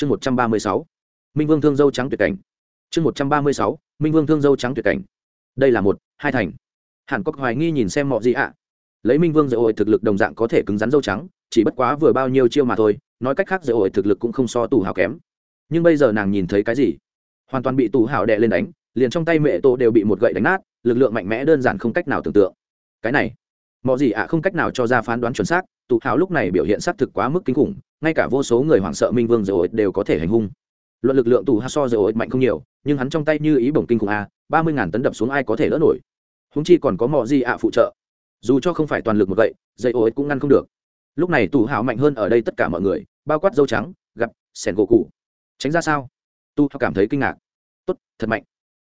chương một trăm ba mươi sáu, minh vương thương dâu trắng tuyệt cảnh. Chương một trăm ba mươi sáu, minh vương thương dâu trắng tuyệt cảnh. Đây là một, hai thành. Hàn cốc hoài nghi nhìn xem mọi gì ạ? Lấy minh vương dạy ổi thực lực đồng dạng có thể cứng rắn dâu trắng, chỉ bất quá vừa bao nhiêu chiêu mà thôi, nói cách khác dạy ổi thực lực cũng không so tù hào kém. Nhưng bây giờ nàng nhìn thấy cái gì? Hoàn toàn bị tù hào đệ lên đánh, liền trong tay mẹ tô đều bị một gậy đánh nát, lực lượng mạnh mẽ đơn giản không cách nào tưởng tượng. Cái này, mọi gì ạ không cách nào cho ra phán đoán chuẩn xác tụ hào lúc này biểu hiện xác thực quá mức kinh khủng, ngay cả vô số người hoảng sợ minh vương dạy ổi đều có thể hành hung. Luận lực lượng tù hào so dạy ổi mạnh không nhiều, nhưng hắn trong tay như ý bổng kinh khủng a, ba mươi ngàn tấn đập xuống ai có thể đỡ nổi. Húng chi còn có mọi gì ạ phụ trợ. Dù cho không phải toàn lực một vậy dây ô cũng ngăn không được. Lúc này tù hào mạnh hơn ở đây tất cả mọi người, bao quát dâu trắng, gặp sẻn gỗ cụ. Tránh ra sao? Tu cảm thấy kinh ngạc. Tốt, thật mạnh.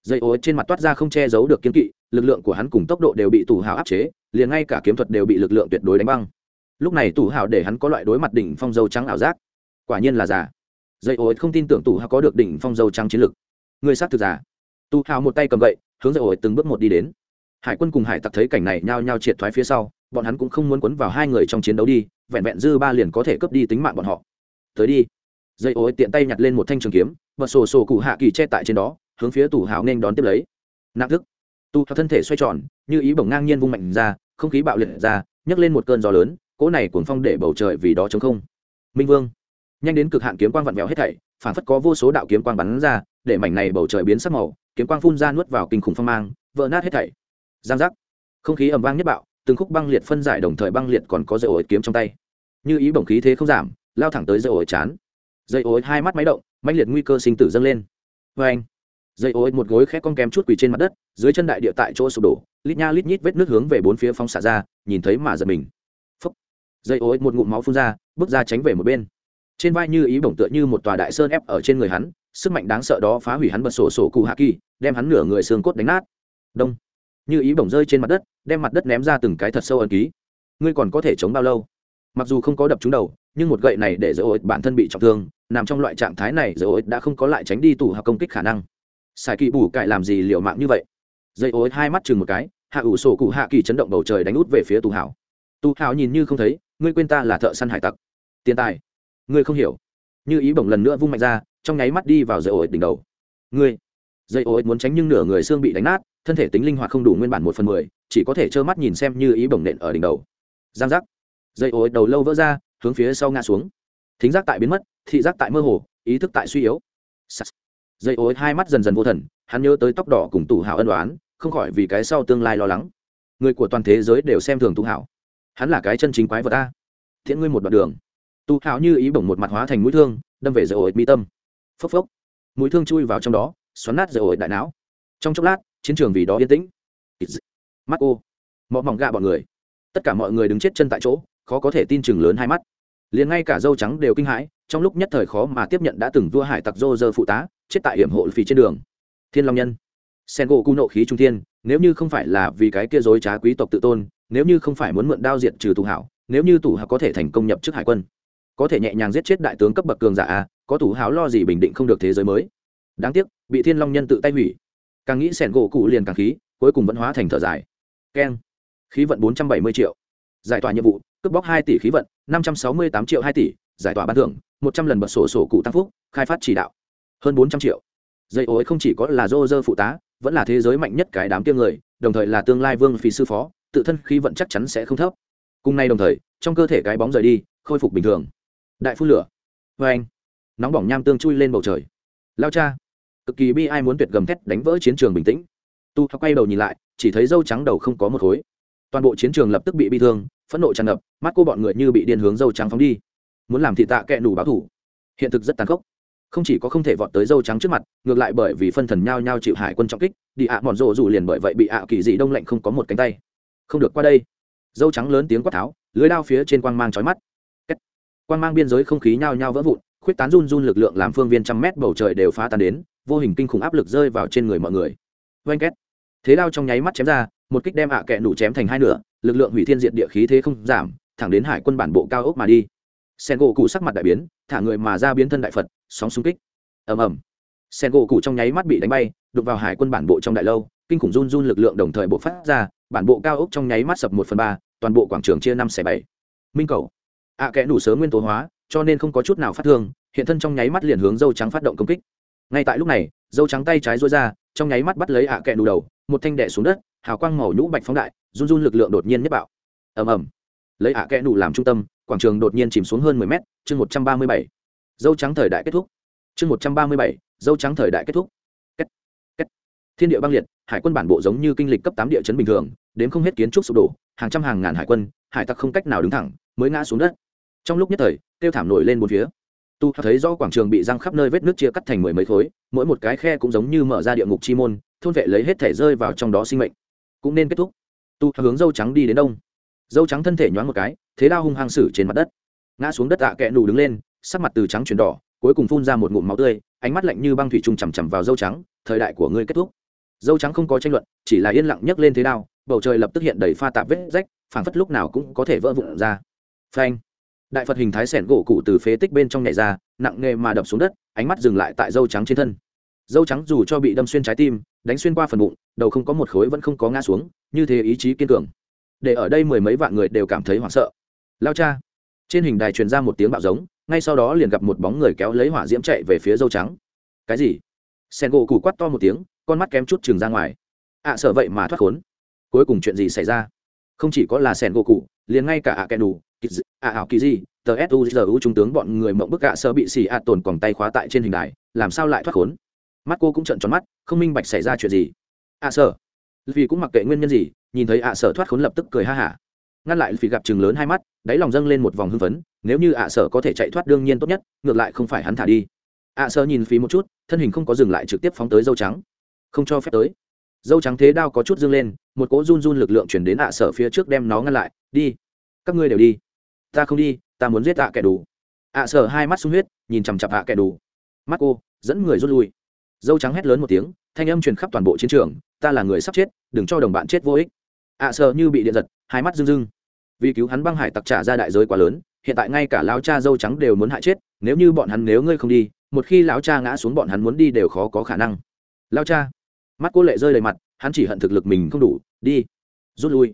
Dây ô trên mặt toát ra không che giấu được kiếm kỵ, lực lượng của hắn cùng tốc độ đều bị tù hào áp chế, liền ngay cả kiếm thuật đều bị lực lượng tuyệt đối đánh băng lúc này tủ hào để hắn có loại đối mặt đỉnh phong dâu trắng ảo giác. Quả nhiên là giả dây ổi không tin tưởng tủ hào có được đỉnh phong dâu trắng chiến lực. Người sát thực giả tu hào một tay cầm gậy, hướng dây ổi từng bước một đi đến. Hải quân cùng hải tặc thấy cảnh này nhao nhao triệt thoái phía sau, bọn hắn cũng không muốn quấn vào hai người trong chiến đấu đi, vẹn vẹn dư ba liền có thể cướp đi tính mạng bọn họ. Tới đi. Dây ối tiện tay nhặt lên một thanh trường kiếm và sổ sổ cụ hạ kỳ che tại trên đó, hướng phía tủ hào nên đón tiếp lấy. Nạp thức. Tu hào thân thể xoay tròn, như ý bổng ngang nhiên vung mạnh ra, không khí bạo liệt ra, nhấc lên một cơn gió lớn cỗ này cuồng phong để bầu trời vì đó chống không. Minh vương, nhanh đến cực hạn kiếm quang vặn vẹo hết thảy, phản phất có vô số đạo kiếm quang bắn ra, để mảnh này bầu trời biến sắc màu, kiếm quang phun ra nuốt vào kinh khủng phong mang, vỡ nát hết thảy. Giang giác. Không khí ầm vang nhất bạo, từng khúc băng liệt phân giải đồng thời băng liệt còn có dây ổi kiếm trong tay. Như ý bổng khí thế không giảm, lao thẳng tới dây ổi chán. Dây ối hai mắt máy động, mãnh liệt nguy cơ sinh tử dâng lên. Vê anh, dây ối một gối khẽ con kém chút quỳ trên mặt đất, dưới chân đại địa tại chỗ sụp đổ, lít nha lít nhít vết nước hướng về bốn phía phóng xả ra, nhìn thấy mà giật mình dây ối, một ngụm máu phun ra, bước ra tránh về một bên. Trên vai như ý bổng tựa như một tòa đại sơn ép ở trên người hắn, sức mạnh đáng sợ đó phá hủy hắn bật sổ sổ cụ hạ kỳ, đem hắn nửa người xương cốt đánh nát. Đông. Như ý bổng rơi trên mặt đất, đem mặt đất ném ra từng cái thật sâu ẩn ký. Ngươi còn có thể chống bao lâu? Mặc dù không có đập trúng đầu, nhưng một gậy này để dỡ ổi bản thân bị trọng thương, nằm trong loại trạng thái này dỡ ổi đã không có lại tránh đi tủ hạ công kích khả năng. Xài kỳ bù cải làm gì liệu mạng như vậy? Dây ối hai mắt chừng một cái, hạ ủ sổ cụ hạ kỳ chấn động bầu trời đánh út về phía tù hảo. Tù hảo nhìn như không thấy ngươi quên ta là thợ săn hải tặc. Tiền tài. Ngươi không hiểu. Như ý bổng lần nữa vung mạnh ra, trong nháy mắt đi vào dây ối đỉnh đầu. Ngươi. Dây ối muốn tránh nhưng nửa người xương bị đánh nát, thân thể tính linh hoạt không đủ nguyên bản một phần mười, chỉ có thể trơ mắt nhìn xem như ý bổng nện ở đỉnh đầu. Giang giác. Dây ối đầu lâu vỡ ra, hướng phía sau ngã xuống. Thính giác tại biến mất, thị giác tại mơ hồ, ý thức tại suy yếu. Dây ối hai mắt dần dần vô thần, hắn nhớ tới tóc đỏ cùng tủ hảo ân đoán không khỏi vì cái sau tương lai lo lắng. Người của toàn thế giới đều xem thường tủ hảo hắn là cái chân chính quái vật ta. Thiện ngươi một đoạn đường. Tu hào như ý bổng một mặt hóa thành mũi thương, đâm về dầu ổi mi tâm. Phốc phốc. Mũi thương chui vào trong đó, xoắn nát dầu ổi đại não. Trong chốc lát, chiến trường vì đó yên tĩnh. Mắt ô. Mọ mỏng gạ bọn người. Tất cả mọi người đứng chết chân tại chỗ, khó có thể tin chừng lớn hai mắt. Liền ngay cả dâu trắng đều kinh hãi, trong lúc nhất thời khó mà tiếp nhận đã từng vua hải tặc dô dơ phụ tá, chết tại hiểm hộ phì trên đường. Thiên long nhân. Sen gỗ cu nộ khí trung thiên, nếu như không phải là vì cái kia dối trá quý tộc tự tôn nếu như không phải muốn mượn đao diện trừ tù hảo, nếu như tù hảo có thể thành công nhập chức hải quân, có thể nhẹ nhàng giết chết đại tướng cấp bậc cường giả a, có tù hảo lo gì bình định không được thế giới mới. Đáng tiếc, bị thiên long nhân tự tay hủy. Càng nghĩ sẻn gỗ cụ liền càng khí, cuối cùng vẫn hóa thành thở dài. Keng. Khí vận bốn trăm bảy mươi triệu. Giải tỏa nhiệm vụ, cướp bóc hai tỷ khí vận, năm trăm sáu mươi tám triệu hai tỷ, giải tỏa ban thưởng, một trăm lần bật sổ sổ cụ tăng phúc, khai phát chỉ đạo. Hơn bốn trăm triệu. Dây ối không chỉ có là dô dơ phụ tá, vẫn là thế giới mạnh nhất cái đám tiêm người, đồng thời là tương lai vương phí sư phó tự thân khí vận chắc chắn sẽ không thấp. Cùng nay đồng thời, trong cơ thể cái bóng rời đi, khôi phục bình thường. Đại phun lửa. Vê anh, nóng bỏng nham tương chui lên bầu trời. Lao cha. Cực kỳ bi ai muốn tuyệt gầm thét đánh vỡ chiến trường bình tĩnh. Tu quay đầu nhìn lại, chỉ thấy dâu trắng đầu không có một khối. Toàn bộ chiến trường lập tức bị bi thương, phẫn nộ tràn ngập, mắt cô bọn người như bị điên hướng dâu trắng phóng đi. Muốn làm thị tạ kẹ đủ báo thủ. Hiện thực rất tàn khốc. Không chỉ có không thể vọt tới dâu trắng trước mặt, ngược lại bởi vì phân thần nhao nhao chịu hải quân trọng kích, đi ạ à mòn rộ dù liền bởi vậy bị ạ kỳ dị đông lạnh không có một cánh tay không được qua đây. Dâu trắng lớn tiếng quát tháo, lưới đao phía trên quang mang trói mắt. Quang mang biên giới không khí nhao nhao vỡ vụn, khuyết tán run run lực lượng làm phương viên trăm mét bầu trời đều phá tan đến, vô hình kinh khủng áp lực rơi vào trên người mọi người. Oanh két. Thế đao trong nháy mắt chém ra, một kích đem ạ kẹ nủ chém thành hai nửa, lực lượng hủy thiên diện địa khí thế không giảm, thẳng đến hải quân bản bộ cao ốc mà đi. Sen gỗ cụ sắc mặt đại biến, thả người mà ra biến thân đại phật, sóng xung kích. Ầm ầm. Sen gỗ cụ trong nháy mắt bị đánh bay đục vào hải quân bản bộ trong đại lâu, kinh khủng run run lực lượng đồng thời bộ phát ra bản bộ cao ốc trong nháy mắt sập một phần ba, toàn bộ quảng trường chia năm xẻ bảy. Minh cầu. Ạ à, kẽ nủ sớm nguyên tố hóa, cho nên không có chút nào phát thương, hiện thân trong nháy mắt liền hướng dâu trắng phát động công kích. Ngay tại lúc này, dâu trắng tay trái rối ra, trong nháy mắt bắt lấy ạ à, kẽ đủ đầu, một thanh đẻ xuống đất, hào quang màu nhũ bạch phóng đại, run run lực lượng đột nhiên nhất bạo. Ầm ầm. Lấy ạ à, kẽ đủ làm trung tâm, quảng trường đột nhiên chìm xuống hơn mười mét, chương một trăm ba mươi bảy. Dâu trắng thời đại kết thúc. Chương một trăm ba mươi bảy, dâu trắng thời đại kết thúc thiên địa băng liệt, hải quân bản bộ giống như kinh lịch cấp tám địa chấn bình thường đến không hết kiến trúc sụp đổ, hàng trăm hàng ngàn hải quân, hải tặc không cách nào đứng thẳng, mới ngã xuống đất. Trong lúc nhất thời tiêu thảm nổi lên một phía. Tu thấy do quảng trường bị răng khắp nơi vết nước chia cắt thành mười mấy khối, mỗi một cái khe cũng giống như mở ra địa ngục chi môn, thôn vệ lấy hết thể rơi vào trong đó sinh mệnh. Cũng nên kết thúc. Tu hướng dâu trắng đi đến đông. Dâu trắng thân thể nhoáng một cái, thế đao hung hăng sử trên mặt đất. Ngã xuống đất tạ à kẹ nù đứng lên, sắc mặt từ trắng chuyển đỏ, cuối cùng phun ra một ngụm máu tươi, ánh mắt lạnh như băng thủy trùng chằm chằm vào dâu trắng, thời đại của ngươi kết thúc dâu trắng không có tranh luận, chỉ là yên lặng nhấc lên thế đao, bầu trời lập tức hiện đầy pha tạp vết rách, phảng phất lúc nào cũng có thể vỡ vụn ra. Phanh! Đại phật hình thái sẻn gỗ cụ từ phế tích bên trong nhảy ra, nặng nghề mà đập xuống đất, ánh mắt dừng lại tại dâu trắng trên thân. Dâu trắng dù cho bị đâm xuyên trái tim, đánh xuyên qua phần bụng, đầu không có một khối vẫn không có ngã xuống, như thế ý chí kiên cường. Để ở đây mười mấy vạn người đều cảm thấy hoảng sợ. Lao cha! Trên hình đài truyền ra một tiếng bạo giống, ngay sau đó liền gặp một bóng người kéo lấy hỏa diễm chạy về phía dâu trắng. Cái gì? Sen gỗ củ quắt to một tiếng con mắt kém chút chừng ra ngoài. Ạ à, sợ vậy mà thoát khốn. Cuối cùng chuyện gì xảy ra? Không chỉ có là sẻn gỗ cụ liền ngay cả ạ kẻ đủ ạ ảo kỳ gì tờ suzu trung tướng bọn người mộng bức ạ sợ bị xì ạ tồn còn tay khóa tại trên hình đài làm sao lại thoát khốn? Mắt cô cũng trợn tròn mắt không minh bạch xảy ra chuyện gì. Ạ sợ. Vì cũng mặc kệ nguyên nhân gì nhìn thấy ạ sợ thoát khốn lập tức cười ha hả. Ngăn lại vì gặp chừng lớn hai mắt đáy lòng dâng lên một vòng hưng phấn nếu như ạ sợ có thể chạy thoát đương nhiên tốt nhất ngược lại không phải hắn thả đi. Ạ sợ nhìn phí một chút thân hình không có dừng lại trực tiếp phóng tới dâu trắng không cho phép tới. Dâu trắng thế đao có chút dâng lên, một cỗ run run lực lượng chuyển đến ạ sở phía trước đem nó ngăn lại, đi, các ngươi đều đi. Ta không đi, ta muốn giết ạ kẻ đủ ạ sở hai mắt sung huyết, nhìn chằm chặp ạ kẻ đủ mắt cô, dẫn người rút lui. Dâu trắng hét lớn một tiếng, thanh âm truyền khắp toàn bộ chiến trường, ta là người sắp chết, đừng cho đồng bạn chết vô ích. ạ sở như bị điện giật, hai mắt rưng rưng. Vì cứu hắn băng hải tặc trả ra đại giới quá lớn, hiện tại ngay cả lão cha dâu trắng đều muốn hại chết, nếu như bọn hắn nếu ngươi không đi, một khi lão cha ngã xuống bọn hắn muốn đi đều khó có khả năng. Lão cha mắt cô lệ rơi đầy mặt, hắn chỉ hận thực lực mình không đủ, đi, rút lui.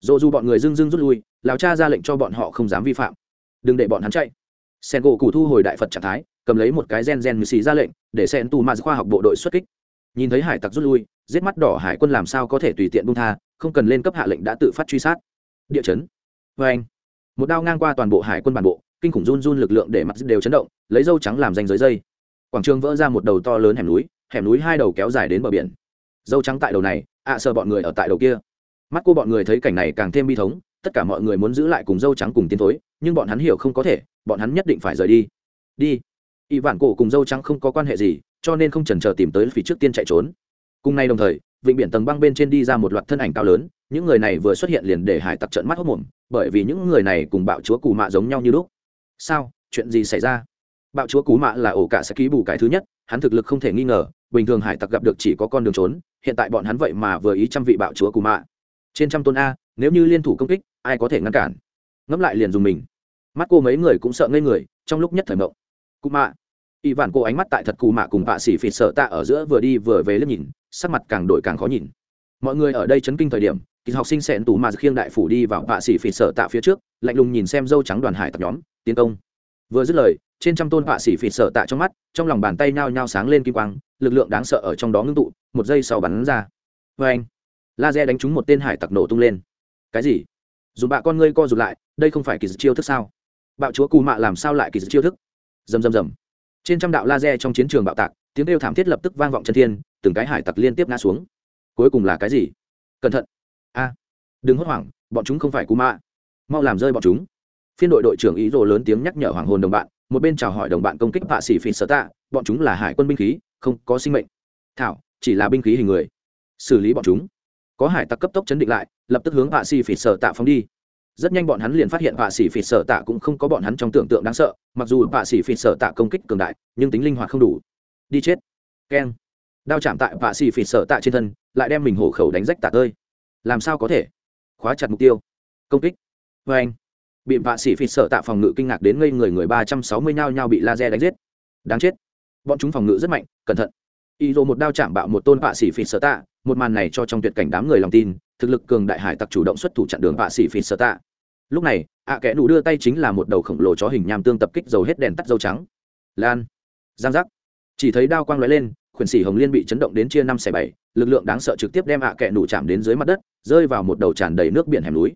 Dỗ dù bọn người dưng dưng rút lui, lão cha ra lệnh cho bọn họ không dám vi phạm. Đừng để bọn hắn chạy. Sen gỗ cụ thu hồi đại phật trạng thái, cầm lấy một cái gen gen mười xì ra lệnh, để sen tu ma khoa học bộ đội xuất kích. Nhìn thấy hải tặc rút lui, giết mắt đỏ hải quân làm sao có thể tùy tiện bung tha, không cần lên cấp hạ lệnh đã tự phát truy sát. Địa chấn. Vê anh, một đao ngang qua toàn bộ hải quân bản bộ, kinh khủng run run lực lượng để mặt đều chấn động, lấy dâu trắng làm danh giới dây. Quảng trường vỡ ra một đầu to lớn hẻm núi hẻm núi hai đầu kéo dài đến bờ biển dâu trắng tại đầu này, ạ à, sợ bọn người ở tại đầu kia. Mắt cô bọn người thấy cảnh này càng thêm bi thống, tất cả mọi người muốn giữ lại cùng dâu trắng cùng tiến thối, nhưng bọn hắn hiểu không có thể, bọn hắn nhất định phải rời đi. Đi. Y vạn cổ cùng dâu trắng không có quan hệ gì, cho nên không chần chờ tìm tới phía trước tiên chạy trốn. Cùng nay đồng thời, vịnh biển tầng băng bên trên đi ra một loạt thân ảnh cao lớn, những người này vừa xuất hiện liền để hải tặc trận mắt hốc mồm bởi vì những người này cùng bạo chúa cù mạ giống nhau như lúc. Sao? Chuyện gì xảy ra? Bạo chúa cú mạ là ổ cả sẽ ký bù cái thứ nhất, hắn thực lực không thể nghi ngờ bình thường hải tặc gặp được chỉ có con đường trốn, hiện tại bọn hắn vậy mà vừa ý trăm vị bạo chúa cù mạ. Trên trăm tôn a, nếu như liên thủ công kích, ai có thể ngăn cản? Ngẫm lại liền dùng mình. Mắt cô mấy người cũng sợ ngây người, trong lúc nhất thời mộng. Cụ mạ. Y vạn cô ánh mắt tại thật cù mạ cùng bạ xỉ phịt sợ tạ ở giữa vừa đi vừa về lớp nhìn, sắc mặt càng đổi càng khó nhìn. Mọi người ở đây chấn kinh thời điểm, kỳ học sinh sẹn tù mà khiêng đại phủ đi vào bạ xỉ phịt sợ tạ phía trước, lạnh lùng nhìn xem dâu trắng đoàn hải tập nhóm, tiến công vừa dứt lời, trên trăm tôn bạ xỉ phỉ sợ tạ trong mắt, trong lòng bàn tay nhao nhao sáng lên kim quang, lực lượng đáng sợ ở trong đó ngưng tụ, một giây sau bắn ra. Vê anh, laser đánh trúng một tên hải tặc nổ tung lên. Cái gì? Dù bạ con ngươi co rụt lại, đây không phải kỳ dự chiêu thức sao? Bạo chúa cù mạ làm sao lại kỳ dự chiêu thức? Rầm rầm rầm. Trên trăm đạo laser trong chiến trường bạo tạc, tiếng kêu thảm thiết lập tức vang vọng chân thiên, từng cái hải tặc liên tiếp ngã xuống. Cuối cùng là cái gì? Cẩn thận. A, đừng hốt hoảng, bọn chúng không phải cù mạ. Mau làm rơi bọn chúng phiên đội đội trưởng ý rồ lớn tiếng nhắc nhở hoàng hồn đồng bạn, một bên chào hỏi đồng bạn công kích vạ xỉ phỉ sở tạ, bọn chúng là hải quân binh khí, không có sinh mệnh. Thảo, chỉ là binh khí hình người. Xử lý bọn chúng. Có hải tặc cấp tốc chấn định lại, lập tức hướng vạ xỉ phỉ sở tạ phóng đi. Rất nhanh bọn hắn liền phát hiện vạ xỉ phỉ sở tạ cũng không có bọn hắn trong tưởng tượng đáng sợ, mặc dù vạ xỉ phỉ sở tạ công kích cường đại, nhưng tính linh hoạt không đủ. Đi chết. Keng. Đao chạm tại vạ xỉ phỉ sở tạ trên thân, lại đem mình hổ khẩu đánh rách tạ tơi. Làm sao có thể? Khóa chặt mục tiêu. Công kích. Vê anh bị vạ sĩ phỉ sở tạ phòng ngự kinh ngạc đến ngây người người ba trăm sáu mươi nhao nhao bị laser đánh giết. Đáng chết. Bọn chúng phòng ngự rất mạnh, cẩn thận. Y dồ một đao chạm bạo một tôn vạ sĩ phỉ sở tạ, một màn này cho trong tuyệt cảnh đám người lòng tin, thực lực cường đại hải tặc chủ động xuất thủ chặn đường vạ sĩ phỉ sở tạ. Lúc này, ạ kẽ nụ đưa tay chính là một đầu khổng lồ chó hình nham tương tập kích dầu hết đèn tắt dâu trắng. Lan. Giang giác. Chỉ thấy đao quang lóe lên, khuyển sĩ hồng liên bị chấn động đến chia năm xẻ bảy, lực lượng đáng sợ trực tiếp đem ạ à nụ chạm đến dưới mặt đất, rơi vào một đầu tràn đầy nước biển hẻm núi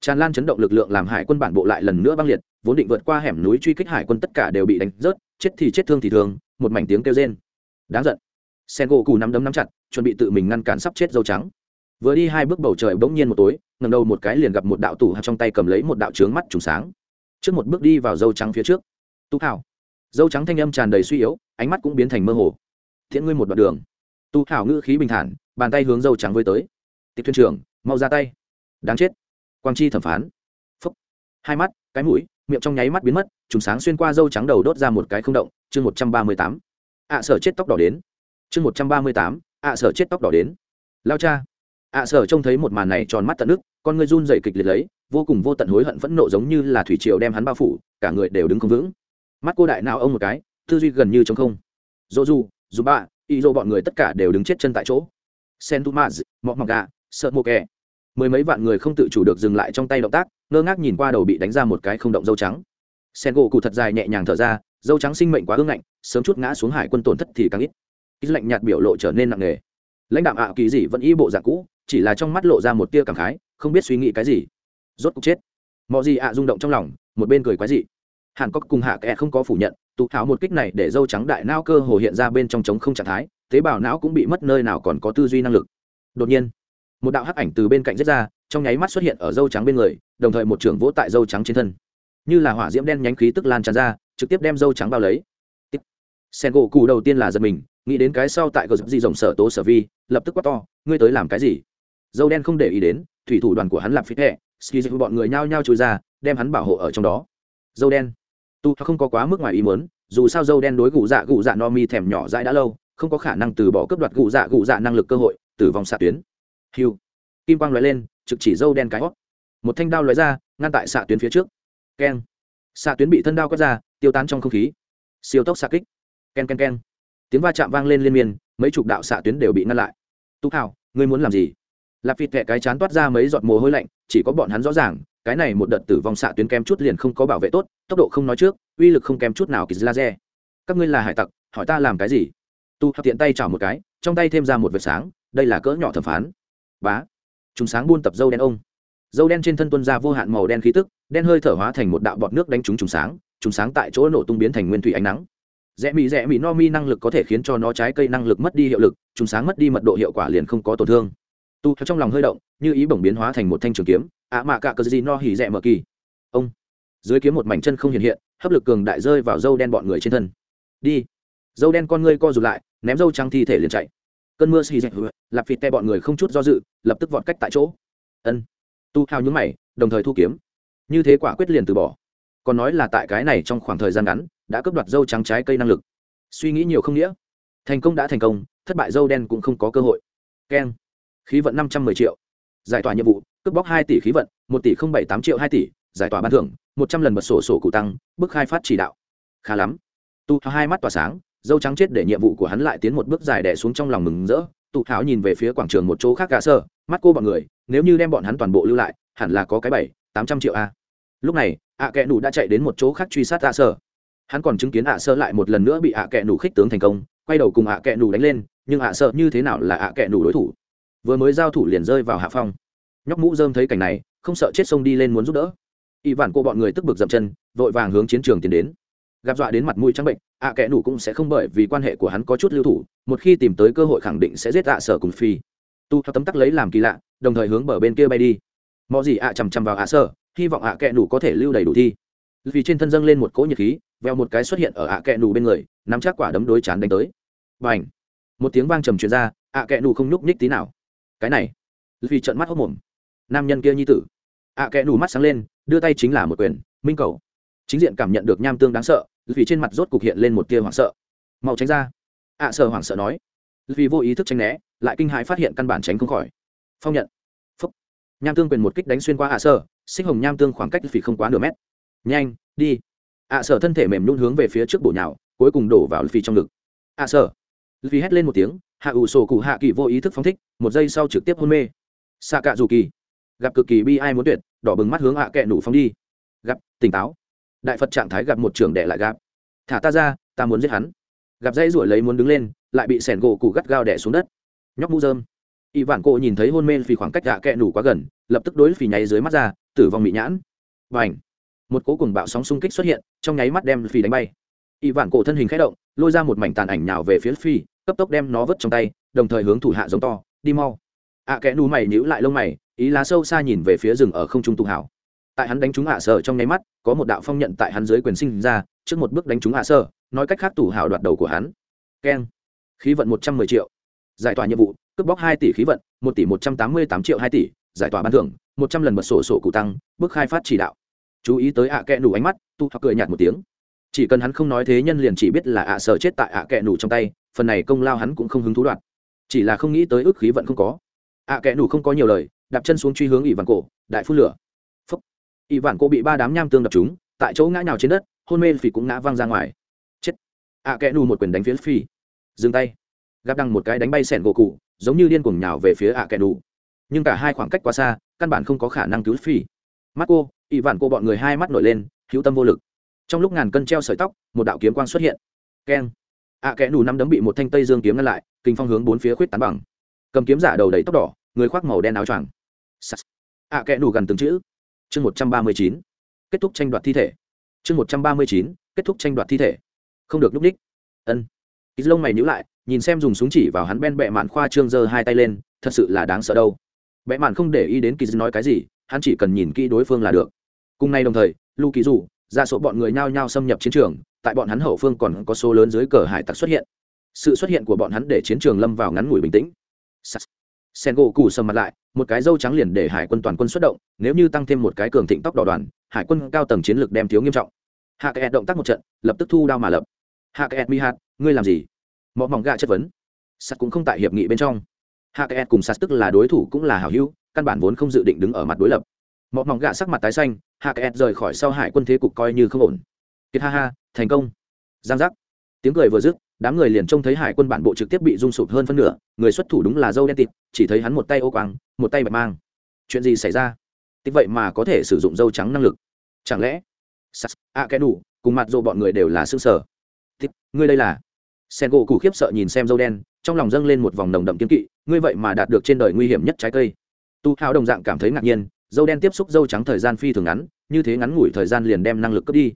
tràn lan chấn động lực lượng làm hải quân bản bộ lại lần nữa băng liệt, vốn định vượt qua hẻm núi truy kích hải quân tất cả đều bị đánh rớt, chết thì chết thương thì thương, một mảnh tiếng kêu rên. Đáng giận. Sen gỗ cù nắm đấm nắm chặt, chuẩn bị tự mình ngăn cản sắp chết dâu trắng. Vừa đi hai bước bầu trời bỗng nhiên một tối ngầm đầu một cái liền gặp một đạo tủ trong tay cầm lấy một đạo trướng mắt trùng sáng. Trước một bước đi vào dâu trắng phía trước. Tú hảo dâu trắng thanh âm tràn đầy suy yếu, ánh mắt cũng biến thành mơ hồ. Thiện ngươi một đoạn đường. Tu hảo ngữ khí bình thản, bàn tay hướng dâu trắng với tới. Tịch thuyền trưởng, mau ra tay. Đáng chết quang chi thẩm phán. Phúc. Hai mắt, cái mũi, miệng trong nháy mắt biến mất, trùng sáng xuyên qua dâu trắng đầu đốt ra một cái không động, chương một trăm ba mươi tám. Ạ sở chết tóc đỏ đến. Chương một trăm ba mươi tám, ạ sở chết tóc đỏ đến. Lao cha. Ạ sở trông thấy một màn này tròn mắt tận nước, con người run dậy kịch liệt lấy, vô cùng vô tận hối hận phẫn nộ giống như là thủy triều đem hắn bao phủ, cả người đều đứng không vững. Mắt cô đại nào ông một cái, tư duy gần như t không. Dỗ du dù bạ y dô bọn người tất cả đều đứng chết chân tại chỗ. Sen tu maz mọc mọc gà, sợ mô kè mười mấy vạn người không tự chủ được dừng lại trong tay động tác, ngơ ngác nhìn qua đầu bị đánh ra một cái không động dâu trắng. Sen gỗ cụ thật dài nhẹ nhàng thở ra, dâu trắng sinh mệnh quá ương ngạnh, sớm chút ngã xuống hải quân tổn thất thì càng ít. Ít lạnh nhạt biểu lộ trở nên nặng nề. Lãnh đạo ạ kỳ dị vẫn y bộ dạng cũ, chỉ là trong mắt lộ ra một tia cảm khái, không biết suy nghĩ cái gì. Rốt cục chết. Mọi gì ạ, rung động trong lòng, một bên cười quái dị. Hàn cốc cùng hạ kẹ không có phủ nhận, tụ tháo một kích này để dâu trắng đại nao cơ hồ hiện ra bên trong trống không trạng thái, tế bào não cũng bị mất nơi nào còn có tư duy năng lực. Đột nhiên một đạo hắc ảnh từ bên cạnh rết ra, trong nháy mắt xuất hiện ở dâu trắng bên người, đồng thời một trưởng vỗ tại dâu trắng trên thân. Như là hỏa diễm đen nhánh khí tức lan tràn ra, trực tiếp đem dâu trắng bao lấy. Sen gỗ cụ đầu tiên là giật mình, nghĩ đến cái sau tại cờ dập di rồng sở tố sở vi, lập tức quát to, ngươi tới làm cái gì? Dâu đen không để ý đến, thủy thủ đoàn của hắn làm phí hẹ ski dịch bọn người nhao nhao trôi ra, đem hắn bảo hộ ở trong đó. Dâu đen. Tu không có quá mức ngoài ý muốn, dù sao dâu đen đối gụ dạ gụ dạ no mi thèm nhỏ dãi đã lâu, không có khả năng từ bỏ cướp đoạt gụ dạ gụ dạ năng lực cơ hội, tử vong xạ tuyến hiu kim quang lóe lên, trực chỉ dâu đen cái hót. Một thanh đao lóe ra, ngăn tại xạ tuyến phía trước. Keng. Xạ tuyến bị thân đao quét ra, tiêu tán trong không khí. Siêu tốc xạ kích. Ken ken ken tiếng va chạm vang lên liên miên, mấy chục đạo xạ tuyến đều bị ngăn lại. Tú hảo ngươi muốn làm gì? Lạp vịt kẹ cái chán toát ra mấy giọt mồ hôi lạnh, chỉ có bọn hắn rõ ràng, cái này một đợt tử vong xạ tuyến kem chút liền không có bảo vệ tốt, tốc độ không nói trước, uy lực không kém chút nào kỳ laser. Các ngươi là hải tặc, hỏi ta làm cái gì? Tu tiện tay chảo một cái, trong tay thêm ra một vệt sáng, đây là cỡ nhỏ thẩm phán bá. Chúng sáng buôn tập dâu đen ông. Dâu đen trên thân tuân ra vô hạn màu đen khí tức, đen hơi thở hóa thành một đạo bọt nước đánh trúng trùng sáng trùng sáng tại chỗ nổ tung biến thành nguyên thủy ánh nắng. Rẽ mị rẽ mị no mi năng lực có thể khiến cho nó trái cây năng lực mất đi hiệu lực trùng sáng mất đi mật độ hiệu quả liền không có tổn thương. Tu trong lòng hơi động, như ý bổng biến hóa thành một thanh trường kiếm, ạ mạ cả cờ gì no hỉ rẽ mở kỳ. Ông. Dưới kiếm một mảnh chân không hiện hiện, hấp lực cường đại rơi vào dâu đen bọn người trên thân. Đi. Dâu đen con ngươi co rụt lại, ném dâu trắng thi thể liền chạy cơn mưa xì dạch lạp phịt te bọn người không chút do dự, lập tức vọt cách tại chỗ. Ân. Tu hào nhúng mày, đồng thời thu kiếm. Như thế quả quyết liền từ bỏ. Còn nói là tại cái này trong khoảng thời gian ngắn, đã cướp đoạt dâu trắng trái cây năng lực. Suy nghĩ nhiều không nghĩa. Thành công đã thành công, thất bại dâu đen cũng không có cơ hội. Keng. Khí vận năm trăm mười triệu. Giải tỏa nhiệm vụ, cướp bóc hai tỷ khí vận, một tỷ không bảy tám triệu hai tỷ, giải tỏa ban thưởng, một trăm lần bật sổ sổ cụ tăng, bức khai phát chỉ đạo. Khá lắm. Tu hai mắt tỏa sáng dâu trắng chết để nhiệm vụ của hắn lại tiến một bước dài đẻ xuống trong lòng mừng rỡ. Tụ tháo nhìn về phía quảng trường một chỗ khác gà sơ, mắt cô bọn người, nếu như đem bọn hắn toàn bộ lưu lại, hẳn là có cái bảy, tám trăm triệu a. Lúc này, ạ kẹ nủ đã chạy đến một chỗ khác truy sát ạ sơ. Hắn còn chứng kiến ạ sơ lại một lần nữa bị ạ kẹ nủ khích tướng thành công, quay đầu cùng ạ kẹ nủ đánh lên, nhưng ạ sơ như thế nào là ạ kẹ nủ đối thủ? Vừa mới giao thủ liền rơi vào hạ phong. Nhóc mũ dơm thấy cảnh này, không sợ chết sông đi lên muốn giúp đỡ. Y vản cô bọn người tức bực dậm chân, vội vàng hướng chiến trường tiến đến gặp dọa đến mặt mũi trắng bệnh, ạ kẽ nủ cũng sẽ không bởi vì quan hệ của hắn có chút lưu thủ, một khi tìm tới cơ hội khẳng định sẽ giết ạ sở cùng phi. Tu theo tấm tắc lấy làm kỳ lạ, đồng thời hướng bờ bên kia bay đi. Mọi gì ạ chằm chằm vào ạ sở, hy vọng ạ kẽ nủ có thể lưu đầy đủ thi. Vì trên thân dâng lên một cỗ nhiệt khí, veo một cái xuất hiện ở ạ kẽ nủ bên người, nắm chắc quả đấm đối chán đánh tới. Và ảnh một tiếng vang trầm truyền ra, ạ kẽ nủ không nhúc nhích tí nào. Cái này! Vì trận mắt hốc mồm. Nam nhân kia nhi tử. Ạ kẽ nủ mắt sáng lên, đưa tay chính là một quyền. Minh cầu. Chính diện cảm nhận được nham tương đáng sợ vì trên mặt rốt cục hiện lên một tia hoảng sợ. Mau tránh ra. Ạ à, sợ hoảng sợ nói. Vì vô ý thức tránh né lại kinh hãi phát hiện căn bản tránh không khỏi. Phong nhận. Phúc. Nham tương quyền một kích đánh xuyên qua ạ à sợ xích hồng nham tương khoảng cách vì không quá nửa mét. Nhanh đi. Ạ à, sợ thân thể mềm nhún hướng về phía trước bổ nhào cuối cùng đổ vào vì trong ngực. Ạ sợ vì hét lên một tiếng hạ ủ sổ cụ hạ kỳ vô ý thức phóng thích một giây sau trực tiếp hôn mê. Xạ cạ dù kỳ. Gặp cực kỳ bi ai muốn tuyệt đỏ bừng mắt hướng ạ kẹ nủ phóng đi. Gặp tỉnh táo đại phật trạng thái gặp một trường đệ lại gặp. Thả ta ra, ta muốn giết hắn. Gặp dây ruổi lấy muốn đứng lên, lại bị sẻn gỗ cụ gắt gao đẻ xuống đất. Nhóc mũ dơm y vạn cổ nhìn thấy hôn mê vì khoảng cách gạ kẹ nủ quá gần, lập tức đối phì nháy dưới mắt ra, tử vong bị nhãn. Và h một cố cùng bạo sóng xung kích xuất hiện, trong nháy mắt đem phì đánh bay. Y vạn cổ thân hình khẽ động, lôi ra một mảnh tàn ảnh nhào về phía phi cấp tốc đem nó vứt trong tay, đồng thời hướng thủ hạ giống to, đi mau. Ạ kẽ nú mày nhữ lại lông mày, ý lá sâu xa nhìn về phía rừng ở không trung tụ hảo tại hắn đánh trúng hạ sở trong nháy mắt có một đạo phong nhận tại hắn dưới quyền sinh ra trước một bước đánh trúng hạ sở, nói cách khác tủ hào đoạt đầu của hắn. Keng. Khí vận một trăm mười triệu. Giải tỏa nhiệm vụ cướp bóc hai tỷ khí vận một tỷ một trăm tám mươi tám triệu hai tỷ giải tỏa ban thưởng một trăm lần bật sổ sổ cụ tăng bước khai phát chỉ đạo. Chú ý tới ạ à kẽ nủ ánh mắt tu hoặc cười nhạt một tiếng. Chỉ cần hắn không nói thế nhân liền chỉ biết là ạ sở chết tại ạ kẽ nủ trong tay phần này công lao hắn cũng không hứng thú đoạt. Chỉ là không nghĩ tới ước khí vận không có. Ạ kẽ nủ không có nhiều lời đạp chân xuống truy hướng ỷ vạn cổ đại phun lửa ỷ vạn cô bị ba đám nham tương đập chúng, tại chỗ ngã nhào trên đất, hôn mê phi cũng ngã văng ra ngoài. Chết. À, ạ kẽ nù một quyền đánh phía phi dừng tay. Gặp đằng một cái đánh bay sẻn gỗ cụ, giống như điên cuồng nhào về phía à, ạ kẽ nù. Nhưng cả hai khoảng cách quá xa, căn bản không có khả năng cứu phi mắt cô, ỷ vạn cô bọn người hai mắt nổi lên, hữu tâm vô lực. Trong lúc ngàn cân treo sợi tóc, một đạo kiếm quang xuất hiện. Keng. À, ạ kẽ nù năm đấm bị một thanh tây dương kiếm ngăn lại, kinh phong hướng bốn phía khuyết tán bằng. Cầm kiếm giả đầu đầy tóc đỏ, người khoác màu đen áo choàng. Ạ kẽ nù gần từng chữ chương một trăm ba mươi chín, kết thúc tranh đoạt thi thể. Chương một trăm ba mươi chín, kết thúc tranh đoạt thi thể. Không được núp đích. Ân. Ít lông mày nhữ lại, nhìn xem dùng súng chỉ vào hắn ben bẹ mạn khoa trương giơ hai tay lên, thật sự là đáng sợ đâu. Bẹ mạn không để ý đến kỳ nói cái gì, hắn chỉ cần nhìn kỹ đối phương là được. Cùng nay đồng thời, lu kỳ dù ra số bọn người nhao nhao xâm nhập chiến trường, tại bọn hắn hậu phương còn có số lớn dưới cờ hải tặc xuất hiện. Sự xuất hiện của bọn hắn để chiến trường lâm vào ngắn ngủi bình tĩnh. Sen gỗ sầm mặt lại một cái dâu trắng liền để hải quân toàn quân xuất động, nếu như tăng thêm một cái cường thịnh tóc đỏ đoàn, hải quân cao tầng chiến lược đem thiếu nghiêm trọng. Hạ kẹt động tác một trận, lập tức thu đao mà lập. Hạ kẹt, mi hạt, ngươi làm gì? Mọ mỏng gà chất vấn. Sắt cũng không tại hiệp nghị bên trong. Hạ kẹt cùng sắt tức là đối thủ cũng là hảo hữu, căn bản vốn không dự định đứng ở mặt đối lập. Mọ mỏng gà sắc mặt tái xanh, hạ kẹt rời khỏi sau hải quân thế cục coi như không ổn. Kiệt ha ha, thành công. Giang giác. Tiếng cười vừa dứt đám người liền trông thấy hải quân bản bộ trực tiếp bị rung sụp hơn phân nửa, người xuất thủ đúng là dâu đen tịt, chỉ thấy hắn một tay ô quang, một tay bạch mang. Chuyện gì xảy ra? Tịt vậy mà có thể sử dụng dâu trắng năng lực? Chẳng lẽ? Sas, a cái đủ, cùng mặt dỗ bọn người đều là xương sở. Tịt, ngươi đây là? Sen gỗ cụ khiếp sợ nhìn xem dâu đen, trong lòng dâng lên một vòng nồng đậm kiên kỵ, ngươi vậy mà đạt được trên đời nguy hiểm nhất trái cây. Tu hào đồng dạng cảm thấy ngạc nhiên, dâu đen tiếp xúc dâu trắng thời gian phi thường ngắn, như thế ngắn ngủi thời gian liền đem năng lực cướp đi.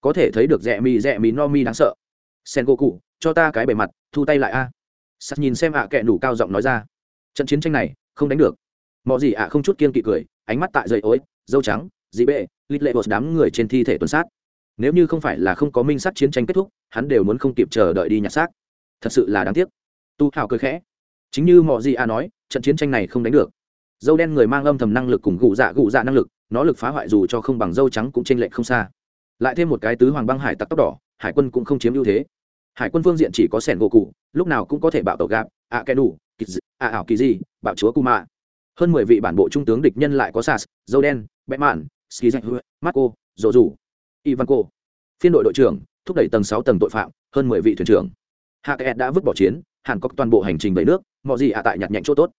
Có thể thấy được rẽ mi rẽ mi no mi đáng sợ. Sen gỗ cụ cho ta cái bề mặt, thu tay lại a. À. sắt nhìn xem ạ kệ đủ cao giọng nói ra. Trận chiến tranh này, không đánh được. Mọi gì ạ không chút kiên kỵ cười, ánh mắt tại dậy ối, dâu trắng, dị bệ, lít lệ bột đám người trên thi thể tuần sát. Nếu như không phải là không có minh sát chiến tranh kết thúc, hắn đều muốn không kịp chờ đợi đi nhặt xác. Thật sự là đáng tiếc. Tu hào cười khẽ. Chính như mọi gì ạ nói, trận chiến tranh này không đánh được. Dâu đen người mang âm thầm năng lực cùng gụ dạ gụ dạ năng lực, nó lực phá hoại dù cho không bằng dâu trắng cũng t r ê n lệch không xa. Lại thêm một cái tứ hoàng băng hải tặc tóc đỏ, hải quân cũng không chiếm ưu thế hải quân phương diện chỉ có sẻn gỗ cụ, lúc nào cũng có thể bạo tàu gạp, ạ kẻ đủ ạ ảo kỳ gì bạo chúa cu mạ hơn mười vị bản bộ trung tướng địch nhân lại có sas, dâu đen bẽ mạn ski dạch marco, dỗ dù ivanco phiên đội đội trưởng, thúc đẩy tầng sáu tầng tội phạm, hơn mười vị thuyền trưởng. Hạ kẹt đã vứt bỏ chiến, hàn cốc toàn bộ hành trình bảy nước, mọi gì ạ tại nhặt nhạnh chỗ tốt.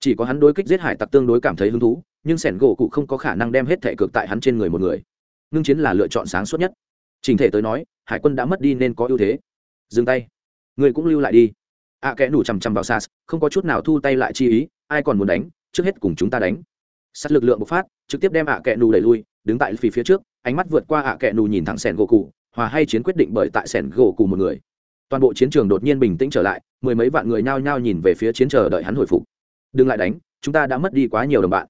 Chỉ có hắn đối kích giết hải tặc tương đối cảm thấy hứng thú, nhưng sẻn gỗ cụ không có khả năng đem hết thẻ cược tại hắn trên người một người. Ngưng chiến là lựa chọn sáng suốt nhất. Trình thể tới nói, hải quân đã mất đi nên có ưu thế dừng tay. Người cũng lưu lại đi. Ạ à, kẽ nủ chằm chằm vào sas không có chút nào thu tay lại chi ý ai còn muốn đánh trước hết cùng chúng ta đánh. Sắt lực lượng bộc phát trực tiếp đem ạ à kẽ nù đẩy lui đứng tại phía phía trước ánh mắt vượt qua ạ à kẽ nù nhìn thẳng sẻn gỗ cụ hòa hay chiến quyết định bởi tại sẻn gỗ cụ một người. Toàn bộ chiến trường đột nhiên bình tĩnh trở lại mười mấy vạn người nhao nhao nhìn về phía chiến chờ đợi hắn hồi phục. Đừng lại đánh chúng ta đã mất đi quá nhiều đồng bạn.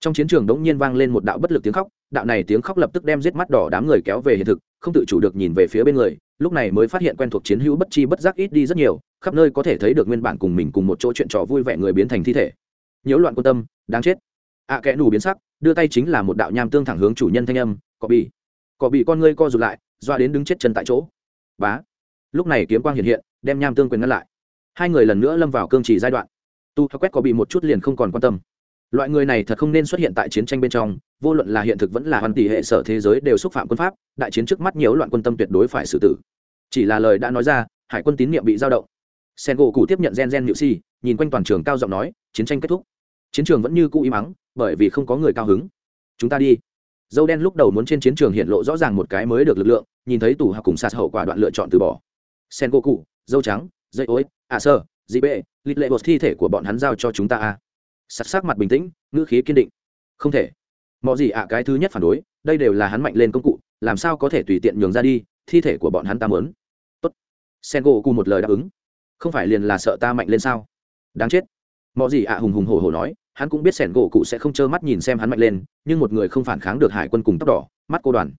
Trong chiến trường đống nhiên vang lên một đạo bất lực tiếng khóc đạo này tiếng khóc lập tức đem giết mắt đỏ đám người kéo về hiện thực không tự chủ được nhìn về phía bên người lúc này mới phát hiện quen thuộc chiến hữu bất chi bất giác ít đi rất nhiều khắp nơi có thể thấy được nguyên bản cùng mình cùng một chỗ chuyện trò vui vẻ người biến thành thi thể. Nhiễu loạn quan tâm đáng chết. Ạ à, kẽ nù biến sắc đưa tay chính là một đạo nham tương thẳng hướng chủ nhân thanh âm cọ bị cọ bị con ngươi co rụt lại doa đến đứng chết chân tại chỗ. Bá. Lúc này kiếm quang hiện hiện đem nham tương quyền ngăn lại. Hai người lần nữa lâm vào cương trì giai đoạn. Tu quét có bị một chút liền không còn quan tâm. Loại người này thật không nên xuất hiện tại chiến tranh bên trong vô luận là hiện thực vẫn là hoàn tỷ hệ sở thế giới đều xúc phạm quân pháp đại chiến trước mắt nhiều loạn quân tâm tuyệt đối phải xử tử chỉ là lời đã nói ra, hải quân tín nhiệm bị giao động. Sen gỗ cụ tiếp nhận gen gen nhự si, nhìn quanh toàn trường cao giọng nói, chiến tranh kết thúc. Chiến trường vẫn như cũ im mắng bởi vì không có người cao hứng. Chúng ta đi. Dâu đen lúc đầu muốn trên chiến trường hiện lộ rõ ràng một cái mới được lực lượng, nhìn thấy tù hạc cùng sạt hậu quả đoạn lựa chọn từ bỏ. Sen gỗ cụ dâu trắng dây ối ạ à sơ, dị bệ lịch lệ bột thi thể của bọn hắn giao cho chúng ta a sạt sắc mặt bình tĩnh, ngữ khí kiên định. Không thể. Mọi gì ạ, cái thứ nhất phản đối, đây đều là hắn mạnh lên công cụ, làm sao có thể tùy tiện nhường ra đi, thi thể của bọn hắn ta mớn sen gỗ cụ một lời đáp ứng. Không phải liền là sợ ta mạnh lên sao? Đáng chết. Mọi gì ạ hùng hùng hổ hổ nói hắn cũng biết sẻn gỗ cụ sẽ không trơ mắt nhìn xem hắn mạnh lên nhưng một người không phản kháng được hải quân cùng tóc đỏ mắt cô đoàn.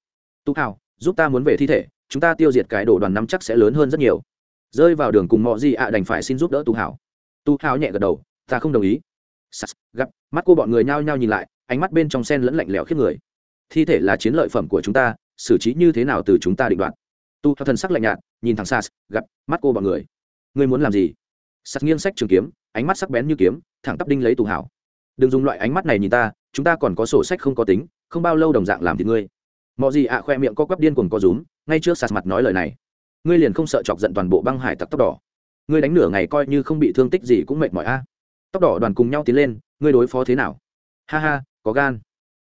Tú hào giúp ta muốn về thi thể chúng ta tiêu diệt cái đổ đoàn năm chắc sẽ lớn hơn rất nhiều. Rơi vào đường cùng mọi gì ạ đành phải xin giúp đỡ tu hào tu hào nhẹ gật đầu ta không đồng ý. Sắt, gặp mắt cô bọn người nhao nhao nhìn lại ánh mắt bên trong sen lẫn lạnh lẽo khiếp người. Thi thể là chiến lợi phẩm của chúng ta xử trí như thế nào từ chúng ta định đoạt? Tu theo thần sắc lạnh nhạt, nhìn thằng sas, gặp, mắt cô bọn người. Ngươi muốn làm gì? Sas nghiêng sách trường kiếm, ánh mắt sắc bén như kiếm, thẳng tắp đinh lấy tù hảo. Đừng dùng loại ánh mắt này nhìn ta, chúng ta còn có sổ sách không có tính, không bao lâu đồng dạng làm thì ngươi. Mọi gì ạ khoe miệng co quắp điên cuồng co rúm, ngay trước sạt mặt nói lời này. Ngươi liền không sợ chọc giận toàn bộ băng hải tặc tóc đỏ. Ngươi đánh nửa ngày coi như không bị thương tích gì cũng mệt mỏi a. Tóc đỏ đoàn cùng nhau tiến lên, ngươi đối phó thế nào? Ha ha, có gan.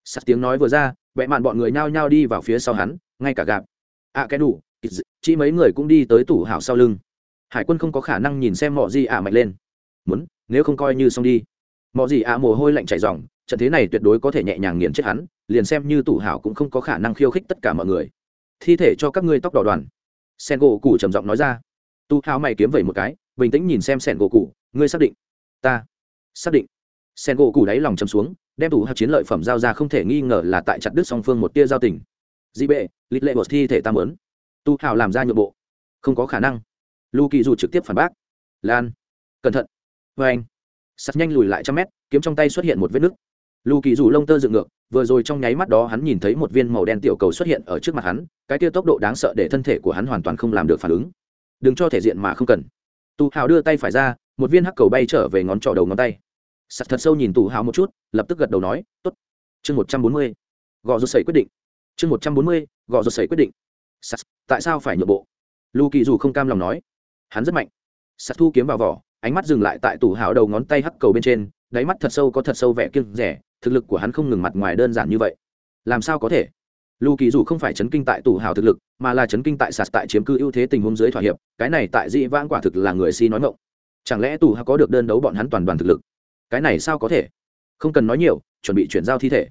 Sạt tiếng nói vừa ra vẽ mạn bọn người nhao nhao đi vào phía sau hắn, ngay cả gạp ạ à, cái đủ chỉ mấy người cũng đi tới tủ hảo sau lưng. Hải quân không có khả năng nhìn xem mọi gì ạ mạnh lên. Muốn, nếu không coi như xong đi. Mọi gì ạ mồ hôi lạnh chảy ròng, trận thế này tuyệt đối có thể nhẹ nhàng nghiền chết hắn, liền xem như tủ hảo cũng không có khả năng khiêu khích tất cả mọi người. Thi thể cho các ngươi tóc đỏ đoàn. Sen gỗ cụ trầm giọng nói ra. Tu hảo mày kiếm vẩy một cái, bình tĩnh nhìn xem sen gỗ cụ ngươi xác định. Ta. Xác định. Sen gỗ cụ đáy lòng chầm xuống, đem tủ hảo chiến lợi phẩm giao ra không thể nghi ngờ là tại chặt đứt song phương một tia giao tình. Di bệ lịch lệ một thi thể tam ớn tu hảo làm ra nhượng bộ. Không có khả năng. Lu kỳ dù trực tiếp phản bác. Lan. Cẩn thận. Vê anh. Sắt nhanh lùi lại trăm mét, kiếm trong tay xuất hiện một vết nứt. Lu kỳ dù lông tơ dựng ngược, vừa rồi trong nháy mắt đó hắn nhìn thấy một viên màu đen tiểu cầu xuất hiện ở trước mặt hắn, cái tiêu tốc độ đáng sợ để thân thể của hắn hoàn toàn không làm được phản ứng. Đừng cho thể diện mà không cần. Tu hào đưa tay phải ra, một viên hắc cầu bay trở về ngón trỏ đầu ngón tay. Sắt thật sâu nhìn Tu hào một chút, lập tức gật đầu nói t ố t chương một trăm bốn mươi. Gò rút sẩy quyết định. Chương một trăm bốn mươi, gò rút sẩy quyết định. Sắt tại sao phải nhượng bộ? Lù kỳ dù không cam lòng nói. Hắn rất mạnh. Sắt thu kiếm vào vỏ, ánh mắt dừng lại tại tủ hào đầu ngón tay hắc cầu bên trên, đáy mắt thật sâu có thật sâu vẻ kiêng rẻ, thực lực của hắn không ngừng mặt ngoài đơn giản như vậy. Làm sao có thể? Lù kỳ dù không phải chấn kinh tại tủ hào thực lực, mà là chấn kinh tại sạt tại chiếm cư ưu thế tình huống dưới thỏa hiệp, cái này tại dị vãng quả thực là người si nói ngộng chẳng lẽ tù hào có được đơn đấu bọn hắn toàn đoàn thực lực? Cái này sao có thể? Không cần nói nhiều, chuẩn bị chuyển giao thi thể.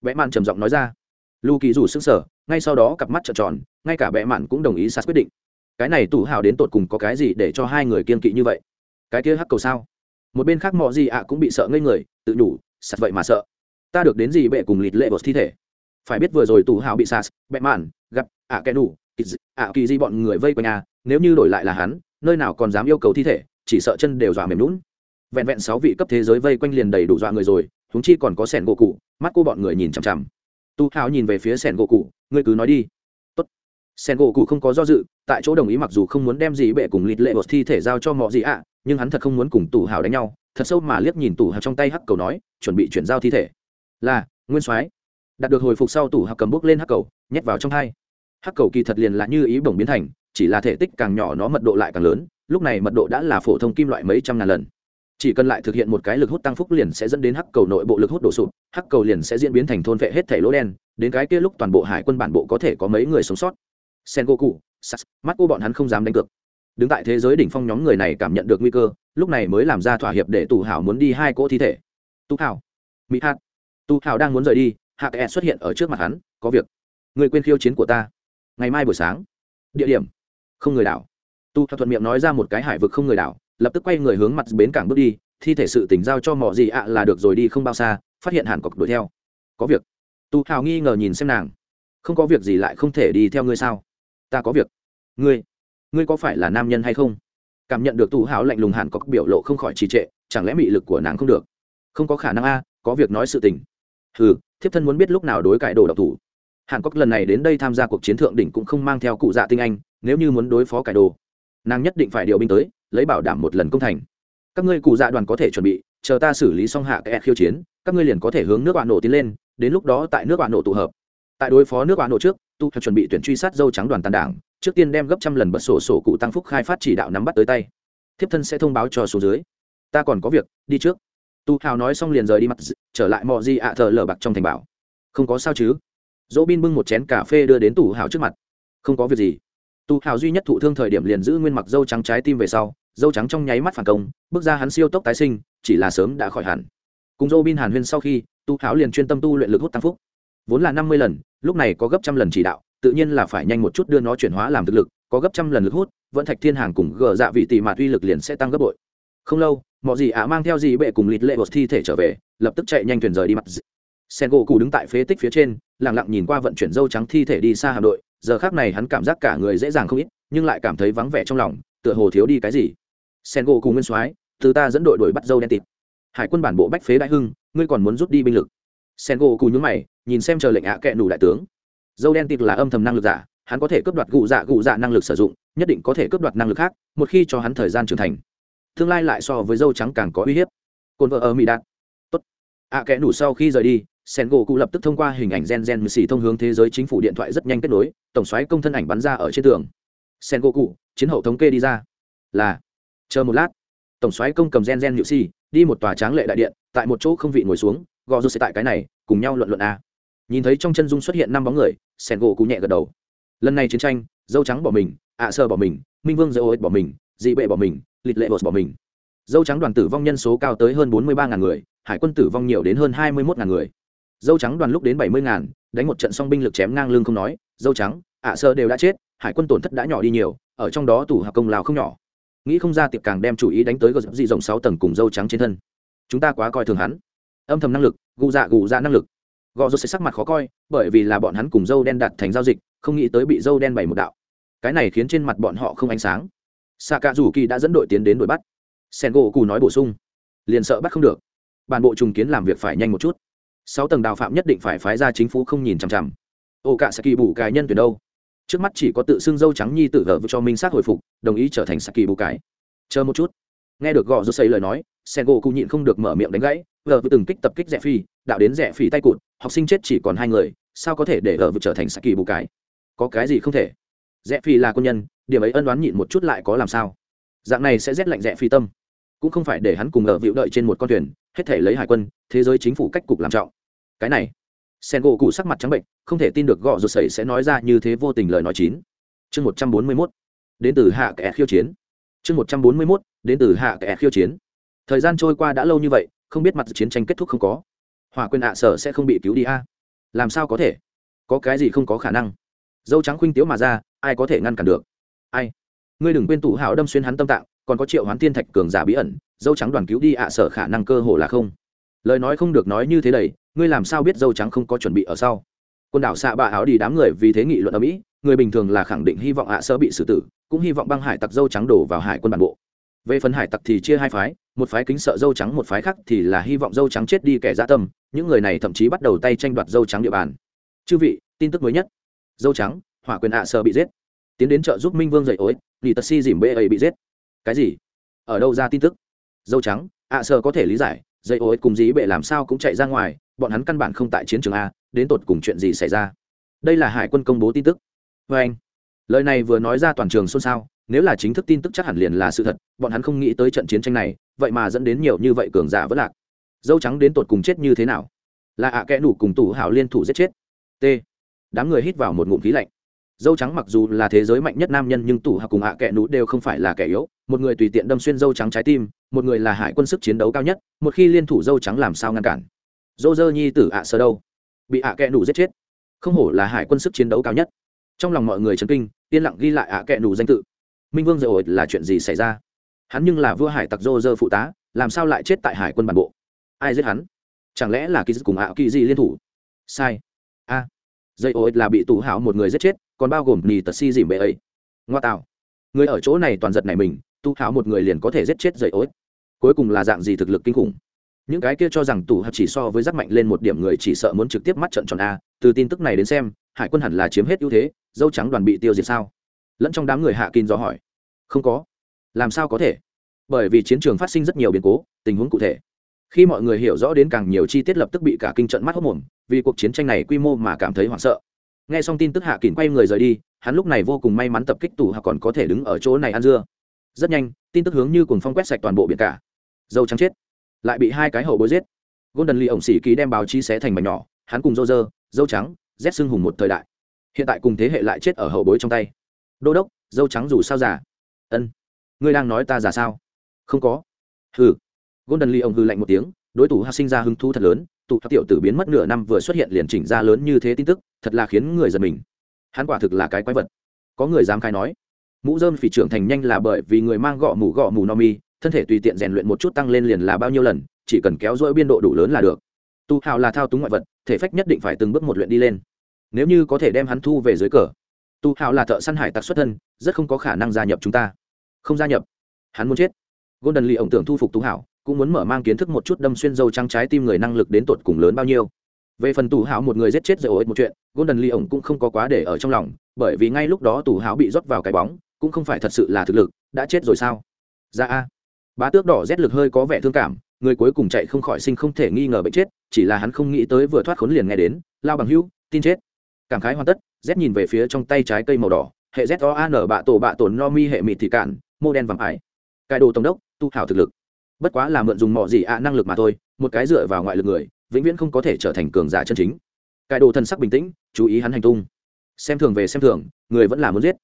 Vẽ mạn trầm giọng nói ra. Lù kỳ dù sững sờ, ngay sau đó cặp mắt trợn tròn ngay cả bệ mạn cũng đồng ý sạt quyết định. Cái này tủ hào đến tột cùng có cái gì để cho hai người kiên kỵ như vậy? Cái kia hắc cầu sao? Một bên khác mọi gì ạ cũng bị sợ ngây người, tự nhủ, sạt vậy mà sợ. Ta được đến gì bệ cùng lịt lệ bột thi thể? Phải biết vừa rồi tủ hào bị sạt, bệ mạn, gặp, ạ kẻ đủ ạ kỳ di bọn người vây quanh nhà, nếu như đổi lại là hắn, nơi nào còn dám yêu cầu thi thể, chỉ sợ chân đều dọa mềm lún vẹn vẹn sáu vị cấp thế giới vây quanh liền đầy đủ dọa người rồi chúng chi còn có sẻn gỗ cụ, mắt cô bọn người nhìn chằm chằm. Tu hào nhìn về phía sẻn gỗ cụ, ngươi cứ nói đi sen gỗ cụ không có do dự, tại chỗ đồng ý mặc dù không muốn đem gì bệ cùng lịt lệ bột thi thể giao cho mọi gì ạ, nhưng hắn thật không muốn cùng tù hào đánh nhau, thật sâu mà liếc nhìn tù hào trong tay hắc cầu nói, chuẩn bị chuyển giao thi thể. Là, nguyên soái. Đạt được hồi phục sau tù hào cầm bước lên hắc cầu, nhét vào trong hai. Hắc cầu kỳ thật liền là như ý bổng biến thành, chỉ là thể tích càng nhỏ nó mật độ lại càng lớn, lúc này mật độ đã là phổ thông kim loại mấy trăm ngàn lần. Chỉ cần lại thực hiện một cái lực hút tăng phúc liền sẽ dẫn đến hắc cầu nội bộ lực hút đổ sụp, hắc cầu liền sẽ diễn biến thành thôn vệ hết thể lỗ đen, đến cái kia lúc toàn bộ hải quân bản bộ có thể có mấy người sống sót sen goku sas mắt cô bọn hắn không dám đánh cược. Đứng tại thế giới đỉnh phong nhóm người này cảm nhận được nguy cơ, lúc này mới làm ra thỏa hiệp để tù hảo muốn đi hai cỗ thi thể. Tu hảo mỹ hạt. Tu hảo đang muốn rời đi hạ kẻ e xuất hiện ở trước mặt hắn, có việc. Người quên khiêu chiến của ta. Ngày mai buổi sáng. Địa điểm? Không người đảo. Tu hảo thuận miệng nói ra một cái hải vực không người đảo, lập tức quay người hướng mặt bến cảng bước đi, thi thể sự tỉnh giao cho mỏ gì ạ là được rồi đi không bao xa, phát hiện hàn cọc đuổi theo. Có việc. Tu hào nghi ngờ nhìn xem nàng. Không có việc gì lại không thể đi theo ngươi sao? Ta có việc. Ngươi ngươi có phải là nam nhân hay không? Cảm nhận được tù hào lạnh lùng hàn cọc biểu lộ không khỏi trì trệ, chẳng lẽ mị lực của nàng không được? Không có khả năng a, có việc nói sự tình. Ừ thiếp thân muốn biết lúc nào đối cải đồ độc thủ. Hàn cốc lần này đến đây tham gia cuộc chiến thượng đỉnh cũng không mang theo cụ dạ tinh anh, nếu như muốn đối phó cải đồ, nàng nhất định phải điều binh tới, lấy bảo đảm một lần công thành. Các ngươi cụ dạ đoàn có thể chuẩn bị, chờ ta xử lý xong hạ kẻ khiêu chiến, các ngươi liền có thể hướng nước bạn nổ tiến lên, đến lúc đó tại nước bạn nổ tụ hợp. Tại đối phó nước bạn nổ trước tu chuẩn bị tuyển truy sát dâu trắng đoàn tàn đảng, trước tiên đem gấp trăm lần bật sổ sổ cụ tăng phúc khai phát chỉ đạo nắm bắt tới tay. Thiếp thân sẽ thông báo cho số dưới. Ta còn có việc, đi trước. Tu hào nói xong liền rời đi mặt, trở lại mọi di ạ thờ lở bạc trong thành bảo. Không có sao chứ? Dỗ bin bưng một chén cà phê đưa đến tủ hào trước mặt. Không có việc gì. Tu hào duy nhất thụ thương thời điểm liền giữ nguyên mặc dâu trắng trái tim về sau, dâu trắng trong nháy mắt phản công, bước ra hắn siêu tốc tái sinh, chỉ là sớm đã khỏi hẳn. Cùng dỗ bin hàn huyên sau khi, tu hào liền chuyên tâm tu luyện lực hút tăng phúc vốn là năm mươi lần, lúc này có gấp trăm lần chỉ đạo, tự nhiên là phải nhanh một chút đưa nó chuyển hóa làm thực lực, có gấp trăm lần lực hút, vẫn thạch thiên hàng cùng gờ dạ vị tỷ mà uy lực liền sẽ tăng gấp bội. Không lâu, mọi gì ạ mang theo gì bệ cùng lịt lệ bột thi thể trở về, lập tức chạy nhanh thuyền rời đi mặt sen gỗ cụ đứng tại phế tích phía trên lẳng lặng nhìn qua vận chuyển dâu trắng thi thể đi xa hạm đội, giờ khác này hắn cảm giác cả người dễ dàng không ít, nhưng lại cảm thấy vắng vẻ trong lòng, tựa hồ thiếu đi cái gì. Sen gỗ cụ nguyên soái, từ ta dẫn đội đuổi bắt dâu đen tịt. Hải quân bản bộ bách phế đại hưng, ngươi còn muốn rút đi binh lực sen gỗ cù nhúng mày, nhìn xem chờ lệnh ạ kệ nủ đại tướng. Dâu đen tịt là âm thầm năng lực giả, hắn có thể cướp đoạt gụ dạ gụ dạ năng lực sử dụng, nhất định có thể cướp đoạt năng lực khác, một khi cho hắn thời gian trưởng thành. Tương lai lại so với dâu trắng càng có uy hiếp. Cồn vợ ở mỹ đạt. Tốt. Ạ kẽ nủ sau khi rời đi sen gỗ cụ lập tức thông qua hình ảnh gen gen mười xì thông hướng thế giới chính phủ điện thoại rất nhanh kết nối, tổng xoáy công thân ảnh bắn ra ở trên tường. Sen gỗ cụ chiến hậu thống kê đi ra. Là, chờ một lát. Tổng xoáy công cầm gen gen nhự xì, đi một tòa tráng lệ đại điện, tại một chỗ không vị ngồi xuống gò dù sẽ tại cái này, cùng nhau luận luận a. Nhìn thấy trong chân dung xuất hiện năm bóng người, sen gỗ cụ nhẹ gật đầu. Lần này chiến tranh, dâu trắng bỏ mình, ạ sơ bỏ mình, minh vương dâu ích bỏ mình, dị bệ bỏ mình, lịch lệ bột bỏ mình. Dâu trắng đoàn tử vong nhân số cao tới hơn bốn mươi ba người, hải quân tử vong nhiều đến hơn hai mươi một người. Dâu trắng đoàn lúc đến bảy mươi đánh một trận song binh lực chém ngang lưng không nói, dâu trắng, ạ sơ đều đã chết, hải quân tổn thất đã nhỏ đi nhiều, ở trong đó tủ hạ công lào không nhỏ. Nghĩ không ra tiệp càng đem chủ ý đánh tới gờ dị rộng sáu tầng cùng dâu trắng trên thân. Chúng ta quá coi thường hắn âm thầm năng lực, gù dạ gù dạ năng lực. Gò rột sẽ sắc mặt khó coi, bởi vì là bọn hắn cùng dâu đen đặt thành giao dịch, không nghĩ tới bị dâu đen bày một đạo. Cái này khiến trên mặt bọn họ không ánh sáng. Xạ cả rủ kỳ đã dẫn đội tiến đến đuổi bắt. Sen gỗ cù nói bổ sung. Liền sợ bắt không được. Bản bộ trùng kiến làm việc phải nhanh một chút. Sáu tầng đào phạm nhất định phải phái ra chính phủ không nhìn chằm chằm. Ô cả saki bù cải nhân tuyển đâu? Trước mắt chỉ có tự xưng dâu trắng nhi tự gỡ cho minh xác hồi phục, đồng ý trở thành saki bù cái. Chờ một chút. Nghe được gò rô xây lời nói sen gỗ cụ nhịn không được mở miệng đánh gãy gờ vừa từng kích tập kích rẻ phi, đạo đến rẻ phi tay cụt, học sinh chết chỉ còn hai người, sao có thể để gờ vừa trở thành saki bù cái? có cái gì không thể? Rẽ phi là quân nhân, điểm ấy ân đoán nhịn một chút lại có làm sao? Dạng này sẽ rét lạnh rẽ phi tâm. Cũng không phải để hắn cùng ở vịu đợi trên một con thuyền, hết thể lấy hải quân, thế giới chính phủ cách cục làm trọng. Cái này, sen gỗ cụ sắc mặt trắng bệnh, không thể tin được gõ ruột sẩy sẽ nói ra như thế vô tình lời nói chín. Chương một trăm bốn mươi mốt, đến từ hạ kẻ khiêu chiến. Chương một trăm bốn mươi mốt, đến từ hạ kẻ khiêu chiến. Thời gian trôi qua đã lâu như vậy không biết mặt chiến tranh kết thúc không có. Hỏa quyền ạ sở sẽ không bị cứu đi a. Làm sao có thể? Có cái gì không có khả năng? Dâu trắng khuynh tiếu mà ra, ai có thể ngăn cản được? Ai? Ngươi đừng quên tụ hảo đâm xuyên hắn tâm tạng, còn có triệu hoán tiên thạch cường giả bí ẩn, dâu trắng đoàn cứu đi ạ sở khả năng cơ hồ là không. Lời nói không được nói như thế đầy, ngươi làm sao biết dâu trắng không có chuẩn bị ở sau? Quần đảo xạ bạ áo đi đám người vì thế nghị luận ở mỹ, người bình thường là khẳng định hy vọng ạ sở bị xử tử, cũng hy vọng băng hải tặc dâu trắng đổ vào hải quân bản bộ về phần hải tặc thì chia hai phái, một phái kính sợ dâu trắng, một phái khác thì là hy vọng dâu trắng chết đi kẻ gia tâm. Những người này thậm chí bắt đầu tay tranh đoạt dâu trắng địa bàn. Chư vị, tin tức mới nhất. Dâu trắng, hỏa quyền ạ sở bị giết. Tiến đến chợ giúp minh vương dậy ối lì tật si dìm bê ấy bị giết. Cái gì? Ở đâu ra tin tức? Dâu trắng, ạ à có thể lý giải dậy ối cùng dí bệ làm sao cũng chạy ra ngoài, bọn hắn căn bản không tại chiến trường a, đến tột cùng chuyện gì xảy ra? Đây là hải quân công bố tin tức. Vê anh lời này vừa nói ra toàn trường xôn xao nếu là chính thức tin tức chắc hẳn liền là sự thật, bọn hắn không nghĩ tới trận chiến tranh này, vậy mà dẫn đến nhiều như vậy cường giả vẫn lạc. Dâu trắng đến tột cùng chết như thế nào? Là ạ à kẽ nủ cùng tủ hảo liên thủ giết chết. T. Đám người hít vào một ngụm khí lạnh. Dâu trắng mặc dù là thế giới mạnh nhất nam nhân nhưng tủ hạ cùng hạ kẽ nú đều không phải là kẻ yếu. Một người tùy tiện đâm xuyên dâu trắng trái tim, một người là hải quân sức chiến đấu cao nhất, một khi liên thủ dâu trắng làm sao ngăn cản? Dô dơ nhi tử ạ sơ đâu? Bị ạ kẽ nú giết chết. Không hổ là hải quân sức chiến đấu cao nhất. Trong lòng mọi người chấn kinh, yên lặng ghi lại ạ kẽ nú danh tự minh vương dầu là chuyện gì xảy ra? Hắn nhưng là vua hải tặc dô dơ phụ tá, làm sao lại chết tại hải quân bản bộ? Ai giết hắn? Chẳng lẽ là kỳ cùng ạ kỳ gì liên thủ? Sai. A. Dây ô là bị tủ hảo một người giết chết, còn bao gồm nì tật si dìm bệ ấy. Ngoa tạo. Người ở chỗ này toàn giật này mình tu hảo một người liền có thể giết chết dây ô cuối cùng là dạng gì thực lực kinh khủng? Những cái kia cho rằng tủ hạp chỉ so với rắc mạnh lên một điểm người chỉ sợ muốn trực tiếp mắt trận tròn a, từ tin tức này đến xem, hải quân hẳn là chiếm hết ưu thế, dâu trắng đoàn bị tiêu diệt sao? Lẫn trong đám người hạ kín do hỏi. Không có. Làm sao có thể? Bởi vì chiến trường phát sinh rất nhiều biến cố, tình huống cụ thể. Khi mọi người hiểu rõ đến càng nhiều chi tiết lập tức bị cả kinh trận mắt hốc mồm, vì cuộc chiến tranh này quy mô mà cảm thấy hoảng sợ. Nghe xong tin tức hạ kín quay người rời đi, hắn lúc này vô cùng may mắn tập kích tù hoặc còn có thể đứng ở chỗ này ăn dưa. Rất nhanh, tin tức hướng như cùng phong quét sạch toàn bộ biển cả. Dâu trắng chết. Lại bị hai cái hậu bối giết. Golden lee ổng xỉ ký đem báo chí xé thành mảnh nhỏ, hắn cùng dâu dơ dâu trắng rét xưng hùng một thời đại. Hiện tại cùng thế hệ lại chết ở hậu bối trong tay đô đốc, dâu trắng dù sao giả ân. Ngươi đang nói ta giả sao? Không có. Hừ. Golden lee ông hư lạnh một tiếng, đối thủ hạ sinh ra hứng thú thật lớn, tụ tiểu tử biến mất nửa năm vừa xuất hiện liền chỉnh ra lớn như thế tin tức, thật là khiến người giật mình. Hắn quả thực là cái quái vật. Có người dám khai nói, mũ dơm phỉ trưởng thành nhanh là bởi vì người mang gọ mù gọ mù no mi, thân thể tùy tiện rèn luyện một chút tăng lên liền là bao nhiêu lần, chỉ cần kéo dỗi biên độ đủ lớn là được. Tu hào là thao túng ngoại vật, thể phách nhất định phải từng bước một luyện đi lên. Nếu như có thể đem hắn thu về dưới cờ tu hào là thợ săn hải tặc xuất thân, rất không có khả năng gia nhập chúng ta. Không gia nhập. Hắn muốn chết. Golden lee ổng tưởng thu phục tu hào, cũng muốn mở mang kiến thức một chút đâm xuyên dâu trắng trái tim người năng lực đến tột cùng lớn bao nhiêu. Về phần tù hảo một người giết chết dầu ổi một chuyện, golden lee ổng cũng không có quá để ở trong lòng, bởi vì ngay lúc đó tù hảo bị rót vào cái bóng, cũng không phải thật sự là thực lực, đã chết rồi sao? Ra a. Bá tước đỏ rét lực hơi có vẻ thương cảm, người cuối cùng chạy không khỏi sinh không thể nghi ngờ bệnh chết, chỉ là hắn không nghĩ tới vừa thoát khốn liền nghe đến, lao bằng hữu, tin chết. Cảm khái hoàn tất z nhìn về phía trong tay trái cây màu đỏ, hệ z o N bạ tổ bạ tổn no mi hệ mịt thị cản mô đen vàng ải. Cải đồ tổng đốc, tu hảo thực lực. Bất quá là mượn dùng mọi gì ạ, năng lực mà thôi, một cái dựa vào ngoại lực người, vĩnh viễn không có thể trở thành cường giả chân chính. Cải đồ thần sắc bình tĩnh, chú ý hắn hành tung. Xem thường về xem thường, người vẫn là muốn giết.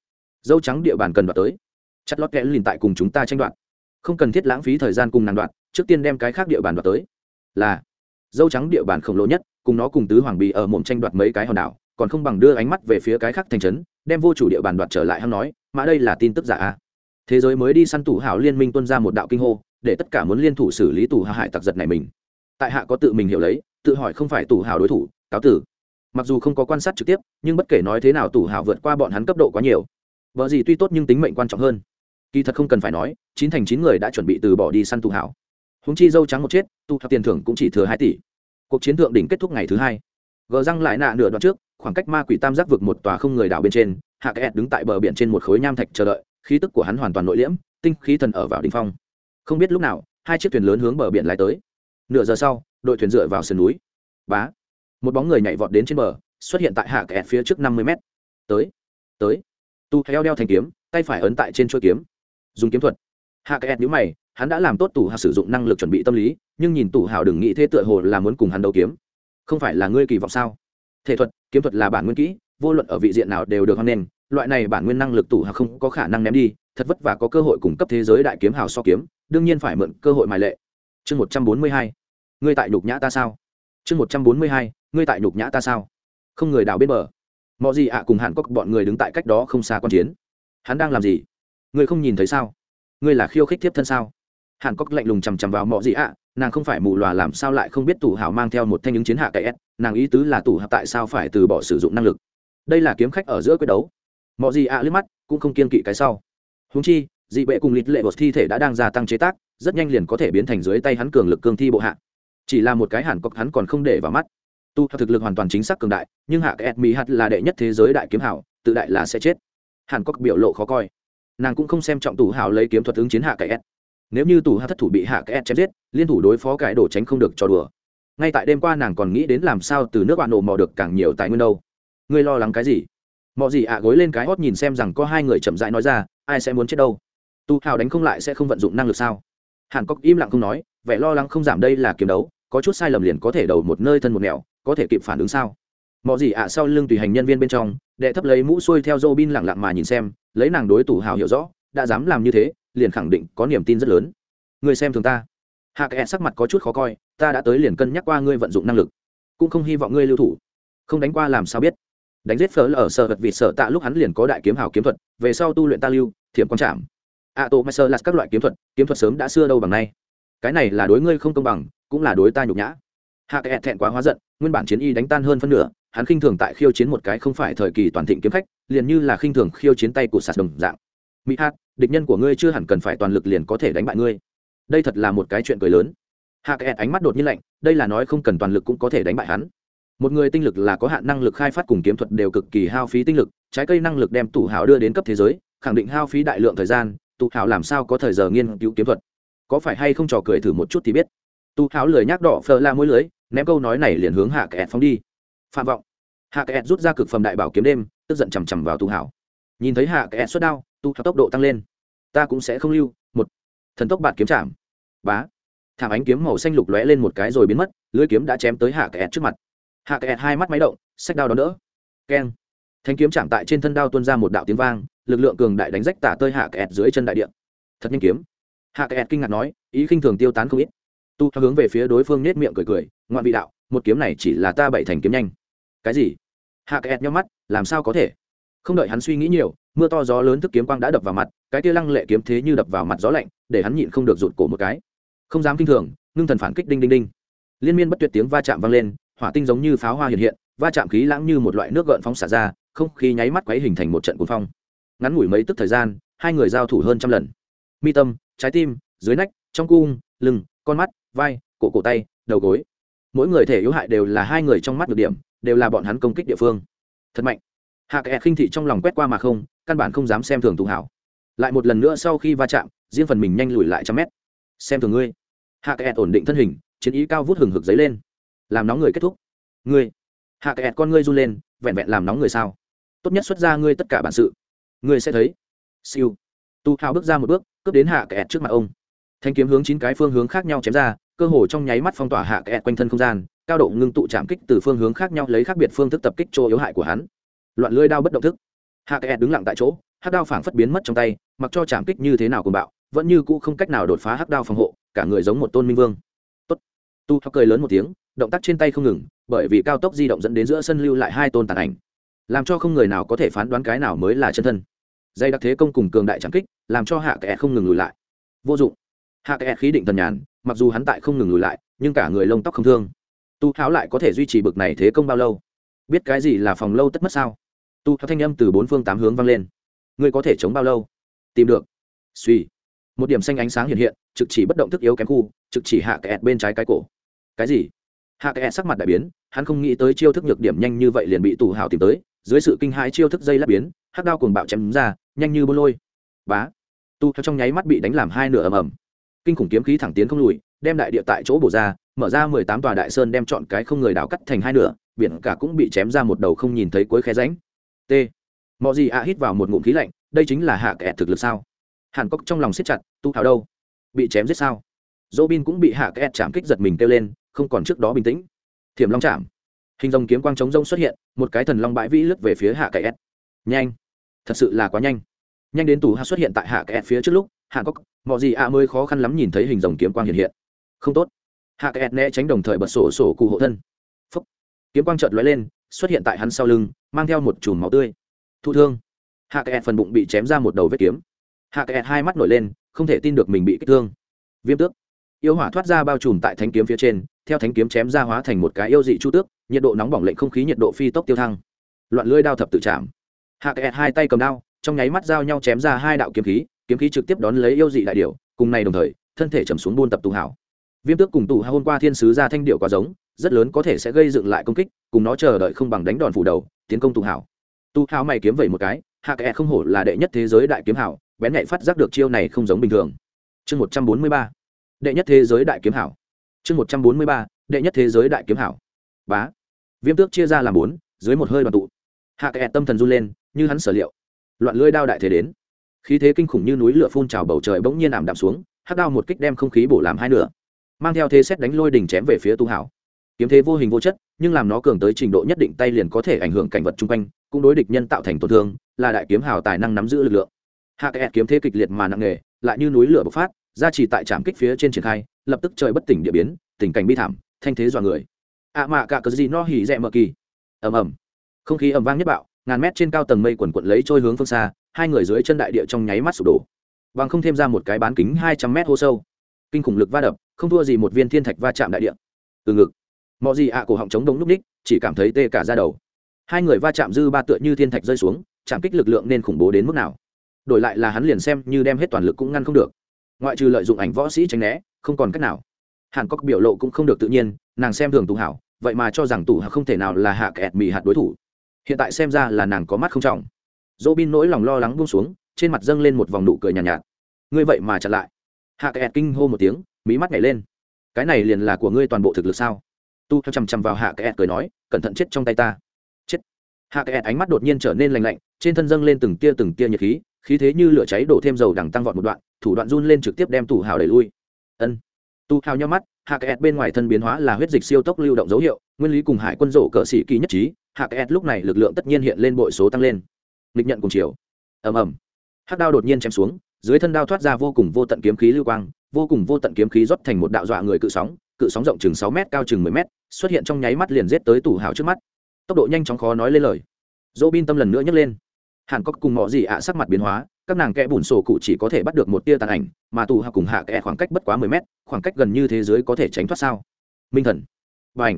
Dâu trắng địa bàn cần đoạt tới. Chặt lót kẽ liền tại cùng chúng ta tranh đoạt. Không cần thiết lãng phí thời gian cùng nàng đoạt, trước tiên đem cái khác địa bàn đoạt tới. Là, dâu trắng địa bàn khổng lồ nhất, cùng nó cùng tứ hoàng bì ở mồm tranh đoạt mấy cái hòn đảo còn không bằng đưa ánh mắt về phía cái khác thành trấn, đem vô chủ địa bàn đoạt trở lại hăng nói mà đây là tin tức giả a. Thế giới mới đi săn tủ hảo liên minh tuân ra một đạo kinh hô, để tất cả muốn liên thủ xử lý tù hạ hại tặc giật này mình. Tại hạ có tự mình hiểu lấy, tự hỏi không phải tù hảo đối thủ, cáo tử. Mặc dù không có quan sát trực tiếp, nhưng bất kể nói thế nào tù hảo vượt qua bọn hắn cấp độ quá nhiều. Vợ gì tuy tốt nhưng tính mệnh quan trọng hơn. Kỳ thật không cần phải nói, chín thành chín người đã chuẩn bị từ bỏ đi săn tù hảo. Húng chi dâu trắng một chết tu thập tiền thưởng cũng chỉ thừa hai tỷ. Cuộc chiến thượng đỉnh kết thúc ngày thứ hai. Gờ răng lại nạ nửa đoạn trước khoảng cách ma quỷ tam giác vực một tòa không người đảo bên trên, hạ kẽ đứng tại bờ biển trên một khối nham thạch chờ đợi, khí tức của hắn hoàn toàn nội liễm, tinh khí thần ở vào đ ỉ n h phong. Không biết lúc nào, hai chiếc thuyền lớn hướng bờ biển lái tới. Nửa giờ sau, đội thuyền dựa vào sườn núi. Bá! Một bóng người nhảy vọt đến trên bờ, xuất hiện tại hạ kẽ phía trước năm mươi mét. Tới! Tới! Tu heo đeo thành kiếm, tay phải ấn tại trên chuôi kiếm. Dùng kiếm thuật. Hạ kẽ nhữ mày, hắn đã làm tốt tủ hào sử dụng năng lực chuẩn bị tâm lý, nhưng nhìn tủ hào đừng nghĩ thế tựa hồ là muốn cùng hắn đấu kiếm. Không phải là ngươi kỳ vọng sao? Thể thuật, kiếm thuật là bản nguyên kỹ, vô luận ở vị diện nào đều được hoan nghênh, loại này bản nguyên năng lực tủ hạc không có khả năng ném đi, thật vất vả có cơ hội cung cấp thế giới đại kiếm hào so kiếm, đương nhiên phải mượn cơ hội mài lệ. Chương một trăm bốn mươi hai, ngươi tại nhục nhã ta sao? Chương một trăm bốn mươi hai, ngươi tại nhục nhã ta sao? Không người đào bên bờ. Mọi gì ạ cùng hàn cốc bọn người đứng tại cách đó không xa q chiến. Hắn đang làm gì? Ngươi không nhìn thấy sao? Ngươi là khiêu khích tiếp thân sao? Hàn cốc lạnh lùng chằm chằm vào mọi gì ạ. Nàng không phải mù lòa làm sao lại không biết tủ hào mang theo một thanh ứng chiến hạ cậy s. Nàng ý tứ là tủ hào tại sao phải từ bỏ sử dụng năng lực. Đây là kiếm khách ở giữa quyết đấu. Mọi gì ạ liếc mắt, cũng không kiên kỵ cái sau. Húng chi, dị bệ cùng lịt lệ bột thi thể đã đang gia tăng chế tác, rất nhanh liền có thể biến thành dưới tay hắn cường lực cương thi bộ hạ. Chỉ là một cái hàn cốc hắn còn không để vào mắt. Tu thực lực hoàn toàn chính xác cường đại, nhưng hạ cái mỹ hạt là đệ nhất thế giới đại kiếm hảo, tự đại là sẽ chết. Hàn cốc biểu lộ khó coi. Nàng cũng không xem trọng tủ hào lấy kiếm thuật ứng chiến hạ cái s nếu như tủ hạ thất thủ bị hạ kẽ chém giết, liên thủ đối phó cái đổ tránh không được cho đùa. Ngay tại đêm qua nàng còn nghĩ đến làm sao từ nước bạn nổ mò được càng nhiều tài nguyên đâu. Ngươi lo lắng cái gì? Mọi gì ạ à, gối lên cái hót nhìn xem rằng có hai người chậm rãi nói ra, ai sẽ muốn chết đâu? Tu hào đánh không lại sẽ không vận dụng năng lực sao? Hàn cốc im lặng không nói, vẻ lo lắng không giảm đây là kiếm đấu, có chút sai lầm liền có thể đầu một nơi thân một nẻo, có thể kịp phản ứng sao? Mọi gì ạ à, sau lưng tùy hành nhân viên bên trong, đệ thấp lấy mũ xuôi theo dô bin lặng lặng mà nhìn xem, lấy nàng đối tủ hào hiểu rõ, đã dám làm như thế liền khẳng định có niềm tin rất lớn. Người xem thường ta. Hạ kẽ sắc mặt có chút khó coi, ta đã tới liền cân nhắc qua ngươi vận dụng năng lực. Cũng không hy vọng ngươi lưu thủ. Không đánh qua làm sao biết? Đánh giết phở là ở sở vật vì sở tạ lúc hắn liền có đại kiếm hào kiếm thuật, về sau tu luyện ta lưu, thiểm quan trảm. A tô sơ là các loại kiếm thuật kiếm thuật sớm đã xưa đâu bằng nay. Cái này là đối ngươi không công bằng, cũng là đối ta nhục nhã. Hạ kẽ thẹn quá hóa giận, nguyên bản chiến y đánh tan hơn phân nửa, hắn khinh thường tại khiêu chiến một cái không phải thời kỳ toàn thịnh kiếm khách, liền như là khinh thường khiêu chiến tay của sạt đồng dạng. Mỹ hát địch nhân của ngươi chưa hẳn cần phải toàn lực liền có thể đánh bại ngươi. Đây thật là một cái chuyện cười lớn. Hạ kẹt ánh mắt đột nhiên lạnh, đây là nói không cần toàn lực cũng có thể đánh bại hắn. Một người tinh lực là có hạn năng lực khai phát cùng kiếm thuật đều cực kỳ hao phí tinh lực, trái cây năng lực đem tủ hảo đưa đến cấp thế giới, khẳng định hao phí đại lượng thời gian tụ hảo làm sao có thời giờ nghiên cứu kiếm thuật? Có phải hay không trò cười thử một chút thì biết. Tụ hảo lười nhác đỏ phờ la môi lưới, ném câu nói này liền hướng hạ kẹt phóng đi. Phạm vọng. Hạ kẹt rút ra cực phẩm đại bảo kiếm đêm, tức giận chằm chằm vào tụ hảo nhìn thấy hạ kẹt xuất đao tu hảo tốc độ tăng lên. Ta cũng sẽ không lưu, một, thần tốc bạn kiếm chạm, bá, thảm ánh kiếm màu xanh lục lóe lên một cái rồi biến mất, lưới kiếm đã chém tới hạ kẹt trước mặt. Hạ kẹt hai mắt máy động sách đao đón đỡ. Keng, thanh kiếm chạm tại trên thân đao tuôn ra một đạo tiếng vang, lực lượng cường đại đánh rách tả tơi hạ kẹt dưới chân đại địa. Thật nhanh kiếm. Hạ kẹt kinh ngạc nói, ý khinh thường tiêu tán không ít. Tu hướng về phía đối phương nết miệng cười cười, ngoạn vị đạo, một kiếm này chỉ là ta bảy thành kiếm nhanh. Cái gì? Hạ kẹt nhau mắt, làm sao có thể? Không đợi hắn suy nghĩ nhiều mưa to gió lớn thức kiếm quang đã đập vào mặt, cái tia lăng lệ kiếm thế như đập vào mặt gió lạnh, để hắn nhịn không được rụt cổ một cái. Không dám kinh thường, ngưng thần phản kích đinh đinh đinh. Liên miên bất tuyệt tiếng va chạm vang lên, hỏa tinh giống như pháo hoa hiện hiện, va chạm khí lãng như một loại nước gợn phóng xả ra, không khí nháy mắt quấy hình thành một trận cuồng phong. Ngắn ngủi mấy tức thời gian, hai người giao thủ hơn trăm lần. Mi tâm, trái tim, dưới nách, trong cung, lưng, con mắt, vai, cổ cổ tay, đầu gối. Mỗi người thể yếu hại đều là hai người trong mắt được điểm, đều là bọn hắn công kích địa phương. Thật mạnh. Hạ kệ khinh thị trong lòng quét qua mà không căn bản không dám xem thường tụ hảo. Lại một lần nữa sau khi va chạm, riêng phần mình nhanh lùi lại trăm mét. Xem thường ngươi. Hạ kệ ổn định thân hình, chiến ý cao vút hừng hực giấy lên. Làm nóng người kết thúc. Ngươi. Hạ kệ con ngươi run lên, vẹn vẹn làm nóng người sao? Tốt nhất xuất ra ngươi tất cả bản sự. Ngươi sẽ thấy. Siêu. Tu hào bước ra một bước, cướp đến hạ kệ trước mặt ông. Thanh kiếm hướng chín cái phương hướng khác nhau chém ra, cơ hồ trong nháy mắt phong tỏa hạ kệ quanh thân không gian, cao độ ngưng tụ chạm kích từ phương hướng khác nhau lấy khác biệt phương thức tập kích chỗ yếu hại của hắn. Loạn lưỡi đao bất động thức hạ kẽ đứng lặng tại chỗ, hắc đao phảng phất biến mất trong tay, mặc cho chạm kích như thế nào cùng bạo, vẫn như cũ không cách nào đột phá hắc đao phòng hộ, cả người giống một tôn minh vương. Tốt. Tu hắc cười lớn một tiếng, động tác trên tay không ngừng, bởi vì cao tốc di động dẫn đến giữa sân lưu lại hai tôn tàn ảnh. Làm cho không người nào có thể phán đoán cái nào mới là chân thân. Dây đặc thế công cùng cường đại trảm kích, làm cho hạ kẽ không ngừng lùi lại. Vô dụng. Hạ kẽ khí định tần nhàn, mặc dù hắn tại không ngừng lùi lại, nhưng cả người lông tóc không thương. Tu tháo lại có thể duy trì bực này thế công bao lâu? Biết cái gì là phòng lâu tất mất sao? Tu háo thanh âm từ bốn phương tám hướng vang lên. Ngươi có thể chống bao lâu? Tìm được. Suy. Một điểm xanh ánh sáng hiện hiện, trực chỉ bất động thức yếu kém khu, trực chỉ hạ kẹt bên trái cái cổ. Cái gì? Hạ kẹt sắc mặt đại biến, hắn không nghĩ tới chiêu thức nhược điểm nhanh như vậy liền bị tù hào tìm tới, dưới sự kinh hãi chiêu thức dây lắp biến, hắc đao cùng bạo chém ra, nhanh như bôn lôi. Bá. Tu theo trong nháy mắt bị đánh làm hai nửa ầm ầm. Kinh khủng kiếm khí thẳng tiến không lùi, đem đại địa tại chỗ bổ ra, mở ra mười tám tòa đại sơn đem chọn cái không người đào cắt thành hai nửa, biển cả cũng bị chém ra một đầu không nhìn thấy cuối khe ránh t. Mọi gì ạ hít vào một ngụm khí lạnh, đây chính là hạ kẹt thực lực sao? Hàn cốc trong lòng siết chặt, tu thảo đâu? Bị chém giết sao? Dỗ bin cũng bị hạ kẹt chạm kích giật mình kêu lên, không còn trước đó bình tĩnh. Thiểm long chạm. Hình dòng kiếm quang chống rông xuất hiện, một cái thần long bãi vĩ lướt về phía hạ kẹt nhanh. Thật sự là quá nhanh. Nhanh đến tù hạ xuất hiện tại hạ kẹt phía trước lúc hạ cốc mọi gì ạ mới khó khăn lắm nhìn thấy hình dòng kiếm quang hiện hiện. Không tốt. Hạ kẹt né tránh đồng thời bật sổ sổ cụ hộ thân. Phúc. kiếm quang chợt lóe lên, xuất hiện tại hắn sau lưng mang theo một chùm máu tươi. Thụ thương. Hạ kẹt phần bụng bị chém ra một đầu vết kiếm. Hạ kẹt hai mắt nổi lên, không thể tin được mình bị kích thương. Viêm tước. Yêu hỏa thoát ra bao trùm tại thánh kiếm phía trên, theo thánh kiếm chém ra hóa thành một cái yêu dị chu tước, nhiệt độ nóng bỏng lệnh không khí nhiệt độ phi tốc tiêu thăng. Loạn lưỡi đao thập tự chạm. Hạ kẹt hai tay cầm đao, trong nháy mắt giao nhau chém ra hai đạo kiếm khí kiếm khí trực tiếp đón lấy yêu dị đại điệu cùng này đồng thời, thân thể trầm xuống buôn tập tù hảo. Viêm tước cùng tù hao hôm qua thiên sứ ra thanh điệu quá giống, rất lớn có thể sẽ gây dựng lại công kích, cùng nó chờ đợi không bằng đánh đòn phủ đầu tiến công tù hảo. Tu hảo mày kiếm vậy một cái, hạ kẹt không hổ là đệ nhất thế giới đại kiếm hảo, bén nhạy phát giác được chiêu này không giống bình thường. Chương một trăm bốn mươi ba. Đệ nhất thế giới đại kiếm hảo. Chương một trăm bốn mươi ba. Đệ nhất thế giới đại kiếm hảo. Bá. Viêm tước chia ra làm bốn, dưới một hơi đoàn tụ. Hạ kẹt tâm thần run lên, như hắn sở liệu. Loạn lưỡi đao đại thế đến. Khí thế kinh khủng như núi lửa phun trào bầu trời bỗng nhiên ảm đạm xuống, hắc đao một kích đem không khí bổ làm hai nửa. Mang theo thế xét đánh lôi đỉnh chém về phía tu hảo kiếm thế vô hình vô chất, nhưng làm nó cường tới trình độ nhất định tay liền có thể ảnh hưởng cảnh vật chung quanh, cũng đối địch nhân tạo thành tổn thương, là đại kiếm hào tài năng nắm giữ lực lượng. Hạ kẹt kiếm thế kịch liệt mà nặng nề, lại như núi lửa bộc phát ra chỉ tại trạm kích phía trên triển khai, lập tức trời bất tỉnh địa biến, tình cảnh bi thảm, thanh thế dọa người. Ạ à mạ cả cờ gì no hỉ rẽ mờ kỳ. Ầm ầm. Không khí ầm vang nhất bạo, ngàn mét trên cao tầng mây quần quận lấy trôi hướng phương xa, hai người dưới chân đại địa trong nháy mắt sụp đổ. Bằng không thêm ra một cái bán kính hai trăm mét hô sâu. Kinh khủng lực va đập, không thua gì một viên thiên thạch va chạm đại địa. Từ ngực mọi gì ạ cổ họng chống đống lúc ních chỉ cảm thấy tê cả ra đầu. Hai người va chạm dư ba tựa như thiên thạch rơi xuống chạm kích lực lượng nên khủng bố đến mức nào? Đổi lại là hắn liền xem như đem hết toàn lực cũng ngăn không được. Ngoại trừ lợi dụng ảnh võ sĩ tránh né không còn cách nào. Hàn cốc biểu lộ cũng không được tự nhiên nàng xem thường tù hảo vậy mà cho rằng tù hảo không thể nào là hạ kẹt mì hạt đối thủ. Hiện tại xem ra là nàng có mắt không trọng. Dỗ bin nỗi lòng lo lắng buông xuống trên mặt dâng lên một vòng nụ cười nhàn nhạt, nhạt. Ngươi vậy mà chặn lại. Hạ kẹt kinh hô một tiếng mí mắt nhảy lên. Cái này liền là của ngươi toàn bộ thực lực sao? Tu theo chằm chằm vào hạ kẹt cười nói, cẩn thận chết trong tay ta. Chết. Hạ kẹt ánh mắt đột nhiên trở nên lành lạnh, trên thân dâng lên từng tia từng tia nhiệt khí khí thế như lửa cháy đổ thêm dầu đằng tăng vọt một đoạn, thủ đoạn run lên trực tiếp đem tù hào đẩy lui. Ân. Tu hào nhau mắt, hạ kẹt bên ngoài thân biến hóa là huyết dịch siêu tốc lưu động dấu hiệu, nguyên lý cùng hải quân rổ cờ sĩ kỳ nhất trí, hạ kẹt lúc này lực lượng tất nhiên hiện lên bội số tăng lên. Nghịch nhận cùng chiều. Ầm ầm. Hắc đao đột nhiên chém xuống, dưới thân đao thoát ra vô cùng vô tận kiếm khí lưu quang, vô cùng vô tận kiếm khí rót thành một đạo dọa người cự sóng cự sóng rộng chừng sáu m cao chừng mười m xuất hiện trong nháy mắt liền giết tới tủ hào trước mắt. Tốc độ nhanh chóng khó nói lên lời. Dỗ bin tâm lần nữa nhấc lên. Hàn cốc cùng mọi gì ạ sắc mặt biến hóa, các nàng kẽ bùn sổ cụ chỉ có thể bắt được một tia tàn ảnh, mà tù hạ cùng hạ kẽ khoảng cách bất quá mười mét, khoảng cách gần như thế giới có thể tránh thoát sao? Minh thần. B à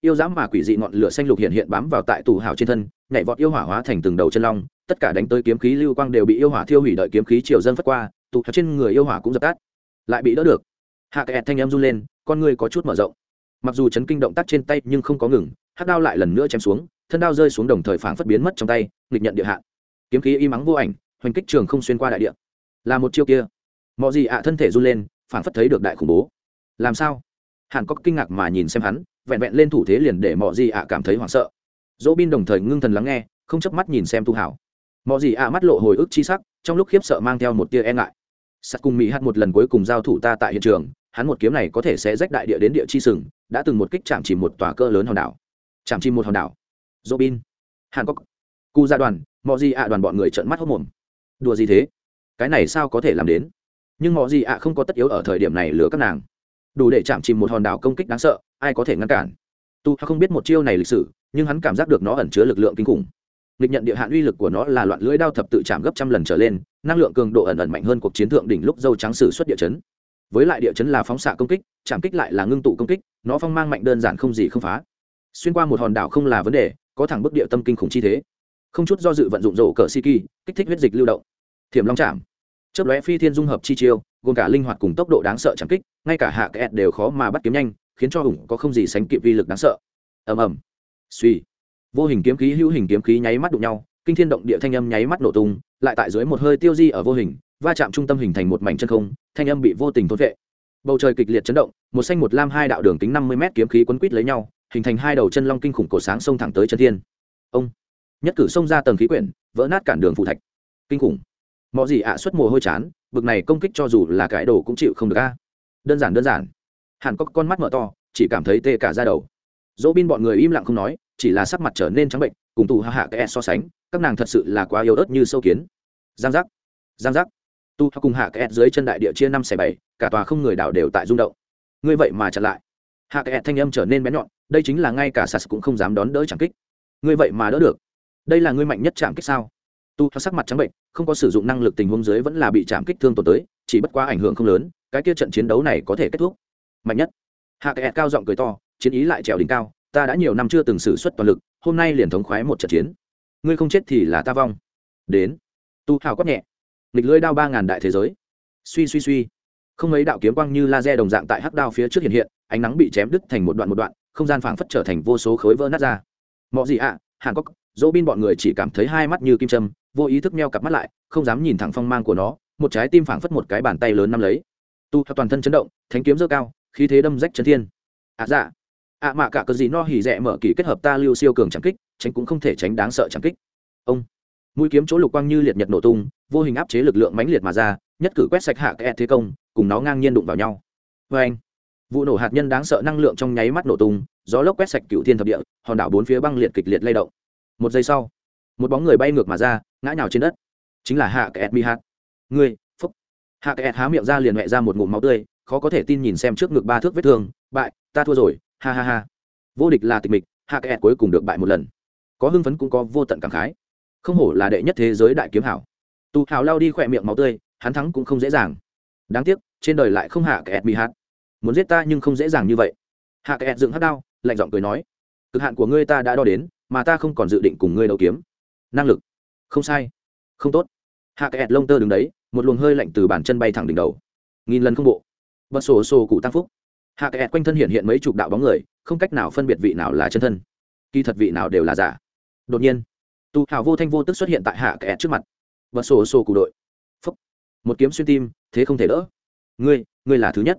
yêu dám mà quỷ dị ngọn lửa xanh lục hiện hiện bám vào tại tù hào trên thân, nhảy vọt yêu hỏa hóa thành từng đầu chân long, tất cả đánh tới kiếm khí lưu quang đều bị yêu hỏa thiêu hủy đợi kiếm khí triều dân phất qua, tù hào trên người yêu hỏa cũng dập tắt. Lại bị đỡ được. Hạ kẽ thanh em run lên, con người có chút mở rộng mặc dù chấn kinh động tác trên tay nhưng không có ngừng hát đao lại lần nữa chém xuống, thân đao rơi xuống đồng thời phảng phất biến mất trong tay, nghịch nhận địa hạ. Kiếm khí y mắng vô ảnh, hoành kích trường không xuyên qua đại địa. Là một chiêu kia. Mọi gì ạ thân thể run lên, phảng phất thấy được đại khủng bố. Làm sao? Hàn cốc kinh ngạc mà nhìn xem hắn, vẹn vẹn lên thủ thế liền để mọi gì ạ cảm thấy hoảng sợ. Dỗ bin đồng thời ngưng thần lắng nghe, không chớp mắt nhìn xem tu hảo. Mọi gì ạ mắt lộ hồi ức chi sắc, trong lúc khiếp sợ mang theo một tia e ngại. Sắt cùng mỹ hát một lần cuối cùng giao thủ ta tại hiện trường hắn một kiếm này có thể sẽ rách đại địa đến địa chi sừng, đã từng một kích chạm chìm một tòa cơ lớn hòn đảo. Chạm chìm một hòn đảo. Robin. Hàn cốc cu gia đoàn mọi gì ạ đoàn bọn người trợn mắt hốc mồm. Đùa gì thế? Cái này sao có thể làm đến? Nhưng mọi gì ạ không có tất yếu ở thời điểm này lừa các nàng. Đủ để chạm chìm một hòn đảo công kích đáng sợ, ai có thể ngăn cản? Tu không biết một chiêu này lịch sử, nhưng hắn cảm giác được nó ẩn chứa lực lượng kinh khủng. Nghịch nhận địa hạn uy lực của nó là loạn lưỡi đao thập tự chạm gấp trăm lần trở lên, năng lượng cường độ ẩn ẩn mạnh hơn cuộc chiến thượng đỉnh lúc dâu trắng sử xuất địa chấn với lại địa chấn là phóng xạ công kích chạm kích lại là ngưng tụ công kích, nó phong mang mạnh đơn giản không gì không phá. Xuyên qua một hòn đảo không là vấn đề, có thẳng bức địa tâm kinh khủng chi thế. Không chút do dự vận dụng rổ cờ si kỳ kích thích huyết dịch lưu động. Thiểm long chạm chớp lóe phi thiên dung hợp chi chiêu, gồm cả linh hoạt cùng tốc độ đáng sợ chạm kích, ngay cả hạ kẹt đều khó mà bắt kiếm nhanh, khiến cho hùng có không gì sánh kịp vi lực đáng sợ. Ầm ầm. Suy. Vô hình kiếm khí, hữu hình kiếm khí nháy mắt đụng nhau, kinh thiên động địa thanh âm nháy mắt nổ tung, lại tại dưới một hơi tiêu di ở vô hình va chạm trung tâm hình thành một mảnh chân không, thanh âm bị vô tình thốt vệ. Bầu trời kịch liệt chấn động, một xanh một lam hai đạo đường kính năm mươi mét kiếm khí quấn quít lấy nhau, hình thành hai đầu chân long kinh khủng cổ sáng sông thẳng tới chân thiên. Ông, nhất cử xông ra tầng khí quyển, vỡ nát cản đường phụ thạch. Kinh khủng. Mọi gì ạ à, xuất mồ hôi chán, bực này công kích cho dù là cái đồ cũng chịu không được a. Đơn giản đơn giản. Hẳn có con mắt mở to, chỉ cảm thấy tê cả ra đầu. Dỗ bin bọn người im lặng không nói, chỉ là sắc mặt trở nên trắng bệnh, cùng tù hạ hạ cái e so sánh, các nàng thật sự là quá yếu ớt như sâu kiến. Giang giác. Giang giác tu cùng hạ cái dưới chân đại địa chia năm xẻ bảy, cả tòa không người đảo đều tại rung động. Ngươi vậy mà chặn lại. Hạ cái thanh âm trở nên bén nhọn, đây chính là ngay cả sas cũng không dám đón đỡ chẳng kích. Ngươi vậy mà đỡ được. Đây là ngươi mạnh nhất chạm kích sao? Tu theo sắc mặt trắng bệnh, không có sử dụng năng lực tình huống dưới vẫn là bị chạm kích thương tổn tới, chỉ bất quá ảnh hưởng không lớn, cái kia trận chiến đấu này có thể kết thúc. Mạnh nhất. Hạ kẹt cao giọng cười to, chiến ý lại trèo đỉnh cao, ta đã nhiều năm chưa từng sử xuất toàn lực, hôm nay liền thống khoái một trận chiến. Ngươi không chết thì là ta vong. Đến. Tu hào quát nhẹ nghịch lưỡi đao ba ngàn đại thế giới. Suy suy suy. Không mấy đạo kiếm quang như laser đồng dạng tại hắc đao phía trước hiện hiện ánh nắng bị chém đứt thành một đoạn một đoạn không gian phảng phất trở thành vô số khối vỡ nát ra. Mọi gì ạ à, hàn cốc dỗ bin bọn người chỉ cảm thấy hai mắt như kim châm vô ý thức meo cặp mắt lại không dám nhìn thẳng phong mang của nó một trái tim phảng phất một cái bàn tay lớn nắm lấy. Tu theo toàn thân chấn động thánh kiếm dơ cao khí thế đâm rách chân thiên. Ạ à, dạ. Ạ à, mạ cả cờ gì no hỉ rẻ mở kỳ kết hợp ta lưu siêu cường chẳng kích tránh cũng không thể tránh đáng sợ chẳng kích. Ông. Mũi kiếm chỗ lục quang như liệt nhật nổ tung vô hình áp chế lực lượng mãnh liệt mà ra, nhất cử quét sạch hạ kẽ thế công, cùng nó ngang nhiên đụng vào nhau. Vê anh, vụ nổ hạt nhân đáng sợ năng lượng trong nháy mắt nổ tung, gió lốc quét sạch cựu thiên thập địa, hòn đảo bốn phía băng liệt kịch liệt lay động. Một giây sau, một bóng người bay ngược mà ra, ngã nhào trên đất. Chính là hạ kẹt mi hạt. Người phúc. Hạ kẹt há miệng ra liền mẹ ra một ngụm máu tươi, khó có thể tin nhìn xem trước ngực ba thước vết thương, bại, ta thua rồi, ha ha ha. Vô địch là tịch mịch, hạ kẹt cuối cùng được bại một lần. Có hưng phấn cũng có vô tận cảm khái. Không hổ là đệ nhất thế giới đại kiếm hảo tù hào lao đi khỏe miệng máu tươi, hắn thắng cũng không dễ dàng. Đáng tiếc, trên đời lại không hạ kẹt bị hạt muốn giết ta nhưng không dễ dàng như vậy. Hạ kẹt dựng hát đao, lạnh giọng cười nói, cực hạn của ngươi ta đã đo đến, mà ta không còn dự định cùng ngươi đấu kiếm. Năng lực. Không sai. Không tốt. Hạ kẹt lông tơ đứng đấy, một luồng hơi lạnh từ bàn chân bay thẳng đỉnh đầu. Nghìn lần không bộ. Bật sổ sổ cụ tăng phúc. Hạ kẹt quanh thân hiện hiện mấy chục đạo bóng người, không cách nào phân biệt vị nào là chân thân. Kỳ thật vị nào đều là giả. Đột nhiên tù hào vô thanh vô tức xuất hiện tại hạ kẹt trước mặt bật sổ sổ cụ đội. Phấp một kiếm xuyên tim, thế không thể đỡ. Ngươi ngươi là thứ nhất.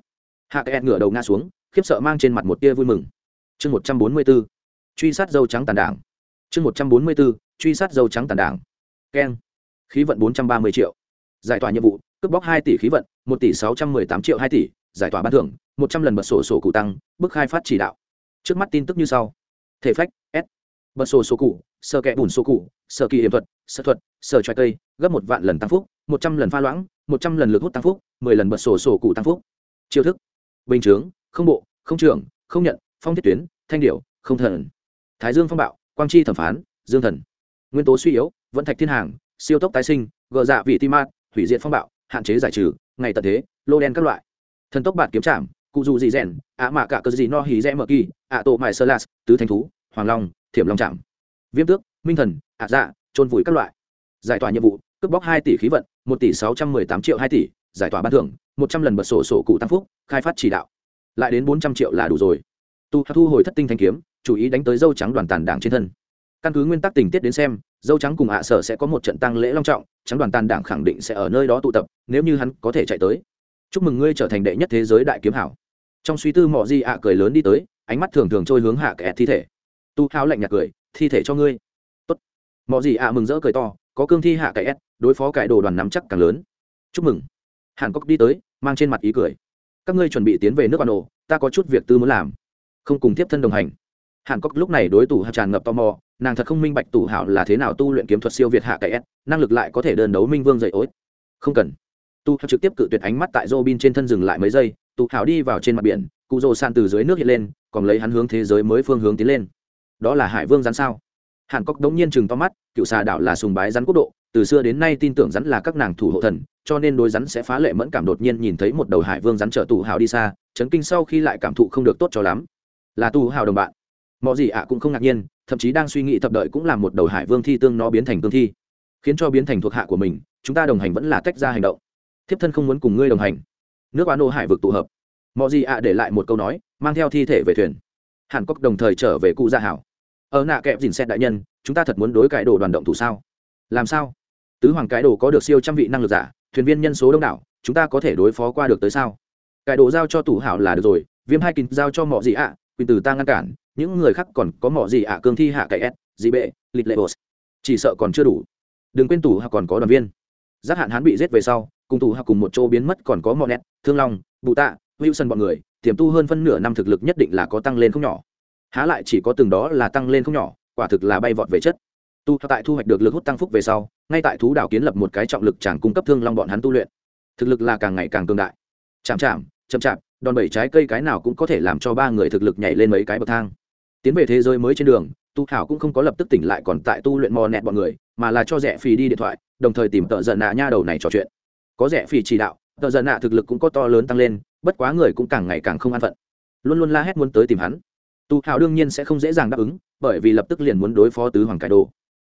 Hạ kẹt ngửa đầu ngã xuống, khiếp sợ mang trên mặt một tia vui mừng. Chương một trăm bốn mươi b ố truy sát dâu trắng tàn đảng. Chương một trăm bốn mươi b ố truy sát dâu trắng tàn đảng. Keng. Khí vận bốn trăm ba mươi triệu. Giải tỏa nhiệm vụ, cướp bóc hai tỷ khí vận, một tỷ sáu trăm mười tám triệu hai tỷ, giải tỏa ban thưởng, một trăm lần bật sổ sổ cụ tăng, bức khai phát chỉ đạo. Trước mắt tin tức như sau. Thể phách, s bật sổ sổ cụ sơ kẹ bùn sổ cụ sơ kỳ hiểm thuật sơ thuật sơ choai cây, gấp một vạn lần tăng phúc, một trăm lần pha loãng, một trăm lần lực hút tăng phúc, mười lần bật sổ sổ cụ tăng phúc. Chiêu thức. Bình chướng, không bộ, không trưởng không nhận, phong thiết tuyến, thanh điệu không thần. Thái dương phong bạo, quang chi thẩm phán, dương thần. Nguyên tố suy yếu, vẫn thạch thiên hàng, siêu tốc tái sinh, gờ dạ vị tim mát, hủy diệt phong bạo, hạn chế giải trừ, ngày tận thế, lô đen các loại. Thần tốc bạt kiếm trảm, cụ dù gì rèn, ạ mạ cả cơ gì no hí rẽ mở kỳ, ạ tổ mài sơ las tứ thanh thú, hoàng long thiểm long trảm. Viêm tước, minh thần, ạ dạ trôn vùi các loại. Giải tỏa nhiệm vụ, cướp bóc hai tỷ khí vận, một tỷ sáu trăm mười tám triệu hai tỷ, giải tỏa ban thưởng, một trăm lần bật sổ sổ cụ tam phúc, khai phát chỉ đạo. Lại đến bốn trăm triệu là đủ rồi. Tu thu hồi thất tinh thanh kiếm, chủ ý đánh tới dâu trắng đoàn tàn đảng trên thân. Căn cứ nguyên tắc tình tiết đến xem, dâu trắng cùng ạ sở sẽ có một trận tăng lễ long trọng, trắng đoàn tàn đảng khẳng định sẽ ở nơi đó tụ tập, nếu như hắn có thể chạy tới. Chúc mừng ngươi trở thành đệ nhất thế giới đại kiếm hảo. Trong suy tư mọ di ạ cười lớn đi tới, ánh mắt thường thường trôi hướng hạ kẻ thi thể tu háo lạnh nhạt cười, thi thể cho ngươi. Tốt. Mọi gì ạ mừng rỡ cười to, có cương thi hạ cải s, đối phó cải đồ đoàn nắm chắc càng lớn. Chúc mừng. Hàn cốc đi tới, mang trên mặt ý cười. Các ngươi chuẩn bị tiến về nước bà nổ ta có chút việc tư muốn làm. Không cùng tiếp thân đồng hành. Hàn cốc lúc này đối tủ hạ tràn ngập tò mò, nàng thật không minh bạch tủ hảo là thế nào tu luyện kiếm thuật siêu việt hạ cải s, năng lực lại có thể đơn đấu minh vương dậy ối. Không cần. Tu hào trực tiếp cự tuyệt ánh mắt tại robin trên thân dừng lại mấy giây tụ hảo đi vào trên mặt biển cụ rồ san từ dưới nước hiện lên, còn lấy hắn hướng thế giới mới phương hướng tiến lên đó là hải vương rắn sao? Hàn cốc đống nhiên chừng to mắt, cựu xà đảo là sùng bái rắn quốc độ, từ xưa đến nay tin tưởng rắn là các nàng thủ hộ thần, cho nên đối rắn sẽ phá lệ mẫn cảm đột nhiên nhìn thấy một đầu hải vương rắn trợ tù hào đi xa, chấn kinh sau khi lại cảm thụ không được tốt cho lắm. Là tù hào đồng bạn. Mọi gì ạ cũng không ngạc nhiên, thậm chí đang suy nghĩ thập đợi cũng làm một đầu hải vương thi tương nó biến thành tương thi. Khiến cho biến thành thuộc hạ của mình, chúng ta đồng hành vẫn là tách ra hành động. Thiếp thân không muốn cùng ngươi đồng hành. Nước oán ô hải vực tụ hợp. Mọi gì ạ để lại một câu nói, mang theo thi thể về thuyền. Hàn cốc đồng thời trở về cụ gia hảo ở nạ kẹp dìn xét đại nhân, chúng ta thật muốn đối cải đồ đoàn động thủ sao? Làm sao? Tứ hoàng cải đồ có được siêu trăm vị năng lực giả, thuyền viên nhân số đông đảo, chúng ta có thể đối phó qua được tới sao? Cải đồ giao cho tủ hảo là được rồi, viêm hai kín giao cho mọ gì ạ quyền từ ta ngăn cản, những người khác còn có mọ gì ạ cương thi hạ cải s dị bệ lịch lệ bột. Chỉ sợ còn chưa đủ. Đừng quên tủ hạ còn có đoàn viên. Giác hạn hán bị giết về sau, cùng tủ hạ cùng một chỗ biến mất còn có mọ nét thương long bụ tạ, wilson bọn người, tiềm tu hơn phân nửa năm thực lực nhất định là có tăng lên không nhỏ há lại chỉ có từng đó là tăng lên không nhỏ, quả thực là bay vọt về chất. Tu tại thu hoạch được lực hút tăng phúc về sau, ngay tại thú đảo kiến lập một cái trọng lực chẳng cung cấp thương long bọn hắn tu luyện. Thực lực là càng ngày càng cường đại. Chạm chạm, chậm chạp, đòn bẩy trái cây cái nào cũng có thể làm cho ba người thực lực nhảy lên mấy cái bậc thang. Tiến về thế giới mới trên đường, tu thảo cũng không có lập tức tỉnh lại còn tại tu luyện mò nẹt bọn người, mà là cho rẻ phì đi điện thoại, đồng thời tìm tợ giận nạ nha đầu này trò chuyện. Có rẻ phì chỉ đạo, tợ giận nạ thực lực cũng có to lớn tăng lên, bất quá người cũng càng ngày càng không an phận. Luôn luôn la hét muốn tới tìm hắn tu hào đương nhiên sẽ không dễ dàng đáp ứng, bởi vì lập tức liền muốn đối phó tứ hoàng cải đồ.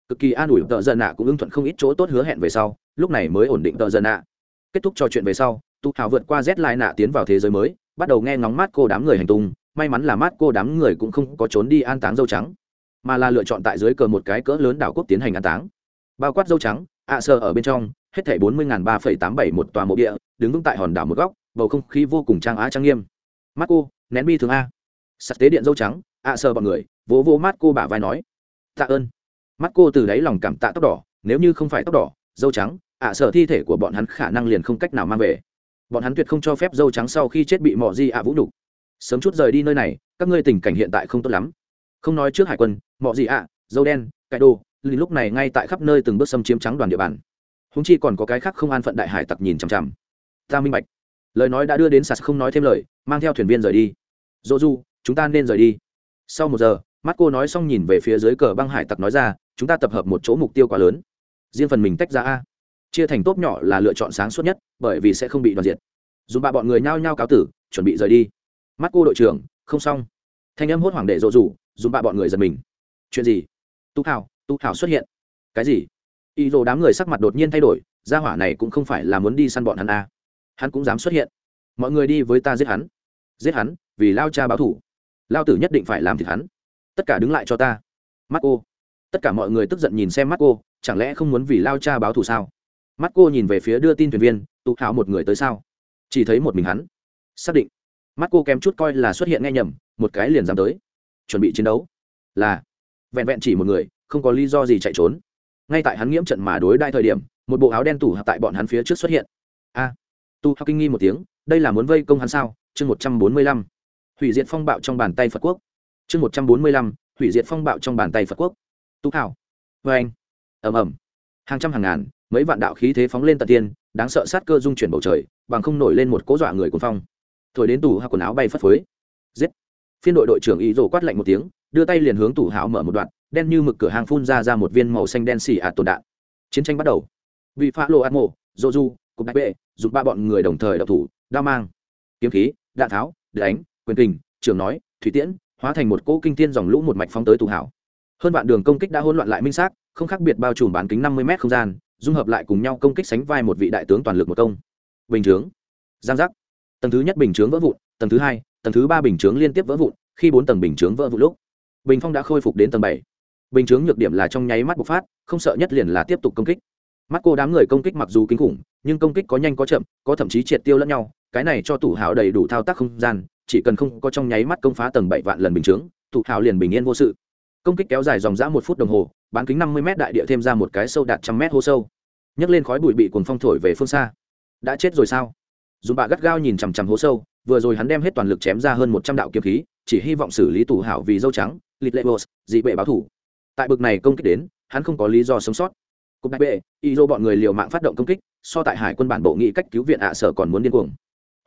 Cực kỳ an ủi tợ giận nạ cũng ưng thuận không ít chỗ tốt hứa hẹn về sau, lúc này mới ổn định tợ giận nạ kết thúc trò chuyện về sau, tu hào vượt qua z lai nạ tiến vào thế giới mới, bắt đầu nghe ngóng mát cô đám người hành tung, may mắn là mát cô đám người cũng không có trốn đi an táng dâu trắng, mà là lựa chọn tại dưới cờ một cái cỡ lớn đảo quốc tiến hành an táng. Bao quát dâu trắng, ạ à sơ ở bên trong, hết thảy bốn mươi ba phẩy tám bảy một tòa mộ địa, đứng vững tại hòn đảo một góc, bầu không khí vô cùng trang á trang nghiêm. Mắt cô nén bi thường a sắt tế điện dâu trắng, ạ à sơ bọn người, vỗ vỗ mắt cô bả vai nói, tạ ơn. Mắt cô từ đáy lòng cảm tạ tóc đỏ, nếu như không phải tóc đỏ, dâu trắng, ạ à thi thể của bọn hắn khả năng liền không cách nào mang về. Bọn hắn tuyệt không cho phép dâu trắng sau khi chết bị mỏ di ạ vũ đục sớm chút rời đi nơi này, các ngươi tình cảnh hiện tại không tốt lắm. Không nói trước hải quân mỏ di ạ, dâu đen, cải đồ, lì lúc này ngay tại khắp nơi từng bước xâm chiếm trắng đoàn địa bàn. Húng chi còn có cái khác không an phận đại hải tặc nhìn chằm chằm. Ta minh bạch. Lời nói đã đưa đến sạt không nói thêm lời, mang theo thuyền viên rời đi. Dỗ du chúng ta nên rời đi. Sau một giờ mắt cô nói xong nhìn về phía dưới cờ băng hải tặc nói ra chúng ta tập hợp một chỗ mục tiêu quá lớn. Riêng phần mình tách ra a. Chia thành tốp nhỏ là lựa chọn sáng suốt nhất bởi vì sẽ không bị đoàn diệt. Dùng ba bọn người nhao nhao cáo tử chuẩn bị rời đi. Mắt cô đội trưởng không xong. Thanh âm hốt hoảng để dỗ rủ dùng ba bọn người giật mình. Chuyện gì? Tu thảo, tu thảo xuất hiện. Cái gì? Y dồ đám người sắc mặt đột nhiên thay đổi gia hỏa này cũng không phải là muốn đi săn bọn hắn a. Hắn cũng dám xuất hiện. Mọi người đi với ta giết hắn. Giết hắn vì lao cha báo thủ lao tử nhất định phải làm thịt hắn. Tất cả đứng lại cho ta. Mắt cô. Tất cả mọi người tức giận nhìn xem mắt cô chẳng lẽ không muốn vì lao cha báo thù sao? Mắt cô nhìn về phía đưa tin thuyền viên tụ hào một người tới sao? Chỉ thấy một mình hắn. Xác định. Mắt cô kém chút coi là xuất hiện nghe nhầm một cái liền dám tới. Chuẩn bị chiến đấu. Là. Vẹn vẹn chỉ một người không có lý do gì chạy trốn. Ngay tại hắn nghiễm trận mà đối đai thời điểm một bộ áo đen tủ hợp tại bọn hắn phía trước xuất hiện. A. À, tu hạ kinh nghi một tiếng đây là muốn vây công hắn sao? Chương một trăm bốn mươi lăm hủy diệt phong bạo trong bàn tay phật quốc. Chương một trăm bốn mươi lăm, hủy diệt phong bạo trong bàn tay phật quốc. Tú hảo vê anh. Ầm ầm. Hàng trăm hàng ngàn, mấy vạn đạo khí thế phóng lên tận tiên, đáng sợ sát cơ dung chuyển bầu trời, bằng không nổi lên một cố dọa người cuốn phong. Thổi đến tủ hạ quần áo bay phất phới. Giết. Phiên đội đội trưởng ý rồ quát lạnh một tiếng, đưa tay liền hướng tủ hảo mở một đoạn, đen như mực cửa hàng phun ra ra một viên màu xanh đen xì ạt tồn đạn. Chiến tranh bắt đầu. Vị phá lộ ạt mộ dô du cục đại bệ dùng ba bọn người đồng thời đập thủ, đao mang, kiếm khí, đạn tháo, đánh quyền kình trường nói, thủy tiễn, hóa thành một cỗ kinh thiên dòng lũ một mạch phóng tới tù hảo. Hơn vạn đường công kích đã hỗn loạn lại minh xác, không khác biệt bao trùm bán kính năm mươi m không gian, dung hợp lại cùng nhau công kích sánh vai một vị đại tướng toàn lực một công. Bình chướng. Giang giác. Tầng thứ nhất bình chướng vỡ vụn, tầng thứ hai, tầng thứ ba bình chướng liên tiếp vỡ vụn, khi bốn tầng bình chướng vỡ vụn lúc, bình phong đã khôi phục đến tầng bảy. Bình chướng nhược điểm là trong nháy mắt bộc phát, không sợ nhất liền là tiếp tục công kích. Mắt cô đám người công kích mặc dù kinh khủng, nhưng công kích có nhanh có chậm, có thậm chí triệt tiêu lẫn nhau, cái này cho tủ hào đầy đủ thao tác không gian chỉ cần không có trong nháy mắt công phá tầng bảy vạn lần bình chướng, thủ hào liền bình yên vô sự. Công kích kéo dài dòng dã một phút đồng hồ, bán kính năm mươi m đại địa thêm ra một cái sâu đạt trăm m hô sâu. Nhấc lên khói bụi bị cuồng phong thổi về phương xa. Đã chết rồi sao? Dù bạ gắt gao nhìn chằm chằm hố sâu, vừa rồi hắn đem hết toàn lực chém ra hơn một trăm đạo kiếm khí, chỉ hy vọng xử lý tù hảo vì dâu trắng, lịch lệ bos, dị bệ báo thủ. Tại bực này công kích đến, hắn không có lý do sống sót. Cục bạch bệ, y dô bọn người liều mạng phát động công kích, so tại hải quân bản bộ nghị cách cứu viện ạ sở còn muốn điên cuồng.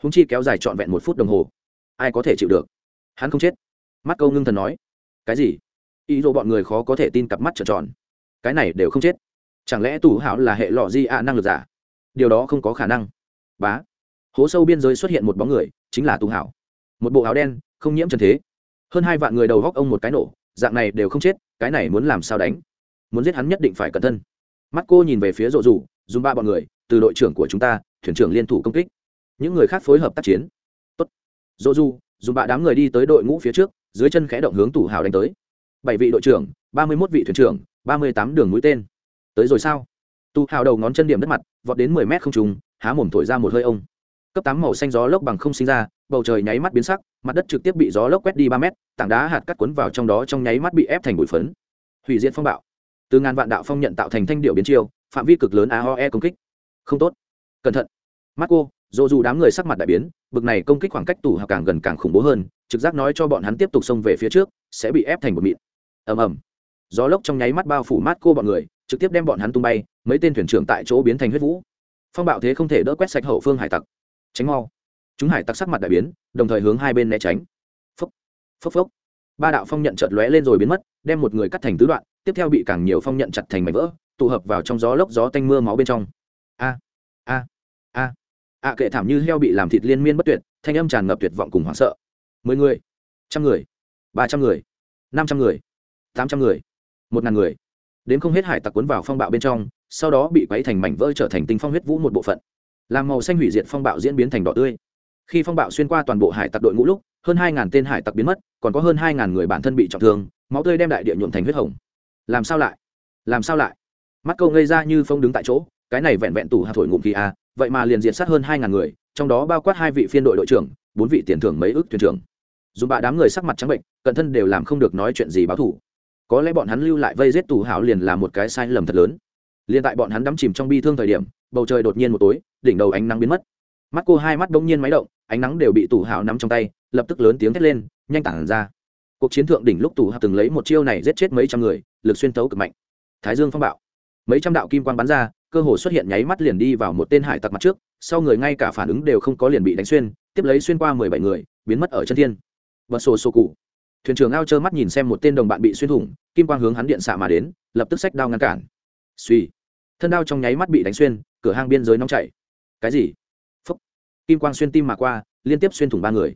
Húng chi kéo dài trọn vẹn một phút đồng hồ ai có thể chịu được? Hắn không chết. Mắt câu ngưng thần nói. Cái gì? Y dô bọn người khó có thể tin cặp mắt trợn tròn. Cái này đều không chết. Chẳng lẽ tù hảo là hệ lọ di ạ năng lực giả? Điều đó không có khả năng. Bá. Hố sâu biên giới xuất hiện một bóng người, chính là tù hảo. Một bộ áo đen, không nhiễm trần thế. Hơn hai vạn người đầu góc ông một cái nổ, dạng này đều không chết, cái này muốn làm sao đánh? Muốn giết hắn nhất định phải cẩn thân mắt cô nhìn về phía rộ rủ dùng ba bọn người, từ đội trưởng của chúng ta, thuyền trưởng liên thủ công kích. Những người khác phối hợp tác chiến tốt du dù dùng đám người đi tới đội ngũ phía trước, dưới chân khẽ động hướng tủ hào đánh tới. Bảy vị đội trưởng, ba mươi mốt vị thuyền trưởng, ba mươi tám đường mũi tên. Tới rồi sao? Tù hào đầu ngón chân điểm đất mặt, vọt đến mười mét không trùng há mồm thổi ra một hơi ông. Cấp tám màu xanh gió lốc bằng không sinh ra, bầu trời nháy mắt biến sắc, mặt đất trực tiếp bị gió lốc quét đi ba mét, tảng đá hạt cắt cuốn vào trong đó trong nháy mắt bị ép thành bụi phấn. Hủy diệt phong bạo. Từ ngàn vạn đạo phong nhận tạo thành thanh điệu biến chiêu, phạm vi cực lớn aoe công kích. Không tốt. Cẩn thận. Mắt cô dù dù đám người sắc mặt đại biến, bực này công kích khoảng cách tủ hào càng gần càng khủng bố hơn, trực giác nói cho bọn hắn tiếp tục xông về phía trước, sẽ bị ép thành một mịn. Ầm ầm. Gió lốc trong nháy mắt bao phủ mát cô bọn người, trực tiếp đem bọn hắn tung bay, mấy tên thuyền trưởng tại chỗ biến thành huyết vũ. Phong bạo thế không thể đỡ quét sạch hậu phương hải tặc. Tránh mau. Chúng hải tặc sắc mặt đại biến, đồng thời hướng hai bên né tránh. Phốc phốc phốc. Ba đạo phong nhận chợt lóe lên rồi biến mất, đem một người cắt thành tứ đoạn, tiếp theo bị càng nhiều phong nhận chặt thành mảnh vỡ, tụ hợp vào trong gió lốc gió tanh mưa máu bên trong. A a! Ạ kệ thảm như heo bị làm thịt liên miên bất tuyệt, thanh âm tràn ngập tuyệt vọng cùng hoảng sợ. Mười người, trăm người, ba trăm người, năm trăm người, tám trăm người, một ngàn người. Đến không hết hải tặc cuốn vào phong bạo bên trong, sau đó bị quấy thành mảnh vỡ trở thành tinh phong huyết vũ một bộ phận. Làm màu xanh hủy diệt phong bạo diễn biến thành đỏ tươi. Khi phong bạo xuyên qua toàn bộ hải tặc đội ngũ lúc, hơn hai ngàn tên hải tặc biến mất, còn có hơn hai ngàn người bản thân bị trọng thương, máu tươi đem đại địa nhuộm thành huyết hồng. Làm sao lại? Làm sao lại? Mắt câu ngây ra như phong đứng tại chỗ, cái này vẹn vẹn tủ hạt thổi ngụm kỳ a vậy mà liền diệt sát hơn hai ngàn người, trong đó bao quát hai vị phiên đội đội trưởng, bốn vị tiền thưởng mấy ước thuyền trưởng. Dù bạ đám người sắc mặt trắng bệnh, cận thân đều làm không được nói chuyện gì báo thủ có lẽ bọn hắn lưu lại vây giết tù hảo liền là một cái sai lầm thật lớn. Liền tại bọn hắn đắm chìm trong bi thương thời điểm, bầu trời đột nhiên một tối, đỉnh đầu ánh nắng biến mất. Mắt cô hai mắt bỗng nhiên máy động, ánh nắng đều bị tù hảo nắm trong tay, lập tức lớn tiếng thét lên, nhanh tản ra. Cuộc chiến thượng đỉnh lúc tù hảo từng lấy một chiêu này giết chết mấy trăm người, lực xuyên tấu cực mạnh. Thái dương phong bạo. Mấy trăm đạo kim quan bắn ra cơ hồ xuất hiện nháy mắt liền đi vào một tên hải tặc mặt trước, sau người ngay cả phản ứng đều không có liền bị đánh xuyên, tiếp lấy xuyên qua mười bảy người, biến mất ở chân thiên. Vật sổ sổ cụ. Thuyền trưởng ao trơ mắt nhìn xem một tên đồng bạn bị xuyên thủng, kim quang hướng hắn điện xạ mà đến, lập tức sách đao ngăn cản. Suy thân đao trong nháy mắt bị đánh xuyên, cửa hang biên giới nóng chảy. Cái gì? Phúc. Kim quang xuyên tim mà qua, liên tiếp xuyên thủng ba người.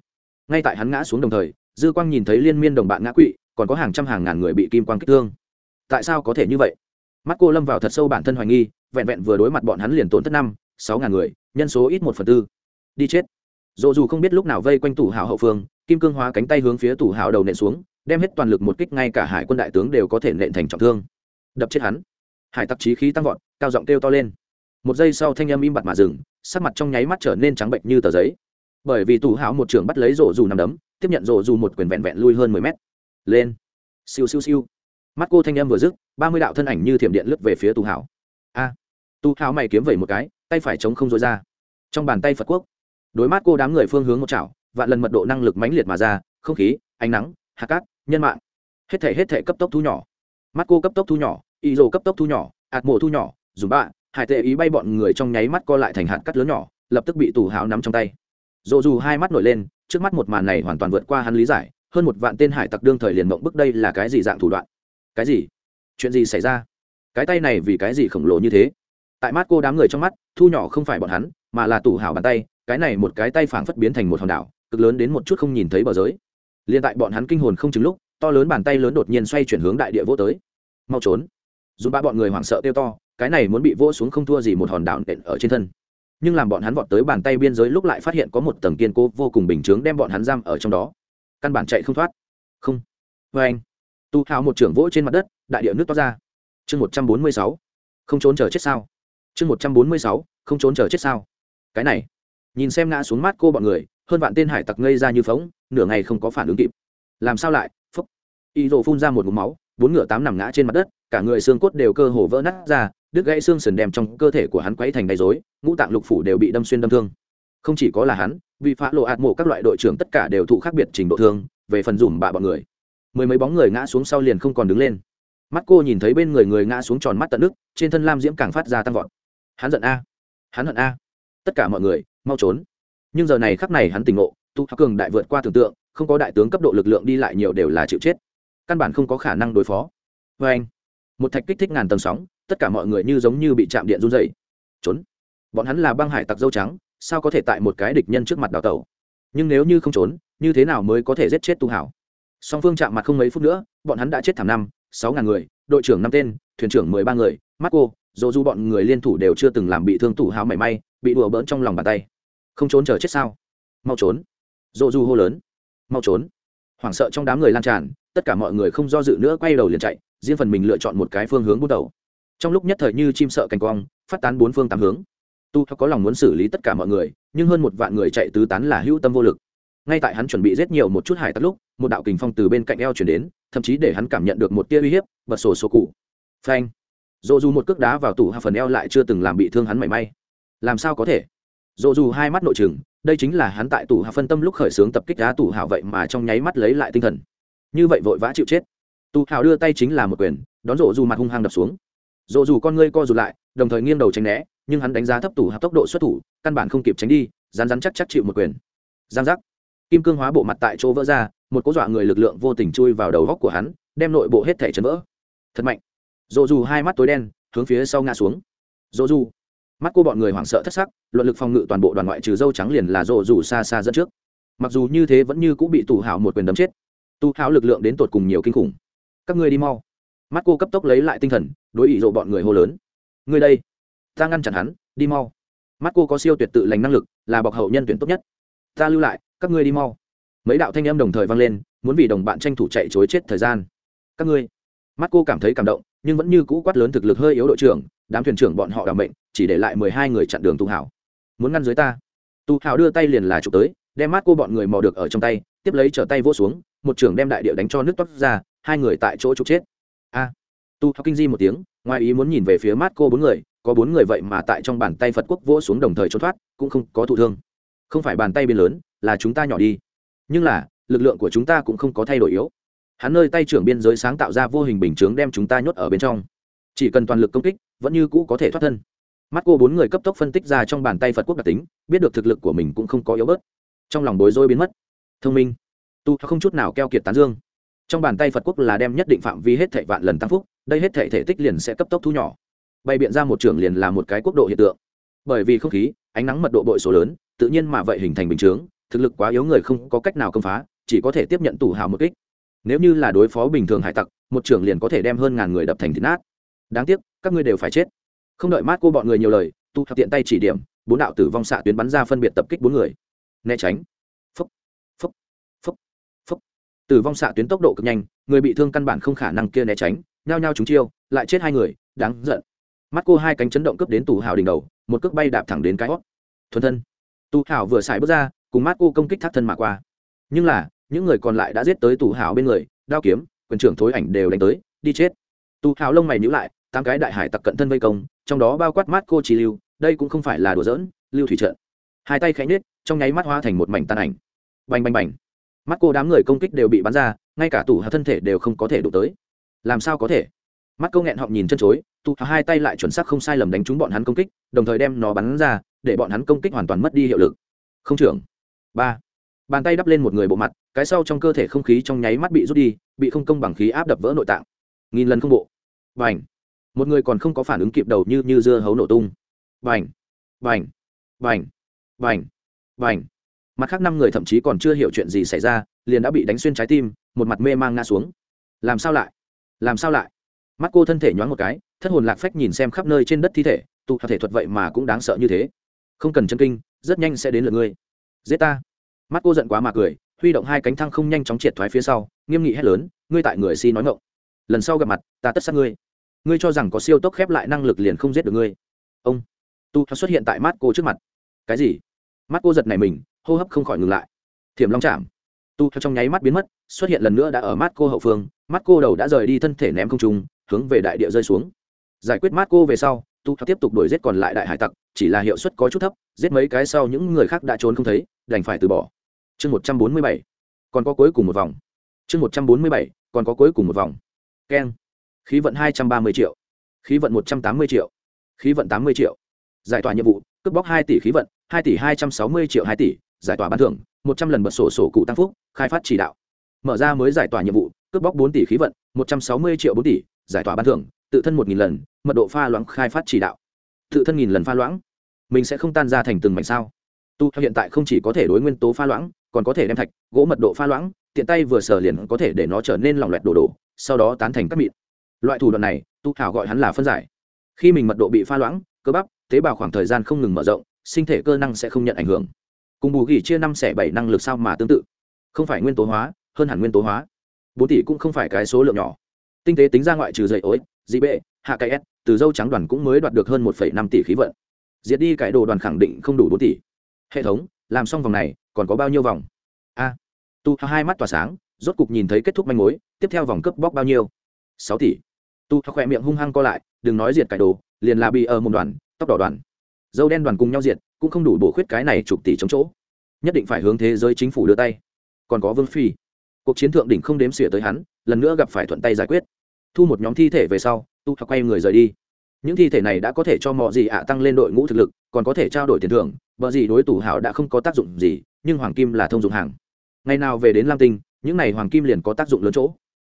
Ngay tại hắn ngã xuống đồng thời, dư quang nhìn thấy liên miên đồng bạn ngã quỵ, còn có hàng trăm hàng ngàn người bị kim quang kích thương. Tại sao có thể như vậy? Mắt cô lâm vào thật sâu bản thân hoài nghi vẹn vẹn vừa đối mặt bọn hắn liền tổn thất năm, sáu ngàn người, nhân số ít một phần tư. Đi chết. Dồ dù không biết lúc nào vây quanh tủ hào hậu phương, kim cương hóa cánh tay hướng phía tủ hào đầu nện xuống, đem hết toàn lực một kích ngay cả hải quân đại tướng đều có thể nện thành trọng thương. Đập chết hắn. Hải tặc trí khí tăng vọt, cao giọng kêu to lên. Một giây sau thanh âm im bặt mà dừng, sắc mặt trong nháy mắt trở nên trắng bệnh như tờ giấy. Bởi vì tủ hào một trưởng bắt lấy rổ dù nằm đấm, tiếp nhận rổ dù một quyền vẹn vẹn lui hơn mười mét. Lên. Siêu siêu siêu. Mắt cô thanh âm vừa dứt, ba mươi đạo thân ảnh như thiểm điện lướt về phía tù hảo. Tu à, mày kiếm vẩy một cái tay phải chống không dối ra. Trong bàn tay phật quốc đối mắt cô đám người phương hướng một chảo vạn lần mật độ năng lực mãnh liệt mà ra không khí ánh nắng hạt cát nhân mạng. Hết thể hết thể cấp tốc thu nhỏ. Mắt cô cấp tốc thu nhỏ y dồ cấp tốc thu nhỏ ạt mộ thu nhỏ dùng bạ hải tệ ý bay bọn người trong nháy mắt co lại thành hạt cắt lớn nhỏ lập tức bị tù hào nắm trong tay. Dồ dù hai mắt nổi lên trước mắt một màn này hoàn toàn vượt qua hắn lý giải hơn một vạn tên hải tặc đương thời liền mộng bức đây là cái gì dạng thủ đoạn? Cái gì? Chuyện gì xảy ra? Cái tay này vì cái gì khổng lồ như thế? Tại mắt cô đám người trong mắt, thu nhỏ không phải bọn hắn, mà là tủ hảo bàn tay, cái này một cái tay phảng phất biến thành một hòn đảo, cực lớn đến một chút không nhìn thấy bờ giới. Liền tại bọn hắn kinh hồn không chứng lúc, to lớn bàn tay lớn đột nhiên xoay chuyển hướng đại địa vô tới. Mau trốn. Dù ba bọn người hoảng sợ kêu to, cái này muốn bị vô xuống không thua gì một hòn đảo nện ở trên thân. Nhưng làm bọn hắn vọt tới bàn tay biên giới lúc lại phát hiện có một tầng kiên cố vô cùng bình chướng đem bọn hắn giam ở trong đó. Căn bản chạy không thoát. Không. Vê anh. Tu hào một trưởng vỗ trên mặt đất, đại địa nước toát ra. Chương một trăm bốn mươi sáu. Không trốn chờ chết sao? Chương một trăm bốn mươi sáu, không trốn chờ chết sao? Cái này, nhìn xem ngã xuống mắt cô bọn người, hơn vạn tên hải tặc ngây ra như phóng nửa ngày không có phản ứng kịp. Làm sao lại? Phúc y rộ phun ra một mũ máu, bốn ngựa tám nằm ngã trên mặt đất, cả người xương cốt đều cơ hồ vỡ nát ra, đứt gãy xương sườn đem trong cơ thể của hắn quấy thành gây rối, ngũ tạng lục phủ đều bị đâm xuyên đâm thương. Không chỉ có là hắn, vì phá lộ ạt mộ các loại đội trưởng tất cả đều thụ khác biệt trình độ thương, về phần dùm bạ bọn người. Mười mấy bóng người ngã xuống sau liền không còn đứng lên. Mắt cô nhìn thấy bên người người ngã xuống tròn mắt tận nước, trên thân lam diễm càng phát ra tăng vọt hắn giận a, hắn hận a. Tất cả mọi người, mau trốn. Nhưng giờ này khắc này hắn tỉnh ngộ, tu cường đại vượt qua tưởng tượng, không có đại tướng cấp độ lực lượng đi lại nhiều đều là chịu chết. Căn bản không có khả năng đối phó. Vê anh, một thạch kích thích ngàn tầng sóng, tất cả mọi người như giống như bị chạm điện run dày trốn. Bọn hắn là băng hải tặc dâu trắng, sao có thể tại một cái địch nhân trước mặt đào tẩu? Nhưng nếu như không trốn, như thế nào mới có thể giết chết tu hảo? Song phương chạm mặt không mấy phút nữa, bọn hắn đã chết thảm năm, sáu ngàn người, đội trưởng năm tên, thuyền trưởng mười ba người mắt cô dù dù bọn người liên thủ đều chưa từng làm bị thương tủ hào mảy may, bị đùa bỡn trong lòng bàn tay. Không trốn chờ chết sao? Mau trốn. Dù dù hô lớn. Mau trốn. Hoảng sợ trong đám người lan tràn, tất cả mọi người không do dự nữa quay đầu liền chạy, riêng phần mình lựa chọn một cái phương hướng bút đầu. Trong lúc nhất thời như chim sợ cành quang phát tán bốn phương tám hướng. Tu có lòng muốn xử lý tất cả mọi người, nhưng hơn một vạn người chạy tứ tán là hữu tâm vô lực. Ngay tại hắn chuẩn bị giết nhiều một chút hải tắt lúc, một đạo kình phong từ bên cạnh eo chuyển đến, thậm chí để hắn cảm nhận được một tia uy hiếp, bật sổ sổ cụ. Phanh dồ dù một cước đá vào tủ hạ phần eo lại chưa từng làm bị thương hắn mảy may. Làm sao có thể? Dồ dù hai mắt nội chừng đây chính là hắn tại tủ hạ phân tâm lúc khởi xướng tập kích đá tủ hảo vậy mà trong nháy mắt lấy lại tinh thần. Như vậy vội vã chịu chết. Tù hảo đưa tay chính là một quyền, đón rộ dù mặt hung hăng đập xuống. Rộ dù con ngươi co rụt lại, đồng thời nghiêng đầu tránh né, nhưng hắn đánh giá thấp tủ hạp tốc độ xuất thủ, căn bản không kịp tránh đi rán rán chắc chắc chịu một quyền. Giang giác. Kim cương hóa bộ mặt tại chỗ vỡ ra, một cố dọa người lực lượng vô tình chui vào đầu góc của hắn, đem nội bộ hết thể chấn vỡ. Thật mạnh rộ dù hai mắt tối đen, hướng phía sau ngã xuống. Rộ dù mắt cô bọn người hoảng sợ thất sắc, luận lực phòng ngự toàn bộ đoàn ngoại trừ dâu trắng liền là rộ dù xa xa dẫn trước. Mặc dù như thế vẫn như cũng bị tù hảo một quyền đấm chết tu hảo lực lượng đến tột cùng nhiều kinh khủng. Các ngươi đi mau. Mắt cô cấp tốc lấy lại tinh thần, đối ý rộ bọn người hô lớn. Ngươi đây, ta ngăn chặn hắn, đi mau. Mắt cô có siêu tuyệt tự lành năng lực, là bọc hậu nhân tuyển tốt nhất. Ta lưu lại, các ngươi đi mau. Mấy đạo thanh âm đồng thời vang lên, muốn vì đồng bạn tranh thủ chạy chối chết thời gian. Các ngươi, mắt cô cảm thấy cảm động nhưng vẫn như cũ quát lớn thực lực hơi yếu đội trưởng, đám thuyền trưởng bọn họ đảm mệnh, chỉ để lại mười hai người chặn đường tu hảo. Muốn ngăn dưới ta? Tu hảo đưa tay liền là chụp tới, đem mắt cô bọn người mò được ở trong tay, tiếp lấy trở tay vỗ xuống, một trưởng đem đại địa đánh cho nước toát ra, hai người tại chỗ trục chết. A. Tu hảo kinh di một tiếng, ngoài ý muốn nhìn về phía mắt cô bốn người, có bốn người vậy mà tại trong bàn tay phật quốc vỗ xuống đồng thời trốn thoát, cũng không có thụ thương. Không phải bàn tay biên lớn, là chúng ta nhỏ đi. Nhưng là, lực lượng của chúng ta cũng không có thay đổi yếu hắn nơi tay trưởng biên giới sáng tạo ra vô hình bình chướng đem chúng ta nhốt ở bên trong. Chỉ cần toàn lực công kích, vẫn như cũ có thể thoát thân. Mắt cô bốn người cấp tốc phân tích ra trong bàn tay phật quốc đặc tính, biết được thực lực của mình cũng không có yếu bớt. Trong lòng bối rối biến mất. Thông minh. Tu không chút nào keo kiệt tán dương. Trong bàn tay phật quốc là đem nhất định phạm vi hết thệ vạn lần tăng phúc, đây hết thệ thể tích liền sẽ cấp tốc thu nhỏ. Bày biện ra một trường liền là một cái quốc độ hiện tượng. Bởi vì không khí, ánh nắng mật độ bội số lớn, tự nhiên mà vậy hình thành bình chướng, thực lực quá yếu người không có cách nào công phá, chỉ có thể tiếp nhận tủ hào một kích nếu như là đối phó bình thường hải tặc, một trưởng liền có thể đem hơn ngàn người đập thành thịt nát. Đáng tiếc, các ngươi đều phải chết. Không đợi mát cô bọn người nhiều lời, tu thập tiện tay chỉ điểm, bốn đạo tử vong xạ tuyến bắn ra phân biệt tập kích bốn người. Né tránh. Phúc phúc phúc phúc tử vong xạ tuyến tốc độ cực nhanh, người bị thương căn bản không khả năng kia né tránh, nhao nhao chúng chiêu, lại chết hai người, đáng giận. Mắt cô hai cánh chấn động cướp đến tù hào đỉnh đầu, một cước bay đạp thẳng đến cái hót thuần thân. Tù hào vừa xài bước ra, cùng mắt cô công kích thác thân mà qua. Nhưng là những người còn lại đã giết tới tù hào bên người, đao kiếm, quyền trưởng thối ảnh đều đánh tới, đi chết. Tù hào lông mày nhữ lại, tám cái đại hải tặc cận thân vây công, trong đó bao quát mắt cô chỉ lưu đây cũng không phải là đùa giỡn, lưu thủy trận. Hai tay khẽ nhết trong nháy mắt hóa thành một mảnh tan ảnh. Bành bành bành. Mắt cô đám người công kích đều bị bắn ra, ngay cả tủ hào thân thể đều không có thể đụng tới. Làm sao có thể? Mắt câu nghẹn họng nhìn chân chối tụ hai tay lại chuẩn xác không sai lầm đánh trúng bọn hắn công kích, đồng thời đem nó bắn ra, để bọn hắn công kích hoàn toàn mất đi hiệu lực. Không trưởng. Ba bàn tay đắp lên một người bộ mặt, cái sau trong cơ thể không khí trong nháy mắt bị rút đi, bị không công bằng khí áp đập vỡ nội tạng. Nghìn lần không bộ. Vành một người còn không có phản ứng kịp đầu như như dưa hấu nổ tung. Vành vành vành vành vành mặt khác năm người thậm chí còn chưa hiểu chuyện gì xảy ra, liền đã bị đánh xuyên trái tim, một mặt mê mang ngã xuống. Làm sao lại? Làm sao lại? Mắt cô thân thể nhoáng một cái, thất hồn lạc phách nhìn xem khắp nơi trên đất thi thể, tụ thể thuật vậy mà cũng đáng sợ như thế. Không cần chân kinh, rất nhanh sẽ đến lượt ngươi. Giết ta mắt cô giận quá mà cười, huy động hai cánh thăng không nhanh chóng triệt thoái phía sau, nghiêm nghị hét lớn, ngươi tại người si nói ngộng lần sau gặp mặt, ta tất sát ngươi. Ngươi cho rằng có siêu tốc khép lại năng lực liền không giết được ngươi. Ông tu xuất hiện tại mắt cô trước mặt. Cái gì? Mắt cô giật này mình, hô hấp không khỏi ngừng lại. Thiểm long chạm. Tu trong nháy mắt biến mất, xuất hiện lần nữa đã ở mắt cô hậu phương, mắt cô đầu đã rời đi thân thể ném không trung, hướng về đại địa rơi xuống. Giải quyết mắt cô về sau, tu tiếp tục đuổi giết còn lại đại hải tặc, chỉ là hiệu suất có chút thấp, giết mấy cái sau những người khác đã trốn không thấy, đành phải từ bỏ chương một trăm bốn mươi bảy, còn có cuối cùng một vòng. Chương một trăm bốn mươi bảy, còn có cuối cùng một vòng. Keng khí vận hai trăm ba mươi triệu. Khí vận một trăm tám mươi triệu. Khí vận tám mươi triệu. Giải tỏa nhiệm vụ, cướp bóc hai tỷ khí vận, hai tỷ hai trăm sáu mươi triệu hai tỷ. Giải tỏa bán thưởng, một trăm lần bật sổ sổ cụ tăng phúc, khai phát chỉ đạo. Mở ra mới giải tỏa nhiệm vụ, cướp bóc bốn tỷ khí vận, một trăm sáu mươi triệu bốn tỷ. Giải tỏa bán thưởng, tự thân một nghìn lần, mật độ pha loãng khai phát chỉ đạo. Tự thân nghìn lần pha loãng. Mình sẽ không tan ra thành từng mảnh sao? Tu, hiện tại không chỉ có thể đối nguyên tố pha loãng còn có thể đem thạch, gỗ mật độ pha loãng, tiện tay vừa sờ liền có thể để nó trở nên lỏng lẹt đổ đổ, sau đó tán thành các mịn. Loại thủ đoạn này, tu thảo gọi hắn là phân giải. Khi mình mật độ bị pha loãng, cơ bắp, tế bào khoảng thời gian không ngừng mở rộng, sinh thể cơ năng sẽ không nhận ảnh hưởng. Cùng bù gỉ chia năm xẻ bảy năng lực sao mà tương tự. Không phải nguyên tố hóa, hơn hẳn nguyên tố hóa. Bốn tỷ cũng không phải cái số lượng nhỏ. Tinh tế tính ra ngoại trừ dậy ối, dị bệ, hạ cái s, từ dâu trắng đoàn cũng mới đoạt được hơn một năm tỷ khí vận. Diệt đi cải đồ đoàn khẳng định không đủ bốn tỷ. Hệ thống, làm xong vòng này còn có bao nhiêu vòng? A. Tu hai mắt tỏa sáng, rốt cục nhìn thấy kết thúc manh mối, tiếp theo vòng cướp bóc bao nhiêu? Sáu tỷ. Tu khỏe miệng hung hăng co lại, đừng nói diệt cải đồ, liền là bị ở một đoàn, tóc đỏ đoàn. Dâu đen đoàn cùng nhau diệt, cũng không đủ bổ khuyết cái này chục tỷ chống chỗ. Nhất định phải hướng thế giới chính phủ đưa tay. Còn có vương phi. Cuộc chiến thượng đỉnh không đếm xỉa tới hắn, lần nữa gặp phải thuận tay giải quyết. Thu một nhóm thi thể về sau, tu hoặc quay người rời đi. Những thi thể này đã có thể cho mọi gì ạ tăng lên đội ngũ thực lực, còn có thể trao đổi tiền thưởng vợ gì đối tủ hảo đã không có tác dụng gì nhưng hoàng kim là thông dụng hàng. Ngày nào về đến lam tinh, những n à y hoàng kim liền có tác dụng lớn chỗ.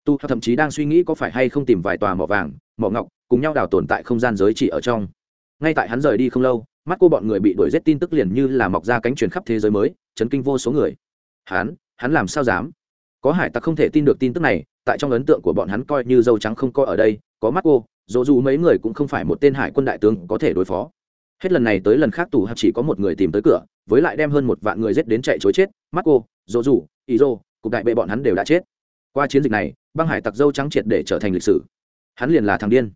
Tu thậm chí đang suy nghĩ có phải hay không tìm vài tòa mỏ vàng, mỏ ngọc, cùng nhau đào tồn tại không gian giới chỉ ở trong. Ngay tại hắn rời đi không lâu, mắt cô bọn người bị đuổi rét tin tức liền như là mọc ra cánh truyền khắp thế giới mới, chấn kinh vô số người. Hắn hắn làm sao dám? Có hải tặc không thể tin được tin tức này, tại trong ấn tượng của bọn hắn coi như dâu trắng không coi ở đây, có mắt cô, dỗ dù mấy người cũng không phải một tên hải quân đại tướng có thể đối phó hết lần này tới lần khác tù hạt chỉ có một người tìm tới cửa, với lại đem hơn một vạn người giết đến chạy chối chết, marco cô dỗ dù ý dô cục đại bệ bọn hắn đều đã chết. Qua chiến dịch này, băng hải tặc dâu trắng triệt để trở thành lịch sử. Hắn liền là thằng điên.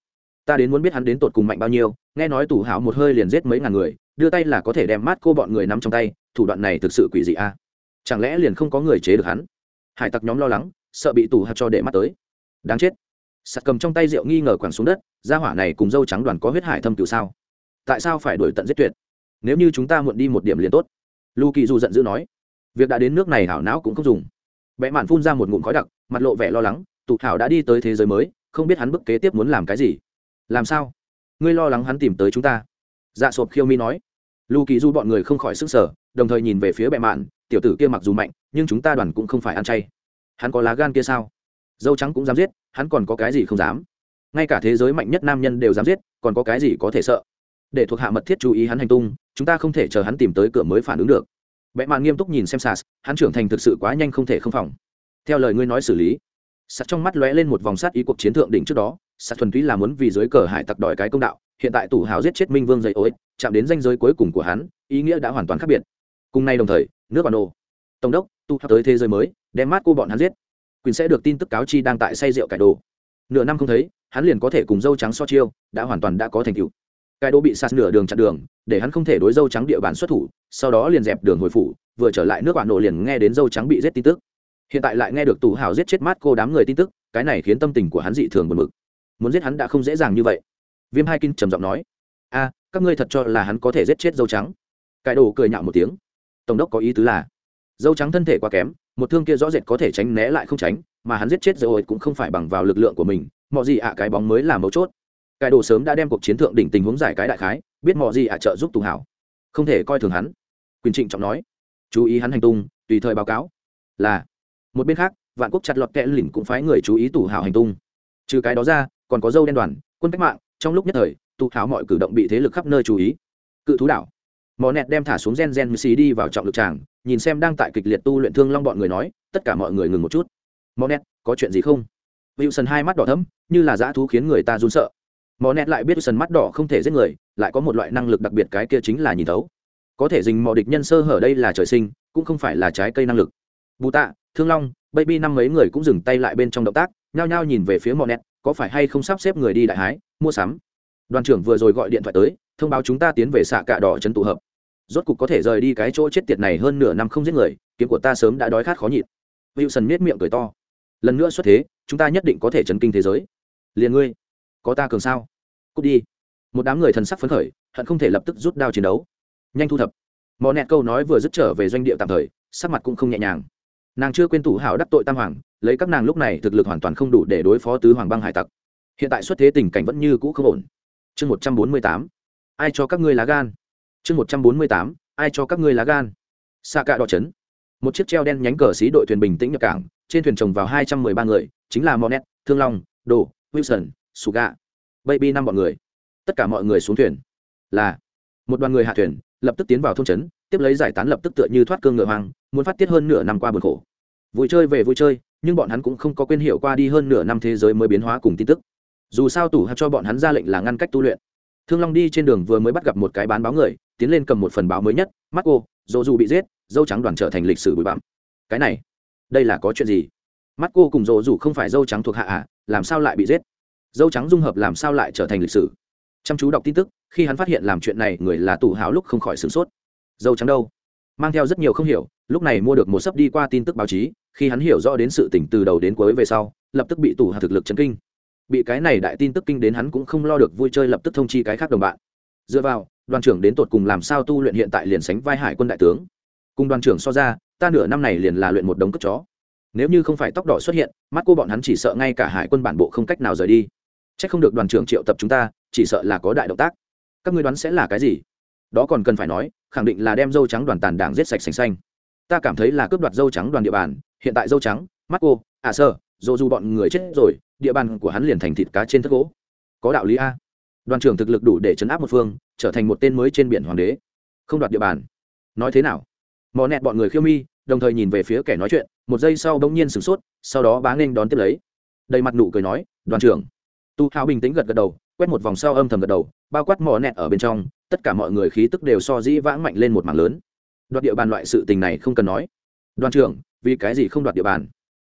Ta đến muốn biết hắn đến tột cùng mạnh bao nhiêu, nghe nói tù hảo một hơi liền giết mấy ngàn người, đưa tay là có thể đem mát cô bọn người nắm trong tay, thủ đoạn này thực sự quỷ dị a. Chẳng lẽ liền không có người chế được hắn? Hải tặc nhóm lo lắng, sợ bị tù hạt cho để mắt tới. Đáng chết. Sạt cầm trong tay rượu nghi ngờ quẳng xuống đất, gia hỏa này cùng dâu trắng đoàn có huyết hải thâm cựu sao? Tại sao phải đổi tận giết tuyệt? Nếu như chúng ta muộn đi một điểm liền tốt. Lu kỳ dù giận dữ nói. Việc đã đến nước này hảo não cũng không dùng. Vẽ mạn phun ra một ngụm khói đặc, mặt lộ vẻ lo lắng, tụ thảo đã đi tới thế giới mới, không biết hắn bức kế tiếp muốn làm cái gì. Làm sao? Ngươi lo lắng hắn tìm tới chúng ta? Dạ sộp khiêu mi nói. Lu kỳ du bọn người không khỏi sức sở đồng thời nhìn về phía bệ mạn, tiểu tử kia mặc dù mạnh, nhưng chúng ta đoàn cũng không phải ăn chay. Hắn có lá gan kia sao? Dâu trắng cũng dám giết, hắn còn có cái gì không dám? Ngay cả thế giới mạnh nhất nam nhân đều dám giết, còn có cái gì có thể sợ? Để thuộc hạ mật thiết chú ý hắn hành tung, chúng ta không thể chờ hắn tìm tới cửa mới phản ứng được. Vẽ mạn nghiêm túc nhìn xem sas, hắn trưởng thành thực sự quá nhanh không thể không phòng. Theo lời ngươi nói xử lý. Sas trong mắt lóe lên một vòng sát ý cuộc chiến thượng đỉnh trước đó, sas thuần túy là muốn vì giới cờ hải tặc đòi cái công đạo, hiện tại tủ hào giết chết minh vương dậy ối chạm đến danh giới cuối cùng của hắn, ý nghĩa đã hoàn toàn khác biệt. Cùng nay đồng thời, nước bản đồ tổng đốc tu tới thế giới mới, đem mát cô bọn hắn giết. Quyền sẽ được tin tức cáo chi đang tại say rượu cải đồ. Nửa năm không thấy, hắn liền có thể cùng dâu trắng so chiêu, đã hoàn toàn đã có thành tựu. Cái đồ bị sạt nửa đường chặn đường, để hắn không thể đối dâu trắng địa bàn xuất thủ, sau đó liền dẹp đường hồi phủ, vừa trở lại nước bạn nổ liền nghe đến dâu trắng bị giết tin tức. Hiện tại lại nghe được tù hào giết chết mát cô đám người tin tức, cái này khiến tâm tình của hắn dị thường buồn mực muốn giết hắn đã không dễ dàng như vậy. Viêm hai kinh trầm giọng nói, a, các ngươi thật cho là hắn có thể giết chết dâu trắng? Cải đồ cười nhạo một tiếng. Tổng đốc có ý tứ là, dâu trắng thân thể quá kém, một thương kia rõ rệt có thể tránh né lại không tránh, mà hắn giết chết dâu ấy cũng không phải bằng vào lực lượng của mình mọi gì ạ, cái bóng mới là mấu chốt cái đồ sớm đã đem cuộc chiến thượng đỉnh tình huống giải cái đại khái, biết mọi gì ạ trợ giúp tùng hảo. Không thể coi thường hắn. Quyền trịnh trọng nói. Chú ý hắn hành tung, tùy thời báo cáo. Là. Một bên khác, vạn quốc chặt lọt kẽ lỉnh cũng phái người chú ý tù hảo hành tung. Trừ cái đó ra, còn có dâu đen đoàn, quân cách mạng, trong lúc nhất thời tù hảo mọi cử động bị thế lực khắp nơi chú ý. Cự thú đảo. Mò nẹt đem thả xuống gen gen xì đi vào trọng lực tràng, nhìn xem đang tại kịch liệt tu luyện thương long bọn người nói, tất cả mọi người ngừng một chút. Mò nẹt, có chuyện gì không? Wilson hai mắt đỏ thấm như là dã thú khiến người ta run sợ mò nẹt lại biết wilson mắt đỏ không thể giết người, lại có một loại năng lực đặc biệt cái kia chính là nhìn thấu. Có thể dình mò địch nhân sơ hở đây là trời sinh, cũng không phải là trái cây năng lực. Bù tạ, thương long, baby năm mấy người cũng dừng tay lại bên trong động tác, nhao nhao nhìn về phía mò nẹt, có phải hay không sắp xếp người đi đại hái, mua sắm. Đoàn trưởng vừa rồi gọi điện thoại tới, thông báo chúng ta tiến về xạ cạ đỏ trấn tụ hợp. Rốt cục có thể rời đi cái chỗ chết tiệt này hơn nửa năm không giết người, kiếm của ta sớm đã đói khát khó nhịn. Wilson miết miệng cười to. Lần nữa xuất thế, chúng ta nhất định có thể chấn kinh thế giới. Liền ngươi, có ta cường sao? Cút đi. Một đám người thần sắc phấn khởi, hận không thể lập tức rút đao chiến đấu. Nhanh thu thập. Mò nẹt câu nói vừa dứt trở về doanh địa tạm thời, sắc mặt cũng không nhẹ nhàng. Nàng chưa quên thủ hảo đắc tội tam hoàng, lấy các nàng lúc này thực lực hoàn toàn không đủ để đối phó tứ hoàng băng hải tặc. Hiện tại xuất thế tình cảnh vẫn như cũ không ổn. Chương một trăm bốn mươi tám. Ai cho các ngươi lá gan? Chương một trăm bốn mươi tám. Ai cho các ngươi lá gan? Xa cạ đỏ chấn. Một chiếc treo đen nhánh cờ xí đội thuyền bình tĩnh nhập cảng, trên thuyền trồng vào hai trăm mười ba người, chính là monet thương long, đồ, wilson, suga baby năm bọn người. Tất cả mọi người xuống thuyền. Là một đoàn người hạ thuyền lập tức tiến vào thôn trấn tiếp lấy giải tán lập tức tựa như thoát cương ngựa hoang muốn phát tiết hơn nửa năm qua bực khổ. Vui chơi về vui chơi nhưng bọn hắn cũng không có quên hiểu qua đi hơn nửa năm thế giới mới biến hóa cùng tin tức. Dù sao tủ cho bọn hắn ra lệnh là ngăn cách tu luyện. Thương long đi trên đường vừa mới bắt gặp một cái bán báo người tiến lên cầm một phần báo mới nhất mắt cô dỗ dù bị giết dâu trắng đoàn trở thành lịch sử bụi bặm. Cái này đây là có chuyện gì? Mắt cô cùng dỗ dù không phải dâu trắng thuộc hạ ạ à, làm sao lại bị giết? Dâu trắng dung hợp làm sao lại trở thành lịch sử? Chăm chú đọc tin tức, khi hắn phát hiện làm chuyện này, người là tủ háo lúc không khỏi sửng sốt. Dâu trắng đâu? Mang theo rất nhiều không hiểu, lúc này mua được một sấp đi qua tin tức báo chí, khi hắn hiểu rõ đến sự tỉnh từ đầu đến cuối về sau, lập tức bị tủ hạ thực lực chấn kinh. Bị cái này đại tin tức kinh đến hắn cũng không lo được vui chơi lập tức thông chi cái khác đồng bạn. Dựa vào, đoàn trưởng đến tột cùng làm sao tu luyện hiện tại liền sánh vai hải quân đại tướng. Cùng đoàn trưởng so ra, ta nửa năm này liền là luyện một đống cất chó. Nếu như không phải tóc đỏ xuất hiện, mắt cô bọn hắn chỉ sợ ngay cả hải quân bản bộ không cách nào rời đi c h ắ c không được đoàn trưởng triệu tập chúng ta, chỉ sợ là có đại động tác. Các ngươi đoán sẽ là cái gì? Đó còn cần phải nói, khẳng định là đem dâu trắng đoàn tàn đảng giết sạch sành xanh. Ta cảm thấy là cướp đoạt dâu trắng đoàn địa bàn, hiện tại dâu trắng mắt cô à sơ, dù dù bọn người chết rồi, địa bàn của hắn liền thành thịt cá trên thất gỗ. Có đạo lý a. Đoàn trưởng thực lực đủ để chấn áp một phương, trở thành một tên mới trên biển hoàng đế. Không đoạt địa bàn. Nói thế nào? Mò nẹt bọn người khiêu mi, đồng thời nhìn về phía kẻ nói chuyện, một giây sau bỗng nhiên sửng sốt, sau đó bá nghênh đón tiếp lấy. Đầy mặt nụ cười nói, đoàn trưởng tu hào bình tĩnh gật gật đầu, quét một vòng sau âm thầm gật đầu, bao quát mò nẹt ở bên trong, tất cả mọi người khí tức đều so dĩ vãng mạnh lên một mảng lớn. Đoạt địa bàn loại sự tình này không cần nói. Đoàn trưởng, vì cái gì không đoạt địa bàn?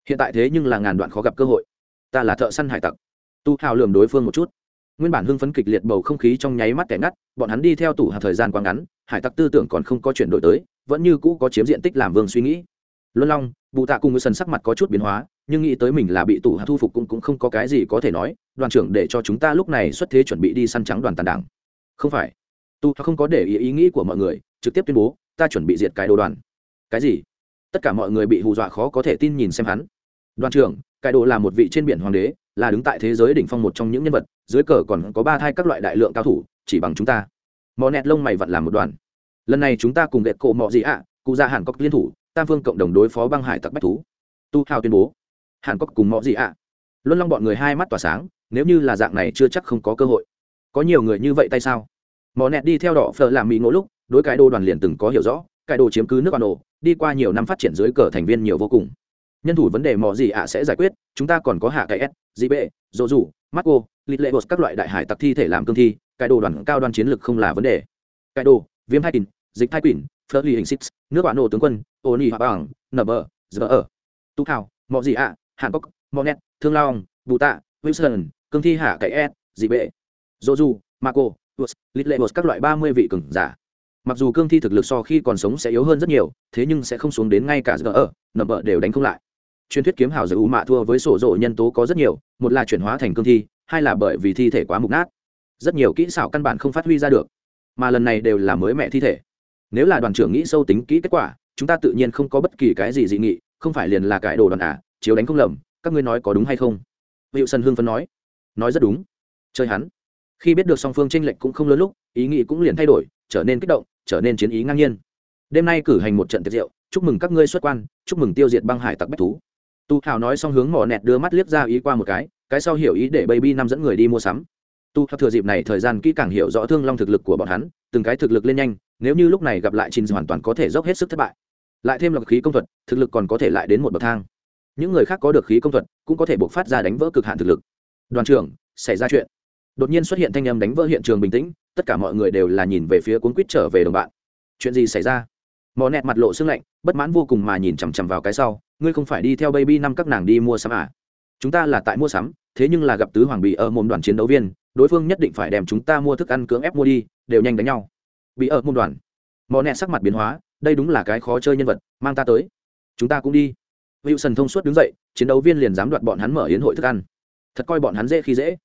Hiện tại thế nhưng là ngàn đoạn khó gặp cơ hội. Ta là thợ săn hải tặc. Tu hào lường đối phương một chút. Nguyên bản hưng phấn kịch liệt bầu không khí trong nháy mắt kẻ ngắt, bọn hắn đi theo tủ hạt thời gian quá ngắn, hải tặc tư tưởng còn không có chuyển đổi tới, vẫn như cũ có chiếm diện tích làm vương suy nghĩ luân long bụ tạ cùng người sần sắc mặt có chút biến hóa nhưng nghĩ tới mình là bị tù hạ thu phục cũng, cũng không có cái gì có thể nói đoàn trưởng để cho chúng ta lúc này xuất thế chuẩn bị đi săn trắng đoàn tàn đảng. Không phải. Tu không có để ý ý nghĩ của mọi người trực tiếp tuyên bố ta chuẩn bị diệt cái đồ đoàn. Cái gì? Tất cả mọi người bị hù dọa khó có thể tin nhìn xem hắn. Đoàn trưởng cải đồ là một vị trên biển hoàng đế là đứng tại thế giới đỉnh phong một trong những nhân vật dưới cờ còn có ba thai các loại đại lượng cao thủ chỉ bằng chúng ta. Mò nẹt lông mày vặn làm một đoàn. Lần này chúng ta cùng ghẹt cổ mọ gì ạ cụ ra hẳn có liên thủ tam phương cộng đồng đối phó băng hải tặc bách thú. Tu hào tuyên bố, hàn cốc cùng mọi gì ạ. Luân long bọn người hai mắt tỏa sáng, nếu như là dạng này chưa chắc không có cơ hội. Có nhiều người như vậy tay sao? Mò nẹt đi theo đỏ phở làm mỹ ngỗ lúc, đối cái đô đoàn liền từng có hiểu rõ, cái đồ chiếm cứ nước bà đồ đi qua nhiều năm phát triển dưới cờ thành viên nhiều vô cùng. Nhân thủ vấn đề mò gì ạ sẽ giải quyết, chúng ta còn có hạ cái s, dị bệ, dỗ dù marco lịch lệ các loại đại hải tặc thi thể làm cương thi, cái đồ đoàn cao đoàn chiến lược không là vấn đề. Cái đồ, viêm hai kín dịch hai quỷ phớt ly hình xích nước bạn nổ tướng quân ô nhi hoa bằng nở bờ, giờ ở, tu thảo mọi gì ạ, hàn cốc mọi nét, thương long, bù tạ, wilson, cương thi hạ cậy s dị bệ dô dù, marco lịch lệ bột các loại ba mươi vị cường giả. Mặc dù cương thi thực lực so khi còn sống sẽ yếu hơn rất nhiều, thế nhưng sẽ không xuống đến ngay cả giờ ở, nở bờ đều đánh không lại. Truyền thuyết kiếm hào giải u mạ thua với sổ rộ nhân tố có rất nhiều, một là chuyển hóa thành cương thi, hai là bởi vì thi thể quá mục nát. Rất nhiều kỹ xảo căn bản không phát huy ra được, mà lần này đều là mới mẹ thi thể. Nếu là đoàn trưởng nghĩ sâu tính kỹ kết quả chúng ta tự nhiên không có bất kỳ cái gì dị nghị, không phải liền là cải đồ đoàn à chiếu đánh không lầm, các ngươi nói có đúng hay không? Hiệu sân hương phấn nói. Nói rất đúng. Chơi hắn. Khi biết được song phương tranh lệch cũng không lớn lúc, ý nghĩ cũng liền thay đổi, trở nên kích động, trở nên chiến ý ngang nhiên. Đêm nay cử hành một trận tiệc rượu, chúc mừng các ngươi xuất quan, chúc mừng tiêu diệt băng hải tặc bách thú. Tu hào nói xong hướng mỏ nẹt đưa mắt liếc ra ý qua một cái cái sau hiểu ý để baby năm dẫn người đi mua sắm. Tu hào thừa dịp này thời gian kỹ càng hiểu rõ thương long thực lực của bọn hắn, từng cái thực lực lên nhanh, nếu như lúc này gặp lại chín hoàn toàn có thể dốc hết sức thất bại lại thêm lọc khí công thuật, thực lực còn có thể lại đến một bậc thang. Những người khác có được khí công thuật, cũng có thể buộc phát ra đánh vỡ cực hạn thực lực. Đoàn trưởng, xảy ra chuyện. Đột nhiên xuất hiện thanh âm đánh vỡ hiện trường bình tĩnh, tất cả mọi người đều là nhìn về phía cuốn quýt trở về đồng bạn. Chuyện gì xảy ra? Mò nẹt mặt lộ xương lạnh, bất mãn vô cùng mà nhìn chằm chằm vào cái sau, ngươi không phải đi theo baby năm các nàng đi mua sắm à? Chúng ta là tại mua sắm, thế nhưng là gặp tứ hoàng bị ở môn đoàn chiến đấu viên, đối phương nhất định phải đem chúng ta mua thức ăn cưỡng ép mua đi, đều nhanh đánh nhau. Bị ở môn đoàn. Mò nẹt sắc mặt biến hóa đây đúng là cái khó chơi nhân vật, mang ta tới. Chúng ta cũng đi. Wilson thông suốt đứng dậy, chiến đấu viên liền dám đoạt bọn hắn mở yến hội thức ăn. Thật coi bọn hắn dễ khi dễ.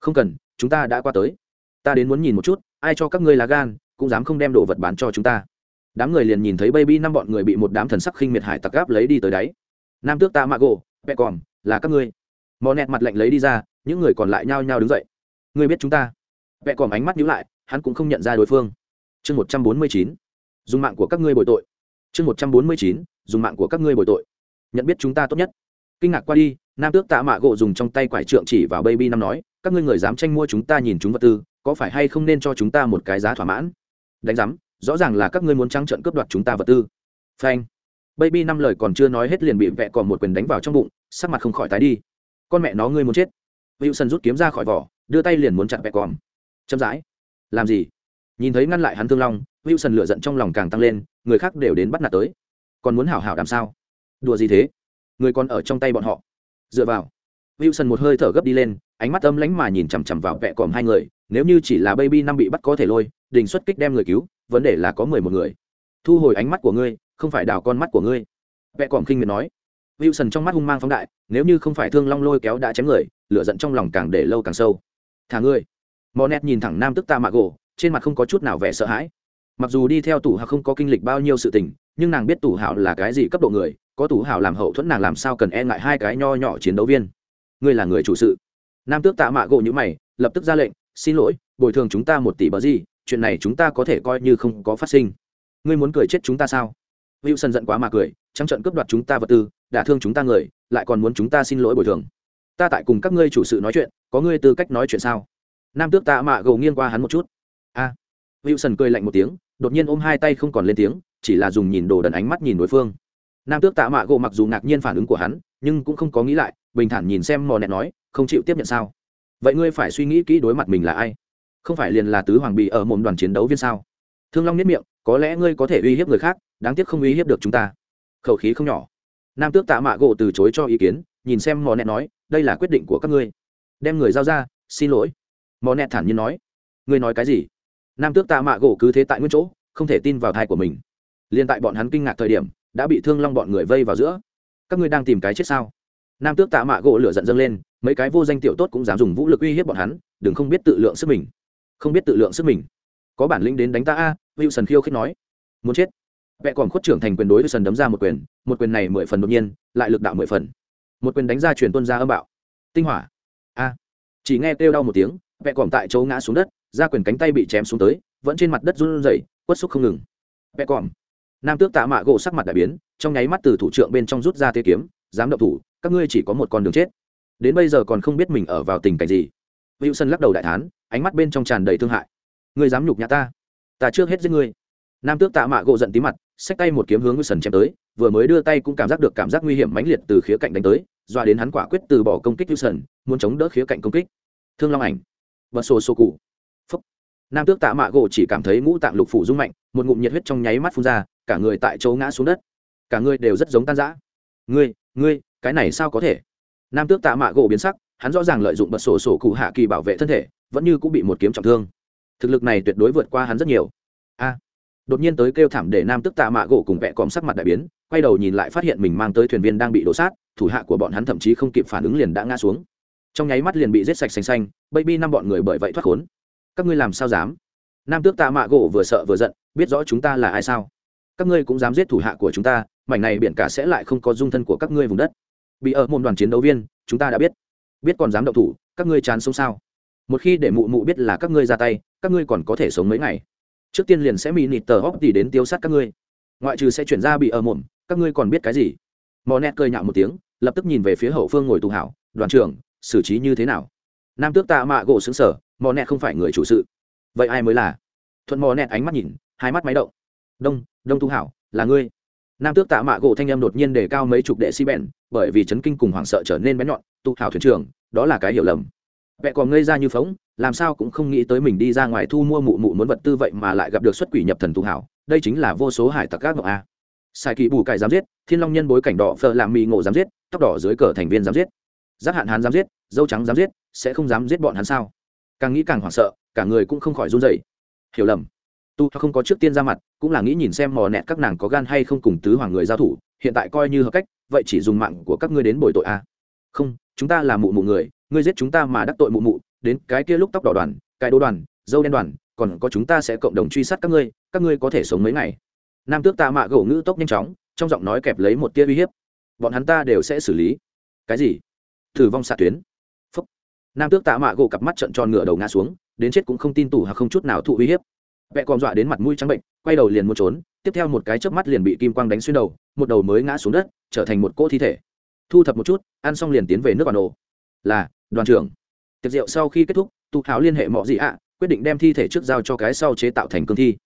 Không cần, chúng ta đã qua tới. Ta đến muốn nhìn một chút, ai cho các ngươi lá gan, cũng dám không đem đồ vật bán cho chúng ta. Đám người liền nhìn thấy baby năm bọn người bị một đám thần sắc khinh miệt hải tặc gáp lấy đi tới đáy. Nam tước ta mạ gỗ vẹ còm là các ngươi. Mò nẹt mặt lạnh lấy đi ra, những người còn lại nhao nhao đứng dậy. Ngươi biết chúng ta. Vẹ còm ánh mắt nhíu lại, hắn cũng không nhận ra đối phương. Chương một trăm bốn mươi chín dùng mạng của các ngươi bồi tội. Chương một trăm bốn mươi chín, dùng mạng của các ngươi bồi tội. Nhận biết chúng ta tốt nhất. Kinh ngạc qua đi, nam tước tạ mạ gộ dùng trong tay quải trượng chỉ vào baby năm nói, các ngươi người dám tranh mua chúng ta nhìn chúng vật tư, có phải hay không nên cho chúng ta một cái giá thỏa mãn? Đánh giám, rõ ràng là các ngươi muốn trắng trợn cướp đoạt chúng ta vật tư. Phanh. Baby năm lời còn chưa nói hết liền bị vẹ còn một quyền đánh vào trong bụng, sắc mặt không khỏi tái đi. Con mẹ nó ngươi muốn chết. Wilson rút kiếm ra khỏi vỏ, đưa tay liền muốn chặn vẹ còn chậm rãi. Làm gì? Nhìn thấy ngăn lại hắn thương long wilson lửa giận trong lòng càng tăng lên, người khác đều đến bắt nạt tới. Còn muốn hảo hảo làm sao? Đùa gì thế? Người còn ở trong tay bọn họ. Dựa vào. Wilson một hơi thở gấp đi lên, ánh mắt âm lánh mà nhìn chằm chằm vào vẹ còm hai người, nếu như chỉ là baby năm bị bắt có thể lôi, đình xuất kích đem người cứu, vấn đề là có mười một người. Thu hồi ánh mắt của ngươi, không phải đào con mắt của ngươi. Vẹ còm khinh miệt nói. Wilson trong mắt hung mang phóng đại, nếu như không phải thương long lôi kéo đã chém người, lửa giận trong lòng càng để lâu càng sâu. Thả ngươi. Monet nhìn thẳng nam tức ta mạ gỗ trên mặt không có chút nào vẻ sợ hãi mặc dù đi theo tủ hạo không có kinh lịch bao nhiêu sự tình, nhưng nàng biết tủ hạo là cái gì cấp độ người, có tủ hạo làm hậu thuẫn nàng làm sao cần e ngại hai cái nho nhỏ chiến đấu viên. Ngươi là người chủ sự. Nam tước tạ mạ gỗ như mày, lập tức ra lệnh, xin lỗi, bồi thường chúng ta một tỷ bờ gì, chuyện này chúng ta có thể coi như không có phát sinh. Ngươi muốn cười chết chúng ta sao? Wilson giận quá mà cười, trắng trận cướp đoạt chúng ta vật tư, đả thương chúng ta người, lại còn muốn chúng ta xin lỗi bồi thường. Ta tại cùng các ngươi chủ sự nói chuyện, có ngươi tư cách nói chuyện sao? Nam tước tạ mạ gỗ nghiêng qua hắn một chút. A. À. sân cười lạnh một tiếng đột nhiên ôm hai tay không còn lên tiếng, chỉ là dùng nhìn đồ đần ánh mắt nhìn đối phương. Nam tước tạ mạ gỗ mặc dù ngạc nhiên phản ứng của hắn, nhưng cũng không có nghĩ lại, bình thản nhìn xem mò nẹt nói, không chịu tiếp nhận sao? Vậy ngươi phải suy nghĩ kỹ đối mặt mình là ai? Không phải liền là tứ hoàng bị ở một đoàn chiến đấu viên sao? Thương long nhất miệng, có lẽ ngươi có thể uy hiếp người khác, đáng tiếc không uy hiếp được chúng ta. Khẩu khí không nhỏ. Nam tước tạ mạ gỗ từ chối cho ý kiến, nhìn xem mò nẹt nói, đây là quyết định của các ngươi. Đem người giao ra, xin lỗi. Mò nẹt thản nhiên nói, ngươi nói cái gì? Nam tước tạ mạ gỗ cứ thế tại nguyên chỗ, không thể tin vào thai của mình. Liền tại bọn hắn kinh ngạc thời điểm, đã bị thương long bọn người vây vào giữa. Các ngươi đang tìm cái chết sao? Nam tước tạ mạ gỗ lửa giận dâng lên, mấy cái vô danh tiểu tốt cũng dám dùng vũ lực uy hiếp bọn hắn, đừng không biết tự lượng sức mình. Không biết tự lượng sức mình. Có bản lĩnh đến đánh ta a, wilson khiêu khích nói. Muốn chết. Vẽ còn khuất trưởng thành quyền đối với sần đấm ra một quyền một quyền này mười phần đột nhiên, lại lực đạo mười phần. Một quyền đánh ra truyền tuân ra âm bạo. Tinh hỏa. A. Chỉ nghe kêu đau một tiếng vẽ còn tại chỗ ngã xuống đất ra quyền cánh tay bị chém xuống tới, vẫn trên mặt đất run rẩy, quất xúc không ngừng. Vẽ còm. Nam tước tạ mạ gỗ sắc mặt đại biến, trong nháy mắt từ thủ trưởng bên trong rút ra tê kiếm, dám động thủ, các ngươi chỉ có một con đường chết. Đến bây giờ còn không biết mình ở vào tình cảnh gì. Wilson lắc đầu đại thán, ánh mắt bên trong tràn đầy thương hại. Ngươi dám nhục nhã ta? Ta trước hết giết ngươi. Nam tước tạ mạ gỗ giận tí mặt, xách tay một kiếm hướng wilson chém tới, vừa mới đưa tay cũng cảm giác được cảm giác nguy hiểm mãnh liệt từ khía cạnh đánh tới, dọa đến hắn quả quyết từ bỏ công kích wilson, muốn chống đỡ khía cạnh công kích. Thương long ảnh. Và sổ sổ cụ nam tước tạ mạ gỗ chỉ cảm thấy ngũ tạng lục phủ rung mạnh, một ngụm nhiệt huyết trong nháy mắt phun ra, cả người tại chỗ ngã xuống đất. Cả người đều rất giống tan rã. Ngươi ngươi, cái này sao có thể? Nam tước tạ mạ gỗ biến sắc, hắn rõ ràng lợi dụng bật sổ sổ cụ hạ kỳ bảo vệ thân thể, vẫn như cũng bị một kiếm trọng thương. Thực lực này tuyệt đối vượt qua hắn rất nhiều. A! Đột nhiên tới kêu thảm để nam tước tạ mạ gỗ cùng vẹ còm sắc mặt đại biến, quay đầu nhìn lại phát hiện mình mang tới thuyền viên đang bị đổ sát, thủ hạ của bọn hắn thậm chí không kịp phản ứng liền đã ngã xuống. Trong nháy mắt liền bị giết sạch xanh xanh, baby năm bọn người bởi vậy thoát khốn các ngươi làm sao dám? Nam tước tạ mạ gỗ vừa sợ vừa giận, biết rõ chúng ta là ai sao? Các ngươi cũng dám giết thủ hạ của chúng ta, mảnh này biển cả sẽ lại không có dung thân của các ngươi vùng đất. Bị ở môn đoàn chiến đấu viên, chúng ta đã biết. Biết còn dám động thủ, các ngươi chán sống sao? Một khi để mụ mụ biết là các ngươi ra tay, các ngươi còn có thể sống mấy ngày? Trước tiên liền sẽ mì nịt tờ hóc tỉ đến tiêu sát các ngươi. Ngoại trừ sẽ chuyển ra bị ở mồm, các ngươi còn biết cái gì? Mò nẹt cười nhạo một tiếng, lập tức nhìn về phía hậu phương ngồi tù hảo, đoàn trưởng, xử trí như thế nào? Nam tước tạ mạ gỗ xứng sở mò nẹt không phải người chủ sự. Vậy ai mới là? Thuận mò nẹt ánh mắt nhìn, hai mắt máy động. Đông đông Thu hảo, là ngươi. Nam tước tạ mạ gỗ thanh em đột nhiên đề cao mấy chục đệ si bèn bởi vì chấn kinh cùng hoảng sợ trở nên bé nhọn tu hảo thuyền trưởng, đó là cái hiểu lầm. Vẹ còn ngây ra như phóng, làm sao cũng không nghĩ tới mình đi ra ngoài thu mua mụ mụ muốn vật tư vậy mà lại gặp được xuất quỷ nhập thần tu hảo, đây chính là vô số hải tặc các ngọc a. Sai kỳ bù cải dám giết, thiên long nhân bối cảnh đỏ phờ làm mì ngộ dám giết, tóc đỏ dưới cờ thành viên dám giết. Giác hạn hán dám giết, dâu trắng dám giết, sẽ không dám giết bọn hắn sao? Càng nghĩ càng hoảng sợ, cả người cũng không khỏi run dậy hiểu lầm. Tu không có trước tiên ra mặt, cũng là nghĩ nhìn xem mò nẹt các nàng có gan hay không cùng tứ hoàng người giao thủ, hiện tại coi như hợp cách, vậy chỉ dùng mạng của các ngươi đến bồi tội a không, chúng ta là mụ mụ người, ngươi giết chúng ta mà đắc tội mụ mụ, đến cái kia lúc tóc đỏ đoàn, cái đô đoàn, dâu đen đoàn, còn có chúng ta sẽ cộng đồng truy sát các ngươi các ngươi có thể sống mấy ngày? Nam tước ta mạ gỗ ngữ tốc nhanh chóng, trong giọng nói kẹp lấy một tia uy hiếp. Bọn hắn ta đều sẽ xử lý. Cái gì? Thử vong xạ tuyến nam tước tạ mạ gỗ cặp mắt trận tròn ngửa đầu ngã xuống, đến chết cũng không tin tủ hoặc không chút nào thụ uy hiếp. Vẹ còn dọa đến mặt mũi trắng bệnh, quay đầu liền muốn trốn, tiếp theo một cái chớp mắt liền bị kim quang đánh xuyên đầu, một đầu mới ngã xuống đất, trở thành một cỗ thi thể. Thu thập một chút, ăn xong liền tiến về nước bản đồ. Là, đoàn trưởng. Tiệc rượu sau khi kết thúc tụ tháo liên hệ mọi gì ạ, quyết định đem thi thể trước giao cho cái sau chế tạo thành cương thi.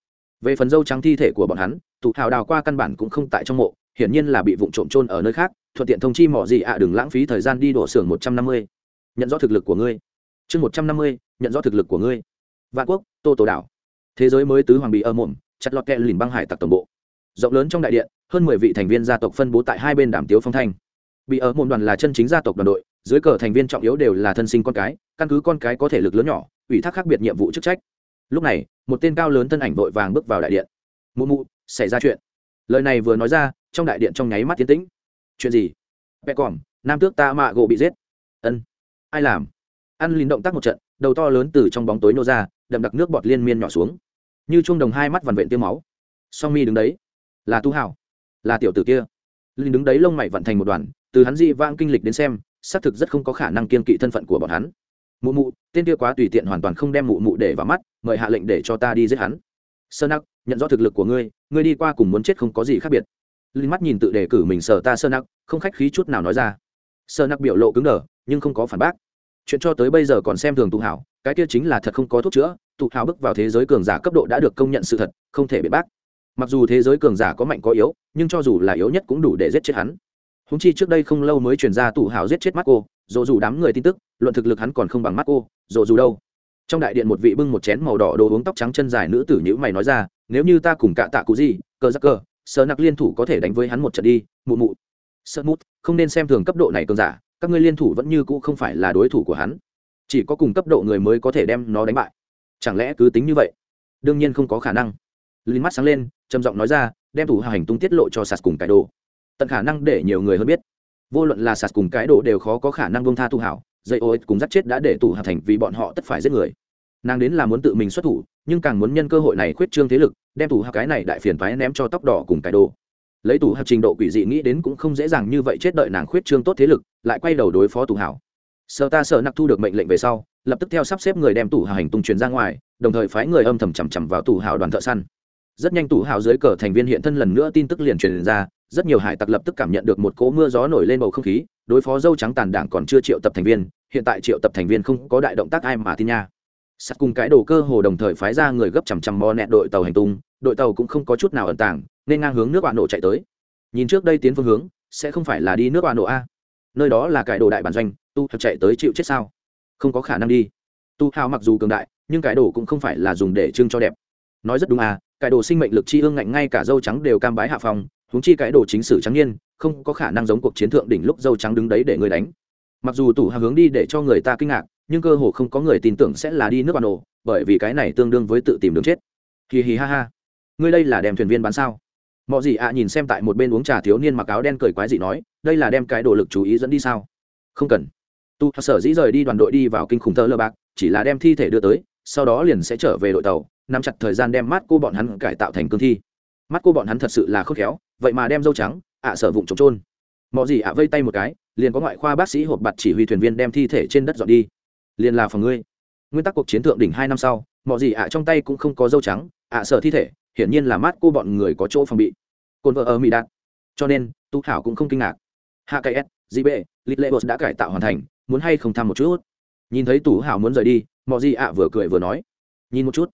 Về phần dâu trắng thi thể của bọn hắn tụ tháo đào qua căn bản cũng không tại trong mộ, hiển nhiên là bị vụ trộm trôn ở nơi khác, thuận tiện thông chi mỏ gì ạ đừng lãng phí thời gian đi đổ xưởng một trăm năm mươi nhận rõ thực lực của ngươi. Chương một trăm năm mươi, nhận rõ thực lực của ngươi. Vạn quốc, tô tổ đảo. Thế giới mới tứ hoàng bị ở mồm, chặt lọt kẹ lìn băng hải tặc tổng bộ. Rộng lớn trong đại điện, hơn mười vị thành viên gia tộc phân bố tại hai bên đàm tiếu phong thanh. Bị ở mồm đoàn là chân chính gia tộc đoàn đội, dưới cờ thành viên trọng yếu đều là thân sinh con cái, căn cứ con cái có thể lực lớn nhỏ, ủy thác khác biệt nhiệm vụ chức trách. Lúc này, một tên cao lớn thân ảnh vội vàng bước vào đại điện. Mụ mụ, xảy ra chuyện. Lời này vừa nói ra, trong đại điện trong nháy mắt tiến tĩnh. Chuyện gì? Vẽ còm, nam tước ta mạ gỗ bị giết. Ân ai làm? Ăn lìn động tác một trận, đầu to lớn từ trong bóng tối nô ra, đậm đặc nước bọt liên miên nhỏ xuống. Như chuông đồng hai mắt vằn vện tiêu máu. Song mi đứng đấy. Là tu hào là tiểu tử kia. Linh đứng đấy lông mày vặn thành một đoàn, từ hắn dị vãng kinh lịch đến xem, xác thực rất không có khả năng kiên kỵ thân phận của bọn hắn. Mụ mụ, tên kia quá tùy tiện hoàn toàn không đem mụ mụ để vào mắt, mời hạ lệnh để cho ta đi giết hắn. Sơn nặc, nhận rõ thực lực của ngươi ngươi đi qua cùng muốn chết không có gì khác biệt. Linh mắt nhìn tự đề cử mình sở ta sơn nặc, không khách khí chút nào nói ra. Sơn nặc biểu lộ cứng đờ, nhưng không có phản bác chuyện cho tới bây giờ còn xem thường tụ hảo, cái kia chính là thật không có thuốc chữa, tụ hảo bước vào thế giới cường giả cấp độ đã được công nhận sự thật, không thể bị bác. Mặc dù thế giới cường giả có mạnh có yếu, nhưng cho dù là yếu nhất cũng đủ để giết chết hắn. Húng chi trước đây không lâu mới truyền ra tụ hảo giết chết mắt cô dù dù đám người tin tức, luận thực lực hắn còn không bằng mắt cô dù dù đâu. Trong đại điện một vị bưng một chén màu đỏ đồ uống tóc trắng chân dài nữ tử nhữ mày nói ra, nếu như ta cùng cạ tạ cụ gì cơ giác cơ sơ nặc liên thủ có thể đánh với hắn một trận đi, mụ mụ. Sơ mút, không nên xem thường cấp độ này cường giả các ngươi liên thủ vẫn như cũ không phải là đối thủ của hắn. Chỉ có cùng cấp độ người mới có thể đem nó đánh bại. Chẳng lẽ cứ tính như vậy? Đương nhiên không có khả năng. Linh mắt sáng lên, trầm giọng nói ra, đem thủ hành tung tiết lộ cho sạt cùng cái đồ. Tận khả năng để nhiều người hơn biết. Vô luận là sạt cùng cái đồ đều khó có khả năng bông tha tu hảo, dây ô cùng dắt chết đã để tù hạ thành vì bọn họ tất phải giết người. Nàng đến là muốn tự mình xuất thủ, nhưng càng muốn nhân cơ hội này khuyết trương thế lực, đem tù hạ cái này đại phiền thoái ném cho tóc đỏ cùng cái đồ lấy tù hạ trình độ quỷ dị nghĩ đến cũng không dễ dàng như vậy chết đợi nàng khuyết trương tốt thế lực, lại quay đầu đối phó tù hảo. Sợ ta sợ nặc thu được mệnh lệnh về sau, lập tức theo sắp xếp người đem tù hào hành tung truyền ra ngoài, đồng thời phái người âm thầm chằm chằm vào tù hảo đoàn thợ săn. Rất nhanh tù hảo dưới cờ thành viên hiện thân lần nữa tin tức liền truyền ra, rất nhiều hải tặc lập tức cảm nhận được một cỗ mưa gió nổi lên bầu không khí, đối phó dâu trắng tàn đảng còn chưa triệu tập thành viên, hiện tại triệu tập thành viên không có đại động tác ai mà tin nha. Sắt cùng cái đồ cơ hồ đồng thời phái ra người gấp chằm chằm mò nẹt đội tàu hành tung, đội tàu cũng không có chút nào ẩn tàng nên ngang hướng nước bạn nổ chạy tới. Nhìn trước đây tiến phương hướng sẽ không phải là đi nước bạn nổ a. Nơi đó là cải đồ đại bản doanh tu thật chạy tới chịu chết sao? Không có khả năng đi. Tu hào mặc dù cường đại nhưng cải đồ cũng không phải là dùng để trưng cho đẹp. Nói rất đúng à cải đồ sinh mệnh lực chi ương ngạnh ngay cả dâu trắng đều cam bái hạ phòng huống chi cải đồ chính sử trắng nhiên, không có khả năng giống cuộc chiến thượng đỉnh lúc dâu trắng đứng đấy để người đánh. Mặc dù tủ hào hướng đi để cho người ta kinh ngạc nhưng cơ hồ không có người tin tưởng sẽ là đi nước bà nổ bởi vì cái này tương đương với tự tìm đường chết. Hì hì ha ha. Ngươi đây là đem thuyền viên bán sao? Mọi gì ạ nhìn xem tại một bên uống trà thiếu niên mặc áo đen cười quái dị nói, đây là đem cái đồ lực chú ý dẫn đi sao? Không cần. Tu sở dĩ rời đi đoàn đội đi vào kinh khủng thơ lơ bạc, chỉ là đem thi thể đưa tới, sau đó liền sẽ trở về đội tàu, nắm chặt thời gian đem mắt cô bọn hắn cải tạo thành cương thi. Mắt cô bọn hắn thật sự là khôn khéo, vậy mà đem dâu trắng, ạ à sở vụng trống trôn mọi gì ạ vây tay một cái, liền có ngoại khoa bác sĩ hộp bặt chỉ huy thuyền viên đem thi thể trên đất dọn đi. Liền là phòng ngươi. Nguyên tắc cuộc chiến thượng đỉnh hai năm sau mọi gì ạ trong tay cũng không có dâu trắng, ạ sợ thi thể hiển nhiên là mát cô bọn người có chỗ phòng bị. Cồn vợ ở mỹ đạt. Cho nên, tu thảo cũng không kinh ngạc. Hạ cây s gb lịch lệ bột đã cải tạo hoàn thành, muốn hay không thăm một chút? Nhìn thấy tủ hảo muốn rời đi mọi gì ạ vừa cười vừa nói. Nhìn một chút.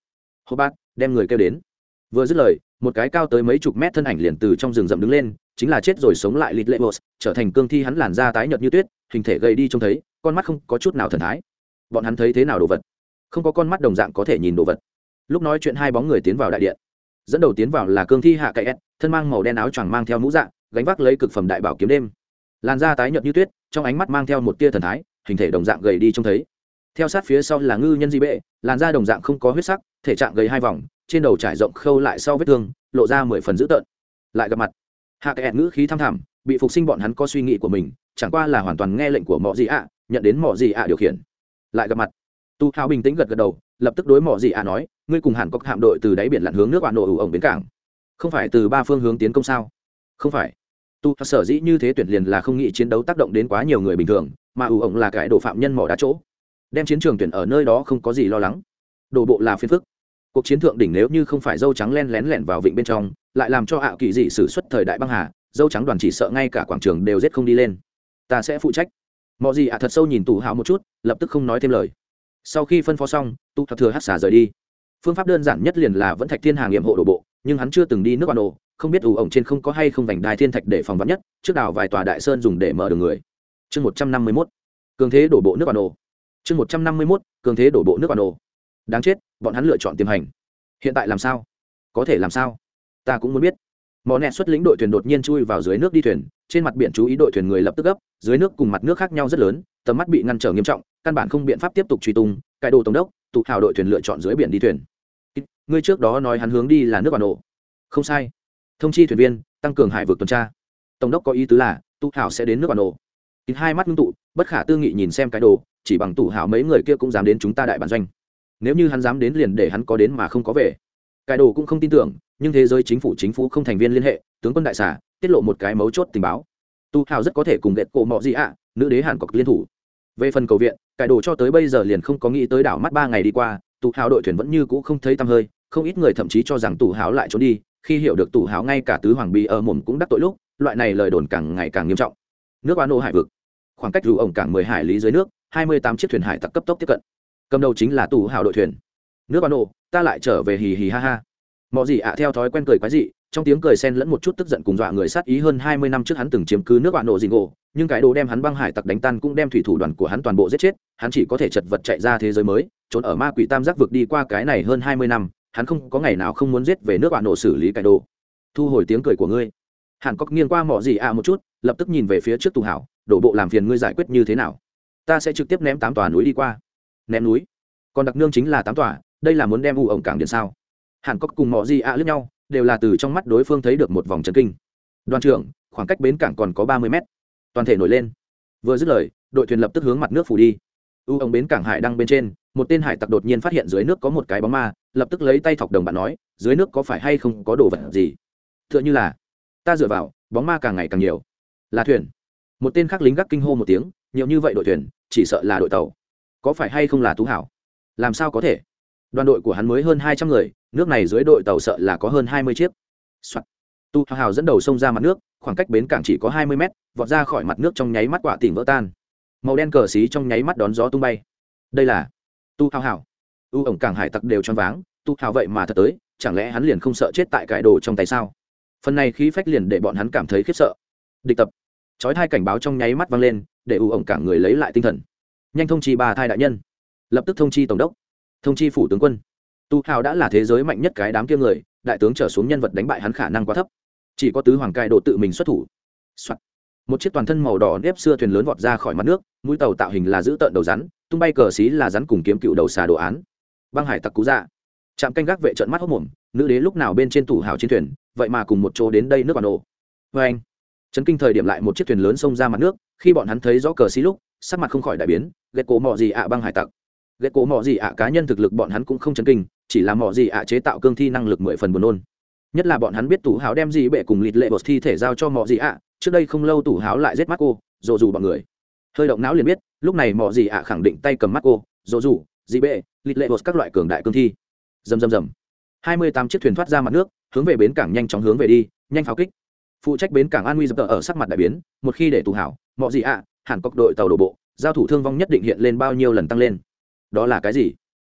Hô bát, đem người kêu đến. Vừa dứt lời, một cái cao tới mấy chục mét thân ảnh liền từ trong rừng rậm đứng lên, chính là chết rồi sống lại lịch lệ bột, trở thành cương thi hắn làn da tái nhợt như tuyết, hình thể gầy đi trông thấy, con mắt không có chút nào thần thái. Bọn hắn thấy thế nào đồ vật? Không có con mắt đồng dạng có thể nhìn đồ vật. Lúc nói chuyện hai bóng người tiến vào đại điện dẫn đầu tiến vào là cương thi hạ cậy s, thân mang màu đen áo choàng mang theo mũ dạng gánh vác lấy cực phẩm đại bảo kiếm đêm. Làn da tái nhợt như tuyết, trong ánh mắt mang theo một tia thần thái, hình thể đồng dạng gầy đi trông thấy. Theo sát phía sau là ngư nhân di bệ, làn da đồng dạng không có huyết sắc, thể trạng gầy hai vòng, trên đầu trải rộng khâu lại sau vết thương, lộ ra mười phần dữ tợn. Lại gặp mặt, hạ kẹt ngữ khí thăm thẳm, bị phục sinh bọn hắn có suy nghĩ của mình, chẳng qua là hoàn toàn nghe lệnh của mọi gì ạ, nhận đến mọi gì ạ điều khiển. Lại gặp mặt, tu hào bình tĩnh gật gật đầu lập tức đối mỏ gì ạ nói, ngươi cùng hàn cốc hạm đội từ đáy biển lặn hướng nước bạn nổ ủ ổng bến cảng. Không phải từ ba phương hướng tiến công sao? Không phải. Tu sở dĩ như thế tuyển liền là không nghĩ chiến đấu tác động đến quá nhiều người bình thường, mà ủ ổng là cái đồ phạm nhân mỏ đá chỗ. Đem chiến trường tuyển ở nơi đó không có gì lo lắng. Đổ bộ là phiền phức. Cuộc chiến thượng đỉnh nếu như không phải dâu trắng len lén lẻn vào vịnh bên trong, lại làm cho ạ kỳ dị xử suất thời đại băng hà, dâu trắng đoàn chỉ sợ ngay cả quảng trường đều giết không đi lên. Ta sẽ phụ trách. Mọi gì ạ thật sâu nhìn tù hào một chút, lập tức không nói thêm lời sau khi phân phó xong, tu thật thừa hát xả rời đi. Phương pháp đơn giản nhất liền là vẫn thạch thiên hàng nghiệm hộ đổ bộ, nhưng hắn chưa từng đi nước bà đồ không biết ủ ổng trên không có hay không vành đài thiên thạch để phòng vắn nhất, trước đào vài tòa đại sơn dùng để mở đường người. Chương một trăm năm mươi mốt. Cường thế đổ bộ nước bà đồ chương một trăm năm mươi mốt, cường thế đổ bộ nước bà đồ đáng chết, bọn hắn lựa chọn tiềm hành. Hiện tại làm sao? Có thể làm sao? Ta cũng muốn biết. Mò nẹ xuất lĩnh đội thuyền đột nhiên chui vào dưới nước đi thuyền, trên mặt biển chú ý đội thuyền người lập tức gấp, dưới nước cùng mặt nước khác nhau rất lớn, tầm mắt bị ngăn trở nghiêm trọng căn bản không biện pháp tiếp tục truy tung cải đồ tổng đốc, tụ hào đội thuyền lựa chọn dưới biển đi thuyền. Ngươi trước đó nói hắn hướng đi là nước bản đồ không sai. Thông chi thuyền viên, tăng cường hải vực tuần tra. Tổng đốc có ý tứ là, tụ hào sẽ đến nước bản đồ hai mắt ngưng tụ, bất khả tư nghị nhìn xem cái đồ, chỉ bằng tụ hào mấy người kia cũng dám đến chúng ta đại bản doanh. Nếu như hắn dám đến liền để hắn có đến mà không có về. Cái đồ cũng không tin tưởng, nhưng thế giới chính phủ chính phủ không thành viên liên hệ, tướng quân đại xả tiết lộ một cái mấu chốt tình báo. Tu hào rất có thể cùng ghẹt cổ mọ gì ạ, nữ đế hàn cọc liên thủ. Về phần cầu viện cải đồ cho tới bây giờ liền không có nghĩ tới đảo mắt ba ngày đi qua, tù hào đội thuyền vẫn như cũ không thấy tăm hơi, không ít người thậm chí cho rằng tù hào lại trốn đi, khi hiểu được tù hào ngay cả tứ hoàng bì ở mồm cũng đắc tội lúc, loại này lời đồn càng ngày càng nghiêm trọng. Nước oan ô hải vực. Khoảng cách rủ ổng cảng mười hải lý dưới nước, hai mươi tám chiếc thuyền hải tặc cấp tốc tiếp cận. Cầm đầu chính là tù hào đội thuyền. Nước oan ô, ta lại trở về hì hì ha ha. Mọi gì ạ theo thói quen cười quái dị trong tiếng cười xen lẫn một chút tức giận cùng dọa người sát ý hơn hai mươi năm trước hắn từng chiếm cứ nước bạn nổ dình ngộ nhưng cái đồ đem hắn băng hải tặc đánh tan cũng đem thủy thủ đoàn của hắn toàn bộ giết chết, hắn chỉ có thể chật vật chạy ra thế giới mới, trốn ở ma quỷ tam giác vực đi qua cái này hơn hai mươi năm, hắn không có ngày nào không muốn giết về nước bạn nổ xử lý cái đồ. Thu hồi tiếng cười của ngươi. Hàn cốc nghiêng qua mỏ gì ạ một chút, lập tức nhìn về phía trước tù hảo, đổ bộ làm phiền ngươi giải quyết như thế nào? Ta sẽ trực tiếp ném tám tòa núi đi qua. Ném núi? Còn đặc nương chính là tám tòa, đây là muốn đem u ổng cảng điện sao? Hàn cốc cùng mỏ gì ạ lướt nhau đều là từ trong mắt đối phương thấy được một vòng trần kinh. Đoàn trưởng, khoảng cách bến cảng còn có ba mươi mét. Toàn thể nổi lên. Vừa dứt lời, đội thuyền lập tức hướng mặt nước phủ đi. U ông bến cảng hải đăng bên trên, một tên hải tặc đột nhiên phát hiện dưới nước có một cái bóng ma, lập tức lấy tay thọc đồng bạn nói, dưới nước có phải hay không có đồ vật gì? T h ư ợ n h ư là, ta dựa vào, bóng ma càng ngày càng nhiều. Là thuyền. Một tên khác lính gác kinh hô một tiếng, nhiều như vậy đội thuyền, chỉ sợ là đội tàu. Có phải hay không là tú hảo? Làm sao có thể? Đoàn đội của hắn mới hơn hai trăm người nước này dưới đội tàu sợ là có hơn hai mươi chiếc、Soạn. tu hào dẫn đầu sông ra mặt nước, khoảng cách bến cảng chỉ có hai mươi mét, vọt ra khỏi mặt nước trong nháy mắt quả tỉnh vỡ tan. Màu đen cờ xí trong nháy mắt đón gió tung bay. Đây là tu hào hào. U ổng cảng hải tặc đều choáng váng, tu hào vậy mà thật tới, chẳng lẽ hắn liền không sợ chết tại cải đồ trong tay sao? Phần này khí phách liền để bọn hắn cảm thấy khiếp sợ. Địch tập. Chói thai cảnh báo trong nháy mắt vang lên, để u ổng cảng người lấy lại tinh thần. Nhanh thông chi bà thai đại nhân. Lập tức thông chi tổng đốc. Thông chi phủ tướng quân tu hào đã là thế giới mạnh nhất cái đám kia người, đại tướng trở xuống nhân vật đánh bại hắn khả năng quá thấp. Chỉ có tứ hoàng cai độ tự mình xuất thủ、Soạn. một chiếc toàn thân màu đỏ nếp xưa thuyền lớn vọt ra khỏi mặt nước, mũi tàu tạo hình là giữ tợn đầu rắn, tung bay cờ xí là rắn cùng kiếm cựu đầu xà đồ án. Băng hải tặc cú dạ. Trạm canh gác vệ trận mắt hốc mồm, nữ đế lúc nào bên trên tủ hào chiến thuyền, vậy mà cùng một chỗ đến đây nước bà nổ. Vê anh. Trấn kinh thời điểm lại một chiếc thuyền lớn xông ra mặt nước, khi bọn hắn thấy rõ cờ xí lúc, sắc mặt không khỏi đại biến ghét cổ mò gì ạ băng hải tặc ghét cổ mọ gì ạ, cá nhân thực lực bọn hắn cũng không chấn kinh, chỉ là mỏ gì ạ chế tạo cương thi năng lực mười phần buồn nôn. Nhất là bọn hắn biết tủ hào đem gì bệ cùng lịt lệ bột thi thể giao cho mỏ gì ạ, trước đây không lâu tủ háo lại giết mắt cô dồ dù bọn người. Hơi động não liền biết, lúc này mỏ gì ạ khẳng định tay cầm mắt cô dồ dù dị bệ, lịt lệ bột các loại cường đại cương thi. Dầm dầm dầm. hai mươi tám chiếc thuyền thoát ra mặt nước, hướng về bến cảng nhanh chóng hướng về đi, nhanh pháo kích. Phụ trách bến cảng an nguy dập tờ ở sắc mặt đại biến, một khi để tù hảo mọi gì ạ, hẳn cọc đội tàu đổ bộ, giao thủ thương vong nhất định hiện lên bao nhiêu lần tăng lên đó là cái gì?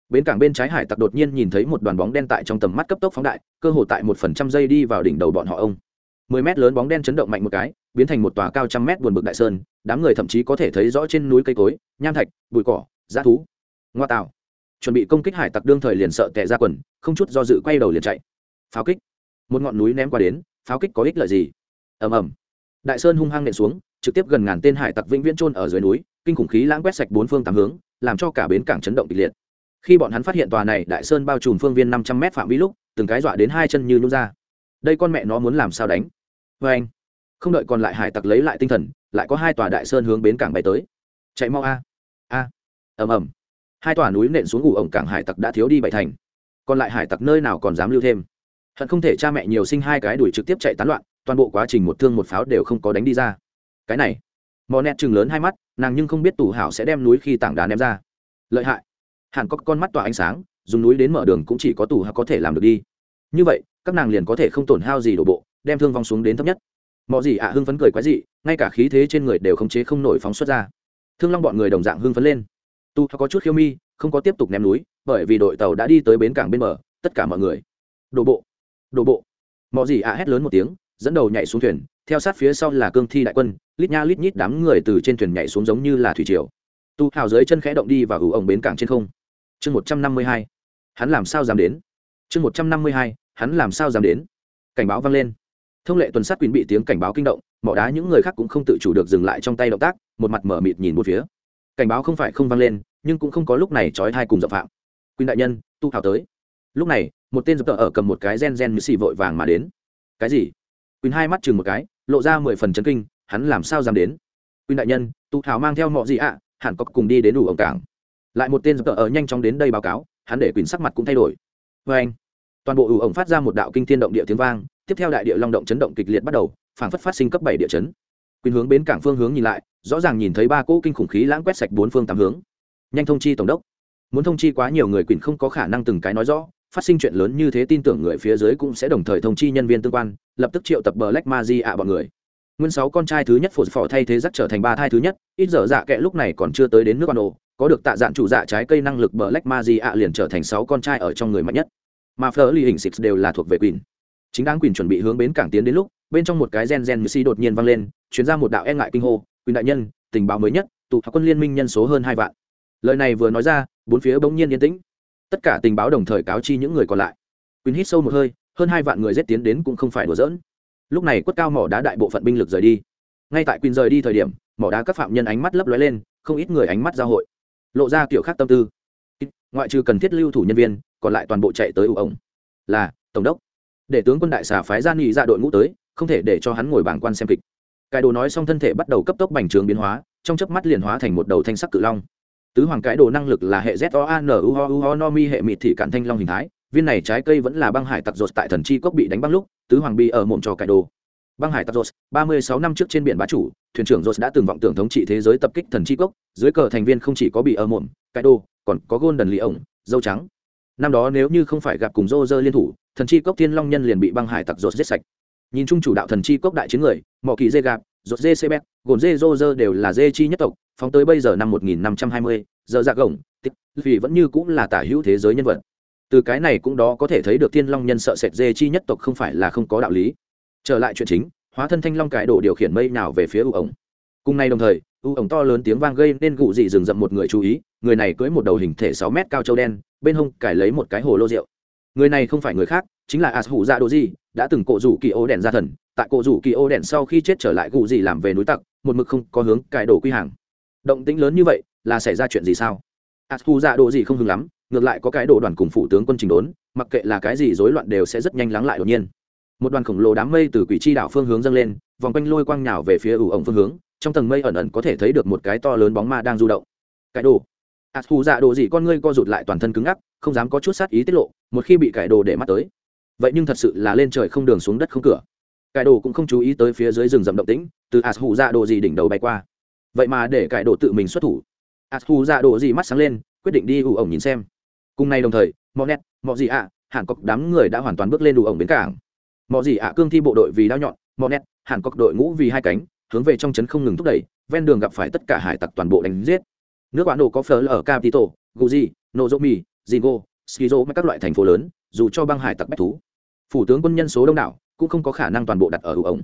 Bến cảng bên trái hải tặc đột nhiên nhìn thấy một đoàn bóng đen tại trong tầm mắt cấp tốc phóng đại, cơ hồ tại một phần trăm giây đi vào đỉnh đầu bọn họ ông. Mười mét lớn bóng đen chấn động mạnh một cái, biến thành một tòa cao trăm mét buồn bực đại sơn, đám người thậm chí có thể thấy rõ trên núi cây cối, nham thạch, bụi cỏ giá thú. Ngoa tạo. Chuẩn bị công kích hải tặc đương thời liền sợ tệ ra quần, không chút do dự quay đầu liền chạy. Pháo kích. Một ngọn núi ném qua đến, pháo kích có ích lợi gì? Ầm ầm. Đại sơn hung hăng nện xuống, trực tiếp gần ngàn tên hải tặc vĩnh viễn trôn ở dưới núi, kinh khủng khí lãng quét sạch bốn phương tám hướng làm cho cả bến cảng chấn động kịch liệt. Khi bọn hắn phát hiện tòa này đại sơn bao trùm phương viên năm trăm mét phạm vi lúc, từng cái dọa đến hai chân như nhún ra. Đây con mẹ nó muốn làm sao đánh? Vê anh, không đợi còn lại hải tặc lấy lại tinh thần, lại có hai tòa đại sơn hướng bến cảng bay tới. Chạy mau a. A. Ầm ầm. Hai tòa núi nện xuống ngủ ổng cảng hải tặc đã thiếu đi bảy thành. Còn lại hải tặc nơi nào còn dám lưu thêm? Hận không thể cha mẹ nhiều sinh hai cái đuổi trực tiếp chạy tán loạn, toàn bộ quá trình một thương một pháo đều không có đánh đi ra. Cái này. Mò nẹt chừng lớn hai mắt nàng nhưng không biết tủ hảo sẽ đem núi khi tảng đá ném ra. Lợi hại. Hàn có con mắt tỏa ánh sáng, dùng núi đến mở đường cũng chỉ có tủ hảo có thể làm được đi. Như vậy, các nàng liền có thể không tổn hao gì đổ bộ, đem thương vong xuống đến thấp nhất. Mọi gì ạ hưng phấn cười quái dị, ngay cả khí thế trên người đều khống chế không nổi phóng xuất ra. Thương long bọn người đồng dạng hưng phấn lên. Tu có chút khiêu mi, không có tiếp tục ném núi, bởi vì đội tàu đã đi tới bến cảng bên bờ, tất cả mọi người. Đổ bộ. Đổ bộ. Mọi gì ạ hét lớn một tiếng, dẫn đầu nhảy xuống thuyền, theo sát phía sau là cương thi đại quân lít nha lít nhít đám người từ trên thuyền nhảy xuống giống như là thủy triều. Tu hào dưới chân khẽ động đi và ủ ổng bến cảng trên không. Chương một trăm năm mươi hai. Hắn làm sao dám đến? Chương một trăm năm mươi hai. Hắn làm sao dám đến? Cảnh báo vang lên. Thông lệ tuần sát quyền bị tiếng cảnh báo kinh động, mỏ đá những người khác cũng không tự chủ được dừng lại trong tay động tác, một mặt mở mịt nhìn một phía. Cảnh báo không phải không vang lên, nhưng cũng không có lúc này trói thai cùng dập phạm. Quyền đại nhân, tu hào tới. Lúc này, một tên dập tợ ở cầm một cái gen gen như xì vội vàng mà đến. Cái gì? Quyền hai mắt chừng một cái, lộ ra mười phần chấn kinh hắn làm sao dám đến? Quyền đại nhân tu thảo mang theo mọi gì ạ? Hẳn có cùng đi đến đủ ông cảng. Lại một tên dập ở nhanh chóng đến đây báo cáo, hắn để quyền sắc mặt cũng thay đổi. Vê anh. Toàn bộ ủ ổng phát ra một đạo kinh thiên động địa tiếng vang, tiếp theo đại địa long động chấn động kịch liệt bắt đầu, phảng phất phát sinh cấp bảy địa chấn. Quyền hướng bến cảng phương hướng nhìn lại, rõ ràng nhìn thấy ba cỗ kinh khủng khí lãng quét sạch bốn phương tám hướng. Nhanh thông chi tổng đốc. Muốn thông chi quá nhiều người quyền không có khả năng từng cái nói rõ, phát sinh chuyện lớn như thế tin tưởng người phía dưới cũng sẽ đồng thời thông chi nhân viên tương quan, lập tức triệu tập bờ lách ma di ạ bọn người nguyên sáu con trai thứ nhất phổ phò thay thế rắc trở thành ba thai thứ nhất, ít giờ dạ kệ lúc này còn chưa tới đến nước ban ổ có được tạ dạn chủ dạ trái cây năng lực bờ lách ma di ạ liền trở thành sáu con trai ở trong người mạnh nhất. Mà phở ly hình six đều là thuộc về quỳnh. Chính đáng quỳnh chuẩn bị hướng bến cảng tiến đến lúc, bên trong một cái gen gen như si đột nhiên vang lên chuyển ra một đạo e ngại kinh hô, quỳnh đại nhân, tình báo mới nhất, tụ quân liên minh nhân số hơn hai vạn. Lời này vừa nói ra, bốn phía bỗng nhiên yên tĩnh. Tất cả tình báo đồng thời cáo chi những người còn lại. Quỳnh hít sâu một hơi, hơn hai vạn người dết tiến đến cũng không phải đùa dỡn lúc này quất cao mỏ đá đại bộ phận binh lực rời đi. Ngay tại quỳnh rời đi thời điểm, mỏ đá các phạm nhân ánh mắt lấp lóe lên, không ít người ánh mắt giao hội. Lộ ra kiểu khác tâm tư. Ngoại trừ cần thiết lưu thủ nhân viên, còn lại toàn bộ chạy tới ủ ổng. Là, tổng đốc. Để tướng quân đại xà phái gian nghị ra dạ đội ngũ tới, không thể để cho hắn ngồi bảng quan xem kịch. Cải đồ nói xong thân thể bắt đầu cấp tốc bành trướng biến hóa, trong chớp mắt liền hóa thành một đầu thanh sắc cự long. Tứ hoàng cái đồ năng lực là hệ z o a n u ho u ho no mi hệ mịt thị cạn thanh long hình thái viên này trái cây vẫn là băng hải tặc rột tại thần chi cốc bị đánh băng lúc, tứ hoàng bi ở mộm trò cải đồ. Băng hải tặc rột ba mươi sáu năm trước trên biển bá chủ, thuyền trưởng rột đã từng vọng tưởng thống trị thế giới tập kích thần chi cốc, dưới cờ thành viên không chỉ có bị ở mộm cải đồ, còn có gôn đần lì ổng, dâu trắng. Năm đó nếu như không phải gặp cùng rô rơ liên thủ, thần chi cốc thiên long nhân liền bị băng hải tặc rột giết sạch. Nhìn chung chủ đạo thần chi cốc đại chiến người mỏ kỳ dê gạp rột dê xe bét gồn dê rô rơ đều là dê chi nhất tộc, phóng tới bây giờ năm một nghìn năm trăm hai mươi, giờ dạ gồng, tích, vì vẫn như cũng là tả hữu thế giới nhân vật từ cái này cũng đó có thể thấy được thiên long nhân sợ sệt dê chi nhất tộc không phải là không có đạo lý. Trở lại chuyện chính, hóa thân thanh long cải đổ điều khiển mây nào về phía u ổng. Cùng nay đồng thời, u ổng to lớn tiếng vang gây nên gụ dị rừng rậm một người chú ý, người này cưới một đầu hình thể sáu mét cao châu đen, bên hông cải lấy một cái hồ lô rượu. Người này không phải người khác, chính là as hủ dạ đồ di, đã từng cộ rủ kỳ ô đèn ra thần, tại cộ rủ kỳ ô đèn sau khi chết trở lại gụ dị làm về núi tặc, một mực không có hướng cải đổ quy hàng. Động tĩnh lớn như vậy, là xảy ra chuyện gì sao? As hủ dạ đồ gì không hứng lắm ngược lại có cái đồ đoàn cùng phụ tướng quân trình đốn mặc kệ là cái gì rối loạn đều sẽ rất nhanh lắng lại đột nhiên. Một đoàn khổng lồ đám mây từ quỷ chi đảo phương hướng dâng lên vòng quanh lôi quang nhào về phía ủ ổng phương hướng trong tầng mây ẩn ẩn có thể thấy được một cái to lớn bóng ma đang du động. Cái đồ. Ạt à, dạ đồ gì con ngươi co rụt lại toàn thân cứng ngắc không dám có chút sát ý tiết lộ một khi bị cải đồ để mắt tới. Vậy nhưng thật sự là lên trời không đường xuống đất không cửa. Cải đồ cũng không chú ý tới phía dưới rừng rậm động tĩnh từ as hù dạ đồ gì đỉnh đầu bay qua. Vậy mà để cải đồ tự mình xuất thủ. As hù dạ đồ gì mắt sáng lên quyết định đi ủ ổng nhìn xem cùng nay đồng thời mọi nét mọi gì ạ, hàn cốc đám người đã hoàn toàn bước lên đủ ổng bến cảng. Mọ gì ạ cương thi bộ đội vì đao nhọn mọi nét hàn cốc đội ngũ vì hai cánh, hướng về trong trấn không ngừng thúc đẩy, ven đường gặp phải tất cả hải tặc toàn bộ đánh giết. Nước quán đồ có phở ở capito guji, nozomi, jingo, skizo các loại thành phố lớn, dù cho băng hải tặc bách thú. Phủ tướng quân nhân số đông đảo cũng không có khả năng toàn bộ đặt ở ủ ổng.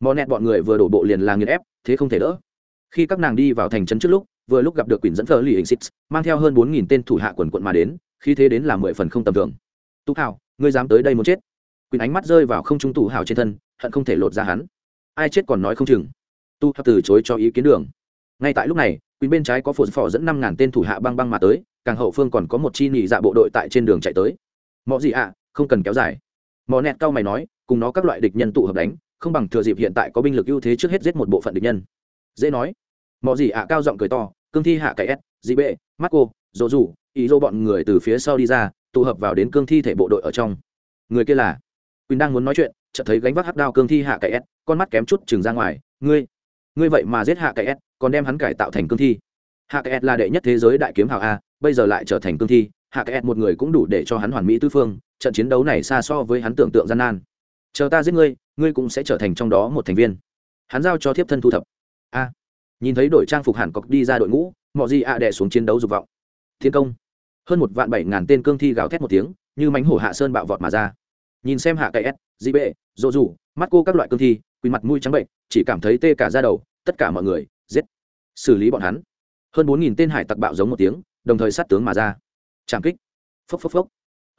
Mò nẹt bọn người vừa đổ bộ liền là nghiền ép, thế không thể đỡ. Khi các nàng đi vào thành trấn trước lúc, vừa lúc gặp được quyền dẫn phở lì hình xích mang theo hơn bốn nghìn tên thủ hạ quần quận mà đến khi thế đến là mười phần không tầm thường. Tú hào, ngươi dám tới đây muốn chết? Quyền ánh mắt rơi vào không trung tủ hào trên thân, hận không thể lột ra hắn. Ai chết còn nói không chừng. Tu hào từ chối cho ý kiến đường. Ngay tại lúc này quyền bên trái có phồn phò dẫn năm ngàn tên thủ hạ băng băng mà tới, càng hậu phương còn có một chi nhị dạ bộ đội tại trên đường chạy tới. Mọ gì ạ, không cần kéo dài. Mò nẹt cao mày nói, cùng nó các loại địch nhân tụ hợp đánh, không bằng thừa dịp hiện tại có binh lực ưu thế trước hết giết một bộ phận địch nhân. Dễ nói. Mò gì ạ cao giọng cười to, cương thi hạ cậy s, dị bệ mắt cô dỗ dù ý dô bọn người từ phía sau đi ra, tụ hợp vào đến cương thi thể bộ đội ở trong. Người kia là quỳnh đang muốn nói chuyện, chợt thấy gánh vác hắc đao cương thi hạ cậy s, con mắt kém chút chừng ra ngoài, ngươi ngươi vậy mà giết hạ cậy s, còn đem hắn cải tạo thành cương thi. Hạ cậy s là đệ nhất thế giới đại kiếm hào a, bây giờ lại trở thành cương thi, hạ cậy s một người cũng đủ để cho hắn hoàn mỹ tư phương, trận chiến đấu này xa so với hắn tưởng tượng gian nan. Chờ ta giết ngươi ngươi cũng sẽ trở thành trong đó một thành viên. Hắn giao cho thiếp thân thu thập. A, nhìn thấy đội trang phục hẳn cọc đi ra đội ngũ, mọi gì ạ đẻ xuống chiến đấu dục vọng thiên công. Hơn một vạn bảy ngàn tên cương thi gào thét một tiếng, như mánh hổ hạ sơn bạo vọt mà ra. Nhìn xem hạ cậy s dị bệ, dỗ dù mắt cô các loại cương thi, quỳ mặt mũi trắng bệnh, chỉ cảm thấy tê cả ra đầu, tất cả mọi người, giết. Xử lý bọn hắn. Hơn bốn nghìn tên hải tặc bạo giống một tiếng, đồng thời sát tướng mà ra. Trảm kích. Phốc phốc phốc.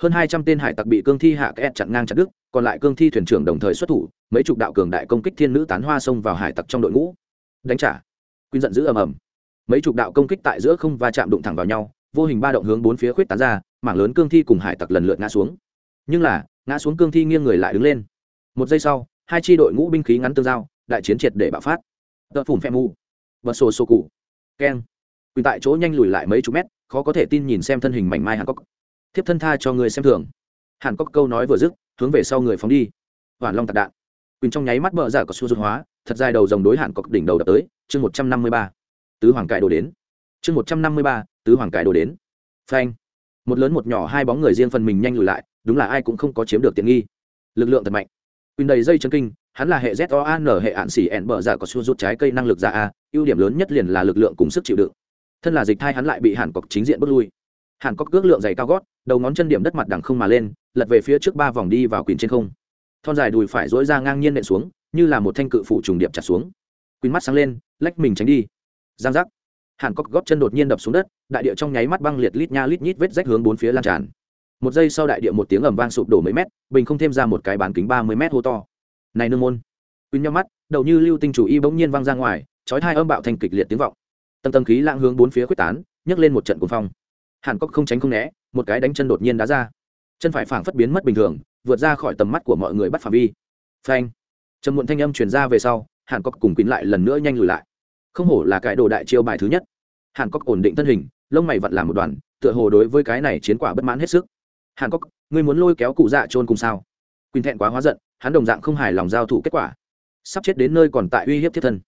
Hơn hai trăm tên hải tặc bị cương thi hạ cái chặn ngang chặt đứt, còn lại cương thi thuyền trưởng đồng thời xuất thủ, mấy chục đạo cường đại công kích thiên nữ tán hoa xông vào hải tặc trong đội ngũ. Đánh trả. Quyên giận dữ ầm ầm. Mấy chục đạo công kích tại giữa không va chạm đụng thẳng vào nhau vô hình ba động hướng bốn phía khuyết tán ra mảng lớn cương thi cùng hải tặc lần lượt ngã xuống. Nhưng là ngã xuống cương thi nghiêng người lại đứng lên. Một giây sau hai tri đội ngũ binh khí ngắn tương giao đại chiến triệt để bạo phát. Tợ phủn phe mù, và sổ sổ cụ. Keng. Quỳ tại chỗ nhanh lùi lại mấy chục mét khó có thể tin nhìn xem thân hình mảnh mai hàn cốc thiếp thân tha cho người xem thường. Hàn cốc câu nói vừa dứt hướng về sau người phóng đi. Hoàn long tạc đạn. Quỳnh trong nháy mắt bờ giả có xu dụng hóa thật dài đầu dòng đối hàn cốc đỉnh đầu đập tới chương một trăm năm mươi ba. Tứ hoàng cải đồ đến chương một trăm năm mươi ba, tứ hoàng cải đồ đến. Phanh. Một lớn một nhỏ hai bóng người riêng phần mình nhanh lùi lại, đúng là ai cũng không có chiếm được tiện nghi. Lực lượng thật mạnh. Quyền đầy dây chân kinh, hắn là hệ z o a n, hệ ạn xỉ ẹn bờ dạ có xu rút trái cây năng lực ra a, ưu điểm lớn nhất liền là lực lượng cùng sức chịu đựng. Thân là dịch thai hắn lại bị hàn cọc chính diện bước lui. Hàn cọc cước lượng dày cao gót, đầu ngón chân điểm đất mặt đằng không mà lên, lật về phía trước ba vòng đi vào quyền trên không. Thon dài đùi phải dỗi ra ngang nhiên nện xuống, như là một thanh cự phụ trùng điệp chặt xuống. Quyền mắt sáng lên, lách mình tránh đi. Giang giác hàn cốc góp chân đột nhiên đập xuống đất, đại địa trong nháy mắt băng liệt lít nha lít nhít vết rách hướng bốn phía lan tràn. Một giây sau đại địa một tiếng ầm vang sụp đổ mấy mét, bình không thêm ra một cái bán kính ba mươi mét hô to. Này nương môn. Quyên nhau mắt, đầu như lưu tinh chủ y bỗng nhiên văng ra ngoài, chói hai âm bạo thành kịch liệt tiếng vọng. Tầng tầng khí lãng hướng bốn phía quyết tán, nhấc lên một trận cuồng phong. Hàn cốc không tránh không né, một cái đánh chân đột nhiên đá ra. Chân phải phảng phất biến mất bình thường, vượt ra khỏi tầm mắt của mọi người bắt phạm vi. Phanh. Trầm muộn thanh âm truyền ra về sau, hàn cốc cùng quýnh lại lần nữa nhanh lùi lại. Không hổ là cái đồ đại chiêu bài thứ nhất hàn cốc ổn định thân hình, lông mày vặn làm một đoàn, tựa hồ đối với cái này chiến quả bất mãn hết sức. Hàn cốc ngươi muốn lôi kéo cụ dạ trôn cùng sao? Quỳnh thẹn quá hóa giận, hắn đồng dạng không hài lòng giao thủ kết quả. Sắp chết đến nơi còn tại uy hiếp thiết thân.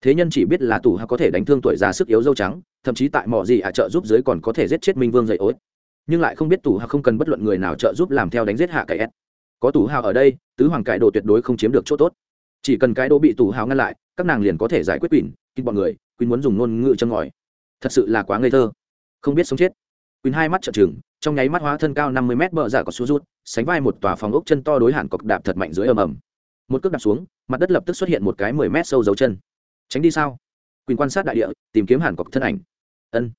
Thế nhân chỉ biết là tù hạ có thể đánh thương tuổi già sức yếu dâu trắng, thậm chí tại mọi gì ạ trợ giúp giới còn có thể giết chết minh vương dậy ối. Nhưng lại không biết tù hạ không cần bất luận người nào trợ giúp làm theo đánh giết hạ cải s. Có tù hào ở đây, tứ hoàng cải đồ tuyệt đối không chiếm được chỗ tốt. Chỉ cần cái đồ bị tù hào ngăn lại, các nàng liền có thể giải quyết quỳnh kinh bọn người, quỳnh muốn dùng ngôn ngữ châm ngòi thật sự là quá ngây thơ. Không biết sống chết. Quỳnh hai mắt trợn trừng, trong nháy mắt hóa thân cao năm mươi mét bờ giả có su rút, sánh vai một tòa phòng ốc chân to đối hẳn cọc đạp thật mạnh dưới ầm ầm. Một cước đạp xuống, mặt đất lập tức xuất hiện một cái mười mét sâu dấu chân. Tránh đi sao? Quỳnh quan sát đại địa, tìm kiếm hàn cọc thân ảnh. Ân.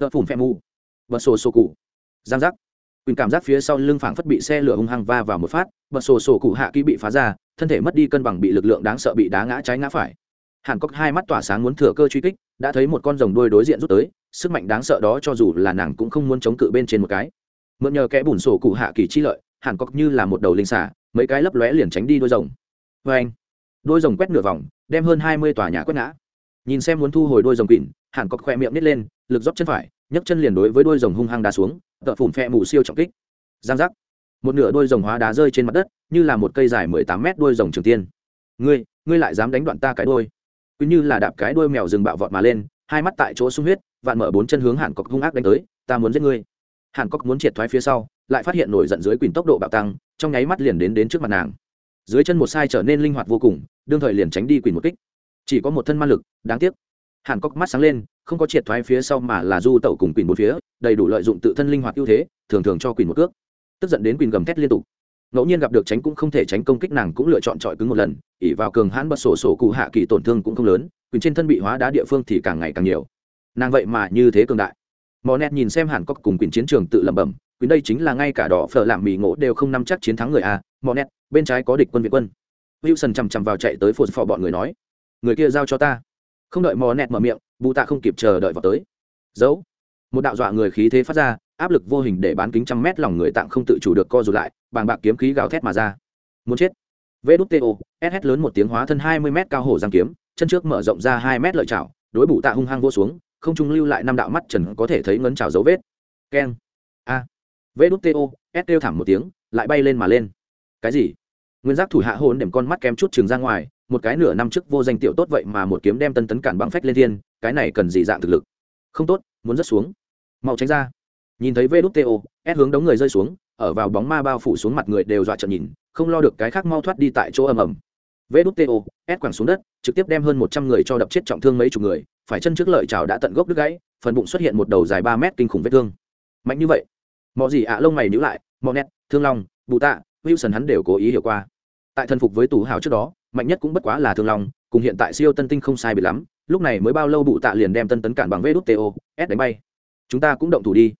Tợ phủm phẹ mù. Bật sổ sổ cụ. Giang giác. Quỳnh cảm giác phía sau lưng phảng phất bị xe lửa hung hăng va vào một phát, bật sổ sổ cụ hạ kỹ bị phá ra, thân thể mất đi cân bằng bị lực lượng đáng sợ bị đá ngã trái ngã phải hàn cốc hai mắt tỏa sáng muốn thừa cơ truy kích, đã thấy một con rồng đuôi đối diện rút tới, sức mạnh đáng sợ đó cho dù là nàng cũng không muốn chống cự bên trên một cái. Mượn nhờ kẽ bùn sổ cụ hạ kỳ chi lợi, hàn cốc như là một đầu linh xả mấy cái lấp lóe liền tránh đi đôi rồng. Vê anh, đôi rồng quét nửa vòng, đem hơn hai mươi tòa nhà quét ngã. Nhìn xem muốn thu hồi đôi rồng kỉn hàn cốc khoe miệng nít lên, lực dốc chân phải, nhấc chân liền đối với đôi rồng hung hăng đá xuống, tợ phủn phe mù siêu trọng kích. Giang giác. Một nửa đôi rồng hóa đá rơi trên mặt đất, như là một cây dài mười tám mét đôi rồng trường tiên. Ngươi ngươi lại dám đánh đoạn ta cái đôi cứ như là đạp cái đuôi mèo rừng bạo vọt mà lên, hai mắt tại chỗ sung huyết, vạn mở bốn chân hướng hàn cốc hung ác đánh tới, ta muốn giết ngươi. Hàn cốc muốn triệt thoái phía sau, lại phát hiện nổi giận dưới quyền tốc độ bạo tăng, trong nháy mắt liền đến đến trước mặt nàng. Dưới chân một sai trở nên linh hoạt vô cùng, đương thời liền tránh đi quyền một kích. Chỉ có một thân ma lực, đáng tiếc. Hàn cốc mắt sáng lên, không có triệt thoái phía sau mà là du tẩu cùng quyền một phía, đầy đủ lợi dụng tự thân linh hoạt ưu thế, thường thường cho quyền một cước. Tức giận đến quyền gầm thét liên tục ngẫu nhiên gặp được tránh cũng không thể tránh công kích nàng cũng lựa chọn trọi cứng một lần ỉ vào cường hãn bật sổ sổ cụ hạ kỳ tổn thương cũng không lớn, quyền trên thân bị hóa đá địa phương thì càng ngày càng nhiều. Nàng vậy mà như thế cường đại. Mò nẹt nhìn xem hàn cốc cùng quyền chiến trường tự lẩm bẩm, quyền đây chính là ngay cả đỏ phở làm mì ngộ đều không nắm chắc chiến thắng người a mò nẹt bên trái có địch quân việt quân. Wilson chằm chằm vào chạy tới phồn phò bọn người nói, người kia giao cho ta. Không đợi mò nẹt mở miệng bụ tạ không kịp chờ đợi vào tới. Giấu một đạo dọa người khí thế phát ra áp lực vô hình để bán kính trăm mét lòng người tạng không tự chủ được co rụt lại, bàng bạc kiếm khí gào thét mà ra. Muốn chết. Vê đút to ss lớn một tiếng hóa thân hai mươi m cao hổ giang kiếm, chân trước mở rộng ra hai m lợi chảo, đối bụ tạ hung hăng vô xuống, không trung lưu lại năm đạo mắt trần có thể thấy ngấn trào dấu vết. Keng. A. Vê đút to s kêu thảm một tiếng, lại bay lên mà lên. Cái gì? Nguyên giác thủ hạ hồn đệm con mắt kém chút trường ra ngoài, một cái nửa năm trước vô danh tiểu tốt vậy mà một kiếm đem tân tấn cản băng phách lên thiên, cái này cần gì dạng thực lực? Không tốt, muốn rất xuống. Mau tránh ra nhìn thấy vto s hướng đống người rơi xuống, ở vào bóng ma bao phủ xuống mặt người đều dọa trận nhìn, không lo được cái khác mau thoát đi tại chỗ ầm ầm. Vto s quẳng xuống đất, trực tiếp đem hơn một trăm người cho đập chết trọng thương mấy chục người, phải chân trước lợi chảo đã tận gốc đứt gãy, phần bụng xuất hiện một đầu dài ba mét kinh khủng vết thương. Mạnh như vậy mọi gì ạ à, lông mày nhữ lại mò nét thương long, bù tạ, wilson hắn đều cố ý hiểu qua. Tại thần phục với tù hào trước đó, mạnh nhất cũng bất quá là thương long, cùng hiện tại siêu tân tinh không sai bị lắm, lúc này mới bao lâu bụ tạ liền đem tân tấn cản bằng vto s đánh bay. Chúng ta cũng động thủ đi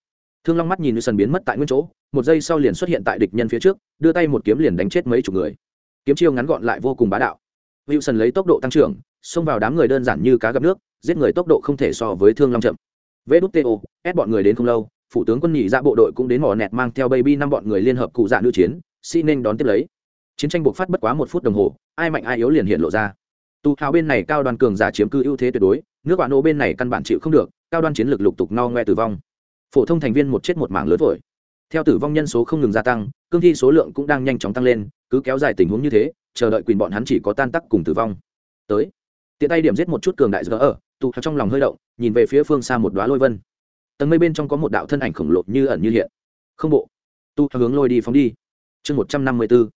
thương long mắt nhìn như sần biến mất tại nguyên chỗ, một giây sau liền xuất hiện tại địch nhân phía trước, đưa tay một kiếm liền đánh chết mấy chục người. Kiếm chiêu ngắn gọn lại vô cùng bá đạo. Wilson lấy tốc độ tăng trưởng, xông vào đám người đơn giản như cá gặp nước, giết người tốc độ không thể so với thương long chậm. Vê đút to ép bọn người đến không lâu phủ tướng quân nhị ra bộ đội cũng đến mỏ nẹt mang theo baby năm bọn người liên hợp cụ dạ nữ chiến, xin nên đón tiếp lấy. Chiến tranh buộc phát bất quá một phút đồng hồ, ai mạnh ai yếu liền hiện lộ ra. Tu hào bên này cao đoàn cường giả chiếm cư ưu thế tuyệt đối, nước bạn ô bên này căn bản chịu không được, cao đoan chiến lược lục tục no ngoe tử vong phổ thông thành viên một chết một mảng lớn vội. Theo tử vong nhân số không ngừng gia tăng, cương thi số lượng cũng đang nhanh chóng tăng lên, cứ kéo dài tình huống như thế, chờ đợi quyền bọn hắn chỉ có tan tắc cùng tử vong. Tới. Tiện tay điểm giết một chút cường đại giữa ở tụ trong lòng hơi động, nhìn về phía phương xa một đoá lôi vân. Tầng mây bên trong có một đạo thân ảnh khổng lồ như ẩn như hiện. Không bộ. Tu hướng lôi đi phóng đi. Chương một trăm năm mươi b ố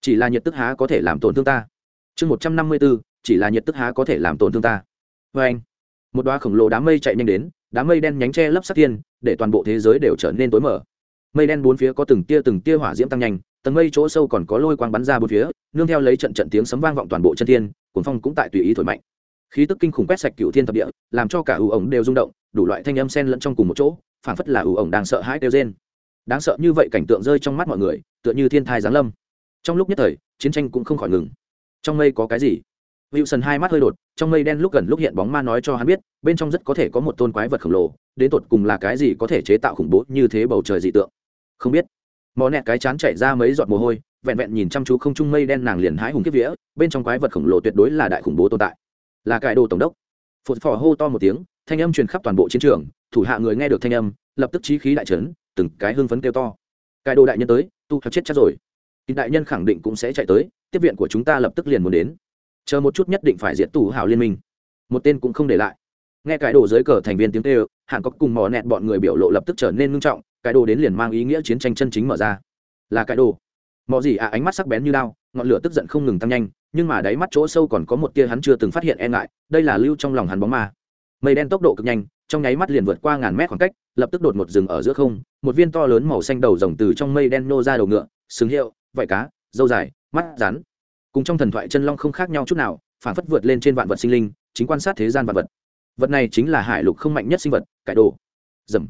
chỉ là nhiệt tức há có thể làm tổn thương ta. Chương một trăm năm mươi b ố chỉ là nhiệt tức há có thể làm tổn thương ta. Vê anh một đoá khổng lồ đám mây chạy nhanh đến, đám mây đen nhánh tre lấp sắc thiên để toàn bộ thế giới đều trở nên tối mở mây đen bốn phía có từng tia từng tia hỏa diễm tăng nhanh, tầng mây chỗ sâu còn có lôi quang bắn ra bốn phía, nương theo lấy trận trận tiếng sấm vang vọng toàn bộ chân thiên cuốn phong cũng tại tùy ý thổi mạnh. Khí tức kinh khủng quét sạch cựu thiên thập địa, làm cho cả ủ ổng đều rung động, đủ loại thanh âm xen lẫn trong cùng một chỗ, phảng phất là ủ ổng đang sợ hãi kêu rên. Đáng sợ như vậy cảnh tượng rơi trong mắt mọi người, tựa như thiên thai giáng lâm. Trong lúc nhất thời, chiến tranh cũng không khỏi ngừng. Trong mây có cái gì? Wilson hai mắt hơi đột, trong mây đen lúc gần lúc hiện bóng ma nói cho hắn biết, bên trong rất có thể có một tôn quái vật khổng lồ, đến tột cùng là cái gì có thể chế tạo khủng bố như thế bầu trời dị tượng. Không biết. Mò nẹt cái chán chảy ra mấy giọt mồ hôi, vẹn vẹn nhìn chăm chú không trung mây đen nàng liền hãi hùng kiếp vía, bên trong quái vật khổng lồ tuyệt đối là đại khủng bố tồn tại. Là cái đồ tổng đốc. Phụt phò hô to một tiếng, thanh âm truyền khắp toàn bộ chiến trường, thủ hạ người nghe được thanh âm, lập tức chí khí đại chấn, từng cái hưng phấn kêu to. Cái đồ đại nhân tới, tu thật chết chắc rồi. Kỳ đại nhân khẳng định cũng sẽ chạy tới, tiếp viện của chúng ta lập tức liền muốn đến chờ một chút nhất định phải diệt tù hảo liên minh. Một tên cũng không để lại. Nghe cái đồ dưới cờ thành viên tiếng tê hàn có cùng mò nẹt bọn người biểu lộ lập tức trở nên ngưng trọng, cái đồ đến liền mang ý nghĩa chiến tranh chân chính mở ra. Là cái đồ. Mò gì à ánh mắt sắc bén như lao ngọn lửa tức giận không ngừng tăng nhanh, nhưng mà đáy mắt chỗ sâu còn có một tia hắn chưa từng phát hiện e ngại, đây là lưu trong lòng hắn bóng ma. Mây đen tốc độ cực nhanh, trong nháy mắt liền vượt qua ngàn mét khoảng cách, lập tức đột một rừng ở giữa không, một viên to lớn màu xanh đầu rồng từ trong mây đen nô ra đầu ngựa, sừng hiệu vải cá dâu dài, mắt rắn cùng trong thần thoại chân long không khác nhau chút nào, phản phất vượt lên trên vạn vật sinh linh, chính quan sát thế gian vạn vật. Vật này chính là hải lục không mạnh nhất sinh vật, cải đồ. Dầm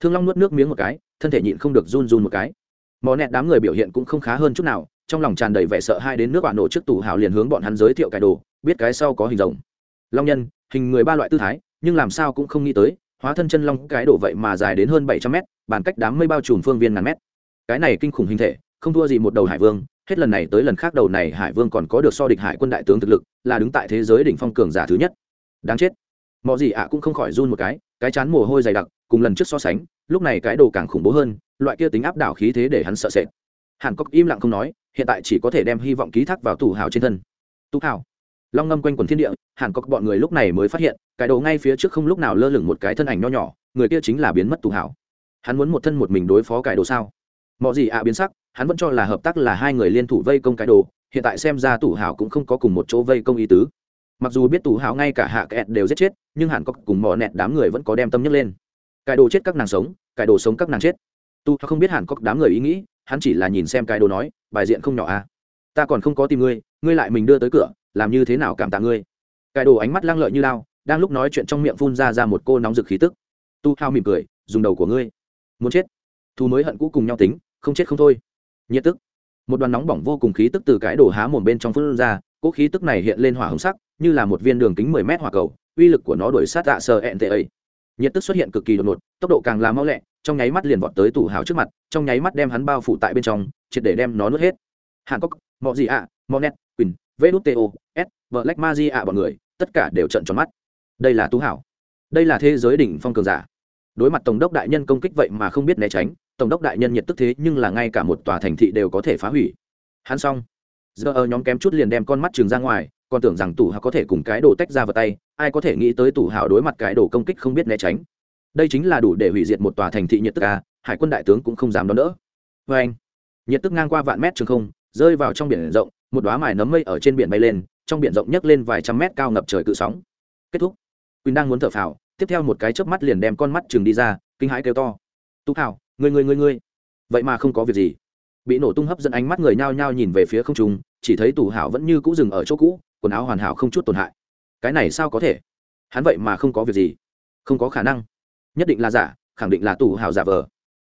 thương long nuốt nước miếng một cái, thân thể nhịn không được run run một cái. Mò nẹt đám người biểu hiện cũng không khá hơn chút nào, trong lòng tràn đầy vẻ sợ hai đến nước bạn nổ trước tủ hào liền hướng bọn hắn giới thiệu cải đồ, biết cái sau có hình rồng. Long nhân, hình người ba loại tư thái, nhưng làm sao cũng không nghĩ tới, hóa thân chân long cái đồ vậy mà dài đến hơn bảy trăm mét, bàn cách đám mây bao trùm phương viên ngàn mét. Cái này kinh khủng hình thể, không thua gì một đầu hải vương hết lần này tới lần khác đầu này hải vương còn có được so địch hải quân đại tướng thực lực, là đứng tại thế giới đỉnh phong cường giả thứ nhất. Đáng chết. Mọi gì ạ cũng không khỏi run một cái cái chán mồ hôi dày đặc, cùng lần trước so sánh, lúc này cái đồ càng khủng bố hơn, loại kia tính áp đảo khí thế để hắn sợ sệt. Hàn cốc im lặng không nói, hiện tại chỉ có thể đem hy vọng ký thác vào tù hào trên thân. Tú hào. Long ngâm quanh quần thiên địa, hàn cốc bọn người lúc này mới phát hiện, cái đồ ngay phía trước không lúc nào lơ lửng một cái thân ảnh nho nhỏ, người kia chính là biến mất tù hào. Hắn muốn một thân một mình đối phó cái đồ sao? Mọi gì ạ biến sắc hắn vẫn cho là hợp tác là hai người liên thủ vây công cái đồ, hiện tại xem ra tủ hảo cũng không có cùng một chỗ vây công ý tứ. Mặc dù biết tủ hảo ngay cả hạ kẹt đều giết chết, nhưng hẳn có cùng mò nẹt đám người vẫn có đem tâm nhấc lên. Cái đồ chết các nàng sống, cái đồ sống các nàng chết. Tu không biết hẳn có đám người ý nghĩ, hắn chỉ là nhìn xem cái đồ nói, bài diện không nhỏ à. Ta còn không có tìm ngươi ngươi lại mình đưa tới cửa, làm như thế nào cảm tạ ngươi? Cái đồ ánh mắt lăng lợi như lao, đang lúc nói chuyện trong miệng phun ra ra một cô nóng rực khí tức. Tu hao mỉm cười, dùng đầu của ngươi. Muốn chết. Thu mới hận cũ cùng nhau tính, không chết không thôi nhiệt tức. Một đoàn nóng bỏng vô cùng khí tức từ cái đồ há mồm bên trong phun ra, cỗ khí tức này hiện lên hỏa hồng sắc, như là một viên đường kính mười mét hỏa cầu, uy lực của nó đổi sát tạ sờ ẹn tệ ấy. Nhiệt tức xuất hiện cực kỳ đột ngột, tốc độ càng là mau lẹ, trong nháy mắt liền vọt tới tủ hào trước mặt, trong nháy mắt đem hắn bao phủ tại bên trong, triệt để đem nó nuốt hết. Hàn cốc mọ gì ạ mọ net quỳnh vto s vợ lách ma di ạ bọn người, tất cả đều trận tròn mắt. Đây là tú hảo đây là thế giới đỉnh phong cường giả. Đối mặt tổng đốc đại nhân công kích vậy mà không biết né tránh tổng đốc đại nhân nhiệt tức thế nhưng là ngay cả một tòa thành thị đều có thể phá hủy. Hắn xong. Giờ ở nhóm kém chút liền đem con mắt trường ra ngoài, còn tưởng rằng tủ hào có thể cùng cái đồ tách ra vào tay, ai có thể nghĩ tới tủ hào đối mặt cái đồ công kích không biết né tránh. Đây chính là đủ để hủy diệt một tòa thành thị nhiệt tức a, hải quân đại tướng cũng không dám đón đỡ. Vê anh, nhiệt tức ngang qua vạn mét trường không, rơi vào trong biển rộng, một đoá mài nấm mây ở trên biển bay lên, trong biển rộng nhấc lên vài trăm mét cao ngập trời cự sóng. Kết thúc. Quỳnh đang muốn thở phào, tiếp theo một cái chớp mắt liền đem con mắt chừng đi ra, kinh hãi kêu to. Tú hào người người người người vậy mà không có việc gì. Bị nổ tung hấp dẫn ánh mắt người nhao nhao nhìn về phía không trung, chỉ thấy tủ hảo vẫn như cũ dừng ở chỗ cũ, quần áo hoàn hảo không chút tổn hại. Cái này sao có thể? Hắn vậy mà không có việc gì. Không có khả năng. Nhất định là giả, khẳng định là tủ hảo giả vờ.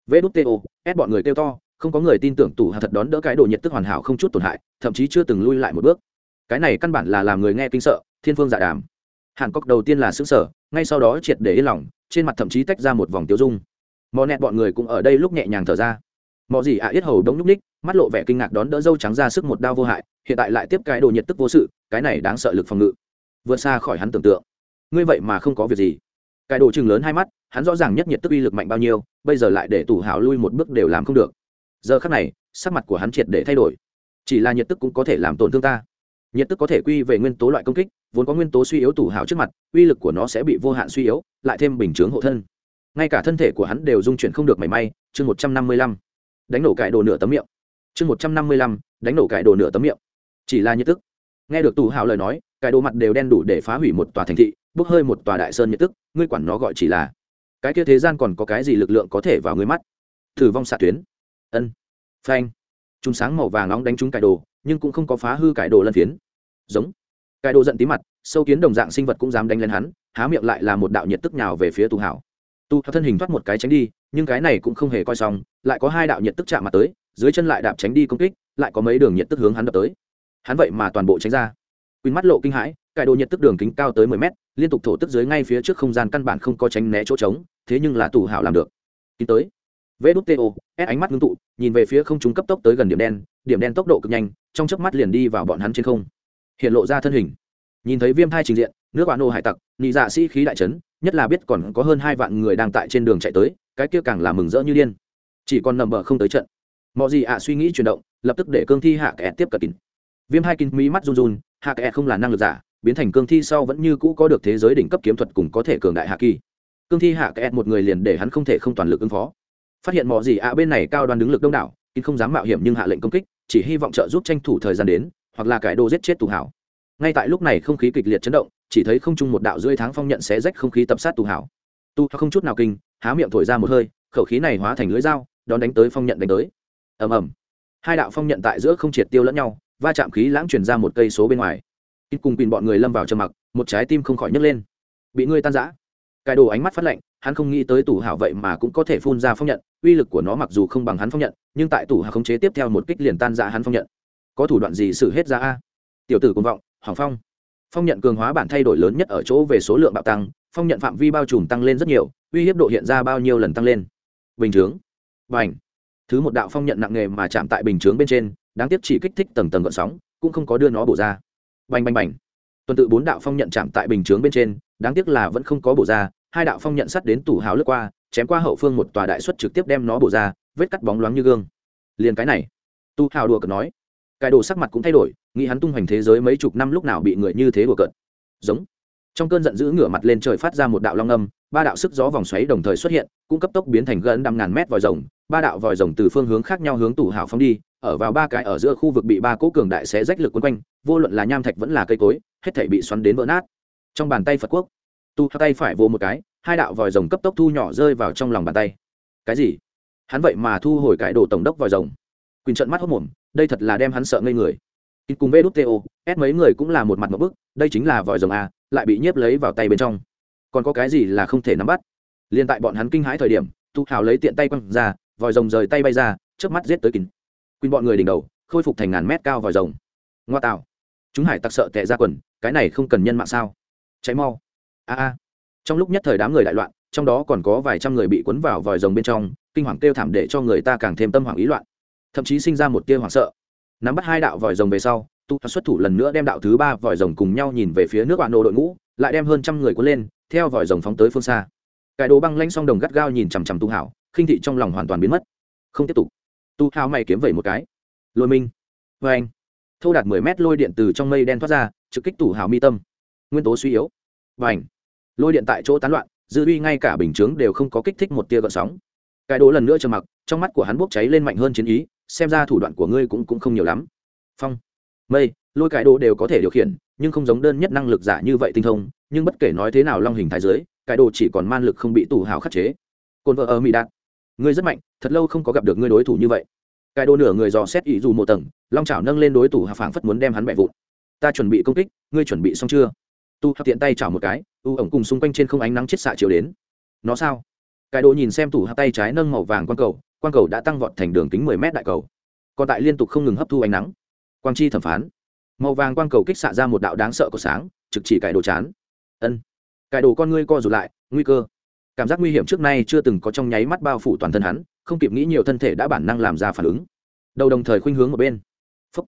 Vê đút to ép bọn người kêu to, không có người tin tưởng tủ hảo thật đón đỡ cái đồ nhiệt tức hoàn hảo không chút tổn hại, thậm chí chưa từng lui lại một bước. Cái này căn bản là làm người nghe kinh sợ, thiên phương giả đàm. Hàn cốc đầu tiên là xứng sở ngay sau đó triệt để yên lòng, trên mặt thậm chí tách ra một vòng tiêu dung mò nẹt bọn người cũng ở đây lúc nhẹ nhàng thở ra. Mò gì ạ à yết hầu đống nhúc ních mắt lộ vẻ kinh ngạc đón đỡ dâu trắng ra sức một đao vô hại, hiện tại lại tiếp cái đồ nhiệt tức vô sự, cái này đáng sợ lực phòng ngự. Vượt xa khỏi hắn tưởng tượng. Ngươi vậy mà không có việc gì. Cái đồ chừng lớn hai mắt, hắn rõ ràng nhất nhiệt tức uy lực mạnh bao nhiêu, bây giờ lại để tủ hảo lui một bước đều làm không được. Giờ khắc này, sắc mặt của hắn triệt để thay đổi. Chỉ là nhiệt tức cũng có thể làm tổn thương ta. Nhiệt tức có thể quy về nguyên tố loại công kích, vốn có nguyên tố suy yếu tủ hảo trước mặt, uy lực của nó sẽ bị vô hạn suy yếu, lại thêm bình chướng hộ thân ngay cả thân thể của hắn đều dung chuyển không được mảy may, chương một trăm năm mươi lăm. Đánh nổ cải đồ nửa tấm miệng. Chương một trăm năm mươi lăm, đánh nổ cải đồ nửa tấm miệng. Chỉ là nhiệt tức nghe được tù hào lời nói, cải đồ mặt đều đen đủ để phá hủy một tòa thành thị, bốc hơi một tòa đại sơn nhiệt tức ngươi quản nó gọi chỉ là. Cái kia thế gian còn có cái gì lực lượng có thể vào ngươi mắt? Thử vong xạ tuyến. Ân. Phanh. Chúng sáng màu vàng nóng đánh trúng cải đồ, nhưng cũng không có phá hư cải đồ lân phiến. Giống. Cải đồ giận tí mặt, sâu kiến đồng dạng sinh vật cũng dám đánh lên hắn, há miệng lại là một đạo nhiệt tức nhào về phía tù hảo tu thân hình thoát một cái tránh đi, nhưng cái này cũng không hề coi xong, lại có hai đạo nhiệt tức chạm mặt tới, dưới chân lại đạp tránh đi công kích, lại có mấy đường nhiệt tức hướng hắn đập tới. Hắn vậy mà toàn bộ tránh ra. Quỳnh mắt lộ kinh hãi, cải đồ nhiệt tức đường kính cao tới mười mét, liên tục thổ tức dưới ngay phía trước không gian căn bản không có tránh né chỗ trống, thế nhưng là tù hảo làm được. Kín tới. Vê đút to ép ánh mắt ngưng tụ, nhìn về phía không chúng cấp tốc tới gần điểm đen điểm đen tốc độ cực nhanh, trong chớp mắt liền đi vào bọn hắn trên không. Hiện lộ ra thân hình nhìn thấy viêm thai trình diện, nước bạn nô hải tặc nhị dạ sĩ khí đại trấn nhất là biết còn có hơn hai vạn người đang tại trên đường chạy tới, cái kia càng là mừng rỡ như điên. Chỉ còn nằm bờ không tới trận. Mọi gì ạ suy nghĩ chuyển động, lập tức để cương thi hạ kẻ tiếp cận kín. Viêm hai kín mí mắt run run, hạ kẻ không là năng lực giả, biến thành cương thi sau vẫn như cũ có được thế giới đỉnh cấp kiếm thuật cùng có thể cường đại hạ kỳ. Cương thi hạ kẻ một người liền để hắn không thể không toàn lực ứng phó. Phát hiện mọi gì ạ bên này cao đoàn đứng lực đông đảo, kín không dám mạo hiểm nhưng hạ lệnh công kích, chỉ hy vọng trợ giúp tranh thủ thời gian đến, hoặc là cải đồ giết chết tù hảo ngay tại lúc này không khí kịch liệt chấn động, chỉ thấy không chung một đạo rưỡi tháng phong nhận xé rách không khí tập sát tù hảo. Tu không chút nào kinh, há miệng thổi ra một hơi, khẩu khí này hóa thành lưỡi dao, đón đánh tới phong nhận đánh tới. Ầm ầm. Hai đạo phong nhận tại giữa không triệt tiêu lẫn nhau, va chạm khí lãng truyền ra một cây số bên ngoài. Ít cùng pin bọn người lâm vào trầm mặc, một trái tim không khỏi nhấc lên. Bị ngươi tan rã. Cài đồ ánh mắt phát lạnh, hắn không nghĩ tới tủ hảo vậy mà cũng có thể phun ra phong nhận, uy lực của nó mặc dù không bằng hắn phong nhận, nhưng tại tủ hảo khống chế tiếp theo một kích liền tan rã hắn phong nhận. Có thủ đoạn gì xử hết ra a? Tiểu tử cuồng vọng hoàng phong. Phong nhận cường hóa bản thay đổi lớn nhất ở chỗ về số lượng bạo tăng, phong nhận phạm vi bao trùm tăng lên rất nhiều, uy hiếp độ hiện ra bao nhiêu lần tăng lên. Bình chướng. Và ảnh thứ một đạo phong nhận nặng nề mà chạm tại bình chướng bên trên, đáng tiếc chỉ kích thích tầng tầng gợn sóng, cũng không có đưa nó bổ ra. Bành bành bành. Tuần tự bốn đạo phong nhận chạm tại bình chướng bên trên, đáng tiếc là vẫn không có bổ ra, hai đạo phong nhận sắt đến tủ hào lướt qua, chém qua hậu phương một tòa đại xuất trực tiếp đem nó bổ ra, vết cắt bóng loáng như gương. Liền cái này. Tu hào đùa cợt nói. Cái đồ sắc mặt cũng thay đổi nghĩ hắn tung hoành thế giới mấy chục năm lúc nào bị người như thế đùa cợt. Giống. Trong cơn giận dữ ngửa mặt lên trời phát ra một đạo long âm, ba đạo sức gió vòng xoáy đồng thời xuất hiện, cũng cấp tốc biến thành gần năm ngàn mét vòi rồng, ba đạo vòi rồng từ phương hướng khác nhau hướng tủ hào phóng đi, ở vào ba cái ở giữa khu vực bị ba cỗ cường đại xé rách lực quấn quanh, vô luận là nham thạch vẫn là cây cối, hết thể bị xoắn đến vỡ nát. Trong bàn tay phật quốc, tu tay phải vô một cái, hai đạo vòi rồng cấp tốc thu nhỏ rơi vào trong lòng bàn tay. Cái gì? Hắn vậy mà thu hồi cái đồ tổng đốc vòi rồng? Quỳnh trận mắt hốc mồm, đây thật là đem hắn sợ ngây người cùng vê đút ép mấy người cũng là một mặt một bức, đây chính là vòi rồng a, lại bị nhiếp lấy vào tay bên trong. Còn có cái gì là không thể nắm bắt? Liền tại bọn hắn kinh hãi thời điểm tu hào lấy tiện tay quăng ra, vòi rồng rời tay bay ra trước mắt giết tới kín quỳnh bọn người đỉnh đầu, khôi phục thành ngàn mét cao vòi rồng. Ngoa tạo. Chúng hải tặc sợ tệ ra quần, cái này không cần nhân mạng sao? Cháy mau. A a. Trong lúc nhất thời đám người đại loạn, trong đó còn có vài trăm người bị cuốn vào vòi rồng bên trong, kinh hoàng kêu thảm để cho người ta càng thêm tâm hoảng ý loạn. Thậm chí sinh ra một tia hoảng sợ nắm bắt hai đạo vòi rồng về sau, tu xuất thủ lần nữa đem đạo thứ ba vòi rồng cùng nhau nhìn về phía nước bạn nô đội ngũ, lại đem hơn trăm người cuốn lên, theo vòi rồng phóng tới phương xa. Cải đồ băng lanh song đồng gắt gao nhìn chằm chằm tu hảo, khinh thị trong lòng hoàn toàn biến mất. Không tiếp tục. Tu hảo mày kiếm vẩy một cái. Lôi minh. Vê anh. Thâu đạt mười mét lôi điện từ trong mây đen thoát ra, trực kích tủ hảo mi tâm. Nguyên tố suy yếu. Vâng Và ảnh lôi điện tại chỗ tán loạn, dư uy ngay cả bình chướng đều không có kích thích một tia gợn sóng. Cái đồ lần nữa trầm mặc, trong mắt của hắn bốc cháy lên mạnh hơn chiến ý xem ra thủ đoạn của ngươi cũng cũng không nhiều lắm. Phong. Mây, lôi cái đồ đều có thể điều khiển, nhưng không giống đơn nhất năng lực giả như vậy tinh thông, nhưng bất kể nói thế nào long hình thái giới cái đồ chỉ còn man lực không bị tù hào khắc chế. Cồn vợ ở mỹ đạt. Ngươi rất mạnh, thật lâu không có gặp được ngươi đối thủ như vậy. Cái đồ nửa người dò xét ý dù một tầng, long chảo nâng lên đối thủ hào phảng phất muốn đem hắn bẹ vụn. Ta chuẩn bị công kích, ngươi chuẩn bị xong chưa? Tu hạc tiện tay chảo một cái, u ổng cùng xung quanh trên không ánh nắng chết xạ chiều đến. Nó sao? Cái đồ nhìn xem tủ hạ tay trái nâng màu vàng quang cầu quang cầu đã tăng vọt thành đường kính mười mét đại cầu. Còn tại liên tục không ngừng hấp thu ánh nắng. Quang chi thẩm phán. Màu vàng quang cầu kích xạ ra một đạo đáng sợ của sáng, trực chỉ cải đồ chán. Ân. Cải đồ con ngươi co rụt lại, nguy cơ. Cảm giác nguy hiểm trước nay chưa từng có trong nháy mắt bao phủ toàn thân hắn, không kịp nghĩ nhiều thân thể đã bản năng làm ra phản ứng. Đầu đồng thời khuynh hướng một bên. Phúc.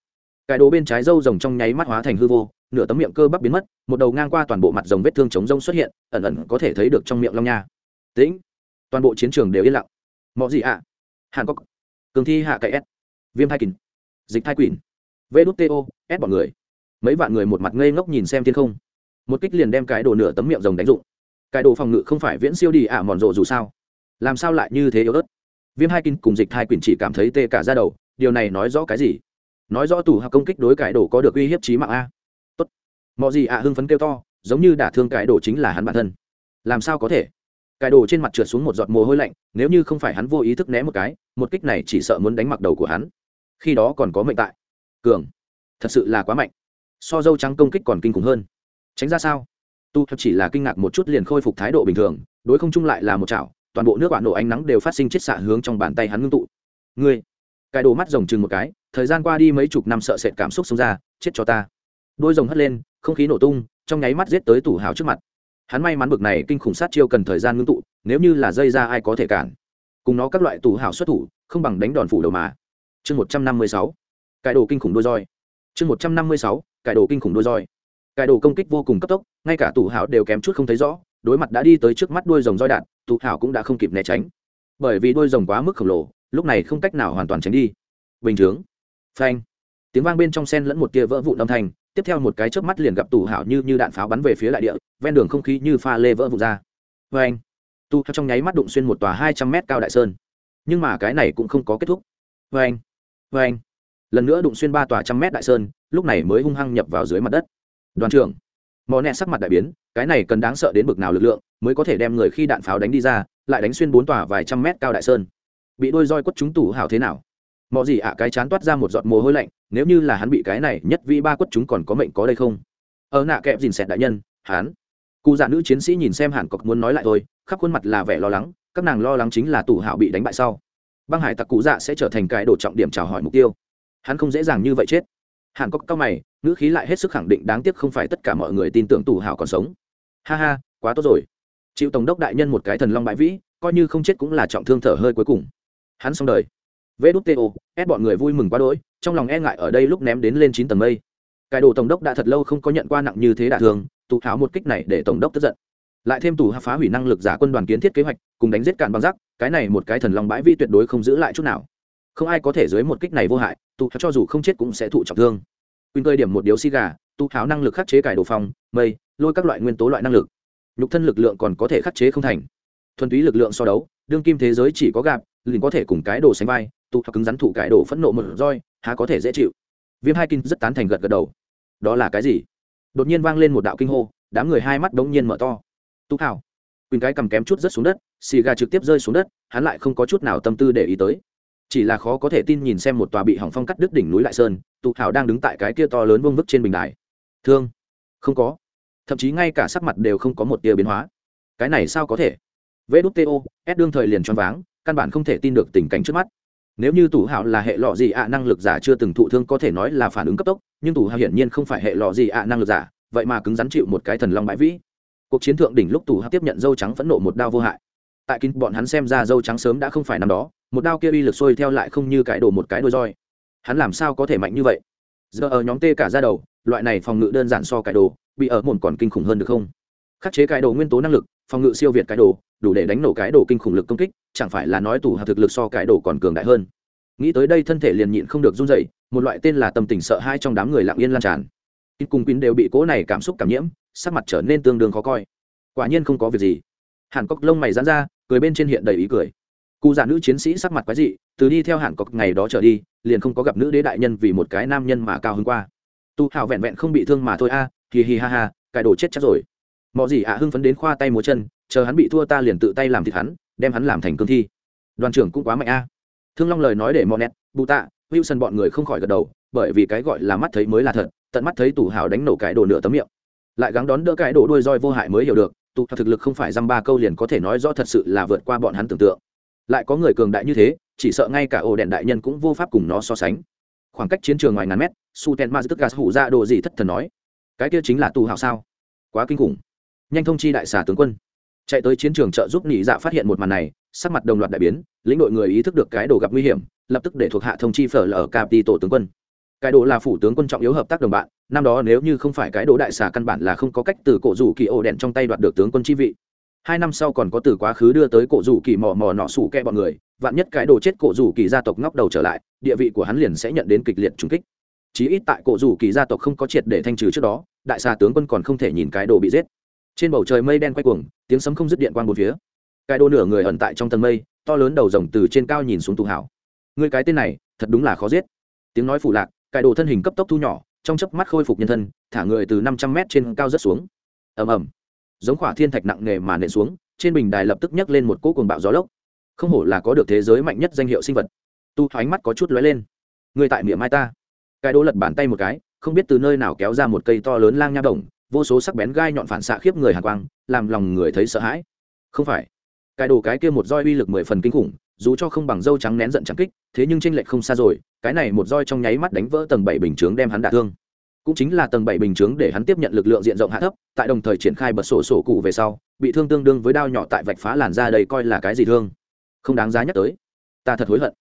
Cải đồ bên trái râu rồng trong nháy mắt hóa thành hư vô, nửa tấm miệng cơ bắp biến mất, một đầu ngang qua toàn bộ mặt rồng vết thương chống rông xuất hiện, ẩn ẩn có thể thấy được trong miệng long nha. Tĩnh. Toàn bộ chiến trường đều yên lặng. Mọi gì ạ. à? Hàn cốc cường thi hạ cậy s. Viêm thai kín dịch thai quỷ. Vê đút to ép bọn người. Mấy vạn người một mặt ngây ngốc nhìn xem thiên không. Một kích liền đem cái đồ nửa tấm miệng rồng đánh dụng. Cái đồ phòng ngự không phải viễn siêu đi ả mòn rộ dù sao. Làm sao lại như thế yếu ớt? Viêm hai kinh cùng dịch hai quyển chỉ cảm thấy tê cả ra đầu, điều này nói rõ cái gì? Nói rõ tù hoặc công kích đối cái đồ có được uy hiếp trí mạng a. Tốt. Mọi gì ạ, hưng phấn kêu to, giống như đả thương cái đồ chính là hắn bản thân. Làm sao có thể? Cái đồ trên mặt trượt xuống một giọt mồ hôi lạnh, nếu như không phải hắn vô ý thức né một cái, một kích này chỉ sợ muốn đánh mặc đầu của hắn. Khi đó còn có mệnh tại. Cường. Thật sự là quá mạnh. So dâu trắng công kích còn kinh khủng hơn. Tránh ra sao? Tu chỉ là kinh ngạc một chút liền khôi phục thái độ bình thường, đối không chung lại là một chảo, toàn bộ nước bạn nổ ánh nắng đều phát sinh chết xạ hướng trong bàn tay hắn ngưng tụ. Ngươi. Cái đồ mắt rồng chừng một cái, thời gian qua đi mấy chục năm sợ sệt cảm xúc xông ra, chết cho ta. Đôi rồng hất lên, không khí nổ tung, trong nháy mắt giết tới tủ hào trước mặt hắn may mắn bực này kinh khủng sát chiêu cần thời gian ngưng tụ, nếu như là dây ra ai có thể cản. Cùng nó các loại tủ hào xuất thủ, không bằng đánh đòn phủ đầu mà. Chương một trăm năm mươi sáu. Cải đồ kinh khủng đôi roi. Chương một trăm năm mươi sáu. Cải đồ kinh khủng đôi roi. Cải đồ công kích vô cùng cấp tốc, ngay cả tủ hào đều kém chút không thấy rõ, đối mặt đã đi tới trước mắt đuôi rồng roi đạn tủ hào cũng đã không kịp né tránh. Bởi vì đuôi rồng quá mức khổng lồ, lúc này không cách nào hoàn toàn tránh đi. Bình chướng. Phanh. Tiếng vang bên trong sen lẫn một tia vỡ vụn âm thanh tiếp theo một cái chớp mắt liền gặp tủ hảo như như đạn pháo bắn về phía lại địa, ven đường không khí như pha lê vỡ vụn ra. Phanh tu trong nháy mắt đụng xuyên một tòa hai trăm mét cao đại sơn. Nhưng mà cái này cũng không có kết thúc. Vê anh vê anh, lần nữa đụng xuyên ba tòa trăm mét đại sơn, lúc này mới hung hăng nhập vào dưới mặt đất. Đoàn trưởng, mò nẹ sắc mặt đại biến, cái này cần đáng sợ đến bực nào lực lượng mới có thể đem người khi đạn pháo đánh đi ra, lại đánh xuyên bốn tòa vài trăm mét cao đại sơn. Bị đôi roi quất chúng tủ hảo thế nào? Mọi gì ạ, cái chán toát ra một giọt mồ hôi lạnh, nếu như là hắn bị cái này nhất vi ba quất chúng còn có mệnh có đây không? Ở nạ kẹp dìn xẹt đại nhân, hắn. Cụ già nữ chiến sĩ nhìn xem hàn cọc muốn nói lại thôi, khắp khuôn mặt là vẻ lo lắng, các nàng lo lắng chính là tủ hạo bị đánh bại sau. Băng hải tặc cụ dạ sẽ trở thành cái đồ trọng điểm chào hỏi mục tiêu. Hắn không dễ dàng như vậy chết. Hàn cọc cao mày, ngữ khí lại hết sức khẳng định đáng tiếc không phải tất cả mọi người tin tưởng tủ hạo còn sống. Ha ha, quá tốt rồi. Chịu tổng đốc đại nhân một cái thần long bãi vĩ, coi như không chết cũng là trọng thương thở hơi cuối cùng. Hắn xong đời vê đút to ép bọn người vui mừng quá đỗi trong lòng e ngại ở đây lúc ném đến lên chín tầng mây. Cải đồ tổng đốc đã thật lâu không có nhận qua nặng như thế đả thường tụ tháo một kích này để tổng đốc tức giận. Lại thêm tù phá hủy năng lực giả quân đoàn kiến thiết kế hoạch cùng đánh giết cạn bằng rắc cái này một cái thần long bãi vi tuyệt đối không giữ lại chút nào. Không ai có thể dưới một kích này vô hại tù cho dù không chết cũng sẽ thụ trọng thương. Quyên cơi điểm một điếu xi gà tu tháo năng lực khắc chế cải đồ phòng, mây lôi các loại nguyên tố loại năng lực. Nhục thân lực lượng còn có thể khắc chế không thành. Thuần túy lực lượng so đấu đương kim thế giới chỉ có gạp liền có thể cùng cái đồ sánh vai tu hoặc cứng rắn thủ cải đồ phẫn nộ một roi, há có thể dễ chịu. Viêm hai kinh rất tán thành gật gật đầu. Đó là cái gì? Đột nhiên vang lên một đạo kinh hô, đám người hai mắt đống nhiên mở to. Tu thảo. Quyền cái cầm kém chút rất xuống đất, xì gà trực tiếp rơi xuống đất, hắn lại không có chút nào tâm tư để ý tới. Chỉ là khó có thể tin nhìn xem một tòa bị hỏng phong cắt đứt đỉnh núi lại sơn, tụ thảo đang đứng tại cái kia to lớn vương vức trên bình đài. Thương. Không có. Thậm chí ngay cả sắc mặt đều không có một tia biến hóa. Cái này sao có thể? Vê đúc to s đương thời liền choáng váng, căn bản không thể tin được tình cảnh trước mắt nếu như tủ hạo là hệ lọ gì ạ, năng lực giả chưa từng thụ thương có thể nói là phản ứng cấp tốc, nhưng tủ hạo hiển nhiên không phải hệ lọ gì ạ, năng lực giả, vậy mà cứng rắn chịu một cái thần long bãi vĩ. Cuộc chiến thượng đỉnh lúc tủ hạo tiếp nhận dâu trắng phẫn nộ một đao vô hại. Tại kín bọn hắn xem ra dâu trắng sớm đã không phải năm đó, một đao kia uy lực sôi theo lại không như cái đổ một cái đôi roi. Hắn làm sao có thể mạnh như vậy? Giờ ở nhóm tê cả ra đầu, loại này phòng ngự đơn giản so cái đồ, bị ở mồn còn kinh khủng hơn được không? Khắc chế cái đồ nguyên tố năng lực phòng ngự siêu việt cái đồ đủ để đánh nổ cái đồ kinh khủng lực công kích chẳng phải là nói tủ hạt thực lực so cái đồ còn cường đại hơn. Nghĩ tới đây thân thể liền nhịn không được run dậy một loại tên là tâm tình sợ hai trong đám người lặng yên lan tràn. Cùng kín đều bị cố này cảm xúc cảm nhiễm sắc mặt trở nên tương đương khó coi. Quả nhiên không có việc gì. Hàn cốc lông mày dán ra cười bên trên hiện đầy ý cười. Cụ già nữ chiến sĩ sắc mặt quái dị từ đi theo hàn cốc ngày đó trở đi liền không có gặp nữ đế đại nhân vì một cái nam nhân mà cao hơn qua. Tu hào vẹn vẹn không bị thương mà thôi a à, hì hì ha ha cài đồ chết chắc rồi mọi gì ạ à, hưng phấn đến khoa tay múa chân chờ hắn bị thua ta liền tự tay làm thịt hắn đem hắn làm thành cương thi. Đoàn trưởng cũng quá mạnh a. Thương long lời nói để mò nét bụ tạ wilson bọn người không khỏi gật đầu bởi vì cái gọi là mắt thấy mới là thật tận mắt thấy tủ hào đánh nổ cái đồ nửa tấm miệng. Lại gắng đón đỡ cái đồ đuôi roi vô hại mới hiểu được tụ thực lực không phải dăm ba câu liền có thể nói rõ thật sự là vượt qua bọn hắn tưởng tượng. Lại có người cường đại như thế chỉ sợ ngay cả ổ đèn đại nhân cũng vô pháp cùng nó so sánh. Khoảng cách chiến trường ngoài ngàn mét su ten ma tức gà hủ ra đồ gì thất thần nói cái kia chính là tù hào sao? Quá kinh khủng nhanh thông chi đại xà tướng quân. Chạy tới chiến trường trợ giúp nhị dạ phát hiện một màn này, sắc mặt đồng loạt đại biến, lĩnh đội người ý thức được cái đồ gặp nguy hiểm, lập tức để thuộc hạ thông chi phở lở đi tổ tướng quân. Cái đồ là phủ tướng quân trọng yếu hợp tác đồng bạn, năm đó nếu như không phải cái đồ đại xà căn bản là không có cách từ cổ rủ kỳ ổ đèn trong tay đoạt được tướng quân chi vị. Hai năm sau còn có từ quá khứ đưa tới cổ rủ kỳ mò mò nọ sủ kẹ bọn người, vạn nhất cái đồ chết cổ rủ kỳ gia tộc ngóc đầu trở lại, địa vị của hắn liền sẽ nhận đến kịch liệt trúng kích. Chí ít tại cổ rủ kỳ gia tộc không có triệt để thanh trừ trước đó, đại xà tướng quân còn không thể nhìn cái đồ bị giết trên bầu trời mây đen quay cuồng, tiếng sấm không dứt điện quang một phía. Cái đồ nửa người ẩn tại trong tầng mây, to lớn đầu rồng từ trên cao nhìn xuống tù hảo. Người cái tên này, thật đúng là khó giết. Tiếng nói phủ lạc, cái đồ thân hình cấp tốc thu nhỏ, trong chớp mắt khôi phục nhân thân, thả người từ năm trăm mét trên cao rất xuống. Ầm ầm. Giống khỏa thiên thạch nặng nề mà nện xuống, trên bình đài lập tức nhấc lên một cỗ cuồng bạo gió lốc. Không hổ là có được thế giới mạnh nhất danh hiệu sinh vật. Tu thoáng mắt có chút lóe lên. Người tại miệng mai ta. Cái đỗ lật bàn tay một cái, không biết từ nơi nào kéo ra một cây to lớn lang nha đồng vô số sắc bén gai nhọn phản xạ khiếp người hàn quang, làm lòng người thấy sợ hãi. Không phải. Cái đồ cái kia một roi uy lực mười phần kinh khủng, dù cho không bằng dâu trắng nén giận trắng kích, thế nhưng tranh lệch không xa rồi, cái này một roi trong nháy mắt đánh vỡ tầng bảy bình chướng đem hắn đả thương. Cũng chính là tầng bảy bình chướng để hắn tiếp nhận lực lượng diện rộng hạ thấp, tại đồng thời triển khai bật sổ sổ cụ về sau, bị thương tương đương với đao nhỏ tại vạch phá làn da đây coi là cái gì thương. Không đáng giá nhắc tới. Ta thật hối hận.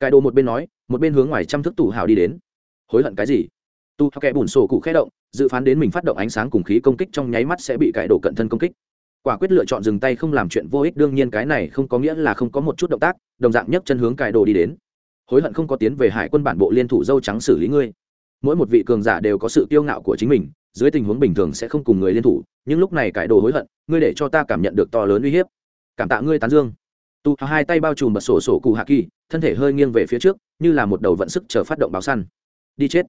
Cái đồ một bên nói, một bên hướng ngoài trăm thước tủ hào đi đến. Hối hận cái gì? Tu kẻ bùn sổ cụ khé động dự phán đến mình phát động ánh sáng cùng khí công kích trong nháy mắt sẽ bị cải đồ cận thân công kích. Quả quyết lựa chọn dừng tay không làm chuyện vô ích, đương nhiên cái này không có nghĩa là không có một chút động tác, đồng dạng nhất chân hướng cải đồ đi đến. Hối hận không có tiến về hải quân bản bộ liên thủ dâu trắng xử lý ngươi. Mỗi một vị cường giả đều có sự kiêu ngạo của chính mình, dưới tình huống bình thường sẽ không cùng người liên thủ, nhưng lúc này cải đồ hối hận, ngươi để cho ta cảm nhận được to lớn uy hiếp. Cảm tạ ngươi tán dương. Tu hai tay bao trùm bật sổ sổ cụ hạ kỳ, thân thể hơi nghiêng về phía trước, như là một đầu vận sức chờ phát động báo săn. Đi chết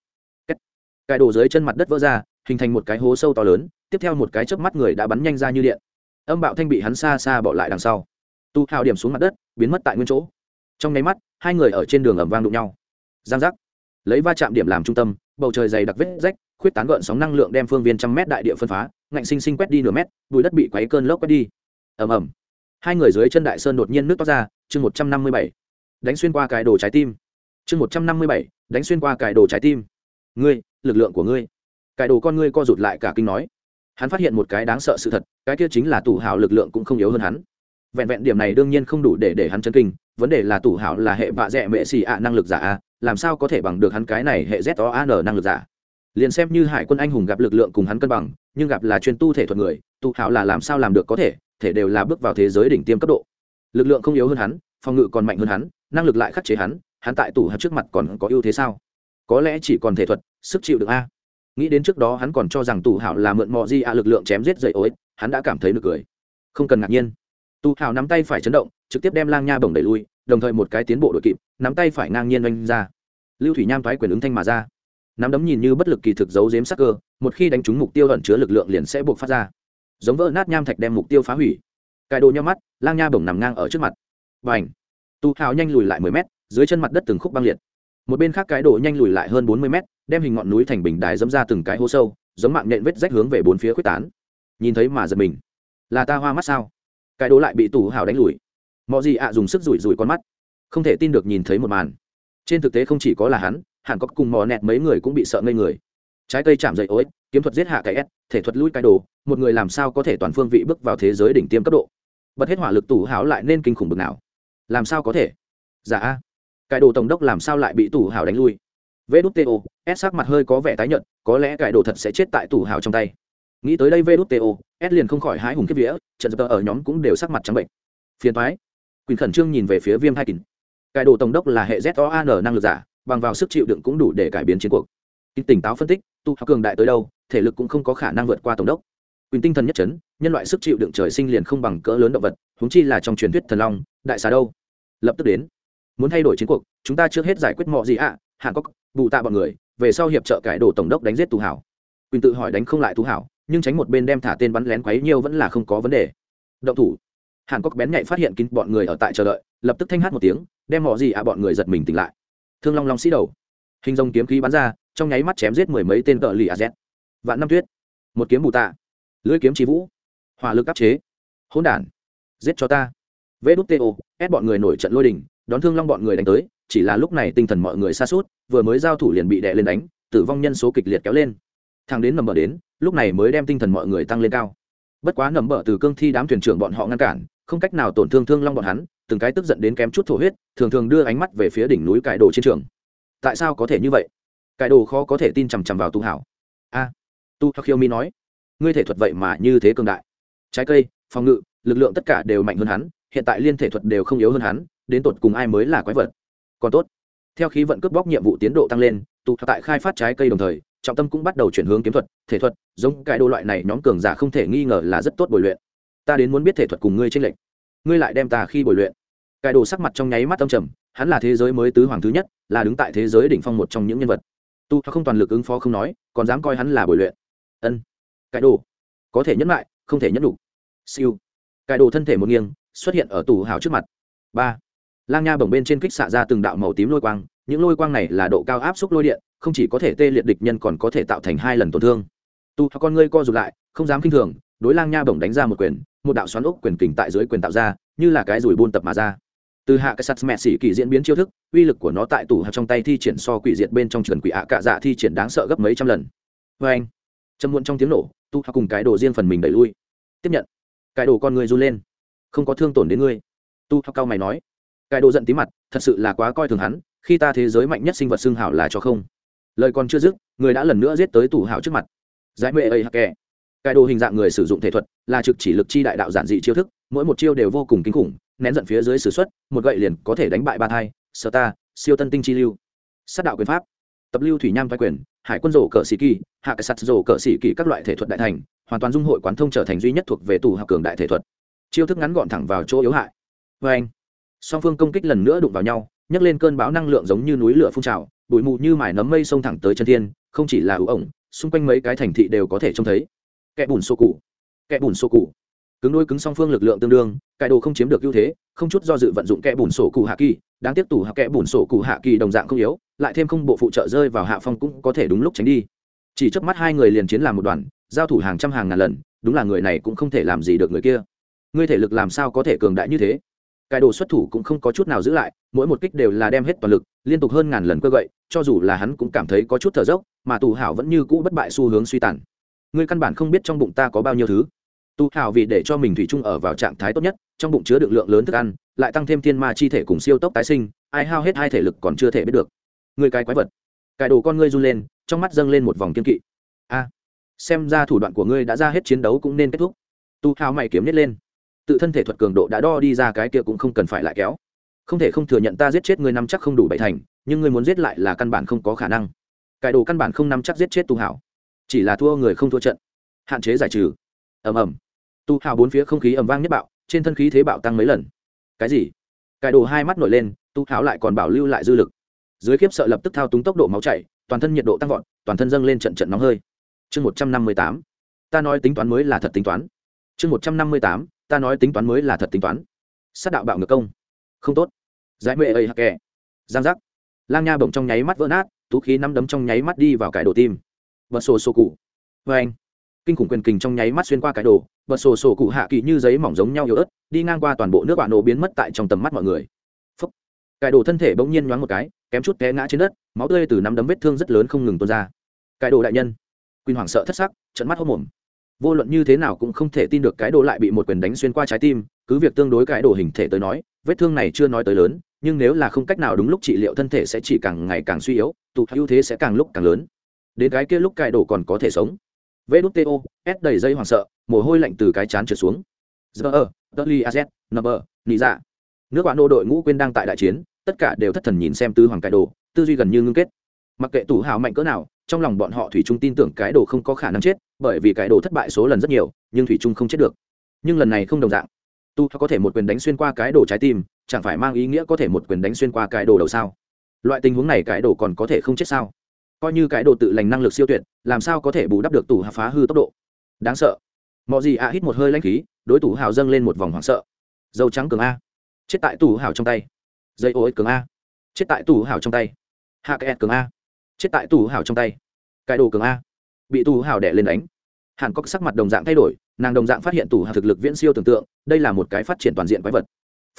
cải đổ dưới chân mặt đất vỡ ra, hình thành một cái hố sâu to lớn, tiếp theo một cái chớp mắt người đã bắn nhanh ra như điện. Âm bạo thanh bị hắn xa xa bỏ lại đằng sau. Tu hào điểm xuống mặt đất, biến mất tại nguyên chỗ. Trong nháy mắt, hai người ở trên đường ẩm vang đụng nhau. Giang giác. Lấy va chạm điểm làm trung tâm, bầu trời dày đặc vết rách, khuyết tán gợn sóng năng lượng đem phương viên trăm mét đại địa phân phá, ngạnh sinh sinh quét đi nửa mét, bụi đất bị quấy cơn lốc quét đi. Ầm ầm. Hai người dưới chân đại sơn đột nhiên nước toát ra, chương một trăm năm mươi bảy. Đánh xuyên qua cài đồ trái tim. Chương một trăm năm mươi bảy, đánh xuyên qua cài đồ trái tim. Ngươi lực lượng của ngươi. Cải đồ con ngươi co rụt lại cả kinh nói. Hắn phát hiện một cái đáng sợ sự thật, cái kia chính là tủ hào lực lượng cũng không yếu hơn hắn. Vẹn vẹn điểm này đương nhiên không đủ để để hắn chân kinh, vấn đề là tủ hào là hệ vạ dẹ mệ xì ạ năng lực giả a, làm sao có thể bằng được hắn cái này hệ z o N năng lực giả? Liền xem như hải quân anh hùng gặp lực lượng cùng hắn cân bằng, nhưng gặp là chuyên tu thể thuật người tụ hảo là làm sao làm được có thể thể đều là bước vào thế giới đỉnh tiêm cấp độ. Lực lượng không yếu hơn hắn, phòng ngự còn mạnh hơn hắn, năng lực lại khắc chế hắn hắn tại tủ hạt trước mặt còn có ưu thế sao? Có lẽ chỉ còn thể thuật sức chịu được a. Nghĩ đến trước đó hắn còn cho rằng tù hảo là mượn mò di a lực lượng chém giết dậy ối, hắn đã cảm thấy nực cười. Không cần ngạc nhiên. Tù hảo nắm tay phải chấn động, trực tiếp đem lang nha bổng đẩy lui, đồng thời một cái tiến bộ đội kịp, nắm tay phải ngang nhiên oanh ra. Lưu thủy nham thoái quyền ứng thanh mà ra. Nắm đấm nhìn như bất lực kỳ thực giấu giếm sắc cơ, một khi đánh trúng mục tiêu ẩn chứa lực lượng liền sẽ buộc phát ra. Giống vỡ nát nham thạch đem mục tiêu phá hủy. Cài đồ nhau mắt, lang nha bổng nằm ngang ở trước mặt. Và ảnh tù hào nhanh lùi lại mười mét, dưới chân mặt đất từng khúc băng liệt một bên khác cái đồ nhanh lùi lại hơn bốn mươi mét, đem hình ngọn núi thành bình đài dẫm ra từng cái hố sâu, giống mạng nhện vết rách hướng về bốn phía quyết tán. Nhìn thấy mà giật mình. Là ta hoa mắt sao? Cái đồ lại bị tủ hào đánh lùi. Mọi gì ạ dùng sức rủi rủi con mắt. Không thể tin được nhìn thấy một màn. Trên thực tế không chỉ có là hắn, hẳn có cùng mò nẹt mấy người cũng bị sợ ngây người. Trái cây chạm dậy ối kiếm thuật giết hạ cái s, thể thuật lui cái đồ, một người làm sao có thể toàn phương vị bước vào thế giới đỉnh tiêm cấp độ? Bật hết hỏa lực tủ háo lại nên kinh khủng bực nào. Làm sao có thể? Giả dạ a cải đồ tổng đốc làm sao lại bị tù hào đánh lui? Vê đút to s sắc mặt hơi có vẻ tái nhợt, có lẽ cải đồ thật sẽ chết tại tù hào trong tay. Nghĩ tới đây vê đút to s liền không khỏi hái hùng kiếp vía, trận dập ở nhóm cũng đều sắc mặt trắng bệnh. Phiền thoái quyền khẩn trương nhìn về phía viêm hai kín cải đồ tổng đốc là hệ z o an năng lực giả, bằng vào sức chịu đựng cũng đủ để cải biến chiến cuộc. Tỉnh táo phân tích tu hào cường đại tới đâu, thể lực cũng không có khả năng vượt qua tổng đốc. Quyền tinh thần nhất chấn, nhân loại sức chịu đựng trời sinh liền không bằng cỡ lớn động vật húng chi là trong truyền thuyết thần long, đại xà đâu. Lập tức đến muốn thay đổi chiến cuộc, chúng ta trước hết giải quyết mọi gì ạ? À? hàn cốc bù tạ bọn người, về sau hiệp trợ cải đồ tổng đốc đánh giết tù hảo. Quỳnh tự hỏi đánh không lại tù hảo, nhưng tránh một bên đem thả tên bắn lén quấy nhiều vẫn là không có vấn đề. Động thủ. Hàn cốc bén nhạy phát hiện kín bọn người ở tại chờ đợi, lập tức thanh hát một tiếng, đem mọi gì ạ bọn người giật mình tỉnh lại. Thương long long sĩ đầu. Hình dòng kiếm khí bắn ra, trong nháy mắt chém giết mười mấy tên cờ lì a z. Vạn năm tuyết. Một kiếm bù tạ. Lưỡi kiếm trí vũ. Hỏa lực áp chế. Hỗn đản. Giết cho ta. Vê đút to ép bọn người nổi trận lôi đình đón thương long bọn người đánh tới, chỉ là lúc này tinh thần mọi người xa suốt vừa mới giao thủ liền bị đè lên đánh, tử vong nhân số kịch liệt kéo lên. Thằng đến nằm bờ đến, lúc này mới đem tinh thần mọi người tăng lên cao. Bất quá nằm bờ từ cương thi đám thuyền trưởng bọn họ ngăn cản, không cách nào tổn thương thương long bọn hắn, từng cái tức giận đến kém chút thổ huyết, thường thường đưa ánh mắt về phía đỉnh núi cải đồ trên trường. Tại sao có thể như vậy? Cải đồ khó có thể tin chằm chằm vào tu hảo. A, tu hắc mi nói, ngươi thể thuật vậy mà như thế cường đại. Trái cây, phòng ngự, lực lượng tất cả đều mạnh hơn hắn, hiện tại liên thể thuật đều không yếu hơn hắn đến tột cùng ai mới là quái vật. Còn tốt, theo khí vận cướp bóc nhiệm vụ tiến độ tăng lên, tụ tại khai phát trái cây đồng thời, trọng tâm cũng bắt đầu chuyển hướng kiếm thuật, thể thuật, giống cái đồ loại này nhóm cường giả không thể nghi ngờ là rất tốt bồi luyện. Ta đến muốn biết thể thuật cùng ngươi tranh lệch. Ngươi lại đem ta khi bồi luyện. Cái đồ sắc mặt trong nháy mắt tâm trầm, hắn là thế giới mới tứ hoàng thứ nhất, là đứng tại thế giới đỉnh phong một trong những nhân vật. Tu không toàn lực ứng phó không nói, còn dám coi hắn là bồi luyện. Ân, cái đồ, có thể nhẫn lại, không thể nhẫn đủ. Siêu, cái đồ thân thể một nghiêng, xuất hiện ở tù hào trước mặt. Ba lang nha bồng bên trên kích xạ ra từng đạo màu tím lôi quang, những lôi quang này là độ cao áp suất lôi điện, không chỉ có thể tê liệt địch nhân còn có thể tạo thành hai lần tổn thương. Tu con ngươi co rụt lại, không dám k i n h thường, đối lang nha bồng đánh ra một quyền, một đạo xoắn ốc quyền kình tại dưới quyền tạo ra, như là cái rùi buôn tập mà ra. Từ hạ cái sắt mẹ xỉ kỳ diễn biến chiêu thức, uy lực của nó tại tủ hạt trong tay thi triển so quỷ diệt bên trong trường quỷ ạ cạ dạ thi triển đáng sợ gấp mấy trăm lần. Vê anh, châm muộn trong tiếng nổ, tu hạ cùng cái đồ riêng phần mình đẩy lui. Tiếp nhận. Cái đồ con người run lên. Không có thương tổn đến ngươi. Tu hạ cao mày nói cái đồ giận tí mặt, thật sự là quá coi thường hắn, khi ta thế giới mạnh nhất sinh vật xương hảo là cho không. Lời còn chưa dứt, người đã lần nữa giết tới tủ hảo trước mặt. Giải mệ ấy hạc kẻ? Cái đồ hình dạng người sử dụng thể thuật, là trực chỉ lực chi đại đạo giản dị chiêu thức, mỗi một chiêu đều vô cùng kinh khủng, nén giận phía dưới s ử x u ấ t một gậy liền có thể đánh bại ba thai sơ ta, siêu tân tinh chi lưu. Sát đạo quyền pháp. Tập lưu thủy nham vai quyền, hải quân rổ cờ sĩ kỳ, hạ cái sắt rổ cờ sĩ kỳ các loại thể thuật đại thành, hoàn toàn dung hội quán thông trở thành duy nhất thuộc về tù học cường đại thể thuật. Chiêu thức ngắn gọn thẳng vào chỗ yếu hại. Vê anh song phương công kích lần nữa đụng vào nhau, nhấc lên cơn bão năng lượng giống như núi lửa phun trào, bụi mù như mải nấm mây xông thẳng tới chân thiên, không chỉ là ưu ổng, xung quanh mấy cái thành thị đều có thể trông thấy. Kẻ bùn xô cụ. Kẻ bùn xô cụ. Cứng đôi cứng song phương lực lượng tương đương cải đồ không chiếm được ưu thế, không chút do dự vận dụng kẻ bùn sổ cụ hạ kỳ, đáng tiếp tủ hạ kẻ bùn sổ cụ hạ kỳ đồng dạng không yếu, lại thêm không bộ phụ trợ rơi vào hạ phong cũng có thể đúng lúc tránh đi. Chỉ trước mắt hai người liền chiến làm một đoàn, giao thủ hàng trăm hàng ngàn lần, đúng là người này cũng không thể làm gì được người kia. Ngươi thể lực làm sao có thể cường đại như thế? Cái đồ xuất thủ cũng không có chút nào giữ lại, mỗi một kích đều là đem hết toàn lực, liên tục hơn ngàn lần cơ gậy, cho dù là hắn cũng cảm thấy có chút thở dốc, mà tù hảo vẫn như cũ bất bại xu hướng suy tàn. Ngươi căn bản không biết trong bụng ta có bao nhiêu thứ. Tu hảo vì để cho mình thủy chung ở vào trạng thái tốt nhất, trong bụng chứa được lượng lớn thức ăn, lại tăng thêm thiên ma chi thể cùng siêu tốc tái sinh, ai hao hết hai thể lực còn chưa thể biết được. Người cái quái vật. Cải đồ con ngươi run lên, trong mắt dâng lên một vòng kiên kỵ. A, xem ra thủ đoạn của ngươi đã ra hết chiến đấu cũng nên kết thúc. Tu hào mày kiếm nhét lên tự thân thể thuật cường độ đã đo đi ra cái kia cũng không cần phải lại kéo. Không thể không thừa nhận ta giết chết ngươi năm chắc không đủ bảy thành, nhưng ngươi muốn giết lại là căn bản không có khả năng. Cải đồ căn bản không nắm chắc giết chết tu hảo. Chỉ là thua người không thua trận. Hạn chế giải trừ. Ầm ầm. Tu hảo bốn phía không khí ầm vang nhất bạo, trên thân khí thế bạo tăng mấy lần. Cái gì? Cải đồ hai mắt nổi lên, tu hảo lại còn bảo lưu lại dư lực. Dưới khiếp sợ lập tức thao túng tốc độ máu chảy, toàn thân nhiệt độ tăng vọt, toàn thân dâng lên trận trận nóng hơi. Chương một trăm năm mươi tám. Ta nói tính toán mới là thật tính toán. Chương một trăm năm mươi tám ta nói tính toán mới là thật tính toán. Sát đạo bạo ngược công. Không tốt. Giải mệ ây hạc kẻ. Giang giác. Lang nha bỗng trong nháy mắt vỡ nát, tú khí nắm đấm trong nháy mắt đi vào cải đồ tim. Bật sổ sổ cụ. Vê anh. Kinh khủng quyền kình trong nháy mắt xuyên qua cải đồ bật sổ sổ cụ hạ kỳ như giấy mỏng giống nhau yếu ớt, đi ngang qua toàn bộ nước bạn nổ biến mất tại trong tầm mắt mọi người. Phúc. cải đồ thân thể bỗng nhiên nhoáng một cái, kém chút té ngã trên đất, máu tươi từ nắm đấm vết thương rất lớn không ngừng tuôn ra. Cải đồ đại nhân. Quỳnh hoảng sợ thất sắc trận mắt hốc mồm vô luận như thế nào cũng không thể tin được cái đồ lại bị một quyền đánh xuyên qua trái tim, cứ việc tương đối cái đồ hình thể tới nói, vết thương này chưa nói tới lớn, nhưng nếu là không cách nào đúng lúc trị liệu thân thể sẽ chỉ càng ngày càng suy yếu, tụ ưu thế sẽ càng lúc càng lớn. Đến cái kia lúc cài đồ còn có thể sống. Vê đút to s đầy dây hoảng sợ, mồ hôi lạnh từ cái chán trượt xuống. Giờ ở li az nb nị dạ. Nước bạn nô đội ngũ quên đang tại đại chiến, tất cả đều thất thần nhìn xem tư hoàng cài đồ, tư duy gần như ngưng kết. Mặc kệ tủ hào mạnh cỡ nào trong lòng bọn họ thủy trung tin tưởng cái đồ không có khả năng chết, bởi vì cái đồ thất bại số lần rất nhiều, nhưng thủy trung không chết được. Nhưng lần này không đồng dạng. Tu có thể một quyền đánh xuyên qua cái đồ trái tim, chẳng phải mang ý nghĩa có thể một quyền đánh xuyên qua cái đồ đầu sao? Loại tình huống này cái đồ còn có thể không chết sao? Coi như cái đồ tự lành năng lực siêu tuyệt, làm sao có thể bù đắp được tủ hạ phá hư tốc độ? Đáng sợ. Mọi gì ạ hít một hơi lanh khí, đối tủ hào dâng lên một vòng hoảng sợ. Dầu trắng cường a. Chết tại tủ hào trong tay. Dây ô cường a. Chết tại tủ hào trong tay. Hạ kẹt cường a chết tại tủ hào trong tay. Cài đồ cường a. Bị tủ hào đẻ lên đánh. Hàn cốc sắc mặt đồng dạng thay đổi, nàng đồng dạng phát hiện tủ hào thực lực viễn siêu tưởng tượng, đây là một cái phát triển toàn diện quái vật.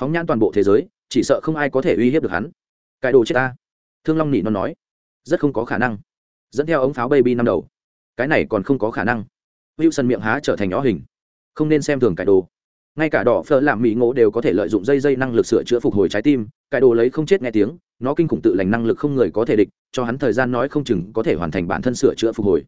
Phóng nhãn toàn bộ thế giới, chỉ sợ không ai có thể uy hiếp được hắn. Cài đồ chết ta. Thương long nỉ nó nói. Rất không có khả năng. Dẫn theo ống pháo baby năm đầu. Cái này còn không có khả năng. Wilson miệng há trở thành nhỏ hình. Không nên xem thường cải đồ. Ngay cả đỏ phở làm mỹ ngộ đều có thể lợi dụng dây dây năng lực sửa chữa phục hồi trái tim cải đồ lấy không chết nghe tiếng, nó kinh khủng tự lành năng lực không người có thể địch cho hắn thời gian nói không chừng có thể hoàn thành bản thân sửa chữa phục hồi.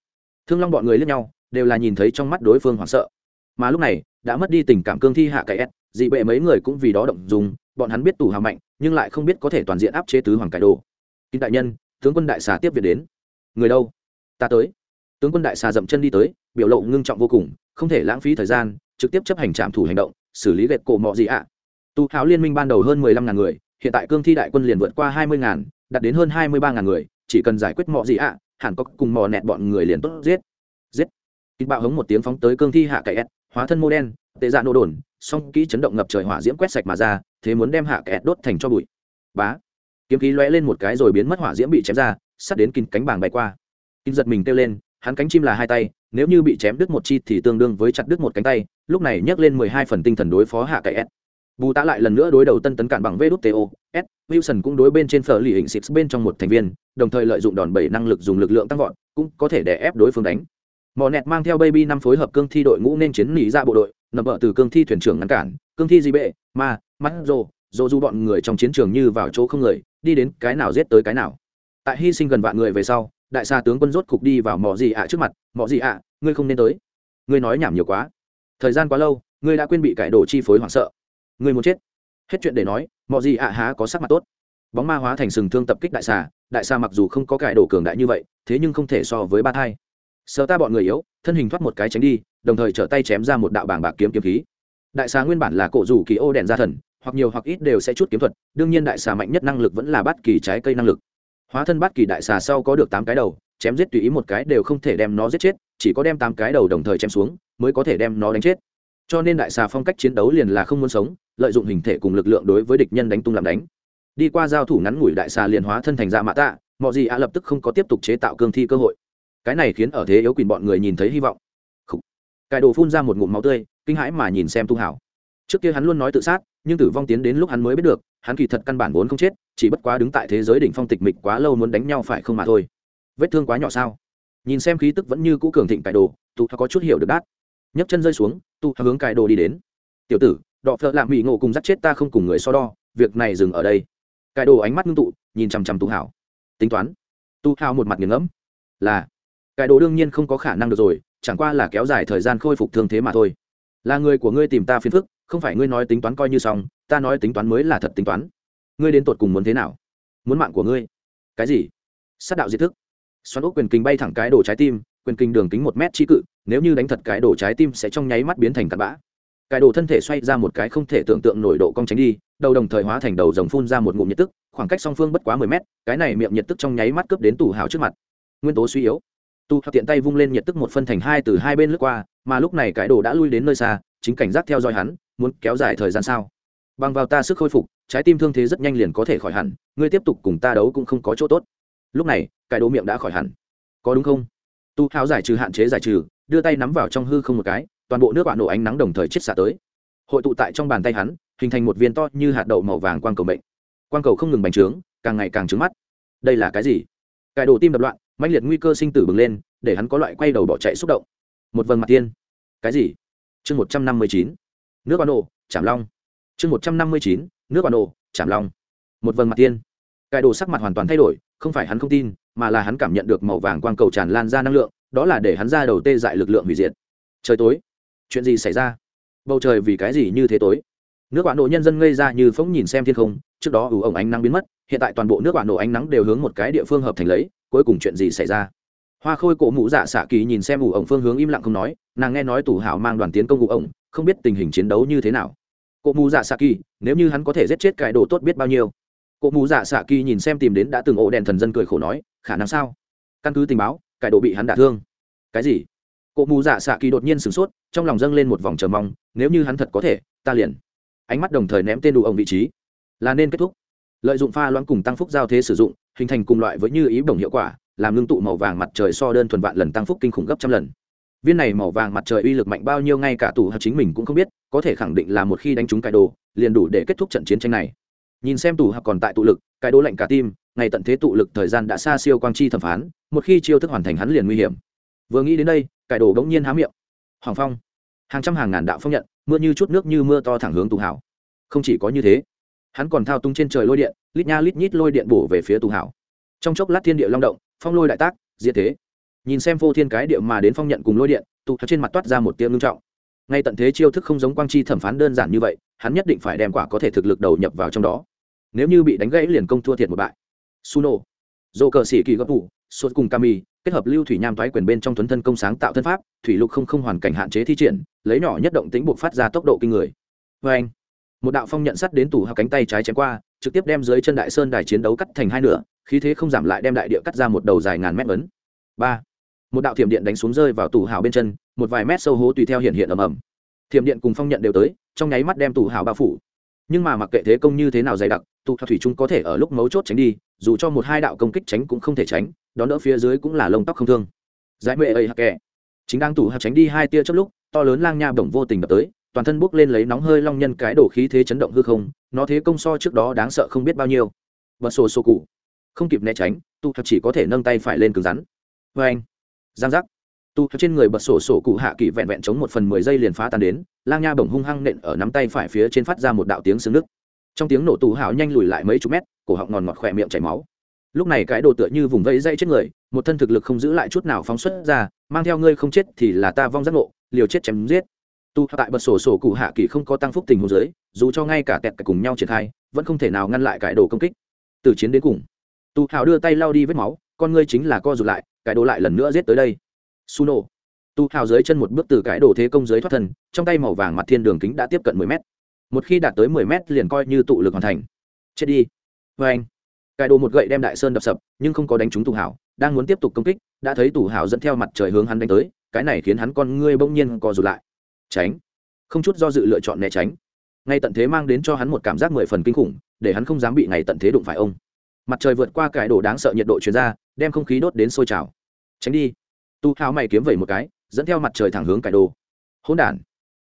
Thương long bọn người liếc nhau, đều là nhìn thấy trong mắt đối phương hoảng sợ. Mà lúc này, đã mất đi tình cảm cương thi hạ cái s, dị bệ mấy người cũng vì đó động dùng, bọn hắn biết tủ hào mạnh, nhưng lại không biết có thể toàn diện áp chế tứ hoàng cải đồ. Kinh đại nhân, tướng quân đại xà tiếp viện đến. Người đâu? Ta tới. Tướng quân đại xà dậm chân đi tới, biểu lộ ngưng trọng vô cùng, không thể lãng phí thời gian, trực tiếp chấp hành trạm thủ hành động, xử lý gạch cổ mọ gì ạ. À. tu hào liên minh ban đầu hơn mười lăm ngàn người, hiện tại cương thi đại quân liền vượt qua hai mươi ngàn, đạt đến hơn hai mươi ba ngàn người chỉ cần giải quyết mọ gì ạ à, hẳn có cùng mò nẹt bọn người liền tốt giết. Giết. Kịch bạo hống một tiếng phóng tới cương thi hạ cậy s hóa thân mô đen tệ dạ nô đồn song kỹ chấn động ngập trời hỏa diễm quét sạch mà ra thế muốn đem hạ kẹt đốt thành cho bụi. Bá. Kiếm khí lóe lên một cái rồi biến mất hỏa diễm bị chém ra sắt đến kín cánh bàng bay qua. Kín giật mình kêu lên hắn cánh chim là hai tay nếu như bị chém đứt một chi thì tương đương với chặt đứt một cánh tay lúc này nhấc lên mười hai phần tinh thần đối phó hạ cậy s bù Tạ lại lần nữa đối đầu tân tấn cản bằng vđto s, wilson cũng đối bên trên phở lì hình xịt bên trong một thành viên, đồng thời lợi dụng đòn bẩy năng lực dùng lực lượng tăng vọt, cũng có thể đè ép đối phương đánh. Mò nẹt mang theo baby năm phối hợp cương thi đội ngũ nên chiến lý ra bộ đội nằm vợ từ cương thi thuyền trưởng ngăn cản, cương thi gì bệ, ma, mắt rồ rồ du bọn người trong chiến trường như vào chỗ không người, đi đến cái nào giết tới cái nào. Tại hy sinh gần vạn người về sau, đại xa tướng quân rốt cục đi vào mỏ gì ạ trước mặt mỏ gì ạ, ngươi không nên tới. Ngươi nói nhảm nhiều quá. Thời gian quá lâu, ngươi đã quên bị cải đồ chi phối hoảng sợ ngươi muốn chết. Hết chuyện để nói, mọi gì ạ há có sắc mặt tốt. Bóng ma hóa thành sừng thương tập kích đại xà đại xà mặc dù không có cải đồ cường đại như vậy, thế nhưng không thể so với ba thai. Sợ ta bọn người yếu, thân hình thoát một cái tránh đi, đồng thời trở tay chém ra một đạo bảng bạc kiếm kiếm khí. Đại xà nguyên bản là cổ rủ kỳ ô đèn gia thần, hoặc nhiều hoặc ít đều sẽ chút kiếm thuật, đương nhiên đại xà mạnh nhất năng lực vẫn là bát kỳ trái cây năng lực. Hóa thân bát kỳ đại xà sau có được tám cái đầu, chém giết tùy ý một cái đều không thể đem nó giết chết, chỉ có đem tám cái đầu đồng thời chém xuống, mới có thể đem nó đánh chết cho nên đại xà phong cách chiến đấu liền là không muốn sống, lợi dụng hình thể cùng lực lượng đối với địch nhân đánh tung làm đánh. Đi qua giao thủ ngắn ngủi đại xà liền hóa thân thành dạ mã tạ, mọi gì ạ lập tức không có tiếp tục chế tạo cương thi cơ hội. Cái này khiến ở thế yếu quyền bọn người nhìn thấy hy vọng. Cải đồ phun ra một ngụm máu tươi, kinh hãi mà nhìn xem tu hảo. Trước kia hắn luôn nói tự sát, nhưng tử vong tiến đến lúc hắn mới biết được, hắn kỳ thật căn bản vốn không chết, chỉ bất quá đứng tại thế giới đỉnh phong tịch mịch quá lâu muốn đánh nhau phải không mà thôi. Vết thương quá nhỏ sao? Nhìn xem khí tức vẫn như cũ cường thịnh cải đồ tu có chút hiểu được đát nhấc chân rơi xuống, tu hướng cài đồ đi đến. Tiểu tử, đọ phợ lạ mỹ ngộ cùng dắt chết ta không cùng người so đo, việc này dừng ở đây. Cài đồ ánh mắt ngưng tụ, nhìn chằm chằm tu hảo. Tính toán. Tu hào một mặt nghiền ngẫm. Là cài đồ đương nhiên không có khả năng được rồi, chẳng qua là kéo dài thời gian khôi phục thương thế mà thôi. Là người của ngươi tìm ta phiền phức, không phải ngươi nói tính toán coi như xong, ta nói tính toán mới là thật tính toán. Ngươi đến tột cùng muốn thế nào? Muốn mạng của ngươi? Cái gì? Sát đạo diệt thức. Xoắn ốc quyền kinh bay thẳng cái đồ trái tim, quyền kinh đường kính một mét chi cự nếu như đánh thật cái đồ trái tim sẽ trong nháy mắt biến thành cặn bã. Cái đồ thân thể xoay ra một cái không thể tưởng tượng nổi độ cong tránh đi, đầu đồng thời hóa thành đầu rồng phun ra một ngụm nhiệt tức, khoảng cách song phương bất quá mười mét, cái này miệng nhiệt tức trong nháy mắt cướp đến tủ hào trước mặt. Nguyên tố suy yếu. Tu tiện tay vung lên nhiệt tức một phân thành hai từ hai bên lướt qua, mà lúc này cái đồ đã lui đến nơi xa, chính cảnh giác theo dõi hắn, muốn kéo dài thời gian sao? Bằng vào ta sức khôi phục, trái tim thương thế rất nhanh liền có thể khỏi hẳn, ngươi tiếp tục cùng ta đấu cũng không có chỗ tốt. Lúc này, cái đồ miệng đã khỏi hẳn. Có đúng không? Tu hào giải trừ hạn chế giải trừ đưa tay nắm vào trong hư không một cái, toàn bộ nước bạn nổ ánh nắng đồng thời chết xả tới. Hội tụ tại trong bàn tay hắn, hình thành một viên to như hạt đậu màu vàng quang cầu bệnh quang cầu không ngừng bành trướng, càng ngày càng trứng mắt. Đây là cái gì? Cải đồ tim đập loạn mạnh liệt nguy cơ sinh tử bừng lên, để hắn có loại quay đầu bỏ chạy xúc động. Một vầng mặt tiên. Cái gì? Chương một trăm năm mươi chín. Nước bạn nổ chảm long. Chương một trăm năm mươi chín. Nước bạn nổ chảm long. Một vầng mặt tiên. Cải đồ sắc mặt hoàn toàn thay đổi, không phải hắn không tin, mà là hắn cảm nhận được màu vàng quang cầu tràn lan ra năng lượng đó là để hắn ra đầu tê dại lực lượng hủy diệt. Trời tối, chuyện gì xảy ra? Bầu trời vì cái gì như thế tối? Nước bạn nổ nhân dân ngây ra như phóng nhìn xem thiên không, trước đó ủ ổng ánh nắng biến mất, hiện tại toàn bộ nước bạn nổ ánh nắng đều hướng một cái địa phương hợp thành lấy, cuối cùng chuyện gì xảy ra? Hoa khôi cổ mũ dạ xạ kỳ nhìn xem ủ ổng phương hướng im lặng không nói, nàng nghe nói tủ hảo mang đoàn tiến công ủ ổng, không biết tình hình chiến đấu như thế nào. Cổ mũ dạ xạ kỳ, nếu như hắn có thể giết chết cái đồ tốt biết bao nhiêu? Cổ mũ dạ xạ kỳ nhìn xem tìm đến đã từng ổ đèn thần dân cười khổ nói, khả năng sao? Căn cứ tình báo cải đồ bị hắn đả thương. Cái gì? Cụ mù dạ xạ kỳ đột nhiên sửng sốt, trong lòng dâng lên một vòng chờ mong, nếu như hắn thật có thể, ta liền. Ánh mắt đồng thời ném tên đủ ông vị trí. Là nên kết thúc. Lợi dụng pha loãng cùng tăng phúc giao thế sử dụng, hình thành cùng loại với như ý bổng hiệu quả, làm ngưng tụ màu vàng mặt trời so đơn thuần vạn lần tăng phúc kinh khủng gấp trăm lần. Viên này màu vàng mặt trời uy lực mạnh bao nhiêu ngay cả tù hợp chính mình cũng không biết, có thể khẳng định là một khi đánh trúng cải đồ, liền đủ để kết thúc trận chiến tranh này. Nhìn xem tù hợp còn tại tụ lực cải đồ lạnh cả tim ngày tận thế tụ lực thời gian đã xa siêu quang chi thẩm phán, một khi chiêu thức hoàn thành hắn liền nguy hiểm. Vừa nghĩ đến đây, cải đồ bỗng nhiên há miệng. Hoàng phong, hàng trăm hàng ngàn đạo phong nhận, mưa như chút nước như mưa to thẳng hướng tù hảo. Không chỉ có như thế, hắn còn thao tung trên trời lôi điện, lít nha lít nhít lôi điện bổ về phía tù hảo. Trong chốc lát thiên địa long động, phong lôi đại tác, diệt thế. Nhìn xem vô thiên cái địa mà đến phong nhận cùng lôi điện tụ trên mặt toát ra một tiếng ngưng trọng. Ngay tận thế chiêu thức không giống quang chi thẩm phán đơn giản như vậy, hắn nhất định phải đem quả có thể thực lực đầu nhập vào trong đó. Nếu như bị đánh gãy liền công thua thiệt một bại suno. Dồ cờ sĩ kỳ gấp ủ, sốt cùng kami kết hợp lưu thủy nham thoái quyền bên trong thuấn thân công sáng tạo thân pháp thủy lục không không hoàn cảnh hạn chế thi triển lấy nhỏ nhất động tính buộc phát ra tốc độ kinh người. Vê anh một đạo phong nhận sắt đến tủ hạ cánh tay trái chém qua trực tiếp đem dưới chân đại sơn đài chiến đấu cắt thành hai nửa khí thế không giảm lại đem đại địa cắt ra một đầu dài ngàn mét ấn. Ba một đạo thiểm điện đánh xuống rơi vào tủ hào bên chân một vài mét sâu hố tùy theo hiện hiện ầm ầm. Thiểm điện cùng phong nhận đều tới trong nháy mắt đem tủ hào bao phủ nhưng mà mặc kệ thế công như thế nào dày đặc, tụ thủy trung có thể ở lúc mấu chốt tránh đi, dù cho một hai đạo công kích tránh cũng không thể tránh, đón đỡ phía dưới cũng là lông tóc không thương. Giải mệ ấy hạc kẻ. Chính đang tụ hạt tránh đi hai tia chớp lúc, to lớn lang nha bổng vô tình đập tới, toàn thân bốc lên lấy nóng hơi long nhân cái đổ khí thế chấn động hư không, nó thế công so trước đó đáng sợ không biết bao nhiêu. Bật sổ sổ cụ. Không kịp né tránh, tụ thật chỉ có thể nâng tay phải lên cứng rắn. Vê anh giang giác tu trên người bật sổ sổ cụ hạ kỳ vẹn vẹn chống một phần mười giây liền phá tan đến, lang nha bổng hung hăng nện ở nắm tay phải phía trên phát ra một đạo tiếng xương nước. Trong tiếng nổ tù hào nhanh lùi lại mấy chục mét, cổ họng ngòn ngọt khỏe miệng chảy máu. Lúc này cái đồ tựa như vùng vẫy dây chết người, một thân thực lực không giữ lại chút nào phóng xuất ra, mang theo ngươi không chết thì là ta vong giác ngộ, liều chết chém giết. Tu tại bật sổ sổ cụ hạ kỳ không có tăng phúc tình hồ dưới, dù cho ngay cả tẹt cả cùng nhau triển khai, vẫn không thể nào ngăn lại cái đồ công kích. Từ chiến đến cùng, tu hào đưa tay lao đi vết máu, con ngươi chính là co rụt lại, cái đồ lại lần nữa giết tới đây suno. Tu hào dưới chân một bước từ cái đồ thế công dưới thoát thân, trong tay màu vàng mặt thiên đường kính đã tiếp cận mười mét. Một khi đạt tới mười mét liền coi như tụ lực hoàn thành. Chết đi. Vê anh. Cài đồ một gậy đem đại sơn đập sập, nhưng không có đánh trúng tù hảo, đang muốn tiếp tục công kích, đã thấy tù hảo dẫn theo mặt trời hướng hắn đánh tới, cái này khiến hắn con ngươi bỗng nhiên co rụt lại. Tránh. Không chút do dự lựa chọn né tránh. Ngay tận thế mang đến cho hắn một cảm giác mười phần kinh khủng, để hắn không dám bị ngày tận thế đụng phải ông. Mặt trời vượt qua cải đồ đáng sợ nhiệt độ chuyển ra, đem không khí đốt đến sôi trào. Tránh đi tu hào mày kiếm vẩy một cái, dẫn theo mặt trời thẳng hướng cải đồ. Hỗn đản.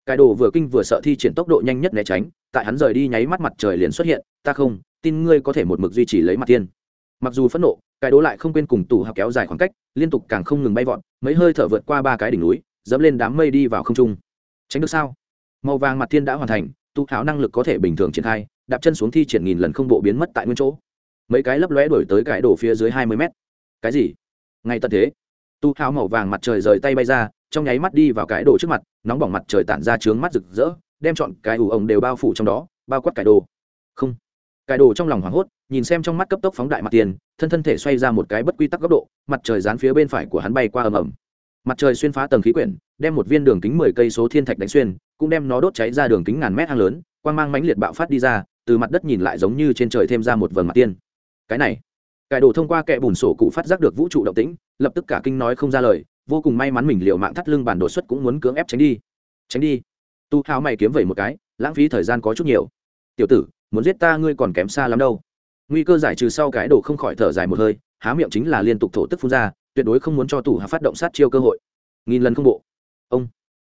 Cải đồ vừa kinh vừa sợ thi triển tốc độ nhanh nhất né tránh, tại hắn rời đi nháy mắt mặt trời liền xuất hiện, ta không, tin ngươi có thể một mực duy trì lấy mặt tiên mặc dù phẫn nộ cải đồ lại không quên cùng tù hào kéo dài khoảng cách, liên tục càng không ngừng bay vọt, mấy hơi thở vượt qua ba cái đỉnh núi, dẫm lên đám mây đi vào không trung. Tránh được sao? Màu vàng mặt thiên đã hoàn thành tu hào năng lực có thể bình thường triển khai, đạp chân xuống thi triển nghìn lần không bộ biến mất tại nguyên chỗ. Mấy cái lấp lóe đổi tới cái đổ phía dưới hai mươi mét. Cái gì? Ngay tận thế? Tu hào màu vàng mặt trời rời tay bay ra, trong nháy mắt đi vào cái đồ trước mặt, nóng bỏng mặt trời tản ra trướng mắt rực rỡ, đem chọn cái ủ ổng đều bao phủ trong đó, bao quát cái đồ. Không. Cải đồ trong lòng hoảng hốt, nhìn xem trong mắt cấp tốc phóng đại mặt tiền, thân thân thể xoay ra một cái bất quy tắc góc độ, mặt trời dán phía bên phải của hắn bay qua ầm ầm. Mặt trời xuyên phá tầng khí quyển, đem một viên đường kính mười cây số thiên thạch đánh xuyên, cũng đem nó đốt cháy ra đường kính ngàn mét hang lớn, quang mang mãnh liệt bạo phát đi ra, từ mặt đất nhìn lại giống như trên trời thêm ra một vầng mặt tiên cái này cải đồ thông qua kẽ bùn sổ cụ phát giác được vũ trụ động tĩnh, lập tức cả kinh nói không ra lời, vô cùng may mắn mình liệu mạng thắt lưng bản đột xuất cũng muốn cưỡng ép tránh đi. Tránh đi. Tu hào mày kiếm vẩy một cái, lãng phí thời gian có chút nhiều. Tiểu tử, muốn giết ta ngươi còn kém xa lắm đâu. Nguy cơ giải trừ sau cái đồ không khỏi thở dài một hơi, há miệng chính là liên tục thổ tức phun ra, tuyệt đối không muốn cho tù hào phát động sát chiêu cơ hội. Nghìn lần không bộ. Ông.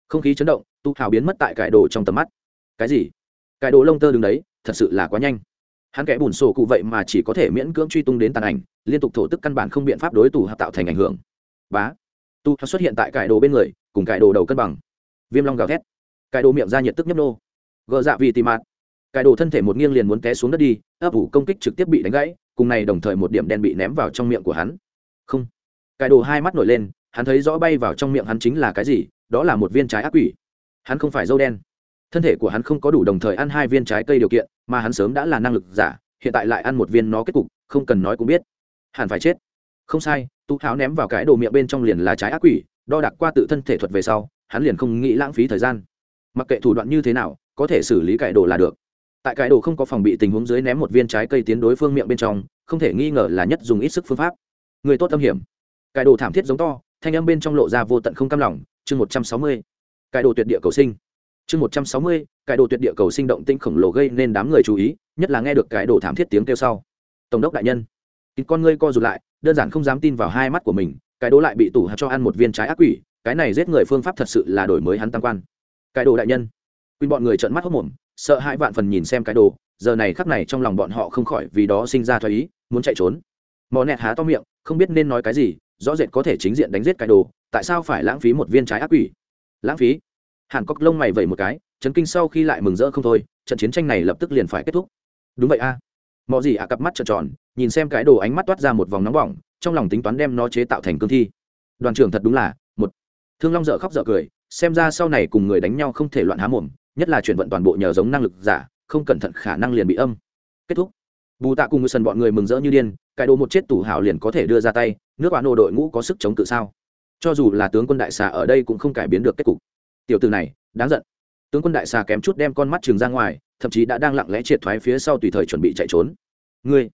Không khí chấn động, tu hào biến mất tại cải đồ trong tầm mắt. Cái gì? Cải đồ lông tơ đứng đấy, thật sự là quá nhanh hắn kẻ bùn sổ cụ vậy mà chỉ có thể miễn cưỡng truy tung đến tàn ảnh, liên tục thổ tức căn bản không biện pháp đối tù hợp tạo thành ảnh hưởng. Bá. Tu hào xuất hiện tại cải đồ bên người, cùng cải đồ đầu cân bằng. Viêm long gào thét. Cải đồ miệng ra nhiệt tức nhấp nô. Gờ dạ vì tìm mạt. Cải đồ thân thể một nghiêng liền muốn té xuống đất đi, ấp ủ công kích trực tiếp bị đánh gãy, cùng này đồng thời một điểm đen bị ném vào trong miệng của hắn. Không. Cải đồ hai mắt nổi lên, hắn thấy rõ bay vào trong miệng hắn chính là cái gì, đó là một viên trái ác quỷ. Hắn không phải dâu đen thân thể của hắn không có đủ đồng thời ăn hai viên trái cây điều kiện, mà hắn sớm đã là năng lực giả, hiện tại lại ăn một viên nó kết cục, không cần nói cũng biết. Hẳn phải chết. Không sai tú tháo ném vào cái đồ miệng bên trong liền là trái ác quỷ, đo đạc qua tự thân thể thuật về sau, hắn liền không nghĩ lãng phí thời gian. Mặc kệ thủ đoạn như thế nào, có thể xử lý cải đồ là được. Tại cải đồ không có phòng bị tình huống dưới ném một viên trái cây tiến đối phương miệng bên trong, không thể nghi ngờ là nhất dùng ít sức phương pháp. Người tốt âm hiểm. Cải đồ thảm thiết giống to, thanh âm bên trong lộ ra vô tận không cam lòng, chương một trăm sáu mươi. Cải đồ tuyệt địa cầu sinh chương một trăm sáu mươi cải đồ tuyệt địa cầu sinh động tinh khổng lồ gây nên đám người chú ý, nhất là nghe được cái đồ thảm thiết tiếng kêu sau. Tổng đốc đại nhân con ngươi co rụt lại, đơn giản không dám tin vào hai mắt của mình, cái đồ lại bị tủ hạt cho ăn một viên trái ác quỷ, cái này giết người phương pháp thật sự là đổi mới hắn tam quan. Cái đồ đại nhân quy bọn người trợn mắt hốc mồm, sợ hãi vạn phần nhìn xem cái đồ, giờ này khắc này trong lòng bọn họ không khỏi vì đó sinh ra thoái ý, muốn chạy trốn. Mò nẹt há to miệng, không biết nên nói cái gì, rõ rệt có thể chính diện đánh giết cái đồ, tại sao phải lãng phí một viên trái ác quỷ? Lãng phí? Hàn cốc lông mày vẩy một cái, chấn kinh sau khi lại mừng rỡ không thôi, trận chiến tranh này lập tức liền phải kết thúc. Đúng vậy a. À. mọi gì ạ cặp mắt trợn tròn, nhìn xem cái đồ ánh mắt toát ra một vòng nóng bỏng, trong lòng tính toán đem nó chế tạo thành cương thi. Đoàn trưởng thật đúng là, một. Thương long dợ khóc dợ cười, xem ra sau này cùng người đánh nhau không thể loạn há mồm, nhất là chuyển vận toàn bộ nhờ giống năng lực giả, không cẩn thận khả năng liền bị âm. Kết thúc. Bù tạ cùng người sần bọn người mừng rỡ như điên, cái đồ một chết tủ hảo liền có thể đưa ra tay, nước bạn nô đội ngũ có sức chống cự sao? Cho dù là tướng quân đại xà ở đây cũng không cải biến được kết cục tiểu từ này, đáng giận. Tướng quân đại xà kém chút đem con mắt trường ra ngoài, thậm chí đã đang lặng lẽ triệt thoái phía sau tùy thời chuẩn bị chạy trốn. Ngươi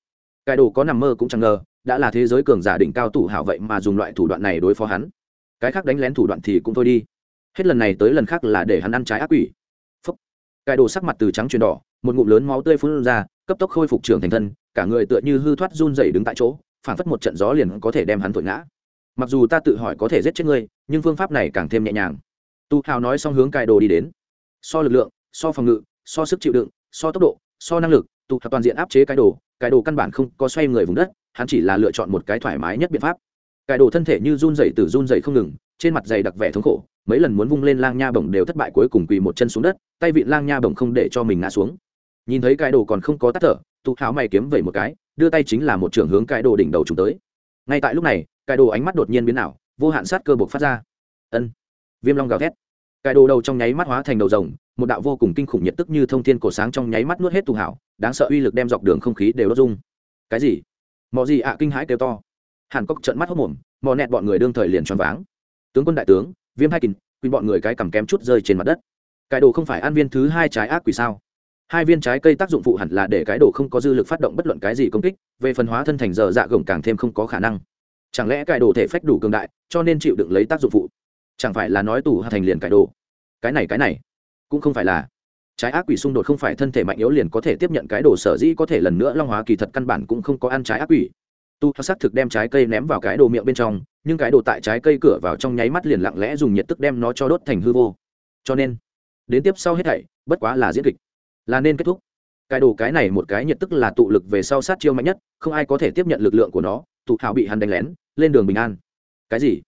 cải đồ có nằm mơ cũng chẳng ngờ, đã là thế giới cường giả đỉnh cao tủ hảo vậy mà dùng loại thủ đoạn này đối phó hắn. Cái khác đánh lén thủ đoạn thì cũng thôi đi. Hết lần này tới lần khác là để hắn ăn trái ác quỷ. Phúc. Cải đồ sắc mặt từ trắng chuyển đỏ, một ngụm lớn máu tươi phun ra, cấp tốc khôi phục trưởng thành thân, cả người tựa như hư thoát run dày đứng tại chỗ phản phất một trận gió liền có thể đem hắn thổi ngã. Mặc dù ta tự hỏi có thể giết chết ngươi, nhưng phương pháp này càng thêm nhẹ nhàng tu hào nói xong hướng cài đồ đi đến. So lực lượng, so phòng ngự, so sức chịu đựng, so tốc độ, so năng lực, tu hào toàn diện áp chế cài đồ Cài đồ căn bản không có xoay người vùng đất, hắn chỉ là lựa chọn một cái thoải mái nhất biện pháp. Cài đồ thân thể như run dày từ run dày không ngừng, trên mặt dày đặc vẻ thống khổ, mấy lần muốn vung lên lang nha bổng đều thất bại cuối cùng quỳ một chân xuống đất, tay vị lang nha bổng không để cho mình ngã xuống. Nhìn thấy cài đồ còn không có tắt thở, tu hào mày kiếm vẩy một cái, đưa tay chính là một trường hướng cài đồ đỉnh đầu chúng tới. Ngay tại lúc này, cài đồ ánh mắt đột nhiên biến ảo, vô hạn sát cơ buộc phát ra. Ân viêm long gào thét. Cái đồ đầu trong nháy mắt hóa thành đầu rồng, một đạo vô cùng kinh khủng nhiệt tức như thông thiên cổ sáng trong nháy mắt nuốt hết tù hảo, đáng sợ uy lực đem dọc đường không khí đều đốt dung cái gì? Mọi gì ạ kinh hãi kêu to. Hàn cốc trợn mắt hốc mồm mò nẹt bọn người đương thời liền choáng váng. Tướng quân đại tướng, viêm hai kình, quỳ bọn người cái cầm kém chút rơi trên mặt đất. Cái đồ không phải ăn viên thứ hai trái ác quỷ sao? Hai viên trái cây tác dụng phụ hẳn là để cái đồ không có dư lực phát động bất luận cái gì công kích, về phần hóa thân thành giờ dạ gồng càng thêm không có khả năng. Chẳng lẽ cái đồ thể phách đủ cường đại, cho nên chịu đựng lấy tác dụng phụ? Chẳng phải là nói tù thành liền cái đồ? Cái này cái này, cũng không phải là. Trái ác quỷ xung đột không phải thân thể mạnh yếu liền có thể tiếp nhận cái đồ sở dĩ có thể lần nữa long hóa kỳ thật căn bản cũng không có ăn trái ác quỷ. Tu xác thực đem trái cây ném vào cái đồ miệng bên trong, nhưng cái đồ tại trái cây cửa vào trong nháy mắt liền lặng lẽ dùng nhiệt tức đem nó cho đốt thành hư vô. Cho nên, đến tiếp sau hết thảy, bất quá là diễn kịch. Là nên kết thúc. Cái đồ cái này một cái nhiệt tức là tụ lực về sau sát chiêu mạnh nhất, không ai có thể tiếp nhận lực lượng của nó. Tụ hảo bị hắn đánh lén, lên đường bình an. Cái gì?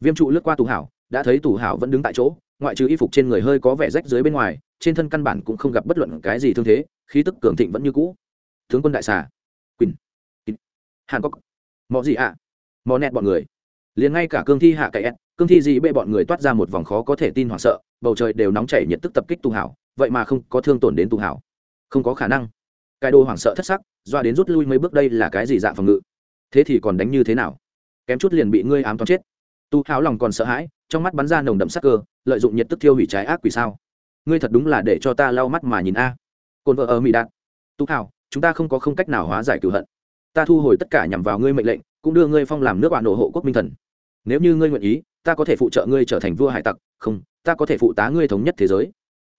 Viêm trụ lướt qua tụ hảo đã thấy tụ hảo vẫn đứng tại chỗ, ngoại trừ y phục trên người hơi có vẻ rách dưới bên ngoài, trên thân căn bản cũng không gặp bất luận cái gì thương thế, khí tức cường thịnh vẫn như cũ. Tướng quân đại xà. Quỳnh. Hàn cốc mò gì ạ. À? mò nẹt bọn người. Liền ngay cả cương thi hạ cậy ẹt, cương thi gì bệ bọn người toát ra một vòng khó có thể tin hoảng sợ, bầu trời đều nóng chảy nhiệt tức tập kích tu hảo, vậy mà không có thương tổn đến tu hảo. Không có khả năng. Cái đồ hoảng sợ thất sắc, doa đến rút lui mấy bước đây là cái gì dạng phòng ngự? Thế thì còn đánh như thế nào? Kém chút liền bị ngươi ám toán chết tu háo lòng còn sợ hãi trong mắt bắn ra nồng đậm sắc cơ lợi dụng nhiệt tức thiêu hủy trái ác quỷ sao? Ngươi thật đúng là để cho ta lau mắt mà nhìn a. À. Cồn vợ ở mỹ đạt. Tu Hảo, chúng ta không có không cách nào hóa giải cửu hận. Ta thu hồi tất cả nhằm vào ngươi mệnh lệnh cũng đưa ngươi phong làm nước bạn nổ hộ quốc minh thần. Nếu như ngươi nguyện ý ta có thể phụ trợ ngươi trở thành vua hải tặc không ta có thể phụ tá ngươi thống nhất thế giới.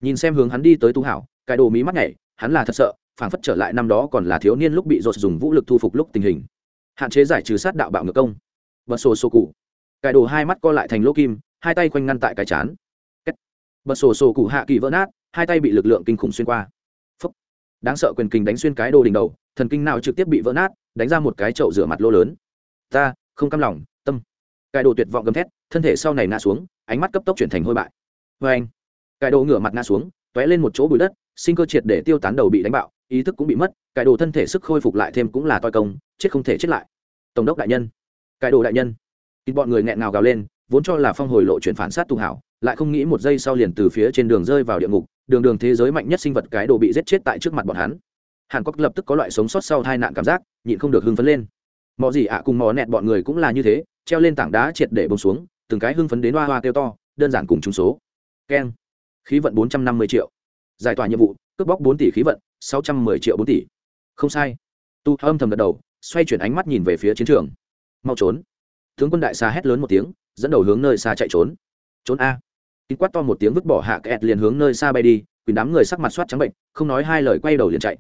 Nhìn xem hướng hắn đi tới tu hảo cái đồ mí mắt nhảy hắn là thật sợ phảng phất trở lại năm đó còn là thiếu niên lúc bị dột dùng vũ lực thu phục lúc tình hình. Hạn chế giải trừ sát đạo bạo ngược công. Bật sổ sổ cụ cái đồ hai mắt co lại thành lỗ kim, hai tay quanh ngăn tại cái chán. Bật sổ sổ cụ hạ kỳ vỡ nát, hai tay bị lực lượng kinh khủng xuyên qua. Phúc. đáng sợ quyền kinh đánh xuyên cái đồ đỉnh đầu, thần kinh nào trực tiếp bị vỡ nát, đánh ra một cái chậu rửa mặt lô lớn. Ta, không cam lòng, tâm. Cái đồ tuyệt vọng gầm thét, thân thể sau này ngã xuống, ánh mắt cấp tốc chuyển thành hôi bại. Vê anh, cái đồ ngửa mặt ngã xuống t lên một chỗ bụi đất, sinh cơ triệt để tiêu tán đầu bị đánh bạo, ý thức cũng bị mất, cái đồ thân thể sức khôi phục lại thêm cũng là toi công, chết không thể chết lại. Tổng đốc đại nhân. Cái đồ đại nhân ít bọn người nghẹn ngào gào lên, vốn cho là phong hồi lộ chuyển phản sát tù hảo, lại không nghĩ một giây sau liền từ phía trên đường rơi vào địa ngục, đường đường thế giới mạnh nhất sinh vật cái đồ bị giết chết tại trước mặt bọn hắn. Hàn quốc lập tức có loại sống sót sau tai nạn cảm giác, nhịn không được hưng phấn lên. Mọi gì ạ, cùng mò nẹt bọn người cũng là như thế, treo lên tảng đá triệt để bông xuống, từng cái hưng phấn đến hoa hoa kêu to, đơn giản cùng trúng số. Keng. Khí vận bốn trăm năm mươi triệu. Giải tỏa nhiệm vụ, cướp bóc bốn tỷ khí vận, sáu trăm mười triệu bốn tỷ. Không sai. Tu âm thầm gật đầu, xoay chuyển ánh mắt nhìn về phía chiến trường. Mau trốn tướng quân đại xa hét lớn một tiếng, dẫn đầu hướng nơi xa chạy trốn. Trốn a. Kín quát to một tiếng vứt bỏ hạ kẹt liền hướng nơi xa bay đi quyền đám người sắc mặt soát trắng bệnh, không nói hai lời quay đầu liền chạy.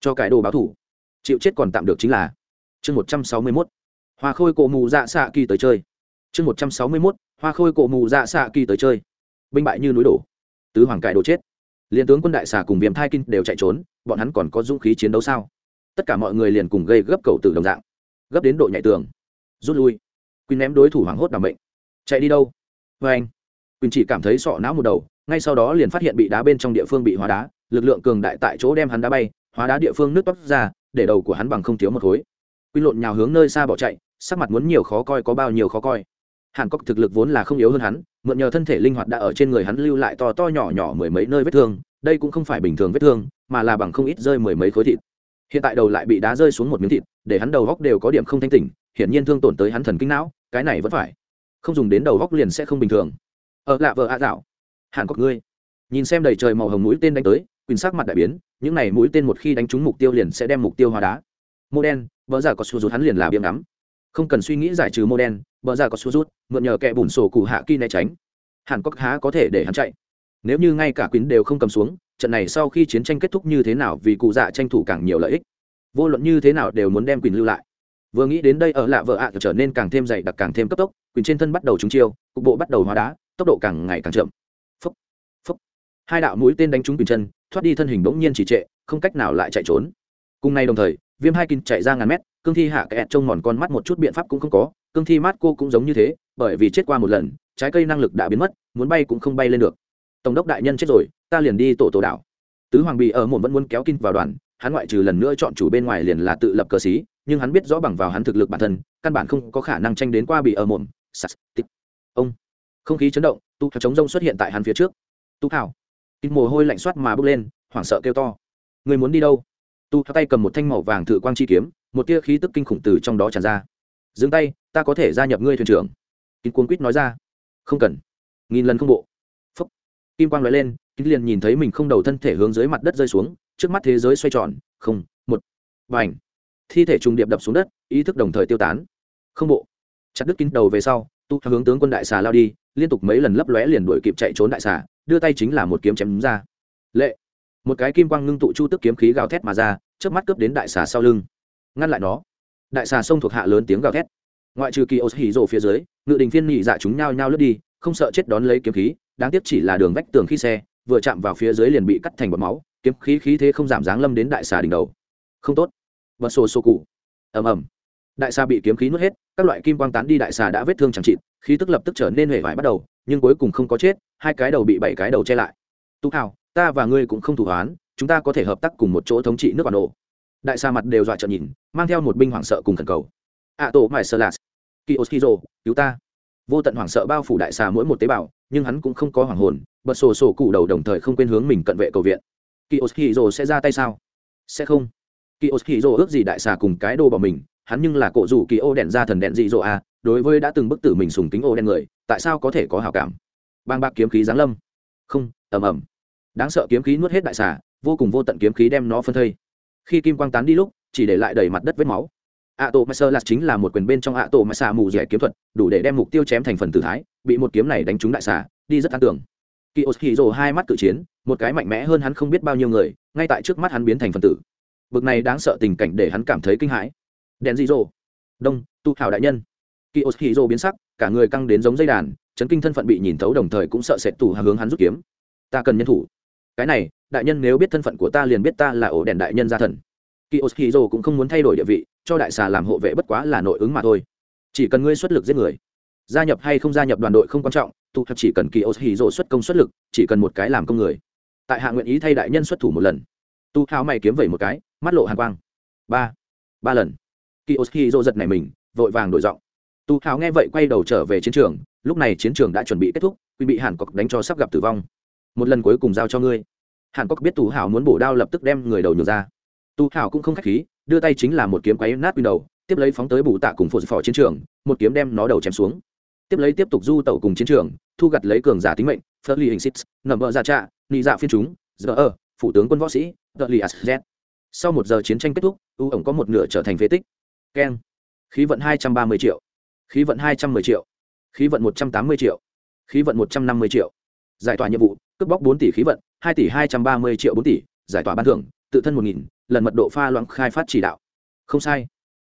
Cho cái đồ báo thủ. Chịu chết còn tạm được chính là chương một trăm sáu mươi mốt. Hoa khôi cổ mù dạ xạ kỳ tới chơi. Chương một trăm sáu mươi mốt, hoa khôi cổ mù dạ xạ kỳ tới chơi. Binh bại như núi đổ. Tứ hoàng cải đồ chết. Liền tướng quân đại xà cùng viêm thai kinh đều chạy trốn, bọn hắn còn có dũng khí chiến đấu sao? Tất cả mọi người liền cùng gây gấp cầu từ đồng dạng. Gấp đến độ nhảy tường. Rút lui. Quỳnh ném đối thủ hoảng hốt đảm bệnh chạy đi đâu? Vê anh. Quỳnh chỉ cảm thấy sọ não một đầu, ngay sau đó liền phát hiện bị đá bên trong địa phương bị hóa đá, lực lượng cường đại tại chỗ đem hắn đá bay, hóa đá địa phương nước toát ra, để đầu của hắn bằng không thiếu một khối. Quỳnh lộn nhào hướng nơi xa bỏ chạy, sắc mặt muốn nhiều khó coi có bao nhiêu khó coi. Hàn cốc thực lực vốn là không yếu hơn hắn, mượn nhờ thân thể linh hoạt đã ở trên người hắn lưu lại to to nhỏ nhỏ mười mấy nơi vết thương, đây cũng không phải bình thường vết thương, mà là bằng không ít rơi mười mấy khối thịt. Hiện tại đầu lại bị đá rơi xuống một miếng thịt, để hắn đầu góc đều có điểm không thanh tỉnh, hiển nhiên thương tổn tới hắn thần kinh não cái này vẫn phải. Không dùng đến đầu góc liền sẽ không bình thường. Ở lạ vợ ạ dạo. Hàn cọc ngươi. Nhìn xem đầy trời màu hồng mũi tên đánh tới quyền sắc mặt đại biến, những này mũi tên một khi đánh trúng mục tiêu liền sẽ đem mục tiêu hóa đá. Mô đen vợ giả có xu rút hắn liền là biếm ngắm. Không cần suy nghĩ giải trừ mô đen vợ giả có xu rút, mượn nhờ kẻ bùn sổ cụ hạ kỳ né tránh. Hàn cọc há có thể để hắn chạy. Nếu như ngay cả quyến đều không cầm xuống, trận này sau khi chiến tranh kết thúc như thế nào vì cụ dạ tranh thủ càng nhiều lợi ích. Vô luận như thế nào đều muốn đem quyền lưu lại vừa nghĩ đến đây ở lạ vợ ạ à, trở nên càng thêm dày đặc càng thêm cấp tốc quyền trên thân bắt đầu trúng chiêu, cục bộ bắt đầu hóa đá, tốc độ càng ngày càng chậm. Phấp phấp hai đạo mũi tên đánh trúng quyền chân, thoát đi thân hình bỗng nhiên chỉ trệ, không cách nào lại chạy trốn. Cùng nay đồng thời, viêm hai kinh chạy ra ngàn mét, cương thi hạ kẹt trông mòn con mắt một chút biện pháp cũng không có, cương thi mát cô cũng giống như thế, bởi vì chết qua một lần, trái cây năng lực đã biến mất, muốn bay cũng không bay lên được. Tổng đốc đại nhân chết rồi, ta liền đi tổ tổ đảo. Tứ hoàng bị ở một vẫn muốn kéo kinh vào đoàn hắn ngoại trừ lần nữa chọn chủ bên ngoài liền là tự lập cờ xí, nhưng hắn biết rõ bằng vào hắn thực lực bản thân, căn bản không có khả năng tranh đến qua bị ở mồm sas tích ông. Không khí chấn động, tu chống rông xuất hiện tại hắn phía trước. Tu thảo. kinh mồ hôi lạnh soát mà bước lên, hoảng sợ kêu to. Người muốn đi đâu? Tu tay cầm một thanh màu vàng thử quang chi kiếm, một tia khí tức kinh khủng từ trong đó tràn ra. Dừng tay, ta có thể gia nhập ngươi thuyền trưởng. Kinh cuốn quýt nói ra. Không cần. Nghìn lần không bộ. Phấp kim quang nói lên kinh liền nhìn thấy mình không đầu thân thể hướng dưới mặt đất rơi xuống trước mắt thế giới xoay tròn, không, một và ảnh thi thể trùng điệp đập xuống đất, ý thức đồng thời tiêu tán. Không bộ. Chặt đứt kín đầu về sau, tu hướng tướng quân đại xà lao đi, liên tục mấy lần lấp lóe liền đuổi kịp chạy trốn đại xà, đưa tay chính là một kiếm chém ra. Lệ. Một cái kim quang ngưng tụ chu tức kiếm khí gào thét mà ra trước mắt cướp đến đại xà sau lưng. Ngăn lại nó. Đại xà sông thuộc hạ lớn tiếng gào thét. Ngoại trừ kỳ ô hỉ rộ phía dưới, ngự đình phiên nhị dạ chúng nhao nhao lướt đi, không sợ chết đón lấy kiếm khí, đáng tiếc chỉ là đường vách tường khi xe, vừa chạm vào phía dưới liền bị cắt thành bọt máu kiếm khí khí thế không giảm dáng lâm đến đại xà đỉnh đầu. Không tốt. Bật sổ sổ cụ. Ầm ầm. Đại xà bị kiếm khí nuốt hết, các loại kim quang tán đi đại xà đã vết thương chẳng trị khí tức lập tức trở nên hề vải bắt đầu, nhưng cuối cùng không có chết, hai cái đầu bị bảy cái đầu che lại. Tú hào ta và ngươi cũng không thủ hoán, chúng ta có thể hợp tác cùng một chỗ thống trị nước bản đồ. Đại xà mặt đều dọa trợn nhìn, mang theo một binh hoảng sợ cùng thần cầu. A tổ mải sơ lạt. Kioshizo cứu ta. Vô tận hoảng sợ bao phủ đại xà mỗi một tế bào, nhưng hắn cũng không có hoàng hồn bật sổ sổ cụ đầu đồng thời không quên hướng mình cận vệ cầu viện. Kiyoshiro sẽ ra tay sao? Sẽ không. Kiyoshiro ước gì đại xà cùng cái đồ bỏ mình, hắn nhưng là cổ rủ kỳ ô đèn ra thần đèn dị dỗ à đối với đã từng bức tử mình sùng kính ô đen người, tại sao có thể có hảo cảm? Bang bạc kiếm khí giáng lâm. Không, ầm ầm. Đáng sợ kiếm khí nuốt hết đại xà, vô cùng vô tận kiếm khí đem nó phân thây. Khi kim quang tán đi lúc, chỉ để lại đầy mặt đất vết máu. Ạ tổ master là chính là một quyền bên trong ạ tổ massa mù rẻ kiếm thuật, đủ để đem mục tiêu chém thành phần tử thái, bị một kiếm này đánh trúng đại xà, đi rất an tưởng. Kỳ ô hì rồ hai mắt cự chiến một cái mạnh mẽ hơn hắn không biết bao nhiêu người, ngay tại trước mắt hắn biến thành phần tử. Bực này đáng sợ tình cảnh để hắn cảm thấy kinh hãi. Đèn dị rồ đông, tu hảo đại nhân. Kỳ ô hì dô biến sắc, cả người căng đến giống dây đàn, chấn kinh thân phận bị nhìn thấu đồng thời cũng sợ sệt tù hướng hắn rút kiếm. Ta cần nhân thủ. Cái này, đại nhân nếu biết thân phận của ta liền biết ta là ổ đèn đại nhân gia thần. Kỳ ô hì dô cũng không muốn thay đổi địa vị, cho đại xà làm hộ vệ bất quá là nội ứng mà thôi. Chỉ cần ngươi xuất lực giết người. Gia nhập hay không gia nhập đoàn đội không quan trọng tụ hợp chỉ cần kỳ ô hì dô xuất công xuất lực, chỉ cần một cái làm công người tại hạ nguyện ý thay đại nhân xuất thủ một lần. Tu hào mày kiếm vẩy một cái, mắt lộ hàn quang. Ba ba lần. Kỳ ô hì dô giật này mình, vội vàng đổi giọng. Tu hào nghe vậy quay đầu trở về chiến trường, lúc này chiến trường đã chuẩn bị kết thúc, quy bị hàn cọc đánh cho sắp gặp tử vong. Một lần cuối cùng giao cho ngươi. Hàn cọc biết tu hảo muốn bổ đao lập tức đem người đầu nhường ra. Tu hảo cũng không khách khí, đưa tay chính là một kiếm quấy nát quy đầu, tiếp lấy phóng tới bù tạ cùng phổ phò chiến trường, một kiếm đem nó đầu chém xuống tiếp lấy tiếp tục du tẩu cùng chiến trường, thu gặt lấy cường giả tính mệnh phớt ly hình xít nằm vợ ra dạ trạ, nị dạ phiên chúng, giờ ở, phủ tướng quân võ sĩ tờ li asz sau một giờ chiến tranh kết thúc, u ổng có một nửa trở thành phế tích. Keng. Khí vận hai trăm ba mươi triệu. Khí vận hai trăm m ư ơ i triệu. Khí vận một trăm tám mươi triệu. Khí vận một trăm năm mươi triệu. Giải tỏa nhiệm vụ, cướp bóc bốn tỷ khí vận, hai tỷ hai trăm ba mươi triệu bốn tỷ, giải tỏa ban thưởng, tự thân một nghìn, lần mật độ pha loãng khai phát chỉ đạo. Không sai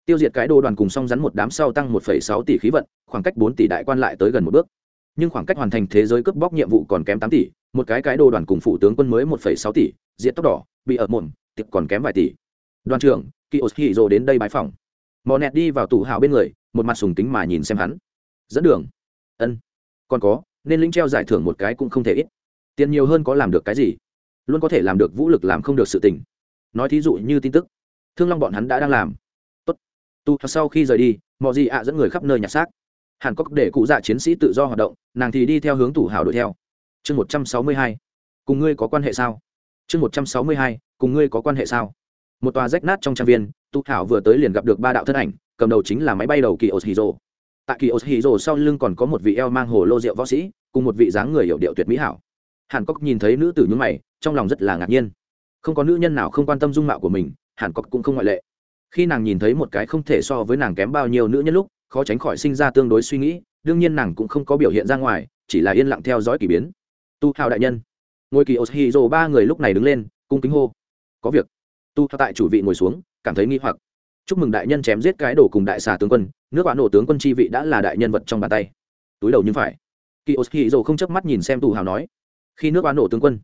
tiêu diệt cái đồ đoàn cùng song rắn một đám sau tăng một sáu tỷ khí vận, khoảng cách 4 tỷ đại quan lại tới gần một bước. Nhưng khoảng cách hoàn thành thế giới cướp bóc nhiệm vụ còn kém tám tỷ, một cái cái đồ đoàn cùng phụ tướng quân mới một sáu tỷ diện tóc đỏ bị ở mồm tiệc còn kém vài tỷ. Đoàn trưởng kỳ đến đây bãi phòng mò nẹt đi vào tủ hào bên người, một mặt sùng tính mà nhìn xem hắn. Dẫn đường. Ân. Còn có, nên lính treo giải thưởng một cái cũng không thể ít. Tiền nhiều hơn có làm được cái gì? Luôn có thể làm được vũ lực làm không được sự tình. Nói thí dụ như tin tức. Thương long bọn hắn đã đang làm tốt tu sau khi rời đi mọi gì ạ dẫn người khắp nơi nhặt xác. Hàn cốc để cụ dạ chiến sĩ tự do hoạt động, nàng thì đi theo hướng tủ hào đuổi theo. Chương một trăm sáu mươi hai, cùng ngươi có quan hệ sao? Chương một trăm sáu mươi hai, cùng ngươi có quan hệ sao? Một tòa rách nát trong trang viên, tu thảo vừa tới liền gặp được ba đạo thân ảnh, cầm đầu chính là máy bay đầu kỳ oshiro tại kỳ oshiro sau lưng còn có một vị eo mang hồ lô rượu võ sĩ, cùng một vị dáng người hiệu điệu tuyệt mỹ hảo. Hàn cốc nhìn thấy nữ tử nhúng mày, trong lòng rất là ngạc nhiên. Không có nữ nhân nào không quan tâm dung mạo của mình, hàn cốc cũng không ngoại lệ khi nàng nhìn thấy một cái không thể so với nàng kém bao nhiêu nữ nhân lúc, khó tránh khỏi sinh ra tương đối suy nghĩ, đương nhiên nàng cũng không có biểu hiện ra ngoài, chỉ là yên lặng theo dõi k ỳ biến. Tu hào đại nhân. Ngôi kỳ oshiro ba người lúc này đứng lên, cung kính hô. Có việc. Tu hào tại chủ vị ngồi xuống, cảm thấy nghi hoặc. Chúc mừng đại nhân chém giết cái đồ cùng đại xà tướng quân, nước bạn nổ tướng quân chi vị đã là đại nhân vật trong bàn tay. Túi đầu nhưng phải. Kỳ oshiro không chớp mắt nhìn xem tu hào nói. Khi nước bạn nổ tướng quân,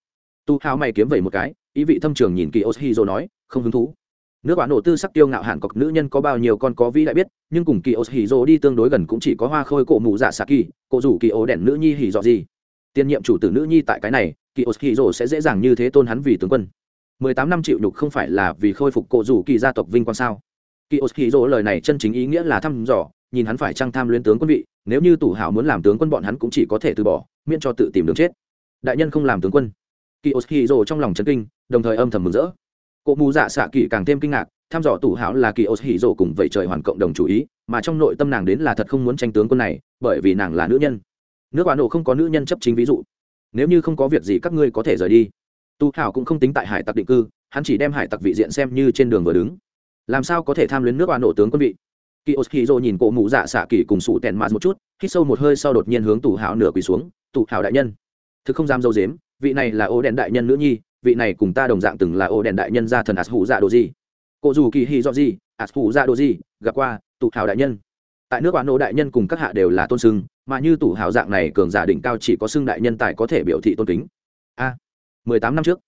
tu hào mày kiếm vẩy một cái, ý vị thâm trường nhìn kỳ oshiro nói, không hứng thú nước bạn nổ tư sắc tiêu ngạo hạn cọc nữ nhân có bao nhiêu con có vĩ đại biết, nhưng cùng kỳ oshiro đi tương đối gần cũng chỉ có hoa khôi cổ mù dạ xạ kỳ, cổ rủ kỳ ô đèn nữ nhi hỉ dọ gì. Tiên nhiệm chủ tử nữ nhi tại cái này, kỳ oshiro sẽ dễ dàng như thế tôn hắn vì tướng quân. Mười tám năm chịu nhục không phải là vì khôi phục cổ rủ kỳ gia tộc vinh quang sao? Kỳ oshiro lời này chân chính ý nghĩa là thăm dò, nhìn hắn phải trăng tham luyến tướng quân vị, nếu như tủ hảo muốn làm tướng quân bọn hắn cũng chỉ có thể từ bỏ, miễn cho tự tìm đường chết. Đại nhân không làm tướng quân. Kỳ oshiro trong lòng chấn kinh, đồng thời âm thầm mừng rỡ cụ mù dạ xạ kỳ càng thêm kinh ngạc, thăm dò tủ hảo là kỳ ô hỉ rồ cùng vậy trời hoàn cộng đồng chủ ý, mà trong nội tâm nàng đến là thật không muốn tranh tướng quân này, bởi vì nàng là nữ nhân. Nước bạn nổ không có nữ nhân chấp chính ví dụ. Nếu như không có việc gì các ngươi có thể rời đi. Tu hảo cũng không tính tại hải tặc định cư, hắn chỉ đem hải tặc vị diện xem như trên đường vừa đứng. Làm sao có thể tham luyến nước bạn nổ tướng quân vị? Kỳ ô hỉ rồ nhìn cụ mù dạ xạ kỳ cùng sủ tèn mạt một chút, hít sâu một hơi sau đột nhiên hướng tủ hảo nửa quỳ xuống, tủ hảo đại nhân. Thực không dám dâu dếm, vị này là ô đèn đại nhân nữ nhi vị này cùng ta đồng dạng từng là ô đèn đại nhân gia thần ạt hủ dạ đồ gì cụ dù kỳ hy do gì ạt hủ dạ đồ gì gặp qua, tụ hào đại nhân. Tại nước bạn nô đại nhân cùng các hạ đều là tôn sưng, mà như tủ hào dạng này cường giả đỉnh cao chỉ có xưng đại nhân tài có thể biểu thị tôn kính. A, mười tám năm trước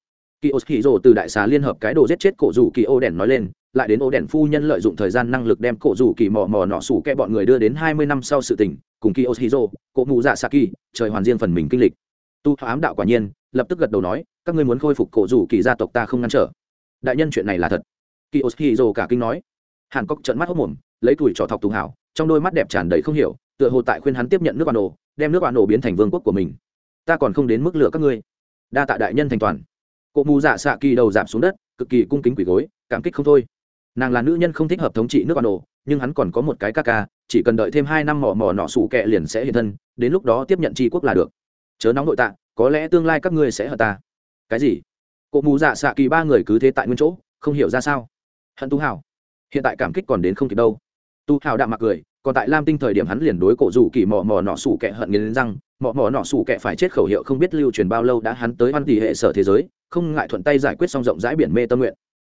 kỳ ô hì rồ từ đại xá liên hợp cái đồ giết chết cổ rủ kỳ ô đèn nói lên, lại đến ô đèn phu nhân lợi dụng thời gian năng lực đem cổ rủ kỳ mò mò nọ sủ kẹ bọn người đưa đến hai mươi năm sau sự tình, cùng kỳ ô hì rồ, cổ mù dạ sa kỳ trời hoàn riêng phần mình kinh lịch tu ám đạo quả nhiên, lập tức gật đầu nói, các ngươi muốn khôi phục cổ rủ kỳ gia tộc ta không ngăn trở. Đại nhân chuyện này là thật. Kỳ ô hi dồ cả kinh nói. Hàn cốc trợn mắt hốc mồm, lấy tuổi trò thọc tùng hảo trong đôi mắt đẹp tràn đầy không hiểu, tựa hồ tại khuyên hắn tiếp nhận nước bạn nổ đem nước bạn nổ biến thành vương quốc của mình. Ta còn không đến mức lửa các ngươi. Đa tạ đại nhân thành toàn. Cụ mù dạ xạ kỳ đầu giảm xuống đất, cực kỳ cung kính quỷ gối, cảm kích không thôi. Nàng là nữ nhân không thích hợp thống trị nước bạn nổ nhưng hắn còn có một cái ca ca, chỉ cần đợi thêm hai năm mò mò nọ sủ kẹ liền sẽ hiện thân, đến lúc đó tiếp nhận tri quốc là được chớ nóng nội tạ, có lẽ tương lai các ngươi sẽ hận ta. Cái gì? Cụ mù dạ xạ kỳ ba người cứ thế tại nguyên chỗ, không hiểu ra sao. Hận tu hảo. Hiện tại cảm kích còn đến không kịp đâu. Tu hảo đạm mặc cười, còn tại lam tinh thời điểm hắn liền đối cổ rủ kỳ mò mò nọ sủ kẹ hận nghiến răng, mò mò nọ sủ kẹ phải chết khẩu hiệu không biết lưu truyền bao lâu đã hắn tới văn tỷ hệ sở thế giới, không ngại thuận tay giải quyết xong rộng rãi biển mê tâm nguyện.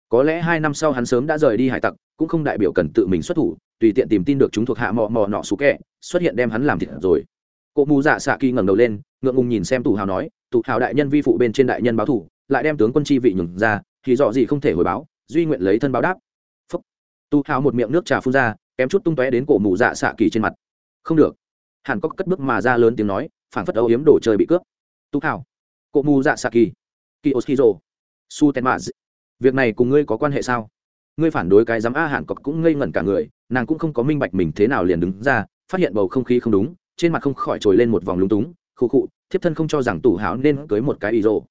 Có lẽ hai năm sau hắn sớm đã rời đi hải tặc, cũng không đại biểu cần tự mình xuất thủ, tùy tiện tìm tin được chúng thuộc hạ mò mò nọ sủ kẹ, xuất hiện đem hắn làm thịt rồi cụ mù dạ xạ kỳ ngẩng đầu lên, ngượng ngùng nhìn xem tù hào nói, tù hào đại nhân vi phụ bên trên đại nhân báo thủ, lại đem tướng quân chi vị nhường ra, thì dọ gì không thể hồi báo, duy nguyện lấy thân báo đáp. Phúc. Tù hào một miệng nước trà phun ra, kém chút tung tóe đến cổ mù dạ xạ kỳ trên mặt. Không được. Hàn cốc cất bước mà ra lớn tiếng nói phản phất âu yếm đồ chơi bị cướp. Tù hào. Cổ mù dạ xạ kỳ. Kỳ oskizo su ten maz việc này cùng ngươi có quan hệ sao? Ngươi phản đối cái giám a hàn cốc cũng ngây ngẩn cả người, nàng cũng không có minh bạch mình thế nào liền đứng ra, phát hiện bầu không khí không đúng trên mặt không khỏi trồi lên một vòng lúng túng, khụ khụ, thiếp thân không cho rằng tủ háo nên cưới một cái ý rồ.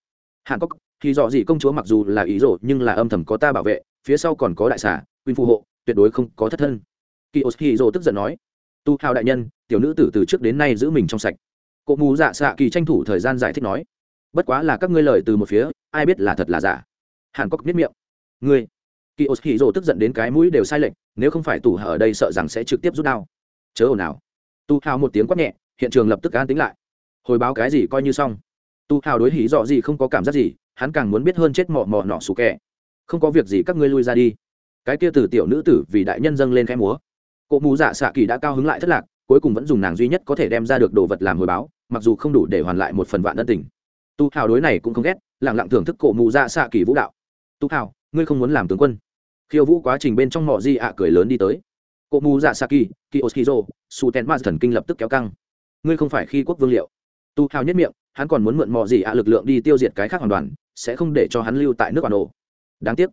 Hàn cốc thì dọ gì công chúa mặc dù là ý rồ nhưng là âm thầm có ta bảo vệ, phía sau còn có đại xả quyên phù hộ, tuyệt đối không có thất thân. Kỳ ô hì rồ tức giận nói, tu hào đại nhân, tiểu nữ tử từ trước đến nay giữ mình trong sạch. Cụ mù dạ xạ kỳ tranh thủ thời gian giải thích nói, bất quá là các ngươi lời từ một phía, ai biết là thật là giả. Hàn cốc biết miệng, ngươi. Kỳ ô hì rồ tức giận đến cái mũi đều sai lệch, nếu không phải tủ ở đây sợ rằng sẽ trực tiếp rút đao. Chớ ồn nào tu hào một tiếng quát nhẹ, hiện trường lập tức an tính lại. Hồi báo cái gì coi như xong. Tu hào đối hí dọ gì không có cảm giác gì, hắn càng muốn biết hơn chết mọ mọ nọ sủ kẹ không có việc gì các ngươi lui ra đi. Cái kia từ tiểu nữ tử vì đại nhân dâng lên khẽ múa. Cụ mù dạ xạ kỳ đã cao hứng lại thất lạc, cuối cùng vẫn dùng nàng duy nhất có thể đem ra được đồ vật làm hồi báo, mặc dù không đủ để hoàn lại một phần vạn ân tình. Tu hào đối này cũng không ghét lẳng lặng thưởng thức cổ mù dạ xạ kỳ vũ đạo. Tu hào ngươi không muốn làm tướng quân. Khiêu vũ quá trình bên trong mọ di ạ cười lớn đi tới cụ mù dạ saki, kỳ kỳ oskizo su ten ma thần kinh lập tức kéo căng. Ngươi không phải khi quốc vương liệu. Tu hào nhất miệng hắn còn muốn mượn mò gì ạ lực lượng đi tiêu diệt cái khác hoàn toàn sẽ không để cho hắn lưu tại nước bản đồ đáng tiếc.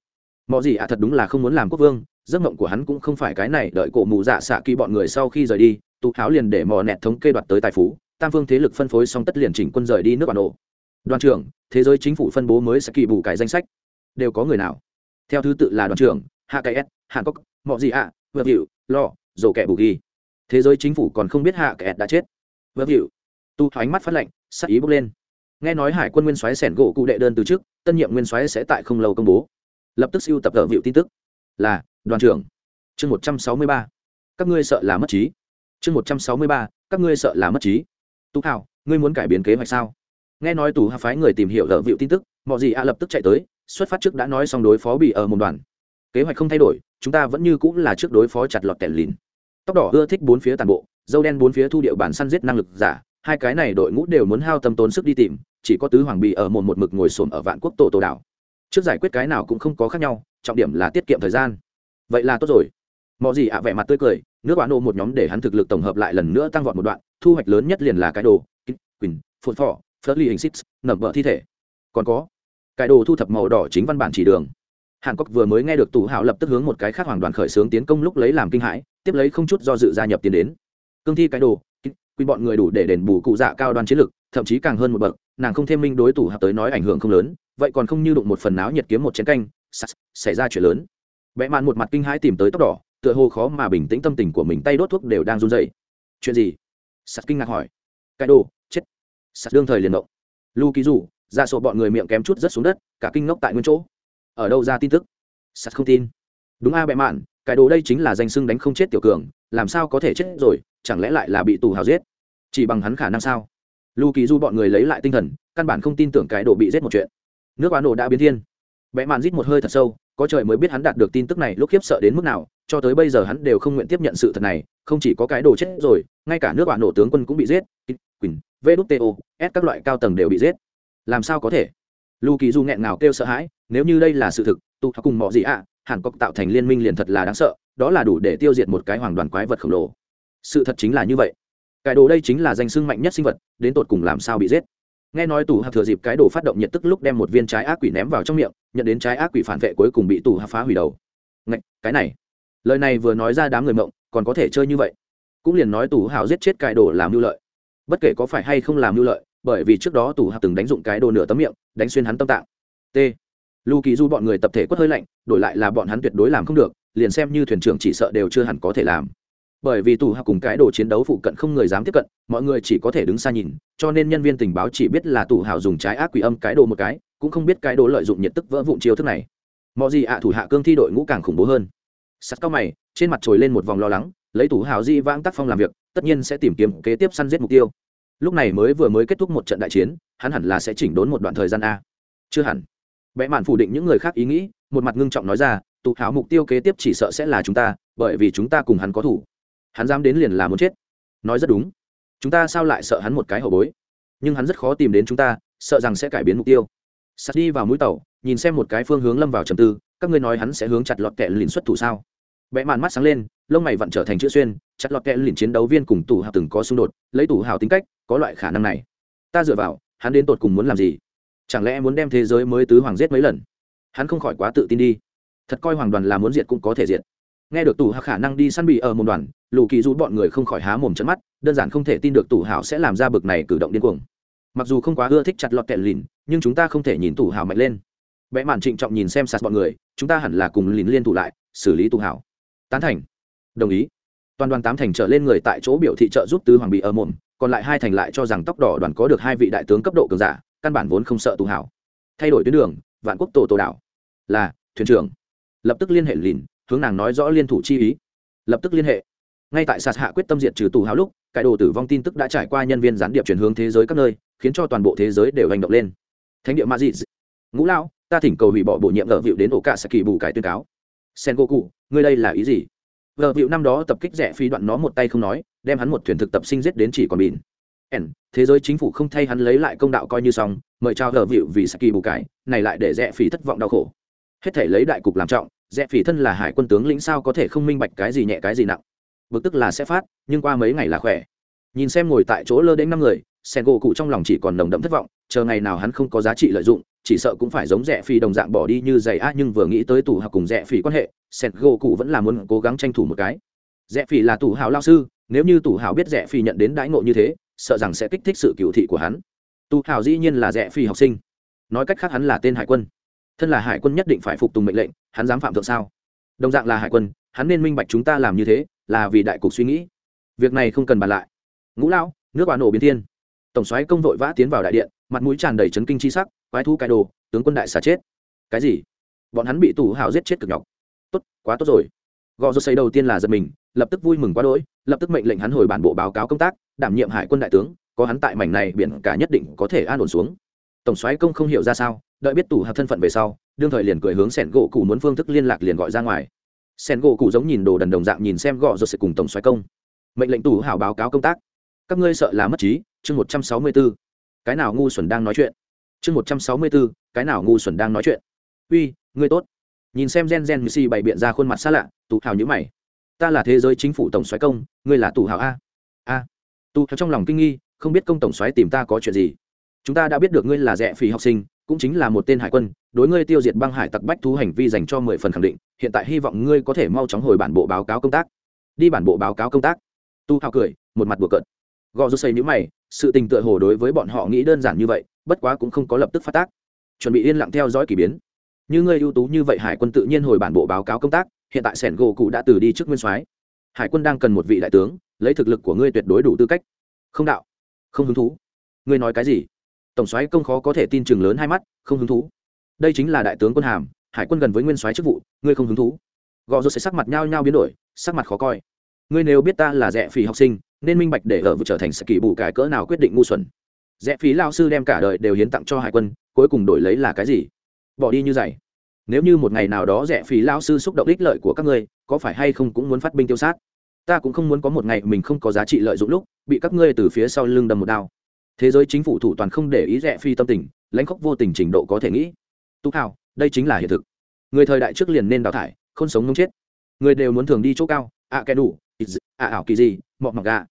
Mò gì ạ thật đúng là không muốn làm quốc vương giấc mộng của hắn cũng không phải cái này đợi cổ mù dạ xạ kỳ bọn người sau khi rời đi tu háo liền để mò nẹt thống kê đoạt tới tài phú tam phương thế lực phân phối xong tất liền chỉnh quân rời đi nước bản đồ đoàn trưởng thế giới chính phủ phân bố mới sẽ kỳ bù cải danh sách. Đều có người nào? Theo thứ tự là đoàn trưởng hạ cái s hàn cốc mọ gì ạ vợ hiệu lo dồ kẻ bù ghi. Thế giới chính phủ còn không biết hạ kẻ đã chết. Vợ vịu. Tu thoáng mắt phát lệnh sắc ý bốc lên. Nghe nói hải quân nguyên soái sẻn gỗ cụ đệ đơn từ trước tân nhiệm nguyên soái sẽ tại không lâu công bố. Lập tức siêu tập tờ vịu tin tức. Là, đoàn trưởng. Chương một trăm sáu mươi ba. Các ngươi sợ là mất trí. Chương một trăm sáu mươi ba. Các ngươi sợ là mất trí. Tú hào ngươi muốn cải biến kế hoạch sao? Nghe nói tù hạ phái người tìm hiểu tờ vịu tin tức mọi gì a lập tức chạy tới, xuất phát trước đã nói xong đối phó bị ở một đoàn kế hoạch không thay đổi, chúng ta vẫn như cũng là trước đối phó chặt lọt kẻ lìn. Tóc đỏ ưa thích bốn phía tàn bộ, dâu đen bốn phía thu điệu bản săn giết năng lực giả, hai cái này đội ngũ đều muốn hao tâm tốn sức đi tìm, chỉ có tứ hoàng bị ở một một mực ngồi xổm ở vạn quốc tổ tổ đảo. Trước giải quyết cái nào cũng không có khác nhau, trọng điểm là tiết kiệm thời gian. Vậy là tốt rồi. Mọi gì ạ vẻ mặt tươi cười, nước bán nô một nhóm để hắn thực lực tổng hợp lại lần nữa tăng vọt một đoạn, thu hoạch lớn nhất liền là cái đồ quỳnh phun phỏ, phớt ly hình xích nẩm vợ thi thể. Còn có, cái đồ thu thập màu đỏ chính văn bản chỉ đường hàn cốc vừa mới nghe được tù hào lập tức hướng một cái khác hoàng đoàn khởi xướng tiến công lúc lấy làm kinh hãi, tiếp lấy không chút do dự gia nhập tiến đến. Cương thi cái đồ quy bọn người đủ để đền bù cụ dạ cao đoàn chiến lực, thậm chí càng hơn một bậc, nàng không thêm minh đối tủ hợp tới nói ảnh hưởng không lớn, vậy còn không như đụng một phần náo nhiệt kiếm một chén canh xảy ra chuyện lớn. Vẽ mạn một mặt kinh hãi tìm tới tóc đỏ, tựa hồ khó mà bình tĩnh tâm tình của mình tay đốt thuốc đều đang run dậy chuyện gì? Sắt kinh ngạc hỏi. Cái đồ, chết. Sắt đương thời liền động. Lu ký dù ra sổ bọn người miệng kém chút rất xuống đất, cả kinh ngốc tại nguyên chỗ ở đâu ra tin tức? Sắt không tin. Đúng a bẹ mạn, cái đồ đây chính là danh sưng đánh không chết tiểu cường, làm sao có thể chết rồi, chẳng lẽ lại là bị tù hào giết? Chỉ bằng hắn khả năng sao? Lu kỳ du bọn người lấy lại tinh thần, căn bản không tin tưởng cái đồ bị giết một chuyện. Nước bán đồ đã biến thiên. Bẽ mạn rít một hơi thật sâu, có trời mới biết hắn đạt được tin tức này lúc khiếp sợ đến mức nào, cho tới bây giờ hắn đều không nguyện tiếp nhận sự thật này, không chỉ có cái đồ chết rồi, ngay cả nước bạn nổ tướng quân cũng bị giết. Quỳnh vđto s các loại cao tầng đều bị giết. Làm sao có thể? Lu kỳ du nghẹn ngào kêu sợ hãi nếu như đây là sự thực tụ cùng mọi gì ạ à, hàn cốc tạo thành liên minh liền thật là đáng sợ đó là đủ để tiêu diệt một cái hoàng đoàn quái vật khổng lồ. Sự thật chính là như vậy. Cái đồ đây chính là danh sưng mạnh nhất sinh vật đến tột cùng làm sao bị giết? Nghe nói tù hạc thừa dịp cái đồ phát động nhiệt tức lúc đem một viên trái ác quỷ ném vào trong miệng nhận đến trái ác quỷ phản vệ cuối cùng bị tù hạc phá hủy đầu. Ngạch, cái này. Lời này vừa nói ra đám người mộng còn có thể chơi như vậy. Cũng liền nói tù hào giết chết cái đồ làm mưu lợi. Bất kể có phải hay không làm mưu lợi bởi vì trước đó tù hạc từng đánh dụng cái đồ nửa tấm miệng đánh xuyên hắn tâm tạng. T lu kỳ du bọn người tập thể quất hơi lạnh, đổi lại là bọn hắn tuyệt đối làm không được, liền xem như thuyền trưởng chỉ sợ đều chưa hẳn có thể làm. Bởi vì tù hạ cùng cái đồ chiến đấu phụ cận không người dám tiếp cận, mọi người chỉ có thể đứng xa nhìn, cho nên nhân viên tình báo chỉ biết là tù hào dùng trái ác quỷ âm cái đồ một cái, cũng không biết cái đồ lợi dụng nhiệt tức vỡ vụn chiêu thức này. Mọi gì ạ thủ hạ cương thi đội ngũ càng khủng bố hơn. Sắt cao mày, trên mặt trồi lên một vòng lo lắng, lấy tù hào di vãng tác phong làm việc, tất nhiên sẽ tìm kiếm kế tiếp săn giết mục tiêu. Lúc này mới vừa mới kết thúc một trận đại chiến, hắn hẳn là sẽ chỉnh đốn một đoạn thời gian a. Chưa hẳn vẽ mạn phủ định những người khác ý nghĩ, một mặt ngưng trọng nói ra, tụ hảo mục tiêu kế tiếp chỉ sợ sẽ là chúng ta, bởi vì chúng ta cùng hắn có thủ. Hắn dám đến liền là muốn chết. Nói rất đúng. Chúng ta sao lại sợ hắn một cái hậu bối? Nhưng hắn rất khó tìm đến chúng ta, sợ rằng sẽ cải biến mục tiêu. Sắt đi vào mũi tàu, nhìn xem một cái phương hướng lâm vào trầm tư, các ngươi nói hắn sẽ hướng chặt lọt kẹ lìn xuất thủ sao? Vẽ màn mắt sáng lên, lông mày vặn trở thành chữ xuyên, chặt lọt kẹ lìn chiến đấu viên cùng tù hào từng có xung đột, lấy tù hào tính cách, có loại khả năng này. Ta dựa vào, hắn đến tột cùng muốn làm gì? Chẳng lẽ muốn đem thế giới mới tứ hoàng giết mấy lần? Hắn không khỏi quá tự tin đi. Thật coi hoàng đoàn là muốn diệt cũng có thể diệt. Nghe được tù hạ khả năng đi săn bị ở một đoàn, lù kỳ rút bọn người không khỏi há mồm trận mắt, đơn giản không thể tin được tù hảo sẽ làm ra bực này cử động điên cuồng. Mặc dù không quá ưa thích chặt lọt kẹt lìn, nhưng chúng ta không thể nhìn tù hảo mạnh lên. Vẽ màn trịnh trọng nhìn xem sạt bọn người, chúng ta hẳn là cùng lìn liên thủ lại, xử lý tù hảo. Tán thành. Đồng ý. Toàn đoàn tám thành trở lên người tại chỗ biểu thị trợ giúp tứ hoàng bị ở mồm, còn lại hai thành lại cho rằng tóc đỏ đoàn có được hai vị đại tướng cấp độ cường giả căn bản vốn không sợ tù hảo. Thay đổi tuyến đường, vạn quốc tổ tổ đảo. Là, thuyền trưởng. Lập tức liên hệ lìn, hướng nàng nói rõ liên thủ chi ý. Lập tức liên hệ. Ngay tại sạt hạ quyết tâm diệt trừ tù hào lúc cải đồ tử vong tin tức đã trải qua nhân viên gián điệp chuyển hướng thế giới các nơi, khiến cho toàn bộ thế giới đều hành động lên. Thánh địa ma dị ngũ lão, ta thỉnh cầu hủy bỏ bổ nhiệm ở vịu đến ổ cả sẽ kỳ bù cải tuyên cáo. Sen cô cụ ngươi đây là ý gì? Vợ vịu năm đó tập kích rẻ phi đoạn nó một tay không nói, đem hắn một thuyền thực tập sinh giết đến chỉ còn bìn n, thế giới chính phủ không thay hắn lấy lại công đạo coi như xong, mời trao vợ vịu vì saki bù cải, này lại để rẻ phỉ thất vọng đau khổ. Hết thể lấy đại cục làm trọng rẻ phỉ thân là hải quân tướng lĩnh sao có thể không minh bạch cái gì nhẹ cái gì nặng. Bực tức là sẽ phát, nhưng qua mấy ngày là khỏe. Nhìn xem ngồi tại chỗ lơ đến năm người, sen gỗ cụ trong lòng chỉ còn nồng đậm thất vọng, chờ ngày nào hắn không có giá trị lợi dụng, chỉ sợ cũng phải giống rẻ phi đồng dạng bỏ đi như giày a nhưng vừa nghĩ tới tù học cùng rẻ phi quan hệ, sen gỗ cụ vẫn là muốn cố gắng tranh thủ một cái. Rẽ phỉ là tù hào lao sư, nếu như tù hào biết rẽ phỉ nhận đến đãi ngộ như thế sợ rằng sẽ kích thích sự cựu thị của hắn. Tu hào dĩ nhiên là rẽ Phi học sinh. Nói cách khác hắn là tên hải quân. Thân là hải quân nhất định phải phục tùng mệnh lệnh, hắn dám phạm thượng sao? Đồng dạng là hải quân, hắn nên minh bạch chúng ta làm như thế là vì đại cục suy nghĩ. Việc này không cần bàn lại. Ngũ lão, nước bà nổ biến thiên. Tổng soái công vội vã tiến vào đại điện, mặt mũi tràn đầy chấn kinh chi sắc, quái thú cai đồ, tướng quân đại xà chết. Cái gì? Bọn hắn bị tù hào giết chết cực nhọc. Tốt, quá tốt rồi gò rô xây đầu tiên là giật mình, lập tức vui mừng quá đỗi, lập tức mệnh lệnh hắn hồi bản bộ báo cáo công tác, đảm nhiệm hải quân đại tướng, có hắn tại mảnh này biển cả nhất định có thể an ổn xuống. Tổng soái công không hiểu ra sao, đợi biết tủ hợp thân phận về sau, đương thời liền cười hướng sẻn gỗ cụ muốn phương thức liên lạc liền gọi ra ngoài. Sẻn gỗ cụ giống nhìn đồ đần đồng dạng nhìn xem gò rô xây cùng tổng soái công. Mệnh lệnh tủ hảo báo cáo công tác. Các ngươi sợ là mất trí, chương một trăm sáu mươi b ố cái nào ngu xuẩn đang nói chuyện? Chương một trăm sáu mươi b ố cái nào ngu xuẩn đang nói chuyện? Uy, ngươi tốt nhìn xem gen gen missy bày biện ra khuôn mặt xa lạ, tù hào nhữ mày. Ta là thế giới chính phủ tổng xoáy công, ngươi là tù hào a. A. Tù hào trong lòng kinh nghi, không biết công tổng xoáy tìm ta có chuyện gì. Chúng ta đã biết được ngươi là rẻ phì học sinh, cũng chính là một tên hải quân, đối ngươi tiêu diệt băng hải tặc bách thú hành vi dành cho mười phần khẳng định, hiện tại hy vọng ngươi có thể mau chóng hồi bản bộ báo cáo công tác. Đi bản bộ báo cáo công tác. Tu hào cười, một mặt bừa cợt. Gò rút xây nhữ mày, sự tình tựa hồ đối với bọn họ nghĩ đơn giản như vậy, bất quá cũng không có lập tức phát tác. Chuẩn bị yên lặng theo dõi k ỳ biến như ngươi ưu tú như vậy, hải quân tự nhiên hồi bản bộ báo cáo công tác, hiện tại sẻn gỗ cụ đã từ đi trước nguyên soái. Hải quân đang cần một vị đại tướng, lấy thực lực của ngươi tuyệt đối đủ tư cách. Không đạo. Không hứng thú. Ngươi nói cái gì? Tổng soái công khó có thể tin chừng lớn hai mắt, không hứng thú. Đây chính là đại tướng quân hàm, hải quân gần với nguyên soái chức vụ, ngươi không hứng thú. Gò rốt sẽ sắc mặt nhao nhao biến đổi, sắc mặt khó coi. Ngươi nếu biết ta là rẻ phì học sinh, nên minh bạch để ở vụ trở thành sự kỳ bù cải cỡ nào quyết định ngu xuẩn. Rẻ phí lao sư đem cả đời đều hiến tặng cho hải quân, cuối cùng đổi lấy là cái gì? Bỏ đi như vậy nếu như một ngày nào đó rẻ phí lao sư xúc động ích lợi của các ngươi có phải hay không cũng muốn phát binh tiêu sát? Ta cũng không muốn có một ngày mình không có giá trị lợi dụng lúc bị các ngươi từ phía sau lưng đâm một đao. Thế giới chính phủ thủ toàn không để ý rẻ phi tâm tình lãnh khóc vô tình trình độ có thể nghĩ. Tú hào đây chính là hiện thực. Người thời đại trước liền nên đào thải không sống không chết. Người đều muốn thường đi chỗ cao ạ à, kẻ đủ ạ ảo kỳ gì mọc mặc gà.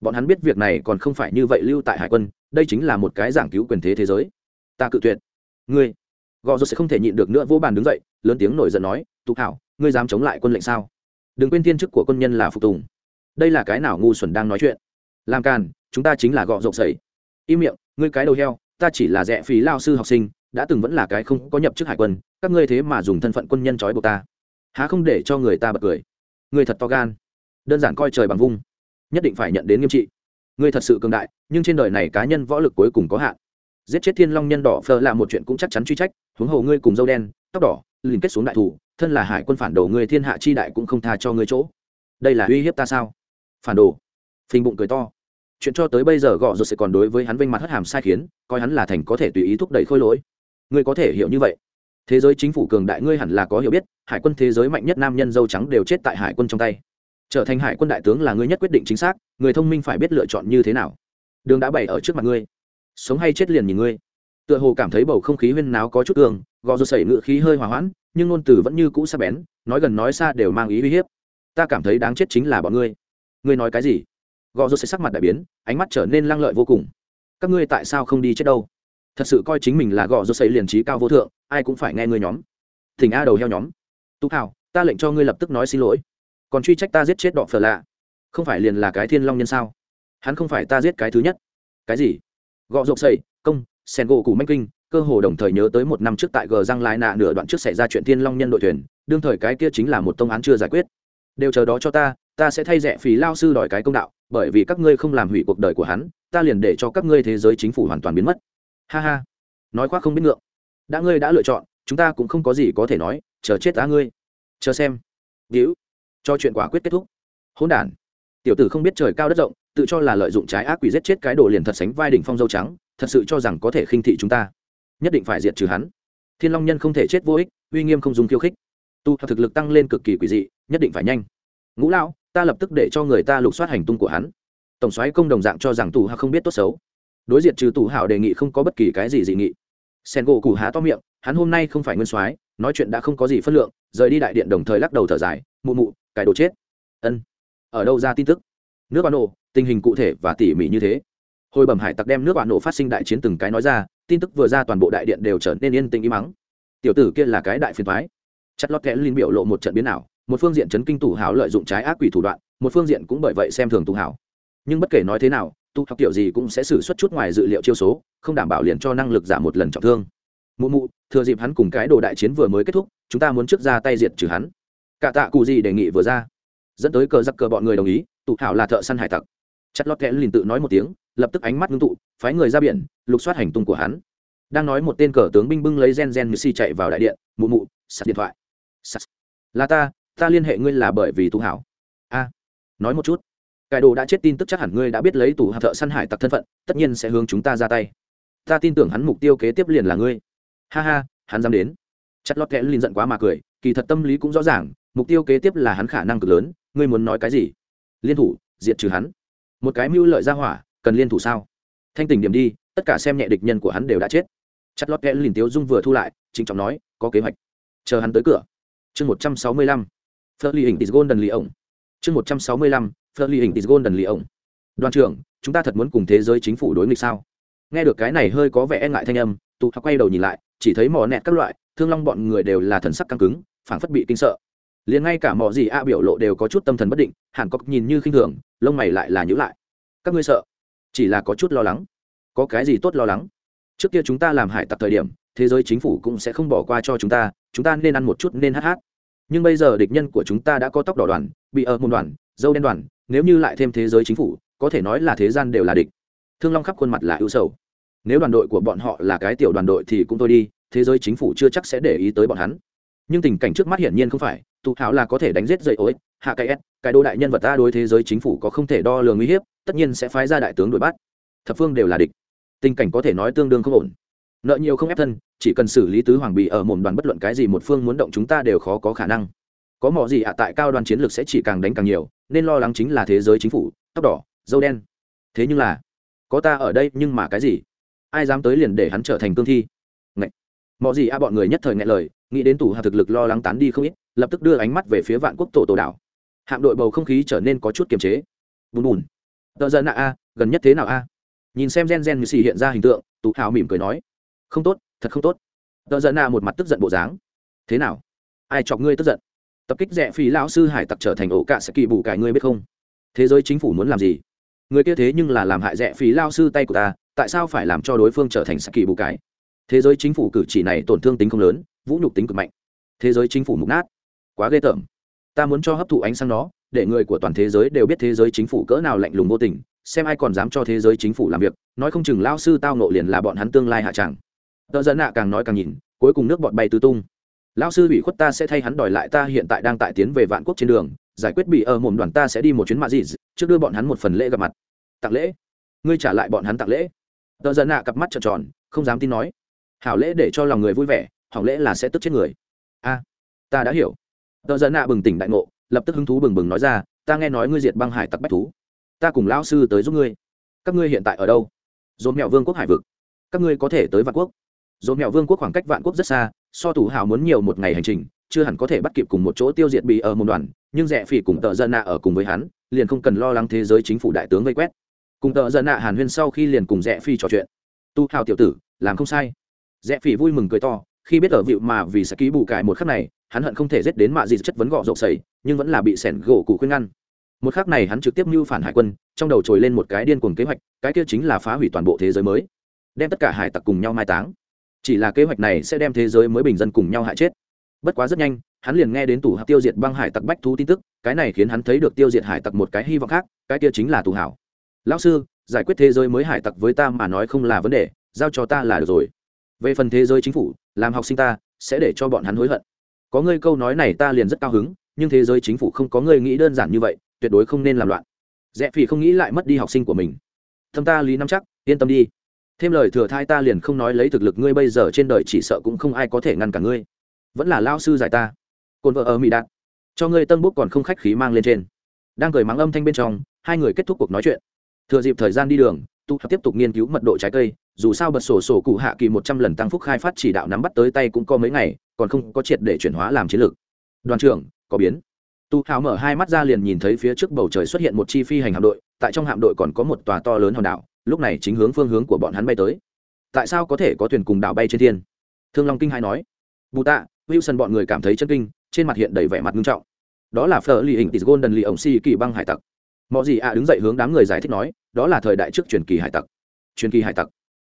Bọn hắn biết việc này còn không phải như vậy lưu tại hải quân đây chính là một cái giảng cứu quyền thế thế giới. Ta cự tuyệt. Ngươi gò rột sẽ không thể nhịn được nữa vỗ bàn đứng dậy, lớn tiếng nổi giận nói tục hảo ngươi dám chống lại quân lệnh sao? Đừng quên thiên chức của quân nhân là phục tùng. Đây là cái nào ngu xuẩn đang nói chuyện? Làm càn, chúng ta chính là gọ rộng sẩy im miệng, ngươi cái đầu heo, ta chỉ là rẻ phí lao sư học sinh, đã từng vẫn là cái không có nhập chức hải quân, các ngươi thế mà dùng thân phận quân nhân trói buộc ta. Há không để cho người ta bật cười? Ngươi thật to gan. Đơn giản coi trời bằng vung, nhất định phải nhận đến nghiêm trị. Ngươi thật sự cường đại, nhưng trên đời này cá nhân võ lực cuối cùng có hạn giết chết thiên long nhân đỏ phờ là một chuyện cũng chắc chắn truy trách, huống hồ ngươi cùng dâu đen, tóc đỏ, liền kết xuống đại thủ, thân là hải quân phản đồ ngươi thiên hạ chi đại cũng không tha cho ngươi chỗ. Đây là uy hiếp ta sao? Phản đồ. Phình bụng cười to. Chuyện cho tới bây giờ gọ rồi sẽ còn đối với hắn vinh mặt hất hàm sai khiến, coi hắn là thành có thể tùy ý thúc đẩy khôi lỗi. Ngươi có thể hiểu như vậy. Thế giới chính phủ cường đại ngươi hẳn là có hiểu biết, hải quân thế giới mạnh nhất nam nhân dâu trắng đều chết tại hải quân trong tay. Trở thành hải quân đại tướng là ngươi nhất quyết định chính xác, người thông minh phải biết lựa chọn như thế nào. Đường đã bày ở trước mặt ngươi sống hay chết liền nhìn ngươi. Tựa hồ cảm thấy bầu không khí huyên náo có chút cường, gò rột sẩy ngựa khí hơi hòa hoãn, nhưng ngôn từ vẫn như cũ sắc bén, nói gần nói xa đều mang ý uy hiếp. Ta cảm thấy đáng chết chính là bọn ngươi. Ngươi nói cái gì? Gò rột sẩy sắc mặt đại biến, ánh mắt trở nên lăng lợi vô cùng. Các ngươi tại sao không đi chết đâu? Thật sự coi chính mình là gò rột sẩy liền trí cao vô thượng, ai cũng phải nghe ngươi nhóm. Thỉnh a đầu heo nhóm. Tú hào ta lệnh cho ngươi lập tức nói xin lỗi. Còn truy trách ta giết chết đọ phở lạ. Không phải liền là cái thiên long nhân sao? Hắn không phải ta giết cái thứ nhất. Cái gì? Gọ rộp xây công sen gỗ củ manh kinh, cơ hồ đồng thời nhớ tới một năm trước tại gờ răng lai nạ nửa đoạn trước xảy ra chuyện thiên long nhân đội thuyền, đương thời cái kia chính là một tông án chưa giải quyết. Đều chờ đó cho ta ta sẽ thay rẻ phí lao sư đòi cái công đạo, bởi vì các ngươi không làm hủy cuộc đời của hắn, ta liền để cho các ngươi thế giới chính phủ hoàn toàn biến mất. Ha ha. Nói khoác không biết ngượng. Đã ngươi đã lựa chọn, chúng ta cũng không có gì có thể nói, chờ chết á ngươi. Chờ xem. Víu cho chuyện quả quyết kết thúc. Hỗn đản. Tiểu tử không biết trời cao đất rộng tự cho là lợi dụng trái ác quỷ giết chết cái đồ liền thật sánh vai đỉnh phong dâu trắng, thật sự cho rằng có thể khinh thị chúng ta. Nhất định phải diệt trừ hắn. Thiên long nhân không thể chết vô ích, uy nghiêm không dùng khiêu khích. Tu thực lực tăng lên cực kỳ quỷ dị, nhất định phải nhanh. Ngũ lão, ta lập tức để cho người ta lục soát hành tung của hắn. Tổng soái công đồng dạng cho rằng tù hạ không biết tốt xấu. Đối diện trừ tù hảo đề nghị không có bất kỳ cái gì dị nghị. Sen gỗ củ há to miệng, hắn hôm nay không phải nguyên soái, nói chuyện đã không có gì phân lượng, rời đi đại điện đồng thời lắc đầu thở dài, mụ mụ cải đồ chết. Ân, ở đâu ra tin tức? Nước bạn nổ tình hình cụ thể và tỉ mỉ như thế. Hồi bẩm hải tặc đem nước bạn nổ phát sinh đại chiến từng cái nói ra, tin tức vừa ra toàn bộ đại điện đều trở nên yên tĩnh im mắng tiểu tử kia là cái đại phiền thoái chất lót kẽ linh biểu lộ một trận biến nào một phương diện chấn kinh tủ hảo lợi dụng trái ác quỷ thủ đoạn, một phương diện cũng bởi vậy xem thường tù hảo. Nhưng bất kể nói thế nào tu học kiểu gì cũng sẽ xử suất chút ngoài dự liệu chiêu số, không đảm bảo liền cho năng lực giảm một lần trọng thương. Mụ mụ, thừa dịp hắn cùng cái đồ đại chiến vừa mới kết thúc, chúng ta muốn trước ra tay diệt trừ hắn. Cả tạ cụ gì đề nghị vừa ra. Dẫn tới cờ giặc cờ bọn người đồng ý tụ hảo là thợ săn hải tặc chặt lót kẽ lìn tự nói một tiếng, lập tức ánh mắt ngưng tụ, phái người ra biển, lục soát hành tung của hắn. Đang nói một tên cờ tướng binh bưng lấy gen gen như si chạy vào đại điện, mụ mụ, sạc điện thoại. Sạc. là ta ta liên hệ ngươi là bởi vì tụ hảo. A. Nói một chút. Cải đồ đã chết tin tức chắc hẳn ngươi đã biết lấy tù hạ thợ săn hải tặc thân phận, tất nhiên sẽ hướng chúng ta ra tay. Ta tin tưởng hắn mục tiêu kế tiếp liền là ngươi. Ha ha, hắn dám đến. Chặt lót kẽ lìn giận quá mà cười, kỳ thật tâm lý cũng rõ ràng, mục tiêu kế tiếp là hắn khả năng cực lớn, ngươi muốn nói cái gì? Liên thủ, diệt trừ hắn một cái mưu lợi ra hỏa, cần liên thủ sao? Thanh tỉnh điểm đi, tất cả xem nhẹ địch nhân của hắn đều đã chết. Chặt lót kẽ lìn tiếu dung vừa thu lại chính trọng nói, có kế hoạch. Chờ hắn tới cửa. Chương một trăm sáu mươi lăm. Phớt ly hình tis golden lì ổng. Chương một trăm sáu mươi lăm, phớt ly hình tis golden lì ổng. Đoàn trưởng, chúng ta thật muốn cùng thế giới chính phủ đối nghịch sao? Nghe được cái này hơi có vẻ e ngại thanh âm tụ hoặc quay đầu nhìn lại, chỉ thấy mỏ nẹt các loại, thương long bọn người đều là thần sắc căng cứng, phảng phất bị kinh sợ liền ngay cả mò gì a biểu lộ đều có chút tâm thần bất định hàn cốc nhìn như khinh thường, lông mày lại là nhữ lại. Các ngươi sợ? Chỉ là có chút lo lắng. Có cái gì tốt lo lắng? Trước kia chúng ta làm hải tặc thời điểm, thế giới chính phủ cũng sẽ không bỏ qua cho chúng ta chúng ta nên ăn một chút nên hát hát. Nhưng bây giờ địch nhân của chúng ta đã có tóc đỏ đoàn, bị ở môn đoàn, dâu đen đoàn, nếu như lại thêm thế giới chính phủ, có thể nói là thế gian đều là địch. Thương long khắp khuôn mặt là ưu sầu. Nếu đoàn đội của bọn họ là cái tiểu đoàn đội thì cũng thôi đi, thế giới chính phủ chưa chắc sẽ để ý tới bọn hắn. Nhưng tình cảnh trước mắt hiển nhiên không phải tụ hảo là có thể đánh giết dậy ối, hạ cái s, cái đô đại nhân vật ta đối thế giới chính phủ có không thể đo lường uy hiếp, tất nhiên sẽ phái ra đại tướng đuổi bắt. Thập phương đều là địch. Tình cảnh có thể nói tương đương không ổn. Nợ nhiều không ép thân, chỉ cần xử lý tứ hoàng bị ở mồm đoàn bất luận cái gì một phương muốn động chúng ta đều khó có khả năng. Có mỏ gì ạ, tại cao đoàn chiến lược sẽ chỉ càng đánh càng nhiều, nên lo lắng chính là thế giới chính phủ, tóc đỏ, dâu đen. Thế nhưng là, có ta ở đây nhưng mà cái gì? Ai dám tới liền để hắn trở thành cương thi? Ngậy. mỏ gì ạ, bọn người nhất thời ngại lời, nghĩ đến tủ hạ thực lực lo lắng tán đi không ít lập tức đưa ánh mắt về phía vạn quốc tổ tổ đảo. Hạm đội bầu không khí trở nên có chút kiềm chế. Bùn bùn. Tờ dân a, gần nhất thế nào a? Nhìn xem gen gen như xì hiện ra hình tượng, tụ hào mỉm cười nói, không tốt, thật không tốt. Tờ dân a một mặt tức giận bộ dáng. Thế nào? Ai chọc ngươi tức giận? Tập kích rẻ phí lão sư hải tặc trở thành ổ cạ sẽ kỳ bù cải ngươi biết không? Thế giới chính phủ muốn làm gì? Người kia thế nhưng là làm hại rẻ phí lao sư tay của ta, tại sao phải làm cho đối phương trở thành sẽ kỳ bù cải? Thế giới chính phủ cử chỉ này tổn thương tính không lớn, vũ nhục tính cực mạnh. Thế giới chính phủ mục nát quá ghê tởm. Ta muốn cho hấp thụ ánh sáng nó, để người của toàn thế giới đều biết thế giới chính phủ cỡ nào lạnh lùng vô tình, xem ai còn dám cho thế giới chính phủ làm việc, nói không chừng lao sư tao nộ liền là bọn hắn tương lai hạ tràng tợ dẫn nạ càng nói càng nhìn, cuối cùng nước bọn bay tứ tung. Lao sư ủy khuất ta sẽ thay hắn đòi lại ta hiện tại đang tại tiến về vạn quốc trên đường, giải quyết bị ở mồm đoàn ta sẽ đi một chuyến mạ gì trước đưa bọn hắn một phần lễ gặp mặt. Tặng lễ. Ngươi trả lại bọn hắn tặng lễ. Tợ dẫn nạ cặp mắt trợn tròn, không dám tin nói. Hảo lễ để cho lòng người vui vẻ, hỏng lễ là sẽ tức chết người. A, ta đã hiểu tờ dẫn nạ bừng tỉnh đại ngộ, lập tức hứng thú bừng bừng nói ra, ta nghe nói ngươi diệt băng hải tặc bách thú. Ta cùng lão sư tới giúp ngươi. Các ngươi hiện tại ở đâu? Dồn mẹo vương quốc hải vực. Các ngươi có thể tới vạn quốc. Dồn mẹo vương quốc khoảng cách vạn quốc rất xa, so thủ hào muốn nhiều một ngày hành trình, chưa hẳn có thể bắt kịp cùng một chỗ tiêu diệt bị ở một đoàn, nhưng rẻ phỉ cùng tờ dân nạ ở cùng với hắn, liền không cần lo lắng thế giới chính phủ đại tướng vây quét. Cùng tờ dân nạ hàn huyên sau khi liền cùng rẽ phi trò chuyện. Tu hào tiểu tử, làm không sai. Rẽ phỉ vui mừng cười to, khi biết ở vịu mà vì sẽ ký bù cải một khắc này hắn hận không thể giết đến mạ gì chất vấn gọ rộp sầy, nhưng vẫn là bị sẻn gỗ cụ khuyên ngăn. Một khắc này hắn trực tiếp mưu phản hải quân, trong đầu trồi lên một cái điên cuồng kế hoạch, cái kia chính là phá hủy toàn bộ thế giới mới. Đem tất cả hải tặc cùng nhau mai táng. Chỉ là kế hoạch này sẽ đem thế giới mới bình dân cùng nhau hại chết. Bất quá rất nhanh, hắn liền nghe đến tù hạc tiêu diệt băng hải tặc bách thú tin tức, cái này khiến hắn thấy được tiêu diệt hải tặc một cái hy vọng khác, cái kia chính là tù hảo. Lão sư, giải quyết thế giới mới hải tặc với ta mà nói không là vấn đề, giao cho ta là được rồi. Về phần thế giới chính phủ, làm học sinh ta, sẽ để cho bọn hắn hối hận có ngươi câu nói này ta liền rất cao hứng, nhưng thế giới chính phủ không có ngươi nghĩ đơn giản như vậy, tuyệt đối không nên làm loạn. Rẽ phỉ không nghĩ lại mất đi học sinh của mình. Thâm ta lý nắm chắc, yên tâm đi. Thêm lời thừa thai ta liền không nói lấy thực lực ngươi bây giờ trên đời chỉ sợ cũng không ai có thể ngăn cả ngươi. Vẫn là lao sư giải ta. Cồn vợ ở mỹ đạt. Cho ngươi tân bút còn không khách khí mang lên trên. Đang cười mắng âm thanh bên trong, hai người kết thúc cuộc nói chuyện. Thừa dịp thời gian đi đường, tu tiếp tục nghiên cứu mật độ trái cây dù sao bật sổ sổ cụ hạ kỳ một trăm lần tăng phúc khai phát chỉ đạo nắm bắt tới tay cũng có mấy ngày, còn không có triệt để chuyển hóa làm chiến lược. Đoàn trưởng, có biến. Tu hào mở hai mắt ra liền nhìn thấy phía trước bầu trời xuất hiện một chi phi hành hạm đội, tại trong hạm đội còn có một tòa to lớn hòn đảo, lúc này chính hướng phương hướng của bọn hắn bay tới. Tại sao có thể có thuyền cùng đảo bay trên thiên? Thương long kinh hai nói. Bù tạ, wilson bọn người cảm thấy chân kinh, trên mặt hiện đầy vẻ mặt nghiêm trọng. Đó là phở lì hình tis golden lì ổng si kỳ băng hải tặc. Mọi gì ạ đứng dậy hướng đám người giải thích nói, đó là thời đại trước truyền kỳ hải tặc. Truyền kỳ hải tặc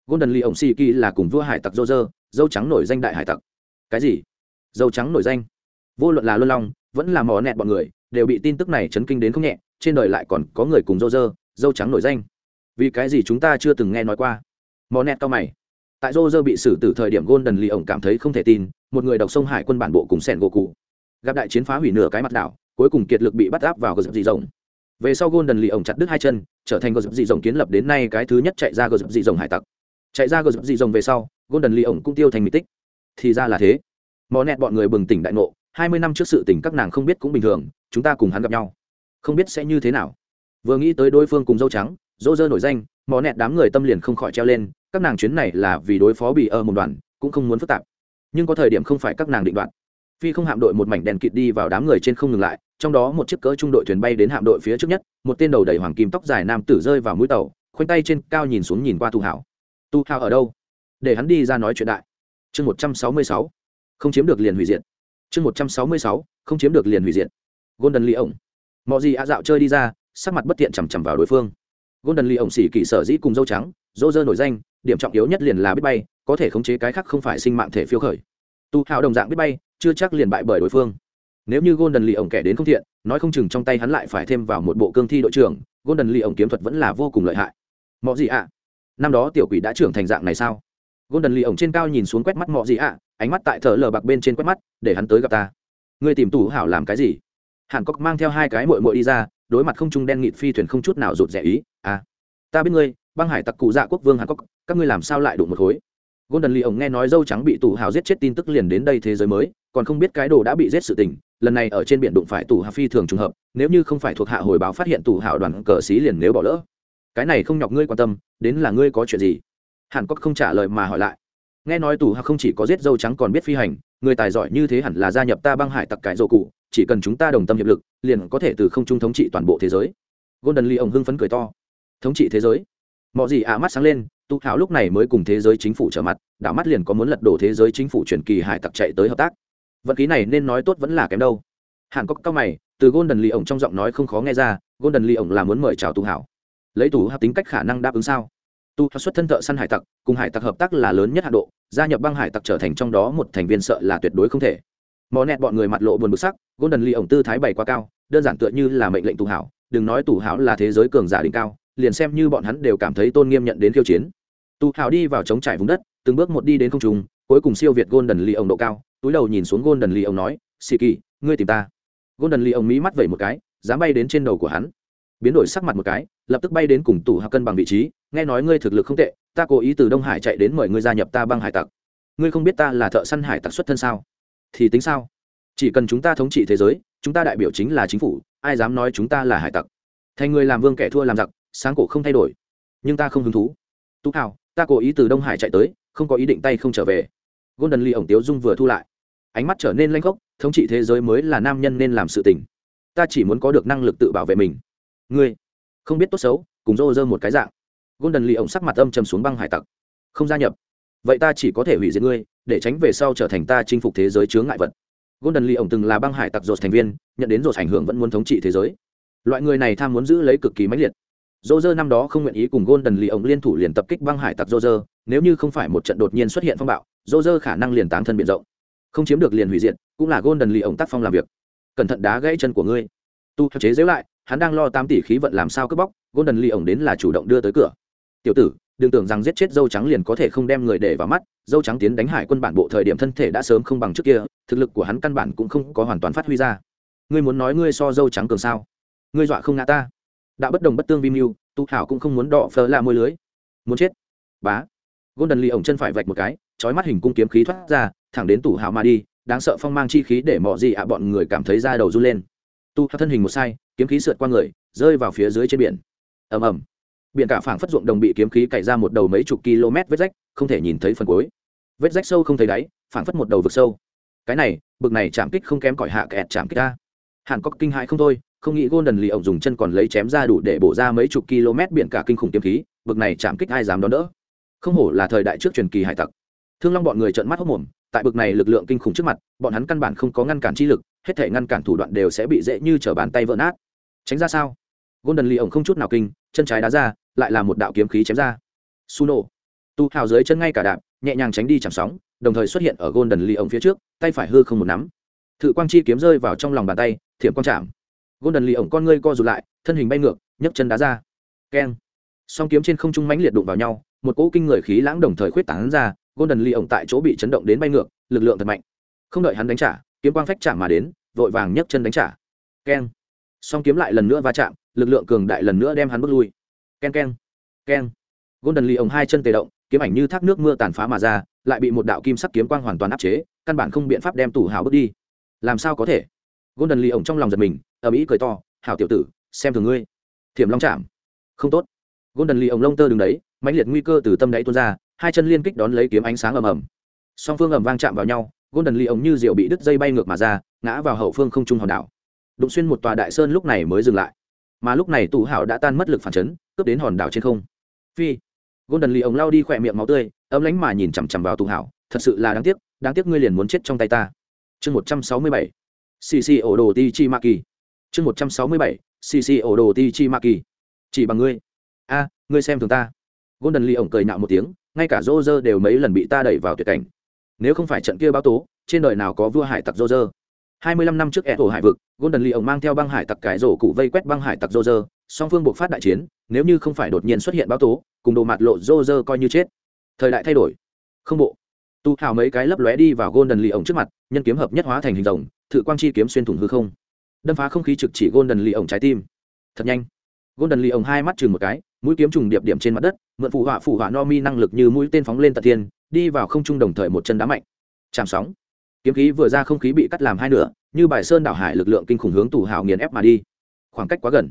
golden lee ổng si kỳ là cùng vua hải tặc dô dơ dâu trắng nổi danh đại hải tặc. Cái gì? Dâu trắng nổi danh? Vô luận là luân long, vẫn là mò nẹt bọn người, đều bị tin tức này chấn kinh đến không nhẹ, trên đời lại còn có người cùng dâu dơ dâu trắng nổi danh. Vì cái gì chúng ta chưa từng nghe nói qua? Mò nẹt cao mày. Tại dô dơ bị xử từ thời điểm golden lee ổng cảm thấy không thể tin, một người đọc sông hải quân bản bộ cùng sẻn gỗ cụ gặp đại chiến phá hủy nửa cái mặt đảo, cuối cùng kiệt lực bị bắt áp vào gờ dập dị rồng. Về sau golden lì ổng chặt đứt hai chân, trở thành gờ dập dị rồng kiến lập đến nay cái thứ nhất chạy ra gờ dập dị rồng hải tặc chạy ra gờ giúp dị rồng về sau, golden lì ổng cũng tiêu thành mỹ tích. Thì ra là thế. Mò nẹt bọn người bừng tỉnh đại ngộ, hai mươi năm trước sự tình các nàng không biết cũng bình thường, chúng ta cùng hắn gặp nhau. Không biết sẽ như thế nào. Vừa nghĩ tới đối phương cùng dâu trắng, dỗ dơ nổi danh, mò nẹt đám người tâm liền không khỏi treo lên, các nàng chuyến này là vì đối phó bị ở một đoàn cũng không muốn phức tạp. Nhưng có thời điểm không phải các nàng định đoạn. Phi không hạm đội một mảnh đèn kịt đi vào đám người trên không ngừng lại, trong đó một chiếc cỡ trung đội thuyền bay đến hạm đội phía trước nhất, một tên đầu đầy hoàng kim tóc dài nam tử rơi vào mũi tàu, khoanh tay trên cao nhìn xuống nhìn qua thu hảo tu hào ở đâu? Để hắn đi ra nói chuyện đại. Chương một trăm sáu mươi sáu. Không chiếm được liền hủy diệt. Chương một trăm sáu mươi sáu. Không chiếm được liền hủy diệt. Golden lee ổng. Mọi gì ạ dạo chơi đi ra, sắc mặt bất tiện chằm chằm vào đối phương. Golden lee ổng xỉ kỷ sở dĩ cùng dâu trắng dô dơ nổi danh, điểm trọng yếu nhất liền là biết bay, có thể khống chế cái khác không phải sinh mạng thể phiêu khởi. Tu hào đồng dạng biết bay, chưa chắc liền bại bởi đối phương. Nếu như golden lee ổng kẻ đến không thiện, nói không chừng trong tay hắn lại phải thêm vào một bộ cương thi đội trưởng, golden lee ổng kiếm thuật vẫn là vô cùng lợi hại. Mọi gì ạ năm đó tiểu quỷ đã trưởng thành dạng này sao? Golden lee ổng trên cao nhìn xuống quét mắt mọi gì ạ, ánh mắt tại thợ lờ bạc bên trên quét mắt, để hắn tới gặp ta. Ngươi tìm tủ hảo làm cái gì? Hàn cốc mang theo hai cái mội mội đi ra, đối mặt không trung đen nghịt phi thuyền không chút nào rụt rẻ ý à ta biết ngươi, băng hải tặc cụ dạ quốc vương hàn cốc các ngươi làm sao lại đụng một khối? Golden lee ổng nghe nói dâu trắng bị tủ hảo giết chết tin tức liền đến đây thế giới mới, còn không biết cái đồ đã bị giết sự tình, lần này ở trên biển đụng phải tù hào phi thường trùng hợp, nếu như không phải thuộc hạ hồi báo phát hiện tù Hảo đoàn cờ xí liền nếu bỏ lỡ cái này không nhọc ngươi quan tâm, đến là ngươi có chuyện gì? Hàn cốc không trả lời mà hỏi lại. Nghe nói tù hạc không chỉ có giết dâu trắng còn biết phi hành, người tài giỏi như thế hẳn là gia nhập ta băng hải tặc cải dỗ cụ, chỉ cần chúng ta đồng tâm hiệp lực, liền có thể từ không trung thống trị toàn bộ thế giới. Golden lee ổng hưng phấn cười to. Thống trị thế giới? Mọi gì ạ à, mắt sáng lên tu hảo lúc này mới cùng thế giới chính phủ trở mặt, đảo mắt liền có muốn lật đổ thế giới chính phủ truyền kỳ hải tặc chạy tới hợp tác. Vận khí này nên nói tốt vẫn là kém đâu. Hàn cốc cao mày, từ golden lee ổng trong giọng nói không khó nghe ra, golden lee ổng là muốn mời chào tu hảo lấy tù hợp tính cách khả năng đáp ứng sao? Tu hảo xuất thân thợ săn hải tặc, cùng hải tặc hợp tác là lớn nhất hạ độ, gia nhập băng hải tặc trở thành trong đó một thành viên sợ là tuyệt đối không thể. Mò nẹt bọn người mặt lộ buồn bực sắc, golden lee ổng tư thái bày quá cao, đơn giản tựa như là mệnh lệnh tù hảo, đừng nói tù hảo là thế giới cường giả đỉnh cao, liền xem như bọn hắn đều cảm thấy tôn nghiêm nhận đến khiêu chiến. Tù hảo đi vào chống trải vùng đất, từng bước một đi đến không trung, cuối cùng siêu việt golden lee ổng độ cao, túi đầu nhìn xuống golden lee ổng nói xì kỳ, ngươi tìm ta. Golden lee ổng mí mắt vẩy một cái, dám bay đến trên đầu của hắn. Biến đổi sắc mặt một cái lập tức bay đến cùng tủ hạ cân bằng vị trí, nghe nói ngươi thực lực không tệ, ta cố ý từ đông hải chạy đến mời ngươi gia nhập ta băng hải tặc. Ngươi không biết ta là thợ săn hải tặc xuất thân sao? Thì tính sao? Chỉ cần chúng ta thống trị thế giới, chúng ta đại biểu chính là chính phủ, ai dám nói chúng ta là hải tặc? Thành người làm vương kẻ thua làm giặc, sáng cổ không thay đổi. Nhưng ta không hứng thú. Tú hào ta cố ý từ đông hải chạy tới, không có ý định tay không trở về. Golden lee ổng tiếu dung vừa thu lại. Ánh mắt trở nên lanh gốc thống trị thế giới mới là nam nhân nên làm sự tình. Ta chỉ muốn có được năng lực tự bảo vệ mình. Ngươi không biết tốt xấu, cùng rô rơ một cái dạng. Golden lì ổng sắc mặt âm trầm xuống băng hải tặc. Không gia nhập. Vậy ta chỉ có thể hủy diệt ngươi, để tránh về sau trở thành ta chinh phục thế giới chướng ngại vật. Golden lì ổng từng là băng hải tặc rột thành viên, nhận đến rột ảnh hưởng vẫn muốn thống trị thế giới. Loại người này tham muốn giữ lấy cực kỳ mãnh liệt. Dô dơ năm đó không nguyện ý cùng golden lì ổng liên thủ liền tập kích băng hải tặc dô dơ nếu như không phải một trận đột nhiên xuất hiện phong bạo dô dơ khả năng liền tán thân biển rộng. Không chiếm được liền hủy diệt, cũng là golden lì ổng tác phong làm việc. Cẩn thận đá gãy chân của ngươi. Tu chế giễu lại hắn đang lo tám tỷ khí vận làm sao cướp bóc, golden lee ổng đến là chủ động đưa tới cửa. Tiểu tử, đừng tưởng rằng giết chết dâu trắng liền có thể không đem người để vào mắt, dâu trắng tiến đánh hải quân bản bộ thời điểm thân thể đã sớm không bằng trước kia, thực lực của hắn căn bản cũng không có hoàn toàn phát huy ra. Ngươi muốn nói ngươi so dâu trắng cường sao? Ngươi dọa không ngã ta. Đã bất đồng bất tương vi mưu, tu hảo cũng không muốn đọ phờ là môi lưới. Muốn chết? Bá. Golden lee ổng chân phải vạch một cái trói mắt hình cung kiếm khí thoát ra, thẳng đến tủ hảo mà đi, đáng sợ phong mang chi khí để mọi gì ạ, bọn người cảm thấy da đầu run lên tu thân hình một sai, kiếm khí sượt qua người, rơi vào phía dưới trên biển. Ầm ầm. Biển cả phảng phất ruộng đồng bị kiếm khí cày ra một đầu mấy chục km vết rách, không thể nhìn thấy phần cuối. Vết rách sâu không thấy đáy, phảng phất một đầu vực sâu. Cái này, bực này chạm kích không kém cỏi hạ kẹt chạm kích ta. Hàn cốc kinh hãi không thôi, không nghĩ golden lì ổng dùng chân còn lấy chém ra đủ để bổ ra mấy chục km biển cả kinh khủng kiếm khí, bực này chạm kích ai dám đón đỡ? Không hổ là thời đại trước truyền kỳ hải tặc. Thương long bọn người trợn mắt hốc mồm tại bực này lực lượng kinh khủng trước mặt, bọn hắn căn bản không có ngăn cản chi lực, hết thể ngăn cản thủ đoạn đều sẽ bị dễ như t bàn tay vỡ nát. Tránh ra sao? Golden lee ổng không chút nào kinh, chân trái đá ra, lại là một đạo kiếm khí chém ra. Su nổ tu hào dưới chân ngay cả đạp, nhẹ nhàng tránh đi chạm sóng, đồng thời xuất hiện ở golden lee ổng phía trước, tay phải hư không một nắm. Thự quang chi kiếm rơi vào trong lòng bàn tay, thiểm quang chạm. Golden lee ổng con ngươi co rụt lại, thân hình bay ngược, nhấc chân đá ra. Keng. Song kiếm trên không trung mãnh liệt đụng vào nhau, một cỗ kinh người khí lãng đồng thời khuyết tán ra golden lee ổng tại chỗ bị chấn động đến bay ngược, lực lượng thật mạnh. Không đợi hắn đánh trả, kiếm quang phách chạm mà đến, vội vàng nhấc chân đánh trả. Keng. Song kiếm lại lần nữa va chạm, lực lượng cường đại lần nữa đem hắn bước lui. Ken ken ken golden lee ổng hai chân tề động, kiếm ảnh như thác nước mưa tàn phá mà ra, lại bị một đạo kim sắc kiếm quang hoàn toàn áp chế, căn bản không biện pháp đem tủ hào bước đi. Làm sao có thể? Golden lee ổng trong lòng giật mình, ầm ĩ cười to, hảo tiểu tử, xem thường ngươi. Thiểm long chạm. Không tốt. Golden lee ổng lông tơ đứng đấy, mãnh liệt nguy cơ từ tâm đáy tuôn ra hai chân liên kích đón lấy kiếm ánh sáng ầm ầm. Song phương ầm vang chạm vào nhau, golden lee ống như rượu bị đứt dây bay ngược mà ra, ngã vào hậu phương không trung hòn đảo. Đụng xuyên một tòa đại sơn lúc này mới dừng lại. Mà lúc này tù hảo đã tan mất lực phản chấn, cướp đến hòn đảo trên không. Phi. Golden ly ống lao đi khỏe miệng máu tươi, ấm lánh mà nhìn chằm chằm vào tù hảo, thật sự là đáng tiếc đáng tiếc ngươi liền muốn chết trong tay ta. Chương một trăm sáu mươi bảy. Cc ổ đồ ti chi ma kỳ chương một trăm sáu mươi bảy. Cc ổ đồ ti chi ma kỳ chỉ bằng ngươi. A, ngươi xem thường ta. Golden ly ổng cười nạo một tiếng ngay cả rô rơ đều mấy lần bị ta đẩy vào tuyệt cảnh. Nếu không phải trận kia báo tố, trên đời nào có vua hải tặc rô rơ? Hai mươi lăm năm trước ẹ thổ hải vực, golden lì ổng mang theo băng hải tặc cải rổ cụ vây quét băng hải tặc rô rơ, song phương buộc phát đại chiến, nếu như không phải đột nhiên xuất hiện báo tố, cùng đồ mặt lộ rô rơ coi như chết. Thời đại thay đổi. Không bộ. Tu hào mấy cái lấp lóe đi vào golden lì ổng trước mặt, nhân kiếm hợp nhất hóa thành hình rồng, thự quang chi kiếm xuyên thủng hư không. Đâm phá không khí trực chỉ golden lì ổng trái tim. Thật nhanh. Golden lì ổng hai mắt chừng một cái mũi kiếm trùng điệp điểm trên mặt đất, mượn phụ họa phụ họa no mi năng lực như mũi tên phóng lên tận thiên, đi vào không trung đồng thời một chân đá mạnh. Chạm sóng. Kiếm khí vừa ra không khí bị cắt làm hai nửa, như bài sơn đảo hải lực lượng kinh khủng hướng tù hào nghiền ép mà đi. Khoảng cách quá gần.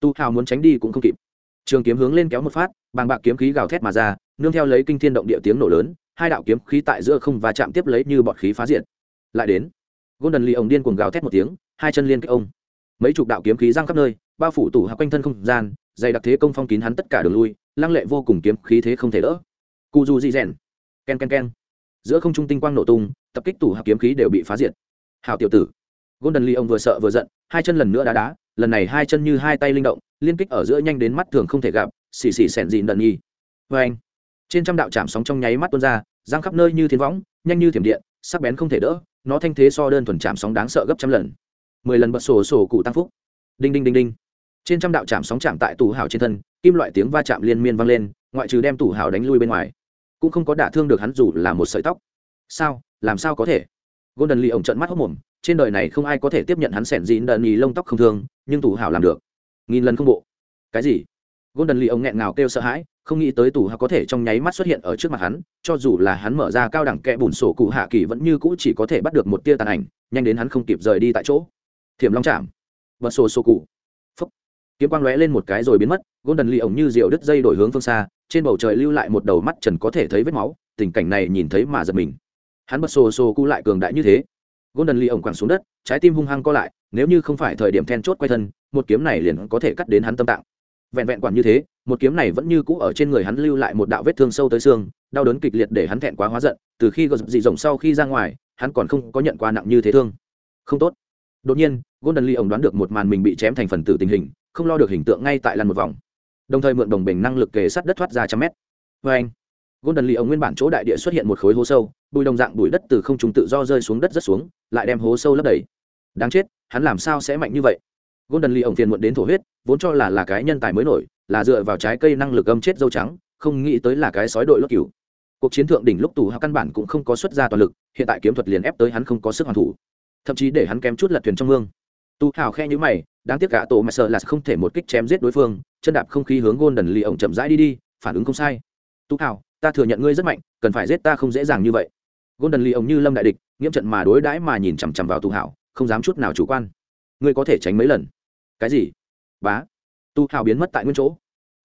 Tu hào muốn tránh đi cũng không kịp. Trường kiếm hướng lên kéo một phát, bàng bạc kiếm khí gào thét mà ra, nương theo lấy kinh thiên động địa tiếng nổ lớn, hai đạo kiếm khí tại giữa không và chạm tiếp lấy như bọt khí phá diện lại đến, golden lee ông điên cuồng gào thét một tiếng, hai chân liên kích ông. Mấy chục đạo kiếm khí giang khắp nơi, bao phủ tủ hạc quanh thân không gian dày đặc thế công phong kín hắn tất cả đường lui, lăng lệ vô cùng kiếm khí thế không thể đỡ. Cu dù dị rèn. Ken ken ken. Giữa không trung tinh quang nổ tung, tập kích tủ hạc kiếm khí đều bị phá diệt. Hào tiểu tử. Golden lee ông vừa sợ vừa giận, hai chân lần nữa đá đá, lần này hai chân như hai tay linh động, liên kích ở giữa nhanh đến mắt thường không thể gặp, xì xì xẻn dịn đần nhi vê anh, trên trăm đạo chạm sóng trong nháy mắt tuôn ra, giang khắp nơi như thiên võng, nhanh như thiểm điện, sắc bén không thể đỡ, nó thanh thế so đơn thuần chạm sóng đáng sợ gấp trăm lần. Mười lần bật sổ sổ cụ tăng phúc. Đinh đinh đinh đinh trên trăm đạo chạm sóng chạm tại tù hào trên thân, kim loại tiếng va chạm liên miên vang lên, ngoại trừ đem tù hào đánh lui bên ngoài, cũng không có đả thương được hắn dù là một sợi tóc. Sao? Làm sao có thể? Golden lee ổng trận mắt hốc mồm, trên đời này không ai có thể tiếp nhận hắn sẻn dịn đợn nhì lông tóc không thương, nhưng tù hào làm được. Nghìn lần không bộ. Cái gì? Golden lee ổng nghẹn ngào kêu sợ hãi, không nghĩ tới tù hào có thể trong nháy mắt xuất hiện ở trước mặt hắn, cho dù là hắn mở ra cao đẳng kẽ bùn sổ cụ hạ kỳ vẫn như cũ chỉ có thể bắt được một tia tàn ảnh, nhanh đến hắn không kịp rời đi tại chỗ. Thiểm long chạm. Vật sổ sổ cụ kiếm quang lóe lên một cái rồi biến mất, golden Ly ổng như diều đứt dây đổi hướng phương xa, trên bầu trời lưu lại một đầu mắt trần có thể thấy vết máu, tình cảnh này nhìn thấy mà giật mình. Hắn bật xô xô cu lại cường đại như thế. Golden Ly ổng quẳng xuống đất, trái tim hung hăng co lại, nếu như không phải thời điểm then chốt quay thân, một kiếm này liền có thể cắt đến hắn tâm tạng. Vẹn vẹn quản như thế, một kiếm này vẫn như cũ ở trên người hắn lưu lại một đạo vết thương sâu tới xương, đau đớn kịch liệt để hắn thẹn quá hóa giận, từ khi gợp dị rồng sau khi ra ngoài, hắn còn không có nhận qua nặng như thế thương. Không tốt. Đột nhiên, golden lee ổng đoán được một màn mình bị chém thành phần tử tình hình không lo được hình tượng ngay tại lăn một vòng. Đồng thời mượn đồng bình năng lực kề sát đất thoát ra trăm mét. Vê anh, golden lee ông nguyên bản chỗ đại địa xuất hiện một khối hố sâu bùi đồng dạng bùi đất từ không trung tự do rơi xuống đất rất xuống, lại đem hố sâu lấp đầy. Đáng chết, hắn làm sao sẽ mạnh như vậy? Golden lee ông phiền muộn đến thổ huyết, vốn cho là là cái nhân tài mới nổi, là dựa vào trái cây năng lực âm chết dâu trắng, không nghĩ tới là cái sói đội lốt cửu cuộc chiến thượng đỉnh lúc tù hạ căn bản cũng không có xuất ra toàn lực, hiện tại kiếm thuật liền ép tới hắn không có sức hoàn thủ. Thậm chí để hắn kém chút lật thuyền trong mương tu hào khe nhữ mày, đáng tiếc cả tổ mà sợ là không thể một kích chém giết đối phương, chân đạp không khí hướng gôn đần lì ổng chậm rãi đi đi, phản ứng không sai. Tu hào ta thừa nhận ngươi rất mạnh, cần phải giết ta không dễ dàng như vậy. Gôn đần lì ổng như lâm đại địch, nghiêm trận mà đối đãi mà nhìn chằm chằm vào tu hào không dám chút nào chủ quan. Ngươi có thể tránh mấy lần? Cái gì? Bá. Tu hào biến mất tại nguyên chỗ.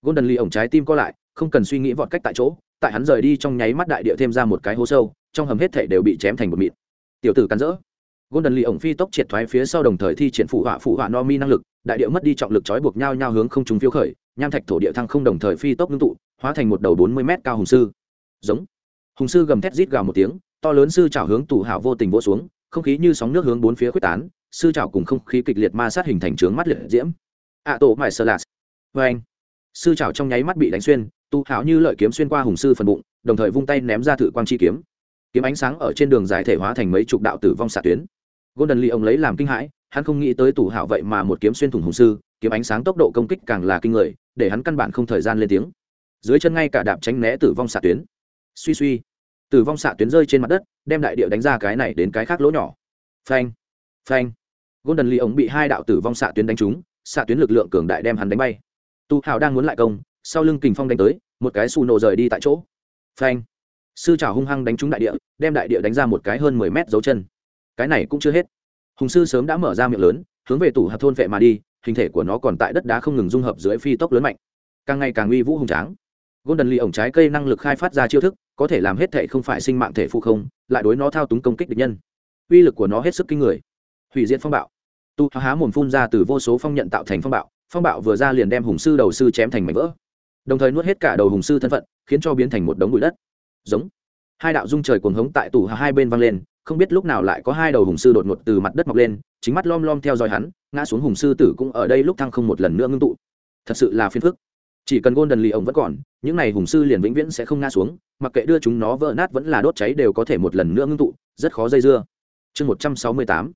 Gôn đần lì ổng trái tim co lại, không cần suy nghĩ vọt cách tại chỗ, tại hắn rời đi trong nháy mắt đại địa thêm ra một cái hố sâu, trong hầm hết thể đều bị chém thành một mịn. Tiểu tử cắn rỡ golden lee ổng phi tốc triệt thoái phía sau đồng thời thi triển phụ họa phụ họa no mi năng lực, đại địa mất đi trọng lực trói buộc nhau nhau hướng không trung phiêu khởi, nham thạch thổ địa thăng không đồng thời phi tốc ngưng tụ, hóa thành một đầu bốn mươi mét cao hùng sư. Giống. Hùng sư gầm thét rít gào một tiếng, to lớn sư chảo hướng tủ hảo vô tình vỗ xuống, không khí như sóng nước hướng bốn phía khuếch tán, sư chảo cùng không khí kịch liệt ma sát hình thành trướng mắt liệt diễm. A tổ mại sơ lạt. Vê anh. Sư chảo trong nháy mắt bị đánh xuyên tu hảo như lợi kiếm xuyên qua hùng sư phần bụng, đồng thời vung tay ném ra thử quang chi kiếm. Kiếm ánh sáng ở trên đường giải thể hóa thành mấy chục đạo tử vong xạ tuyến golden lee ông lấy làm kinh hãi, hắn không nghĩ tới tủ hảo vậy mà một kiếm xuyên thủng hùng sư, kiếm ánh sáng tốc độ công kích càng là kinh người, để hắn căn bản không thời gian lên tiếng. Dưới chân ngay cả đạp tránh né tử vong xạ tuyến. Suy suy, tử vong xạ tuyến rơi trên mặt đất, đem đại địa đánh ra cái này đến cái khác lỗ nhỏ. Phanh phanh. Golden lee ông bị hai đạo tử vong xạ tuyến đánh trúng, xạ tuyến lực lượng cường đại đem hắn đánh bay. Tu Hạo đang muốn lại công, sau lưng kình phong đánh tới, một cái xù nổ rời đi tại chỗ. Phanh. Sư trào hung hăng đánh trúng đại địa, đem đại địa đánh ra một cái hơn mười mét dấu chân cái này cũng chưa hết. Hùng sư sớm đã mở ra miệng lớn, hướng về tủ hạt thôn vệ mà đi, hình thể của nó còn tại đất đá không ngừng dung hợp dưới phi tốc lớn mạnh. Càng ngày càng uy vũ hùng tráng. Golden lee ổng trái cây năng lực khai phát ra chiêu thức, có thể làm hết thể không phải sinh mạng thể phụ không, lại đối nó thao túng công kích địch nhân. Uy lực của nó hết sức kinh người. Hủy diệt phong bạo. Tu há mồm phun ra từ vô số phong nhận tạo thành phong bạo phong bạo vừa ra liền đem hùng sư đầu sư chém thành mảnh vỡ. Đồng thời nuốt hết cả đầu hùng sư thân phận, khiến cho biến thành một đống bụi đất. Giống. Hai đạo dung trời cuồng hống tại tủ hai bên vang lên không biết lúc nào lại có hai đầu hùng sư đột ngột từ mặt đất mọc lên, chính mắt lom lom theo dõi hắn, ngã xuống hùng sư tử cũng ở đây lúc thăng không một lần nữa ngưng tụ. Thật sự là phiền phức. Chỉ cần gôn đần lì ổng vẫn còn, những n à y hùng sư liền vĩnh viễn sẽ không ngã xuống, mặc kệ đưa chúng nó vỡ nát vẫn là đốt cháy đều có thể một lần nữa ngưng tụ, rất khó dây dưa. Chương một trăm sáu mươi tám.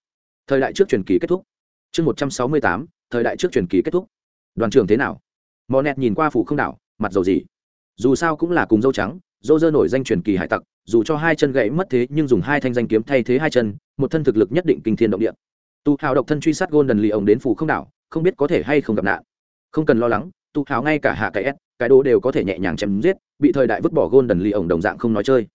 Thời đại trước truyền kỳ kết thúc. Chương một trăm sáu mươi tám. Thời đại trước truyền kỳ kết thúc. Đoàn trưởng thế nào? Mò nẹt nhìn qua phủ không đảo, mặt dầu gì dù sao cũng là cùng dâu trắng dô dơ nổi danh truyền kỳ hải tặc, dù cho hai chân gãy mất thế nhưng dùng hai thanh danh kiếm thay thế hai chân, một thân thực lực nhất định kinh thiên động địa. Tu hào độc thân truy sát golden lì ổng đến phủ không đảo, không biết có thể hay không gặp nạn. Không cần lo lắng, tu hào ngay cả hạ cái s, cái đồ đều có thể nhẹ nhàng chém giết, bị thời đại vứt bỏ golden lì ổng đồng dạng không nói chơi.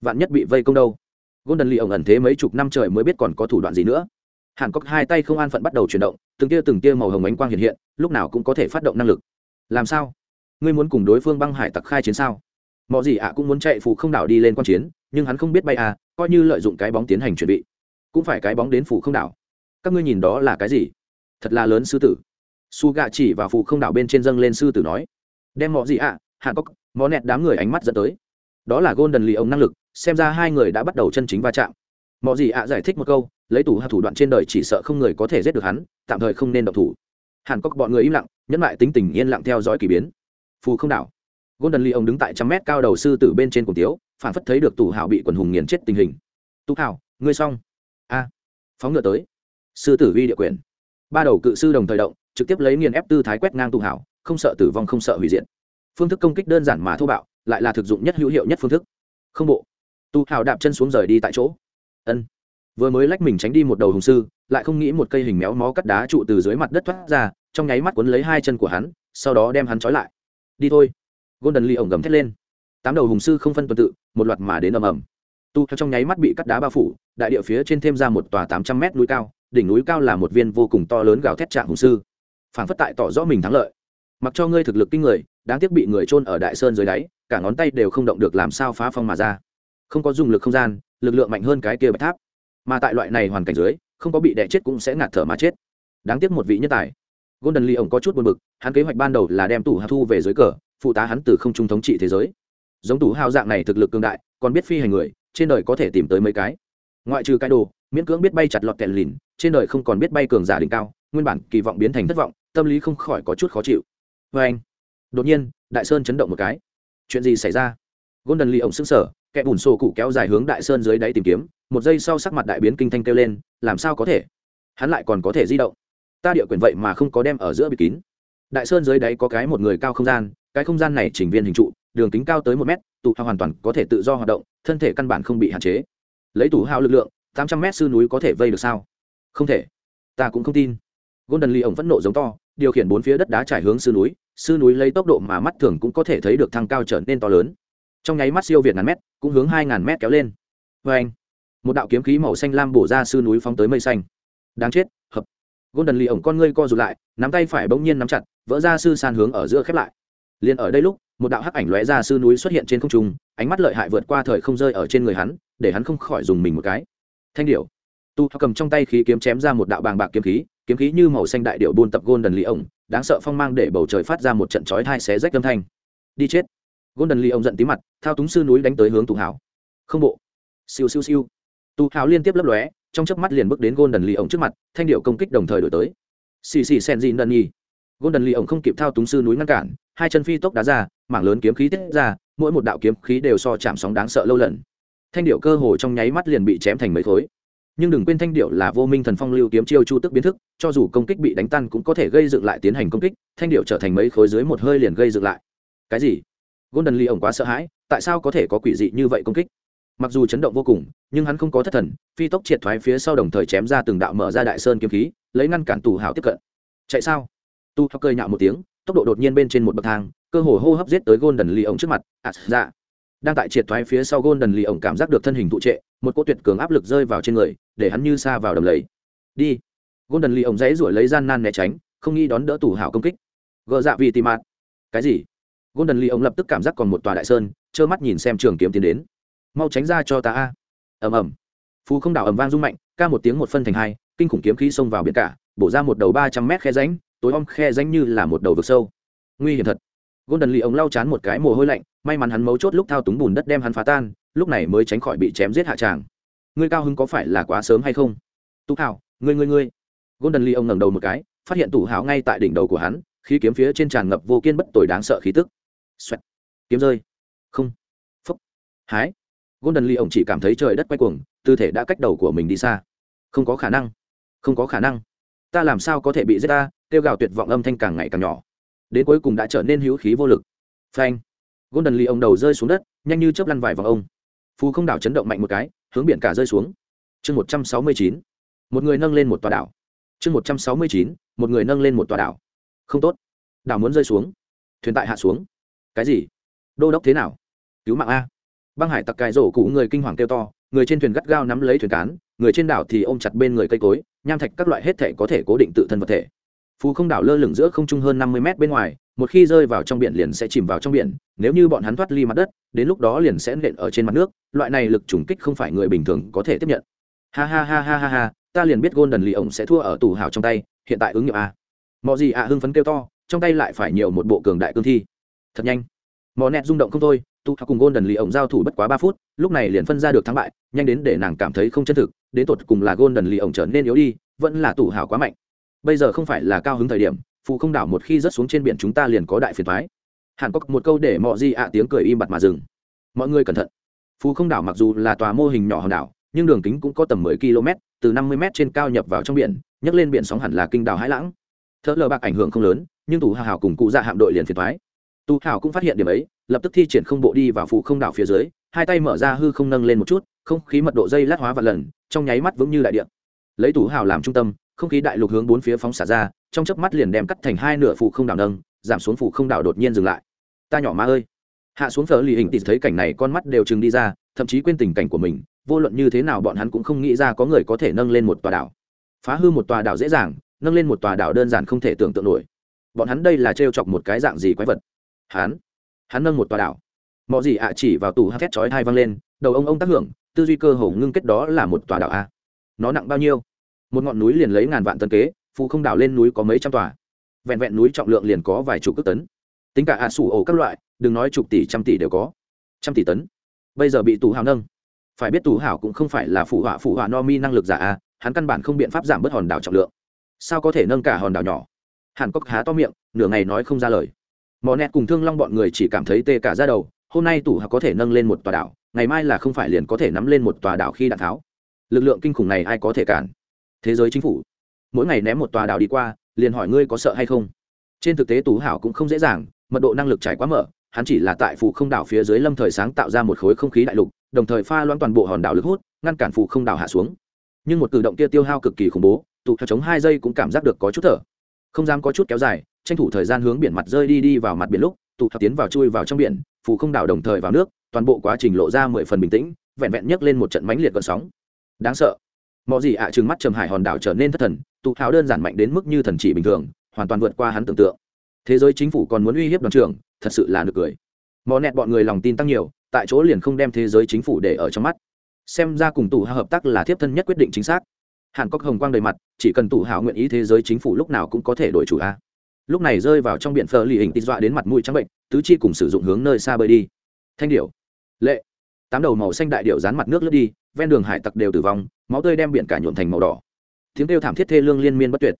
Vạn nhất bị vây công đâu? Golden lì ổng ẩn thế mấy chục năm trời mới biết còn có thủ đoạn gì nữa. Hàn cốc hai tay không an phận bắt đầu chuyển động, từng tia từng tia màu hồng ánh quang hiện hiện, lúc nào cũng có thể phát động năng lực. Làm sao? Ngươi muốn cùng đối phương băng hải tặc khai chiến sao? Mọi gì ạ cũng muốn chạy phủ không đảo đi lên quan chiến, nhưng hắn không biết bay à coi như lợi dụng cái bóng tiến hành chuẩn bị, cũng phải cái bóng đến phủ không đảo. Các ngươi nhìn đó là cái gì? Thật là lớn sư tử. Su gạ chỉ vào phủ không đảo bên trên dâng lên sư tử nói, đem mọi gì ạ, hạ cốc mò nẹt đám người ánh mắt dẫn tới. Đó là gôn đần lì ông năng lực, xem ra hai người đã bắt đầu chân chính va chạm. Mọi gì ạ giải thích một câu, lấy tủ hạ thủ đoạn trên đời chỉ sợ không người có thể giết được hắn, tạm thời không nên động thủ. Hàn cốc bọn người im lặng, nhẫn lại tính tình yên lặng theo dõi k ỳ biến. Phù không đảo golden lee ông đứng tại trăm mét cao đầu sư tử bên trên cùng tiếu, phản phất thấy được tù hảo bị quần hùng nghiền chết tình hình. Tú hảo, ngươi xong. A, phóng ngựa tới. Sư tử vi địa quyền. Ba đầu cự sư đồng thời động, trực tiếp lấy nghiền ép tư thái quét ngang tu hảo, không sợ tử vong, không sợ hủy diệt. Phương thức công kích đơn giản mà thô bạo, lại là thực dụng nhất hữu hiệu nhất phương thức. Không bộ. Tu Hạo đạp chân xuống rời đi tại chỗ. Ân. Vừa mới lách mình tránh đi một đầu hùng sư, lại không nghĩ một cây hình méo mó cắt đá trụ từ dưới mặt đất thoát ra, trong nháy mắt cuốn lấy hai chân của hắn, sau đó đem hắn trói lại. Đi thôi golden lee ổng gầm thét lên. Tám đầu hùng sư không phân tuần tự, một loạt mà đến ầm ầm. Tu theo trong nháy mắt bị cắt đá bao phủ, đại địa phía trên thêm ra một tòa tám trăm mét núi cao, đỉnh núi cao là một viên vô cùng to lớn gào thét trạng hùng sư. Phản phất tại tỏ rõ mình thắng lợi. Mặc cho ngươi thực lực kinh người, đáng tiếc bị người trôn ở đại sơn dưới đáy, cả ngón tay đều không động được làm sao phá phong mà ra. Không có dùng lực không gian, lực lượng mạnh hơn cái kia bạch tháp. Mà tại loại này hoàn cảnh dưới, không có bị đẻ chết cũng sẽ ngạt thở mà chết. Đáng tiếc một vị nhân tài. Golden lee ổng có chút buồn bực, hắn kế hoạch ban đầu là đem tủ hạ thu về dưới cờ phụ tá hắn từ không trung thống trị thế giới. Giống tủ hào dạng này thực lực cường đại, còn biết phi hành người, trên đời có thể tìm tới mấy cái. Ngoại trừ cái đồ, miễn cưỡng biết bay chặt lọt kẹt lìn, trên đời không còn biết bay cường giả đỉnh cao, nguyên bản kỳ vọng biến thành thất vọng, tâm lý không khỏi có chút khó chịu. Vê anh, đột nhiên, đại sơn chấn động một cái. Chuyện gì xảy ra? Golden lee ổng sững sở kẻ bùn sổ cụ kéo dài hướng đại sơn dưới đáy tìm kiếm, một giây sau sắc mặt đại biến kinh thanh kêu lên, làm sao có thể? Hắn lại còn có thể di động. Ta địa quyền vậy mà không có đem ở giữa bị kín. Đại sơn dưới đáy có cái một người cao không gian cái không gian này chỉnh viên hình trụ, đường kính cao tới một mét tù hào hoàn toàn có thể tự do hoạt động, thân thể căn bản không bị hạn chế. Lấy tủ hào lực lượng, tám trăm mét sư núi có thể vây được sao? Không thể. Ta cũng không tin. Golden lee ổng vẫn nộ giống to, điều khiển bốn phía đất đá trải hướng sư núi sư núi lấy tốc độ mà mắt thường cũng có thể thấy được thăng cao trở nên to lớn. Trong nháy mắt siêu việt ngàn mét, cũng hướng hai ngàn mét kéo lên. Vê anh, một đạo kiếm khí màu xanh lam bổ ra sư núi phóng tới mây xanh. Đáng chết, hợp. Golden lee ổng con ngươi co rụt lại, nắm tay phải bỗng nhiên nắm chặt, vỡ ra sư san hướng ở giữa khép lại liền ở đây lúc, một đạo hắc ảnh lóe ra sư núi xuất hiện trên không trung, ánh mắt lợi hại vượt qua thời không rơi ở trên người hắn, để hắn không khỏi dùng mình một cái. Thanh điệu tu cầm trong tay khí kiếm chém ra một đạo bàng bạc kiếm khí kiếm khí như màu xanh đại điệu buôn tập gôn đần lì ổng đáng sợ phong mang để bầu trời phát ra một trận chói thai xé rách âm thanh. Đi chết. Gôn đần lì ổng giận tí mặt, thao túng sư núi đánh tới hướng tụ hảo không bộ. Siêu siêu siêu. Tụ hảo liên tiếp lấp lóe, trong chớp mắt liền bước đến gôn đần lì ổng trước mặt, thanh điệu công kích đồng thời đổi tới. Xì xì sen dìn đơn nhi golden Lion không kịp thao túng sư núi ngăn cản, hai chân phi tốc đá ra, mảng lớn kiếm khí tiết ra, mỗi một đạo kiếm khí đều so chạm sóng đáng sợ lâu lần. Thanh điệu cơ hồ trong nháy mắt liền bị chém thành mấy khối. Nhưng đừng quên thanh điệu là vô minh thần phong lưu kiếm chiêu chu tức biến thức, cho dù công kích bị đánh tan cũng có thể gây dựng lại tiến hành công kích, thanh điệu trở thành mấy khối dưới một hơi liền gây dựng lại. Cái gì? Golden Lion quá sợ hãi, tại sao có thể có quỷ dị như vậy công kích? Mặc dù chấn động vô cùng, nhưng hắn không có thất thần, phi tốc triệt thoái phía sau đồng thời chém ra từng đạo mở ra đại sơn kiếm khí, lấy ngăn cản tù hào tiếp cận. Chạy sao? Tu hoặc cười nhạo một tiếng tốc độ đột nhiên bên trên một bậc thang cơ hồ hô hấp giết tới golden lì ổng trước mặt. À, dạ. Đang tại triệt thoái phía sau golden lì ổng cảm giác được thân hình thụ trệ một cỗ tuyệt cường áp lực rơi vào trên người để hắn như xa vào đầm lầy. Đi. Golden lì ổng dãy ruổi lấy gian nan né tránh không nghĩ đón đỡ tủ hảo công kích. Gợ dạ vì tìm mạt. Cái gì? Golden lì ổng lập tức cảm giác còn một tòa đại sơn trơ mắt nhìn xem trường kiếm tiến đến. Mau tránh ra cho ta a. Ầm ầm. Phú không đảo ầm vang rung mạnh ca một tiếng một phân thành hai kinh khủng kiếm khí xông vào biển cả bổ ra một đầu ba trăm mét khe ránh tối om khe danh như là một đầu vực sâu. Nguy hiểm thật. Golden lì ống lau chán một cái mồ hôi lạnh, may mắn hắn mấu chốt lúc thao túng bùn đất đem hắn phá tan, lúc này mới tránh khỏi bị chém giết hạ tràng. Ngươi cao hứng có phải là quá sớm hay không? Tú hảo ngươi ngươi ngươi. Golden lì ông ngẩng đầu một cái, phát hiện tủ hảo ngay tại đỉnh đầu của hắn, khí kiếm phía trên tràn ngập vô kiên bất tồi đáng sợ khí tức. Xoẹt. kiếm rơi. Không. Phúc hái. Golden lì ông chỉ cảm thấy trời đất quay cuồng, tư thể đã cách đầu của mình đi xa. Không có khả năng. Không có khả năng. Ta làm sao có thể bị giết ta? Kêu gào tuyệt vọng âm thanh càng ngày càng nhỏ. Đến cuối cùng đã trở nên hữu khí vô lực. Phanh. Golden lee ông đầu rơi xuống đất, nhanh như chớp lăn vài vòng ông. Phú không đảo chấn động mạnh một cái, hướng biển cả rơi xuống. Chương một trăm sáu mươi chín. Một người nâng lên một tòa đảo. Chương một trăm sáu mươi chín. Một người nâng lên một tòa đảo. Không tốt. Đảo muốn rơi xuống. Thuyền tại hạ xuống. Cái gì? Đô đốc thế nào? Cứu mạng a. Băng hải tặc cài rổ cụ người kinh hoàng kêu to, người trên thuyền gắt gao nắm lấy thuyền cán, người trên đảo thì ôm chặt bên người cây cối, nham thạch các loại hết thể có thể cố định tự thân vật thể phú không đảo lơ lửng giữa không trung hơn năm mươi mét bên ngoài, một khi rơi vào trong biển liền sẽ chìm vào trong biển, nếu như bọn hắn thoát ly mặt đất, đến lúc đó liền sẽ nện ở trên mặt nước, loại này lực trùng kích không phải người bình thường có thể tiếp nhận. Ha ha ha ha ha ha, ta liền biết golden lì ổng sẽ thua ở tù hào trong tay, hiện tại ứng nghiệm a. Mọi gì ạ hưng phấn kêu to, trong tay lại phải nhiều một bộ cường đại cương thi. Thật nhanh. Mò nẹt rung động không thôi, tụ cùng golden lì ổng giao thủ bất quá ba phút, lúc này liền phân ra được thắng bại, nhanh đến để nàng cảm thấy không chân thực, đến tột cùng là golden lì ổng trở nên yếu đi, vẫn là tù hào quá mạnh bây giờ không phải là cao hứng thời điểm, phụ không đảo một khi rớt xuống trên biển chúng ta liền có đại phiền thoái hàn cốc một câu để mọi gì ạ tiếng cười im bặt mà dừng. Mọi người cẩn thận. Phù không đảo mặc dù là tòa mô hình nhỏ hòn đảo, nhưng đường kính cũng có tầm mười km từ năm mươi m trên cao nhập vào trong biển, nhấc lên biển sóng hẳn là kinh đảo hải lãng. Thợ lờ bạc ảnh hưởng không lớn, nhưng tù hào cùng cụ dạ hạm đội liền phiền thoái tù hào cũng phát hiện điểm ấy, lập tức thi triển không bộ đi vào phụ không đảo phía dưới, hai tay mở ra hư không nâng lên một chút, không khí mật độ dây lát hóa và lần, trong nháy mắt vững như đại điện lấy tù hào làm trung tâm không khí đại lục hướng bốn phía phóng xả ra, trong chớp mắt liền đem cắt thành hai nửa phụ không đảo nâng, giảm xuống phụ không đảo đột nhiên dừng lại. Ta nhỏ ma ơi. Hạ xuống phở lì hình tịt thấy cảnh này con mắt đều chừng đi ra, thậm chí quên tình cảnh của mình, vô luận như thế nào bọn hắn cũng không nghĩ ra có người có thể nâng lên một tòa đảo. Phá hư một tòa đảo dễ dàng, nâng lên một tòa đảo đơn giản không thể tưởng tượng nổi. Bọn hắn đây là t chọc một cái dạng gì quái vật? Hắn hắn nâng một tòa đảo. Mọi gì ạ chỉ vào tủ hát thét chói hai văng lên, đầu ông ông tác hưởng, tư duy cơ hồ ngưng kết đó là một tòa đảo a. Nó nặng bao nhiêu? Một ngọn núi liền lấy ngàn vạn tấn kế phụ không đảo lên núi có mấy trăm tòa. Vẹn vẹn núi trọng lượng liền có vài chục ước tấn. Tính cả ạ sủ ổ các loại, đừng nói chục tỷ, trăm tỷ đều có. Trăm tỷ tấn. Bây giờ bị tù hào nâng. Phải biết tù hào cũng không phải là phụ họa phụ họa no mi năng lực giả a, hắn căn bản không biện pháp giảm bớt hòn đảo trọng lượng. Sao có thể nâng cả hòn đảo nhỏ? Hàn cốc há to miệng, nửa ngày nói không ra lời. Mò nẹt cùng thương long bọn người chỉ cảm thấy tê cả ra đầu, hôm nay tủ hào có thể nâng lên một tòa đảo, ngày mai là không phải liền có thể nắm lên một tòa đảo khi đạn tháo. Lực lượng kinh khủng này ai có thể cản? Thế giới chính phủ. Mỗi ngày ném một tòa đảo đi qua, liền hỏi ngươi có sợ hay không. Trên thực tế tú hảo cũng không dễ dàng, mật độ năng lực trải quá mở, hắn chỉ là tại phủ không đảo phía dưới lâm thời sáng tạo ra một khối không khí đại lục, đồng thời pha loãng toàn bộ hòn đảo lực hút, ngăn cản phủ không đảo hạ xuống. Nhưng một cử động kia tiêu hao cực kỳ khủng bố, tụ theo chống hai giây cũng cảm giác được có chút thở. Không dám có chút kéo dài, tranh thủ thời gian hướng biển mặt rơi đi đi vào mặt biển lúc, tụ theo tiến vào chui vào trong biển, phủ không đảo đồng thời vào nước, toàn bộ quá trình lộ ra mười phần bình tĩnh, vẹn vẹn nhấc lên một trận mãnh liệt cơn sóng. Đáng sợ mọi gì ạ à, trừng mắt trầm hải hòn đảo trở nên thất thần tụ tháo đơn giản mạnh đến mức như thần chỉ bình thường hoàn toàn vượt qua hắn tưởng tượng. Thế giới chính phủ còn muốn uy hiếp đoàn trưởng thật sự là nực cười. Mò nẹt bọn người lòng tin tăng nhiều tại chỗ liền không đem thế giới chính phủ để ở trong mắt. Xem ra cùng tù hào hợp tác là thiếp thân nhất quyết định chính xác. Hàn cốc hồng quang đầy mặt chỉ cần tù hào nguyện ý thế giới chính phủ lúc nào cũng có thể đổi chủ a. Lúc này rơi vào trong biển phờ lì hình tịt dọa đến mặt mũi trắng bệnh tứ chi cùng sử dụng hướng nơi xa bơi đi. Thanh điệu lệ. Tám đầu màu xanh đại điệu dán mặt nước lướt đi ven đường hải tặc đều tử vong máu tươi đem biển cả nhuộm thành màu đỏ. Tiếng kêu thảm thiết thê lương liên miên bất tuyệt.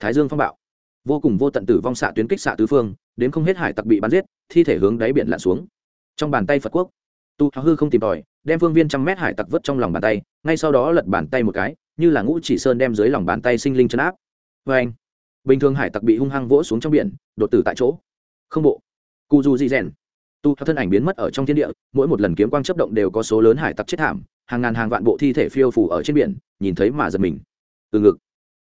Thái dương phong bạo. Vô cùng vô tận tử vong xạ tuyến kích xạ tứ phương, đến không hết hải tặc bị bắn giết, thi thể hướng đáy biển lặn xuống. Trong bàn tay phật quốc, tu hư không tìm tòi, đem phương viên trăm mét hải tặc vớt trong lòng bàn tay, ngay sau đó lật bàn tay một cái, như là ngũ chỉ sơn đem dưới lòng bàn tay sinh linh chấn áp. Vê anh, bình thường hải tặc bị hung hăng vỗ xuống trong biển, đột tử tại chỗ. Không bộ. Cụ du dị rèn tu thân ảnh biến mất ở trong thiên địa, mỗi một lần kiếm quang chấp động đều có số lớn hải tặc chết thảm, hàng ngàn hàng vạn bộ thi thể phiêu phủ ở trên biển, nhìn thấy mà giật mình. Từ ngực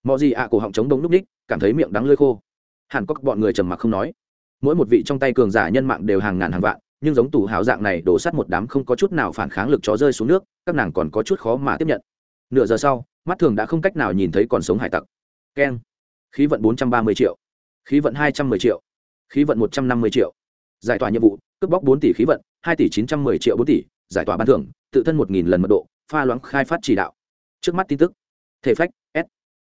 mọi gì ạ cổ họng chống đông núp ních, cảm thấy miệng đắng lơi khô. Hàn cốc bọn người trầm mặc không nói. Mỗi một vị trong tay cường giả nhân mạng đều hàng ngàn hàng vạn, nhưng giống tù hào dạng này đổ sắt một đám không có chút nào phản kháng lực chó rơi xuống nước, các nàng còn có chút khó mà tiếp nhận. Nửa giờ sau, mắt thường đã không cách nào nhìn thấy còn sống hải tặc. Keng. Khí vận bốn trăm ba mươi triệu. Khí vận hai trăm m ư ơ i triệu. Khí vận một trăm năm mươi triệu. Giải tỏa nhiệm vụ cướp bóc bốn tỷ khí vận, hai tỷ chín trăm m ư ơ i triệu bốn tỷ, giải tỏa ban thưởng, tự thân một nghìn lần mật độ, pha loãng khai phát chỉ đạo. Trước mắt tin tức, thể phách, s.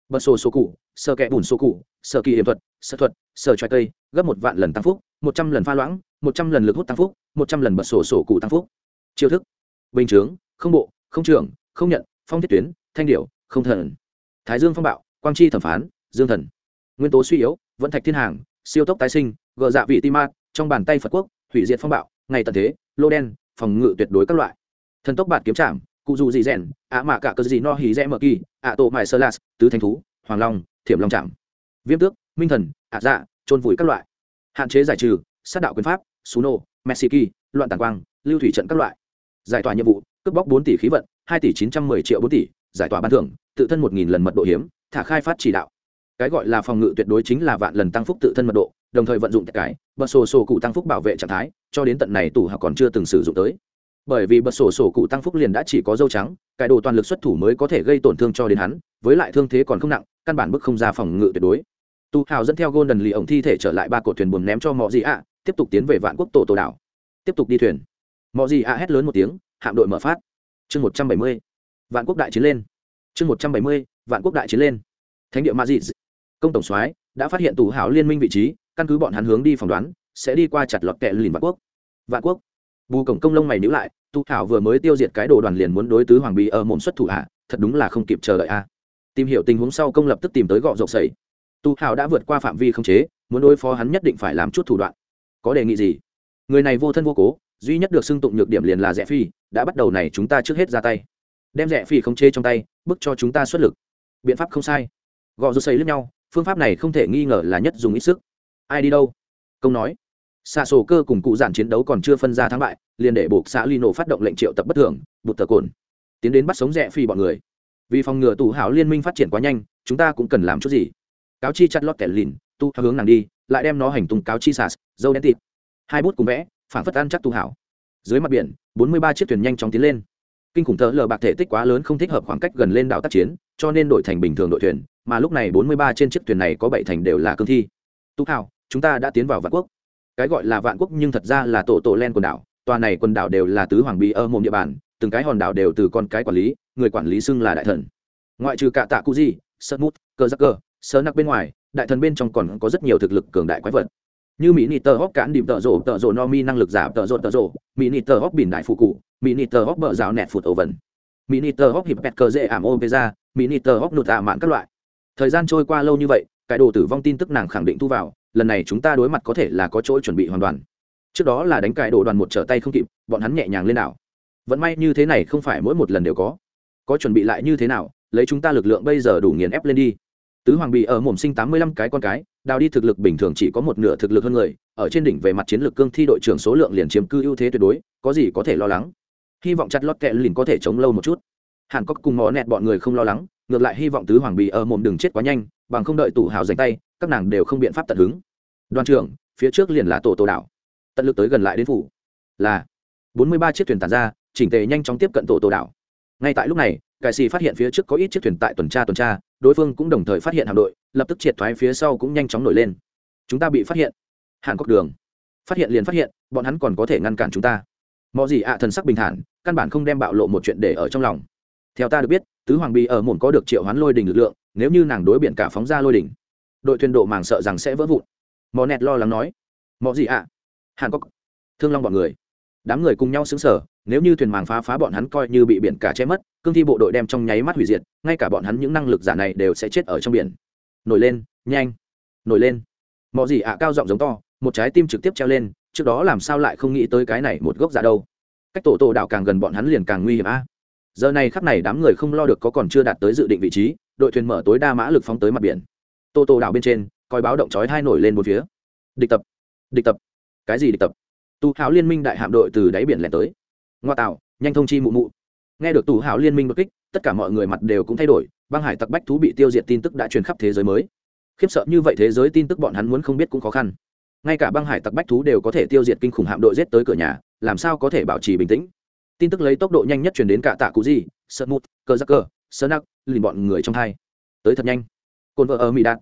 Bật sổ số cụ sơ kệ bùn số cụ sơ kỳ hiểm thuật, sơ thuật, sơ choai cây, gấp một vạn lần tăng phúc, một trăm lần pha loãng, một trăm lần lực hút tăng phúc, một trăm lần bật sổ sổ cụ tăng phúc. Chiêu thức, bình chướng, không bộ, không trưởng không nhận, phong thiết tuyến, thanh điệu không thần. Thái dương phong bạo, quang chi thẩm phán, dương thần. Nguyên tố suy yếu vẫn thạch thiên hàng, siêu tốc tái sinh, gờ dạ vị tim ma, trong bàn tay phật quốc hủy diệt phong bạo, ngày tận thế, lô đen, phòng ngự tuyệt đối các loại. Thần tốc bạt kiếm trạm cụ dù gì rèn, ạ mạ cả cơ gì no hí rẽ mở kỳ, ạ tổ mài sơ las tứ thanh thú, hoàng long, thiểm long trạm viêm tước, minh thần, ạ dạ trôn vùi các loại. Hạn chế giải trừ, sát đạo quyền pháp suno mexici loạn tàn quang, lưu thủy trận các loại. Giải tỏa nhiệm vụ, cướp bóc bốn tỷ khí vận, hai tỷ chín trăm mười triệu bốn tỷ, giải tỏa ban thưởng, tự thân một nghìn lần mật độ hiếm, thả khai phát chỉ đạo cái gọi là phòng ngự tuyệt đối chính là vạn lần tăng phúc tự thân mật độ, đồng thời vận dụng cái bật sổ sổ cụ tăng phúc bảo vệ trạng thái, cho đến tận này tủ hạ còn chưa từng sử dụng tới. Bởi vì bật sổ sổ cụ tăng phúc liền đã chỉ có dâu trắng, cái đồ toàn lực xuất thủ mới có thể gây tổn thương cho đến hắn, với lại thương thế còn không nặng, căn bản bức không ra phòng ngự tuyệt đối. Tu hào dẫn theo golden lì ổng thi thể trở lại ba cột thuyền buồm ném cho mọi gì ạ tiếp tục tiến về vạn quốc tổ tổ đảo. Tiếp tục đi thuyền. Mọi gì ạ hét lớn một tiếng, hạm đội mở phát. Chương một trăm bảy mươi, vạn quốc đại chiến lên. Chương một trăm bảy mươi, vạn quốc đại chiến lên. Thánh địa ma dị công tổng soái đã phát hiện tù hảo liên minh vị trí, căn cứ bọn hắn hướng đi phỏng đoán, sẽ đi qua chặt lọt kẹ lìn vạn quốc. Vạn quốc. Bù cổng công lông mày nhữ lại tu hảo vừa mới tiêu diệt cái đồ đoàn liền muốn đối tứ hoàng bị ở mồm xuất thủ à? thật đúng là không kịp chờ đợi a tìm hiểu tình huống sau công lập tức tìm tới gọ rộng sẩy. tu hảo đã vượt qua phạm vi không chế, muốn đối phó hắn nhất định phải làm chút thủ đoạn. Có đề nghị gì? Người này vô thân vô cố, duy nhất được xưng tụng nhược điểm liền là rẽ phi, đã bắt đầu này chúng ta trước hết ra tay. Đem rẽ phi không chê trong tay, bức cho chúng ta xuất lực. Biện pháp không sai. Gọ rộng sẩy lướt nhau phương pháp này không thể nghi ngờ là nhất dùng ít sức. Ai đi đâu? Công nói. Xa sổ cơ cùng cụ giản chiến đấu còn chưa phân ra thắng bại, liền để buộc xã lino phát động lệnh triệu tập bất thường, bụt tờ cồn. Tiến đến bắt sống rẻ phi bọn người. Vì phòng ngừa tù hảo liên minh phát triển quá nhanh, chúng ta cũng cần làm chút gì. Cáo chi chặt lót kẻ lìn, tu hướng nàng đi, lại đem nó hành tung cáo chi sas, dâu đen tịt. Hai bút cùng vẽ, phản phất ăn chắc tu hảo. Dưới mặt biển, bốn mươi ba chiếc thuyền nhanh chóng tiến lên. Kinh khủng thợ lờ bạc thể tích quá lớn không thích hợp khoảng cách gần lên đảo tác chiến cho nên đổi thành bình thường đội thuyền mà lúc này bốn mươi ba trên chiếc thuyền này có bảy thành đều là cương thi. Tú hảo chúng ta đã tiến vào vạn quốc. Cái gọi là vạn quốc nhưng thật ra là tổ tổ len quần đảo tòa này quần đảo đều là tứ hoàng bị ở mồm địa bàn từng cái hòn đảo đều từ con cái quản lý người quản lý xưng là đại thần. Ngoại trừ cả tạ cụ Di, sơn mút cơ giác cơ sơ nặc bên ngoài đại thần bên trong còn có rất nhiều thực lực cường đại quái vật. Như mỹ nị tờ hóc cản điểm tợ rổ tợ rổ no mi năng lực giả, tợ rổ tợ rổ mỹ nị tờ hóc bỉn đại phụ cụ mỹ nị tờ hóc bờ rào nẹt phụt ổ vần miniter hóc hiệp pet cờ dễ ảm ô vê ra mỹ hóc nụt ạ mạn các loại. Thời gian trôi qua lâu như vậy, cái đồ tử vong tin tức nàng khẳng định thu vào, lần này chúng ta đối mặt có thể là có chỗ chuẩn bị hoàn toàn. Trước đó là đánh cải đồ đoàn một trở tay không kịp, bọn hắn nhẹ nhàng lên đảo. Vẫn may như thế này không phải mỗi một lần đều có. Có chuẩn bị lại như thế nào, lấy chúng ta lực lượng bây giờ đủ nghiền ép lên đi. Tứ hoàng bị ở mồm sinh tám mươi lăm cái con cái, đào đi thực lực bình thường chỉ có một nửa thực lực hơn người, ở trên đỉnh về mặt chiến lược cương thi đội trưởng số lượng liền chiếm cư ưu thế tuyệt đối, có gì có thể lo lắng? Hy vọng chặt lót kẹ lìn có thể chống lâu một chút. Hàn cốc cùng mò nẹt bọn người không lo lắng, ngược lại hy vọng tứ hoàng bị ở mồm đừng chết quá nhanh, bằng không đợi tủ hào dành tay, các nàng đều không biện pháp tận hứng. Đoàn trưởng, phía trước liền là tổ tổ đảo. Tận lực tới gần lại đến phủ. Là. Bốn mươi ba chiếc thuyền tàn ra, chỉnh tề nhanh chóng tiếp cận tổ tổ đảo. Ngay tại lúc này, cải xì phát hiện phía trước có ít chiếc thuyền tại tuần tra tuần tra, đối phương cũng đồng thời phát hiện hạm đội, lập tức triệt thoái phía sau cũng nhanh chóng nổi lên. Chúng ta bị phát hiện. Hàn cốc đường. Phát hiện liền phát hiện, bọn hắn còn có thể ngăn cản chúng ta mọi gì ạ, thần sắc bình thản, căn bản không đem bạo lộ một chuyện để ở trong lòng. Theo ta được biết, tứ hoàng bì ở mồn có được triệu hoán lôi đình lực lượng, nếu như nàng đối biển cả phóng ra lôi đình, đội thuyền độ màng sợ rằng sẽ vỡ vụn. Mò nẹt lo lắng nói mọi gì ạ? Hàn có thương long bọn người. Đám người cùng nhau xứng sở nếu như thuyền màng phá phá bọn hắn coi như bị biển cả che mất, cương thi bộ đội đem trong nháy mắt hủy diệt, ngay cả bọn hắn những năng lực giả này đều sẽ chết ở trong biển. Nổi lên, nhanh, nổi lên. Mọi gì ạ, cao giọng giống to, một trái tim trực tiếp treo lên trước đó làm sao lại không nghĩ tới cái này một gốc giả đâu. Cách tổ tổ đạo càng gần bọn hắn liền càng nguy hiểm a. Giờ này khắp này đám người không lo được có còn chưa đạt tới dự định vị trí, đội thuyền mở tối đa mã lực phóng tới mặt biển. Tổ tổ đạo bên trên, coi báo động chói hai nổi lên một phía. Địch tập địch tập. Cái gì địch tập? Tu hảo liên minh đại hạm đội từ đáy biển lẻn tới. Ngoa tạo, nhanh thông chi mụ mụ. Nghe được tù hảo liên minh bất kích, tất cả mọi người mặt đều cũng thay đổi, băng hải tặc bách thú bị tiêu diệt tin tức đã truyền khắp thế giới mới. Khiếp sợ như vậy thế giới tin tức bọn hắn muốn không biết cũng khó khăn ngay cả băng hải tặc bách thú đều có thể tiêu diệt kinh khủng hạm đội giết tới cửa nhà, làm sao có thể bảo trì bình tĩnh? Tin tức lấy tốc độ nhanh nhất truyền đến cả tạ cụ gì sợ mụt cơ giắc cơ sơ nắc lìn bọn người trong hai. Tới thật nhanh. Cồn vợ ở mỹ đạt.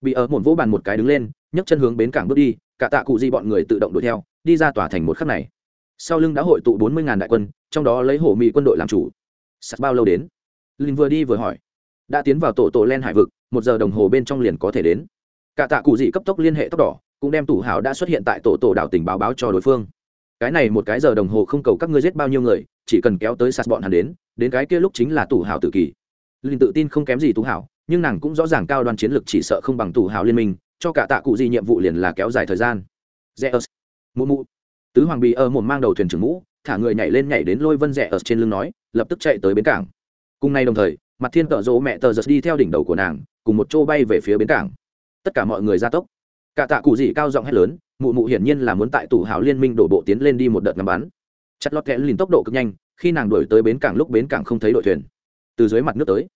Bị ở một vỗ bàn một cái đứng lên, nhấc chân hướng bến cảng bước đi, cả tạ cụ di bọn người tự động đuổi theo, đi ra tòa thành một khắc này. Sau lưng đã hội tụ bốn mươi ngàn đại quân, trong đó lấy hổ mỹ quân đội làm chủ. Sắt bao lâu đến? Linh vừa đi vừa hỏi. Đã tiến vào tổ tổ len hải vực, một giờ đồng hồ bên trong liền có thể đến. Cả tạ cụ dị cấp tốc liên hệ tốc đỏ cũng đem tủ hảo đã xuất hiện tại tổ tổ đảo tình báo báo cho đối phương cái này một cái giờ đồng hồ không cầu các ngươi giết bao nhiêu người chỉ cần kéo tới sạt bọn hắn đến đến cái kia lúc chính là tủ hảo tự kỷ linh tự tin không kém gì tủ hảo nhưng nàng cũng rõ ràng cao đoan chiến lược chỉ sợ không bằng tủ hảo liên minh cho cả tạ cụ gì nhiệm vụ liền là kéo dài thời gian Zeus. Mụ mụ. Tứ hoàng bì ở một mang đầu thuyền trưởng mũ, thả người nhảy lên nhảy đến lôi vân rẽ ở trên lưng nói, lập tức chạy tới bến cảng. Cùng nay đồng thời, mặt thiên tợ dỗ mẹ tờ giật đi theo đỉnh đầu của nàng, cùng một chỗ bay về phía bến cảng. Tất cả mọi người ra tốc. Cả tạ cụ gì cao giọng hét lớn, mụ mụ hiển nhiên là muốn tại tủ hảo liên minh đổ bộ tiến lên đi một đợt ngắm bắn. Chặt lọt kẽ liền tốc độ cực nhanh, khi nàng đuổi tới bến cảng lúc bến cảng không thấy đội thuyền. Từ dưới mặt nước tới,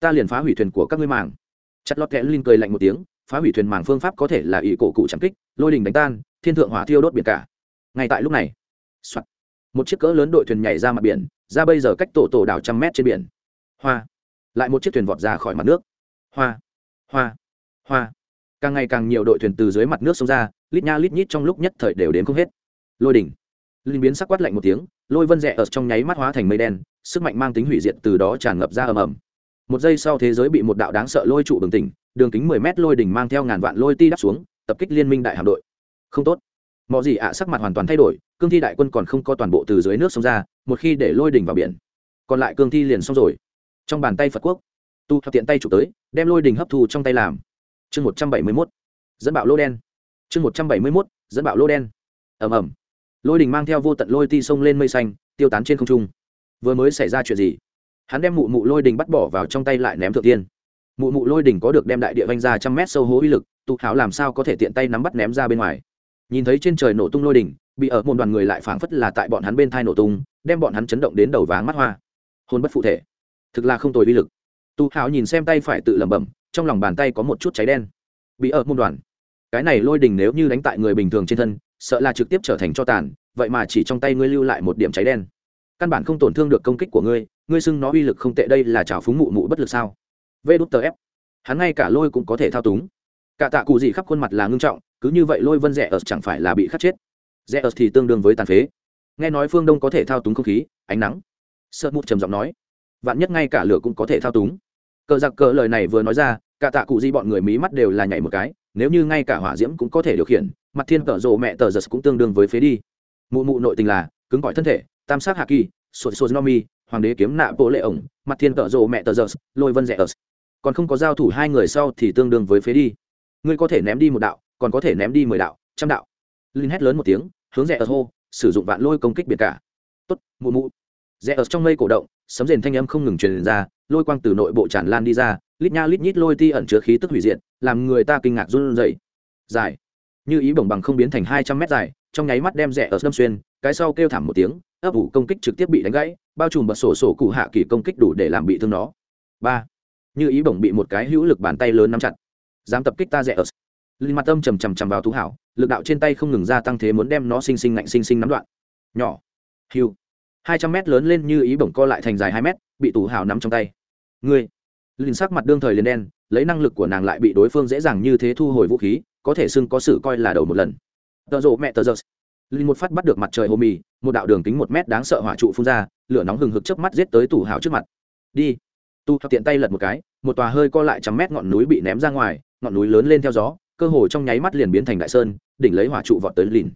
ta liền phá hủy thuyền của các ngươi màng. Chặt lọt kẽ lìn cười lạnh một tiếng, phá hủy thuyền màng phương pháp có thể là ỷ cổ cụ chạm kích lôi đình đánh tan thiên thượng hỏa thiêu đốt biển cả ngay tại lúc này một chiếc cỡ lớn đội thuyền nhảy ra mặt biển ra bây giờ cách tổ tổ đảo trăm mét trên biển hoa lại một chiếc thuyền vọt ra khỏi mặt nước hoa hoa hoa càng ngày càng nhiều đội thuyền từ dưới mặt nước xông ra, lít nha lít nhít trong lúc nhất thời đều đến không hết. Lôi đỉnh. Linh biến sắc quát lạnh một tiếng, lôi vân rẽ ở trong nháy mắt hóa thành mây đen, sức mạnh mang tính hủy diệt từ đó tràn ngập ra ầm ầm. Một giây sau thế giới bị một đạo đáng sợ lôi trụ bừng tỉnh, đường kính mười mét lôi đỉnh mang theo ngàn vạn lôi ti đắp xuống, tập kích liên minh đại hạm đội. Không tốt. Mọi gì ạ sắc mặt hoàn toàn thay đổi, cương thi đại quân còn không có toàn bộ từ dưới nước xông ra, một khi để lôi đỉnh vào biển, còn lại cương thi liền xong rồi. Trong bàn tay phật quốc, tu thập tiện tay chụp tới, đem lôi đỉnh hấp thu trong tay làm chương một trăm bảy mươi mốt. Dẫn bạo lô đen. Chương một trăm bảy mươi mốt, dẫn bạo lô đen. Ầm ầm. Lôi đỉnh mang theo vô tận lôi ti sông lên mây xanh, tiêu tán trên không trung. Vừa mới xảy ra chuyện gì? Hắn đem mụ mụ lôi đình bắt bỏ vào trong tay lại ném thượng tiên. Mụ mụ lôi đình có được đem đại địa vanh ra trăm mét sâu hố uy lực, tụ hảo làm sao có thể tiện tay nắm bắt ném ra bên ngoài. Nhìn thấy trên trời nổ tung lôi đình, bị ở một đoàn người lại phảng phất là tại bọn hắn bên thai nổ tung, đem bọn hắn chấn động đến đầu váng mắt hoa. Hôn bất phụ thể. Thực là không tồi uy lực. Tụ hảo nhìn xem tay phải tự lẩm bẩm trong lòng bàn tay có một chút cháy đen. Bị ở môn đoàn. Cái này lôi đình nếu như đánh tại người bình thường trên thân, sợ là trực tiếp trở thành cho tàn, vậy mà chỉ trong tay ngươi lưu lại một điểm cháy đen. Căn bản không tổn thương được công kích của ngươi ngươi xưng nó uy lực không tệ đây là trào phúng mụ mụ bất lực sao? Vê đút tờ ép. Hắn ngay cả lôi cũng có thể thao túng. Cả tạ cụ gì khắp khuôn mặt là ngưng trọng, cứ như vậy lôi vân rẻ ớt chẳng phải là bị khắc chết. Rẻ ớt thì tương đương với tàn phế. Nghe nói phương đông có thể thao túng không khí, ánh nắng. Sợ mụt trầm giọng nói, vạn nhất ngay cả lửa cũng có thể thao túng cờ giặc cờ lời này vừa nói ra, cả tạ cụ di bọn người mí mắt đều là nhảy một cái, nếu như ngay cả hỏa diễm cũng có thể điều khiển, mặt thiên cờ rộ mẹ tờ giật cũng tương đương với phế đi. Mụ mụ nội tình là, cứng gọi thân thể, tam sát hạ kỳ, sột sột nomi hoàng đế kiếm nạ bộ lệ ổng, mặt thiên cờ rộ mẹ tờ giật, lôi vân rẻ ớt. Còn không có giao thủ hai người sau thì tương đương với phế đi. Ngươi có thể ném đi một đạo, còn có thể ném đi mười đạo, trăm đạo. Linh hét lớn một tiếng, hướng rẽ ớt hô, sử dụng vạn lôi công kích biệt cả. Tốt, mụ mụ. Rẽ ớt trong mây cổ động, sấm rền thanh âm không ngừng truyền ra lôi quang từ nội bộ tràn lan đi ra, lít nha lít nhít lôi ti ẩn chứa khí tức hủy diệt, làm người ta kinh ngạc run rẩy. Dài. Như ý bổng bằng không biến thành hai trăm mét dài, trong nháy mắt đem rẻ ở đâm xuyên, cái sau kêu thảm một tiếng, ấp ủ công kích trực tiếp bị đánh gãy, bao trùm bật sổ sổ cụ hạ kỳ công kích đủ để làm bị thương nó. Ba. Như ý bổng bị một cái hữu lực bàn tay lớn nắm chặt. Dám tập kích ta rẻ ở. Linh mặt tâm trầm trầm trầm vào thú hảo, lực đạo trên tay không ngừng gia tăng thế muốn đem nó sinh sinh ngạnh sinh sinh nắm đoạn. Nhỏ. Hiu hai trăm mét lớn lên như ý bổng co lại thành dài hai mét, bị tủ hảo nắm trong tay ngươi. Linh sắc mặt đương thời liền đen, lấy năng lực của nàng lại bị đối phương dễ dàng như thế thu hồi vũ khí, có thể xưng có sự coi là đầu một lần. Tợ rộ mẹ tờ giơ linh một phát bắt được mặt trời hồ mì, một đạo đường kính một mét đáng sợ hỏa trụ phun ra, lửa nóng hừng hực chớp mắt giết tới tủ hào trước mặt. Đi. Tu tiện tay lật một cái, một tòa hơi co lại trăm mét ngọn núi bị ném ra ngoài, ngọn núi lớn lên theo gió, cơ hồ trong nháy mắt liền biến thành đại sơn, đỉnh lấy hỏa trụ vọt tới lìn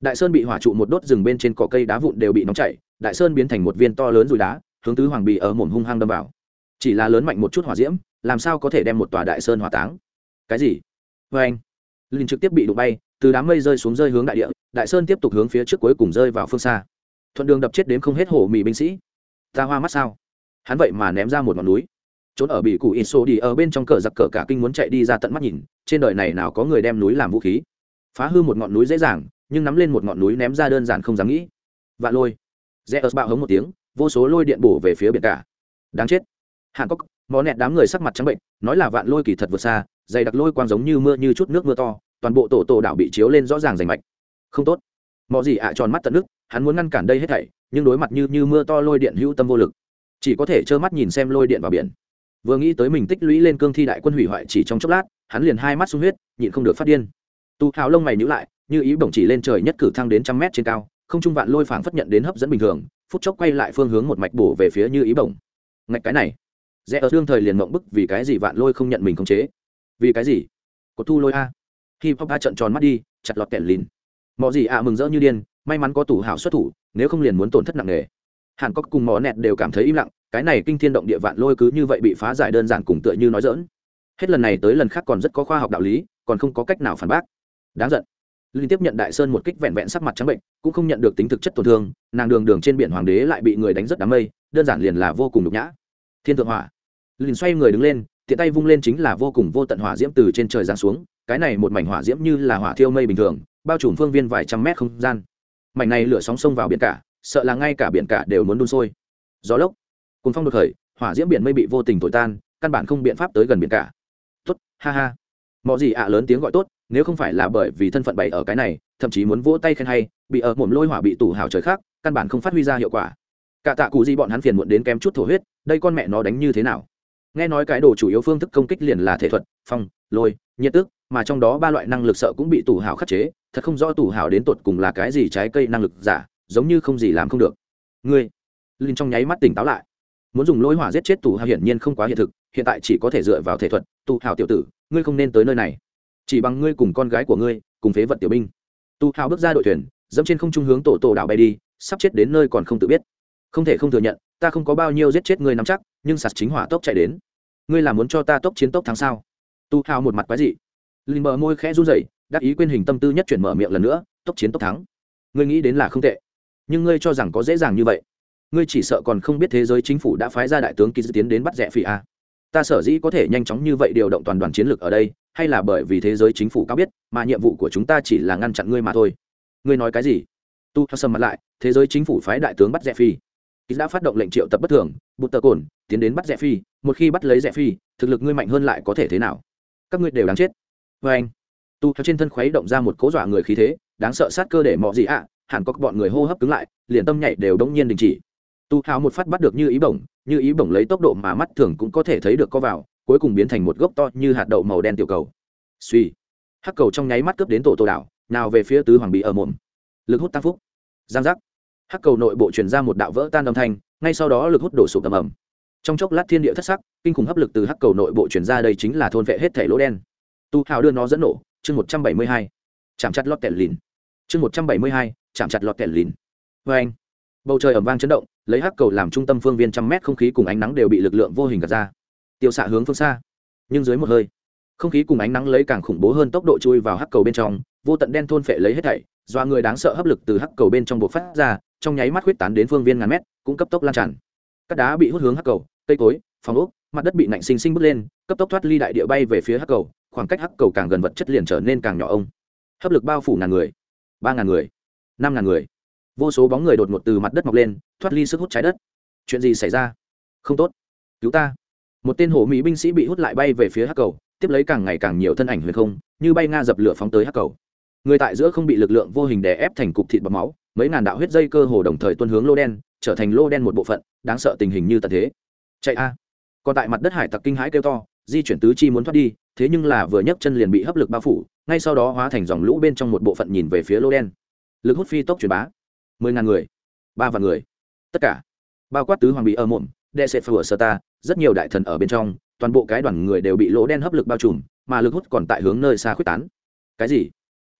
đại sơn bị hỏa trụ một đốt rừng bên trên cỏ cây đá vụn đều bị nóng chảy, đại sơn biến thành một viên to lớn rùi đá, hướng tứ hoàng bị ở mồm hung hăng đâm vào chỉ là lớn mạnh một chút hỏa diễm, làm sao có thể đem một tòa đại sơn hỏa táng? Cái gì? Vê anh. Linh trực tiếp bị đụng bay, từ đám mây rơi xuống rơi hướng đại địa, đại sơn tiếp tục hướng phía trước cuối cùng rơi vào phương xa. Thuận đường đập chết đến không hết hổ mì binh sĩ. Ta hoa mắt sao? Hắn vậy mà ném ra một ngọn núi. Trốn ở bị cụ in xô đi ở bên trong cờ giặc cờ cả kinh muốn chạy đi ra tận mắt nhìn, trên đời này nào có người đem núi làm vũ khí. Phá hư một ngọn núi dễ dàng, nhưng nắm lên một ngọn núi ném ra đơn giản không dám nghĩ. Vạn lôi. Rẽ ớt bạo hống một tiếng, vô số lôi điện bổ về phía biển cả. Đáng chết hàn cốc mò nẹt đám người sắc mặt trắng bệnh, nói là vạn lôi kỳ thật vượt xa, dày đặc lôi quang giống như mưa như chút nước mưa to, toàn bộ tổ tổ đảo bị chiếu lên rõ ràng rành mạch. Không tốt. Mọi gì ạ à, tròn mắt tận nước, hắn muốn ngăn cản đây hết thảy, nhưng đối mặt như như mưa to lôi điện hữu tâm vô lực. Chỉ có thể trơ mắt nhìn xem lôi điện vào biển. Vừa nghĩ tới mình tích lũy lên cương thi đại quân hủy hoại chỉ trong chốc lát, hắn liền hai mắt sung huyết, nhịn không được phát điên. Tu hào lông mày nhữ lại, như ý bổng chỉ lên trời nhất cử thăng đến trăm mét trên cao, không trung vạn lôi phảng phất nhận đến hấp dẫn bình thường, phút chốc quay lại phương hướng một mạch bổ về phía như ý bổng. Ngạch cái này rẽ ở đương thời liền mộng bức vì cái gì vạn lôi không nhận mình khống chế? Vì cái gì? Có thu lôi a. Khi pop a trận tròn mắt đi, chặt lọt kẹn lìn. Mọi gì ạ, mừng rỡ như điên, may mắn có tủ hảo xuất thủ, nếu không liền muốn tổn thất nặng nề. Hàn cốc cùng mò nẹt đều cảm thấy im lặng, cái này kinh thiên động địa vạn lôi cứ như vậy bị phá giải đơn giản cùng tựa như nói dỡn hết lần này tới lần khác còn rất có khoa học đạo lý, còn không có cách nào phản bác. Đáng giận. Liên tiếp nhận đại sơn một kích vẹn vẹn sắc mặt trắng bệnh, cũng không nhận được tính thực chất tổn thương, nàng đường đường trên biển hoàng đế lại bị người đánh rất đám mây, đơn giản liền là vô cùng nhục nhã thiên thượng hỏa. Liền xoay người đứng lên, tiện tay vung lên chính là vô cùng vô tận hỏa diễm từ trên trời giáng xuống, cái này một mảnh hỏa diễm như là hỏa thiêu mây bình thường, bao trùm phương viên vài trăm mét không gian. Mảnh này lửa sóng sông vào biển cả, sợ là ngay cả biển cả đều muốn đun sôi. Gió lốc cùng phong đột khởi, hỏa diễm biển mây bị vô tình thổi tan, căn bản không biện pháp tới gần biển cả. Tốt, ha ha. Mọi gì ạ lớn tiếng gọi tốt, nếu không phải là bởi vì thân phận bày ở cái này, thậm chí muốn vỗ tay khen hay, bị ở mồm lôi hỏa bị tủ hào trời khác, căn bản không phát huy ra hiệu quả. Cả tạ cụ di bọn hắn phiền muộn đến kém chút thổ huyết đây con mẹ nó đánh như thế nào? Nghe nói cái đồ chủ yếu phương thức công kích liền là thể thuật, phong, lôi, nhiệt tức, mà trong đó ba loại năng lực sợ cũng bị tủ hào khắc chế, thật không rõ tủ hào đến tột cùng là cái gì trái cây năng lực giả, giống như không gì làm không được. Ngươi, linh trong nháy mắt tỉnh táo lại. Muốn dùng lôi hỏa giết chết tù hào hiển nhiên không quá hiện thực, hiện tại chỉ có thể dựa vào thể thuật, tù hào tiểu tử, ngươi không nên tới nơi này. Chỉ bằng ngươi cùng con gái của ngươi, cùng phế vật tiểu binh. Tù hào bước ra đội thuyền, dẫm trên không trung hướng tổ tổ đảo bay đi, sắp chết đến nơi còn không tự biết. Không thể không thừa nhận ta không có bao nhiêu giết chết ngươi nắm chắc, nhưng sạt chính hỏa tốc chạy đến. Ngươi là muốn cho ta tốc chiến tốc thắng sao? Tu hào một mặt quái dị. Linh bờ môi khẽ run rẩy, đắc ý quên hình tâm tư nhất chuyển mở miệng lần nữa, tốc chiến tốc thắng. Ngươi nghĩ đến là không tệ. Nhưng ngươi cho rằng có dễ dàng như vậy. Ngươi chỉ sợ còn không biết thế giới chính phủ đã phái ra đại tướng ký tiến đến bắt rẻ phỉ a. Ta sở dĩ có thể nhanh chóng như vậy điều động toàn đoàn chiến lược ở đây, hay là bởi vì thế giới chính phủ cao biết, mà nhiệm vụ của chúng ta chỉ là ngăn chặn ngươi mà thôi. Ngươi nói cái gì? Tu sầm mặt lại, thế giới chính phủ phái đại tướng bắt rẻ phi đã phát động lệnh triệu tập bất thường bụt tờ cồn tiến đến bắt rẽ phi một khi bắt lấy rẽ phi thực lực ngươi mạnh hơn lại có thể thế nào? Các ngươi đều đáng chết. Vê anh tu theo trên thân khuấy động ra một cố dọa người khí thế đáng sợ sát cơ để mọi gì ạ à, hẳn có bọn người hô hấp cứng lại liền tâm nhảy đều đông nhiên đình chỉ. Tu hào một phát bắt được như ý bổng như ý bổng lấy tốc độ mà mắt thường cũng có thể thấy được có vào cuối cùng biến thành một gốc to như hạt đậu màu đen tiểu cầu. Suy hắc cầu trong nháy mắt cướp đến tổ tổ đảo nào về phía tứ hoàng bị ở mồm. Lực hút tăng phúc. Giang giác hắc cầu nội bộ truyền ra một đạo vỡ tan âm thanh, ngay sau đó lực hút đổ sụp tầm ầm. Trong chốc lát thiên địa thất sắc, kinh khủng hấp lực từ hắc cầu nội bộ truyền ra đây chính là thôn vệ hết thể lỗ đen. Tu hào đưa nó dẫn nổ, chương một trăm bảy mươi hai. Chạm chặt lọt tẻ lìn. Chương một trăm bảy mươi hai, chạm chặt lọt tẻ lìn. Vê anh, bầu trời ẩm vang chấn động, lấy hắc cầu làm trung tâm phương viên trăm mét không khí cùng ánh nắng đều bị lực lượng vô hình gạt ra. Tiêu xạ hướng phương xa, nhưng dưới một hơi, không khí cùng ánh nắng lấy càng khủng bố hơn tốc độ chui vào hắc cầu bên trong, vô tận đen thôn phệ lấy hết thảy do người đáng sợ hấp lực từ hắc cầu bên trong buộc phát ra trong nháy mắt huyết tán đến phương viên ngàn mét, cũng cấp tốc lan tràn. Các đá bị hút hướng hắc cầu, cây cối, phòng ốc, mặt đất bị nạnh sinh sinh bước lên, cấp tốc thoát ly đại địa bay về phía hắc cầu, khoảng cách hắc cầu càng gần vật chất liền trở nên càng nhỏ ông. Hấp lực bao phủ ngàn người, ba ngàn người, năm ngàn người. Vô số bóng người đột ngột từ mặt đất mọc lên, thoát ly sức hút trái đất. Chuyện gì xảy ra? Không tốt. Cứu ta. Một tên hổ mỹ binh sĩ bị hút lại bay về phía hắc cầu, tiếp lấy càng ngày càng nhiều thân ảnh huyền không, như bay nga dập lửa phóng tới hắc cầu. Người tại giữa không bị lực lượng vô hình đè ép thành cục thịt bọc máu mấy ngàn đạo huyết dây cơ hồ đồng thời tuân hướng lô đen, trở thành lô đen một bộ phận, đáng sợ tình hình như tận thế. Chạy a. Còn tại mặt đất hải tặc kinh hãi kêu to, di chuyển tứ chi muốn thoát đi, thế nhưng là vừa nhấc chân liền bị hấp lực bao phủ, ngay sau đó hóa thành dòng lũ bên trong một bộ phận nhìn về phía lô đen. Lực hút phi tốc truyền bá. Mười ngàn người, ba vạn người. Tất cả, bao quát tứ hoàng bị ở mộm đệ sệt phở sơ ta, rất nhiều đại thần ở bên trong, toàn bộ cái đoàn người đều bị lỗ đen hấp lực bao trùm, mà lực hút còn tại hướng nơi xa quyết tán. Cái gì?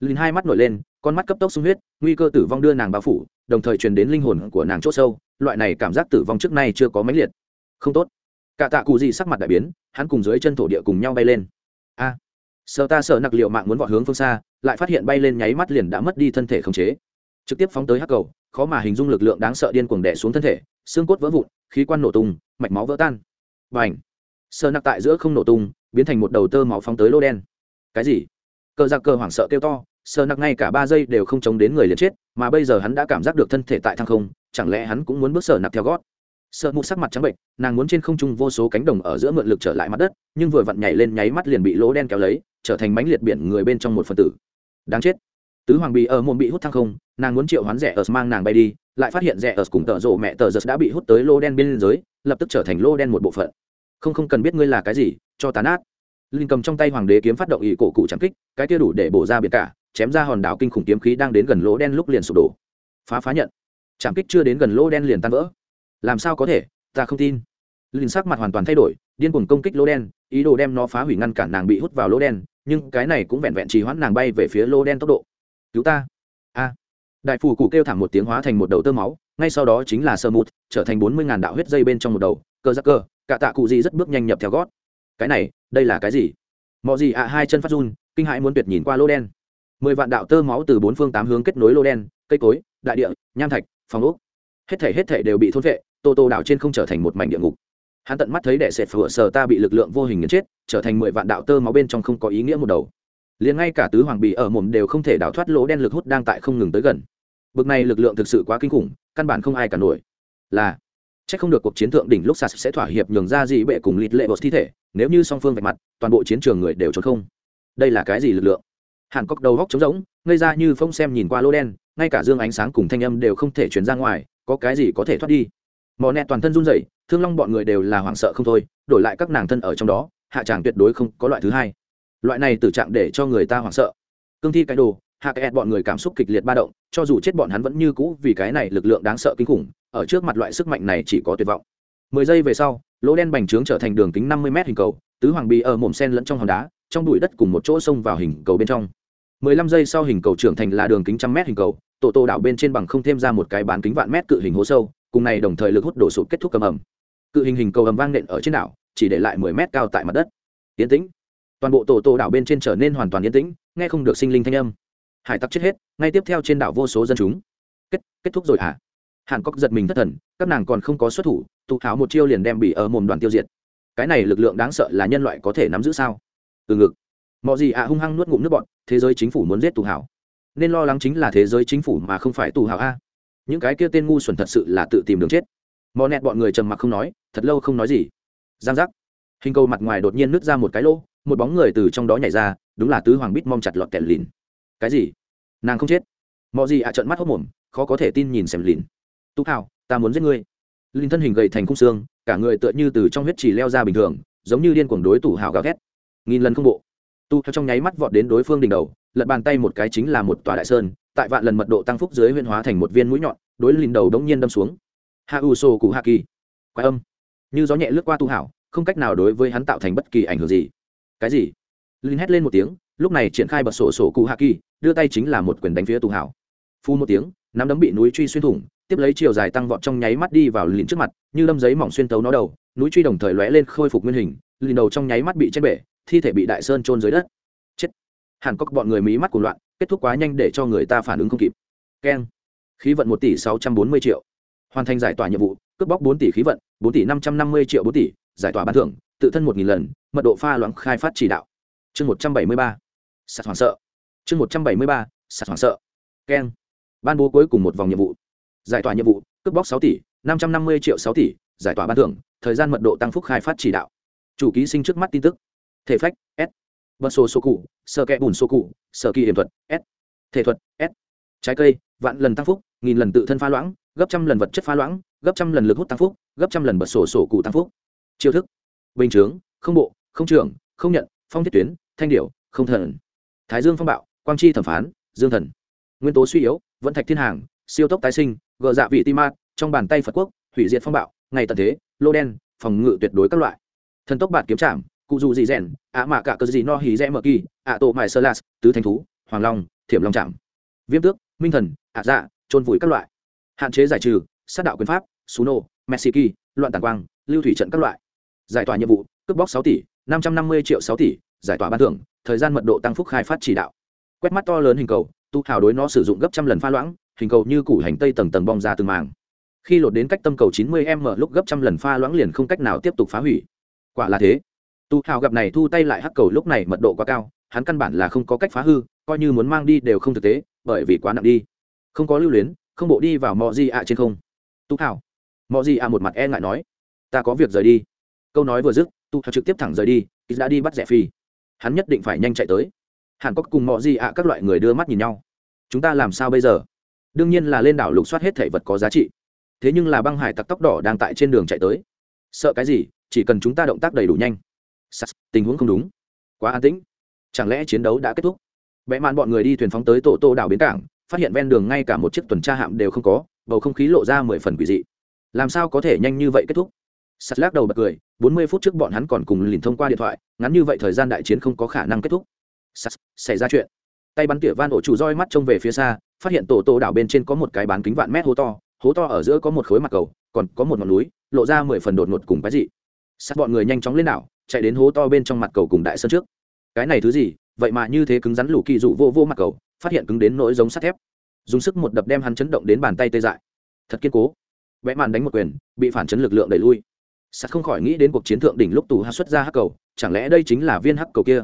Linh hai mắt nổi lên con mắt cấp tốc sung huyết nguy cơ tử vong đưa nàng bao phủ đồng thời truyền đến linh hồn của nàng c h ỗ sâu loại này cảm giác tử vong trước nay chưa có mãnh liệt. Không tốt. Cả tạ cụ gì sắc mặt đại biến hắn cùng dưới chân thổ địa cùng nhau bay lên. A. À, sợ ta sợ nặc liệu mạng muốn vọt hướng phương xa lại phát hiện bay lên nháy mắt liền đã mất đi thân thể khống chế. Trực tiếp phóng tới hắc cầu khó mà hình dung lực lượng đáng sợ điên cuồng đẻ xuống thân thể xương cốt vỡ vụn khí quan nổ tung mạch máu vỡ tan. Và ảnh sợ nặc tại giữa không nổ tung biến thành một đầu tơ máu phóng tới lô đen. Cái gì? Cờ giặc cờ hoảng sợ kêu to sợ nặc ngay cả ba giây đều không chống đến người liền chết, mà bây giờ hắn đã cảm giác được thân thể tại thang không, chẳng lẽ hắn cũng muốn bước sờ nặc theo gót? Sợ mụ sắc mặt trắng bệnh nàng muốn trên không trung vô số cánh đồng ở giữa mượn lực trở lại mặt đất, nhưng vừa vặn nhảy lên nháy mắt liền bị lỗ đen kéo lấy, trở thành mánh liệt biển người bên trong một phần tử. Đáng chết. Tứ hoàng bị ở môn bị hút thăng không, nàng muốn triệu hoán rẻ ở mang nàng bay đi, lại phát hiện rẻ ở cùng tợ rộ mẹ tờ giật đã bị hút tới lô đen bên dưới, lập tức trở thành lô đen một bộ phận. Không không cần biết ngươi là cái gì, cho tán át linh cầm trong tay hoàng đế kiếm phát động ý cổ cụ trắng kích, cái kia đủ để bổ ra biệt cả chém ra hòn đảo kinh khủng kiếm khí đang đến gần lỗ đen lúc liền sụp đổ. Phá phá nhận. Chạm kích chưa đến gần lỗ đen liền tan vỡ. Làm sao có thể? Ta không tin. Linh sắc mặt hoàn toàn thay đổi, điên cuồng công kích lỗ đen, ý đồ đem nó phá hủy ngăn cản nàng bị hút vào lỗ đen, nhưng cái này cũng vẹn vẹn trì hoãn nàng bay về phía lỗ đen tốc độ. Cứu ta. A. Đại phù cụ kêu thảm một tiếng hóa thành một đầu tơ máu, ngay sau đó chính là sơ mụt, trở thành bốn mươi ngàn đạo huyết dây bên trong một đầu, cơ giác cơ, cả tạ cụ gì rất bước nhanh nhập theo gót. Cái này, đây là cái gì? Mọi gì ạ, hai chân phát run, kinh hãi muốn tuyệt nhìn qua lô đen mười vạn đạo tơ máu từ bốn phương tám hướng kết nối lô đen, cây cối, đại địa, nham thạch, phòng ốc. Hết thể hết thể đều bị thôn vệ tô tô đảo trên không trở thành một mảnh địa ngục. Hắn tận mắt thấy đệ sệt phở sờ ta bị lực lượng vô hình nghiền chết, trở thành mười vạn đạo tơ máu bên trong không có ý nghĩa một đầu. Liền ngay cả tứ hoàng bì ở mồm đều không thể đảo thoát lỗ đen lực hút đang tại không ngừng tới gần. Bực này lực lượng thực sự quá kinh khủng, căn bản không ai cả nổi. Là, Chắc không được cuộc chiến thượng đỉnh lúc sạt sẽ thỏa hiệp nhường ra gì bệ cùng lịt lệ bột thi thể, nếu như song phương vạch mặt, toàn bộ chiến trường người đều trốn không. Đây là cái gì lực lượng? Hàn cốc đầu góc trống rỗng, ngây ra như phong xem nhìn qua lô đen, ngay cả dương ánh sáng cùng thanh âm đều không thể chuyển ra ngoài, có cái gì có thể thoát đi? Mò nẹ toàn thân run rẩy, thương long bọn người đều là hoảng sợ không thôi, đổi lại các nàng thân ở trong đó, hạ tràng tuyệt đối không có loại thứ hai. Loại này tử trạng để cho người ta hoảng sợ. Cương thi cái đồ, hạ kẹt bọn người cảm xúc kịch liệt ba động, cho dù chết bọn hắn vẫn như cũ vì cái này lực lượng đáng sợ kinh khủng, ở trước mặt loại sức mạnh này chỉ có tuyệt vọng. Mười giây về sau, lỗ đen bành trướng trở thành đường kính năm mươi m hình cầu, tứ hoàng bị ở mồm sen lẫn trong hòn đá, trong bụi đất cùng một chỗ xông vào hình cầu bên trong mười lăm giây sau hình cầu trưởng thành là đường kính trăm mét hình cầu, tổ tô đảo bên trên bằng không thêm ra một cái bán kính vạn mét cự hình hố sâu, cùng này đồng thời lực hút đổ sụp kết thúc cầm ẩm cự hình hình cầu ầm vang nện ở trên đảo, chỉ để lại mười mét cao tại mặt đất. Yên tĩnh. Toàn bộ tổ tổ đảo bên trên trở nên hoàn toàn yên tĩnh, nghe không được sinh linh thanh âm. Hải tặc chết hết, ngay tiếp theo trên đảo vô số dân chúng. Kết kết thúc rồi à? hàn cốc giật mình thất thần, các nàng còn không có xuất thủ, tụ tháo một chiêu liền đem bị ở mồm đoàn tiêu diệt. Cái này lực lượng đáng sợ là nhân loại có thể nắm giữ sao? Từ ngực mọi gì ạ, hung hăng nuốt ngụm nước bọn thế giới chính phủ muốn giết tù hảo. Nên lo lắng chính là thế giới chính phủ mà không phải tù hảo a. Những cái kia tên ngu xuẩn thật sự là tự tìm đường chết. Mò nẹt bọn người trầm mặc không nói, thật lâu không nói gì. Giang giác. Hình cầu mặt ngoài đột nhiên nứt ra một cái lỗ, một bóng người từ trong đó nhảy ra, đúng là tứ hoàng bít mong chặt lọt kẹt lìn. Cái gì? Nàng không chết. Mọi gì ạ trợn mắt hốc mồm, khó có thể tin nhìn xem lìn. Tú hào ta muốn giết ngươi. Lìn thân hình gầy thành khung xương, cả người tựa như từ trong huyết chỉ leo ra bình thường, giống như điên cuồng đối tủ hào gào ghét nghìn lần không bộ tu theo trong nháy mắt vọt đến đối phương đỉnh đầu, lật bàn tay một cái chính là một tòa đại sơn, tại vạn lần mật độ tăng phúc dưới huyên hóa thành một viên mũi nhọn, đối lìn đầu đống nhiên đâm xuống. Ha u sô cụ hạ kỳ. Quái âm. Như gió nhẹ lướt qua tu hảo, không cách nào đối với hắn tạo thành bất kỳ ảnh hưởng gì. Cái gì? Lìn hét lên một tiếng, lúc này triển khai bật sổ sổ cụ hạ kỳ, đưa tay chính là một quyền đánh phía tu hảo. Phu một tiếng, nắm đấm bị núi truy xuyên thủng, tiếp lấy chiều dài tăng vọt trong nháy mắt đi vào lìn trước mặt, như lâm giấy mỏng xuyên tấu nó đầu, núi truy đồng thời lóe lên khôi phục nguyên hình, lìn đầu trong nháy mắt bị chết bể thi thể bị đại sơn trôn dưới đất. Chết. Hàn cốc bọn người mí mắt của loạn, kết thúc quá nhanh để cho người ta phản ứng không kịp. Keng. Khí vận một tỷ sáu trăm bốn mươi triệu. Hoàn thành giải tỏa nhiệm vụ, cướp bóc bốn tỷ khí vận, bốn tỷ năm trăm năm mươi triệu bốn tỷ, giải tỏa bán thưởng, tự thân một nghìn lần, mật độ pha loãng khai phát chỉ đạo. Chương một trăm bảy mươi ba. Sạt hoảng sợ. Chương một trăm bảy mươi ba. Sạt hoảng sợ. Keng. Ban bố cuối cùng một vòng nhiệm vụ. Giải tỏa nhiệm vụ, cướp bóc sáu tỷ, năm trăm năm mươi triệu sáu tỷ, giải tỏa ban thưởng, thời gian mật độ tăng phúc khai phát chỉ đạo. Chủ ký sinh trước mắt tin tức thể phách, s. Bật sổ sổ cụ, sơ kẽ bùn sổ cụ, sơ kỳ hiểm thuật, s. Thể thuật, s. Trái cây, vạn lần tăng phúc, nghìn lần tự thân pha loãng, gấp trăm lần vật chất pha loãng, gấp trăm lần lực hút tăng phúc, gấp trăm lần bật sổ sổ cụ tăng phúc. Chiêu thức, bình chướng, không bộ, không trưởng không nhận, phong thiết tuyến, thanh điệu không thần. Thái dương phong bạo, quang chi thẩm phán, dương thần. Nguyên tố suy yếu, vẫn thạch thiên hàng, siêu tốc tái sinh gợ dạ vị ti ma, trong bàn tay phật quốc, hủy diệt phong bạo, ngày tận thế, lô đen, phòng ngự tuyệt đối các loại. Thần tốc bạt kiếm trạm cụ dù gì rèn, ạ mạ cả cơ gì no hí rẽ mờ kỳ, ạ tổ mài sơ las tứ thanh thú, hoàng long, thiểm long trạm viêm tước, minh thần, ạ dạ trôn vùi các loại. Hạn chế giải trừ, sát đạo quyền pháp suno mexici loạn tàn quang, lưu thủy trận các loại. Giải tỏa nhiệm vụ, cướp bóc sáu tỷ, năm trăm năm mươi triệu sáu tỷ, giải tỏa ban thưởng, thời gian mật độ tăng phúc khai phát chỉ đạo. Quét mắt to lớn hình cầu, tu hào đối nó sử dụng gấp trăm lần pha loãng, hình cầu như củ hành tây tầng tầng bong ra từng màng khi lột đến cách tâm cầu chín mươi m lúc gấp trăm lần pha loãng liền không cách nào tiếp tục phá hủy. Quả là thế tu hào gặp này thu tay lại hắc cầu lúc này mật độ quá cao, hắn căn bản là không có cách phá hư, coi như muốn mang đi đều không thực tế, bởi vì quá nặng đi. Không có lưu luyến, không bộ đi vào mọi gì ạ trên không. Tu hào mọi gì ạ một mặt e ngại nói, ta có việc rời đi. Câu nói vừa dứt, tu hào trực tiếp thẳng rời đi đã đi bắt rẻ phi. Hắn nhất định phải nhanh chạy tới. Hàn cốc cùng mọi gì ạ các loại người đưa mắt nhìn nhau. Chúng ta làm sao bây giờ? Đương nhiên là lên đảo lục soát hết thể vật có giá trị. Thế nhưng là băng hải tặc tóc đỏ đang tại trên đường chạy tới. Sợ cái gì? Chỉ cần chúng ta động tác đầy đủ nhanh. Sas, tình huống không đúng. Quá an tĩnh. Chẳng lẽ chiến đấu đã kết thúc? Vẽ mạn bọn người đi thuyền phóng tới tổ tô đảo bến cảng phát hiện ven đường ngay cả một chiếc tuần tra hạm đều không có bầu không khí lộ ra mười phần quỷ dị. Làm sao có thể nhanh như vậy kết thúc? Sắt lắc đầu bật cười bốn mươi phút trước bọn hắn còn cùng lìn thông qua điện thoại ngắn như vậy thời gian đại chiến không có khả năng kết thúc. Sắt xảy ra chuyện. Tay bắn tỉa van ổ chủ roi mắt trông về phía xa phát hiện tổ tô đảo bên trên có một cái bán kính vạn mét hố to hố to ở giữa có một khối mặt cầu còn có một ngọn núi lộ ra mười phần đột ngột cùng cái gì sắt bọn người nhanh chóng lên đảo chạy đến hố to bên trong mặt cầu cùng đại sơn trước. Cái này thứ gì? Vậy mà như thế cứng rắn lũ kỳ dụ vô vô mặt cầu, phát hiện cứng đến nỗi giống sắt thép. Dùng sức một đập đem hắn chấn động đến bàn tay tê dại. Thật kiên cố. Vẽ màn đánh một quyền, bị phản chấn lực lượng đẩy lui. Sắt không khỏi nghĩ đến cuộc chiến thượng đỉnh lúc tù hát xuất ra hắc cầu, chẳng lẽ đây chính là viên hắc cầu kia?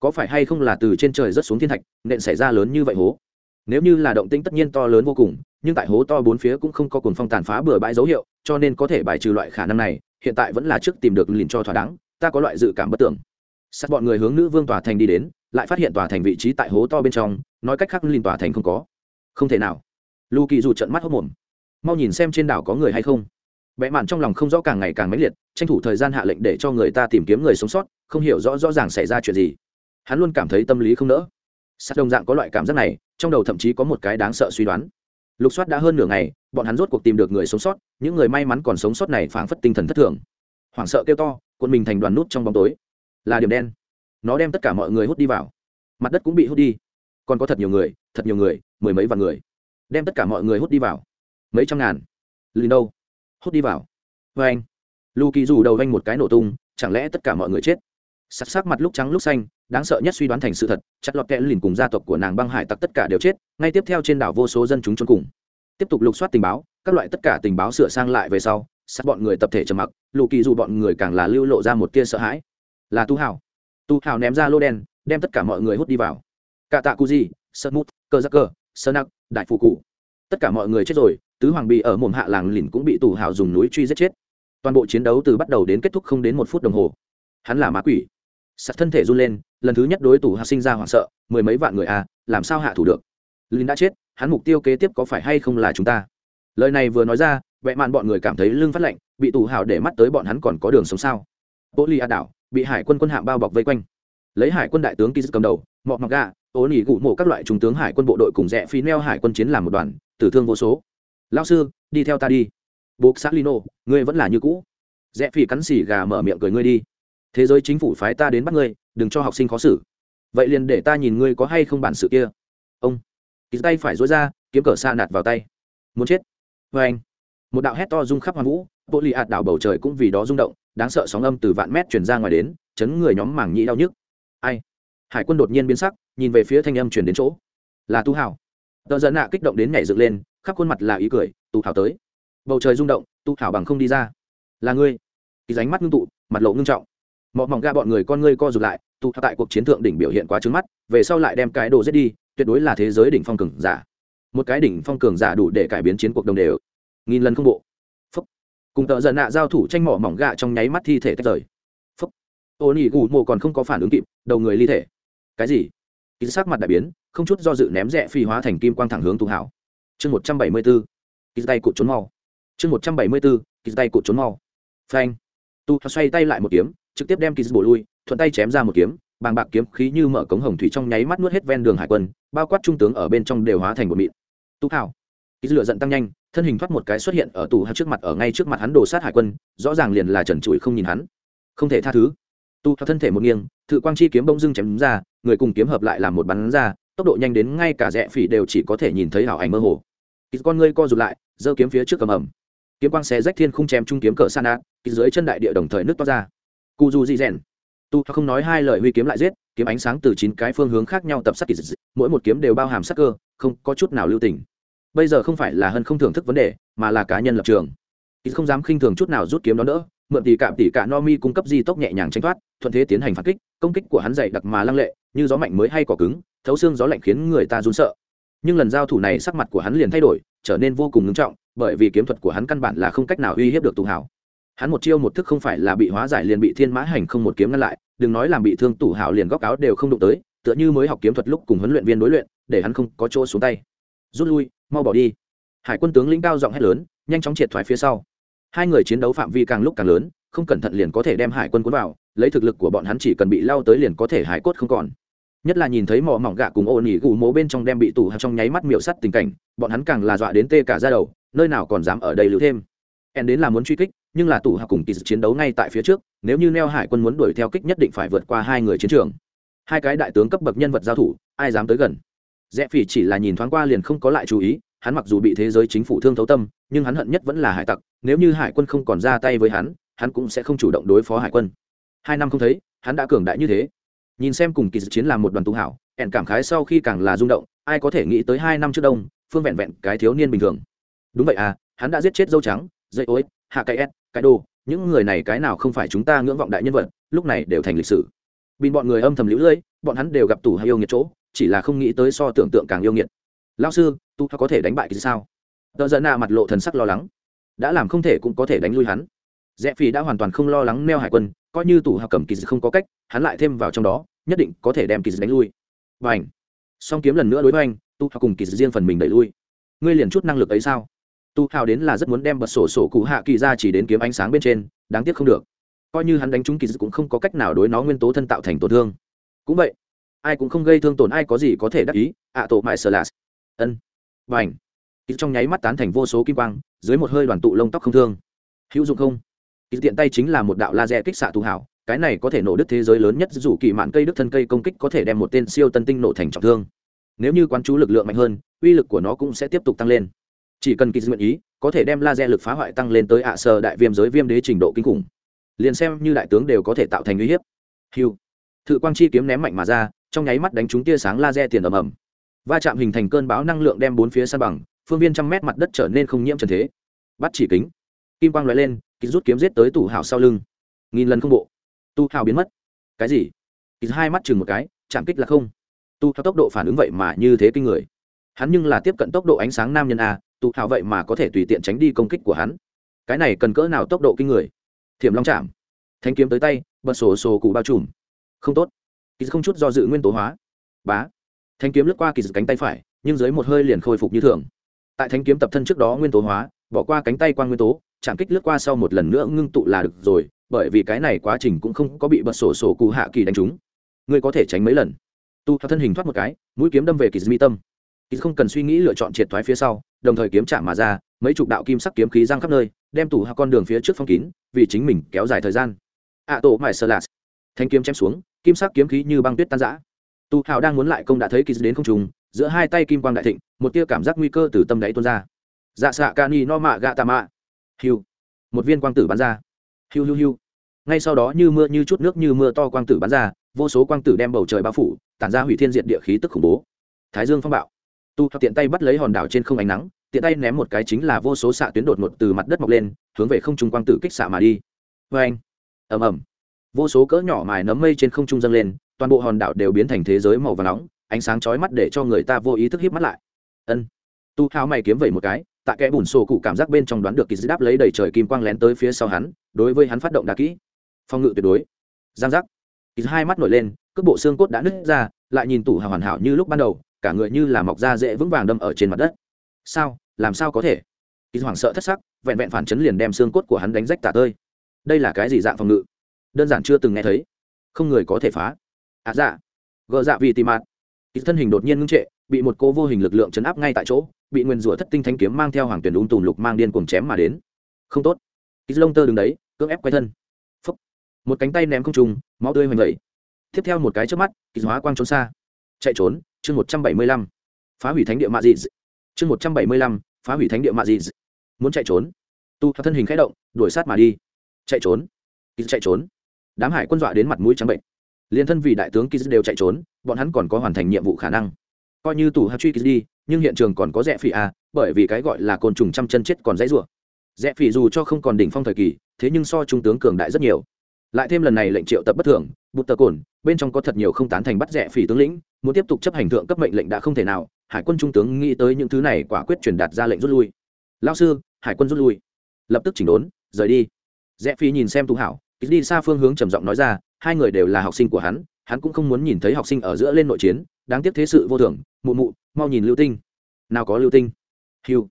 Có phải hay không là từ trên trời rớt xuống thiên thạch, nện xảy ra lớn như vậy hố? Nếu như là động tĩnh tất nhiên to lớn vô cùng, nhưng tại hố to bốn phía cũng không có cuồng phong tàn phá bừa bãi dấu hiệu, cho nên có thể bài trừ loại khả năng này, hiện tại vẫn là trước tìm được lìn cho thỏa đáng ta có loại dự cảm bất tưởng sát bọn người hướng nữ vương tòa thành đi đến, lại phát hiện tòa thành vị trí tại hố to bên trong, nói cách khác lìn tòa thành không có. Không thể nào. Lu kỳ dù trận mắt hốc mồm. Mau nhìn xem trên đảo có người hay không. Vẽ mạn trong lòng không rõ càng ngày càng mãnh liệt, tranh thủ thời gian hạ lệnh để cho người ta tìm kiếm người sống sót, không hiểu rõ rõ ràng xảy ra chuyện gì. Hắn luôn cảm thấy tâm lý không nỡ. Sát đồng dạng có loại cảm giác này, trong đầu thậm chí có một cái đáng sợ suy đoán. Lục soát đã hơn nửa ngày, bọn hắn rốt cuộc tìm được người sống sót, những người may mắn còn sống sót này phảng phất tinh thần thất thường. Hoảng sợ kêu to cuộn mình thành đoàn nút trong bóng tối. Là điểm đen. Nó đem tất cả mọi người hút đi vào. Mặt đất cũng bị hút đi. Còn có thật nhiều người, thật nhiều người, mười mấy vạn người. Đem tất cả mọi người hút đi vào. Mấy trăm ngàn. Lì đâu? Hút đi vào. Vê anh. Lu kỳ dù đầu vanh một cái nổ tung, chẳng lẽ tất cả mọi người chết? Sắc sắc mặt lúc trắng lúc xanh, đáng sợ nhất suy đoán thành sự thật chặt lọt kẽ lìn cùng gia tộc của nàng băng hải tặc tất cả đều chết, ngay tiếp theo trên đảo vô số dân chúng trốn cùng. Tiếp tục lục soát tình báo, các loại tất cả tình báo sửa sang lại về sau sát bọn người tập thể trầm mặc, lù kỳ dù bọn người càng là lưu lộ ra một tia sợ hãi. Là tu hào. Tu hào ném ra lô đen, đem tất cả mọi người hút đi vào. Cả tạ cu di sơn mút, cơ giác cơ sơn nặc, đại phụ cụ. Tất cả mọi người chết rồi, tứ hoàng bị ở mồm hạ làng lìn cũng bị tù hào dùng núi truy giết chết. Toàn bộ chiến đấu từ bắt đầu đến kết thúc không đến một phút đồng hồ. Hắn là má quỷ. Sắt thân thể run lên, lần thứ nhất đối tù hào sinh ra hoảng sợ, mười mấy vạn người à làm sao hạ thủ được? Lìn đã chết, hắn mục tiêu kế tiếp có phải hay không là chúng ta? Lời này vừa nói ra vẽ mạn bọn người cảm thấy lưng phát lạnh, bị tù hào để mắt tới bọn hắn còn có đường sống sao? Bố ly a đảo, bị hải quân quân hạm bao bọc vây quanh. Lấy hải quân đại tướng ký cầm đầu, mọ mặc gà ố nỉ gụ mộ các loại trung tướng hải quân bộ đội cùng rẽ phi neo hải quân chiến làm một đoàn, tử thương vô số. Lao sư, đi theo ta đi. Buộc xã lino, ngươi vẫn là như cũ. Rẽ phi cắn xì gà mở miệng cười ngươi đi. Thế giới chính phủ phái ta đến bắt ngươi, đừng cho học sinh khó xử. Vậy liền để ta nhìn ngươi có hay không bản sự kia. Ông. Ký tay phải dối ra, kiếm cờ xa nạt vào tay. Muốn chết. Vê anh một đạo hét to rung khắp hoàng vũ, bộ lì ạt đảo bầu trời cũng vì đó rung động, đáng sợ sóng âm từ vạn mét truyền ra ngoài đến, chấn người nhóm mảng nhĩ đau nhức. Ai? Hải quân đột nhiên biến sắc, nhìn về phía thanh âm truyền đến chỗ. Là tu hảo. Tờ giận nạ kích động đến nhảy dựng lên, khắp khuôn mặt là ý cười, tu hảo tới. Bầu trời rung động, tu hảo bằng không đi ra. Là ngươi. Kỳ ránh mắt ngưng tụ, mặt lộ ngưng trọng. Mọi mỏng ga bọn người con ngươi co rụt lại, tu hảo tại cuộc chiến thượng đỉnh biểu hiện quá trứng mắt, về sau lại đem cái đồ giết đi, tuyệt đối là thế giới đỉnh phong cường giả. Một cái đỉnh phong cường giả đủ để cải biến chiến cuộc đồng đều nghìn lần không bộ. Phúc. cùng tợ giận nạ giao thủ tranh mỏ mỏng gạ trong nháy mắt thi thể tách rời. Phúc. ô nỉ gù mộ còn không có phản ứng kịp, đầu người ly thể. Cái gì? Ký sắc mặt đại biến, không chút do dự ném rẽ phi hóa thành kim quang thẳng hướng tù hảo. Chương một trăm bảy mươi bốn ký tay cụt trốn mau. Chương một trăm bảy mươi bốn ký tay cụt trốn mau. Phanh. Tu xoay tay lại một kiếm, trực tiếp đem ký bổ lui, thuận tay chém ra một kiếm, bàng bạc kiếm khí như mở cống hồng thủy trong nháy mắt nuốt hết ven đường hải quân, bao quát trung tướng ở bên trong đều hóa thành một mịn. Tu hảo ký lựa giận tăng nhanh, thân hình thoát một cái xuất hiện ở tù hạt trước mặt, ở ngay trước mặt hắn đồ sát hải quân, rõ ràng liền là trần trụi không nhìn hắn. Không thể tha thứ. Tu thân thể một nghiêng, thự quang chi kiếm bông dưng chém ra, người cùng kiếm hợp lại làm một bắn ra, tốc độ nhanh đến ngay cả rẽ phỉ đều chỉ có thể nhìn thấy hảo ảnh mơ hồ. Ít con ngươi co rụt lại, giơ kiếm phía trước cầm ẩm. Kiếm quang xé rách thiên không chém trung kiếm cỡ san át dưới chân đại địa đồng thời nước to ra. Cu du di rèn. Tu không nói hai lời huy kiếm lại giết, kiếm ánh sáng từ chín cái phương hướng khác nhau tập sát kỳ dị mỗi một kiếm đều bao hàm sắc cơ, không có chút nào lưu tình bây giờ không phải là Hân không thưởng thức vấn đề, mà là cá nhân lập trường. Kỳ không dám khinh thường chút nào rút kiếm đó đỡ, mượn tỷ cạm tỷ cả no mi cung cấp di tốc nhẹ nhàng tranh thoát, thuận thế tiến hành phản kích, công kích của hắn dày đặc mà lăng lệ, như gió mạnh mới hay cỏ cứng, thấu xương gió lạnh khiến người ta run sợ. Nhưng lần giao thủ này sắc mặt của hắn liền thay đổi, trở nên vô cùng ngưng trọng, bởi vì kiếm thuật của hắn căn bản là không cách nào uy hiếp được tù hảo. Hắn một chiêu một thức không phải là bị hóa giải liền bị thiên mã hành không một kiếm ngăn lại, đừng nói làm bị thương tù hảo liền góc áo đều không đụng tới, tựa như mới học kiếm thuật lúc cùng huấn luyện viên đối luyện, để hắn không có chỗ xuống tay rút lui, mau bỏ đi. Hải quân tướng lĩnh cao giọng hét lớn, nhanh chóng triệt thoái phía sau. Hai người chiến đấu phạm vi càng lúc càng lớn, không cẩn thận liền có thể đem hải quân cuốn vào, lấy thực lực của bọn hắn chỉ cần bị lao tới liền có thể hải cốt không còn. Nhất là nhìn thấy mỏ mỏng gạ cùng ô nỉ gù mố bên trong đem bị tủ trong nháy mắt miệu sắt tình cảnh, bọn hắn càng là dọa đến tê cả ra đầu, nơi nào còn dám ở đây lưu thêm. En đến là muốn truy kích, nhưng là tù hạ cùng kỳ chiến đấu ngay tại phía trước, nếu như neo hải quân muốn đuổi theo kích nhất định phải vượt qua hai người chiến trường. Hai cái đại tướng cấp bậc nhân vật giao thủ, ai dám tới gần? Rẽ phỉ chỉ là nhìn thoáng qua liền không có lại chú ý, hắn mặc dù bị thế giới chính phủ thương thấu tâm, nhưng hắn hận nhất vẫn là hải tặc, nếu như hải quân không còn ra tay với hắn hắn cũng sẽ không chủ động đối phó hải quân. Hai năm không thấy, hắn đã cường đại như thế. Nhìn xem cùng kỳ dự chiến làm một đoàn tu hảo ẹn cảm khái sau khi càng là rung động, ai có thể nghĩ tới hai năm trước đông, phương vẹn vẹn cái thiếu niên bình thường. Đúng vậy à hắn đã giết chết dâu trắng, dây ối, hạ cái s cái đồ, những người này cái nào không phải chúng ta ngưỡng vọng đại nhân vật, lúc này đều thành lịch sử. Bin bọn người âm thầm lũ lưỡi bọn hắn đều gặp tủ hay yêu nghiệt chỗ chỉ là không nghĩ tới so tưởng tượng càng yêu nghiệt. Lao sư, tu có thể đánh bại thì sao? Tờ giận nạ mặt lộ thần sắc lo lắng. Đã làm không thể cũng có thể đánh lui hắn. Rẽ phi đã hoàn toàn không lo lắng neo hải quân, coi như tủ hạ cầm kỳ không có cách, hắn lại thêm vào trong đó, nhất định có thể đem kỳ đánh lui. Và ảnh song kiếm lần nữa đối với anh tu hạ cùng kỳ riêng phần mình đẩy lui. Ngươi liền chút năng lực ấy sao? Tu hào đến là rất muốn đem bật sổ sổ cụ hạ kỳ ra chỉ đến kiếm ánh sáng bên trên, đáng tiếc không được. Coi như hắn đánh trúng kỳ cũng không có cách nào đối nó nguyên tố thân tạo thành tổn thương. Cũng vậy ai cũng không gây thương tổn ai có gì có thể đắc ý, ạ tổ mại sờ lạt. Ân. Và ảnh ít trong nháy mắt tán thành vô số kim quang, dưới một hơi đoàn tụ lông tóc không thương. Hữu dụng không? Ít tiện tay chính là một đạo laser kích xạ thù hảo, cái này có thể nổ đứt thế giới lớn nhất dù kỳ mạn cây đức thân cây công kích có thể đem một tên siêu tân tinh nổ thành trọng thương. Nếu như quán chú lực lượng mạnh hơn, uy lực của nó cũng sẽ tiếp tục tăng lên. Chỉ cần kỳ nguyện ý, có thể đem laser lực phá hoại tăng lên tới ạ sơ đại viêm giới viêm đế trình độ kinh khủng. Liền xem như đại tướng đều có thể tạo thành uy hiếp. Hiu thự quang chi kiếm ném mạnh mà ra trong nháy mắt đánh trúng tia sáng laser tiền ầm ầm. Va chạm hình thành cơn bão năng lượng đem bốn phía san bằng, phương viên trăm mét mặt đất trở nên không nhiễm trần thế. Bắt chỉ kính. Kim quang lóe lên kịch rút kiếm giết tới tủ hào sau lưng. Nghìn lần không bộ. Tu hào biến mất. Cái gì? Kịch hai mắt chừng một cái, chạm kích là không. Tu hào tốc độ phản ứng vậy mà như thế kinh người. Hắn nhưng là tiếp cận tốc độ ánh sáng nam nhân a tu hào vậy mà có thể tùy tiện tránh đi công kích của hắn. Cái này cần cỡ nào tốc độ kinh người? Thiểm long chạm. Thanh kiếm tới tay, bật sổ sổ cụ bao trùm. Không tốt kỳ không chút do dự nguyên tố hóa. Bá. Thanh kiếm lướt qua kỳ cánh tay phải, nhưng dưới một hơi liền khôi phục như thường. Tại thanh kiếm tập thân trước đó nguyên tố hóa, bỏ qua cánh tay qua nguyên tố, chạm kích lướt qua sau một lần nữa ngưng tụ là được rồi, bởi vì cái này quá trình cũng không có bị bật sổ sổ cụ hạ kỳ đánh trúng. Ngươi có thể tránh mấy lần. Tu thân hình thoát một cái, mũi kiếm đâm về kỳ mi tâm. Kỳ không cần suy nghĩ lựa chọn triệt thoái phía sau, đồng thời kiếm chạm mà ra, mấy chục đạo kim sắc kiếm khí giang khắp nơi, đem tủ hạ con đường phía trước phong kín, vì chính mình kéo dài thời gian. Ạ tổ mải sơ lạt thanh kiếm chém xuống kim sắc kiếm khí như băng tuyết tan rã. Tu hào đang muốn lại công đã thấy kỳ đến không trùng, giữa hai tay kim quang đại thịnh, một tia cảm giác nguy cơ từ tâm đáy tuôn ra. Dạ xạ ca ni no mạ gạ tà mạ. Hiu. Một viên quang tử bắn ra. Hiu hiu hiu. Ngay sau đó như mưa như chút nước như mưa to quang tử bắn ra, vô số quang tử đem bầu trời bao phủ, tản ra hủy thiên diện địa khí tức khủng bố. Thái dương phong bạo. Tu Hạo tiện tay bắt lấy hòn đảo trên không ánh nắng, tiện tay ném một cái chính là vô số xạ tuyến đột ngột từ mặt đất mọc lên, hướng về không trung quang tử kích xạ mà đi. Vê anh ầm ầm vô số cỡ nhỏ mài nấm mây trên không trung dâng lên, toàn bộ hòn đảo đều biến thành thế giới màu và nóng, ánh sáng chói mắt để cho người ta vô ý thức hiếp mắt lại. Ân. Tu hao mày kiếm vẩy một cái, tại kẽ bùn sổ cụ cảm giác bên trong đoán được kỳ đáp lấy đầy trời kim quang lén tới phía sau hắn, đối với hắn phát động đà kỹ. Phong ngự tuyệt đối. Giang giác. Kỳ hai mắt nổi lên, cước bộ xương cốt đã nứt ra, lại nhìn tủ hào hoàn hảo như lúc ban đầu, cả người như là mọc da dễ vững vàng đâm ở trên mặt đất. Sao? Làm sao có thể? Kỳ hoảng sợ thất sắc, vẹn vẹn phản chấn liền đem xương cốt của hắn đánh rách tả tơi. Đây là cái gì dạng phòng ngự? Đơn giản chưa từng nghe thấy. Không người có thể phá. À dạ. Gờ dạ vì tìm mạt. Kỳ thân hình đột nhiên ngưng trệ, bị một cô vô hình lực lượng chấn áp ngay tại chỗ, bị nguyên rủa thất tinh thanh kiếm mang theo hoàng tuyển đúng tùm lục mang điên cuồng chém mà đến. Không tốt. Kỳ lông tơ đứng đấy, cưỡng ép quay thân. Phúc. một cánh tay ném không trùng, máu tươi hoành vẩy tiếp theo một cái trước mắt kỳ hóa quang trốn xa. Chạy trốn, chương một trăm bảy mươi lăm. Phá hủy thánh địa mạ dị chương một trăm bảy mươi lăm, phá hủy thánh địa mạ dị muốn chạy trốn. Tu thân hình khẽ động, đuổi sát mà đi. Chạy trốn. Kỳ chạy trốn đám hải quân dọa đến mặt mũi trắng bệnh. Liền thân vì đại tướng kiz đều chạy trốn, bọn hắn còn có hoàn thành nhiệm vụ khả năng. Coi như tù hạ truy kiz đi, nhưng hiện trường còn có rẽ phỉ a bởi vì cái gọi là côn trùng trăm chân chết còn dãy rủa. Rẽ phỉ dù cho không còn đỉnh phong thời kỳ, thế nhưng so trung tướng cường đại rất nhiều. Lại thêm lần này lệnh triệu tập bất thường, bụt tờ cồn, bên trong có thật nhiều không tán thành bắt rẽ phỉ tướng lĩnh, muốn tiếp tục chấp hành thượng cấp mệnh lệnh đã không thể nào, hải quân trung tướng nghĩ tới những thứ này quả quyết truyền đạt ra lệnh rút lui. Lao sư, hải quân rút lui. Lập tức chỉnh đốn, rời đi. Rẽ phỉ nhìn xem tú hảo kýt đi xa phương hướng trầm giọng nói ra, hai người đều là học sinh của hắn hắn cũng không muốn nhìn thấy học sinh ở giữa lên nội chiến, đáng tiếc thế sự vô thường, mụ mụ, mau nhìn lưu tinh. Nào có lưu tinh? Hiu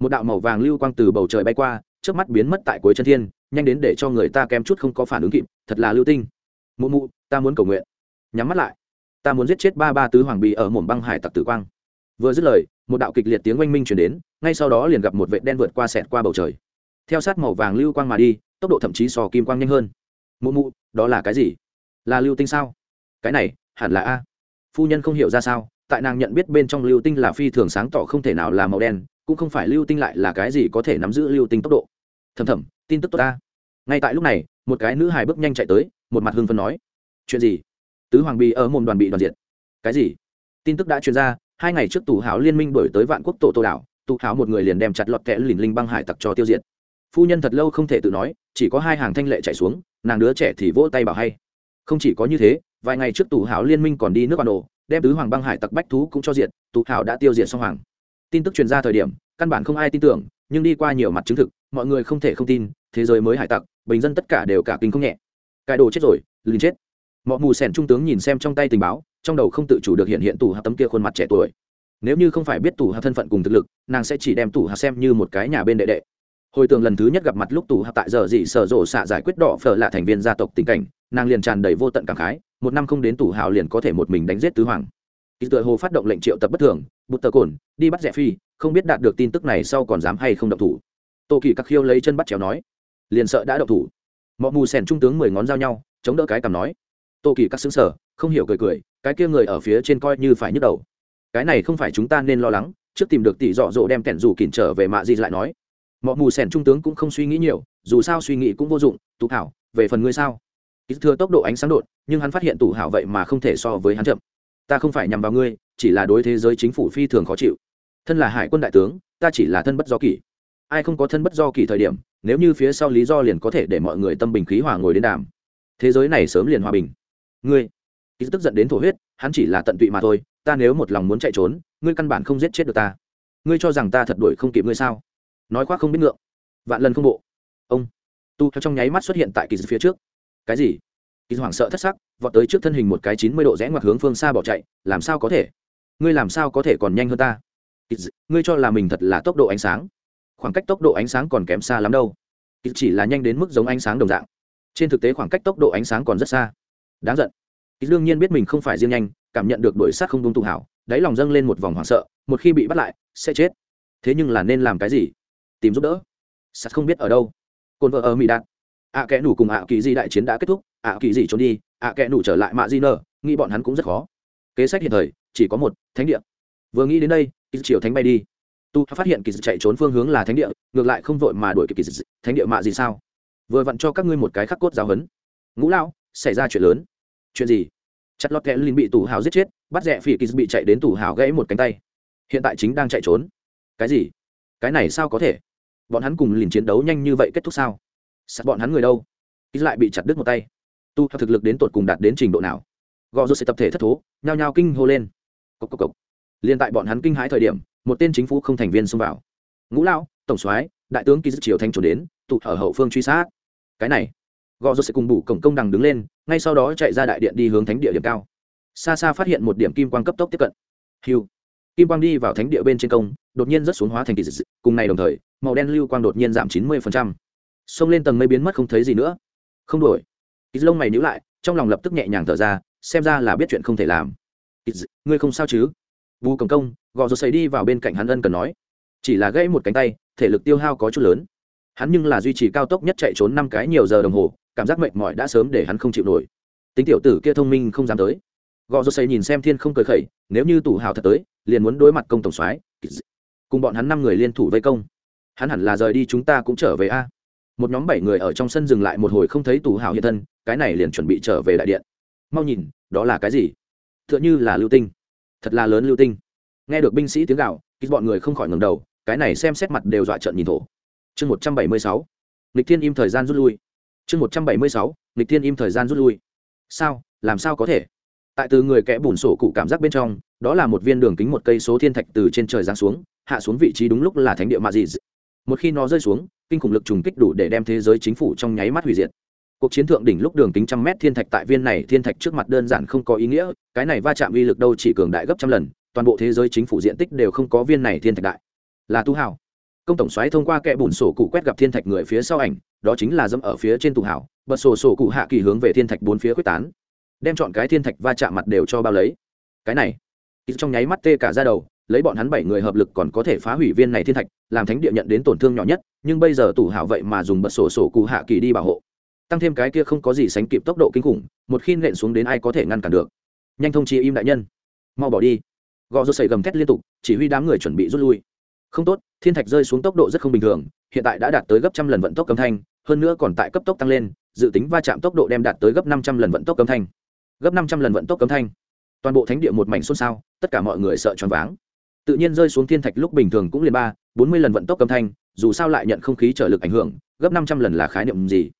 một đạo màu vàng lưu quang từ bầu trời bay qua trước mắt biến mất tại cuối chân thiên, nhanh đến để cho người ta kém chút không có phản ứng kịp, thật là lưu tinh. Mụ mụ, ta muốn cầu nguyện. Nhắm mắt lại. Ta muốn giết chết ba ba tứ hoàng bì ở mồm băng hải tặc tử quang. Vừa dứt lời, một đạo kịch liệt tiếng oanh minh chuyển đến, ngay sau đó liền gặp một vệ đen vượt qua sẹt qua bầu trời theo sát màu vàng lưu quang mà đi, tốc độ thậm chí sò kim quang nhanh hơn. Mụ mụ, đó là cái gì? Là lưu tinh sao? Cái này, hẳn là a. Phu nhân không hiểu ra sao, tại nàng nhận biết bên trong lưu tinh là phi thường sáng tỏ không thể nào là màu đen, cũng không phải lưu tinh lại là cái gì có thể nắm giữ lưu tinh tốc độ. Thầm thầm, tin tức tốt ta ngay tại lúc này, một cái nữ hài bước nhanh chạy tới, một mặt hưng phân nói. Chuyện gì? Tứ hoàng bì ở môn đoàn bị đoàn diệt. Cái gì? Tin tức đã truyền ra, hai ngày trước tù hảo liên minh đổi tới vạn quốc tổ tô đảo, tù hảo một người liền đem chặt lọt kẽ lìn linh băng hải tặc cho tiêu diệt phu nhân thật lâu không thể tự nói, chỉ có hai hàng thanh lệ chạy xuống, nàng đứa trẻ thì vỗ tay bảo hay. Không chỉ có như thế, vài ngày trước tù hảo liên minh còn đi nước bản đồ, đem tứ hoàng băng hải tặc bách thú cũng cho diệt, tù hảo đã tiêu diệt xong hoàng. Tin tức truyền ra thời điểm, căn bản không ai tin tưởng, nhưng đi qua nhiều mặt chứng thực, mọi người không thể không tin, thế giới mới hải tặc, bình dân tất cả đều cả kinh không nhẹ. Cải đồ chết rồi, liền chết. Mọi mù sẻn trung tướng nhìn xem trong tay tình báo, trong đầu không tự chủ được hiện hiện tù hạ tấm kia khuôn mặt trẻ tuổi. Nếu như không phải biết tù hạ thân phận cùng thực lực, nàng sẽ chỉ đem tù hạ xem như một cái nhà bên đệ đệ hồi tưởng lần thứ nhất gặp mặt lúc tù hạp tại giờ dị sở rộ xạ giải quyết đỏ phở là thành viên gia tộc tình cảnh, nàng liền tràn đầy vô tận cảm khái, một năm không đến tù hào liền có thể một mình đánh giết tứ hoàng. Ý tựa hồ phát động lệnh triệu tập bất thường bút tờ cồn, đi bắt rẻ phi, không biết đạt được tin tức này sau còn dám hay không động thủ. Tô kỳ các khiêu lấy chân bắt chéo nói, liền sợ đã động thủ. Mọi mù sèn trung tướng mười ngón giao nhau, chống đỡ cái cằm nói, tô kỳ các xứng sở, không hiểu cười cười, cái kia người ở phía trên coi như phải nhức đầu. Cái này không phải chúng ta nên lo lắng. Trước tìm được tỷ dọ dỗ đem kẻn dù kỉn trở về mạ gì lại nói mọ mù sèn trung tướng cũng không suy nghĩ nhiều dù sao suy nghĩ cũng vô dụng tụ Hảo, về phần ngươi sao? Ít thừa tốc độ ánh sáng đột nhưng hắn phát hiện tụ hảo vậy mà không thể so với hắn chậm. Ta không phải nhằm vào ngươi chỉ là đối thế giới chính phủ phi thường khó chịu. Thân là hải quân đại tướng ta chỉ là thân bất do kỳ ai không có thân bất do kỳ thời điểm nếu như phía sau lý do liền có thể để mọi người tâm bình khí hòa ngồi đến đàm. Thế giới này sớm liền hòa bình. Ngươi ý tức giận đến thổ huyết hắn chỉ là tận tụy mà thôi ta nếu một lòng muốn chạy trốn ngươi căn bản không giết chết được ta. Ngươi cho rằng ta thật đuổi không kịp ngươi sao? Nói khoác không biết ngượng. Vạn lần không bộ. Ông. Tu theo trong nháy mắt xuất hiện tại kỳ phía trước. Cái gì? Kỳ hoảng sợ thất sắc, vọt tới trước thân hình một cái chín mươi độ rẽ ngoặt hướng phương xa bỏ chạy, làm sao có thể? Ngươi làm sao có thể còn nhanh hơn ta? Ngươi cho là mình thật là tốc độ ánh sáng. Khoảng cách tốc độ ánh sáng còn kém xa lắm đâu. Chỉ là nhanh đến mức giống ánh sáng đồng dạng. Trên thực tế khoảng cách tốc độ ánh sáng còn rất xa. Đáng giận. Kỳ đương nhiên biết mình không phải riêng nhanh, cảm nhận được đội sát không đúng tụ hảo, đáy lòng dâng lên một vòng hoảng sợ, một khi bị bắt lại, sẽ chết. Thế nhưng là nên làm cái gì? Tìm giúp đỡ. Sắt không biết ở đâu. Cồn vợ ở mỹ đạt. Ạ à, kẽ nủ cùng ạ kỳ di đại chiến đã kết thúc ạ kỳ di trốn đi ạ kẽ nủ trở lại mạ di nơ nghĩ bọn hắn cũng rất khó. Kế sách hiện thời chỉ có một thánh địa. Vừa nghĩ đến đây kỳ triều thánh bay đi. Tu phát hiện kỳ chạy trốn phương hướng là thánh địa ngược lại không vội mà đuổi kịp kỳ thánh địa mạ gì sao? Vừa vặn cho các ngươi một cái khắc cốt giáo hấn ngũ lao xảy ra chuyện lớn. Chuyện gì? Chặt lọt kẽ linh bị tù hào giết chết bắt rẻ phỉ kỳ bị chạy đến tù hào gãy một cánh tay. Hiện tại chính đang chạy trốn. Cái gì? Cái này sao có thể? Bọn hắn cùng liền chiến đấu nhanh như vậy kết thúc sao? Sắt bọn hắn người đâu? Ít lại bị chặt đứt một tay. Tu theo thực lực đến tột cùng đạt đến trình độ nào? Gò rút sẽ tập thể thất thố, nhao nhao kinh hô lên. Cộc cộc cộc. Liền tại bọn hắn kinh hãi thời điểm, một tên chính phủ không thành viên xông vào. Ngũ lão, tổng soái, đại tướng kỳ dứt triều thanh trốn đến, tụ ở hậu phương truy sát. Cái này, gò rút sẽ cùng bù cổng công đằng đứng lên, ngay sau đó chạy ra đại điện đi hướng thánh địa điểm cao. Xa xa phát hiện một điểm kim quang cấp tốc tiếp cận. Hiu kim quang đi vào thánh địa bên trên công đột nhiên rất xuống hóa thành kỳ dịch cùng này đồng thời, màu đen lưu quang đột nhiên giảm chín mươi xông lên tầng mây biến mất không thấy gì nữa. Không đổi. Kỳ lông mày nhữ lại, trong lòng lập tức nhẹ nhàng thở ra, xem ra là biết chuyện không thể làm. Ngươi không sao chứ? Vu cầm công, gò rột xầy đi vào bên cạnh hắn ân cần nói. Chỉ là gãy một cánh tay, thể lực tiêu hao có chút lớn. Hắn nhưng là duy trì cao tốc nhất chạy trốn năm cái nhiều giờ đồng hồ, cảm giác mệt mỏi đã sớm để hắn không chịu nổi. Tính tiểu tử kia thông minh không dám tới. Gò rô xây nhìn xem thiên không cười khẩy, nếu như tủ hào thật tới, liền muốn đối mặt công tổng soái cùng bọn hắn năm người liên thủ vây công. Hắn hẳn là rời đi chúng ta cũng trở về a. Một nhóm bảy người ở trong sân dừng lại một hồi không thấy tù hào hiện thân, cái này liền chuẩn bị trở về đại điện. Mau nhìn, đó là cái gì? T h ư ợ n h ư là lưu tinh. Thật là lớn lưu tinh. Nghe được binh sĩ tiếng gạo kích bọn người không khỏi ngầm đầu, cái này xem xét mặt đều dọa trợn nhìn thổ. Chương một trăm bảy mươi sáu. Lịch thiên im thời gian rút lui. Chương một trăm bảy mươi sáu. Lịch thiên im thời gian rút lui. Sao? Làm sao có thể? Tại từ người kẽ bùn sổ cụ cảm giác bên trong, đó là một viên đường kính một cây số thiên thạch từ trên trời giáng xuống hạ xuống vị trí đúng lúc là thánh địa mạ dị một khi nó rơi xuống, kinh khủng lực trùng kích đủ để đem thế giới chính phủ trong nháy mắt hủy diệt. Cuộc chiến thượng đỉnh lúc đường kính trăm mét thiên thạch tại viên này thiên thạch trước mặt đơn giản không có ý nghĩa, cái này va chạm uy lực đâu chỉ cường đại gấp trăm lần, toàn bộ thế giới chính phủ diện tích đều không có viên này thiên thạch đại. Là tu hào công tổng xoáy thông qua kẽ bùn sổ cụ quét gặp thiên thạch người phía sau ảnh, đó chính là dẫm ở phía trên tù hảo, bật sổ sổ cụ hạ kỳ hướng về thiên thạch bốn phía quyết tán. Đem chọn cái thiên thạch va chạm mặt đều cho bao lấy. Cái này, trong nháy mắt tê cả ra đầu lấy bọn hắn bảy người hợp lực còn có thể phá hủy viên này thiên thạch, làm thánh địa nhận đến tổn thương nhỏ nhất, nhưng bây giờ tủ hảo vậy mà dùng bật sổ sổ cụ hạ kỳ đi bảo hộ. Tăng thêm cái kia không có gì sánh kịp tốc độ kinh khủng, một khi nện xuống đến ai có thể ngăn cản được. Nhanh thông chi im đại nhân. Mau bỏ đi. Gò rô sậy gầm thét liên tục, chỉ huy đám người chuẩn bị rút lui. Không tốt, thiên thạch rơi xuống tốc độ rất không bình thường, hiện tại đã đạt tới gấp trăm lần vận tốc âm thanh, hơn nữa còn tại cấp tốc tăng lên, dự tính va chạm tốc độ đem đạt tới gấp năm trăm lần vận tốc âm thanh. Gấp năm trăm lần vận tốc âm thanh. Toàn bộ thánh địa một mảnh xôn xao, tất cả mọi người sợ choáng váng tự nhiên rơi xuống thiên thạch lúc bình thường cũng liền ba, bốn mươi lần vận tốc âm thanh, dù sao lại nhận không khí trở lực ảnh hưởng, gấp năm trăm lần là khái niệm gì?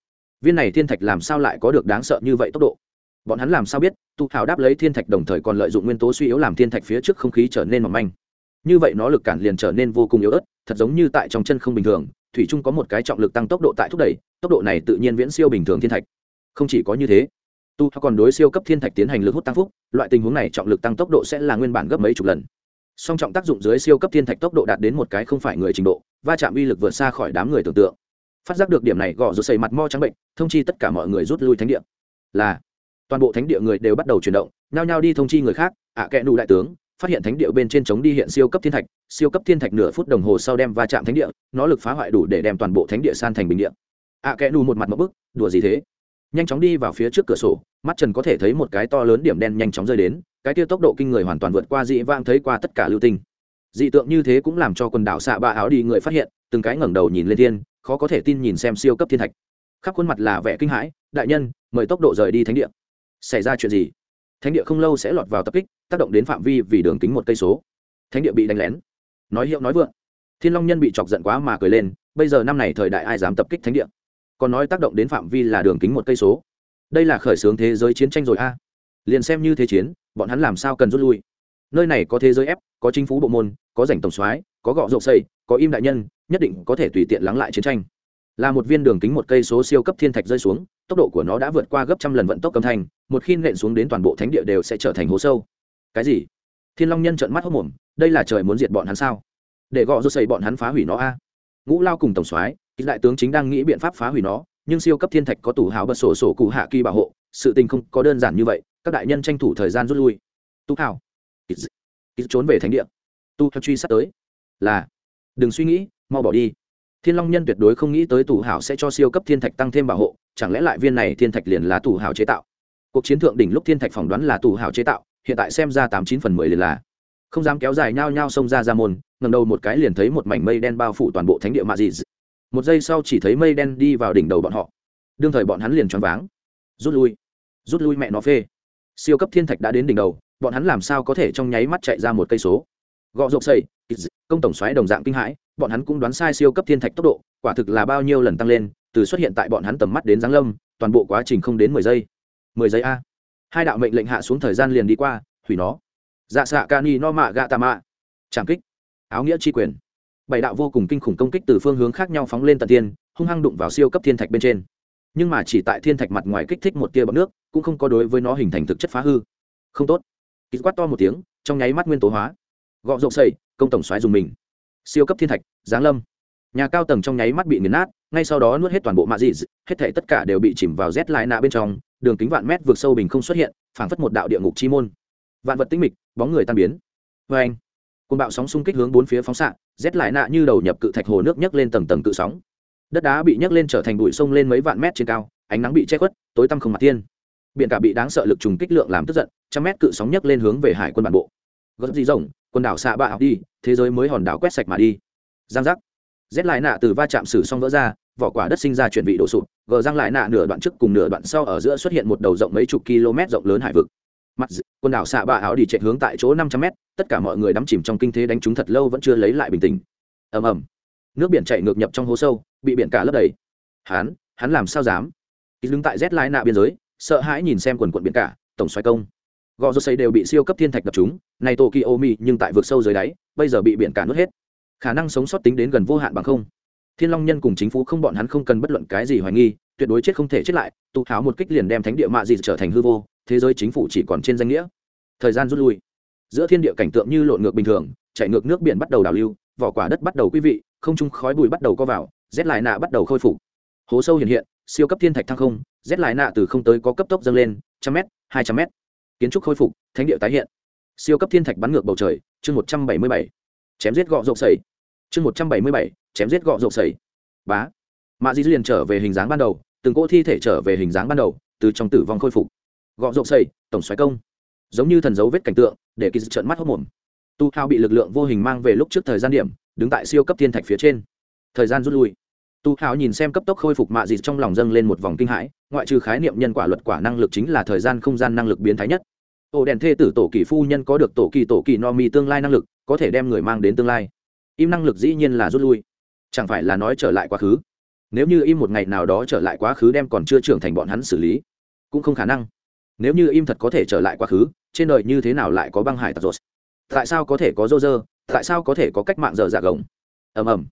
Viên này thiên thạch làm sao lại có được đáng sợ như vậy tốc độ? Bọn hắn làm sao biết, tụ hào đáp lấy thiên thạch đồng thời còn lợi dụng nguyên tố suy yếu làm thiên thạch phía trước không khí trở nên mỏng manh. Như vậy nó lực cản liền trở nên vô cùng yếu ớt, thật giống như tại trong chân không bình thường, thủy chung có một cái trọng lực tăng tốc độ tại thúc đẩy, tốc độ này tự nhiên viễn siêu bình thường thiên thạch. Không chỉ có như thế tu còn đối siêu cấp thiên thạch tiến hành lực hút tăng phúc, loại tình huống này trọng lực tăng tốc độ sẽ là nguyên bản gấp mấy chục lần song trọng tác dụng dưới siêu cấp thiên thạch tốc độ đạt đến một cái không phải người trình độ va chạm uy lực vượt xa khỏi đám người tưởng tượng. Phát giác được điểm này gõ rồi xây mặt mo trắng bệnh thông chi tất cả mọi người rút lui thánh địa. Là toàn bộ thánh địa người đều bắt đầu chuyển động nhao nhao đi thông chi người khác ạ à, kẽ nụ đại tướng phát hiện thánh địa bên trên chống đi hiện siêu cấp thiên thạch siêu cấp thiên thạch nửa phút đồng hồ sau đem va chạm thánh địa nó lực phá hoại đủ để đem toàn bộ thánh địa san thành bình địa. Ạ à, kẽ nụ một mặt một bức đùa gì thế? Nhanh chóng đi vào phía trước cửa sổ mắt trần có thể thấy một cái to lớn điểm đen nhanh chóng rơi đến cái tia tốc độ kinh người hoàn toàn vượt qua dị vang thấy qua tất cả lưu tinh. Dị tượng như thế cũng làm cho quần đảo xạ ba áo đi người phát hiện, từng cái ngẩng đầu nhìn lên thiên, khó có thể tin nhìn xem siêu cấp thiên thạch. Khắp khuôn mặt là vẻ kinh hãi, đại nhân, mời tốc độ rời đi thánh địa. Xảy ra chuyện gì? Thánh địa không lâu sẽ lọt vào tập kích, tác động đến phạm vi vì đường kính một cây số. Thánh địa bị đánh lén. Nói hiệu nói vượng. Thiên long nhân bị chọc giận quá mà cười lên, bây giờ năm này thời đại ai dám tập kích thánh địa? Còn nói tác động đến phạm vi là đường kính một cây số. Đây là khởi xướng thế giới chiến tranh rồi a liền xem như thế chiến, bọn hắn làm sao cần rút lui? Nơi này có thế giới ép, có chính phủ bộ môn, có rảnh tổng soái, có gọ rộng xây, có im đại nhân, nhất định có thể tùy tiện lắng lại chiến tranh. Là một viên đường kính một cây số siêu cấp thiên thạch rơi xuống, tốc độ của nó đã vượt qua gấp trăm lần vận tốc âm thanh, một khi nện xuống đến toàn bộ thánh địa đều sẽ trở thành hố sâu. Cái gì? Thiên long nhân trợn mắt hốc mồm đây là trời muốn diệt bọn hắn sao? Để gọ rô xây bọn hắn phá hủy nó a. Ngũ lao cùng tổng soái đại tướng chính đang nghĩ biện pháp phá hủy nó, nhưng siêu cấp thiên thạch có tủ hào bật sổ sổ cụ hạ kỳ bảo hộ, sự tình không có đơn giản như vậy các đại nhân tranh thủ thời gian rút lui. Tu hào trốn về thánh địa. Tu hào truy sát tới. Là, đừng suy nghĩ, mau bỏ đi. Thiên long nhân tuyệt đối không nghĩ tới tù hảo sẽ cho siêu cấp thiên thạch tăng thêm bảo hộ, chẳng lẽ lại viên này thiên thạch liền là tù hảo chế tạo? Cuộc chiến thượng đỉnh lúc thiên thạch phỏng đoán là tù hảo chế tạo, hiện tại xem ra tám chín phần mười liền là. Không dám kéo dài nhao nhao xông ra ra môn ngầm đầu một cái liền thấy một mảnh mây đen bao phủ toàn bộ thánh địa mạ dị. Một giây sau chỉ thấy mây đen đi vào đỉnh đầu bọn họ. Đương thời bọn hắn liền choáng váng. Rút lui. Rút lui mẹ nó phê siêu cấp thiên thạch đã đến đỉnh đầu, bọn hắn làm sao có thể trong nháy mắt chạy ra một cây số? Gọ rộp xây công tổng xoáy đồng dạng kinh hãi, bọn hắn cũng đoán sai siêu cấp thiên thạch tốc độ, quả thực là bao nhiêu lần tăng lên, từ xuất hiện tại bọn hắn tầm mắt đến giáng lâm, toàn bộ quá trình không đến mười giây. Mười giây a. Hai đạo mệnh lệnh hạ xuống thời gian liền đi qua, hủy nó. Dạ xạ ca ni no mạ gạ tà mạ. Trảm kích. Áo nghĩa tri quyền. Bảy đạo vô cùng kinh khủng công kích từ phương hướng khác nhau phóng lên tận tiên, hung hăng đụng vào siêu cấp thiên thạch bên trên nhưng mà chỉ tại thiên thạch mặt ngoài kích thích một tia bọc nước, cũng không có đối với nó hình thành thực chất phá hư. Không tốt. Kít quát to một tiếng, trong nháy mắt nguyên tố hóa. Gọ rộng xây công tổng xoáy dùng mình. Siêu cấp thiên thạch, giáng lâm. Nhà cao tầng trong nháy mắt bị nghiền nát, ngay sau đó nuốt hết toàn bộ mạ dị hết thể tất cả đều bị chìm vào rét lại nạ bên trong, đường kính vạn mét vượt sâu bình không xuất hiện, phảng phất một đạo địa ngục chi môn. Vạn vật tinh mịch, bóng người tan biến. Vê anh côn bạo sóng xung kích hướng bốn phía phóng xạ, rét lại nạ như đầu nhập cự thạch hồ nước nhấc lên tầng tầng cự sóng đất đá bị nhấc lên trở thành bụi sông lên mấy vạn mét trên cao, ánh nắng bị che khuất, tối tăm không mặt tiên biển cả bị đáng sợ lực trùng kích lượng làm tức giận, trăm mét cự sóng nhấc lên hướng về hải quân bản bộ. Gót gì rồng, quần đảo xạ bạ học đi, thế giới mới hòn đảo quét sạch mà đi. Giang giác. Rét lại nạ từ va chạm xử xong vỡ ra, vỏ quả đất sinh ra chuyển vị đổ sụp gờ răng lại nạ nửa đoạn trước cùng nửa đoạn sau ở giữa xuất hiện một đầu rộng mấy chục km rộng lớn hải vực. Mặt quần đảo xạ bạ áo đi chạy hướng tại chỗ năm trăm mét, tất cả mọi người đắm chìm trong kinh thế đánh chúng thật lâu vẫn chưa lấy lại bình tĩnh. Ầm ầm nước biển chạy ngược nhập trong hố sâu, bị biển cả lấp đầy. Hắn hắn làm sao dám? Ít đứng tại rét lai nạ biên giới, sợ hãi nhìn xem quần quận biển cả, tổng xoay công. Gò rô xây đều bị siêu cấp thiên thạch đập chúng này tổ kỳ ô mi nhưng tại vực sâu dưới đáy, bây giờ bị biển cả nuốt hết. Khả năng sống sót tính đến gần vô hạn bằng không. Thiên long nhân cùng chính phủ không bọn hắn không cần bất luận cái gì hoài nghi, tuyệt đối chết không thể chết lại, tụ tháo một kích liền đem thánh địa mạ gì trở thành hư vô, thế giới chính phủ chỉ còn trên danh nghĩa. Thời gian rút lui. Giữa thiên địa cảnh tượng như lộn ngược bình thường chạy ngược nước biển bắt đầu đào lưu, vỏ quả đất bắt đầu quý vị không trung khói bụi bắt đầu co vào rét lại nạ bắt đầu khôi phục. Hố sâu hiện hiện, siêu cấp thiên thạch thăng không rét lại nạ từ không tới có cấp tốc dâng lên, trăm m hai trăm m kiến trúc khôi phục, thánh địa tái hiện. Siêu cấp thiên thạch bắn ngược bầu trời, chương một trăm bảy mươi bảy. Chém giết gọ rộng sầy chương một trăm bảy mươi bảy, chém giết gọ rộng sầy bá. Mạ di liền trở về hình dáng ban đầu, từng cỗ thi thể trở về hình dáng ban đầu, từ trong tử vong khôi phục. Gọ rộng sầy tổng xoáy công. Giống như thần dấu vết cảnh tượng, để kỳ trợn mắt hốc mồm. Tu hao bị lực lượng vô hình mang về lúc trước thời gian điểm đứng tại siêu cấp thiên thạch phía trên. Thời gian rút lui. Tu hào nhìn xem cấp tốc khôi phục mạ dịt trong lòng dâng lên một vòng kinh hãi, ngoại trừ khái niệm nhân quả luật quả năng lực chính là thời gian không gian năng lực biến thái nhất. Ổ đèn thê tử tổ kỳ phu nhân có được tổ kỳ tổ kỳ no mi tương lai năng lực, có thể đem người mang đến tương lai. Im năng lực dĩ nhiên là rút lui. Chẳng phải là nói trở lại quá khứ? Nếu như im một ngày nào đó trở lại quá khứ đem còn chưa trưởng thành bọn hắn xử lý, cũng không khả năng. Nếu như im thật có thể trở lại quá khứ, trên đời như thế nào lại có băng hải tặc rột? Tại sao có thể có rô rơ? Tại sao có thể có cách mạng dở dạ gồng? Ầm ầm.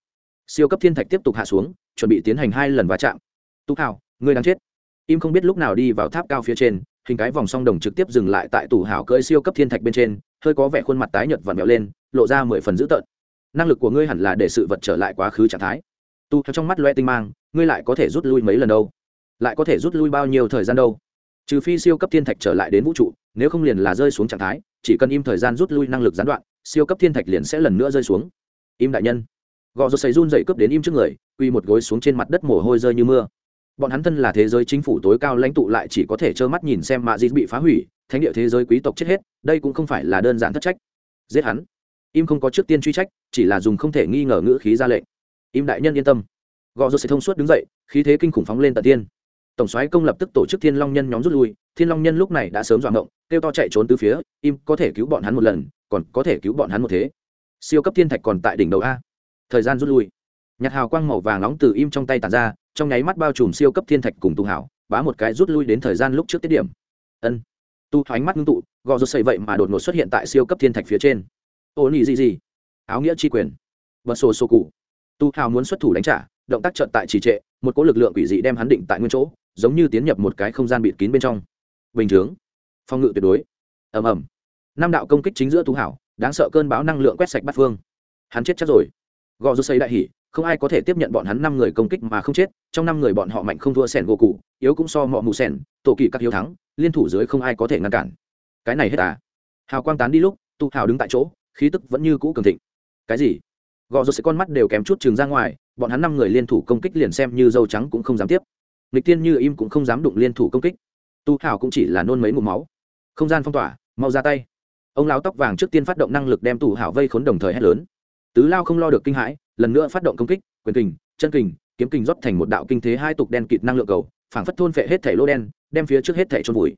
Siêu cấp thiên thạch tiếp tục hạ xuống, chuẩn bị tiến hành hai lần va chạm. Tú hào, ngươi đang chết. Im không biết lúc nào đi vào tháp cao phía trên, hình cái vòng song đồng trực tiếp dừng lại tại tủ Hào cưỡi siêu cấp thiên thạch bên trên, hơi có vẻ khuôn mặt tái nhợt vặn vẹo lên, lộ ra mười phần dữ tợn. Năng lực của ngươi hẳn là để sự vật trở lại quá khứ trạng thái. Tu theo trong mắt loe tinh mang, ngươi lại có thể rút lui mấy lần đâu? Lại có thể rút lui bao nhiêu thời gian đâu? Trừ phi siêu cấp thiên thạch trở lại đến vũ trụ, nếu không liền là rơi xuống trạng thái, chỉ cần im thời gian rút lui năng lực gián đoạn siêu cấp thiên thạch liền sẽ lần nữa rơi xuống. Im đại nhân. Gò rô xấy run dậy cướp đến im trước người quy một gối xuống trên mặt đất mồ hôi rơi như mưa. Bọn hắn thân là thế giới chính phủ tối cao lãnh tụ lại chỉ có thể trơ mắt nhìn xem mạ dịt bị phá hủy, thánh địa thế giới quý tộc chết hết, đây cũng không phải là đơn giản thất trách. Giết hắn. Im không có trước tiên truy trách, chỉ là dùng không thể nghi ngờ ngữ khí ra lệnh. Im đại nhân yên tâm. Gò rô sẽ thông suốt đứng dậy, khí thế kinh khủng phóng lên tận tiên tổng soái công lập tức tổ chức thiên long nhân nhóm rút lui, thiên long nhân lúc này đã sớm dọa ngộng, kêu to chạy trốn từ phía, im có thể cứu bọn hắn một lần còn có thể cứu bọn hắn một thế. Siêu cấp thiên thạch còn tại đỉnh đầu a. Thời gian rút lui. Nhặt hào quang màu vàng nóng từ im trong tay tàn ra, trong nháy mắt bao trùm siêu cấp thiên thạch cùng tu hảo, bá một cái rút lui đến thời gian lúc trước tiết điểm. Ân. Tu thoáng mắt ngưng tụ, gò rút xây vậy mà đột ngột xuất hiện tại siêu cấp thiên thạch phía trên. Ô nỉ gì gì. Áo nghĩa chi quyền. Bật sổ sổ cụ. Tu hào muốn xuất thủ đánh trả, động tác trận tại trì trệ, một cỗ lực lượng quỷ dị đem hắn định tại nguyên chỗ, giống như tiến nhập một cái không gian bịt kín bên trong. Bình thường. phong ngự tuyệt đối. Ầm ầm năm đạo công kích chính giữa tu hảo, đáng sợ cơn bão năng lượng quét sạch bắt phương. Hắn chết chắc rồi. Gò rút xây đại hỉ, không ai có thể tiếp nhận bọn hắn năm người công kích mà không chết, trong năm người bọn họ mạnh không thua sẻn gỗ cụ, yếu cũng so mọ mù sẻn, tổ kỳ các hiếu thắng, liên thủ dưới không ai có thể ngăn cản. Cái này hết à? Hào quang tán đi lúc tu hào đứng tại chỗ, khí tức vẫn như cũ cường thịnh. Cái gì? Gò rột sẽ con mắt đều kém chút trường ra ngoài, bọn hắn năm người liên thủ công kích liền xem như dâu trắng cũng không dám tiếp. Lịch tiên như im cũng không dám đụng liên thủ công kích. Tu hào cũng chỉ là nôn mấy ngụm máu. Không gian phong tỏa, mau ra tay ông lão tóc vàng trước tiên phát động năng lực đem tù hảo vây khốn đồng thời hét lớn. Tứ lao không lo được kinh hãi, lần nữa phát động công kích, quyền kình, chân kình, kiếm kình rót thành một đạo kinh thế hai tục đen kịt năng lượng cầu, phảng phất thôn phệ hết thảy lô đen, đem phía trước hết thảy trôn vùi.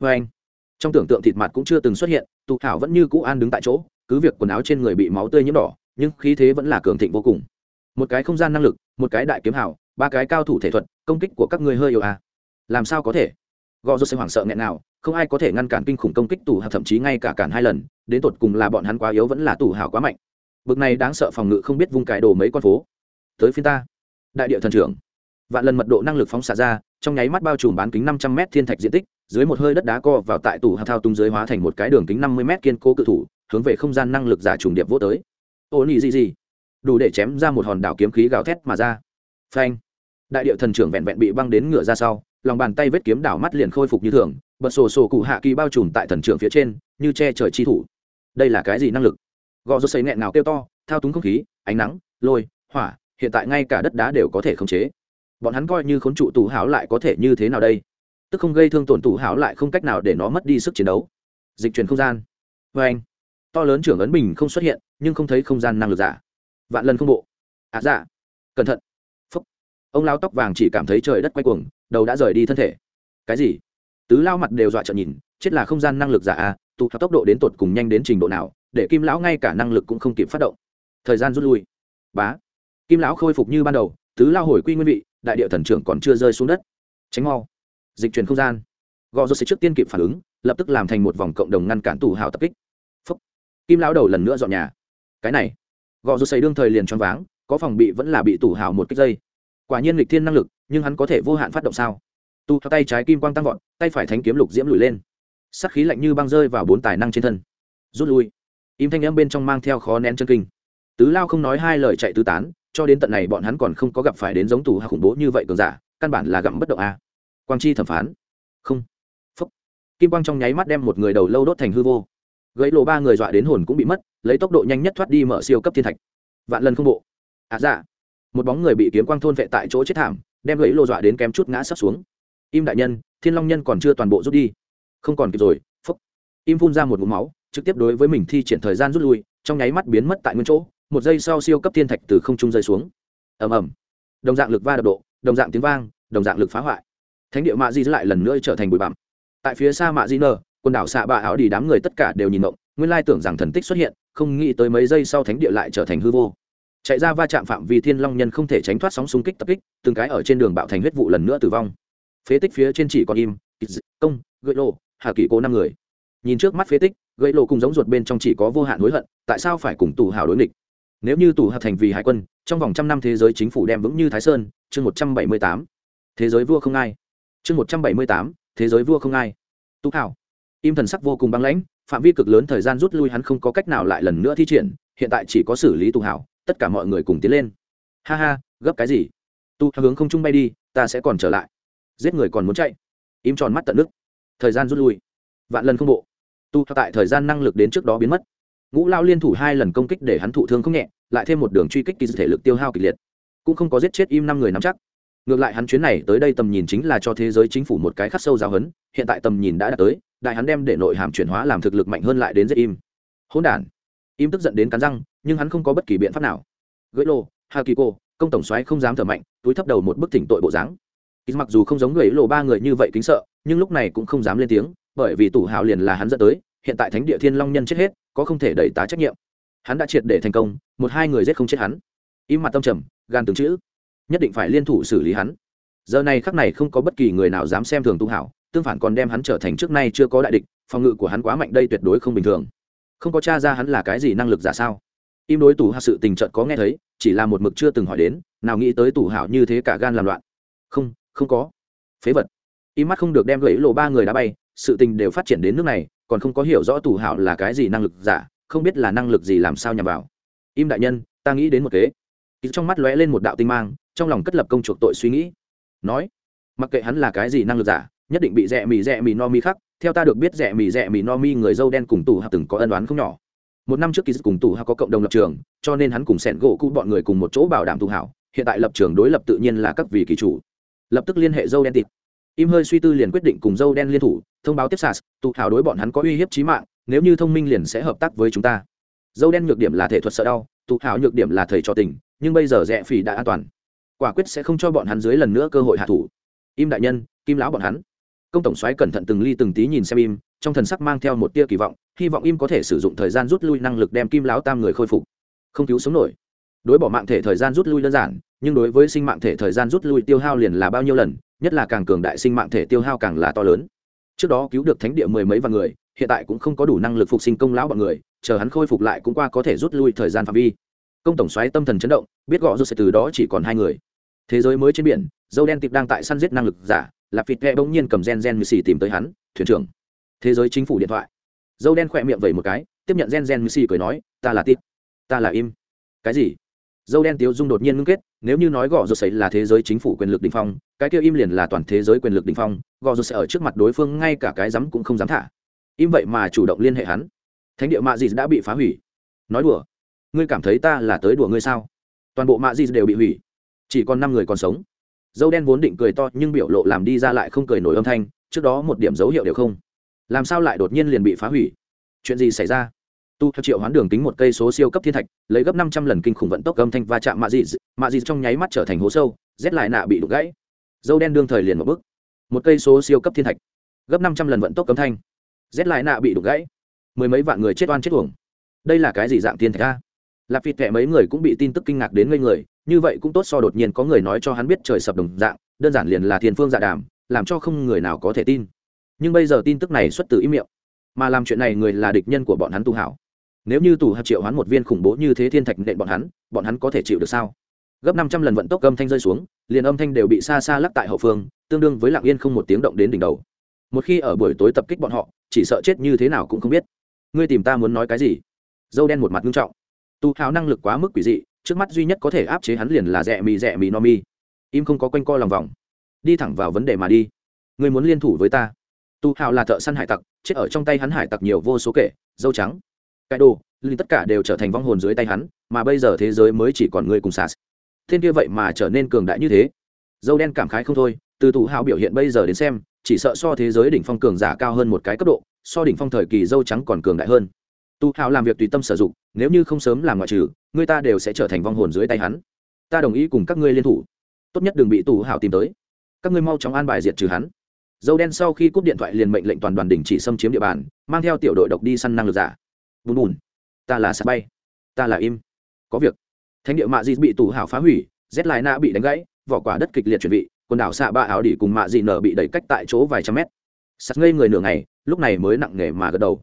Vê anh trong tưởng tượng thịt mặt cũng chưa từng xuất hiện tụ hảo vẫn như cũ an đứng tại chỗ, cứ việc quần áo trên người bị máu tươi nhiễm đỏ, nhưng khí thế vẫn là cường thịnh vô cùng. Một cái không gian năng lực, một cái đại kiếm hảo, ba cái cao thủ thể thuật, công kích của các ngươi hơi yếu à. Làm sao có thể? Gò rô sẽ hoảng sợ nghẹn nào, không ai có thể ngăn cản kinh khủng công kích tù hào thậm chí ngay cả cản hai lần, đến tột cùng là bọn hắn quá yếu vẫn là tù hào quá mạnh. Bực này đáng sợ phòng ngự không biết vung cải đồ mấy con phố. Tới phiên ta. Đại địa thần trưởng. Vạn lần mật độ năng lực phóng xạ ra, trong nháy mắt bao trùm bán kính năm trăm m thiên thạch diện tích, dưới một hơi đất đá co vào tại tủ hào thao tung dưới hóa thành một cái đường kính năm mươi m kiên cố cự thủ, hướng về không gian năng lực giả trùng điệp vô tới. Ô nị gì gì. Đủ để chém ra một hòn đảo kiếm khí gào thét mà ra. Phanh đại địa thần trưởng vẹn vẹn bị băng đến ngựa ra sau lòng bàn tay vết kiếm đảo mắt liền khôi phục như thường bật sổ sổ cụ hạ kỳ bao trùm tại thần trưởng phía trên như che trời chi thủ. Đây là cái gì năng lực? Gò rô xây nghẹn nào kêu to thao túng không khí ánh nắng lôi hỏa hiện tại ngay cả đất đá đều có thể khống chế. Bọn hắn coi như khốn trụ tù hảo lại có thể như thế nào đây? Tức không gây thương tổn tù hảo lại không cách nào để nó mất đi sức chiến đấu. Dịch chuyển không gian. Vê anh to lớn trưởng ấn bình không xuất hiện nhưng không thấy không gian năng lực giả. Vạn lần không bộ. Ạ à, dạ. Cẩn thận ông lao tóc vàng chỉ cảm thấy trời đất quay cuồng, đầu đã rời đi thân thể. Cái gì? Tứ lao mặt đều dọa trợn nhìn, chết là không gian năng lực giả à tụ tốc độ đến tột cùng nhanh đến trình độ nào, để kim lão ngay cả năng lực cũng không kịp phát động. Thời gian rút lui. Bá. Kim lão khôi phục như ban đầu, tứ lao hồi quy nguyên vị, đại địa thần trưởng còn chưa rơi xuống đất. Tránh mau. Dịch chuyển không gian. Gò rốt sẽ trước tiên kịp phản ứng, lập tức làm thành một vòng cộng đồng ngăn cản tù hào tập kích. Phúc. kim lão đầu lần nữa dọn nhà. Cái này. Gò rốt xây đương thời liền choáng váng, có phòng bị vẫn là bị tù hào một kích dây quả nhiên lịch thiên năng lực, nhưng hắn có thể vô hạn phát động sao? Tu theo tay trái kim quang tăng vọt, tay phải thánh kiếm lục diễm lùi lên. Sắc khí lạnh như băng rơi vào bốn tài năng trên thân. Rút lui. Im thanh âm bên trong mang theo khó nén chân kinh. Tứ lao không nói hai lời chạy tứ tán, cho đến tận này bọn hắn còn không có gặp phải đến giống tù hạ khủng bố như vậy cường giả, căn bản là gặm bất động a. Quang chi thẩm phán. Không. Phúc. Kim quang trong nháy mắt đem một người đầu lâu đốt thành hư vô. Gãy lộ ba người dọa đến hồn cũng bị mất, lấy tốc độ nhanh nhất thoát đi mở siêu cấp thiên thạch. Vạn lần không bộ. À dạ một bóng người bị kiếm quang thôn vệ tại chỗ chết thảm, đem gãy lô dọa đến kém chút ngã sắp xuống. Im đại nhân, thiên long nhân còn chưa toàn bộ rút đi. Không còn kịp rồi, phúc. Im phun ra một mũ máu, trực tiếp đối với mình thi triển thời gian rút lui, trong nháy mắt biến mất tại nguyên chỗ, một giây sau siêu cấp thiên thạch từ không trung rơi xuống. Ầm ầm. Đồng dạng lực va đập độ, đồng dạng tiếng vang, đồng dạng lực phá hoại. Thánh địa mạ di lại lần nữa trở thành bụi bặm. Tại phía xa mạ di nơ quần đảo xạ bạ áo đi đám người tất cả đều nhìn động nguyên lai tưởng rằng thần tích xuất hiện, không nghĩ tới mấy giây sau thánh địa lại trở thành hư vô chạy ra va chạm phạm vi thiên long nhân không thể tránh thoát sóng xung kích tập kích, từng cái ở trên đường bạo thành huyết vụ lần nữa tử vong. Phế tích phía trên chỉ còn im công, gợi lộ, hà kỳ cố năm người. Nhìn trước mắt phế tích gậy lộ cùng giống ruột bên trong chỉ có vô hạn hối hận, tại sao phải cùng tù hào đối nghịch? Nếu như tù hạt thành vì hải quân, trong vòng trăm năm thế giới chính phủ đem vững như thái sơn, chương một trăm bảy mươi tám. Thế giới vua không ai. Chương một trăm bảy mươi tám, thế giới vua không ai. Tu hào im thần sắc vô cùng băng lãnh, phạm vi cực lớn thời gian rút lui hắn không có cách nào lại lần nữa thi triển, hiện tại chỉ có xử lý tù hào tất cả mọi người cùng tiến lên. Ha ha, gấp cái gì? Tu hướng không trung bay đi, ta sẽ còn trở lại. Giết người còn muốn chạy. Im tròn mắt tận nước. Thời gian rút lui. Vạn lần không bộ. Tu tại thời gian năng lực đến trước đó biến mất. Ngũ lao liên thủ hai lần công kích để hắn thụ thương không nhẹ, lại thêm một đường truy kích kỳ thể lực tiêu hao kịch liệt. Cũng không có giết chết im năm người nắm chắc. Ngược lại hắn chuyến này tới đây tầm nhìn chính là cho thế giới chính phủ một cái khắc sâu giáo hấn hiện tại tầm nhìn đã đạt tới, đại hắn đem để nội hàm chuyển hóa làm thực lực mạnh hơn lại đến giết im. Hỗn đản. Im tức giận đến cắn răng nhưng hắn không có bất kỳ biện pháp nào. Gỡi lô hà kỳ cô công tổng xoáy không dám thở mạnh, túi thấp đầu một bức thỉnh tội bộ dáng. Mặc dù không giống người lô ba người như vậy kính sợ, nhưng lúc này cũng không dám lên tiếng, bởi vì tủ hào liền là hắn dẫn tới, hiện tại thánh địa thiên long nhân chết hết, có không thể đẩy tá trách nhiệm. Hắn đã triệt để thành công, một hai người giết không chết hắn. Im mặt tâm trầm, gan từng chữ. Nhất định phải liên thủ xử lý hắn. Giờ này khắc này không có bất kỳ người nào dám xem thường tu hảo tương phản còn đem hắn trở thành trước nay chưa có đại địch, phòng ngự của hắn quá mạnh đây tuyệt đối không bình thường. Không có t r a ra hắn là cái gì năng lực giả sao? Im đối tù hạ sự tình trận có nghe thấy, chỉ là một mực chưa từng hỏi đến, nào nghĩ tới tù hảo như thế cả gan làm loạn. Không không có. Phế vật. Im mắt không được đem gãy lộ ba người đã bay, sự tình đều phát triển đến nước này, còn không có hiểu rõ tù hảo là cái gì năng lực giả, không biết là năng lực gì làm sao nhằm vào. Im đại nhân, ta nghĩ đến một kế. Trong mắt lóe lên một đạo tinh mang, trong lòng cất lập công chuộc tội suy nghĩ. Nói, mặc kệ hắn là cái gì năng lực giả, nhất định bị rẻ mì rẻ mì no mi khắc, theo ta được biết rẻ mì rẻ mì no mi người dâu đen cùng tù hạ từng có ân đoán không nhỏ một năm trước kỳ cùng tù hào có cộng đồng lập trường, cho nên hắn cùng sẻn gỗ cụ bọn người cùng một chỗ bảo đảm tù hảo hiện tại lập trường đối lập tự nhiên là các vị kỳ chủ. Lập tức liên hệ dâu đen tịt. Im hơi suy tư liền quyết định cùng dâu đen liên thủ, thông báo tiếp sas tù hảo đối bọn hắn có uy hiếp trí mạng, nếu như thông minh liền sẽ hợp tác với chúng ta. Dâu đen nhược điểm là thể thuật sợ đau, tù hảo nhược điểm là thầy cho tình, nhưng bây giờ rẽ phỉ đã an toàn. Quả quyết sẽ không cho bọn hắn dưới lần nữa cơ hội hạ thủ. Im đại nhân, kim lão bọn hắn công tổng xoáy cẩn thận từng ly từng tí nhìn xem im, trong thần sắc mang theo một tia kỳ vọng, hy vọng im có thể sử dụng thời gian rút lui năng lực đem kim lão tam người khôi phục. Không cứu sống nổi. Đối bỏ mạng thể thời gian rút lui đơn giản, nhưng đối với sinh mạng thể thời gian rút lui tiêu hao liền là bao nhiêu lần, nhất là càng cường đại sinh mạng thể tiêu hao càng là to lớn. Trước đó cứu được thánh địa mười mấy vạn người, hiện tại cũng không có đủ năng lực phục sinh công lão bọn người, chờ hắn khôi phục lại cũng qua có thể rút lui thời gian phạm vi. Công tổng xoáy tâm thần chấn động, biết gõ rút sẽ từ đó chỉ còn hai người. Thế giới mới trên biển, dâu đen tịp đang tại săn giết năng lực giả lạp vịt vẹ bỗng nhiên cầm gen gen như xì tìm tới hắn thuyền trưởng thế giới chính phủ điện thoại. Dâu đen khỏe miệng vẩy một cái tiếp nhận gen gen như xì cười nói ta là Tít, ta là im. Cái gì? Dâu đen tiếu dung đột nhiên ngưng kết nếu như nói gò rô sấy là thế giới chính phủ quyền lực đình phong cái kêu im liền là toàn thế giới quyền lực đình phong gò rô sẽ ở trước mặt đối phương ngay cả cái dám cũng không dám thả. Im vậy mà chủ động liên hệ hắn. Thánh địa mạ dị đã bị phá hủy. Nói đùa ngươi cảm thấy ta là tới đùa ngươi sao? Toàn bộ mạ dị đều bị hủy chỉ còn năm người còn sống dâu đen vốn định cười to, nhưng biểu lộ làm đi ra lại không cười nổi âm thanh, trước đó một điểm dấu hiệu đều không. Làm sao lại đột nhiên liền bị phá hủy? Chuyện gì xảy ra? Tu theo triệu hoán đường tính một cây số siêu cấp thiên thạch, lấy gấp năm trăm lần kinh khủng vận tốc âm thanh va chạm mạ dị mạ dị trong nháy mắt trở thành hố sâu, rét lại nạ bị đục gãy. Dâu đen đương thời liền một bước. Một cây số siêu cấp thiên thạch, gấp năm trăm lần vận tốc âm thanh, rét lại nạ bị đục gãy. Mười mấy vạn người chết oan chết uổng. Đây là cái gì dạng thiên thạch a? Lạp vịt kệ mấy người cũng bị tin tức kinh ngạc đến ngây người như vậy cũng tốt so đột nhiên có người nói cho hắn biết trời sập đồng dạng, đơn giản liền là thiên phương dạ đàm, làm cho không người nào có thể tin. Nhưng bây giờ tin tức này xuất từ ý miệng, mà làm chuyện này người là địch nhân của bọn hắn tu hảo. Nếu như tù hạt triệu hắn một viên khủng bố như thế thiên thạch nện bọn hắn bọn hắn có thể chịu được sao? Gấp năm trăm lần vận tốc âm thanh rơi xuống, liền âm thanh đều bị xa xa lắc tại hậu phương, tương đương với lạng yên không một tiếng động đến đỉnh đầu. Một khi ở buổi tối tập kích bọn họ, chỉ sợ chết như thế nào cũng không biết. Ngươi tìm ta muốn nói cái gì? Dâu đen một mặt nghiêm trọng. Tu hào năng lực quá mức quỷ dị trước mắt duy nhất có thể áp chế hắn liền là rẻ mì rẻ mì no mi. Im không có quanh co lòng vòng. Đi thẳng vào vấn đề mà đi. Người muốn liên thủ với ta. Tu hào là thợ săn hải tặc, chết ở trong tay hắn hải tặc nhiều vô số kể, dâu trắng. Cái đồ linh tất cả đều trở thành vong hồn dưới tay hắn, mà bây giờ thế giới mới chỉ còn người cùng sas. Thiên kia vậy mà trở nên cường đại như thế. Dâu đen cảm khái không thôi, từ tù hào biểu hiện bây giờ đến xem, chỉ sợ so thế giới đỉnh phong cường giả cao hơn một cái cấp độ, so đỉnh phong thời kỳ dâu trắng còn cường đại hơn tu hào làm việc tùy tâm sử dụng, nếu như không sớm làm ngoại trừ, người ta đều sẽ trở thành vong hồn dưới tay hắn. Ta đồng ý cùng các ngươi liên thủ. Tốt nhất đừng bị tù hào tìm tới. Các ngươi mau chóng an bài diệt trừ hắn. Dâu đen sau khi cúp điện thoại liền mệnh lệnh toàn đoàn đình chỉ xâm chiếm địa bàn, mang theo tiểu đội độc đi săn năng lực giả. Bùn bùn. Ta là sạt bay. Ta là im. Có việc. Thánh địa mạ Di bị tù hào phá hủy rét lại na bị đánh gãy, vỏ quả đất kịch liệt chuẩn bị, quần đảo xạ ba ảo đỉ cùng mạ dị nở bị đẩy cách tại chỗ vài trăm mét. Sạt ngây người nửa ngày, lúc này mới nặng nề mà gật đầu.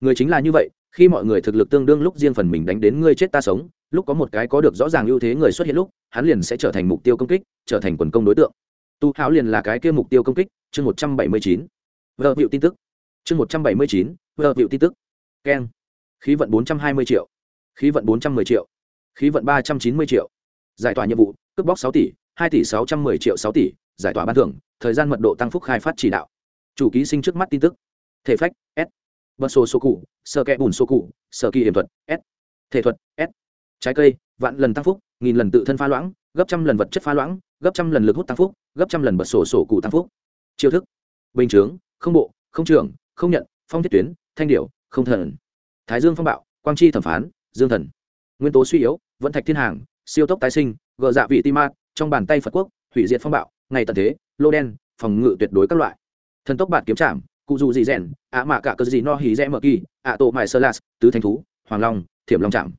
Người chính là như vậy khi mọi người thực lực tương đương lúc riêng phần mình đánh đến ngươi chết ta sống, lúc có một cái có được rõ ràng ưu thế người xuất hiện lúc, hắn liền sẽ trở thành mục tiêu công kích, trở thành quần công đối tượng. Tu háo liền là cái kia mục tiêu công kích, chương một trăm bảy mươi chín. Vợ hiệu tin tức. Chương một trăm bảy mươi chín, vợ hiệu tin tức. Keng. Khí vận bốn trăm hai mươi triệu. Khí vận bốn trăm m ư ơ i triệu. Khí vận ba trăm chín mươi triệu. Giải tỏa nhiệm vụ, cướp bóc sáu tỷ, hai tỷ sáu trăm m ư ơ i triệu sáu tỷ, giải tỏa ban thưởng, thời gian mật độ tăng phúc khai phát chỉ đạo. Chủ ký sinh trước mắt tin tức. Thể phách, s bật sổ sổ cụ sơ kẽ bùn sổ cụ sơ kỳ hiểm thuật, s. Thể thuật, s. Trái cây, vạn lần tăng phúc, nghìn lần tự thân pha loãng, gấp trăm lần vật chất pha loãng, gấp trăm lần lực hút tăng phúc, gấp trăm lần bật sổ sổ cụ tăng phúc. Chiêu thức, bình chướng, không bộ, không trưởng không nhận, phong thiết tuyến, thanh điệu không thần. Thái dương phong bạo, quang chi thẩm phán, dương thần. Nguyên tố suy yếu, vẫn thạch thiên hàng, siêu tốc tái sinh, gờ dạ vị ti ma, trong bàn tay phật quốc, hủy diệt phong bạo, ngày tận thế, lô đen, phòng ngự tuyệt đối các loại. Thần tốc bạt kiếm trảm cụ dù gì rèn, ạ mạ cả cơ gì no hí rẽ mờ kỳ, ạ tổ mài sơ lạt tứ thanh thú, hoàng long, thiểm long trạm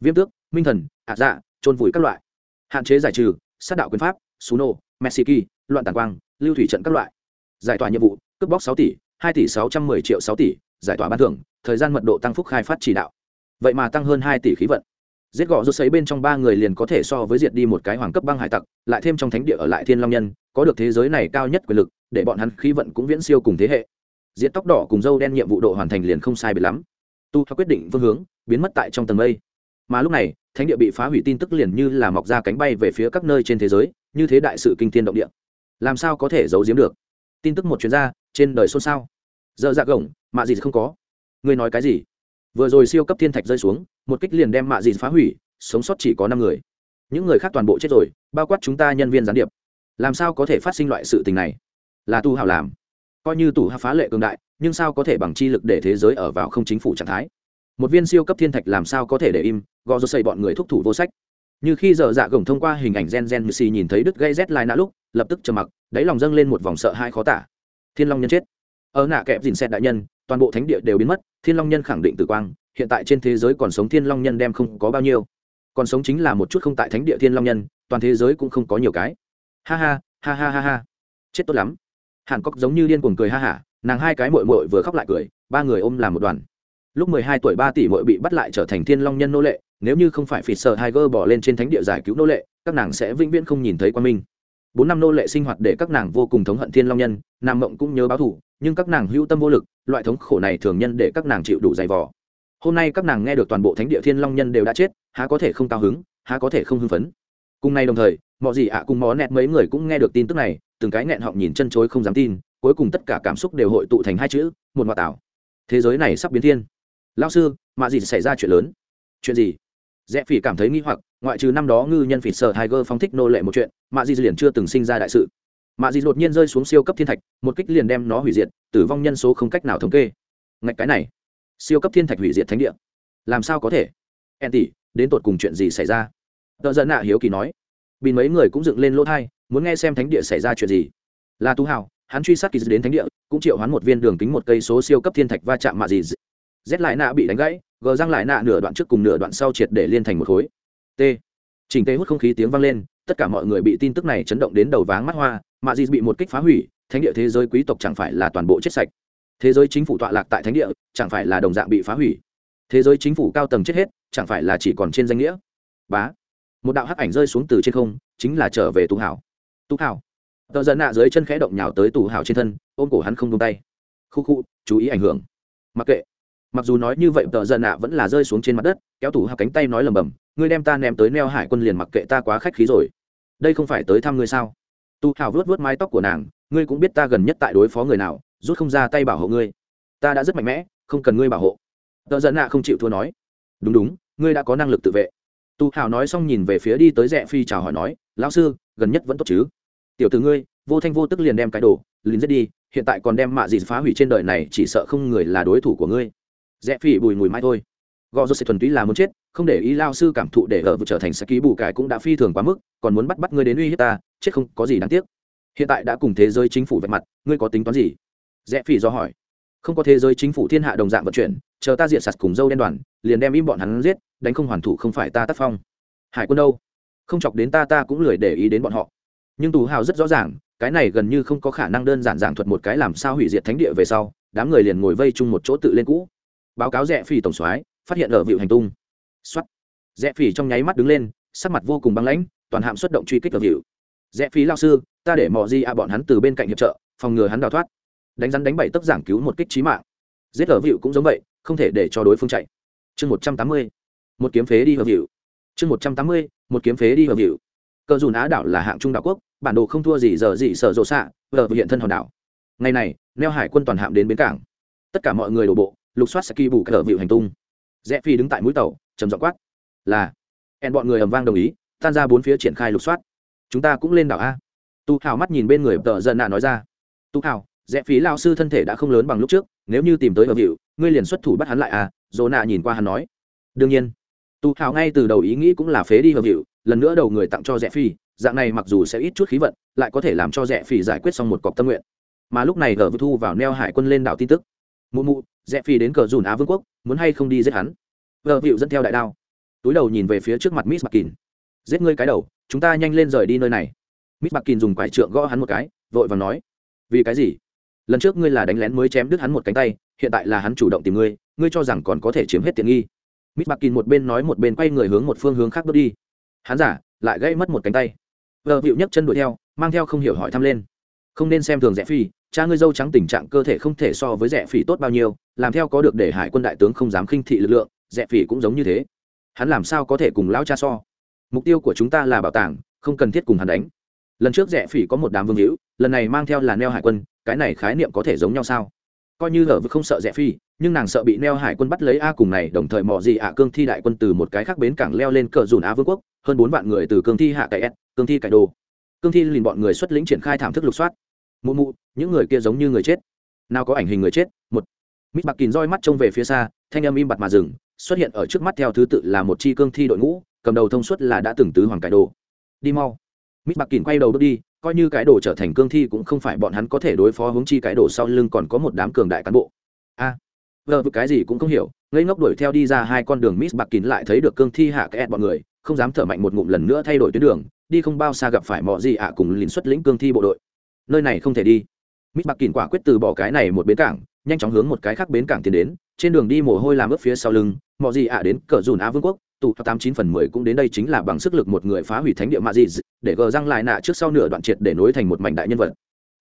viêm tước, minh thần, ạ dạ trôn vùi các loại. Hạn chế giải trừ, sát đạo quyền pháp sú nô messi kỳ loạn tàn quang, lưu thủy trận các loại. Giải tỏa nhiệm vụ, cướp bóc sáu tỷ, hai tỷ sáu trăm mười triệu sáu tỷ, giải tỏa ban thưởng, thời gian mật độ tăng phúc khai phát chỉ đạo. Vậy mà tăng hơn hai tỷ khí vận. Giết gọ rút xấy bên trong ba người liền có thể so với diệt đi một cái hoàng cấp băng hải tặc, lại thêm trong thánh địa ở lại thiên long nhân, có được thế giới này cao nhất quyền lực, để bọn hắn khí vận cũng viễn siêu cùng thế hệ diện tóc đỏ cùng dâu đen nhiệm vụ độ hoàn thành liền không sai biệt lắm. Tu thoa quyết định phương hướng, biến mất tại trong tầng mây. Mà lúc này, thánh địa bị phá hủy tin tức liền như là mọc ra cánh bay về phía các nơi trên thế giới, như thế đại sự kinh thiên động địa. Làm sao có thể giấu giếm được? Tin tức một chuyên gia trên đời xôn xao. Dơ dạ gồng, mạ gì không có. Ngươi nói cái gì? Vừa rồi siêu cấp thiên thạch rơi xuống, một kích liền đem mạ gì phá hủy, sống sót chỉ có năm người. Những người khác toàn bộ chết rồi, bao quát chúng ta nhân viên gián điệp. Làm sao có thể phát sinh loại sự tình này? Là tu hào làm coi như tủ hạ phá lệ cường đại, nhưng sao có thể bằng chi lực để thế giới ở vào không chính phủ trạng thái? Một viên siêu cấp thiên thạch làm sao có thể để im, gò rô xây bọn người thúc thủ vô sách. Như khi giờ dạ gồng thông qua hình ảnh gen gen như xì nhìn thấy đứt gây rét lai nã lúc, lập tức trầm mặc, đáy lòng dâng lên một vòng sợ hai khó tả. Thiên long nhân chết. Ở nạ kẹp dìn xét đại nhân, toàn bộ thánh địa đều biến mất, thiên long nhân khẳng định tử quang, hiện tại trên thế giới còn sống thiên long nhân đem không có bao nhiêu. Còn sống chính là một chút không tại thánh địa thiên long nhân, toàn thế giới cũng không có nhiều cái. Ha ha ha ha ha ha. Chết tốt lắm hàn cốc giống như điên cuồng cười ha hả, nàng hai cái mội mội vừa khóc lại cười, ba người ôm làm một đoàn. Lúc mười hai tuổi ba tỷ mội bị bắt lại trở thành thiên long nhân nô lệ, nếu như không phải phỉ sợ hai gơ bỏ lên trên thánh địa giải cứu nô lệ, các nàng sẽ vĩnh viễn không nhìn thấy quan minh. Bốn năm nô lệ sinh hoạt để các nàng vô cùng thống hận thiên long nhân, nam mộng cũng nhớ báo thủ nhưng các nàng hữu tâm vô lực, loại thống khổ này thường nhân để các nàng chịu đủ dày vò. Hôm nay các nàng nghe được toàn bộ thánh địa thiên long nhân đều đã chết, há có thể không cao hứng, há có thể không hưng phấn cùng nay đồng thời mọi gì ạ cùng mó nẹt mấy người cũng nghe được tin tức này, từng cái nghẹn họng nhìn chân chối không dám tin, cuối cùng tất cả cảm xúc đều hội tụ thành hai chữ, một ngoại tảo. Thế giới này sắp biến thiên. Lao sư, mạ gì xảy ra chuyện lớn. Chuyện gì? Rẽ phỉ cảm thấy nghi hoặc, ngoại trừ năm đó ngư nhân phỉ sợ tiger phóng thích nô lệ một chuyện, mạ gì liền chưa từng sinh ra đại sự. Mạ gì đột nhiên rơi xuống siêu cấp thiên thạch, một kích liền đem nó hủy diệt, tử vong nhân số không cách nào thống kê. Ngạch cái này, siêu cấp thiên thạch hủy diệt thánh địa. Làm sao có thể? En tỷ đến tột cùng chuyện gì xảy ra? Tợ dân nạ hiếu kỳ nói. Bị mấy người cũng dựng lên lỗ thai, muốn nghe xem thánh địa xảy ra chuyện gì. Là tú hào, hắn truy sát kỳ đến thánh địa, cũng triệu hắn một viên đường kính một cây số siêu cấp thiên thạch va chạm mạ gì rét lại nạ bị đánh gãy gờ răng lại nạ nửa đoạn trước cùng nửa đoạn sau triệt để liên thành một khối. T. Chỉnh tê hút không khí tiếng vang lên, tất cả mọi người bị tin tức này chấn động đến đầu váng mắt hoa mạ gì bị một kích phá hủy, thánh địa thế giới quý tộc chẳng phải là toàn bộ chết sạch. Thế giới chính phủ tọa lạc tại thánh địa, chẳng phải là đồng dạng bị phá hủy. Thế giới chính phủ cao tầng chết hết, chẳng phải là chỉ còn trên danh nghĩa. Bá một đạo hắc ảnh rơi xuống từ trên không, chính là trở về tù hảo. Tù hảo. Tờ giận nạ dưới chân khẽ động nhào tới tù hảo trên thân, ôm cổ hắn không tung tay. Khu khu, chú ý ảnh hưởng. Mặc kệ. Mặc dù nói như vậy, tờ giận nạ vẫn là rơi xuống trên mặt đất, kéo tù hảo cánh tay nói lầm bầm ngươi đem ta ném tới neo hải quân liền mặc kệ ta quá khách khí rồi. Đây không phải tới thăm ngươi sao? Tu hảo vớt vớt mái tóc của nàng, ngươi cũng biết ta gần nhất tại đối phó người nào, rút không ra tay bảo hộ ngươi. Ta đã rất mạnh mẽ, không cần ngươi bảo hộ. Tờ giận nạ không chịu thua nói, đúng đúng, ngươi đã có năng lực tự vệ tu Hào nói xong nhìn về phía đi tới rẽ phi chào hỏi nói, lão sư, gần nhất vẫn tốt chứ? Tiểu từ ngươi, vô thanh vô tức liền đem cái đồ lính giết đi, hiện tại còn đem mạ gì phá hủy trên đời này, chỉ sợ không người là đối thủ của ngươi. Rẽ phi bùi mùi mai thôi. Gò rô sẽ thuần túy là muốn chết, không để ý lao sư cảm thụ để ở vừa trở thành sẽ ký bù cải cũng đã phi thường quá mức, còn muốn bắt bắt ngươi đến uy hiếp ta, chết không có gì đáng tiếc. Hiện tại đã cùng thế giới chính phủ vạch mặt, ngươi có tính toán gì? Rẽ phi do hỏi không có thế giới chính phủ thiên hạ đồng dạng vận chuyển, chờ ta diện sạt cùng dâu đen đoàn, liền đem im bọn hắn giết, đánh không hoàn thủ không phải ta tác phong. Hải quân đâu? Không chọc đến ta ta cũng lười để ý đến bọn họ. Nhưng tù hào rất rõ ràng, cái này gần như không có khả năng đơn giản giảng thuật một cái làm sao hủy diệt thánh địa về sau, đám người liền ngồi vây chung một chỗ tự lên cũ. Báo cáo rẽ phi tổng soái, phát hiện ở vịu hành tung. Xuất rẽ phi trong nháy mắt đứng lên, sắc mặt vô cùng băng lãnh, toàn hạm xuất động truy kích ở vịu. Rẽ phi lao sư, ta để mọi di a bọn hắn từ bên cạnh hiệp trợ, phòng ngừa hắn đào thoát đánh rắn đánh bảy tấc giảng cứu một kích trí mạng. Giết ở vịu cũng giống vậy, không thể để cho đối phương chạy. Chương một trăm tám mươi, một kiếm phế đi ở vịu. Chương một trăm tám mươi, một kiếm phế đi ở vịu. Cờ dùn á đảo là hạng trung đảo quốc, bản đồ không thua gì giờ gì sở rộ xạ vờ hiện thân hòn đảo. Ngày này, neo hải quân toàn hạm đến bến cảng. Tất cả mọi người đổ bộ, lục soát saki bù cờ vịu hành tung. Rẽ phi đứng tại mũi tàu, trầm dọ quát, là. Hẹn bọn người ầm vang đồng ý, tan ra bốn phía triển khai lục soát. Chúng ta cũng lên đảo a. Tu hào mắt nhìn bên người tợ giận nạ nói ra. Tu hào rẽ phí lao sư thân thể đã không lớn bằng lúc trước, nếu như tìm tới ở hiệu ngươi liền xuất thủ bắt hắn lại à? Dồ nạ nhìn qua hắn nói. Đương nhiên. Tu hào ngay từ đầu ý nghĩ cũng là phế đi hợp hiệu lần nữa đầu người tặng cho rẽ phi dạng này mặc dù sẽ ít chút khí vận, lại có thể làm cho rẽ phi giải quyết xong một cọc tâm nguyện. Mà lúc này gờ thu vào neo hải quân lên đảo tin tức. Mụ mụ, rẽ phi đến cờ dùn á vương quốc, muốn hay không đi giết hắn? Gờ vịu dẫn theo đại đao. Túi đầu nhìn về phía trước mặt miss mckin giết ngươi cái đầu, chúng ta nhanh lên rời đi nơi này. Miss mckin dùng quải trượng gõ hắn một cái, vội và nói. Vì cái gì? Lần trước ngươi là đánh lén mới chém đứt hắn một cánh tay, hiện tại là hắn chủ động tìm ngươi ngươi cho rằng còn có thể chiếm hết tiện nghi. Mít bạc kín một bên nói một bên quay người hướng một phương hướng khác bước đi. Hắn giả, lại gây mất một cánh tay. Vợ vịu nhấc chân đuổi theo, mang theo không hiểu hỏi thăm lên. Không nên xem thường rẻ phi cha ngươi dâu trắng tình trạng cơ thể không thể so với rẻ phỉ tốt bao nhiêu, làm theo có được để hải quân đại tướng không dám khinh thị lực lượng, rẻ phỉ cũng giống như thế. Hắn làm sao có thể cùng lão cha so? Mục tiêu của chúng ta là bảo tàng, không cần thiết cùng hắn đánh. Lần trước rẻ phỉ có một đám vương hữu, lần này mang theo là neo hải quân cái này khái niệm có thể giống nhau sao? Coi như hở vực không sợ rẻ phi, nhưng nàng sợ bị neo hải quân bắt lấy a cùng này, đồng thời mò gì ạ, cương thi đại quân từ một cái khác bến cảng leo lên cờ dùn á vương quốc, hơn bốn vạn người từ cương thi hạ cậy s cương thi cải đồ. Cương thi liền bọn người xuất lĩnh triển khai thảm thức lục soát. Mụ mụ, những người kia giống như người chết. Nào có ảnh hình người chết, một. Mít bạc kín roi mắt trông về phía xa, thanh âm im bặt mà dừng, xuất hiện ở trước mắt theo thứ tự là một chi cương thi đội ngũ, cầm đầu thông suốt là đã từng tứ hoàng cải đồ. Đi mau. Mít bạc kín quay đầu bước đi coi như cái đồ trở thành cương thi cũng không phải bọn hắn có thể đối phó hướng chi cái đồ sau lưng còn có một đám cường đại cán bộ. A à, vợ vực cái gì cũng không hiểu ngây ngốc đuổi theo đi ra hai con đường miss bạc kín lại thấy được cương thi hạ cái bọn người không dám thở mạnh một ngụm lần nữa thay đổi tuyến đường đi không bao xa gặp phải mọi gì ạ cùng lính xuất lĩnh cương thi bộ đội. Nơi này không thể đi. Miss bạc kín quả quyết từ bỏ cái này một bến cảng nhanh chóng hướng một cái khác bến cảng tiến đến trên đường đi mồ hôi làm ướp phía sau lưng mọi gì ạ đến cờ dùn á vương quốc tụ tám chín phần mười cũng đến đây chính là bằng sức lực một người phá hủy thánh địa mạ dị để gờ răng lại nạ trước sau nửa đoạn triệt để nối thành một mảnh đại nhân vật.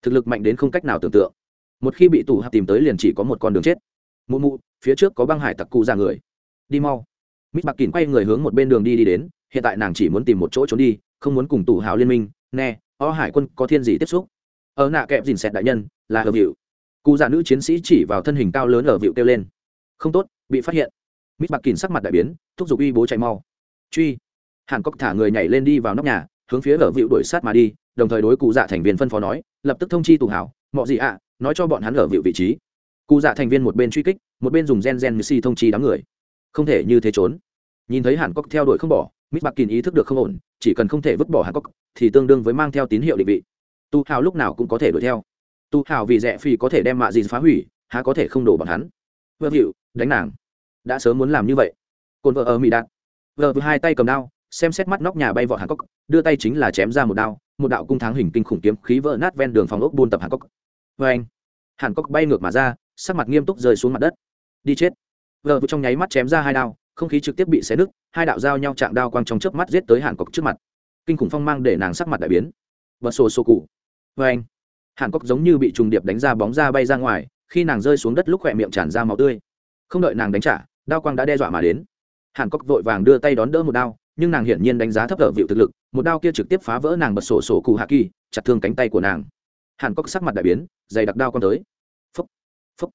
Thực lực mạnh đến không cách nào tưởng tượng. Một khi bị tù hạp tìm tới liền chỉ có một con đường chết. Mụ mụ, phía trước có băng hải tặc cụ ra người. Đi mau. Mít bạc Kiển quay người hướng một bên đường đi đi đến, hiện tại nàng chỉ muốn tìm một chỗ trốn đi, không muốn cùng tù hào liên minh, nè, o hải quân có thiên gì tiếp xúc? Ở nạ kẹp dìn xẹt đại nhân, là hờ vịu cụ già nữ chiến sĩ chỉ vào thân hình cao lớn ở vịu kêu lên. Không tốt, bị phát hiện. Mít bạc kín sắc mặt đại biến thúc giục uy bố chạy mau. Truy. Hàn cốc thả người nhảy lên đi vào nóc nhà, hướng phía ở vịu đuổi sát mà đi, đồng thời đối cụ dạ thành viên phân phó nói, lập tức thông chi tù hảo, mọi gì ạ, nói cho bọn hắn ở vịu vị trí. Cụ dạ thành viên một bên truy kích, một bên dùng gen gen như si thông chi đám người. Không thể như thế trốn. Nhìn thấy hàn cốc theo đuổi không bỏ mít bạc kín ý thức được không ổn, chỉ cần không thể vứt bỏ hàn cốc thì tương đương với mang theo tín hiệu định vị. Tu hào lúc nào cũng có thể đuổi theo. Tu hào vì rẻ phi có thể đem mạ gì phá hủy, há có thể không đổ bọn hắn. Vợ hiệu đánh nàng. Đã sớm muốn làm như vậy cồn vợ ở mỹ đạt. Vợ vừa hai tay cầm đao, xem xét mắt nóc nhà bay vọt hàn cốc đưa tay chính là chém ra một đao, một đạo cung thắng hình kinh khủng kiếm khí vỡ nát ven đường phòng ốc buôn tập hàn cốc vê anh, hàn cốc bay ngược mà ra, sắc mặt nghiêm túc rơi xuống mặt đất. Đi chết. Vợ vừa trong nháy mắt chém ra hai đao, không khí trực tiếp bị xé nứt, hai đạo dao nhau chạm đao quang trong chớp mắt giết tới hàn cốc trước mặt. Kinh khủng phong mang để nàng sắc mặt đại biến. Và sổ sổ cụ. Vê anh, hàn cốc giống như bị trùng điệp đánh ra bóng ra bay ra ngoài, khi nàng rơi xuống đất lúc khỏe miệng tràn ra máu tươi. Không đợi nàng đánh trả, đao quang đã đe dọa mà đến hàn cốc vội vàng đưa tay đón đỡ một đao, nhưng nàng hiển nhiên đánh giá thấp ở vịu thực lực, một đao kia trực tiếp phá vỡ nàng bật sổ sổ cụ hạ kỳ, chặt thương cánh tay của nàng. Hàn cốc sắc mặt đại biến, dày đặc đao con tới. Phấp phấp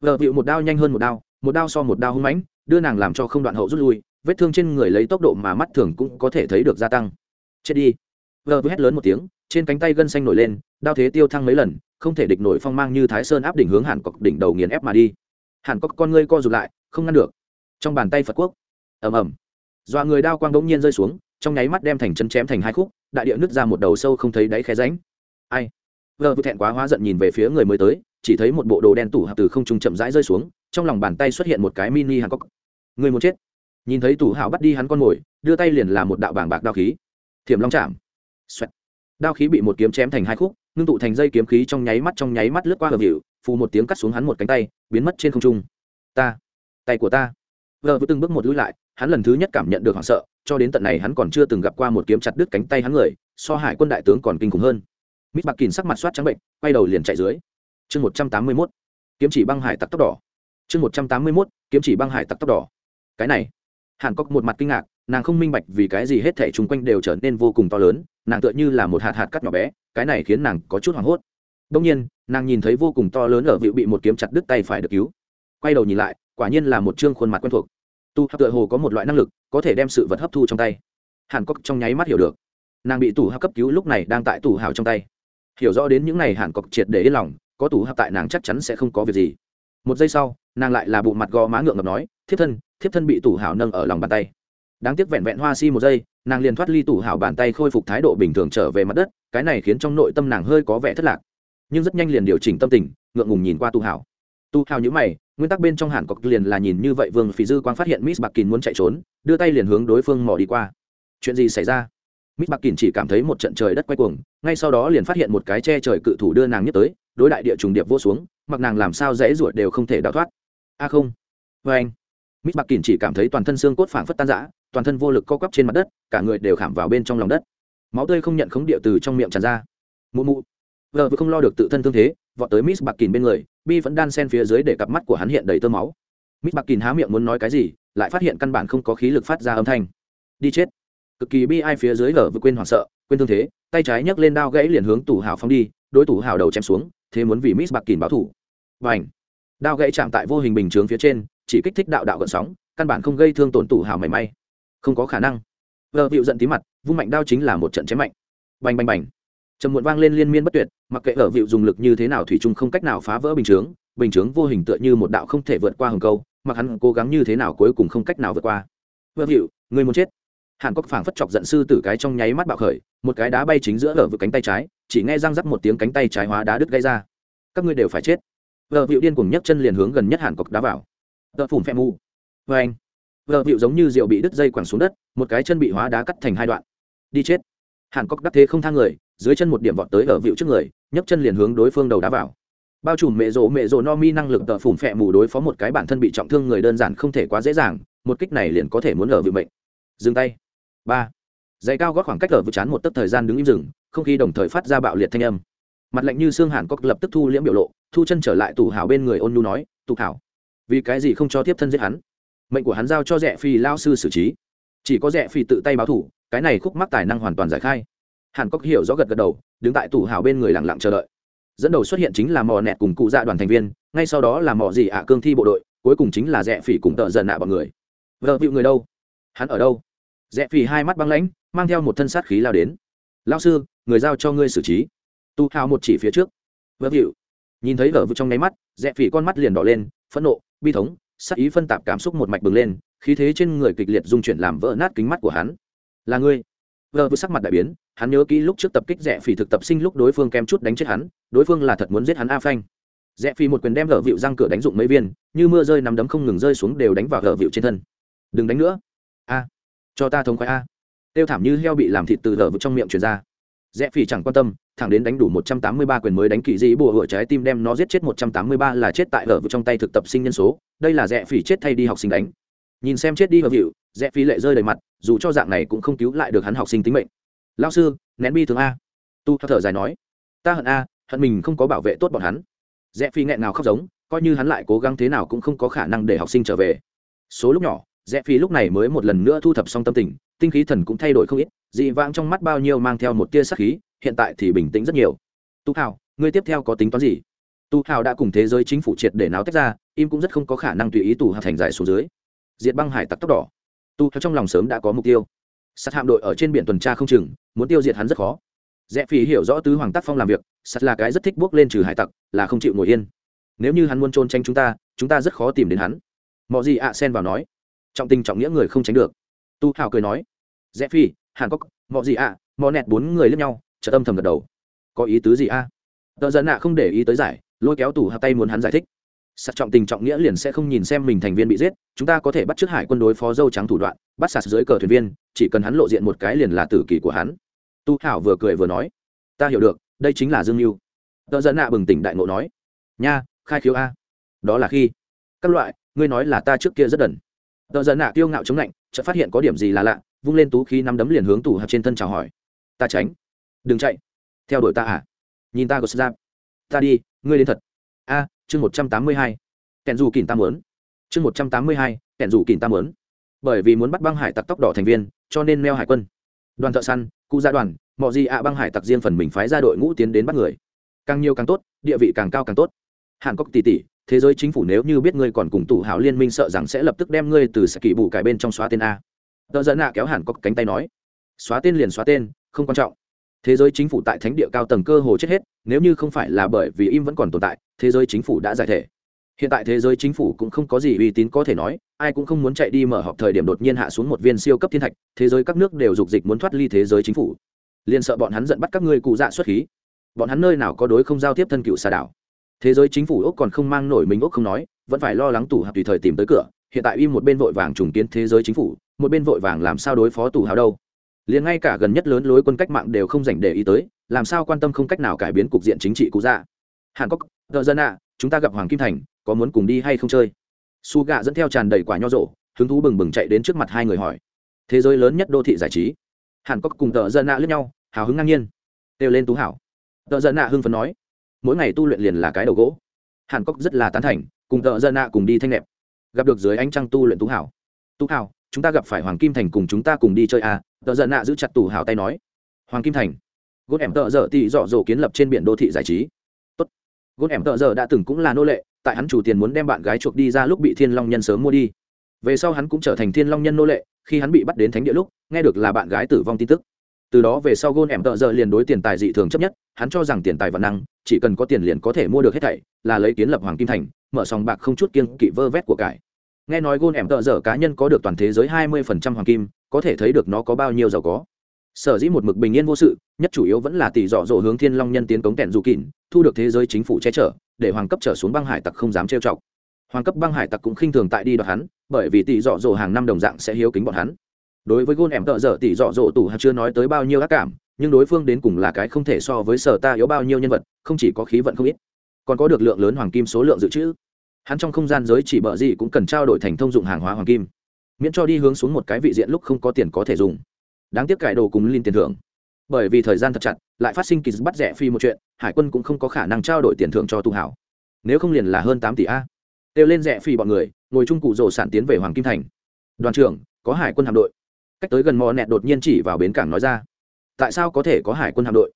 vợ vịu một đao nhanh hơn một đao một đao so một đao hung mãnh, đưa nàng làm cho không đoạn hậu rút lui, vết thương trên người lấy tốc độ mà mắt thường cũng có thể thấy được gia tăng. Chết đi. Vợ hét lớn một tiếng, trên cánh tay gân xanh nổi lên, đao thế tiêu thăng mấy lần, không thể địch nổi phong mang như thái sơn áp đỉnh hướng hàn cốc đỉnh đầu nghiền ép mà đi. Hàn cốc con ngươi co rụt lại, không ngăn được. Trong bàn tay phật quốc ầm ầm. Dọa người đao quang bỗng nhiên rơi xuống, trong nháy mắt đem thành chân chém thành hai khúc, đại địa nứt ra một đầu sâu không thấy đáy khe ránh ai? Vợ vừa thẹn quá hóa giận nhìn về phía người mới tới, chỉ thấy một bộ đồ đen tủ hạp từ không trung chậm rãi rơi xuống, trong lòng bàn tay xuất hiện một cái mini hàn cốc. Người muốn chết. Nhìn thấy tủ hạo bắt đi hắn con mồi, đưa tay liền làm một đạo bảng bạc đao khí. Thiểm long chạm. Xoẹt. đao khí bị một kiếm chém thành hai khúc, ngưng tụ thành dây kiếm khí trong nháy mắt trong nháy mắt lướt qua hợp hiệu phù một tiếng cắt xuống hắn một cánh tay, biến mất trên không trung. Ta. Tay của ta. Vợ vừa từng bước một lùi lại hắn lần thứ nhất cảm nhận được hoảng sợ, cho đến tận này hắn còn chưa từng gặp qua một kiếm chặt đứt cánh tay hắn người, so hải quân đại tướng còn kinh khủng hơn. Mít bạc kín sắc mặt soát trắng bệnh, quay đầu liền chạy dưới. Chương một trăm tám mươi mốt, kiếm chỉ băng hải tặc tóc đỏ chương một trăm tám mươi mốt, kiếm chỉ băng hải tặc tóc đỏ cái này, hàn cốc một mặt kinh ngạc, nàng không minh bạch vì cái gì hết thể chung quanh đều trở nên vô cùng to lớn, nàng tựa như là một hạt hạt cắt nhỏ bé, cái này khiến nàng có chút hoảng hốt. Đông nhiên, nàng nhìn thấy vô cùng to lớn ở vịu bị một kiếm chặt đứt tay phải được cứu. Quay đầu nhìn lại, quả nhiên là một chương khuôn mặt quen thuộc tu hấp tựa hồ có một loại năng lực, có thể đem sự vật hấp thu trong tay. Hàn cốc trong nháy mắt hiểu được. Nàng bị tủ hấp cấp cứu lúc này đang tại tủ hào trong tay. Hiểu rõ đến những n à y hàn cốc triệt để yên lòng, có tủ hấp tại nàng chắc chắn sẽ không có việc gì. Một giây sau, nàng lại là bộ mặt gò má ngượng ngập nói, thiếp thân thiếp thân bị tủ hào nâng ở lòng bàn tay. Đáng tiếc vẹn vẹn hoa si một giây, nàng liền thoát ly tủ hào bàn tay khôi phục thái độ bình thường trở về mặt đất, cái này khiến trong nội tâm nàng hơi có vẻ thất lạc. Nhưng rất nhanh liền điều chỉnh tâm tình, ngượng ngùng nhìn qua tu hào tu hào nhữ mày nguyên tắc bên trong hàn cọc liền là nhìn như vậy, vương phí dư quang phát hiện miss bạc kín muốn chạy trốn, đưa tay liền hướng đối phương mò đi qua. Chuyện gì xảy ra? Miss bạc kín chỉ cảm thấy một trận trời đất quay cuồng, ngay sau đó liền phát hiện một cái che trời cự thủ đưa nàng nhất tới, đối đại địa trùng điệp vô xuống, mặc nàng làm sao dễ ruột đều không thể đào thoát. A không. Vê anh. Miss bạc kín chỉ cảm thấy toàn thân xương cốt phảng phất tan rã, toàn thân vô lực co quắp trên mặt đất, cả người đều khảm vào bên trong lòng đất. Máu tươi không nhận khống địa từ trong miệng tràn ra. Mụ mụ. Vợ vừa không lo được tự thân thương thế vọt tới miss bạc kín bên người, bi vẫn đan sen phía dưới để cặp mắt của hắn hiện đầy tơ máu. miss bạc kín há miệng muốn nói cái gì, lại phát hiện căn bản không có khí lực phát ra âm thanh. đi chết. cực kỳ bi ai phía dưới lở vừa quên hoảng sợ, quên thương thế, tay trái nhấc lên đao gãy liền hướng tủ hào phóng đi, đối tủ hào đầu chém xuống, thế muốn vì miss bạc kín báo thủ và ảnh đao gãy chạm tại vô hình bình chướng phía trên, chỉ kích thích đạo đạo gợn sóng, căn bản không gây thương tổn tủ hào mảy may. không có khả năng. vợ vịu giận tí mặt, vung mạnh đao chính là một trận chém mạnh. Bành bành bành trầm muộn vang lên liên miên bất tuyệt, mặc kệ ở vịu dùng lực như thế nào thủy trung không cách nào phá vỡ bình chướng bình chướng vô hình tựa như một đạo không thể vượt qua hừng câu, mặc hắn cố gắng như thế nào cuối cùng không cách nào vượt qua. Vợ vịu, người muốn chết. Hàn cốc phảng phất chọc giận sư tử cái trong nháy mắt bạo khởi, một cái đá bay chính giữa ở vực cánh tay trái, chỉ nghe răng rắc một tiếng cánh tay trái hóa đá đứt gây ra. Các ngươi đều phải chết. Vợ vịu điên cuồng nhấc chân liền hướng gần nhất hàn cốc đá vào. Vợ phủm phẹ mu vê vâng anh. Vợ vịu giống như rượu bị đứt dây quẳng xuống đất, một cái chân bị hóa đá cắt thành hai đoạn. Đi chết. Hàn cốc đắc thế không thang người dưới chân một điểm vọt tới ở vịu trước người, nhấc chân liền hướng đối phương đầu đá vào. Bao trùm mẹ rỗ mẹ rỗ no mi năng lực tợ phủm phẹ mù đối phó một cái bản thân bị trọng thương người đơn giản không thể quá dễ dàng, một kích này liền có thể muốn ở vịu mệnh. Dừng tay. Ba. Giày cao gót khoảng cách ở vịu chán một tấc thời gian đứng im rừng, không khí đồng thời phát ra bạo liệt thanh âm. Mặt lạnh như xương hàn cốc lập tức thu liễm biểu lộ, thu chân trở lại tù hảo bên người ôn nhu nói tù hảo. Vì cái gì không cho tiếp thân giết hắn? Mệnh của hắn giao cho rẻ phi lao sư xử trí. Chỉ có rẻ phi tự tay báo thủ, cái này khúc mắc tài năng hoàn toàn giải khai hàn cốc hiểu rõ gật gật đầu, đứng tại tủ hào bên người lặng lặng chờ đợi. Dẫn đầu xuất hiện chính là mò nẹt cùng cụ dạ đoàn thành viên, ngay sau đó là mò gì ạ cương thi bộ đội, cuối cùng chính là rẽ phỉ cùng tợ dần nạ bọn người. Vợ vịu người đâu? Hắn ở đâu? Rẽ phỉ hai mắt băng lãnh, mang theo một thân sát khí lao đến. Lao sư, người giao cho ngươi xử trí. Tu hào một chỉ phía trước. Vợ vịu. Nhìn thấy vợ vịu trong nháy mắt, rẽ phỉ con mắt liền đỏ lên, phẫn nộ, bi thống, sát ý phân tạp cảm xúc một mạch bừng lên, khí thế trên người kịch liệt dung chuyển làm vỡ nát kính mắt của hắn. Là ngươi vợ vừa sắc mặt đại biến, hắn nhớ kỹ lúc trước tập kích rẽ phỉ thực tập sinh lúc đối phương kem chút đánh chết hắn, đối phương là thật muốn giết hắn a phanh. Rẽ phỉ một quyền đem gờ vịu răng cửa đánh dụng mấy viên, như mưa rơi nằm đấm không ngừng rơi xuống đều đánh vào gờ vịu trên thân. Đừng đánh nữa. A, cho ta thống khoái a. Tiêu thảm như heo bị làm thịt từ gờ vịu trong miệng truyền ra. Rẽ phỉ chẳng quan tâm, thẳng đến đánh đủ một trăm tám mươi ba quyền mới đánh kỳ dĩ bùa hựa trái tim đem nó giết chết một trăm tám mươi ba là chết tại gờ vịu trong tay thực tập sinh nhân số, đây là rẽ phỉ chết thay đi học sinh đánh. Nhìn xem chết đi gờ vịu, rẽ phỉ lệ rơi đầy mặt dù cho dạng này cũng không cứu lại được hắn học sinh tính mệnh. Lao sư, nén bi thương a. Tu thở dài nói, ta hận a, hận mình không có bảo vệ tốt bọn hắn. Rẽ phi nghẹn nào khóc giống, coi như hắn lại cố gắng thế nào cũng không có khả năng để học sinh trở về. Số lúc nhỏ, rẽ phi lúc này mới một lần nữa thu thập xong tâm tình, tinh khí thần cũng thay đổi không ít, dị vãng trong mắt bao nhiêu mang theo một tia sắc khí, hiện tại thì bình tĩnh rất nhiều. Tu hào ngươi tiếp theo có tính toán gì? Tu hào đã cùng thế giới chính phủ triệt để náo tách ra, im cũng rất không có khả năng tùy ý tù hào thành dài xuống dưới. Diệt băng hải tặc tóc đỏ tu theo trong lòng sớm đã có mục tiêu. Sắt hạm đội ở trên biển tuần tra không chừng, muốn tiêu diệt hắn rất khó. Rẽ Phi hiểu rõ tứ hoàng tác phong làm việc sắt là cái rất thích bước lên trừ hải tặc, là không chịu ngồi yên. Nếu như hắn muốn trôn tranh chúng ta chúng ta rất khó tìm đến hắn. Mọi gì ạ xen vào nói. Trọng tình trọng nghĩa người không tránh được. Tu hào cười nói. Rẽ phi hàn cốc mọi gì ạ mò nẹt bốn người lướt nhau trợ âm thầm gật đầu. Có ý tứ gì a? À? tợ dân ạ không để ý tới giải, lôi kéo tủ Hạp tay muốn hắn giải thích sạt trọng tình trọng nghĩa liền sẽ không nhìn xem mình thành viên bị giết, chúng ta có thể bắt trước hải quân đối phó dâu trắng thủ đoạn, bắt sạt dưới cờ thuyền viên, chỉ cần hắn lộ diện một cái liền là tử kỳ của hắn. Tu hảo vừa cười vừa nói. Ta hiểu được, đây chính là dương mưu tợ Dẫn nạ bừng tỉnh đại ngộ nói. Nha, khai khiếu a. Đó là khi. Các loại, ngươi nói là ta trước kia rất đần. Tợ Dẫn nạ kiêu ngạo chống lạnh, chợt phát hiện có điểm gì là lạ, vung lên tú khí nắm đấm liền hướng tủ hợp trên thân chào hỏi. Ta tránh. Đừng chạy. Theo đuổi ta à? Nhìn ta có giáp ta đi, ngươi đến thật a, chương một trăm tám mươi hai. Kèn dù kìm tam muốn. Chương một trăm tám mươi hai kèn dù kìm tam muốn. Bởi vì muốn bắt băng hải tặc tóc đỏ thành viên, cho nên meo hải quân. Đoàn thợ săn, cụ gia đoàn mọi gì ạ băng hải tặc riêng phần mình phái ra đội ngũ tiến đến bắt người. Càng nhiều càng tốt, địa vị càng cao càng tốt. Hàn cốc tỷ tỷ, thế giới chính phủ nếu như biết ngươi còn cùng tủ hảo liên minh sợ rằng sẽ lập tức đem ngươi từ sẽ kỷ bù cải bên trong xóa tên a. Tờ dẫn ạ kéo hàn cốc cánh tay nói. Xóa tên liền xóa tên, không quan trọng thế giới chính phủ tại thánh địa cao tầng cơ hồ chết hết, nếu như không phải là bởi vì im vẫn còn tồn tại, thế giới chính phủ đã giải thể. Hiện tại thế giới chính phủ cũng không có gì uy tín có thể nói, ai cũng không muốn chạy đi mở họp thời điểm đột nhiên hạ xuống một viên siêu cấp thiên thạch, thế giới các nước đều dục dịch muốn thoát ly thế giới chính phủ. Liền sợ bọn hắn giận bắt các ngươi cụ dạ xuất khí. Bọn hắn nơi nào có đối không giao tiếp thân cựu xà đảo. Thế giới chính phủ úc còn không mang nổi mình úc không nói, vẫn phải lo lắng tủ hạp tùy thời tìm tới cửa, hiện tại im một bên vội vàng trùng kiến thế giới chính phủ, một bên vội vàng làm sao đối phó tù hào đâu liền ngay cả gần nhất lớn lối quân cách mạng đều không dành để ý tới, làm sao quan tâm không cách nào cải biến cục diện chính trị cũ dạ? Hàn cốc tờ dân ạ, chúng ta gặp hoàng kim thành, có muốn cùng đi hay không chơi? Su gạ dẫn theo tràn đầy quả nho rộ, hứng thú bừng bừng chạy đến trước mặt hai người hỏi. Thế giới lớn nhất đô thị giải trí. Hàn cốc cùng tờ dân ạ lướt nhau, hào hứng ngang nhiên. Đều lên tú hảo. Tờ dân ạ hưng phấn nói. Mỗi ngày tu luyện liền là cái đầu gỗ. Hàn cốc rất là tán thành, cùng tờ dân ạ cùng đi thanh nẹp. Gặp được dưới ánh trăng tu luyện tú hảo. Tú hảo chúng ta gặp phải hoàng kim thành cùng chúng ta cùng đi chơi à? Tờ giận nạ giữ chặt tủ hào tay nói. Hoàng kim thành. Gốt em tợ dở thì dọ dỗ kiến lập trên biển đô thị giải trí. Tốt. Gốt em tợ dở đã từng cũng là nô lệ, tại hắn chủ tiền muốn đem bạn gái chuộc đi ra lúc bị thiên long nhân sớm mua đi. Về sau hắn cũng trở thành thiên long nhân nô lệ, khi hắn bị bắt đến thánh địa lúc, nghe được là bạn gái tử vong tin tức. Từ đó về sau gôn em tợ giờ liền đối tiền tài dị thường chấp nhất, hắn cho rằng tiền tài và năng, chỉ cần có tiền liền có thể mua được hết thảy, là lấy kiến lập hoàng kim thành, mở sòng bạc không chút kiên kỵ vơ vét của cải nghe nói gôn em tợ dở cá nhân có được toàn thế giới hai mươi phần trăm hoàng kim, có thể thấy được nó có bao nhiêu giàu có. Sở dĩ một mực bình yên vô sự, nhất chủ yếu vẫn là tỷ dọ dỗ hướng thiên long nhân tiến cống kẹn dù kín thu được thế giới chính phủ che chở, để hoàng cấp trở xuống băng hải tặc không dám trêu chọc. Hoàng cấp băng hải tặc cũng khinh thường tại đi đoạt hắn, bởi vì tỷ dọ dỗ hàng năm đồng dạng sẽ hiếu kính bọn hắn. Đối với gôn em tợ dở, tỷ dọ dỗ tủ hạt chưa nói tới bao nhiêu ác cảm, nhưng đối phương đến cùng là cái không thể so với sở ta yếu bao nhiêu nhân vật, không chỉ có khí vận không ít, còn có được lượng lớn hoàng kim số lượng dự trữ hắn trong không gian giới chỉ bợ gì cũng cần trao đổi thành thông dụng hàng hóa hoàng kim. Miễn cho đi hướng xuống một cái vị diện lúc không có tiền có thể dùng. Đáng tiếc cải đồ cùng linh tiền thưởng. Bởi vì thời gian thật chặt, lại phát sinh kỳ bắt rẻ phi một chuyện, hải quân cũng không có khả năng trao đổi tiền thưởng cho tu hảo. Nếu không liền là hơn tám tỷ a. Đều lên rẻ phi bọn người, ngồi chung cụ rổ sản tiến về hoàng kim thành. Đoàn trưởng, có hải quân hạm đội. Cách tới gần mò nẹt đột nhiên chỉ vào bến cảng nói ra. Tại sao có thể có hải quân hạm đội?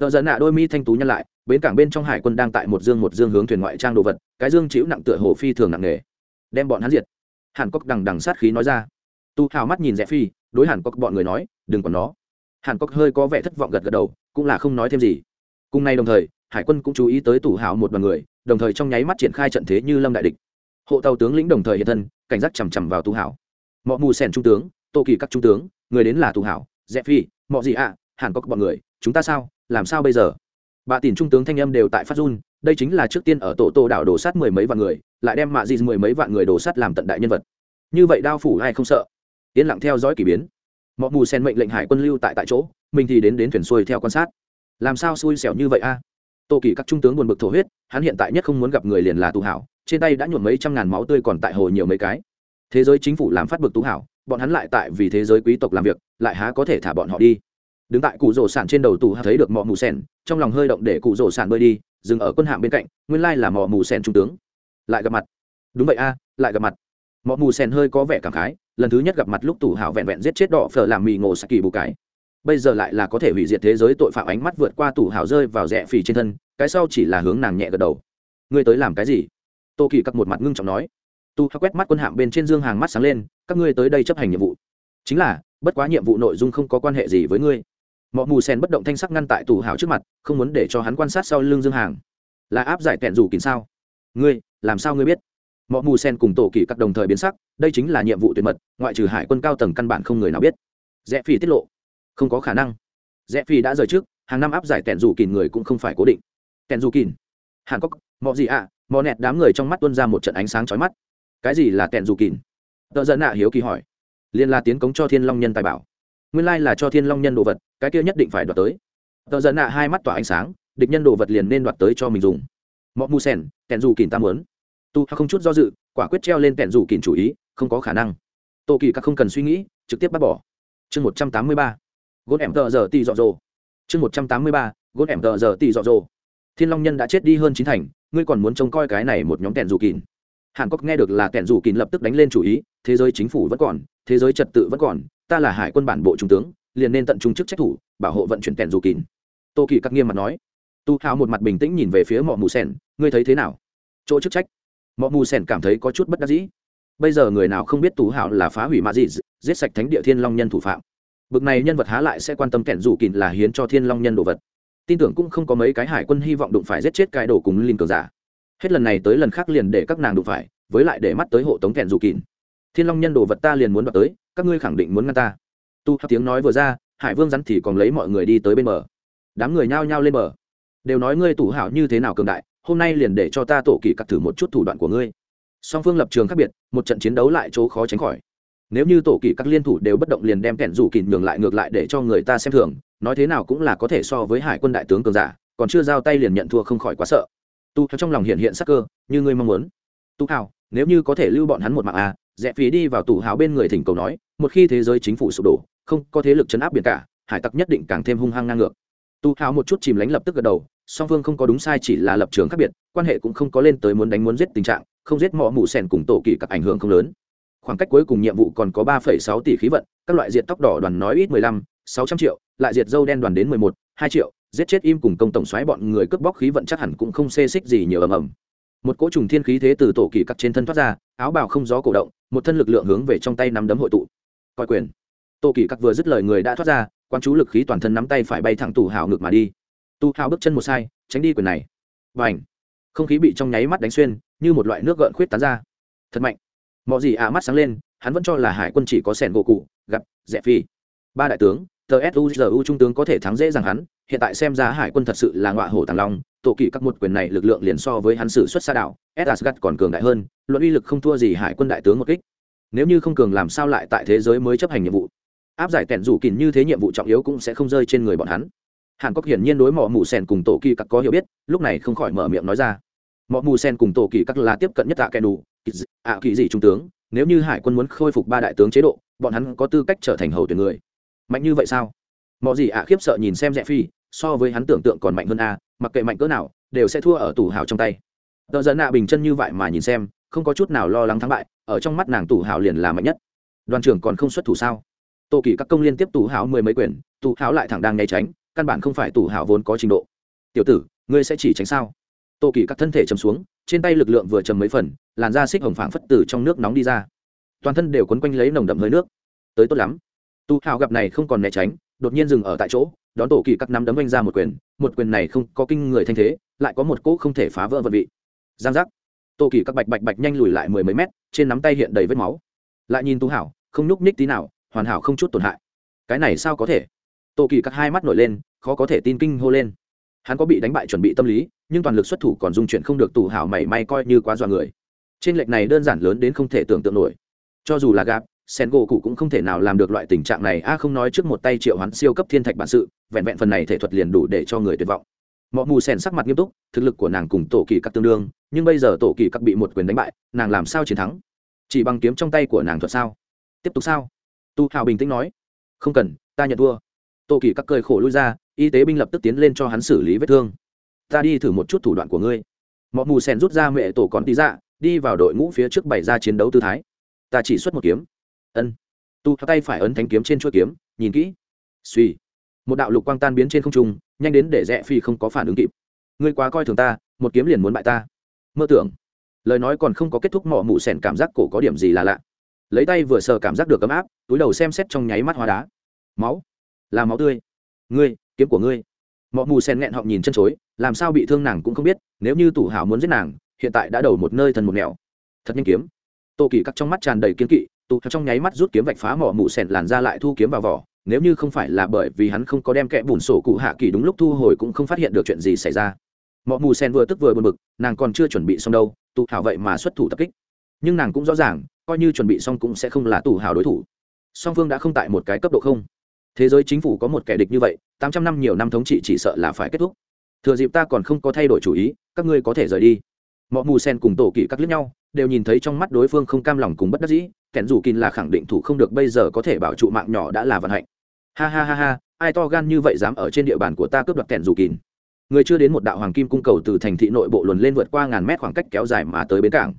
Tờ giận nạ đôi mi thanh tú nhân lại bến cảng bên trong hải quân đang tại một dương một dương hướng thuyền ngoại trang đồ vật cái dương chịu nặng tựa hồ phi thường nặng nề. Đem bọn hắn diệt. Hàn cốc đằng đằng sát khí nói ra. Tu hào mắt nhìn rẽ phi đối hàn cốc bọn người nói đừng còn nó. Hàn cốc hơi có vẻ thất vọng gật gật đầu cũng là không nói thêm gì. Cùng nay đồng thời hải quân cũng chú ý tới tủ hào một đoàn người đồng thời trong nháy mắt triển khai trận thế như lâm đại địch. Hộ tàu tướng lĩnh đồng thời hiện thân cảnh giác chằm chằm vào tu hào mọi mù sèn trung tướng tô kỳ các trung tướng người đến là tu hào rẽ phi mọi gì ạ à, hàn cốc bọn người chúng ta sao? Làm sao bây giờ? Bà tìm trung tướng thanh âm đều tại phát run, đây chính là trước tiên ở tổ tô đảo đổ sát mười mấy vạn người, lại đem mạ di mười mấy vạn người đổ sát làm tận đại nhân vật. Như vậy đao phủ ai không sợ? Yên lặng theo dõi k ỳ biến. Mọi mù sen mệnh lệnh hải quân lưu tại tại chỗ, mình thì đến đến thuyền xuôi theo quan sát. Làm sao xui xẻo như vậy a? Tô kỳ các trung tướng buồn bực thổ huyết, hắn hiện tại nhất không muốn gặp người liền là tù hảo, trên tay đã nhuộm mấy trăm ngàn máu tươi còn tại hồ nhiều mấy cái. Thế giới chính phủ làm phát bực tú hảo, bọn hắn lại tại vì thế giới quý tộc làm việc, lại há có thể thả bọn họ đi? Đứng tại cụ rổ sản trên đầu tù thấy được mọ mù sen trong lòng hơi động để cụ rổ sản bơi đi, dừng ở quân hạm bên cạnh, nguyên lai là mọ mù sen trung tướng. Lại gặp mặt. Đúng vậy a, lại gặp mặt. Mọ mù sen hơi có vẻ cảm khái, lần thứ nhất gặp mặt lúc tù hảo vẹn vẹn giết chết đỏ phở làm mì ngộ saki bù cái. Bây giờ lại là có thể hủy diệt thế giới tội phạm ánh mắt vượt qua tù hảo rơi vào rẽ phì trên thân, cái sau chỉ là hướng nàng nhẹ gật đầu. Ngươi tới làm cái gì? Tô kỳ cắt một mặt ngưng trọng nói. Tu quét mắt quân hạm bên trên dương hàng mắt sáng lên, các ngươi tới đây chấp hành nhiệm vụ. Chính là, bất quá nhiệm vụ nội dung không có quan hệ gì với ngươi mọ mù sen bất động thanh sắc ngăn tại tù hào trước mặt không muốn để cho hắn quan sát sau lưng dương hàng. Là áp giải kẹn rủ kín sao? Ngươi làm sao ngươi biết? Mọ mù sen cùng tổ kỳ các đồng thời biến sắc đây chính là nhiệm vụ tuyệt mật ngoại trừ hải quân cao tầng căn bản không người nào biết. Rẽ phi tiết lộ. Không có khả năng. Rẽ phi đã rời trước hàng năm áp giải kẹn rủ kín người cũng không phải cố định. Kẹn rủ kín. Hàn cốc mọ gì ạ à, mọ nẹt đám người trong mắt tuân ra một trận ánh sáng chói mắt. Cái gì là kẹn rủ kín? Tợ dân ạ hiếu kỳ hỏi. Liên la tiến cống cho thiên long nhân tài bảo nguyên lai là cho thiên long nhân đồ vật, cái kia nhất định phải đoạt tới. Tờ giận nạ hai mắt tỏa ánh sáng, địch nhân đồ vật liền nên đoạt tới cho mình dùng. Mọi mu sen kèn dù kìn tam muốn. Tu không chút do dự, quả quyết treo lên kèn dù kìn chủ ý, không có khả năng. Tô kỳ các không cần suy nghĩ, trực tiếp bắt bỏ. Chương một trăm tám mươi ba, gôn em tờ giờ tì dọ dồ. Chương một trăm tám mươi ba, gôn em tờ giờ tì dọ dồ. Thiên long nhân đã chết đi hơn chín thành, ngươi còn muốn trông coi cái này một nhóm kèn dù kìn. Hàn quốc nghe được là kèn dù kìn lập tức đánh lên chủ ý, thế giới chính phủ vẫn còn, thế giới trật tự vẫn còn ta là hải quân bản bộ trung tướng liền nên tận trung chức trách thủ bảo hộ vận chuyển kèn dù kín. Tô kỳ cắt nghiêm mặt nói. Tu hào một mặt bình tĩnh nhìn về phía mọ mù sen ngươi thấy thế nào? Chỗ chức trách? Mọ mù sen cảm thấy có chút bất đắc dĩ. Bây giờ người nào không biết tú hào là phá hủy ma dị, giết sạch thánh địa thiên long nhân thủ phạm. Bực này nhân vật há lại sẽ quan tâm kẻn dù kín là hiến cho thiên long nhân đồ vật. Tin tưởng cũng không có mấy cái hải quân hy vọng đụng phải giết chết cái đồ cùng linh cường giả. Hết lần này tới lần khác liền để các nàng đụng phải với lại để mắt tới hộ tống kẻn dù kín. Thiên long nhân đồ vật ta liền muốn đoạt tới các ngươi khẳng định muốn ngăn ta. Tu hấp tiếng nói vừa ra hải vương rắn thì còn lấy mọi người đi tới bên bờ. Đám người nhao nhao lên bờ. Đều nói ngươi tủ hảo như thế nào cường đại hôm nay liền để cho ta tổ kỳ cắt thử một chút thủ đoạn của ngươi. Song phương lập trường khác biệt một trận chiến đấu lại chỗ khó tránh khỏi. Nếu như tổ kỳ các liên thủ đều bất động liền đem kẻn rủ kỳ nhường lại ngược lại để cho người ta xem thường nói thế nào cũng là có thể so với hải quân đại tướng cường giả còn chưa giao tay liền nhận thua không khỏi quá sợ. Tu trong lòng hiện hiện sắc cơ như ngươi mong muốn. Tu hảo nếu như có thể lưu bọn hắn một mạng à, rẽ phí đi vào tủ hào bên người thỉnh cầu nói, một khi thế giới chính phủ sụp đổ, không có thế lực chấn áp biển cả, hải tặc nhất định càng thêm hung hăng ngang ngược. Tu hào một chút chìm lánh lập tức gật đầu, song phương không có đúng sai chỉ là lập trường khác biệt, quan hệ cũng không có lên tới muốn đánh muốn giết tình trạng, không giết mọ mù sèn cùng tổ kỳ các ảnh hưởng không lớn. Khoảng cách cuối cùng nhiệm vụ còn có ba sáu tỷ khí vận, các loại diện tóc đỏ đoàn nói ít mười lăm, sáu trăm triệu, lại diệt dâu đen đoàn đến mười một, hai triệu, giết chết im cùng công tổng xoáy bọn người cướp bóc khí vận chắc hẳn cũng không xê xích gì nhiều ầm ầm. Một cỗ trùng thiên khí thế từ tổ kỳ các trên thân thoát ra, áo bào không gió cổ động một thân lực lượng hướng về trong tay nắm đấm hội tụ. Coi quyền. Tô kỳ cắt vừa dứt lời người đã thoát ra quan chú lực khí toàn thân nắm tay phải bay thẳng tù hào ngực mà đi. Tu hào bước chân một sai, tránh đi quyền này. Và ảnh không khí bị trong nháy mắt đánh xuyên, như một loại nước gợn khuyết tán ra. Thật mạnh. Mọi gì ạ mắt sáng lên, hắn vẫn cho là hải quân chỉ có sẻn gỗ cụ, gặp rẻ phi. Ba đại tướng tờ suzu trung tướng có thể thắng dễ dàng hắn, hiện tại xem ra hải quân thật sự là ngọa hổ tàng long tổ kỳ các một quyền này lực lượng liền so với hắn sử xuất xa đảo Asgard còn cường đại hơn, luận uy lực không thua gì hải quân đại tướng một kích. Nếu như không cường làm sao lại tại thế giới mới chấp hành nhiệm vụ? Áp giải kẻn rủ kín như thế nhiệm vụ trọng yếu cũng sẽ không rơi trên người bọn hắn. Hàn cốc hiển nhiên đối mỏ mù sen cùng tổ kỳ các có hiểu biết, lúc này không khỏi mở miệng nói ra. Mỏ mù sen cùng tổ kỳ các là tiếp cận nhất tạ kẻ đủ ạ kỳ gì trung tướng, nếu như hải quân muốn khôi phục ba đại tướng chế độ, bọn hắn có tư cách trở thành hầu tuyển người. Mạnh như vậy sao? Mọi gì ạ khiếp sợ nhìn xem rẽ phi, so với hắn tưởng tượng còn mạnh hơn a mặc kệ mạnh cỡ nào, đều sẽ thua ở tủ hào trong tay. Tờ dẫn nạ bình chân như vậy mà nhìn xem, không có chút nào lo lắng thắng bại, ở trong mắt nàng tủ hào liền là mạnh nhất. Đoàn trưởng còn không xuất thủ sao? Tô kỳ các công liên tiếp tủ hào mười mấy quyền, tủ hào lại thẳng đang né tránh, căn bản không phải tủ hào vốn có trình độ. Tiểu tử, ngươi sẽ chỉ tránh sao? Tô kỳ các thân thể chầm xuống, trên tay lực lượng vừa chầm mấy phần, làn da xích hồng phảng phất từ trong nước nóng đi ra. Toàn thân đều quấn quanh lấy nồng đậm hơi nước. Tới tốt lắm. Tu hào gặp này không còn né tránh, đột nhiên dừng ở tại chỗ đón tổ kỳ các nắm đấm anh ra một quyền một quyền này không có kinh người thanh thế, lại có một cỗ không thể phá vỡ vật vị. Giang giác. Tổ kỳ các bạch bạch bạch nhanh lùi lại mười mấy mét, trên nắm tay hiện đầy vết máu. Lại nhìn tu hảo, không nhúc ních tí nào, hoàn hảo không chút tổn hại. Cái này sao có thể? Tổ kỳ các hai mắt nổi lên, khó có thể tin kinh hô lên. Hắn có bị đánh bại chuẩn bị tâm lý, nhưng toàn lực xuất thủ còn dung chuyển không được tù hảo mảy may coi như quá dọa người. Trên lệch này đơn giản lớn đến không thể tưởng tượng nổi. Cho dù là gạp sen gỗ cụ cũng không thể nào làm được loại tình trạng này. A không nói trước một tay triệu hoán siêu cấp thiên thạch bản sự vẹn vẹn phần này thể thuật liền đủ để cho người tuyệt vọng. Mọi mù sen sắc mặt nghiêm túc thực lực của nàng cùng tổ kỳ các tương đương nhưng bây giờ tổ kỳ các bị một quyền đánh bại nàng làm sao chiến thắng? Chỉ bằng kiếm trong tay của nàng thuật sao? Tiếp tục sao? Tu hào bình tĩnh nói. Không cần ta nhận thua. Tổ kỳ các cười khổ lui ra y tế binh lập tức tiến lên cho hắn xử lý vết thương. Ta đi thử một chút thủ đoạn của ngươi. Mọi mù sen rút ra mẹ tổ còn tí dạ, đi vào đội ngũ phía trước bày ra chiến đấu tư thái. Ta chỉ xuất một kiếm ân tu tay phải ấn thanh kiếm trên chuỗi kiếm nhìn kỹ suy một đạo lục quang tan biến trên không trung nhanh đến để rẽ phi không có phản ứng kịp ngươi quá coi thường ta một kiếm liền muốn bại ta mơ tưởng lời nói còn không có kết thúc mỏ mụ sẻn cảm giác cổ có điểm gì là lạ lấy tay vừa sờ cảm giác được ấm áp túi đầu xem xét trong nháy mắt hóa đá máu là máu tươi ngươi kiếm của ngươi mọ mù sen nghẹn họng nhìn chân chối làm sao bị thương nàng cũng không biết nếu như tủ hảo muốn giết nàng hiện tại đã đầu một nơi thần một nẻo thật nhanh kiếm tô kỳ cắt trong mắt tràn đầy kiếm kỵ tụ trong nháy mắt rút kiếm vạch phá mỏ mụ sẹn làn ra lại thu kiếm vào vỏ. Nếu như không phải là bởi vì hắn không có đem kẽ bùn sổ cụ hạ kỳ đúng lúc thu hồi cũng không phát hiện được chuyện gì xảy ra. Mọ mù sen vừa tức vừa buồn bực, nàng còn chưa chuẩn bị xong đâu, tụ hảo vậy mà xuất thủ tập kích. Nhưng nàng cũng rõ ràng, coi như chuẩn bị xong cũng sẽ không là tù hảo đối thủ. Song phương đã không tại một cái cấp độ không. Thế giới chính phủ có một kẻ địch như vậy, tám trăm năm nhiều năm thống trị chỉ sợ là phải kết thúc. Thừa dịp ta còn không có thay đổi chủ ý, các ngươi có thể rời đi mọi mù sen cùng tổ kỵ các lướt nhau, đều nhìn thấy trong mắt đối phương không cam lòng cùng bất đắc dĩ, kẻn dù kín là khẳng định thủ không được bây giờ có thể bảo trụ mạng nhỏ đã là vận hạnh. Ha ha ha ha, ai to gan như vậy dám ở trên địa bàn của ta cướp đoạt kẻn dù kín người chưa đến một đạo hoàng kim cung cầu từ thành thị nội bộ luồn lên vượt qua ngàn mét khoảng cách kéo dài mà tới bến cảng.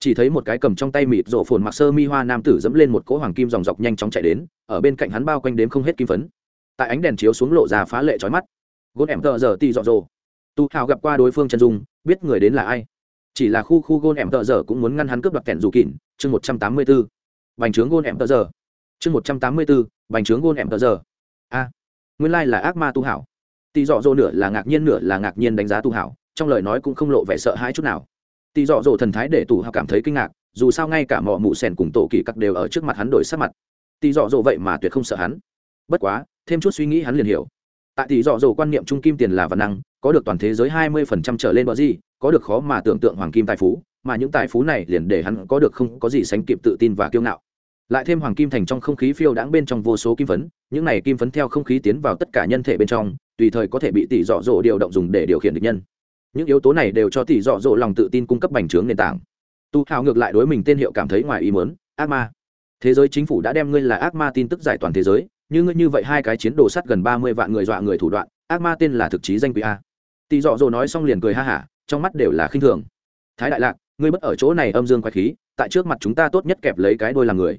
Chỉ thấy một cái cầm trong tay mịt rộ phồn mặc sơ mi hoa nam tử dẫm lên một cỗ hoàng kim dòng dọc nhanh chóng chạy đến, ở bên cạnh hắn bao quanh đếm không hết kim phấn. Tại ánh đèn chiếu xuống lộ ra phá lệ trói mắt. Gôn ẻm tợ giờ tì dọ dồ. Tu hào gặp qua đối phương chân dung, biết người đến là ai? Chỉ là khu khu gôn em tợ giờ cũng muốn ngăn hắn cướp đoạt kẻn dù kỉn, chương một trăm tám mươi b ố bành trướng gôn em tợ giờ. Chương một trăm tám mươi b ố bành trướng gôn em tợ giờ. A, nguyên lai là ác ma tu hảo. Tỳ dọ dỗ nửa là ngạc nhiên nửa là ngạc nhiên đánh giá tu hảo, trong lời nói cũng không lộ vẻ sợ hãi chút nào. Tỳ dọ dỗ thần thái để tù hào cảm thấy kinh ngạc, dù sao ngay cả mọ mụ sèn cùng tổ kỳ cặc đều ở trước mặt hắn đổi sắc mặt. Tỳ dọ dỗ vậy mà tuyệt không sợ hắn. Bất quá, thêm chút suy nghĩ hắn liền hiểu. Tại tỷ dọ dỗ quan niệm trung kim tiền là văn năng, có được toàn thế giới hai mươi phần trăm trở lên bờ gì có được khó mà tưởng tượng hoàng kim tài phú, mà những tài phú này liền để hắn có được không có gì sánh kịp tự tin và kiêu ngạo. Lại thêm hoàng kim thành trong không khí phiêu đãng bên trong vô số kim phấn, những này kim phấn theo không khí tiến vào tất cả nhân thể bên trong, tùy thời có thể bị tỷ dọ dỗ điều động dùng để điều khiển địch nhân. Những yếu tố này đều cho tỷ dọ dỗ lòng tự tin cung cấp bành trướng nền tảng. Tu hào ngược lại đối mình tên hiệu cảm thấy ngoài ý mớn ác ma, thế giới chính phủ đã đem ngươi là ác ma tin tức giải toàn thế giới, như ngươi như vậy hai cái chiến đồ sắt gần ba mươi vạn người dọa người thủ đoạn, ác ma tên là thực chí danh quý a. Tỷ dọ dỗ nói xong liền cười ha hả trong mắt đều là khinh thường. Thái đại lạc, ngươi bất ở chỗ này âm dương quái khí, tại trước mặt chúng ta tốt nhất kẹp lấy cái đôi làm người.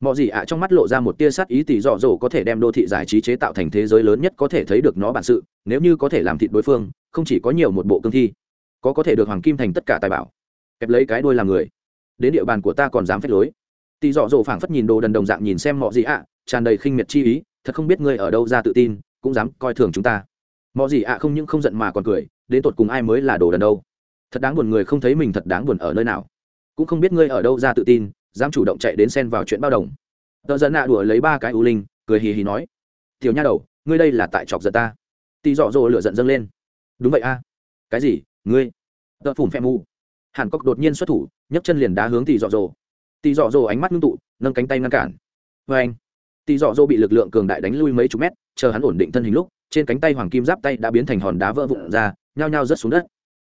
Mọi gì ạ trong mắt lộ ra một tia sát ý tỷ dọ dỗ có thể đem đô thị giải trí chế tạo thành thế giới lớn nhất có thể thấy được nó bản sự, nếu như có thể làm thịt đối phương, không chỉ có nhiều một bộ cương thi, có có thể được hoàng kim thành tất cả tài bảo, kẹp lấy cái đôi làm người. Đến địa bàn của ta còn dám phép lối. Tỷ dọ dỗ phảng phất nhìn đồ đần đồng dạng nhìn xem mọi gì ạ, tràn đầy khinh miệt chi ý, thật không biết ngươi ở đâu ra tự tin, cũng dám coi thường chúng ta mọi gì ạ, không những không giận mà còn cười, đến tột cùng ai mới là đồ đần đâu. Thật đáng buồn người không thấy mình thật đáng buồn ở nơi nào. Cũng không biết ngươi ở đâu ra tự tin, dám chủ động chạy đến xen vào chuyện bao đồng. Tợ dẫn nạ đùa lấy ba cái ưu linh, cười hì hì nói, tiểu nha đầu, ngươi đây là tại chọc giận ta. Tì dọ dỗ lửa giận dâng lên. Đúng vậy a. Cái gì? Ngươi? Tờ phủn phèm mù hàn cốc đột nhiên xuất thủ, nhấc chân liền đá hướng tì dọ dỗ. Tì dọ dỗ ánh mắt ngưng tụ, nâng cánh tay ngăn cản. Vê anh tì dọ dỗ bị lực lượng cường đại đánh lui mấy chục mét, chờ hắn ổn định thân hình lúc trên cánh tay hoàng kim giáp tay đã biến thành hòn đá vỡ vụn ra, nhao nhao rớt xuống đất.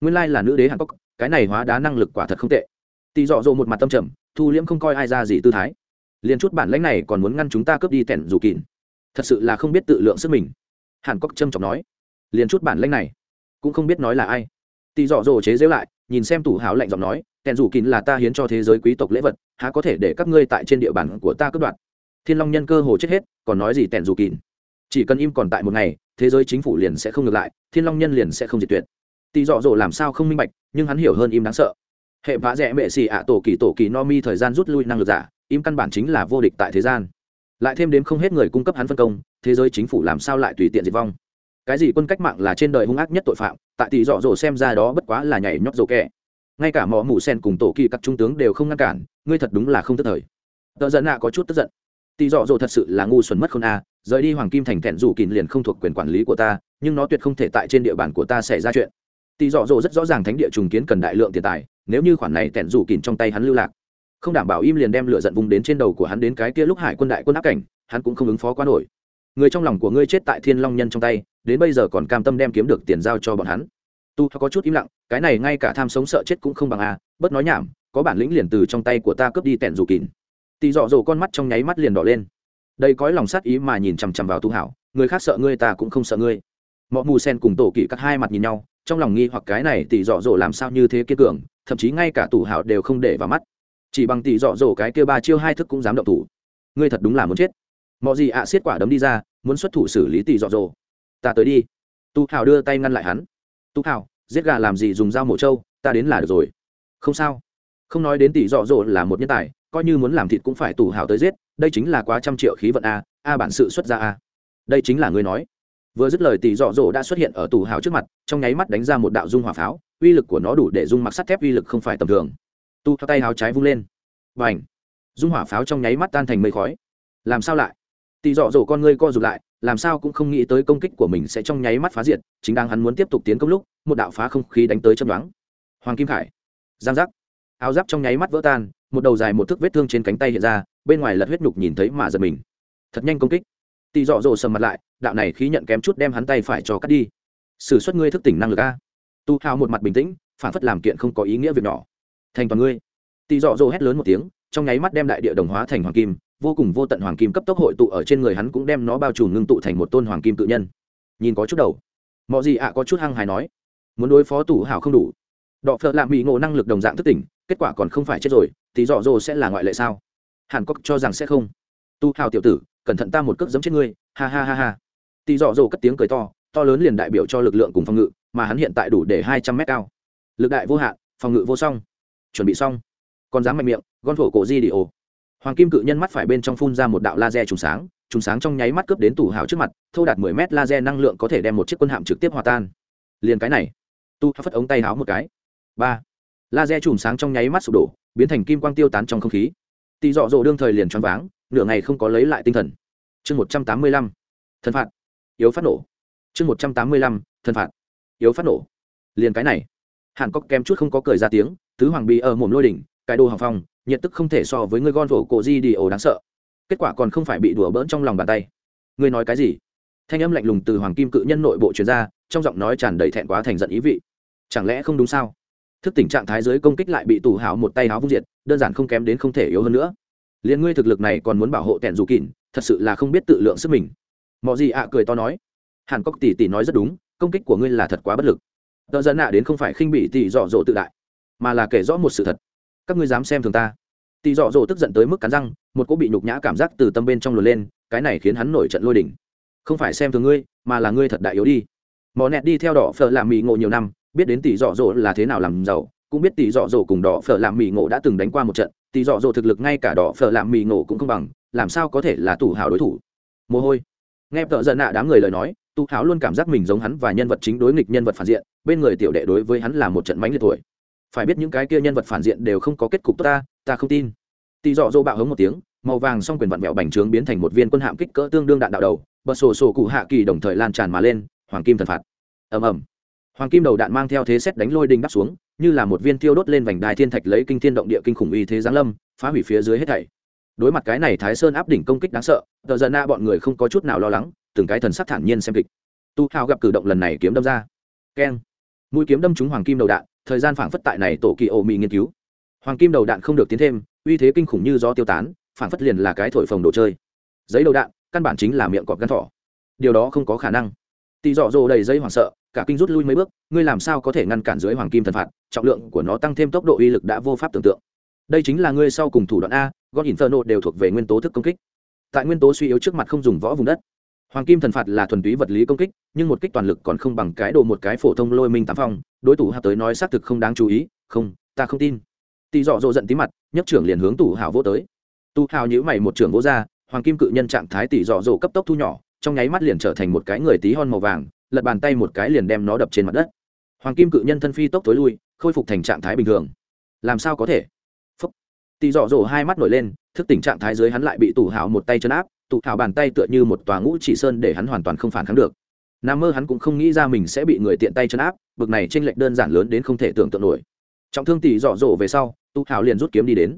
Nguyên lai là nữ đế hàn cốc cái này hóa đá năng lực quả thật không tệ. Tì dọ dỗ một mặt tâm trầm, thu liễm không coi ai ra gì tư thái. Liền chút bản lãnh này còn muốn ngăn chúng ta cướp đi tẻn dù kín thật sự là không biết tự lượng sức mình. Hàn cốc trâm trọng nói. Liền chút bản lãnh này cũng không biết nói là ai. Tì dọ dỗ chế giễu lại, nhìn xem tủ hào lạnh giọng nói, tẻn dù kín là ta hiến cho thế giới quý tộc lễ vật, há có thể để các ngươi tại trên địa bàn của ta cướp đoạt? Thiên long nhân cơ hồ chết hết, còn nói gì tẻn dù kín chỉ cần im còn tại một ngày, thế giới chính phủ liền sẽ không ngược lại, thiên long nhân liền sẽ không diệt tuyệt. Tỷ dọ dỗ làm sao không minh bạch, nhưng hắn hiểu hơn im đáng sợ. Hệ vã rẽ mệ xì ạ tổ kỳ tổ kỳ no mi thời gian rút lui năng lực giả, im căn bản chính là vô địch tại thế gian. Lại thêm đến không hết người cung cấp hắn phân công, thế giới chính phủ làm sao lại tùy tiện diệt vong? Cái gì quân cách mạng là trên đời hung ác nhất tội phạm, tại tỷ dọ dỗ xem ra đó bất quá là nhảy nhót rổ kẹ. Ngay cả mỏ mù sen cùng tổ kỳ các trung tướng đều không ngăn cản, ngươi thật đúng là không tức thời. Tợ giận nạ có chút tức giận. Tỷ dọ dỗ thật sự là ngu xuẩn mất không a rời đi hoàng kim thành thẹn dù kín liền không thuộc quyền quản lý của ta, nhưng nó tuyệt không thể tại trên địa bàn của ta xảy ra chuyện. Tỷ dọ dỗ rất rõ ràng thánh địa trùng kiến cần đại lượng tiền tài, nếu như khoản này thẹn dù kín trong tay hắn lưu lạc. Không đảm bảo im liền đem lửa giận vùng đến trên đầu của hắn đến cái kia lúc hải quân đại quân áp cảnh, hắn cũng không ứng phó quá nổi. Người trong lòng của ngươi chết tại thiên long nhân trong tay, đến bây giờ còn cam tâm đem kiếm được tiền giao cho bọn hắn. Tu có chút im lặng, cái này ngay cả tham sống sợ chết cũng không bằng a bất nói nhảm, có bản lĩnh liền từ trong tay của ta cướp đi tẹn dù kín tì dọ dỗ con mắt trong nháy mắt liền đỏ lên đây cõi lòng sát ý mà nhìn chằm chằm vào tu hảo, người khác sợ ngươi ta cũng không sợ ngươi. Mọi mù sen cùng tổ kỵ các hai mặt nhìn nhau, trong lòng nghi hoặc cái này tỷ dọ dỗ làm sao như thế kiên cường, thậm chí ngay cả tủ hảo đều không để vào mắt. Chỉ bằng tỷ dọ dỗ cái kia ba chiêu hai thức cũng dám động thủ. Ngươi thật đúng là muốn chết. Mọi gì ạ à xiết quả đấm đi ra, muốn xuất thủ xử lý tỷ dọ dỗ. Ta tới đi. Tu hảo đưa tay ngăn lại hắn. Tu hảo giết gà làm gì dùng dao mổ trâu, ta đến là được rồi. Không sao. Không nói đến tỷ dọ dỗ là một nhân tài, coi như muốn làm thịt cũng phải tủ hảo tới giết đây chính là quá trăm triệu khí vận a a bản sự xuất ra a. Đây chính là ngươi nói. Vừa dứt lời tỷ dọ dỗ đã xuất hiện ở tủ hào trước mặt, trong nháy mắt đánh ra một đạo dung hỏa pháo, uy lực của nó đủ để dung mặc sắt thép uy lực không phải tầm thường. Tu theo tay hào trái vung lên. Và ảnh dung hỏa pháo trong nháy mắt tan thành mây khói. Làm sao lại? Tỷ dọ dỗ con ngươi co rụt lại, làm sao cũng không nghĩ tới công kích của mình sẽ trong nháy mắt phá diệt, chính đang hắn muốn tiếp tục tiến công lúc, một đạo phá không khí đánh tới chấm đoán hoàng kim khải! Giang giác! Áo giáp trong nháy mắt vỡ tan, một đầu dài một thước vết thương trên cánh tay hiện ra bên ngoài lật huyết nhục nhìn thấy mà giật mình. Thật nhanh công kích. Tỷ dọ dỗ sầm mặt lại, đạo này khí nhận kém chút đem hắn tay phải cho cắt đi. Sử xuất ngươi thức tỉnh năng lực a. Tu hào một mặt bình tĩnh, phản phất làm kiện không có ý nghĩa việc nhỏ. Thành toàn ngươi. Tỷ dọ dỗ hét lớn một tiếng, trong nháy mắt đem đại địa đồng hóa thành hoàng kim, vô cùng vô tận hoàng kim cấp tốc hội tụ ở trên người hắn cũng đem nó bao trùm ngưng tụ thành một tôn hoàng kim tự nhân. Nhìn có chút đầu. Mọi gì ạ có chút hăng hài nói, muốn đối phó tủ hào không đủ. Đọ phợ lạ mỹ ngộ năng lực đồng dạng thức tỉnh, kết quả còn không phải chết rồi thì dọ dỗ sẽ là ngoại lệ sao? Hàn cốc cho rằng sẽ không. Tu hào tiểu tử, cẩn thận ta một cước giấm chết ngươi, ha ha ha ha. Tỳ dọ dỗ cất tiếng cười to to lớn liền đại biểu cho lực lượng cùng phòng ngự, mà hắn hiện tại đủ để hai trăm mét cao. Lực đại vô hạn, phòng ngự vô song. Chuẩn bị xong. Còn dám mạnh miệng gon thổ cổ di đi ồ. Hoàng kim cự nhân mắt phải bên trong phun ra một đạo laser trùng sáng trùng sáng trong nháy mắt cướp đến tủ hào trước mặt, thô đạt mười mét laser năng lượng có thể đem một chiếc quân hạm trực tiếp hòa tan. Liền cái này, tu phất ống tay háo một cái. Ba. Laser trùng sáng trong nháy mắt sụp đổ, biến thành kim quang tiêu tán trong không khí tỷ dọ dỗ đương thời liền choáng váng, nửa ngày không có lấy lại tinh thần. Chương một trăm tám mươi lăm thân phạt, yếu phát nổ. Chương một trăm tám mươi lăm thân phạt, yếu phát nổ. Liền cái này, hàn cốc kém chút không có cười ra tiếng, tứ hoàng bị ở mồm lôi đỉnh, cái đồ hàng phong, nhiệt tức không thể so với người gon vỗ cổ di đi ổ đáng sợ. Kết quả còn không phải bị đùa bỡn trong lòng bàn tay. Ngươi nói cái gì? Thanh âm lạnh lùng từ hoàng kim cự nhân nội bộ chuyên gia trong giọng nói tràn đầy thẹn quá thành giận ý vị. Chẳng lẽ không đúng sao? Thức tình trạng thái giới công kích lại bị tù hảo một tay háo vung diệt, đơn giản không kém đến không thể yếu hơn nữa. Liền ngươi thực lực này còn muốn bảo hộ tẹn dù kỉn thật sự là không biết tự lượng sức mình. Mọi gì ạ cười to nói. Hàn cốc tỷ tỷ nói rất đúng, công kích của ngươi là thật quá bất lực. Tờ dân ạ đến không phải khinh bị tỷ dọ dỗ tự đại, mà là kể rõ một sự thật. Các ngươi dám xem thường ta. Tỷ dọ dỗ tức giận tới mức cắn răng, một cô bị nhục nhã cảm giác từ tâm bên trong luồn lên, cái này khiến hắn nổi trận lôi đỉnh không phải xem thường ngươi, mà là ngươi thật đại yếu đi. Mò nẹt đi theo đỏ phở làm mì ngộ nhiều năm biết đến tỷ dọ dỗ là thế nào làm giàu, cũng biết tỷ dọ dỗ cùng đỏ phở làm mì ngộ đã từng đánh qua một trận, tỷ dọ dỗ thực lực ngay cả đỏ phở làm mì ngộ cũng không bằng, làm sao có thể là tủ hào đối thủ? Mồ hôi. Nghe tợ giận nạ đám người lời nói tu háo luôn cảm giác mình giống hắn và nhân vật chính đối nghịch nhân vật phản diện, bên người tiểu đệ đối với hắn là một trận mánh liệt tuổi. Phải biết những cái kia nhân vật phản diện đều không có kết cục tốt ta ta không tin. Tỷ dọ dỗ bạo hống một tiếng, màu vàng xong quyền vặn vẹo bành trướng biến thành một viên quân hạm kích cỡ tương đương đạn đạo đầu bật sổ sổ cụ hạ kỳ đồng thời lan tràn mà lên, hoàng kim thần phạt. Ầm ầm hoàng kim đầu đạn mang theo thế xét đánh lôi đình đắp xuống, như là một viên tiêu đốt lên vành đài thiên thạch lấy kinh thiên động địa kinh khủng uy thế giáng lâm, phá hủy phía dưới hết thảy. Đối mặt cái này thái sơn áp đỉnh công kích đáng sợ, tờ giận na bọn người không có chút nào lo lắng, từng cái thần sắc thản nhiên xem kịch. Tu hào gặp cử động lần này kiếm đâm ra. Keng. Mũi kiếm đâm trúng hoàng kim đầu đạn, thời gian phảng phất tại này tổ kỳ ổ mỹ nghiên cứu. Hoàng kim đầu đạn không được tiến thêm, uy thế kinh khủng như gió tiêu tán, phảng phất liền là cái thổi phồng đồ chơi. Giấy đầu đạn, căn bản chính là miệng cọp gắn thỏ. Điều đó không có khả năng. Tỳ dọ dỗ đầy dây hoảng sợ cả kinh rút lui mấy bước, ngươi làm sao có thể ngăn cản dưới hoàng kim thần phạt, trọng lượng của nó tăng thêm tốc độ uy lực đã vô pháp tưởng tượng. Đây chính là ngươi sau cùng thủ đoạn a gót inferno đều thuộc về nguyên tố thức công kích. Tại nguyên tố suy yếu trước mặt không dùng võ vùng đất. Hoàng kim thần phạt là thuần túy vật lý công kích, nhưng một kích toàn lực còn không bằng cái đồ một cái phổ thông lôi minh tám phong, đối thủ hạ tới nói xác thực không đáng chú ý, không, ta không tin. Tỳ dọ dỗ giận tí mặt, nhấc trưởng liền hướng tù hào vô tới. Tu hào nhữ mày một trưởng vô ra, hoàng kim cự nhân trạng thái tỷ dọ dỗ cấp tốc thu nhỏ, trong nháy mắt liền trở thành một cái người tí hon màu vàng lật bàn tay một cái liền đem nó đập trên mặt đất. Hoàng kim cự nhân thân phi tốc tối lui, khôi phục thành trạng thái bình thường. Làm sao có thể? Phúc. Tì dọ dỗ hai mắt nổi lên, thức tỉnh trạng thái dưới hắn lại bị tủ hảo một tay chân áp tụ hảo bàn tay tựa như một tòa ngũ chỉ sơn để hắn hoàn toàn không phản kháng được. Nam mơ hắn cũng không nghĩ ra mình sẽ bị người tiện tay chân áp, bực này tranh lệch đơn giản lớn đến không thể tưởng tượng nổi. Trọng thương tỷ dọ dỗ về sau tụ hảo liền rút kiếm đi đến.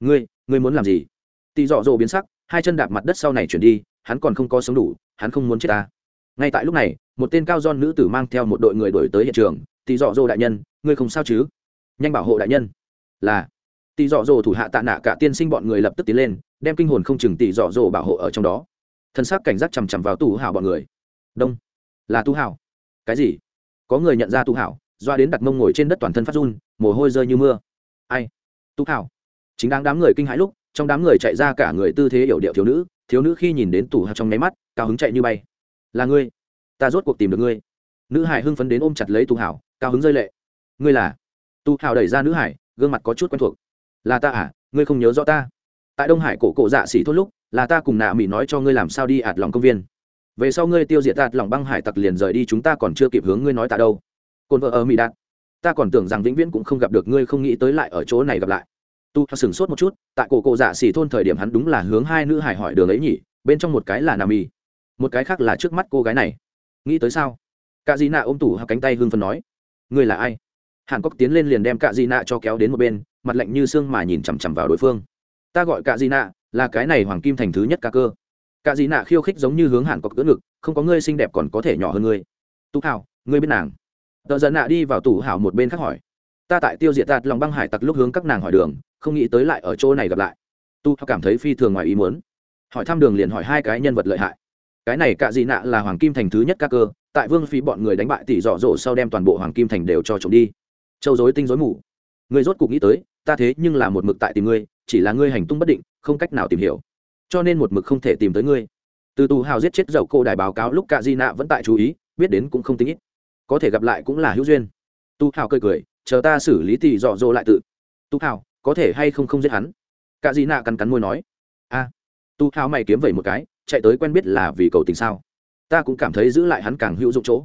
Ngươi ngươi muốn làm gì? Tỷ dọ dỗ biến sắc, hai chân đạp mặt đất sau này chuyển đi, hắn còn không có sống đủ, hắn không muốn chết ta ngay tại lúc này, một tên cao don nữ tử mang theo một đội người đổi tới hiện trường tỷ dọ dỗ đại nhân, ngươi không sao chứ? Nhanh bảo hộ đại nhân. Là. Tỷ dọ dỗ thủ hạ tạ nạ cả tiên sinh bọn người lập tức tiến lên, đem kinh hồn không chừng tỷ dọ dỗ bảo hộ ở trong đó. Thân xác cảnh giác chằm chằm vào tù hảo bọn người. Đông. Là tu hảo. Cái gì? Có người nhận ra tu hảo, doa đến đặt mông ngồi trên đất toàn thân phát run, mồ hôi rơi như mưa. Ai? Tu hảo. Chính đáng đám người kinh hãi lúc, trong đám người chạy ra cả người tư thế yểu điệu thiếu nữ thiếu nữ khi nhìn đến tủ hào trong nháy mắt, cao hứng chạy như bay là ngươi. Ta rốt cuộc tìm được ngươi. Nữ hải hưng phấn đến ôm chặt lấy tu hảo, cao hứng rơi lệ. Ngươi là? Tu hảo đẩy ra nữ hải, gương mặt có chút quen thuộc. Là ta à? Ngươi không nhớ rõ ta? Tại đông hải cổ cổ dạ xỉ thốt lúc, là ta cùng nạ mỹ nói cho ngươi làm sao đi ạt lòng công viên. Về sau ngươi tiêu diệt ạt lòng băng hải tặc liền rời đi, chúng ta còn chưa kịp hướng ngươi nói ta đâu. Cồn vợ ở mỹ đạt, ta còn tưởng rằng vĩnh viễn cũng không gặp được ngươi, không nghĩ tới lại ở chỗ này gặp lại. Tu sửng sốt một chút, tại cổ cổ dạ xỉ thôn thời điểm hắn đúng là hướng hai nữ hải hỏi đường ấy nhỉ, bên trong một cái là nam y một cái khác là trước mắt cô gái này. Nghĩ tới sao? Cạ dị nạ ôm tủ hạ cánh tay hương phần nói. Ngươi là ai? Hàn cốc tiến lên liền đem cạ dị nạ cho kéo đến một bên, mặt lạnh như xương mà nhìn chằm chằm vào đối phương. Ta gọi cạ dị nạ là cái này hoàng kim thành thứ nhất ca cơ. Cạ dị nạ khiêu khích giống như hướng hàn cốc cưỡng ngực, không có ngươi xinh đẹp còn có thể nhỏ hơn ngươi. Tú hảo ngươi biết nàng? Tợ dần nạ đi vào tủ hảo một bên khác hỏi. Ta tại tiêu diệt tạt lòng băng hải tặc lúc hướng các nàng hỏi đường, không nghĩ tới lại ở chỗ này gặp lại. Tu cảm thấy phi thường ngoài ý muốn. Hỏi thăm đường liền hỏi hai cái nhân vật lợi hại cái này cạ dị nạ là hoàng kim thành thứ nhất các cơ, tại vương phí bọn người đánh bại tỷ dọ dỗ sau đem toàn bộ hoàng kim thành đều cho trộm đi. Châu dối tinh dối mù. Người rốt cục nghĩ tới, ta thế nhưng là một mực tại tìm ngươi, chỉ là ngươi hành tung bất định, không cách nào tìm hiểu. Cho nên một mực không thể tìm tới ngươi. Từ tù hào giết chết dậu cô đài báo cáo lúc cạ di nạ vẫn tại chú ý, biết đến cũng không tính ít. Có thể gặp lại cũng là hữu duyên. Tu hào cười cười, chờ ta xử lý tỷ dọ dỗ lại tự. Tu hào, có thể hay không không giết hắn? Cạ di nạ cắn cắn môi nói. À. A tu hào mày kiếm vẩy một cái chạy tới quen biết là vì cầu tình sao? Ta cũng cảm thấy giữ lại hắn càng hữu dụng chỗ.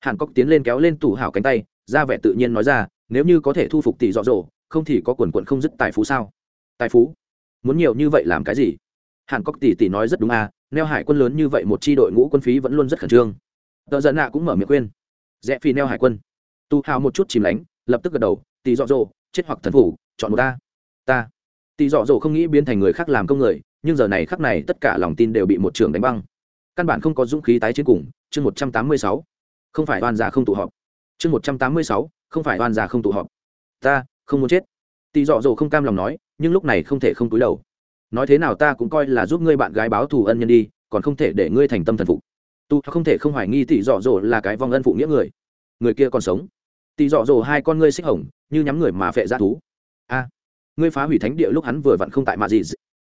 Hàn cốc tiến lên kéo lên tủ Hảo cánh tay, ra vẻ tự nhiên nói ra, nếu như có thể thu phục tỷ dọ dỗ, không thì có quần quận không dứt tài phú sao? Tài phú? Muốn nhiều như vậy làm cái gì? Hàn cốc tỷ tỷ nói rất đúng à neo hải quân lớn như vậy một chi đội ngũ quân phí vẫn luôn rất khẩn trương. Tợ giận nạ cũng mở miệng khuyên. Rẽ phi neo hải quân. Tu hào một chút chìm lánh, lập tức gật đầu, tỷ dọ dỗ, chết hoặc thần phủ, chọn một ta. Ta. Tỷ dọ dỗ không nghĩ biến thành người khác làm công người nhưng giờ này khắc này tất cả lòng tin đều bị một trường đánh băng. Căn bản không có dũng khí tái chiến cùng, chương một trăm tám mươi sáu. Không phải oan già không tụ họp. Chương một trăm tám mươi sáu, không phải oan già không tụ họp. Ta, không muốn chết. Tỷ dọ dỗ không cam lòng nói, nhưng lúc này không thể không túi đầu. Nói thế nào ta cũng coi là giúp ngươi bạn gái báo thù ân nhân đi, còn không thể để ngươi thành tâm thần phục. Tu không thể không hoài nghi tỷ dọ dỗ là cái vong ân phụ nghĩa người. Người kia còn sống. Tỷ dọ dỗ hai con ngươi xích hồng, như nhắm người mà phệ ra thú. A, ngươi phá hủy thánh địa lúc hắn vừa vặn không tại mạ gì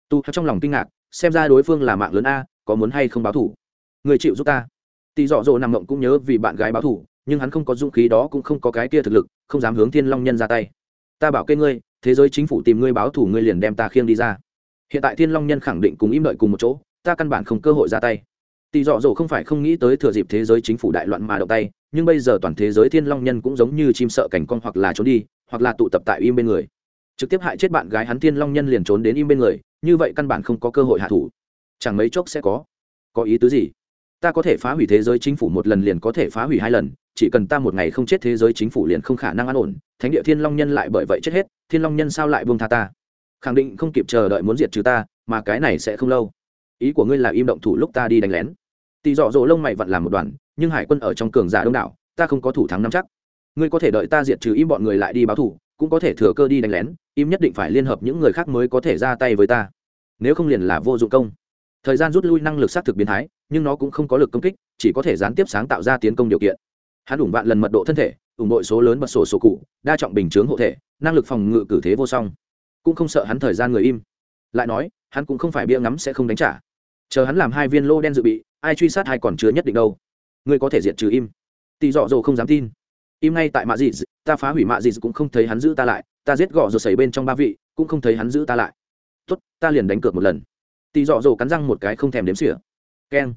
tu trong lòng kinh ngạc, xem ra đối phương là mạng lớn a, có muốn hay không báo thủ? Người chịu giúp ta. Tỷ dọ dỗ nằm mộng cũng nhớ vì bạn gái báo thủ, nhưng hắn không có dũng khí đó cũng không có cái kia thực lực, không dám hướng thiên long nhân ra tay. Ta bảo kê ngươi, thế giới chính phủ tìm ngươi báo thủ ngươi liền đem ta khiêng đi ra. Hiện tại thiên long nhân khẳng định cùng im đợi cùng một chỗ, ta căn bản không cơ hội ra tay. Tỷ dọ dỗ không phải không nghĩ tới thừa dịp thế giới chính phủ đại loạn mà động tay, nhưng bây giờ toàn thế giới thiên long nhân cũng giống như chim sợ cảnh con hoặc là trốn đi, hoặc là tụ tập tại im bên người trực tiếp hại chết bạn gái hắn thiên long nhân liền trốn đến im bên người, như vậy căn bản không có cơ hội hạ thủ. Chẳng mấy chốc sẽ có. Có ý tứ gì? Ta có thể phá hủy thế giới chính phủ một lần liền có thể phá hủy hai lần, chỉ cần ta một ngày không chết thế giới chính phủ liền không khả năng an ổn, thánh địa thiên long nhân lại bởi vậy chết hết, thiên long nhân sao lại buông tha ta? Khẳng định không kịp chờ đợi muốn diệt trừ ta, mà cái này sẽ không lâu. Ý của ngươi là im động thủ lúc ta đi đánh lén. Tỳ dọ dỗ lông mày vặn làm một đoàn, nhưng hải quân ở trong cường giả đông đảo, ta không có thủ thắng nắm chắc. Ngươi có thể đợi ta diệt trừ im bọn người lại đi báo thủ cũng có thể thừa cơ đi đánh lén, im nhất định phải liên hợp những người khác mới có thể ra tay với ta. Nếu không liền là vô dụng công. Thời gian rút lui năng lực xác thực biến thái, nhưng nó cũng không có lực công kích, chỉ có thể gián tiếp sáng tạo ra tiến công điều kiện. Hắn ủng vạn lần mật độ thân thể, ủng đội số lớn bật sổ sổ cụ, đa trọng bình chướng hộ thể, năng lực phòng ngự cử thế vô song. Cũng không sợ hắn thời gian người im. Lại nói, hắn cũng không phải bia ngắm sẽ không đánh trả. Chờ hắn làm hai viên lô đen dự bị, ai truy sát hay còn chứa nhất định đâu. Ngươi có thể diệt trừ im. Tỳ dọ dồ không dám tin im ngay tại mạ dị ta phá hủy mạ dị cũng không thấy hắn giữ ta lại, ta giết gọ rồi xảy bên trong ba vị, cũng không thấy hắn giữ ta lại. Tốt, ta liền đánh cược một lần. Tỳ dọ dồ cắn răng một cái không thèm đếm xỉa. Keng.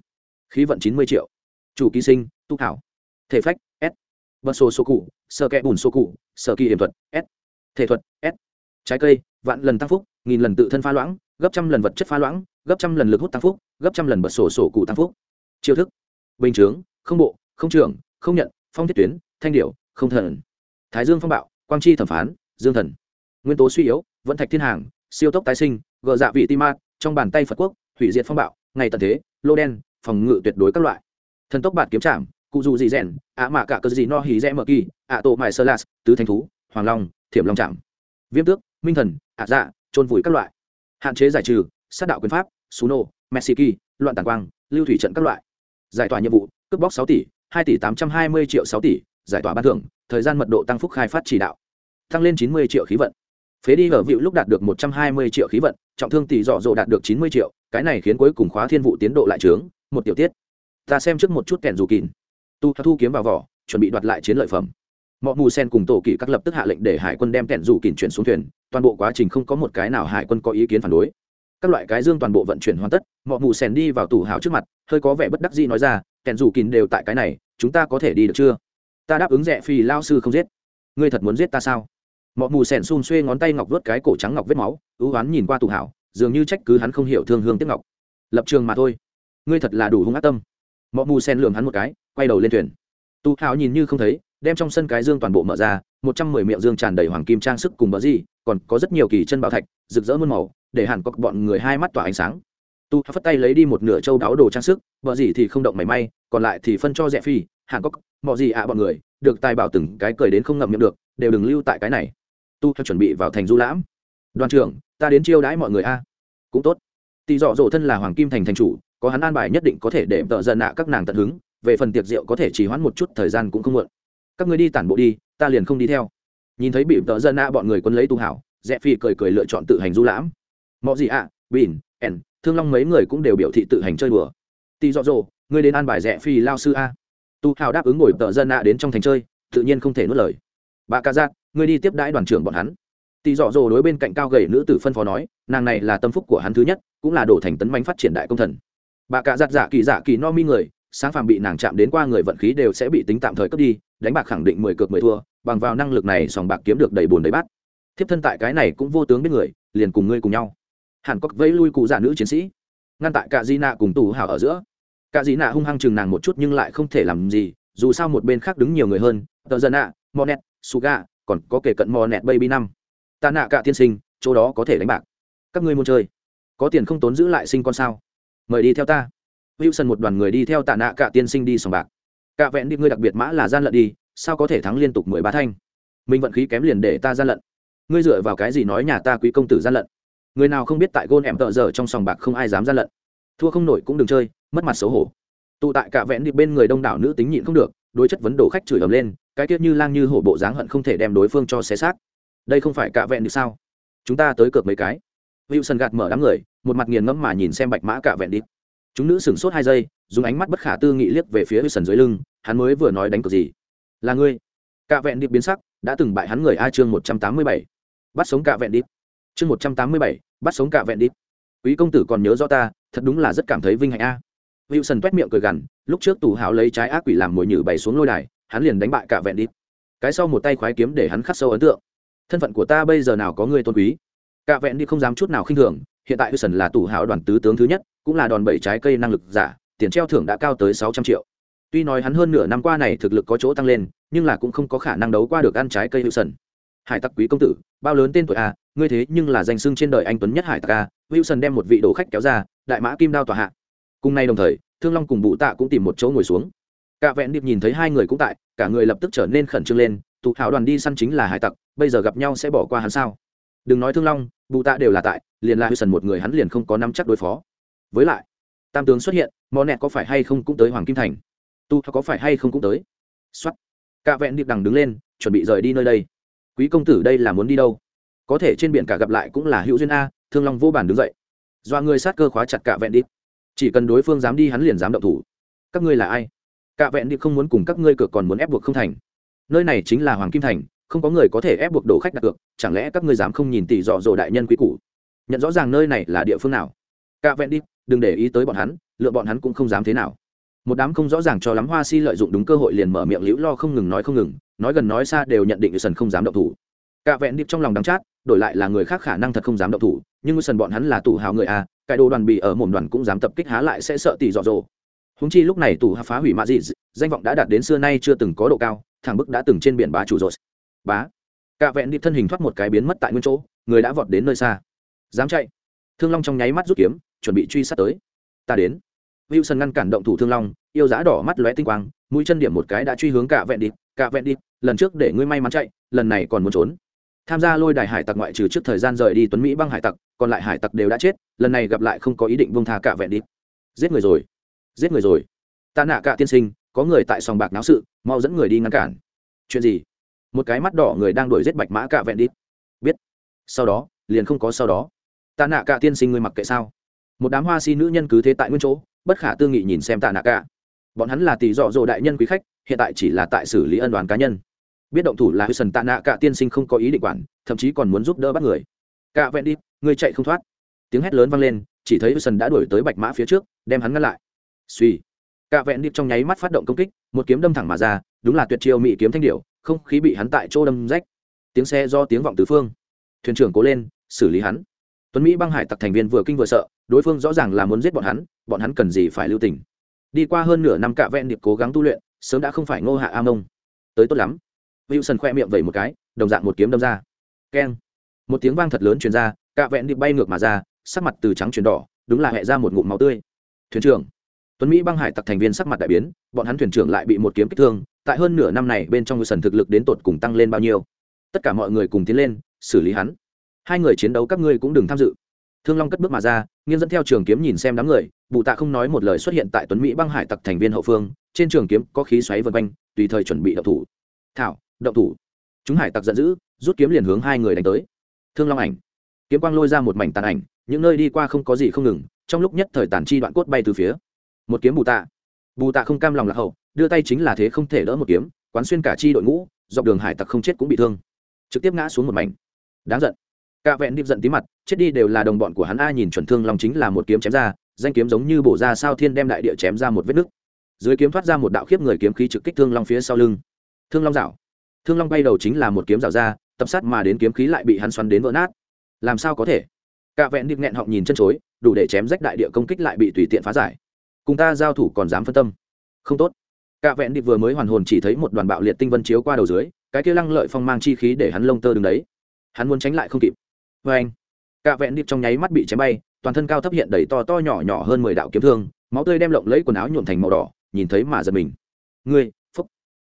Khí vận chín mươi triệu. Chủ ký sinh, tu thảo thể phách, s. Bật sổ sô cụ sơ kẽ bùn sô cụ sơ kỳ hiểm thuật, s. Thể thuật, s. Trái cây, vạn lần tăng phúc, nghìn lần tự thân pha loãng, gấp trăm lần vật chất pha loãng, gấp trăm lần lực hút tăng phúc, gấp trăm lần bật sổ sổ cụ tăng phúc. Chiêu thức. Bình chướng, không bộ, không trưởng không nhận, phong thiết tuyến thanh điệu không thần. Thái dương phong bạo quang chi thẩm phán dương thần. Nguyên tố suy yếu vẫn thạch thiên hàng siêu tốc tái sinh gờ dạ vị ti ma trong bàn tay phật quốc hủy diệt phong bạo ngày tận thế lô đen phòng ngự tuyệt đối các loại. Thần tốc bạt kiếm trạm cụ dù dị rèn ạ mạ cả cơ dị no hí rẽ mở kỳ ạ tổ mài sơ las tứ thanh thú hoàng long thiểm long trạm viêm tước minh thần ạ dạ trôn vùi các loại. Hạn chế giải trừ sát đạo quyền pháp Sú Nô, Messi Kỳ, loạn tàn quang lưu thủy trận các loại. Giải tỏa nhiệm vụ cướp bóc sáu tỷ hai tỷ tám trăm hai mươi triệu sáu tỷ giải tỏa ban thưởng, thời gian mật độ tăng phúc khai phát chỉ đạo, tăng lên chín mươi triệu khí vận. Phế đi ở vịu lúc đạt được một trăm hai mươi triệu khí vận, trọng thương tỷ dọ dỗ đạt được chín mươi triệu, cái này khiến cuối cùng khóa thiên vụ tiến độ lại trướng, một tiểu tiết. Ta xem trước một chút kèn dù kín tu thu kiếm vào vỏ, chuẩn bị đoạt lại chiến lợi phẩm. Mọi mù sen cùng tổ kỷ các lập tức hạ lệnh để hải quân đem kèn dù kín chuyển xuống thuyền, toàn bộ quá trình không có một cái nào hải quân có ý kiến phản đối. Các loại cái dương toàn bộ vận chuyển hoàn tất mọi mù sen đi vào tủ hào trước mặt, hơi có vẻ bất đắc dĩ nói ra kèn dù kín đều tại cái này, chúng ta có thể đi được chưa? Ta đáp ứng rẻ phi lao sư không giết. Ngươi thật muốn giết ta sao? Mọi mù Sẻn xun xuê ngón tay ngọc vớt cái cổ trắng ngọc vết máu, ưu oán nhìn qua tù hảo, dường như trách cứ hắn không hiểu thương hương tiếp ngọc. Lập trường mà thôi. Ngươi thật là đủ hung ác tâm. Mọi mù sen lường hắn một cái, quay đầu lên thuyền. Tù hảo nhìn như không thấy, đem trong sân cái dương toàn bộ mở ra, một trăm mười miệng dương tràn đầy hoàng kim trang sức cùng bờ gì, còn có rất nhiều kỳ chân bảo thạch, rực rỡ muôn màu, để hẳn có bọn người hai mắt tỏa ánh sáng tu phất tay lấy đi một nửa châu đáo đồ trang sức bờ gì thì không động mảy may, còn lại thì phân cho rẻ phi, hàn cốc mọi gì ạ, bọn người, được tài bảo từng cái cười đến không ngậm miệng được, đều đừng lưu tại cái này. Tu chuẩn bị vào thành du lãm. Đoàn trưởng, ta đến chiêu đãi mọi người a. Cũng tốt. Tỷ dọ dỗ thân là hoàng kim thành thành chủ, có hắn an bài nhất định có thể để tợ dần nạ các nàng tận hứng, về phần tiệc rượu có thể chỉ hoãn một chút thời gian cũng không muộn. Các người đi tản bộ đi, ta liền không đi theo. Nhìn thấy bị tợ dần nạ bọn người quân lấy tu hảo rẽ phi cười cười lựa chọn tự hành du lãm. Mọi gì ạ? Bỉn ẻn thương long mấy người cũng đều biểu thị tự hành chơi đùa. Tỷ dọ dỗ, ngươi đến an bài rẻ phi lao sư a. Tu hào đáp ứng ngồi tờ dân ạ đến trong thành chơi, tự nhiên không thể nuốt lời. Bà ca giác ngươi đi tiếp đãi đoàn trưởng bọn hắn. Tỷ dọ dồ đối bên cạnh cao gầy nữ tử phân phó nói, nàng này là tâm phúc của hắn thứ nhất, cũng là đổ thành tấn manh phát triển đại công thần. Bà cả giặt dạ kỳ dạ kỳ no mi người, sáng phàm bị nàng chạm đến qua người vận khí đều sẽ bị tính tạm thời cướp đi, đánh bạc khẳng định mười cược mười thua, bằng vào năng lực này sòng bạc kiếm được đầy bùn đầy bát. Thiếp thân tại cái này cũng vô tướng biết người, liền cùng ngươi cùng nhau hàn cốc vẫy lui cụ già nữ chiến sĩ. Ngăn tại cả di nạ cùng tù hào ở giữa. Cả di nạ hung hăng chừng nàng một chút nhưng lại không thể làm gì dù sao một bên khác đứng nhiều người hơn tờ dân nạ Nẹt, suga còn có kể cận mò nẹt baby năm. Ta nạ cả tiên sinh chỗ đó có thể đánh bạc. Các ngươi muốn chơi? Có tiền không tốn giữ lại sinh con sao? Mời đi theo ta. Wilson một đoàn người đi theo tạ nạ cả tiên sinh đi sòng bạc. Cả vẹn đi ngươi đặc biệt mã là gian lận đi sao có thể thắng liên tục mười ba thanh? Mình vận khí kém liền để ta gian lận. Ngươi dựa vào cái gì nói nhà ta quý công tử gian lận? Người nào không biết tại gôn em tợ giờ trong sòng bạc không ai dám gian lận. Thua không nổi cũng đừng chơi, mất mặt xấu hổ. Tụ tại cả vẹn đi bên người đông đảo nữ tính nhịn không được, đối chất vấn đồ khách chửi ầm lên, cái tiết như lang như hổ bộ dáng hận không thể đem đối phương cho xé xác. Đây không phải cả vẹn đi sao? Chúng ta tới cược mấy cái. Wilson gạt mở đám người, một mặt nghiền ngẫm mà nhìn xem bạch mã cả vẹn đi. Chúng nữ sửng sốt hai giây, dùng ánh mắt bất khả tư nghị liếc về phía wilson dưới lưng, hắn mới vừa nói đánh cược gì? Là ngươi. Cả vẹn đi biến sắc, đã từng bại hắn người a chương một trăm tám mươi bảy. Bắt sống cả vẹn đi chương một trăm tám mươi bảy, bắt sống cả vẹn đi. Quý công tử còn nhớ rõ ta, thật đúng là rất cảm thấy vinh hạnh a. Wilson t miệng cười gằn, lúc trước tù hào lấy trái ác quỷ làm mồi nhử bày xuống lôi đài, hắn liền đánh bại cả vẹn đi. Cái sau một tay khoái kiếm để hắn khắc sâu ấn tượng. Thân phận của ta bây giờ nào có người tôn quý? Cả vẹn đi không dám chút nào khinh thường, hiện tại wilson là tù hào đoàn tứ tướng thứ nhất, cũng là đòn bẩy trái cây năng lực giả, tiền treo thưởng đã cao tới sáu trăm triệu. Tuy nói hắn hơn nửa năm qua này thực lực có chỗ tăng lên, nhưng là cũng không có khả năng đấu qua được ăn trái cây wilson. Hải tặc quý công tử, bao lớn tên tuổi a ngươi thế nhưng là danh xưng trên đời anh tuấn nhất hải tặc a, wilson đem một vị đồ khách kéo ra, đại mã kim đao tòa hạ. Cùng nay đồng thời, thương long cùng bụ tạ cũng tìm một chỗ ngồi xuống. Cả vẹn điệp nhìn thấy hai người cũng tại, cả người lập tức trở nên khẩn trương lên, tụ hảo đoàn đi săn chính là hải tặc, bây giờ gặp nhau sẽ bỏ qua hắn sao? Đừng nói thương long bụ tạ đều là tại, liền là wilson một người hắn liền không có nắm chắc đối phó. Với lại, tam tướng xuất hiện, mò nẹt có phải hay không cũng tới hoàng kim thành? Tu có phải hay không cũng tới? Xuất cả vẹn điệp đằng đứng lên, chuẩn bị rời đi nơi đây. Quý công tử đây là muốn đi đâu? Có thể trên biển cả gặp lại cũng là hữu duyên a, thương long vô bản đứng dậy. Dọa người sát cơ khóa chặt cả vẹn đi. Chỉ cần đối phương dám đi hắn liền dám động thủ. Các ngươi là ai? Cả vẹn đi không muốn cùng các ngươi cược còn muốn ép buộc không thành. Nơi này chính là hoàng kim thành, không có người có thể ép buộc đổ khách đặt cược, chẳng lẽ các ngươi dám không nhìn tỷ dọ dỗ đại nhân quý cũ nhận rõ ràng nơi này là địa phương nào. Cả vẹn đi, đừng để ý tới bọn hắn, lựa bọn hắn cũng không dám thế nào. Một đám không rõ ràng cho lắm hoa si lợi dụng đúng cơ hội liền mở miệng liễu lo không ngừng nói không ngừng, nói gần nói xa đều nhận định sần không dám động thủ. Cả vẹn điệp trong lòng đắng chát đổi lại là người khác khả năng thật không dám động thủ, nhưng sần bọn hắn là tủ hào người a, cái đồ đoàn bị ở mồm đoàn cũng dám tập kích há lại sẽ sợ tỷ dọ dỗ. Húng chi lúc này tủ phá hủy mạ dị, danh vọng đã đạt đến xưa nay chưa từng có độ cao thằng bức đã từng trên biển bá chủ rồi. Bá. Cả vẹn điệp thân hình thoát một cái biến mất tại nguyên chỗ, người đã vọt đến nơi xa. Dám chạy. Thương long trong nháy mắt rút kiếm, chuẩn bị truy sát tới. Ta đến. Wilson ngăn cản động thủ thương long, yêu giá đỏ mắt lóe tinh quang, mũi chân điểm một cái đã truy hướng cả vẹn điệp cả vẹn điệp lần trước để ngươi may mắn chạy, lần này còn muốn trốn tham gia lôi đài hải tặc ngoại trừ trước thời gian rời đi tuấn mỹ băng hải tặc, còn lại hải tặc đều đã chết, lần này gặp lại không có ý định bông tha cả vẹn đi. giết người rồi. Giết người rồi. Ta nạ cả tiên sinh, có người tại sòng bạc náo sự, mau dẫn người đi ngăn cản. Chuyện gì? Một cái mắt đỏ người đang đuổi giết bạch mã cả vẹn đi. biết. Sau đó, liền không có sau đó. Ta nạ cả tiên sinh ngươi mặc kệ sao? Một đám hoa si nữ nhân cứ thế tại nguyên chỗ, bất khả tư nghị nhìn xem tạ nạ cả. Bọn hắn là tỷ dọ dỗ đại nhân quý khách, hiện tại chỉ là tại xử lý ân đoàn cá nhân biết động thủ là hư sần tạ nạ cả tiên sinh không có ý định quản, thậm chí còn muốn giúp đỡ bắt người. Cả vẹn đi, người chạy không thoát. Tiếng hét lớn vang lên, chỉ thấy hư sần đã đuổi tới bạch mã phía trước, đem hắn ngăn lại. Suy cả vẹn đi trong nháy mắt phát động công kích, một kiếm đâm thẳng mà ra, đúng là tuyệt chiêu mỹ kiếm thanh điệu không khí bị hắn tại chỗ đâm rách. Tiếng xe do tiếng vọng tứ phương. Thuyền trưởng cố lên, xử lý hắn. Tuấn mỹ băng hải tặc thành viên vừa kinh vừa sợ, đối phương rõ ràng là muốn giết bọn hắn bọn hắn cần gì phải lưu tình. Đi qua hơn nửa năm cạ vẹn điệp cố gắng tu luyện, sớm đã không phải ngô hạ a mông tới tốt lắm. Hữu sần khoe miệng vẩy một cái, đồng dạng một kiếm đâm ra. Keng. Một tiếng vang thật lớn truyền ra, cạ vẹn điệp bay ngược mà ra, sắc mặt từ trắng chuyển đỏ, đúng là hẹ ra một ngụm máu tươi. Thuyền trưởng. Tuấn mỹ băng hải tặc thành viên sắc mặt đại biến, bọn hắn thuyền trưởng lại bị một kiếm kích thương, tại hơn nửa năm này bên trong wilson thực lực đến tột cùng tăng lên bao nhiêu. Tất cả mọi người cùng tiến lên, xử lý hắn. Hai người chiến đấu các ngươi cũng đừng tham dự. Thương long cất bước mà ra, nghiêng dẫn theo trường kiếm nhìn xem đám người bụ tạ không nói một lời xuất hiện tại tuấn mỹ băng hải tặc thành viên hậu phương, trên trường kiếm có khí xoáy vân quanh, tùy thời chuẩn bị động thủ. Thảo động thủ. Chúng hải tặc giận dữ, rút kiếm liền hướng hai người đánh tới. Thương long ảnh. Kiếm quang lôi ra một mảnh tàn ảnh, những nơi đi qua không có gì không ngừng, trong lúc nhất thời tàn chi đoạn cốt bay từ phía. Một kiếm bù tạ. Bù tạ không cam lòng lạc hậu, đưa tay chính là thế không thể đỡ một kiếm, quán xuyên cả chi đội ngũ, dọc đường hải tặc không chết cũng bị thương. Trực tiếp ngã xuống một mảnh. Đáng giận. Cả vẹn điệp giận tí mặt, chết đi đều là đồng bọn của hắn a, nhìn chuẩn thương long chính là một kiếm chém ra, danh kiếm giống như bổ ra sao thiên đem đại địa chém ra một vết nứt. Dưới kiếm thoát ra một đạo khiếp người kiếm khí trực kích thương long phía sau lưng. Thương long dạo thương long bay đầu chính là một kiếm rào ra, tập sát mà đến kiếm khí lại bị hắn xoắn đến vỡ nát. Làm sao có thể? Cả vẹn điệp nghẹn họng nhìn chân chối, đủ để chém rách đại địa công kích lại bị tùy tiện phá giải. Cùng ta giao thủ còn dám phân tâm. Không tốt. Cả vẹn điệp vừa mới hoàn hồn chỉ thấy một đoàn bạo liệt tinh vân chiếu qua đầu dưới, cái kia lăng lợi phong mang chi khí để hắn lông tơ đứng đấy. Hắn muốn tránh lại không kịp. Vê anh cạ vẹn điệp trong nháy mắt bị chém bay, toàn thân cao thấp hiện đầy to to nhỏ nhỏ hơn mười đạo kiếm thương, máu tươi đem lộng lấy quần áo nhuộm thành màu đỏ, nhìn thấy mà giật mình. Ngươi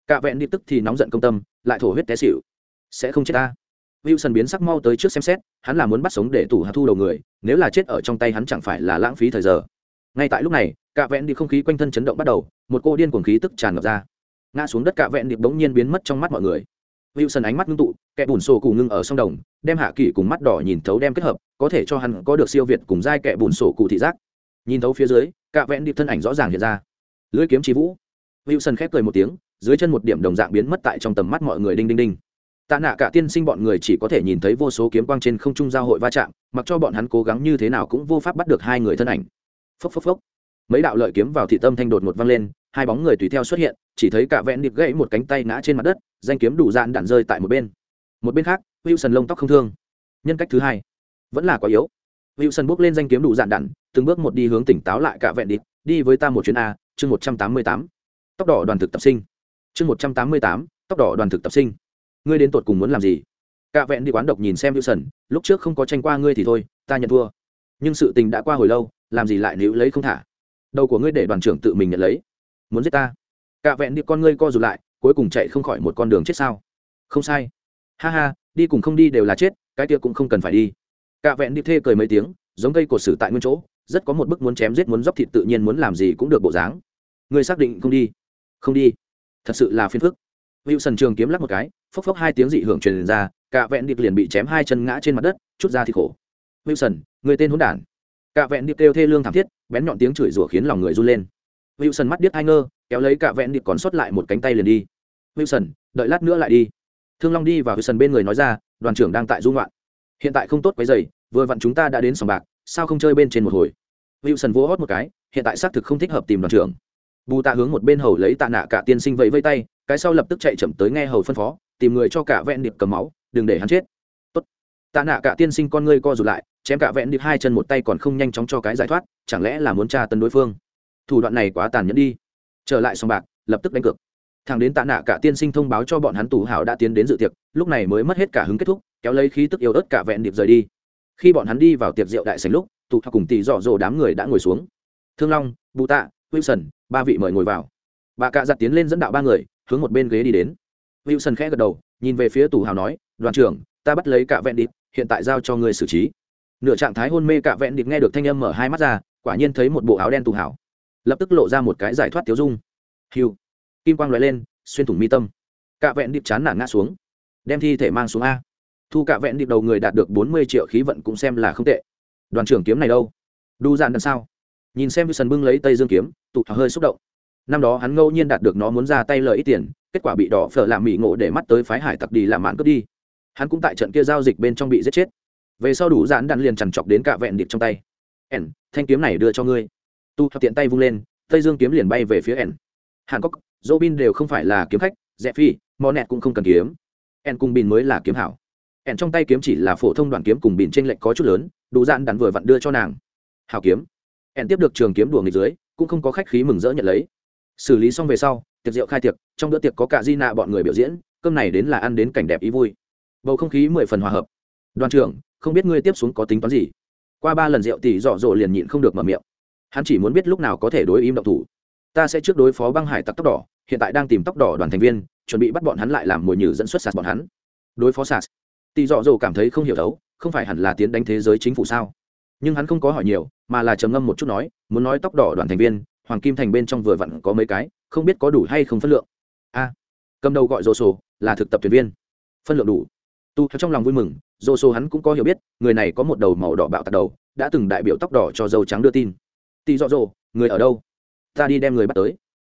Cả cạ vẹn đi tức thì nóng giận công tâm lại thổ huyết té xịu sẽ không chết ta Wilson biến sắc mau tới trước xem xét, hắn là muốn bắt sống để tủ hạ thu đầu người, nếu là chết ở trong tay hắn chẳng phải là lãng phí thời giờ. Ngay tại lúc này, cả vẹn đi không khí quanh thân chấn động bắt đầu, một cô điên cuồng khí tức tràn ngập ra. Ngã xuống đất cả vẹn điệp bỗng nhiên biến mất trong mắt mọi người. Wilson ánh mắt ngưng tụ, kẻ bùn sổ cụ ngưng ở sông đồng, đem hạ kỳ cùng mắt đỏ nhìn thấu đem kết hợp, có thể cho hắn có được siêu việt cùng giai kẻ bùn sổ cụ thị giác. Nhìn thấu phía dưới, cả vẹn điệp thân ảnh rõ ràng hiện ra. Lưỡi kiếm chi vũ. Wilson khép cười một tiếng, dưới chân một điểm đồng dạng biến mất tại trong tầm mắt mọi người đinh đinh đinh. Tạ nạ cả tiên sinh bọn người chỉ có thể nhìn thấy vô số kiếm quang trên không trung giao hội va chạm, mặc cho bọn hắn cố gắng như thế nào cũng vô pháp bắt được hai người thân ảnh. Phốc phốc phốc. Mấy đạo lợi kiếm vào thị tâm thanh đột một văng lên, hai bóng người tùy theo xuất hiện, chỉ thấy cả vẹn điệp gãy một cánh tay ngã trên mặt đất, danh kiếm đủ dạn đạn rơi tại một bên. Một bên khác, wilson lông tóc không thương. Nhân cách thứ hai. Vẫn là quá yếu. Wilson bước lên danh kiếm đủ dạn đạn, từng bước một đi hướng tỉnh táo lại cả vẹn điệp, đi với ta một chuyến a, chương một trăm tám mươi tám. Tóc đỏ đoàn thực tập sinh chương một trăm tám mươi tám, tóc đỏ đoàn thực tập sinh. Ngươi đến tột cùng muốn làm gì? Cạ vẹn đi quán độc nhìn xem hữu sần lúc trước không có tranh qua ngươi thì thôi, ta nhận thua. Nhưng sự tình đã qua hồi lâu, làm gì lại níu lấy không thả? Đầu của ngươi để đoàn trưởng tự mình nhận lấy. Muốn giết ta? Cạ vẹn đi con ngươi co rụt lại, cuối cùng chạy không khỏi một con đường chết sao? Không sai. Ha ha, đi cùng không đi đều là chết, cái kia cũng không cần phải đi. Cạ vẹn đi thê cười mấy tiếng, giống cây cột sử tại nguyên chỗ, rất có một bức muốn chém giết muốn dóc thịt tự nhiên muốn làm gì cũng được bộ dáng. Ngươi xác định không đi? Không đi thật sự là phiền phức Wilson trường kiếm lắc một cái, phốc phốc hai tiếng dị hưởng truyền ra, cả vẹn điệp liền bị chém hai chân ngã trên mặt đất, chút ra thì khổ. Wilson, người tên hỗn đản. Cả vẹn điệp kêu thê lương thảm thiết, bén nhọn tiếng chửi rủa khiến lòng người run lên. Wilson mắt điếc hai ngơ, kéo lấy cả vẹn điệp còn sót lại một cánh tay liền đi. Wilson, đợi lát nữa lại đi. Thương Long đi vào Wilson bên người nói ra, đoàn trưởng đang tại dung loạn Hiện tại không tốt quấy dày vừa vặn chúng ta đã đến sòng bạc, sao không chơi bên trên một hồi. Wilson vỗ hót một cái, hiện tại xác thực không thích hợp tìm đoàn trưởng bù tạ hướng một bên hầu lấy tạ nạ cả tiên sinh vẫy vây tay, cái sau lập tức chạy chậm tới nghe hầu phân phó, tìm người cho cả vẹn điệp cầm máu, đừng để hắn chết. Tốt. tạ nạ cả tiên sinh con ngươi co rụt lại, chém cả vẹn điệp hai chân một tay còn không nhanh chóng cho cái giải thoát, chẳng lẽ là muốn tra tấn đối phương? Thủ đoạn này quá tàn nhẫn đi. Trở lại sòng bạc, lập tức đánh cược. Thằng đến tạ nạ cả tiên sinh thông báo cho bọn hắn tù hảo đã tiến đến dự tiệc, lúc này mới mất hết cả hứng kết thúc, kéo lấy khí tức yếu ớt cả vẹn điệp rời đi. Khi bọn hắn đi vào tiệc rượu đại sành lúc tụ thọ cùng tỷ dọ dỗ đám người đã ngồi xuống. Thương long, bù tạ wilson, ba vị mời ngồi vào. Bà cạ giặt tiến lên dẫn đạo ba người, hướng một bên ghế đi đến. Wilson khẽ gật đầu, nhìn về phía tù hào nói, đoàn trưởng, ta bắt lấy cả vẹn đít hiện tại giao cho người xử trí. Nửa trạng thái hôn mê cả vẹn đít nghe được thanh âm mở hai mắt ra, quả nhiên thấy một bộ áo đen tù hào. Lập tức lộ ra một cái giải thoát tiếu dung. Hiu kim quang l lên, xuyên thủng mi tâm. Cả vẹn điệp chán nản ngã xuống. Đem thi thể mang xuống a. Thu cả vẹn điệp đầu người đạt được bốn mươi triệu khí vận cũng xem là không tệ. Đoàn trưởng kiếm này đâu? Đu dạn đằng sau nhìn xem wilson bưng lấy tây dương kiếm, tụ hơi xúc động. Năm đó hắn ngẫu nhiên đạt được nó muốn ra tay lợi ít tiền, kết quả bị đỏ phở làm mỹ ngộ để mắt tới phái hải tặc đi làm mãn cướp đi. Hắn cũng tại trận kia giao dịch bên trong bị giết chết. Về sau đủ dán đạn liền chằn chọc đến cả vẹn điệp trong tay. Ẻn, thanh kiếm này đưa cho ngươi. Tu tiện tay vung lên, tây dương kiếm liền bay về phía ẻn. Hàn cốc dỗ bin đều không phải là kiếm khách rẽ phi, mò nẹt cũng không cần kiếm. Ẻn cùng bin mới là kiếm hảo. Ẻn trong tay kiếm chỉ là phổ thông đoạn kiếm cùng bin trên lệnh có chút lớn, đủ dạn đạn vừa vặn đưa cho nàng. Hảo kiếm ẻn tiếp được trường kiếm đùa nghịch dưới, cũng không có khách khí mừng rỡ nhận lấy. Xử lý xong về sau, tiệc rượu khai tiệc, trong bữa tiệc có cả di nạ bọn người biểu diễn, cơm này đến là ăn đến cảnh đẹp ý vui. Bầu không khí mười phần hòa hợp. Đoàn trưởng, không biết ngươi tiếp xuống có tính toán gì? Qua ba lần rượu tỷ dọ dỗ liền nhịn không được mở miệng. Hắn chỉ muốn biết lúc nào có thể đối im động thủ. Ta sẽ trước đối phó băng hải tặc tóc đỏ, hiện tại đang tìm tóc đỏ đoàn thành viên, chuẩn bị bắt bọn hắn lại làm mồi nhử dẫn xuất sạt bọn hắn. Đối phó sạt. Tỷ dọ dỗ cảm thấy không hiểu đấu không phải hẳn là tiến đánh thế giới chính phủ sao? Nhưng hắn không có hỏi nhiều, mà là trầm ngâm một chút nói, muốn nói tóc đỏ đoàn thành viên, hoàng kim thành bên trong vừa vặn có mấy cái, không biết có đủ hay không phân lượng. A, cầm đầu gọi dô sô là thực tập thuyền viên. Phân lượng đủ. Tu trong lòng vui mừng dô sô hắn cũng có hiểu biết, người này có một đầu màu đỏ bạo tạc đầu, đã từng đại biểu tóc đỏ cho dâu trắng đưa tin. Tì dọ dô người ở đâu? Ta đi đem người bắt tới.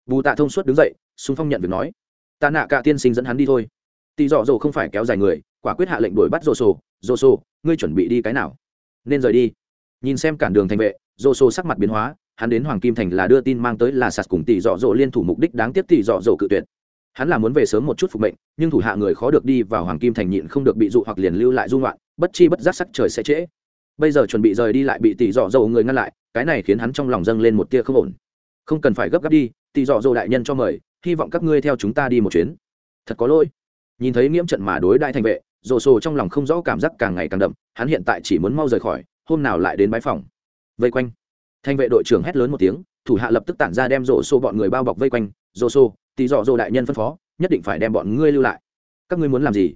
Bù tạ thông suốt đứng dậy, xung phong nhận việc nói. Ta nạ cả tiên sinh dẫn hắn đi thôi. Tì dọ dô không phải kéo dài người, quả quyết hạ lệnh đuổi bắt dô sô dô sô ngươi chuẩn bị đi cái nào? Nên rời đi nhìn xem cản đường thành vệ dô sô sắc mặt biến hóa, hắn đến hoàng kim thành là đưa tin mang tới là sạt cùng tỷ dọ dỗ liên thủ mục đích đáng tiếc tỷ dọ dỗ cự tuyệt. Hắn là muốn về sớm một chút phục mệnh, nhưng thủ hạ người khó được đi vào hoàng kim thành nhịn không được bị dụ hoặc liền lưu lại dung loạn, bất chi bất giác sắc trời sẽ trễ. Bây giờ chuẩn bị rời đi lại bị tỷ dọ dỗ người ngăn lại, cái này khiến hắn trong lòng dâng lên một tia không ổn. Không cần phải gấp gáp đi, tỷ dọ dỗ đại nhân cho mời, hy vọng các ngươi theo chúng ta đi một chuyến. Thật có lỗi. Nhìn thấy nghiễm trận mà đối đại thành vệ rổ Sô trong lòng không rõ cảm giác càng ngày càng đậm, hắn hiện tại chỉ muốn mau rời khỏi hôm nào lại đến bãi phòng. Vây quanh. Thanh vệ đội trưởng hét lớn một tiếng, thủ hạ lập tức tản ra đem rổ xô bọn người bao bọc vây quanh. Rổ xô, tỷ dọ dỗ đại nhân phân phó, nhất định phải đem bọn ngươi lưu lại. Các ngươi muốn làm gì?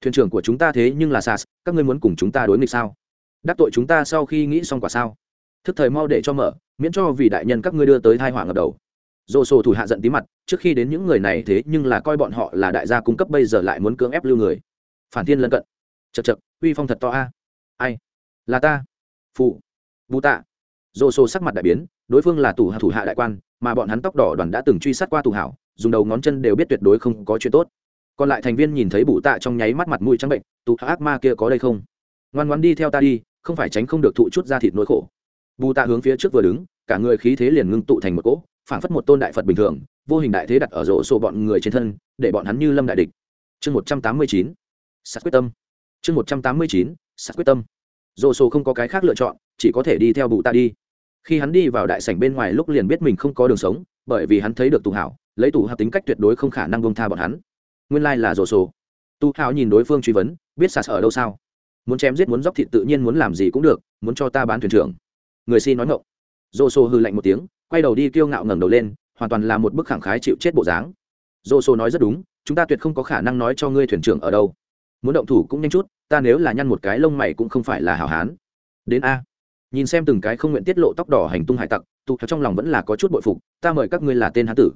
Thuyền trưởng của chúng ta thế nhưng là sas, các ngươi muốn cùng chúng ta đối nghịch sao? Đắc tội chúng ta sau khi nghĩ xong quả sao? Thức thời mau để cho mở, miễn cho vì đại nhân các ngươi đưa tới thai hỏa ngập đầu. Dồ sổ thủ hạ giận tí mặt, trước khi đến những người này thế nhưng là coi bọn họ là đại gia cung cấp bây giờ lại muốn cưỡng ép lưu người. Phản thiên lân cận. Chật chật uy phong thật to a. Ai? Là ta phụ. Bù tạ. Dồ sổ sắc mặt đại biến, đối phương là tù hạ thủ hạ đại quan, mà bọn hắn tóc đỏ đoàn đã từng truy sát qua tù hảo, dùng đầu ngón chân đều biết tuyệt đối không có chuyện tốt. Còn lại thành viên nhìn thấy bụ tạ trong nháy mắt mặt mũi trắng bệnh, tù ác ma kia có đây không? Ngoan ngoan đi theo ta đi, không phải tránh không được thụ chút ra thịt nỗi khổ. Bù tạ hướng phía trước vừa đứng, cả người khí thế liền ngưng tụ thành một cỗ, phảng phất một tôn đại phật bình thường, vô hình đại thế đặt ở rổ sổ bọn người trên thân, để bọn hắn như lâm đại địch. Chương một trăm tám mươi chín sắt quyết tâm. Chương một trăm tám mươi chín sắt quyết tâm dồ sổ không có cái khác lựa chọn, chỉ có thể đi theo bù Ta đi. Khi hắn đi vào đại sảnh bên ngoài lúc liền biết mình không có đường sống, bởi vì hắn thấy được tù hảo, lấy tù hảo tính cách tuyệt đối không khả năng bông tha bọn hắn. Nguyên lai、like、là dồ sổ tu hảo nhìn đối phương truy vấn, biết sạt ở đâu sao? Muốn chém giết muốn dóc thịt tự nhiên muốn làm gì cũng được, muốn cho ta bán thuyền trưởng. Người xin nói ngộng dồ sô hư lạnh một tiếng, quay đầu đi kiêu ngạo ngẩng đầu lên, hoàn toàn là một bức khẳng khái chịu chết bộ dáng. Dồ sô nói rất đúng, chúng ta tuyệt không có khả năng nói cho ngươi thuyền trưởng ở đâu muốn động thủ cũng nhanh chút, ta nếu là nhăn một cái lông mày cũng không phải là hảo hán. Đến a. Nhìn xem từng cái không nguyện tiết lộ tóc đỏ hành tung hải tặc, tụ trong lòng vẫn là có chút bội phục, ta mời các ngươi là tên hán tử.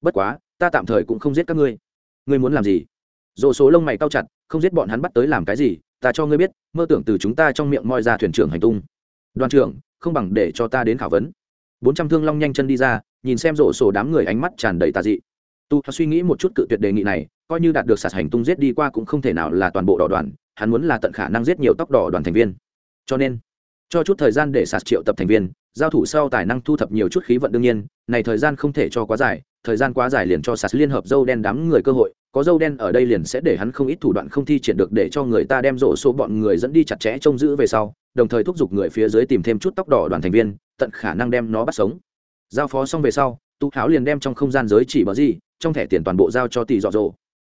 Bất quá, ta tạm thời cũng không giết các ngươi. Ngươi muốn làm gì? Dồ số lông mày cao chặt, không giết bọn hắn bắt tới làm cái gì, ta cho ngươi biết, mơ tưởng từ chúng ta trong miệng moi ra thuyền trưởng hành tung. Đoàn trưởng, không bằng để cho ta đến khảo vấn. Bốn trăm thương long nhanh chân đi ra, nhìn xem rổ sổ đám người ánh mắt tràn đầy tà dị. Tu suy nghĩ một chút cự tuyệt đề nghị này coi như đạt được sạt hành tung giết đi qua cũng không thể nào là toàn bộ đỏ đoàn, hắn muốn là tận khả năng giết nhiều tóc đỏ đoàn thành viên. Cho nên, cho chút thời gian để sạt triệu tập thành viên, giao thủ sau tài năng thu thập nhiều chút khí vận đương nhiên, này thời gian không thể cho quá dài, thời gian quá dài liền cho sạt liên hợp dâu đen đám người cơ hội, có dâu đen ở đây liền sẽ để hắn không ít thủ đoạn không thi triển được để cho người ta đem rổ số bọn người dẫn đi chặt chẽ trông giữ về sau, đồng thời thúc giục người phía dưới tìm thêm chút tóc đỏ đoàn thành viên, tận khả năng đem nó bắt sống. Giao phó xong về sau tú tháo liền đem trong không gian giới chỉ bờ gì, trong thẻ tiền toàn bộ giao cho tỷ dọ dỗ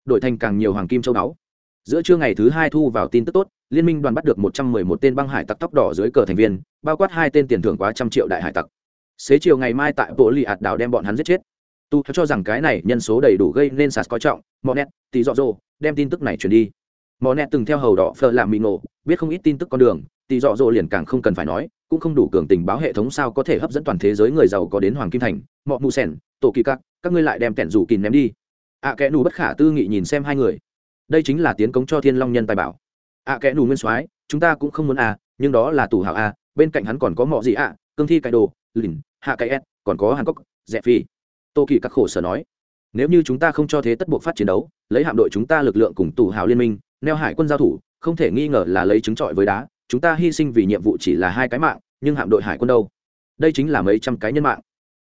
đổi thành càng nhiều hoàng kim châu báu. Giữa trưa ngày thứ hai thu vào tin tức tốt, liên minh đoàn bắt được một trăm mười một tên băng hải tặc tóc đỏ dưới cờ thành viên, bao quát hai tên tiền thưởng quá trăm triệu đại hải tặc. Xế chiều ngày mai tại bộ lì ạt đảo đem bọn hắn giết chết. Tu cho rằng cái này nhân số đầy đủ gây nên sạt coi trọng monet tỷ dọ dỗ đem tin tức này truyền đi. Monet từng theo hầu đỏ phờ làm mì nổ biết không ít tin tức con đường tỷ dọ dỗ liền càng không cần phải nói, cũng không đủ cường tình báo hệ thống sao có thể hấp dẫn toàn thế giới người giàu có đến hoàng kim thành, mọ mù sen tổ kỳ các các ngươi lại đem kẻn rủ kìn ném đi ạ à, kẽ nù bất khả tư nghị nhìn xem hai người. Đây chính là tiến cống cho thiên long nhân tài bảo. Ạ à, kẽ nù nguyên soái chúng ta cũng không muốn à nhưng đó là tủ hảo à bên cạnh hắn còn có mọ gì à cương thi cải đồ lìn hạ cái s còn có hàn cốc dẹp phi. Tô kỳ các khổ sở nói nếu như chúng ta không cho thế tất buộc phát chiến đấu lấy hạm đội chúng ta lực lượng cùng tù hào liên minh neo hải quân giao thủ không thể nghi ngờ là lấy trứng trọi với đá chúng ta hy sinh vì nhiệm vụ chỉ là hai cái mạng nhưng hạm đội hải quân đâu? Đây chính là mấy trăm cái nhân mạng.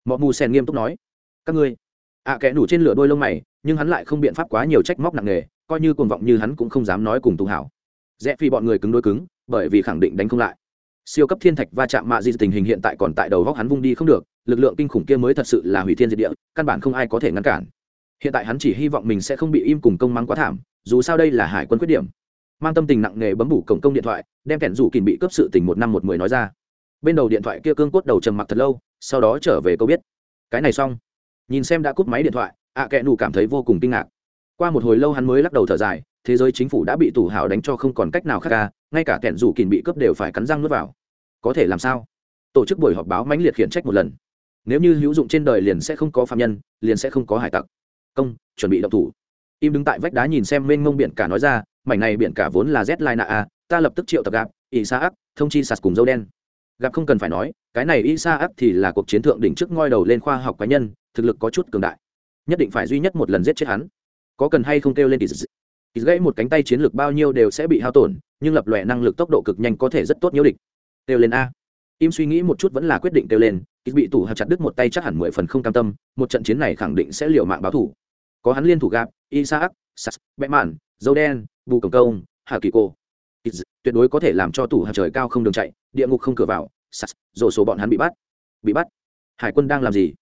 Mọi mù sen nghiêm túc nói các ngươi ạ à, kẽ nủ trên lửa đôi lông mày nhưng hắn lại không biện pháp quá nhiều trách móc nặng nề, coi như cuồng vọng như hắn cũng không dám nói cùng tu hảo. Rẽ phi bọn người cứng đôi cứng, bởi vì khẳng định đánh không lại. Siêu cấp thiên thạch va chạm mạ di tình hình hiện tại còn tại đầu góc hắn vung đi không được, lực lượng kinh khủng kia mới thật sự là hủy thiên diệt địa, căn bản không ai có thể ngăn cản. Hiện tại hắn chỉ hy vọng mình sẽ không bị im cùng công mắng quá thảm, dù sao đây là hải quân quyết điểm. Mang tâm tình nặng nề bấm bủ cổng công điện thoại, đem kẻn rủ kìm bị cướp sự tình một năm một mười nói ra. Bên đầu điện thoại kia cương cốt đầu trầm mặc thật lâu, sau đó trở về câu biết. Cái này xong. Nhìn xem đã cúp máy điện thoại ạ à kẽ nù cảm thấy vô cùng kinh ngạc. Qua một hồi lâu hắn mới lắc đầu thở dài, thế giới chính phủ đã bị tủ hào đánh cho không còn cách nào khác ca ngay cả kẻn rủ kìm bị cướp đều phải cắn răng nuốt vào. Có thể làm sao? Tổ chức buổi họp báo mãnh liệt khiển trách một lần. Nếu như hữu dụng trên đời liền sẽ không có phạm nhân, liền sẽ không có hải tặc. Công, chuẩn bị động thủ. Im đứng tại vách đá nhìn xem mênh mông biển cả nói ra, mảnh này biển cả vốn là z lai nạ a ta lập tức triệu tập gạp ỵ sa ác thông chi sạt cùng dâu đen. Gặp không cần phải nói, cái này ỵ sa ác thì là cuộc chiến thượng đỉnh trước ngoi đầu lên khoa học cá nhân, thực lực có chút cường đại nhất định phải duy nhất một lần giết chết hắn. Có cần hay không kêu lên thì gãy một cánh tay chiến lược bao nhiêu đều sẽ bị hao tổn, nhưng lập lòe năng lực tốc độ cực nhanh có thể rất tốt nhiễu địch. Kêu lên a. Im suy nghĩ một chút vẫn là quyết định kêu lên ít bị tủ hạt chặt đứt một tay chắc hẳn mười phần không cam tâm, một trận chiến này khẳng định sẽ liều mạng báo thủ. Có hắn liên thủ gạp isaac, sas bẽ mạn dâu đen bù cầm công hà kỳ cô. Tuyệt đối có thể làm cho tủ hạt trời cao không đường chạy, địa ngục không cửa vào, sas rồi số bọn hắn bị bắt. Bị bắt. Hải quân đang làm gì?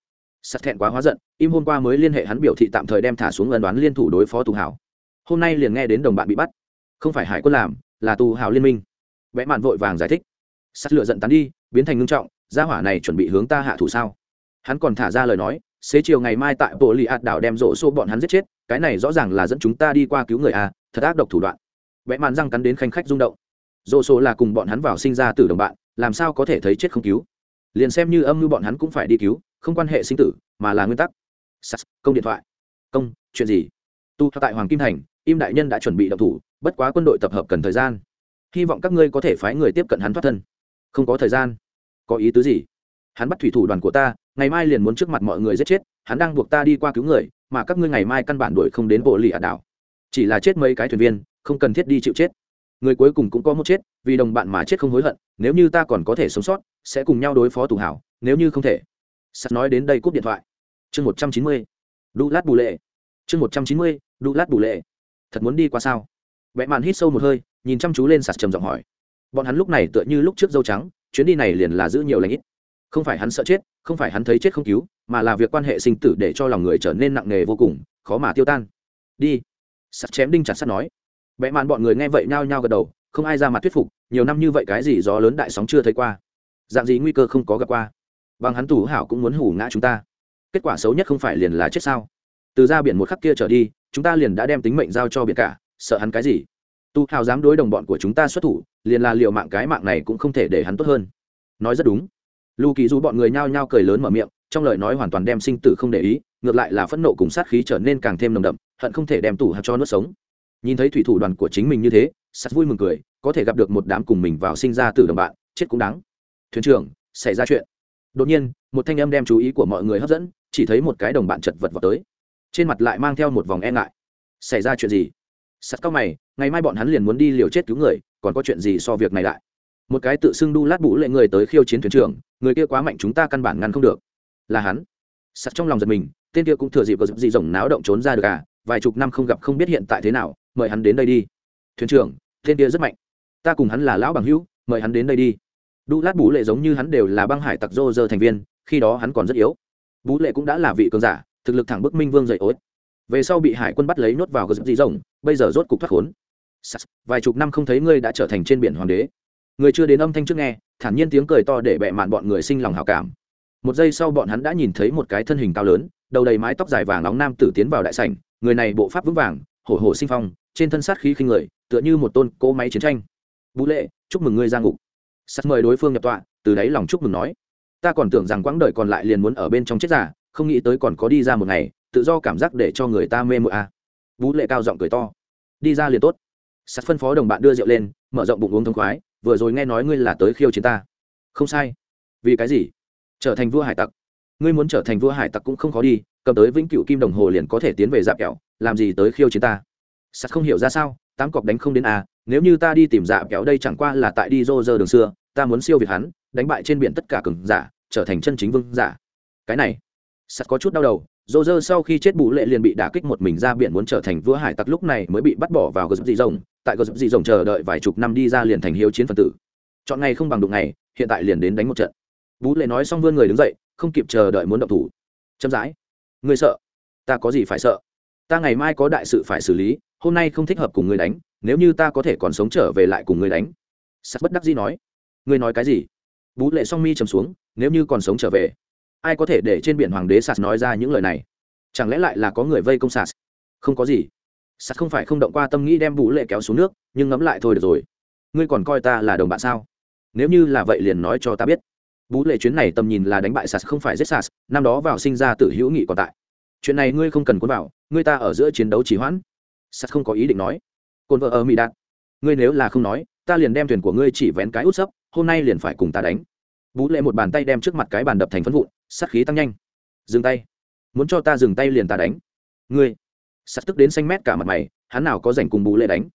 Sắt thẹn quá hóa giận, im hôm qua mới liên hệ hắn biểu thị tạm thời đem thả xuống ân đoán liên thủ đối phó tù hảo. Hôm nay liền nghe đến đồng bạn bị bắt. Không phải hải quân làm, là tù Hảo liên minh. Vẽ mạn vội vàng giải thích. Sắt lựa giận tán đi, biến thành ngưng trọng, gia hỏa này chuẩn bị hướng ta hạ thủ sao? Hắn còn thả ra lời nói, xế chiều ngày mai tại bộ lì ạt đảo đem rổ xô bọn hắn giết chết, cái này rõ ràng là dẫn chúng ta đi qua cứu người a thật ác độc thủ đoạn. Vẽ mạn răng cắn đến khanh khách rung động. Rổ xô là cùng bọn hắn vào sinh ra từ đồng bạn, làm sao có thể thấy chết không cứu? Liền xem như âm mưu bọn hắn cũng phải đi cứu không quan hệ sinh tử, mà là nguyên tắc. Sas, công điện thoại. Công, chuyện gì? Tu tại hoàng kim thành, im đại nhân đã chuẩn bị động thủ, bất quá quân đội tập hợp cần thời gian. Hy vọng các ngươi có thể phái người tiếp cận hắn thoát thân. Không có thời gian. Có ý tứ gì? Hắn bắt thủy thủ đoàn của ta, ngày mai liền muốn trước mặt mọi người giết chết, hắn đang buộc ta đi qua cứu người, mà các ngươi ngày mai căn bản đuổi không đến bộ lì ả đảo. Chỉ là chết mấy cái thuyền viên, không cần thiết đi chịu chết. Người cuối cùng cũng có một chết, vì đồng bạn mà chết không hối hận, nếu như ta còn có thể sống sót, sẽ cùng nhau đối phó tù hảo, nếu như không thể sắt nói đến đây cúp điện thoại. Chương một trăm chín mươi. Đu lát bù lệ. Chương một trăm chín mươi, đu lát bù lệ. Thật muốn đi qua sao? Vẽ màn hít sâu một hơi, nhìn chăm chú lên sạt trầm giọng hỏi. Bọn hắn lúc này tựa như lúc trước dâu trắng, chuyến đi này liền là giữ nhiều lãnh ít. Không phải hắn sợ chết, không phải hắn thấy chết không cứu, mà là việc quan hệ sinh tử để cho lòng người trở nên nặng nề vô cùng, khó mà tiêu tan. Đi. Sắt chém đinh chặt sắt nói. Vẽ màn bọn người nghe vậy nhao nhao gật đầu, không ai ra mặt thuyết phục, nhiều năm như vậy cái gì gió lớn đại sóng chưa thấy qua. Dạng gì nguy cơ không có gặp qua bằng hắn tù hảo cũng muốn hủ ngã chúng ta. Kết quả xấu nhất không phải liền là chết sao? Từ ra biển một khắc kia trở đi, chúng ta liền đã đem tính mệnh giao cho biển cả, sợ hắn cái gì? Tu hào dám đối đồng bọn của chúng ta xuất thủ, liền là liệu mạng cái mạng này cũng không thể để hắn tốt hơn. Nói rất đúng. Lu kỳ du bọn người nhao nhao cười lớn mở miệng, trong lời nói hoàn toàn đem sinh tử không để ý, ngược lại là phẫn nộ cùng sát khí trở nên càng thêm nồng đậm, hận không thể đem tủ hạt cho nuốt sống. Nhìn thấy thủy thủ đoàn của chính mình như thế, sắt vui mừng cười, có thể gặp được một đám cùng mình vào sinh ra từ đồng bạn, chết cũng đáng. Thuyền trưởng, xảy ra chuyện đột nhiên, một thanh âm đem chú ý của mọi người hấp dẫn, chỉ thấy một cái đồng bạn chật vật vào tới. Trên mặt lại mang theo một vòng e ngại. Xảy ra chuyện gì? Sắt cao mày, ngày mai bọn hắn liền muốn đi liều chết cứu người, còn có chuyện gì so việc này lại? Một cái tự xưng đu lát bũ lệ người tới khiêu chiến thuyền trưởng, người kia quá mạnh chúng ta căn bản ngăn không được. Là hắn. Sắt trong lòng giật mình, tên kia cũng thừa dịp có dịp gì rồng náo động trốn ra được à vài chục năm không gặp không biết hiện tại thế nào, mời hắn đến đây đi. Thuyền trưởng, tên kia rất mạnh. Ta cùng hắn là lão bằng hữu, mời hắn đến đây đi đu lát bú lệ giống như hắn đều là băng hải tặc dô dơ thành viên, khi đó hắn còn rất yếu. Bú lệ cũng đã là vị cường giả, thực lực thẳng bức minh vương dậy ối. Về sau bị hải quân bắt lấy nuốt vào gờ dị rồng bây giờ rốt cục thoát khốn. Vài chục năm không thấy ngươi đã trở thành trên biển hoàng đế. Người chưa đến âm thanh trước nghe, thản nhiên tiếng cười to để bẹ mạn bọn người sinh lòng hào cảm. Một giây sau bọn hắn đã nhìn thấy một cái thân hình cao lớn, đầu đầy mái tóc dài vàng nóng nam tử tiến vào đại sảnh, người này bộ pháp vững vàng, hổ hổ sinh phong, trên thân sát khí khinh người, tựa như một tôn cỗ máy chiến tranh. Vũ lệ, chúc mừng ngươi ra ngục sắt mời đối phương nhập tọa, từ đáy lòng chúc mừng nói, ta còn tưởng rằng quãng đời còn lại liền muốn ở bên trong chết giả không nghĩ tới còn có đi ra một ngày, tự do cảm giác để cho người ta mê mụa à. vũ lệ cao giọng cười to, đi ra liền tốt. Sắt phân phó đồng bạn đưa rượu lên, mở rộng bụng uống thông khoái, vừa rồi nghe nói ngươi là tới khiêu chiến ta. Không sai. Vì cái gì? Trở thành vua hải tặc. Ngươi muốn trở thành vua hải tặc cũng không khó đi, cầm tới vĩnh cựu kim đồng hồ liền có thể tiến về dạp kẹo, làm gì tới khiêu chiến ta? Sắt không hiểu ra sao, tám cọc đánh không đến à nếu như ta đi tìm dạp kẹo đây chẳng qua là tại đi rô rơ đường xưa ta muốn siêu việt hắn, đánh bại trên biển tất cả cường giả, trở thành chân chính vương giả. Cái này sắt có chút đau đầu, dô dơ sau khi chết bù lệ liền bị đả kích một mình ra biển muốn trở thành vua hải tặc lúc này mới bị bắt bỏ vào gờ dập dị rồng. Tại gờ dập dị rồng chờ đợi vài chục năm đi ra liền thành hiếu chiến phần tử. Chọn ngày không bằng đụng ngày, hiện tại liền đến đánh một trận. Bù lệ nói xong vươn người đứng dậy, không kịp chờ đợi muốn động thủ. Chậm rãi người sợ? Ta có gì phải sợ? Ta ngày mai có đại sự phải xử lý, hôm nay không thích hợp cùng ngươi đánh, nếu như ta có thể còn sống trở về lại cùng ngươi đánh. Sắt bất đắc dĩ nói ngươi nói cái gì? Bú lệ song mi trầm xuống, nếu như còn sống trở về, ai có thể để trên biển hoàng đế sạt nói ra những lời này? Chẳng lẽ lại là có người vây công sạt không có gì. Sạt không phải không động qua tâm nghĩ đem bú lệ kéo xuống nước, nhưng ngẫm lại thôi được rồi. Ngươi còn coi ta là đồng bạn sao? Nếu như là vậy liền nói cho ta biết. Bú lệ chuyến này tầm nhìn là đánh bại sạt không phải giết sạt năm đó vào sinh ra tự hữu nghị còn tại. Chuyện này ngươi không cần cuốn vào, ngươi ta ở giữa chiến đấu chỉ hoãn. Sạt không có ý định nói. Cồn vợ ở mỹ đạt, ngươi nếu là không nói, ta liền đem thuyền của ngươi chỉ vén cái út sấp hôm nay liền phải cùng ta đánh. Bú lệ một bàn tay đem trước mặt cái bàn đập thành phân vụn sắt khí tăng nhanh. Dừng tay. Muốn cho ta dừng tay liền ta đánh. Ngươi. Sắt tức đến xanh mét cả mặt mày, hắn nào có dành cùng bú lệ đánh?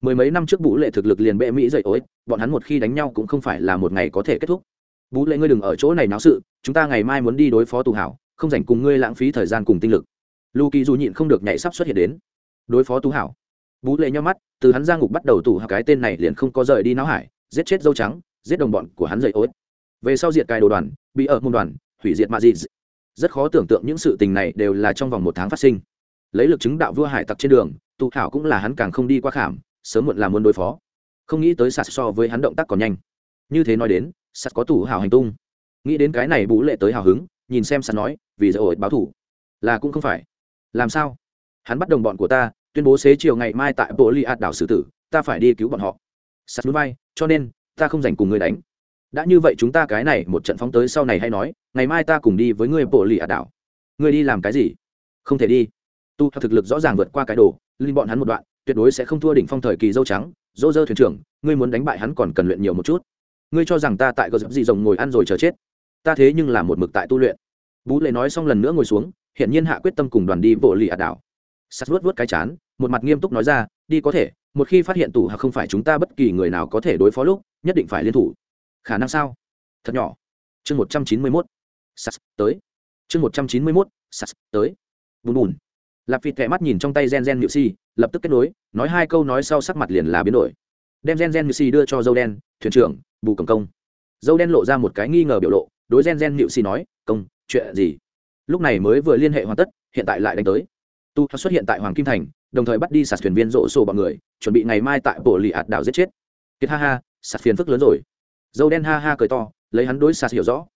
Mười mấy năm trước bú lệ thực lực liền bệ mỹ dậy ối bọn hắn một khi đánh nhau cũng không phải là một ngày có thể kết thúc. Bú lệ ngươi đừng ở chỗ này náo sự, chúng ta ngày mai muốn đi đối phó tù hảo, không dành cùng ngươi lãng phí thời gian cùng tinh lực. Lu kỳ dù nhịn không được nhảy sắp xuất hiện đến. Đối phó tú hảo. Bú lệ nhau mắt, từ hắn ra ngục bắt đầu tù hảo cái tên này liền không có rời đi não hải, giết chết dâu trắng giết đồng bọn của hắn dậy ối về sau diệt cài đồ đoàn, bị ở môn đoàn, hủy diệt mạ dị. Rất khó tưởng tượng những sự tình này đều là trong vòng một tháng phát sinh. Lấy lực chứng đạo vua hải tặc trên đường, tụ hảo cũng là hắn càng không đi qua khảm, sớm muộn là muốn đối phó. Không nghĩ tới sạt so với hắn động tác còn nhanh. Như thế nói đến, sạt có tủ hào hành tung. Nghĩ đến cái này bú lệ tới hào hứng, nhìn xem sạt nói, vì dỡ ổi báo thủ. Là cũng không phải. Làm sao? Hắn bắt đồng bọn của ta, tuyên bố xế chiều ngày mai tại bộ li ạt đảo xử tử, ta phải đi cứu bọn họ. Sạt núi bay, cho nên ta không dành cùng ngươi đánh. Đã như vậy chúng ta cái này một trận phóng tới sau này hay nói, ngày mai ta cùng đi với ngươi bộ li à đảo. Ngươi đi làm cái gì? Không thể đi. Tu theo thực lực rõ ràng vượt qua cái đồ, linh bọn hắn một đoạn, tuyệt đối sẽ không thua đỉnh phong thời kỳ dâu trắng. Dỗ dơ thuyền trưởng, ngươi muốn đánh bại hắn còn cần luyện nhiều một chút. Ngươi cho rằng ta tại gờ dập gì rồng ngồi ăn rồi chờ chết. Ta thế nhưng là một mực tại tu luyện. Bú lệ nói xong lần nữa ngồi xuống hiện nhiên hạ quyết tâm cùng đoàn đi bộ lì à đảo. Sắt vuốt vuốt cái chán, một mặt nghiêm túc nói ra, đi có thể, một khi phát hiện tủ hạ không phải chúng ta bất kỳ người nào có thể đối phó lúc nhất định phải liên thủ. Khả năng sao? Thật nhỏ. Chương một trăm chín mươi mốt. Sas, tới. Chương một trăm chín mươi mốt. Sas, tới. Bùn bùn. Lạp vịt kẹ mắt nhìn trong tay gen gen nhự si lập tức kết nối, nói hai câu nói sau sắc mặt liền là biến đổi. Đem gen gen nhự si đưa cho dâu đen, thuyền trưởng, bù cầm công. Dâu đen lộ ra một cái nghi ngờ biểu lộ, đối gen gen nhự si nói, công, chuyện gì? Lúc này mới vừa liên hệ hoàn tất, hiện tại lại đánh tới. Tu xuất hiện tại hoàng kim thành, đồng thời bắt đi sạt thuyền viên rộ sổ bọn người, chuẩn bị ngày mai tại bộ lì ạt đảo giết chết. Kiệt ha ha sạt phiền phức lớn rồi. Dâu đen ha ha cười to, lấy hắn đối sạt hiểu rõ.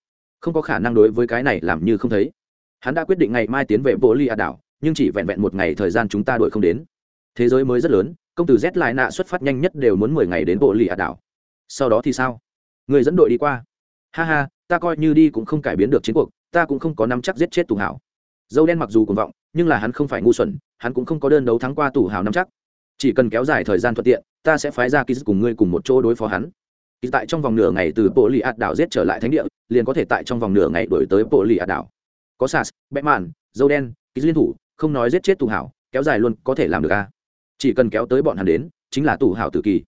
Không có khả năng đối với cái này làm như không thấy. Hắn đã quyết định ngày mai tiến về bộ ly a đảo, nhưng chỉ vẹn vẹn một ngày thời gian chúng ta đuổi không đến. Thế giới mới rất lớn, công tử z lại nạ xuất phát nhanh nhất đều muốn mười ngày đến bộ lì ạt đảo. Sau đó thì sao? Người dẫn đội đi qua. Ha ha, ta coi như đi cũng không cải biến được chiến cuộc, ta cũng không có nắm chắc giết chết tù hảo. Dâu đen mặc dù cuồng vọng, nhưng là hắn không phải ngu xuẩn, hắn cũng không có đơn đấu thắng qua tù hảo nắm chắc chỉ cần kéo dài thời gian thuận tiện, ta sẽ phái ra ký cùng ngươi cùng một chỗ đối phó hắn. Ký tại trong vòng nửa ngày từ bộ lì ạt đảo giết trở lại thánh địa, liền có thể tại trong vòng nửa ngày đổi tới bộ lì ạt đảo. Có sas bẽ mạn dâu đen ký liên thủ, không nói giết chết tù hảo, kéo dài luôn có thể làm được a chỉ cần kéo tới bọn hắn đến, chính là tù hảo tử kỳ.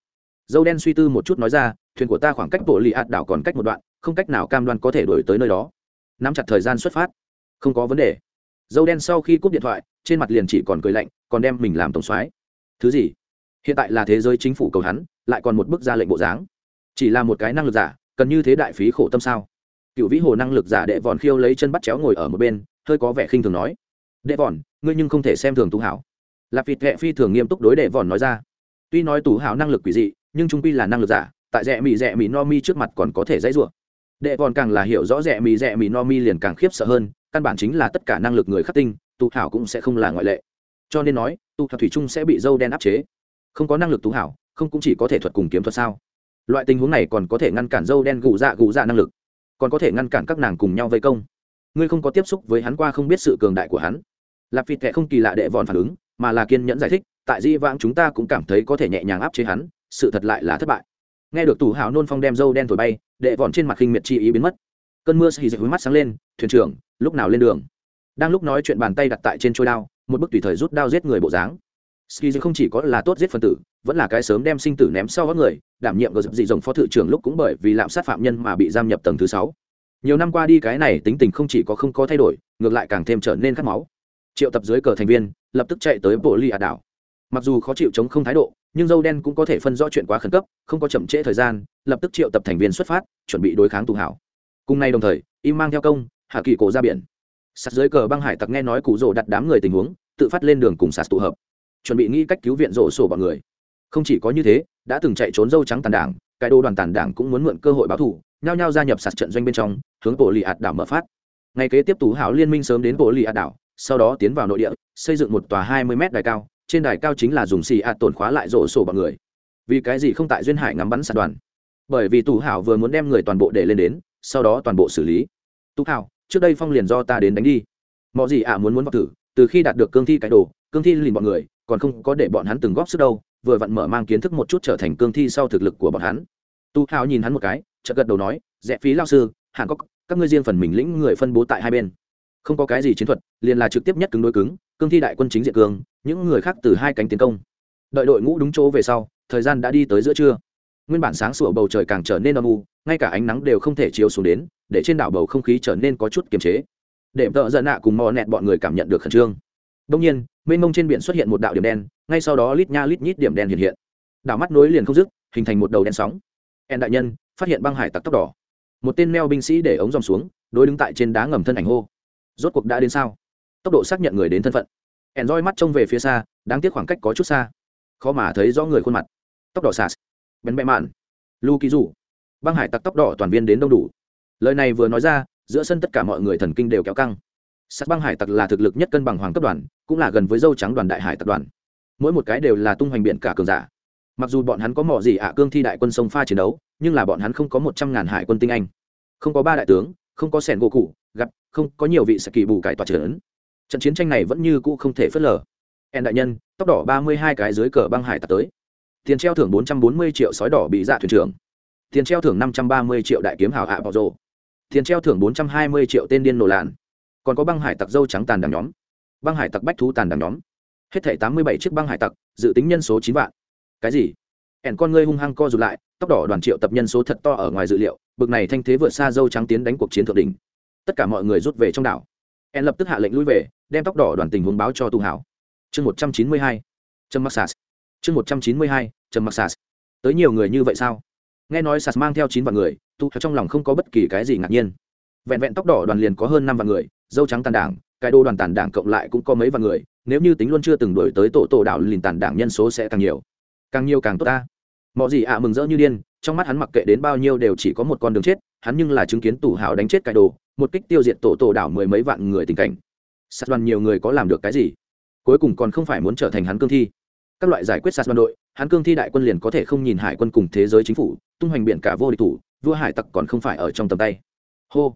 Dâu đen suy tư một chút nói ra, thuyền của ta khoảng cách bộ lì ạt đảo còn cách một đoạn, không cách nào cam đoan có thể đổi tới nơi đó. Nắm chặt thời gian xuất phát. Không có vấn đề. Dâu đen sau khi cúp điện thoại, trên mặt liền chỉ còn cười lạnh, còn đem mình làm tổng soái thứ gì? Hiện tại là thế giới chính phủ cầu hắn, lại còn một bức ra lệnh bộ dáng. Chỉ là một cái năng lực giả, cần như thế đại phí khổ tâm sao? Cựu vĩ hồ năng lực giả đệ vòn khiêu lấy chân bắt chéo ngồi ở một bên, hơi có vẻ khinh thường nói. Đệ vòn, ngươi nhưng không thể xem thường tú hảo. Lạp vịt hệ phi thường nghiêm túc đối đệ vòn nói ra. Tuy nói tú hảo năng lực quỷ dị, nhưng trung pi là năng lực giả, tại rẽ mì rẽ mì no mi trước mặt còn có thể dãy rủa. Đệ vòn càng là hiểu rõ rẽ mì rẽ mì no mi liền càng khiếp sợ hơn, căn bản chính là tất cả năng lực người khắc tinh, tú hảo cũng sẽ không là ngoại lệ cho nên nói, tu thảo thủy chung sẽ bị dâu đen áp chế. Không có năng lực tú hảo, không cũng chỉ có thể thuật cùng kiếm thuật sao? Loại tình huống này còn có thể ngăn cản dâu đen gù dạ gù dạ năng lực, còn có thể ngăn cản các nàng cùng nhau vây công. Ngươi không có tiếp xúc với hắn qua không biết sự cường đại của hắn. Lạp phịt thẹ không kỳ lạ đệ vòn phản ứng, mà là kiên nhẫn giải thích, tại di vãng chúng ta cũng cảm thấy có thể nhẹ nhàng áp chế hắn, sự thật lại là thất bại. Nghe được tù hào nôn phong đem dâu đen thổi bay, đệ vòn trên mặt khinh miệt chi ý biến mất. Cơn mưa xì dịch mắt sáng lên, thuyền trưởng, lúc nào lên đường? Đang lúc nói chuyện bàn tay đặt tại trên trôi đao một bức tùy thời rút đao giết người bộ dáng. Ski không chỉ có là tốt giết phân tử, vẫn là cái sớm đem sinh tử ném sau các người, đảm nhiệm gờ dập dị dòng phó thự trưởng lúc cũng bởi vì lạm sát phạm nhân mà bị giam nhập tầng thứ sáu. Nhiều năm qua đi cái này tính tình không chỉ có không có thay đổi, ngược lại càng thêm trở nên khát máu. Triệu tập dưới cờ thành viên, lập tức chạy tới bộ ly ả đảo. Mặc dù khó chịu chống không thái độ, nhưng dâu đen cũng có thể phân rõ chuyện quá khẩn cấp, không có chậm trễ thời gian, lập tức triệu tập thành viên xuất phát, chuẩn bị đối kháng tù hảo. Cùng nay đồng thời, im mang theo công, hạ kỳ cổ ra biển sạt dưới cờ băng hải tặc nghe nói cụ rồ đặt đám người tình huống, tự phát lên đường cùng sạt tụ hợp. Chuẩn bị nghĩ cách cứu viện rổ sổ bọn người. Không chỉ có như thế, đã từng chạy trốn dâu trắng tàn đảng, cái đô đoàn tàn đảng cũng muốn mượn cơ hội báo thù, nhao nhao gia nhập sạt trận doanh bên trong, hướng bộ lì ạt đảo mở phát. Ngày kế tiếp tú hảo liên minh sớm đến bộ lì ạt đảo, sau đó tiến vào nội địa, xây dựng một tòa hai mươi m đài cao, trên đài cao chính là dùng xì ạt tổn khóa lại rổ sổ bọn người. Vì cái gì không tại duyên hải ngắm bắn sạt đoàn? Bởi vì tú hảo vừa muốn đem người toàn bộ để lên đến, sau đó toàn bộ xử lý. Tú hảo trước đây phong liền do ta đến đánh đi. Mọi gì ạ muốn muốn vào thử, từ khi đạt được cương thi cái đồ, cương thi lìn bọn người, còn không có để bọn hắn từng góp sức đâu, vừa vặn mở mang kiến thức một chút trở thành cương thi sau thực lực của bọn hắn. Tu hào nhìn hắn một cái, chợt gật đầu nói rẽ phí lao sư, hẳn có các ngươi riêng phần mình lĩnh người phân bố tại hai bên. Không có cái gì chiến thuật, liền là trực tiếp nhất cứng đối cứng, cương thi đại quân chính diện cương những người khác từ hai cánh tiến công. Đợi đội ngũ đúng chỗ về sau, thời gian đã đi tới giữa trưa. Nguyên bản sáng sủa bầu trời càng trở nên âm u ngay cả ánh nắng đều không thể chiếu xuống đến, để trên đảo bầu không khí trở nên có chút kiềm chế. Để vợ giận nạ cùng mò nẹt bọn người cảm nhận được khẩn trương. Đông nhiên, mênh mông trên biển xuất hiện một đạo điểm đen, ngay sau đó lít nha lít nhít điểm đen hiện hiện. Đảo mắt nối liền không dứt, hình thành một đầu đen sóng. En đại nhân, phát hiện băng hải tặc tóc đỏ một tên meo binh sĩ để ống dòng xuống, đối đứng tại trên đá ngầm thân ảnh hô. Rốt cuộc đã đến sao? Tốc độ xác nhận người đến thân phận. En roi mắt trông về phía xa, đáng tiếc khoảng cách có chút xa. Khó mà thấy rõ người khuôn mặt. Tóc đỏ sạt bén bẹ mạn. Lu ký rủ băng hải tặc tóc đỏ toàn viên đến đông đủ. Lời này vừa nói ra, giữa sân tất cả mọi người thần kinh đều kéo căng. Sắt băng hải tặc là thực lực nhất cân bằng hoàng cấp đoàn, cũng là gần với dâu trắng đoàn đại hải tập đoàn. Mỗi một cái đều là tung hoành biển cả cường giả. Mặc dù bọn hắn có mỏ gì ạ, cương thi đại quân sông pha chiến đấu, nhưng là bọn hắn không có một trăm ngàn hải quân tinh anh. Không có ba đại tướng, không có sẻn gỗ cụ, gặp, không có nhiều vị sẽ kỳ bù cải tòa trưởng trận chiến tranh này vẫn như cũ không thể phớt lờ. En đại nhân, tóc đỏ ba mươi hai cái dưới cờ băng hải tặc tới. Tiền treo thưởng bốn trăm bốn mươi triệu sói đỏ bị dạ thuyền trưởng tiền treo thưởng năm trăm ba mươi triệu đại kiếm hào ạ bảo rồ. tiền treo thưởng bốn trăm hai mươi triệu tên điên nổ lạn. Còn có băng hải tặc dâu trắng tàn đằng nhóm. Băng hải tặc bách thú tàn đằng nhóm. Hết thể tám mươi bảy chiếc băng hải tặc, dự tính nhân số chín vạn. Cái gì? Ẻn con ngươi hung hăng co rụt lại, tóc đỏ đoàn triệu tập nhân số thật to ở ngoài dự liệu, bực này thanh thế vượt xa dâu trắng tiến đánh cuộc chiến thượng đỉnh. Tất cả mọi người rút về trong đảo. Ẻn lập tức hạ lệnh lui về, đem tóc đỏ đoàn tình huống báo cho tu hảo. Chương một trăm chín mươi hai trâm mắc sas chương một trăm chín mươi hai trâm mắc sas tới nhiều người như vậy sao? Nghe nói sas mang theo chín vạn người, tu trong lòng không có bất kỳ cái gì ngạc nhiên. Vẹn vẹn tóc đỏ đoàn liền có hơn năm vạn người, dâu trắng tàn đảng, cái đô đoàn tàn đảng cộng lại cũng có mấy vạn người, nếu như tính luôn chưa từng đổi tới tổ tổ đảo liền tàn đảng nhân số sẽ càng nhiều. Càng nhiều càng tốt ta. Mọi gì ạ mừng rỡ như điên, trong mắt hắn mặc kệ đến bao nhiêu đều chỉ có một con đường chết, hắn nhưng là chứng kiến tủ hào đánh chết cải đồ, một kích tiêu diệt tổ tổ đảo mười mấy vạn người tình cảnh. Sát đoàn nhiều người có làm được cái gì? Cuối cùng còn không phải muốn trở thành hắn cương thi. Các loại giải quyết sát đoàn đội hắn cương thi đại quân liền có thể không nhìn hải quân cùng thế giới chính phủ, tung hoành biển cả vô địch thủ, vua hải tặc còn không phải ở trong tầm tay. Hô.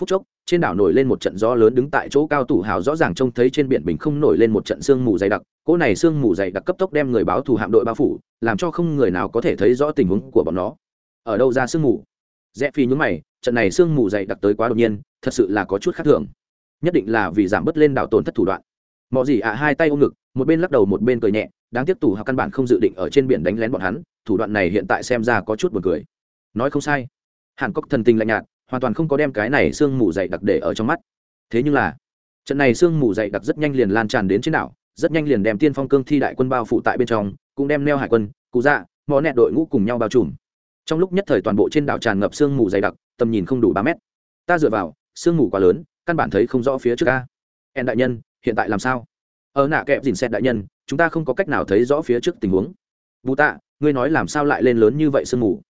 Phút chốc, trên đảo nổi lên một trận gió lớn đứng tại chỗ cao tủ hào rõ ràng trông thấy trên biển bình không nổi lên một trận sương mù dày đặc, cỗ này sương mù dày đặc cấp tốc đem người báo thù hạm đội bao phủ, làm cho không người nào có thể thấy rõ tình huống của bọn nó. Ở đâu ra sương mù? Rẽ phi nhúng mày, trận này sương mù dày đặc tới quá đột nhiên, thật sự là có chút khác thường. Nhất định là vì giảm bớt lên đảo tổn thất thủ đoạn. Mọi gì ạ hai tay ôm ngực, một bên lắc đầu một bên cười nhẹ đáng tiếc tù hào căn bản không dự định ở trên biển đánh lén bọn hắn, thủ đoạn này hiện tại xem ra có chút buồn cười. Nói không sai. Hàn cốc thần tình lạnh nhạt, hoàn toàn không có đem cái này sương mù dày đặc để ở trong mắt. Thế nhưng là, trận này sương mù dày đặc rất nhanh liền lan tràn đến trên đảo, rất nhanh liền đem tiên phong cương thi đại quân bao phủ tại bên trong, cũng đem neo hải quân, cụ dạ mò nẹt đội ngũ cùng nhau bao trùm. Trong lúc nhất thời toàn bộ trên đảo tràn ngập sương mù dày đặc, tầm nhìn không đủ ba mét. Ta dựa vào, sương mù quá lớn, căn bản thấy không rõ phía trước ca en đại nhân, hiện tại làm sao? Ở nạ kẹp dìn xét đại nhân, chúng ta không có cách nào thấy rõ phía trước tình huống. Bù tạ, ngươi nói làm sao lại lên lớn như vậy sương mù?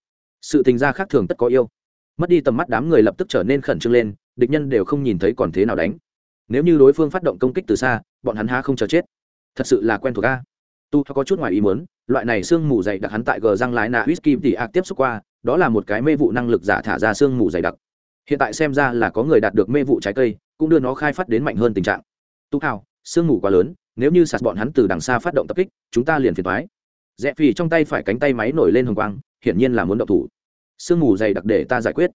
Sự tình gia khác thường tất có yêu. Mất đi tầm mắt đám người lập tức trở nên khẩn trương lên, địch nhân đều không nhìn thấy còn thế nào đánh. Nếu như đối phương phát động công kích từ xa, bọn hắn há không chờ chết. Thật sự là quen thuộc ga. tu có chút ngoài ý muốn, loại này sương mù dày đặc hắn tại gờ răng lái nạ whisky thì ạc tiếp xúc qua, đó là một cái mê vụ năng lực giả thả ra sương mù dày đặc. Hiện tại xem ra là có người đạt được mê vụ trái cây, cũng đưa nó khai phát đến mạnh hơn tình trạng. Tu hào sương mù quá lớn, nếu như sạt bọn hắn từ đằng xa phát động tập kích, chúng ta liền phiền thoái rẽ phì trong tay phải cánh tay máy nổi lên hồng quang, hiển nhiên là muốn động thủ. Sương mù dày đặc để ta giải quyết.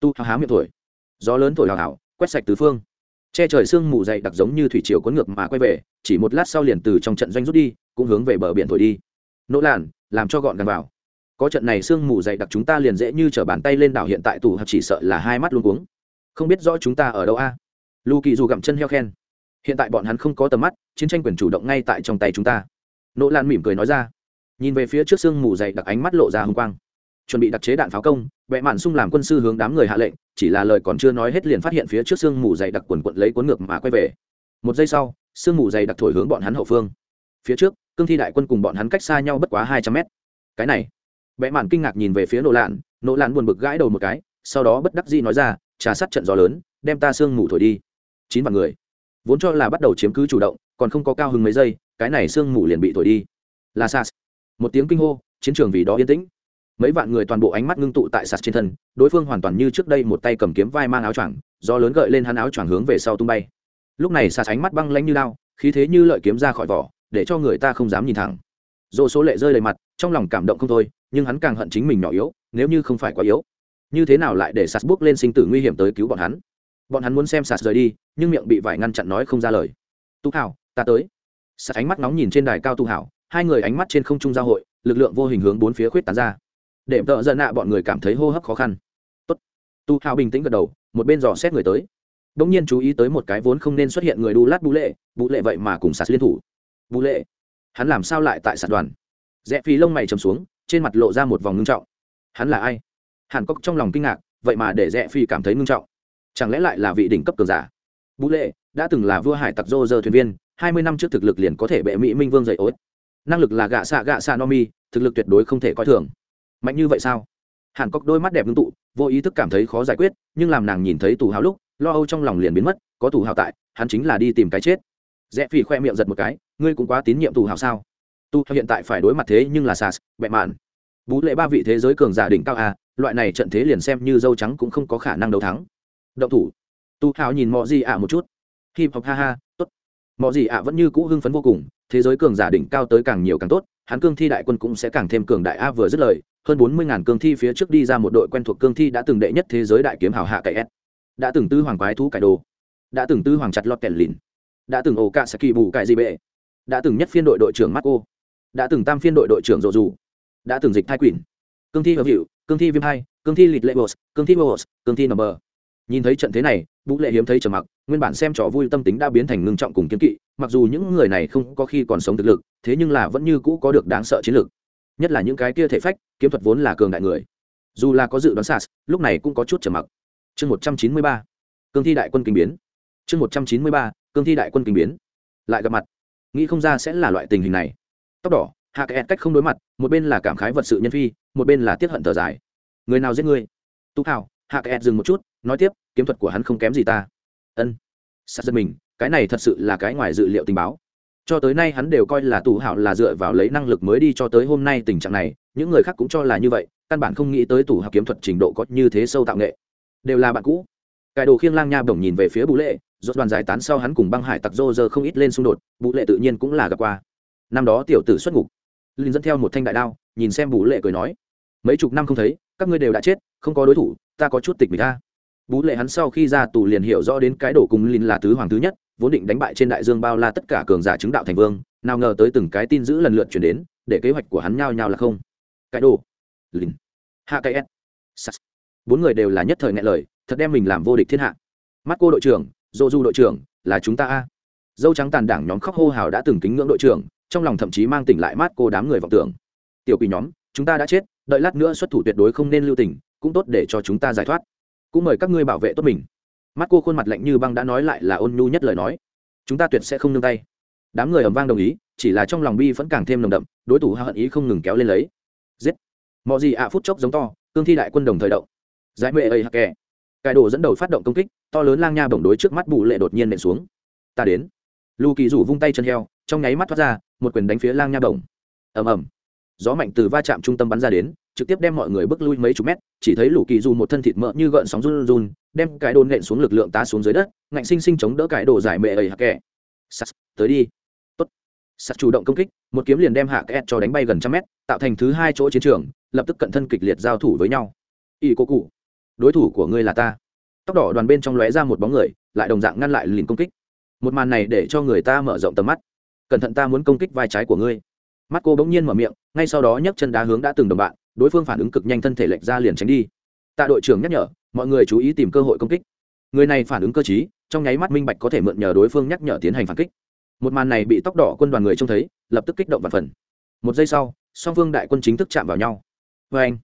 Tu hào há miệng thổi. Gió lớn thổi hào hào, quét sạch tứ phương. Che trời sương mù dày đặc giống như thủy triều cuốn ngược mà quay về, chỉ một lát sau liền từ trong trận doanh rút đi, cũng hướng về bờ biển thổi đi. Nỗ làn làm cho gọn gàng vào. Có trận này sương mù dày đặc chúng ta liền dễ như t bàn tay lên đảo hiện tại tù hợp chỉ sợ là hai mắt luôn cuống. Không biết rõ chúng ta ở đâu a? À? lu kỳ dù gặm chân heo khen hiện tại bọn hắn không có tầm mắt, chiến tranh quyền chủ động ngay tại trong tay chúng ta. Nỗ lan mỉm cười nói ra. Nhìn về phía trước sương mù dày đặc ánh mắt lộ ra h ư n g quang. Chuẩn bị đặc chế đạn pháo công vẽ mạn sung làm quân sư hướng đám người hạ lệnh, chỉ là lời còn chưa nói hết liền phát hiện phía trước sương mù dày đặc quần quận lấy cuốn ngược mà quay về. Một giây sau, sương mù dày đặc thổi hướng bọn hắn hậu phương. Phía trước, cương thi đại quân cùng bọn hắn cách xa nhau bất quá hai trăm mét. Cái này vẽ mạn kinh ngạc nhìn về phía nỗ lạn nỗ lạn buồn bực gãi đầu một cái, sau đó bất đắc dĩ nói ra, trà sát trận gió lớn, đem ta sương mù thổi đi. Chín vạn người vốn cho là bắt đầu chiếm cứ chủ động, còn không có cao hứng mấy giây, cái này sương mù liền bị thổi đi. Là sas một tiếng kinh hô, chiến trường vì đó yên tĩnh. Mấy vạn người toàn bộ ánh mắt ngưng tụ tại sas trên thân, đối phương hoàn toàn như trước đây một tay cầm kiếm vai mang áo choàng, do lớn gợi lên hắn áo choàng hướng về sau tung bay. Lúc này sas ánh mắt băng lanh như lao khí thế như lợi kiếm ra khỏi vỏ, để cho người ta không dám nhìn thẳng. Dồ số lệ rơi đầy mặt, trong lòng cảm động không thôi, nhưng hắn càng hận chính mình nhỏ yếu, nếu như không phải quá yếu. Như thế nào lại để sas bước lên sinh tử nguy hiểm tới cứu bọn hắn? Bọn hắn muốn xem sạt rời đi, nhưng miệng bị vải ngăn chặn nói không ra lời. Tu hảo ta tới. Sạt ánh mắt nóng nhìn trên đài cao tu hảo hai người ánh mắt trên không trung giao hội, lực lượng vô hình hướng bốn phía khuyết tán ra. Để tợ giận nạ bọn người cảm thấy hô hấp khó khăn. Tốt. Tu hảo bình tĩnh gật đầu, một bên dò xét người tới. Đ ỗ n g nhiên chú ý tới một cái vốn không nên xuất hiện người đu lát bú lệ bú lệ vậy mà cùng sạt liên thủ. Bú lệ? Hắn làm sao lại tại sạt đoàn? Rẽ phí lông mày trầm xuống, trên mặt lộ ra một vòng ngưng trọng. Hắn là ai? Hàn cốc trong lòng kinh ngạc, vậy mà để rẽ phi cảm thấy ngưng trọng chẳng lẽ lại là vị đỉnh cấp cường giả? Bú lệ, đã từng là vua hải tặc dô dơ thuyền viên, hai mươi năm trước thực lực liền có thể bệ mỹ minh vương dậy ối. Năng lực là gạ xạ gạ xạ no mi, thực lực tuyệt đối không thể coi thường. Mạnh như vậy sao? Hàn cốc đôi mắt đẹp ngưng tụ, vô ý thức cảm thấy khó giải quyết, nhưng làm nàng nhìn thấy tù hào lúc, lo âu trong lòng liền biến mất, có tù hào tại, hắn chính là đi tìm cái chết. Rẽ phi khoe miệng giật một cái, ngươi cũng quá tín nhiệm tù hào sao? Tu hiện tại phải đối mặt thế nhưng là sas bẹ mạn. Bú lệ ba vị thế giới cường giả đỉnh cao a loại này trận thế liền xem như dâu trắng cũng không có khả năng đấu thắng động thủ. Tu hào nhìn mọi gì ạ một chút. Hip hop ha ha, tốt. Mọi gì ạ vẫn như cũ hưng phấn vô cùng, thế giới cường giả đỉnh cao tới càng nhiều càng tốt, hắn cương thi đại quân cũng sẽ càng thêm cường đại. A vừa dứt lời, hơn bốn mươi ngàn cương thi phía trước đi ra một đội quen thuộc cương thi đã từng đệ nhất thế giới đại kiếm hào hạ cậy s. Đã từng tư hoàng quái thú cải đồ. Đã từng tư hoàng chặt lọt kèn lìn. Đã từng ổ cạ kỳ bù cải gì bệ. Đã từng nhất phiên đội đội trưởng marco. Đã từng tam phiên đội đội trưởng rộ dù đã từng dịch thai quỷ. Cương thi hợp hiệu cương thi viêm hai, cương thi lịch lệ bos cương thi bos cương thi nb nhìn thấy trận thế này, vũ lệ hiếm thấy trầm mặc, nguyên bản xem trò vui tâm tính đã biến thành ngưng trọng cùng kiến kỵ, mặc dù những người này không có khi còn sống thực lực, thế nhưng là vẫn như cũ có được đáng sợ chiến lược nhất là những cái kia thể phách, kiếm thuật vốn là cường đại người. Dù là có dự đoán sas lúc này cũng có chút trầm mặc. Chương một trăm chín mươi ba, cương thi đại quân kinh biến. Chương một trăm chín mươi ba, cương thi đại quân kinh biến. Lại gặp mặt. Nghĩ không ra sẽ là loại tình hình này. Tóc đỏ, hạ kẹt cách không đối mặt, một bên là cảm khái vật sự nhân phi, một bên là tiết hận thở dài. Người nào giết người? Tú hào hạ kẹt dừng một chút nói tiếp, kiếm thuật của hắn không kém gì ta. Ân. Sát dân mình, cái này thật sự là cái ngoài dự liệu tình báo. Cho tới nay hắn đều coi là tù hảo là dựa vào lấy năng lực mới đi cho tới hôm nay tình trạng này, những người khác cũng cho là như vậy, căn bản không nghĩ tới tù hảo kiếm thuật trình độ có như thế sâu tạo nghệ. Đều là bạn cũ. Cải đồ khiêng lang nha bổng nhìn về phía bú lệ, rốt đoàn giải tán sau hắn cùng băng hải tặc rô rơ không ít lên xung đột bú lệ tự nhiên cũng là gặp qua. Năm đó tiểu tử xuất ngục linh dẫn theo một thanh đại đao, nhìn xem bú lệ cười nói, mấy chục năm không thấy, các ngươi đều đã chết, không có đối thủ, ta có chút tịch mình ta bú lệ hắn sau khi ra tù liền hiểu rõ đến cái đổ cùng linh là tứ hoàng thứ nhất, vốn định đánh bại trên đại dương bao la tất cả cường giả chứng đạo thành vương, nào ngờ tới từng cái tin giữ lần lượt chuyển đến, để kế hoạch của hắn nhao nhao là không. Cái đồ. Linh. Hạ cái s. Bốn người đều là nhất thời ngại lời, thật đem mình làm vô địch thiên hạ. Mắt cô đội trưởng, dô du đội trưởng, là chúng ta a. Dâu trắng tàn đảng nhóm khóc hô hào đã từng kính ngưỡng đội trưởng, trong lòng thậm chí mang tỉnh lại mát cô đám người vọng tưởng. Tiểu quỷ nhóm, chúng ta đã chết, đợi lát nữa xuất thủ tuyệt đối không nên lưu tình, cũng tốt để cho chúng ta giải thoát cũng mời các ngươi bảo vệ tốt mình. Mắt cô khuôn mặt lạnh như băng đã nói lại là ôn nhu nhất lời nói. Chúng ta tuyệt sẽ không nương tay. Đám người ầm vang đồng ý, chỉ là trong lòng bi vẫn càng thêm nồng đậm, đối thủ hận ý không ngừng kéo lên lấy. Giết. Mọi gì ạ phút chốc giống to, cương thi đại quân đồng thời động. Giải mệ ây hạ kè cải đồ dẫn đầu phát động công kích, to lớn lang nha bổng đối trước mắt bù lệ đột nhiên nện xuống. Ta đến. Lù kỳ rủ vung tay chân heo, trong nháy mắt thoát ra, một quyền đánh phía lang nha bổng. Ầm ầm. Gió mạnh từ va chạm trung tâm bắn ra đến, trực tiếp đem mọi người bước lui mấy chục mét chỉ thấy lũ kỳ dù một thân thịt mỡ như gợn sóng run run, đem cái đồn nện xuống lực lượng tá xuống dưới đất, ngạnh sinh sinh chống đỡ cái đồ giải mệ ấy hạ kẻ. Sắt, tới đi. Tốt. Sắt chủ động công kích, một kiếm liền đem hạ kẻ cho đánh bay gần trăm mét, tạo thành thứ hai chỗ chiến trường, lập tức cận thân kịch liệt giao thủ với nhau. Ỷ cô cụ. Đối thủ của ngươi là ta. Tóc đỏ đoàn bên trong lóe ra một bóng người, lại đồng dạng ngăn lại liền công kích. Một màn này để cho người ta mở rộng tầm mắt. Cẩn thận ta muốn công kích vai trái của ngươi. Mắt cô bỗng nhiên mở miệng, ngay sau đó nhấc chân đá hướng đã từng đồng bạn đối phương phản ứng cực nhanh thân thể lệch ra liền tránh đi. Tạ đội trưởng nhắc nhở, mọi người chú ý tìm cơ hội công kích. Người này phản ứng cơ trí, trong nháy mắt minh bạch có thể mượn nhờ đối phương nhắc nhở tiến hành phản kích. Một màn này bị tóc đỏ quân đoàn người trông thấy, lập tức kích động và phần. Một giây sau, song phương đại quân chính thức chạm vào nhau. Vê anh,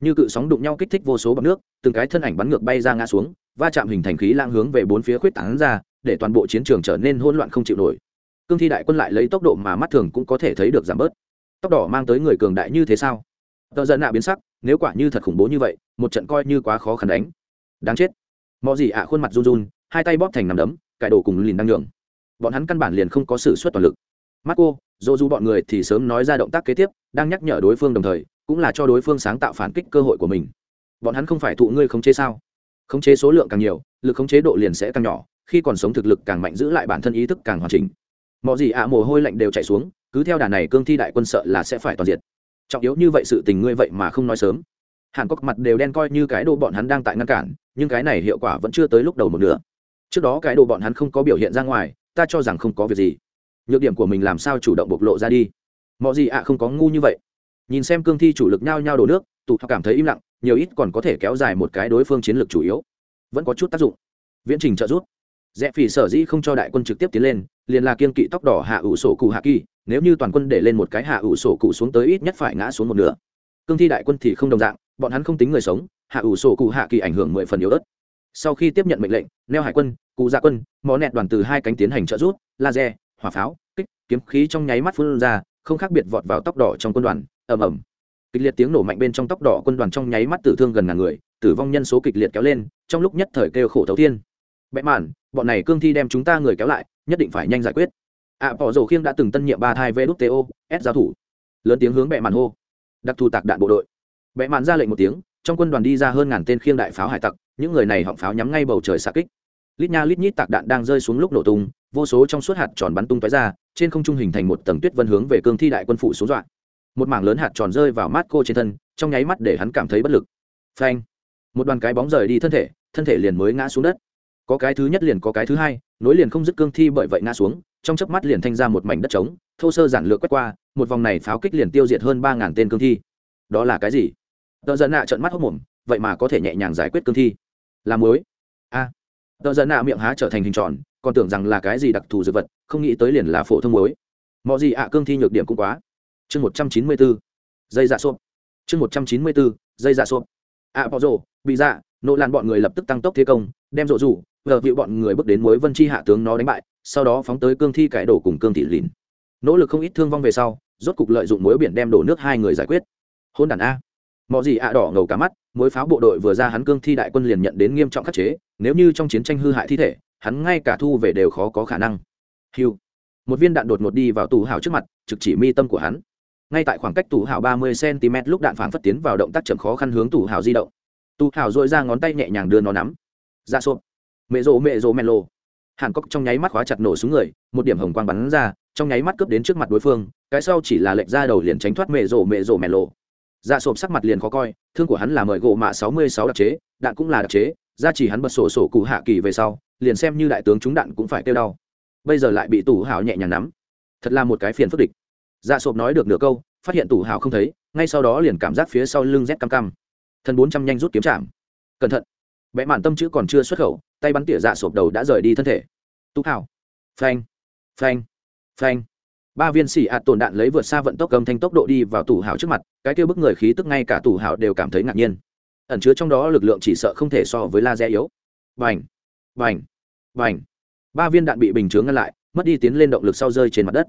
như cự sóng đụng nhau kích thích vô số bọc nước, từng cái thân ảnh bắn ngược bay ra ngã xuống, va chạm hình thành khí lang hướng về bốn phía khuyết tảng ra, để toàn bộ chiến trường trở nên hỗn loạn không chịu nổi. Cương thi đại quân lại lấy tốc độ mà mắt thường cũng có thể thấy được giảm bớt. Tóc đỏ mang tới người cường đại như thế sao? Tờ giận nạ biến sắc, nếu quả như thật khủng bố như vậy, một trận coi như quá khó khăn đánh. Đáng chết. Mọi gì ạ khuôn mặt run run, hai tay bóp thành nằm đấm, cải đồ cùng lìn đang nhường bọn hắn căn bản liền không có sự suất toàn lực. Marco, dỗ du bọn người thì sớm nói ra động tác kế tiếp, đang nhắc nhở đối phương đồng thời, cũng là cho đối phương sáng tạo phản kích cơ hội của mình. Bọn hắn không phải thụ ngươi khống chế sao? Khống chế số lượng càng nhiều, lực khống chế độ liền sẽ càng nhỏ, khi còn sống thực lực càng mạnh giữ lại bản thân ý thức càng hoàn chỉnh. Mọi gì ạ mồ hôi lạnh đều chạy xuống, cứ theo đà này cương thi đại quân sợ là sẽ phải toàn diệt trọng yếu như vậy sự tình ngươi vậy mà không nói sớm. Hàn cốc mặt đều đen coi như cái đồ bọn hắn đang tại ngăn cản, nhưng cái này hiệu quả vẫn chưa tới lúc đầu một nửa. Trước đó cái đồ bọn hắn không có biểu hiện ra ngoài, ta cho rằng không có việc gì. Nhược điểm của mình làm sao chủ động bộc lộ ra đi? Mọi gì ạ không có ngu như vậy. Nhìn xem cương thi chủ lực nhao nhao đổ nước, tụ cảm thấy im lặng, nhiều ít còn có thể kéo dài một cái đối phương chiến lược chủ yếu. Vẫn có chút tác dụng. Viễn trình trợ giúp. Rẽ phỉ sở dĩ không cho đại quân trực tiếp tiến lên, liền là kiên kỵ tóc đỏ hạ ủ sổ cụ hạ kỳ nếu như toàn quân để lên một cái hạ ủ sổ cụ xuống tới ít nhất phải ngã xuống một nửa. Cương thi đại quân thì không đồng dạng, bọn hắn không tính người sống, hạ ủ sổ cụ hạ kỳ ảnh hưởng mười phần yếu ớt. Sau khi tiếp nhận mệnh lệnh, neo hải quân, cụ gia quân mò nẹt đoàn từ hai cánh tiến hành trợ rút laser, hỏa pháo, kích, kiếm khí trong nháy mắt phun ra, không khác biệt vọt vào tóc đỏ trong quân đoàn, ầm ầm. Kịch liệt tiếng nổ mạnh bên trong tóc đỏ quân đoàn trong nháy mắt tử thương gần ngàn người, tử vong nhân số kịch liệt kéo lên, trong lúc nhất thời kêu khổ thấu thiên. Bẽ mạn, bọn này cương thi đem chúng ta người kéo lại, nhất định phải nhanh giải quyết ạ à, bỏ rổ khiêng đã từng tân nhiệm ba thai vê đút to s giao thủ. Lớn tiếng hướng bệ mạn hô. Đặc thù tạc đạn bộ đội. Bệ mạn ra lệnh một tiếng trong quân đoàn đi ra hơn ngàn tên khiêng đại pháo hải tặc những người này họng pháo nhắm ngay bầu trời xạ kích. Lít nha lít nhít tạc đạn đang rơi xuống lúc nổ tung vô số trong suốt hạt tròn bắn tung tói ra trên không trung hình thành một tầng tuyết vân hướng về cương thi đại quân phụ xuống dọa. Một mảng lớn hạt tròn rơi vào mắt cô trên thân trong nháy mắt để hắn cảm thấy bất lực. Phanh. Một đoàn cái bóng rời đi thân thể thân thể liền mới ngã xuống đất. Có cái thứ nhất liền có cái thứ hai nối liền không dứt cương thi bởi vậy ngã xuống trong chớp mắt liền thanh ra một mảnh đất trống, thô sơ giản lược quét qua, một vòng này pháo kích liền tiêu diệt hơn ba ngàn tên cương thi. Đó là cái gì? Tợ dân nạ trợn mắt hốc mồm, vậy mà có thể nhẹ nhàng giải quyết cương thi. Làm muối. A. À. tợ dân nạ miệng há trở thành hình tròn, còn tưởng rằng là cái gì đặc thù dược vật, không nghĩ tới liền là phổ thông muối. Mọi gì ạ, cương thi nhược điểm cũng quá. Chương một trăm chín mươi bốn dây dạ xốp. Chương một trăm chín mươi bốn dây dạ xốp. Ạ bỏ rồ bị dạ nộ lan bọn người lập tức tăng tốc thế công, đem rộ rủ vợ vịu bọn người bước đến mối vân chi hạ tướng nó đánh bại, sau đó phóng tới cương thi cải đổ cùng cương thị lìn. Nỗ lực không ít thương vong về sau, rốt cục lợi dụng mối biển đem đổ nước hai người giải quyết. Hôn đàn a. Mọi gì ạ đỏ ngầu cả mắt, mối pháo bộ đội vừa ra hắn cương thi đại quân liền nhận đến nghiêm trọng khắc chế, nếu như trong chiến tranh hư hại thi thể, hắn ngay cả thu về đều khó có khả năng. Hiu. Một viên đạn đột ngột đi vào tù hào trước mặt, trực chỉ mi tâm của hắn. Ngay tại khoảng cách tù hào ba mươi cm lúc đạn phản phất tiến vào động tác chậm khó khăn hướng tù hào di động. Tù hào dội ra ngón tay nhẹ nhàng đưa nó nắm. Ra dạ xộp mẹ rộ mẹ rộ mẹ lô hàn cốc trong nháy mắt khóa chặt nổ xuống người, một điểm hồng quang bắn ra, trong nháy mắt cướp đến trước mặt đối phương, cái sau chỉ là lệnh ra đầu liền tránh thoát mẹ rộ mẹ rộ mẹ lộ. Dạ sộp sắc mặt liền khó coi, thương của hắn là mời gỗ mạ sáu mươi sáu đặc chế, đạn cũng là đặc chế, ra chỉ hắn bật sổ sổ cụ hạ kỳ về sau, liền xem như đại tướng trúng đạn cũng phải kêu đau. Bây giờ lại bị tủ hảo nhẹ nhàng nắm. Thật là một cái phiền phức địch. Dạ sộp nói được nửa câu, phát hiện tủ hảo không thấy, ngay sau đó liền cảm giác phía sau lưng rét cam cam thần bốn trăm nhanh rút kiếm chạm. Cẩn thận vẽ mạn tâm chữ còn chưa xuất khẩu tay bắn tỉa dạ sộp đầu đã rời đi thân thể. Tú thảo phanh. Phanh. Phanh. Ba viên xỉ ạt tồn đạn lấy vượt xa vận tốc cầm thanh tốc độ đi vào tủ Hảo trước mặt cái kêu bức người khí tức ngay cả tủ Hảo đều cảm thấy ngạc nhiên. Ẩn chứa trong đó lực lượng chỉ sợ không thể so với laser yếu. Vành vành vành ba viên đạn bị bình chướng ngăn lại mất đi tiến lên động lực sau rơi trên mặt đất.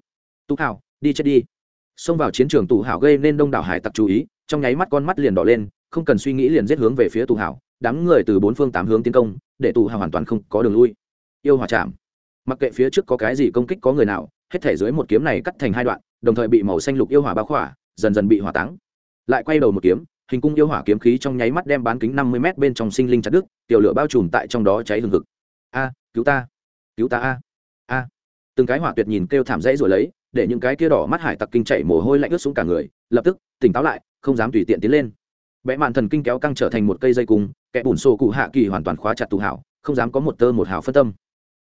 Tú Hảo, đi chết đi. Xông vào chiến trường tù hảo gây nên đông đảo hải tặc chú ý trong nháy mắt con mắt liền đỏ lên không cần suy nghĩ liền giết hướng về phía tù hảo đám người từ bốn phương tám hướng tiến công, để tù hào hoàn toàn không có đường lui. Yêu hòa chạm. Mặc kệ phía trước có cái gì công kích có người nào, hết thể dưới một kiếm này cắt thành hai đoạn, đồng thời bị màu xanh lục yêu hỏa bao khỏa, dần dần bị hỏa táng. Lại quay đầu một kiếm, hình cung yêu hỏa kiếm khí trong nháy mắt đem bán kính năm mươi m bên trong sinh linh chặt đứt, tiểu lửa bao trùm tại trong đó cháy hừng hực. A, cứu ta. Cứu ta a. A. Từng cái hỏa tuyệt nhìn kêu thảm dãy rồi lấy, để những cái kia đỏ mắt hải tặc kinh chạy mồ hôi lạnh ướt xuống cả người, lập tức, tỉnh táo lại, không dám tùy tiện tiến lên. Vẽ mạn thần kinh kéo căng trở thành một cây dây cung kẻ bùn sổ cụ hạ kỳ hoàn toàn khóa chặt tù hảo, không dám có một tơ một hào phân tâm.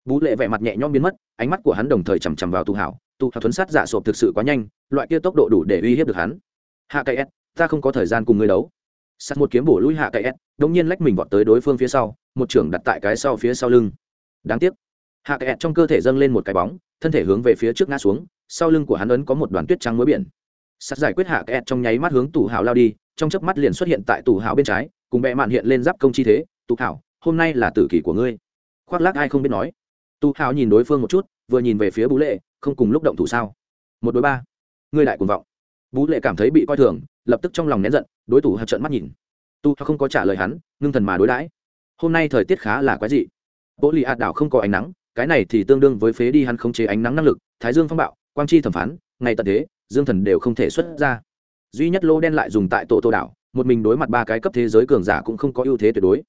Bú lệ vẻ mặt nhẹ nhõm biến mất, ánh mắt của hắn đồng thời chằm chằm vào tù hảo tù hảo thuấn sát dạ sộp thực sự quá nhanh, loại kia tốc độ đủ để uy hiếp được hắn. Hạ cây s, ta không có thời gian cùng người đấu. Sắt một kiếm bổ lui hạ cây s, đống nhiên lách mình vọt tới đối phương phía sau, một trưởng đặt tại cái sau phía sau lưng. Đáng tiếc. Hạ cây s trong cơ thể dâng lên một cái bóng, thân thể hướng về phía trước ngã xuống, sau lưng của hắn ấn có một đoàn tuyết trắng muối biển. Sắt giải quyết hạ cây s trong nháy mắt hướng tù hảo lao đi trong chớp mắt liền xuất hiện tại tù hảo bên trái, cùng bệ mạn hiện lên giáp công chi thế, tù hảo, hôm nay là tử kỷ của ngươi. Khoác lác ai không biết nói. Tu hào nhìn đối phương một chút, vừa nhìn về phía bú lệ, không cùng lúc động thủ sao? Một đối ba. Ngươi lại cuồng vọng. Bú lệ cảm thấy bị coi thường, lập tức trong lòng nén giận, đối thủ hạt trận mắt nhìn. Tu không có trả lời hắn, ngưng thần mà đối đãi. Hôm nay thời tiết khá là quái dị. Bố lì ạt đảo không có ánh nắng, cái này thì tương đương với phế đi hắn không chế ánh nắng năng lực, thái dương phong bạo, quang chi thẩm phán, ngày tận thế, dương thần đều không thể xuất ra duy nhất lô đen lại dùng tại tổ tô đảo, một mình đối mặt ba cái cấp thế giới cường giả cũng không có ưu thế tuyệt đối.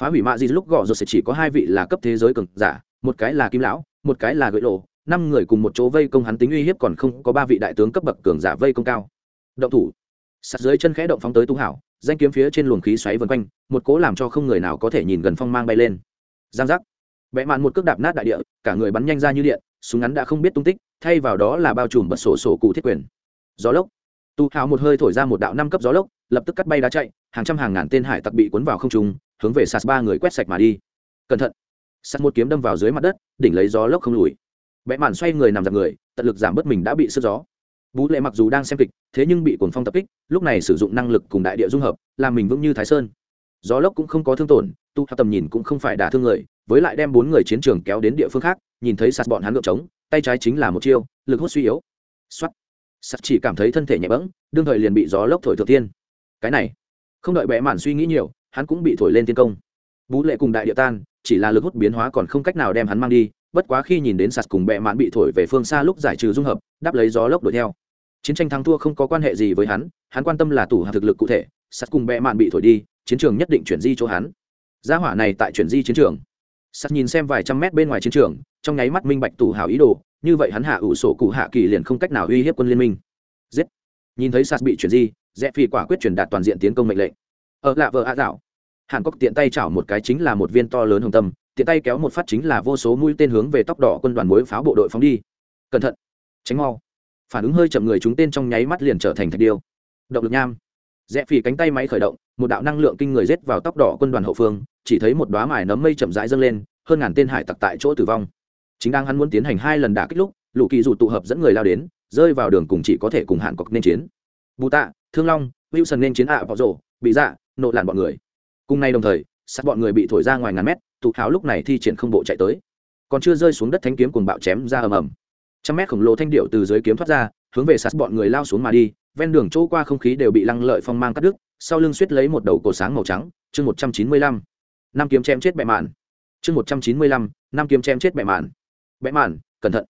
Phá hủy mạ di lúc gõ rồi sẽ chỉ có hai vị là cấp thế giới cường giả, một cái là kim lão, một cái là gậy lộ, năm người cùng một chỗ vây công hắn tính uy hiếp còn không có ba vị đại tướng cấp bậc cường giả vây công cao. Động thủ. Sạt dưới chân khẽ động phóng tới tu hảo, danh kiếm phía trên luồng khí xoáy vân quanh, một cố làm cho không người nào có thể nhìn gần phong mang bay lên. Giang giác. Vẽ mạn một cước đạp nát đại địa, cả người bắn nhanh ra như điện, súng ngắn đã không biết tung tích, thay vào đó là bao trùm bật sổ sổ cụ thiết quyền. Gió lốc tu hào một hơi thổi ra một đạo năm cấp gió lốc, lập tức cắt bay đá chạy, hàng trăm hàng ngàn tên hải tặc bị cuốn vào không trung, hướng về sạt ba người quét sạch mà đi. Cẩn thận. Sạt một kiếm đâm vào dưới mặt đất, đỉnh lấy gió lốc không lùi. Bẽ mạn xoay người nằm dạp người, tận lực giảm bớt mình đã bị sức gió. Bú lệ mặc dù đang xem kịch, thế nhưng bị cuồng phong tập kích, lúc này sử dụng năng lực cùng đại địa dung hợp, làm mình vững như thái sơn. Gió lốc cũng không có thương tổn, tu tầm nhìn cũng không phải đả thương người, với lại đem bốn người chiến trường kéo đến địa phương khác, nhìn thấy sạt bọn hắn ngược trống, tay trái chính là một chiêu, lực hút suy yếu. Xoắt sắt chỉ cảm thấy thân thể nhẹ bẫng, đương thời liền bị gió lốc thổi thượng tiên cái này, không đợi bẽ mạn suy nghĩ nhiều, hắn cũng bị thổi lên tiên công. Bú lệ cùng đại địa tan, chỉ là lực hút biến hóa còn không cách nào đem hắn mang đi, bất quá khi nhìn đến sạt cùng bẹ mạn bị thổi về phương xa lúc giải trừ dung hợp, đáp lấy gió lốc đuổi theo. Chiến tranh thắng thua không có quan hệ gì với hắn hắn quan tâm là tủ hạ thực lực cụ thể sạt cùng bẹ mạn bị thổi đi, chiến trường nhất định chuyển di chỗ hắn. Gia hỏa này tại chuyển di chiến trường. Sạt nhìn xem vài trăm mét bên ngoài chiến trường, trong nháy mắt minh bạch tủ hào ý đồ như vậy hắn hạ ủ sổ cụ hạ kỳ liền không cách nào uy hiếp quân liên minh. Giết. Nhìn thấy sas bị chuyển di rẽ phi quả quyết truyền đạt toàn diện tiến công mệnh lệnh. Ở lạ vợ ạ dạo, hàn cốc tiện tay chảo một cái chính là một viên to lớn hồng tâm, tiện tay kéo một phát chính là vô số mũi tên hướng về tóc đỏ quân đoàn mối pháo bộ đội phóng đi. Cẩn thận. Tránh mau. Phản ứng hơi chậm người chúng tên trong nháy mắt liền trở thành thạch điêu. Động lực nham. Rẽ phì cánh tay máy khởi động, một đạo năng lượng kinh người rết vào tóc đỏ quân đoàn hậu phương, chỉ thấy một đoá mài nấm mây chậm rãi dâng lên, hơn ngàn tên hải tặc tại chỗ tử vong chính đang hắn muốn tiến hành hai lần đả kích lúc, lũ kỳ dù tụ hợp dẫn người lao đến, rơi vào đường cùng chỉ có thể cùng hạn cọc nên chiến. Bù tạ, thương long, wilson nên chiến ạ à vào rổ bị dạ nộ làn bọn người. Cùng nay đồng thời, sát bọn người bị thổi ra ngoài ngàn mét, tụ tháo lúc này thi triển không bộ chạy tới. Còn chưa rơi xuống đất thanh kiếm cùng bạo chém ra ầm ầm. Trăm mét khổng lồ thanh điệu từ dưới kiếm thoát ra, hướng về sát bọn người lao xuống mà đi, ven đường chỗ qua không khí đều bị lăng lợi phong mang cắt đứt, sau lưng suýt lấy một đầu cổ sáng màu trắng, chương một trăm chín mươi lăm. Năm kiếm chém chết bẹ mạn. Chương một trăm chín mươi lăm, năm kiếm chém chết bẹ mạn bẽ màn, cẩn thận.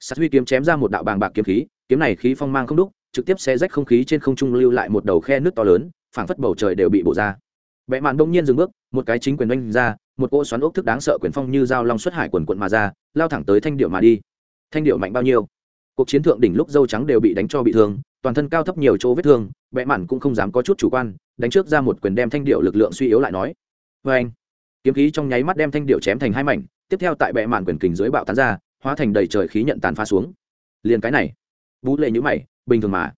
Sát huy kiếm chém ra một đạo bàng bạc kiếm khí, kiếm này khí phong mang không đúc, trực tiếp xé rách không khí trên không trung lưu lại một đầu khe nước to lớn, phảng phất bầu trời đều bị bổ ra. Bẽ màn đông nhiên dừng bước, một cái chính quyền oanh ra, một cỗ xoắn ốc thức đáng sợ quyền phong như dao long xuất hải quần quận mà ra, lao thẳng tới thanh điệu mà đi. Thanh điệu mạnh bao nhiêu? Cuộc chiến thượng đỉnh lúc dâu trắng đều bị đánh cho bị thương, toàn thân cao thấp nhiều chỗ vết thương, bẽ mạn cũng không dám có chút chủ quan, đánh trước ra một quyền đem thanh điệu lực lượng suy yếu lại nói. Vê anh kiếm khí trong nháy mắt đem thanh điệu chém thành hai mảnh tiếp theo tại bệ mạn quyền kình dưới bạo tán ra, hóa thành đầy trời khí nhận tàn phá xuống. Liền cái này bú lệ nhữ mày, bình thường mà.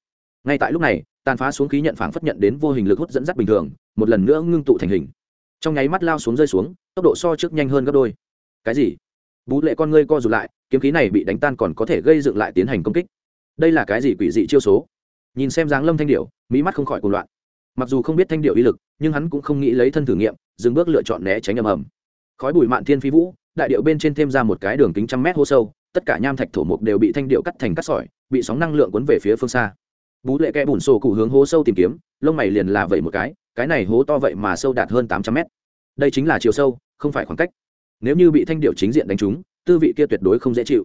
Ngay tại lúc này, tàn phá xuống khí nhận phảng phất nhận đến vô hình lực hút dẫn dắt bình thường, một lần nữa ngưng tụ thành hình. Trong nháy mắt lao xuống rơi xuống, tốc độ so trước nhanh hơn gấp đôi. Cái gì? Bú lệ con ngươi co rụt lại, kiếm khí này bị đánh tan còn có thể gây dựng lại tiến hành công kích. Đây là cái gì quỷ dị chiêu số? Nhìn xem dáng lâm thanh điệu mỹ mắt không khỏi cuồng loạn. Mặc dù không biết thanh điệu uy lực, nhưng hắn cũng không nghĩ lấy thân thử nghiệm, dừng bước lựa chọn né tránh ầm ầm. Khói bụi mạn thiên phi vũ đại điệu bên trên thêm ra một cái đường kính trăm mét hô sâu, tất cả nham thạch thổ mục đều bị thanh điệu cắt thành cắt sỏi, bị sóng năng lượng cuốn về phía phương xa. Bú lệ kẽ bùn sổ cụ hướng hố sâu tìm kiếm, lông mày liền là vậy một cái cái này hố to vậy mà sâu đạt hơn tám trăm mét. Đây chính là chiều sâu, không phải khoảng cách. Nếu như bị thanh điệu chính diện đánh trúng, tư vị kia tuyệt đối không dễ chịu.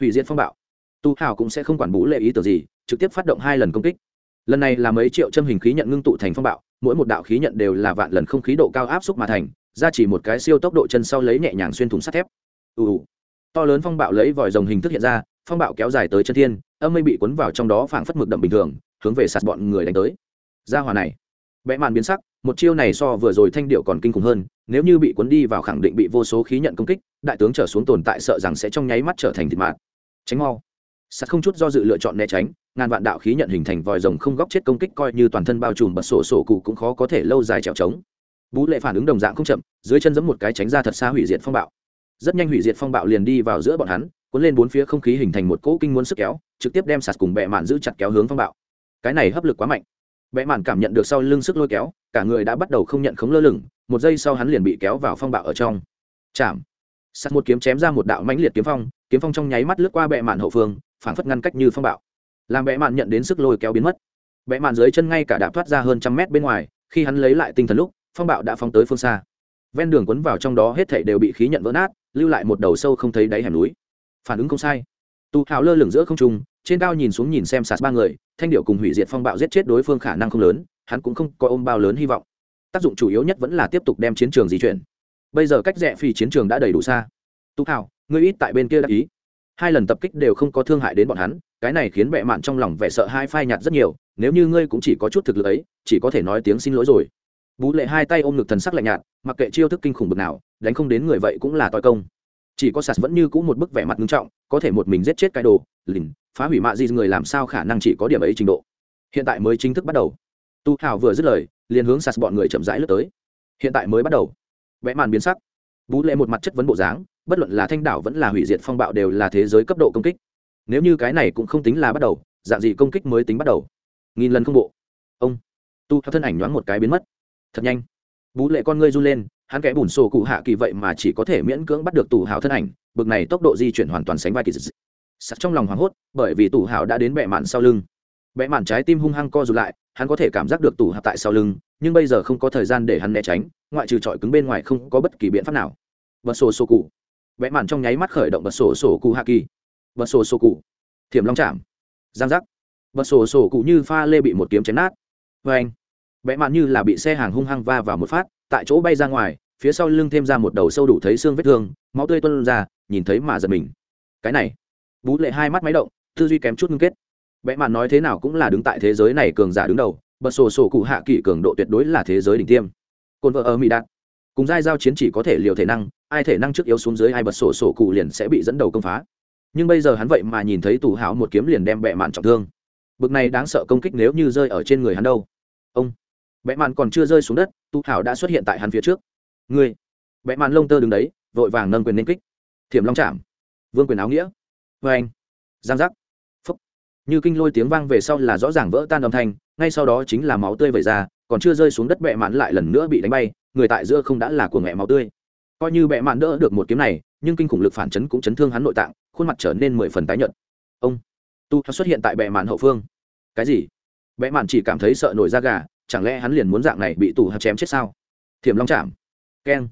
Hủy diệt phong bạo. Tu hào cũng sẽ không quản bú lệ ý tưởng gì, trực tiếp phát động hai lần công kích. Lần này là mấy triệu châm hình khí nhận ngưng tụ thành phong bạo, mỗi một đạo khí nhận đều là vạn lần không khí độ cao áp xúc mà thành ra chỉ một cái siêu tốc độ chân sau lấy nhẹ nhàng xuyên thủng sắt thép. Ù ù. To lớn phong bạo lấy vòi rồng hình thức hiện ra, phong bạo kéo dài tới chân thiên, âm mây bị cuốn vào trong đó phảng phất mực đậm bình thường, hướng về sạt bọn người đánh tới. Ra hòa này, vẽ màn biến sắc, một chiêu này so vừa rồi thanh điệu còn kinh khủng hơn, nếu như bị cuốn đi vào khẳng định bị vô số khí nhận công kích, đại tướng trở xuống tồn tại sợ rằng sẽ trong nháy mắt trở thành thịt mạng. Tránh mau. Sắt không chút do dự lựa chọn né tránh, ngàn vạn đạo khí nhận hình thành vòi rồng không góc chết công kích coi như toàn thân bao trùm bật sổ sổ cụ cũng khó có thể lâu dài trèo trống bú lệ phản ứng đồng dạng không chậm, dưới chân giẫm một cái tránh ra thật xa hủy diệt phong bạo. Rất nhanh hủy diệt phong bạo liền đi vào giữa bọn hắn, cuốn lên bốn phía không khí hình thành một cỗ kinh muốn sức kéo, trực tiếp đem sạt cùng bệ mạn giữ chặt kéo hướng phong bạo. Cái này hấp lực quá mạnh. Bệ mạn cảm nhận được sau lưng sức lôi kéo, cả người đã bắt đầu không nhận khống lơ lửng, một giây sau hắn liền bị kéo vào phong bạo ở trong. Chạm. Sắt một kiếm chém ra một đạo mãnh liệt kiếm phong kiếm phong trong nháy mắt lướt qua bệ mạn hậu phương, phảng phất ngăn cách như phong bạo. Làm bệ mạn nhận đến sức lôi kéo biến mất. Bệ mạn dưới chân ngay cả đạp thoát ra hơn trăm mét bên ngoài, khi hắn lấy lại tinh thần lúc phong bạo đã phóng tới phương xa. Ven đường quấn vào trong đó hết thảy đều bị khí nhận vỡ nát, lưu lại một đầu sâu không thấy đáy hẻm núi. Phản ứng không sai. Tu hào lơ lửng giữa không trung, trên cao nhìn xuống nhìn xem sạt ba người, thanh điệu cùng hủy diệt phong bạo giết chết đối phương khả năng không lớn, hắn cũng không có ôm bao lớn hy vọng. Tác dụng chủ yếu nhất vẫn là tiếp tục đem chiến trường di chuyển. Bây giờ cách rẽ phi chiến trường đã đầy đủ xa. Tu hào ngươi ít tại bên kia đã ý. Hai lần tập kích đều không có thương hại đến bọn hắn, cái này khiến bệ mạn trong lòng vẻ sợ hai phai nhạt rất nhiều, nếu như ngươi cũng chỉ có chút thực lực ấy, chỉ có thể nói tiếng xin lỗi rồi bú lệ hai tay ôm ngực thần sắc lạnh nhạt, mặc kệ chiêu thức kinh khủng bực nào, đánh không đến người vậy cũng là toi công. Chỉ có sạt vẫn như cũ một bức vẻ mặt nghiêm trọng, có thể một mình giết chết cái đồ, lìn, phá hủy mạ di người làm sao khả năng chỉ có điểm ấy trình độ. Hiện tại mới chính thức bắt đầu. Tu hào vừa dứt lời, liền hướng sạt bọn người chậm rãi lướt tới. Hiện tại mới bắt đầu. Vẽ màn biến sắc. Bú lệ một mặt chất vấn bộ dáng, bất luận là thanh đảo vẫn là hủy diệt phong bạo đều là thế giới cấp độ công kích. Nếu như cái này cũng không tính là bắt đầu, dạng gì công kích mới tính bắt đầu? Nghìn lần không bộ. Ông. Tu theo thân ảnh nhoáng một cái biến mất thật nhanh. Bú lệ con ngươi run lên, hắn kẽ bùn sổ cụ hạ kỳ vậy mà chỉ có thể miễn cưỡng bắt được tù hào thân ảnh, bực này tốc độ di chuyển hoàn toàn sánh vai kỳ dị. Sặc trong lòng hoảng hốt, bởi vì tù hào đã đến bệ mạn sau lưng. Bẹ mạn trái tim hung hăng co rụt lại, hắn có thể cảm giác được tủ hạp tại sau lưng, nhưng bây giờ không có thời gian để hắn né tránh, ngoại trừ trọi cứng bên ngoài không có bất kỳ biện pháp nào. Bật sổ sổ cụ. Vẽ mạn trong nháy mắt khởi động bật sổ sổ cụ hạ kỳ. Bật sổ sổ cụ. Thiểm long chạm. Giang giác. Bật sổ sổ cụ như pha lê bị một kiếm chém nát. Vê anh bẽ mạn như là bị xe hàng hung hăng va vào một phát, tại chỗ bay ra ngoài, phía sau lưng thêm ra một đầu sâu đủ thấy xương vết thương, máu tươi tuân ra, nhìn thấy mà giật mình. Cái này, bú lệ hai mắt máy động, tư duy kém chút ngưng kết. Bẽ mạn nói thế nào cũng là đứng tại thế giới này cường giả đứng đầu, bật sổ sổ cụ hạ kỳ cường độ tuyệt đối là thế giới đỉnh tiêm. Cồn vợ ở mỹ đạt, cùng giai giao chiến chỉ có thể liều thể năng, ai thể năng trước yếu xuống dưới ai bật sổ sổ cụ liền sẽ bị dẫn đầu công phá. Nhưng bây giờ hắn vậy mà nhìn thấy tù hảo một kiếm liền đem bẹ mạn trọng thương. Bực này đáng sợ công kích nếu như rơi ở trên người hắn đâu. Ông bẽ mạn còn chưa rơi xuống đất, Tu hảo đã xuất hiện tại hắn phía trước. Ngươi! Bẽ mạn lông tơ đứng đấy, vội vàng nâng quyền lên kích. Thiểm long chạm. Vương quyền áo nghĩa. Vê anh. Giang giác. Phúc. Như kinh lôi tiếng vang về sau là rõ ràng vỡ tan âm thanh, ngay sau đó chính là máu tươi vẩy ra, còn chưa rơi xuống đất bẹ mạn lại lần nữa bị đánh bay, người tại giữa không đã là của mẹ máu tươi. Coi như bẹ mạn đỡ được một kiếm này, nhưng kinh khủng lực phản chấn cũng chấn thương hắn nội tạng, khuôn mặt trở nên mười phần tái nhợt. Ông. Tu xuất hiện tại bệ mạn hậu phương. Cái gì? Bệ mạn chỉ cảm thấy sợ nổi da gà chẳng lẽ hắn liền muốn dạng này bị tù hạt chém chết sao? Thiểm long chạm. Keng.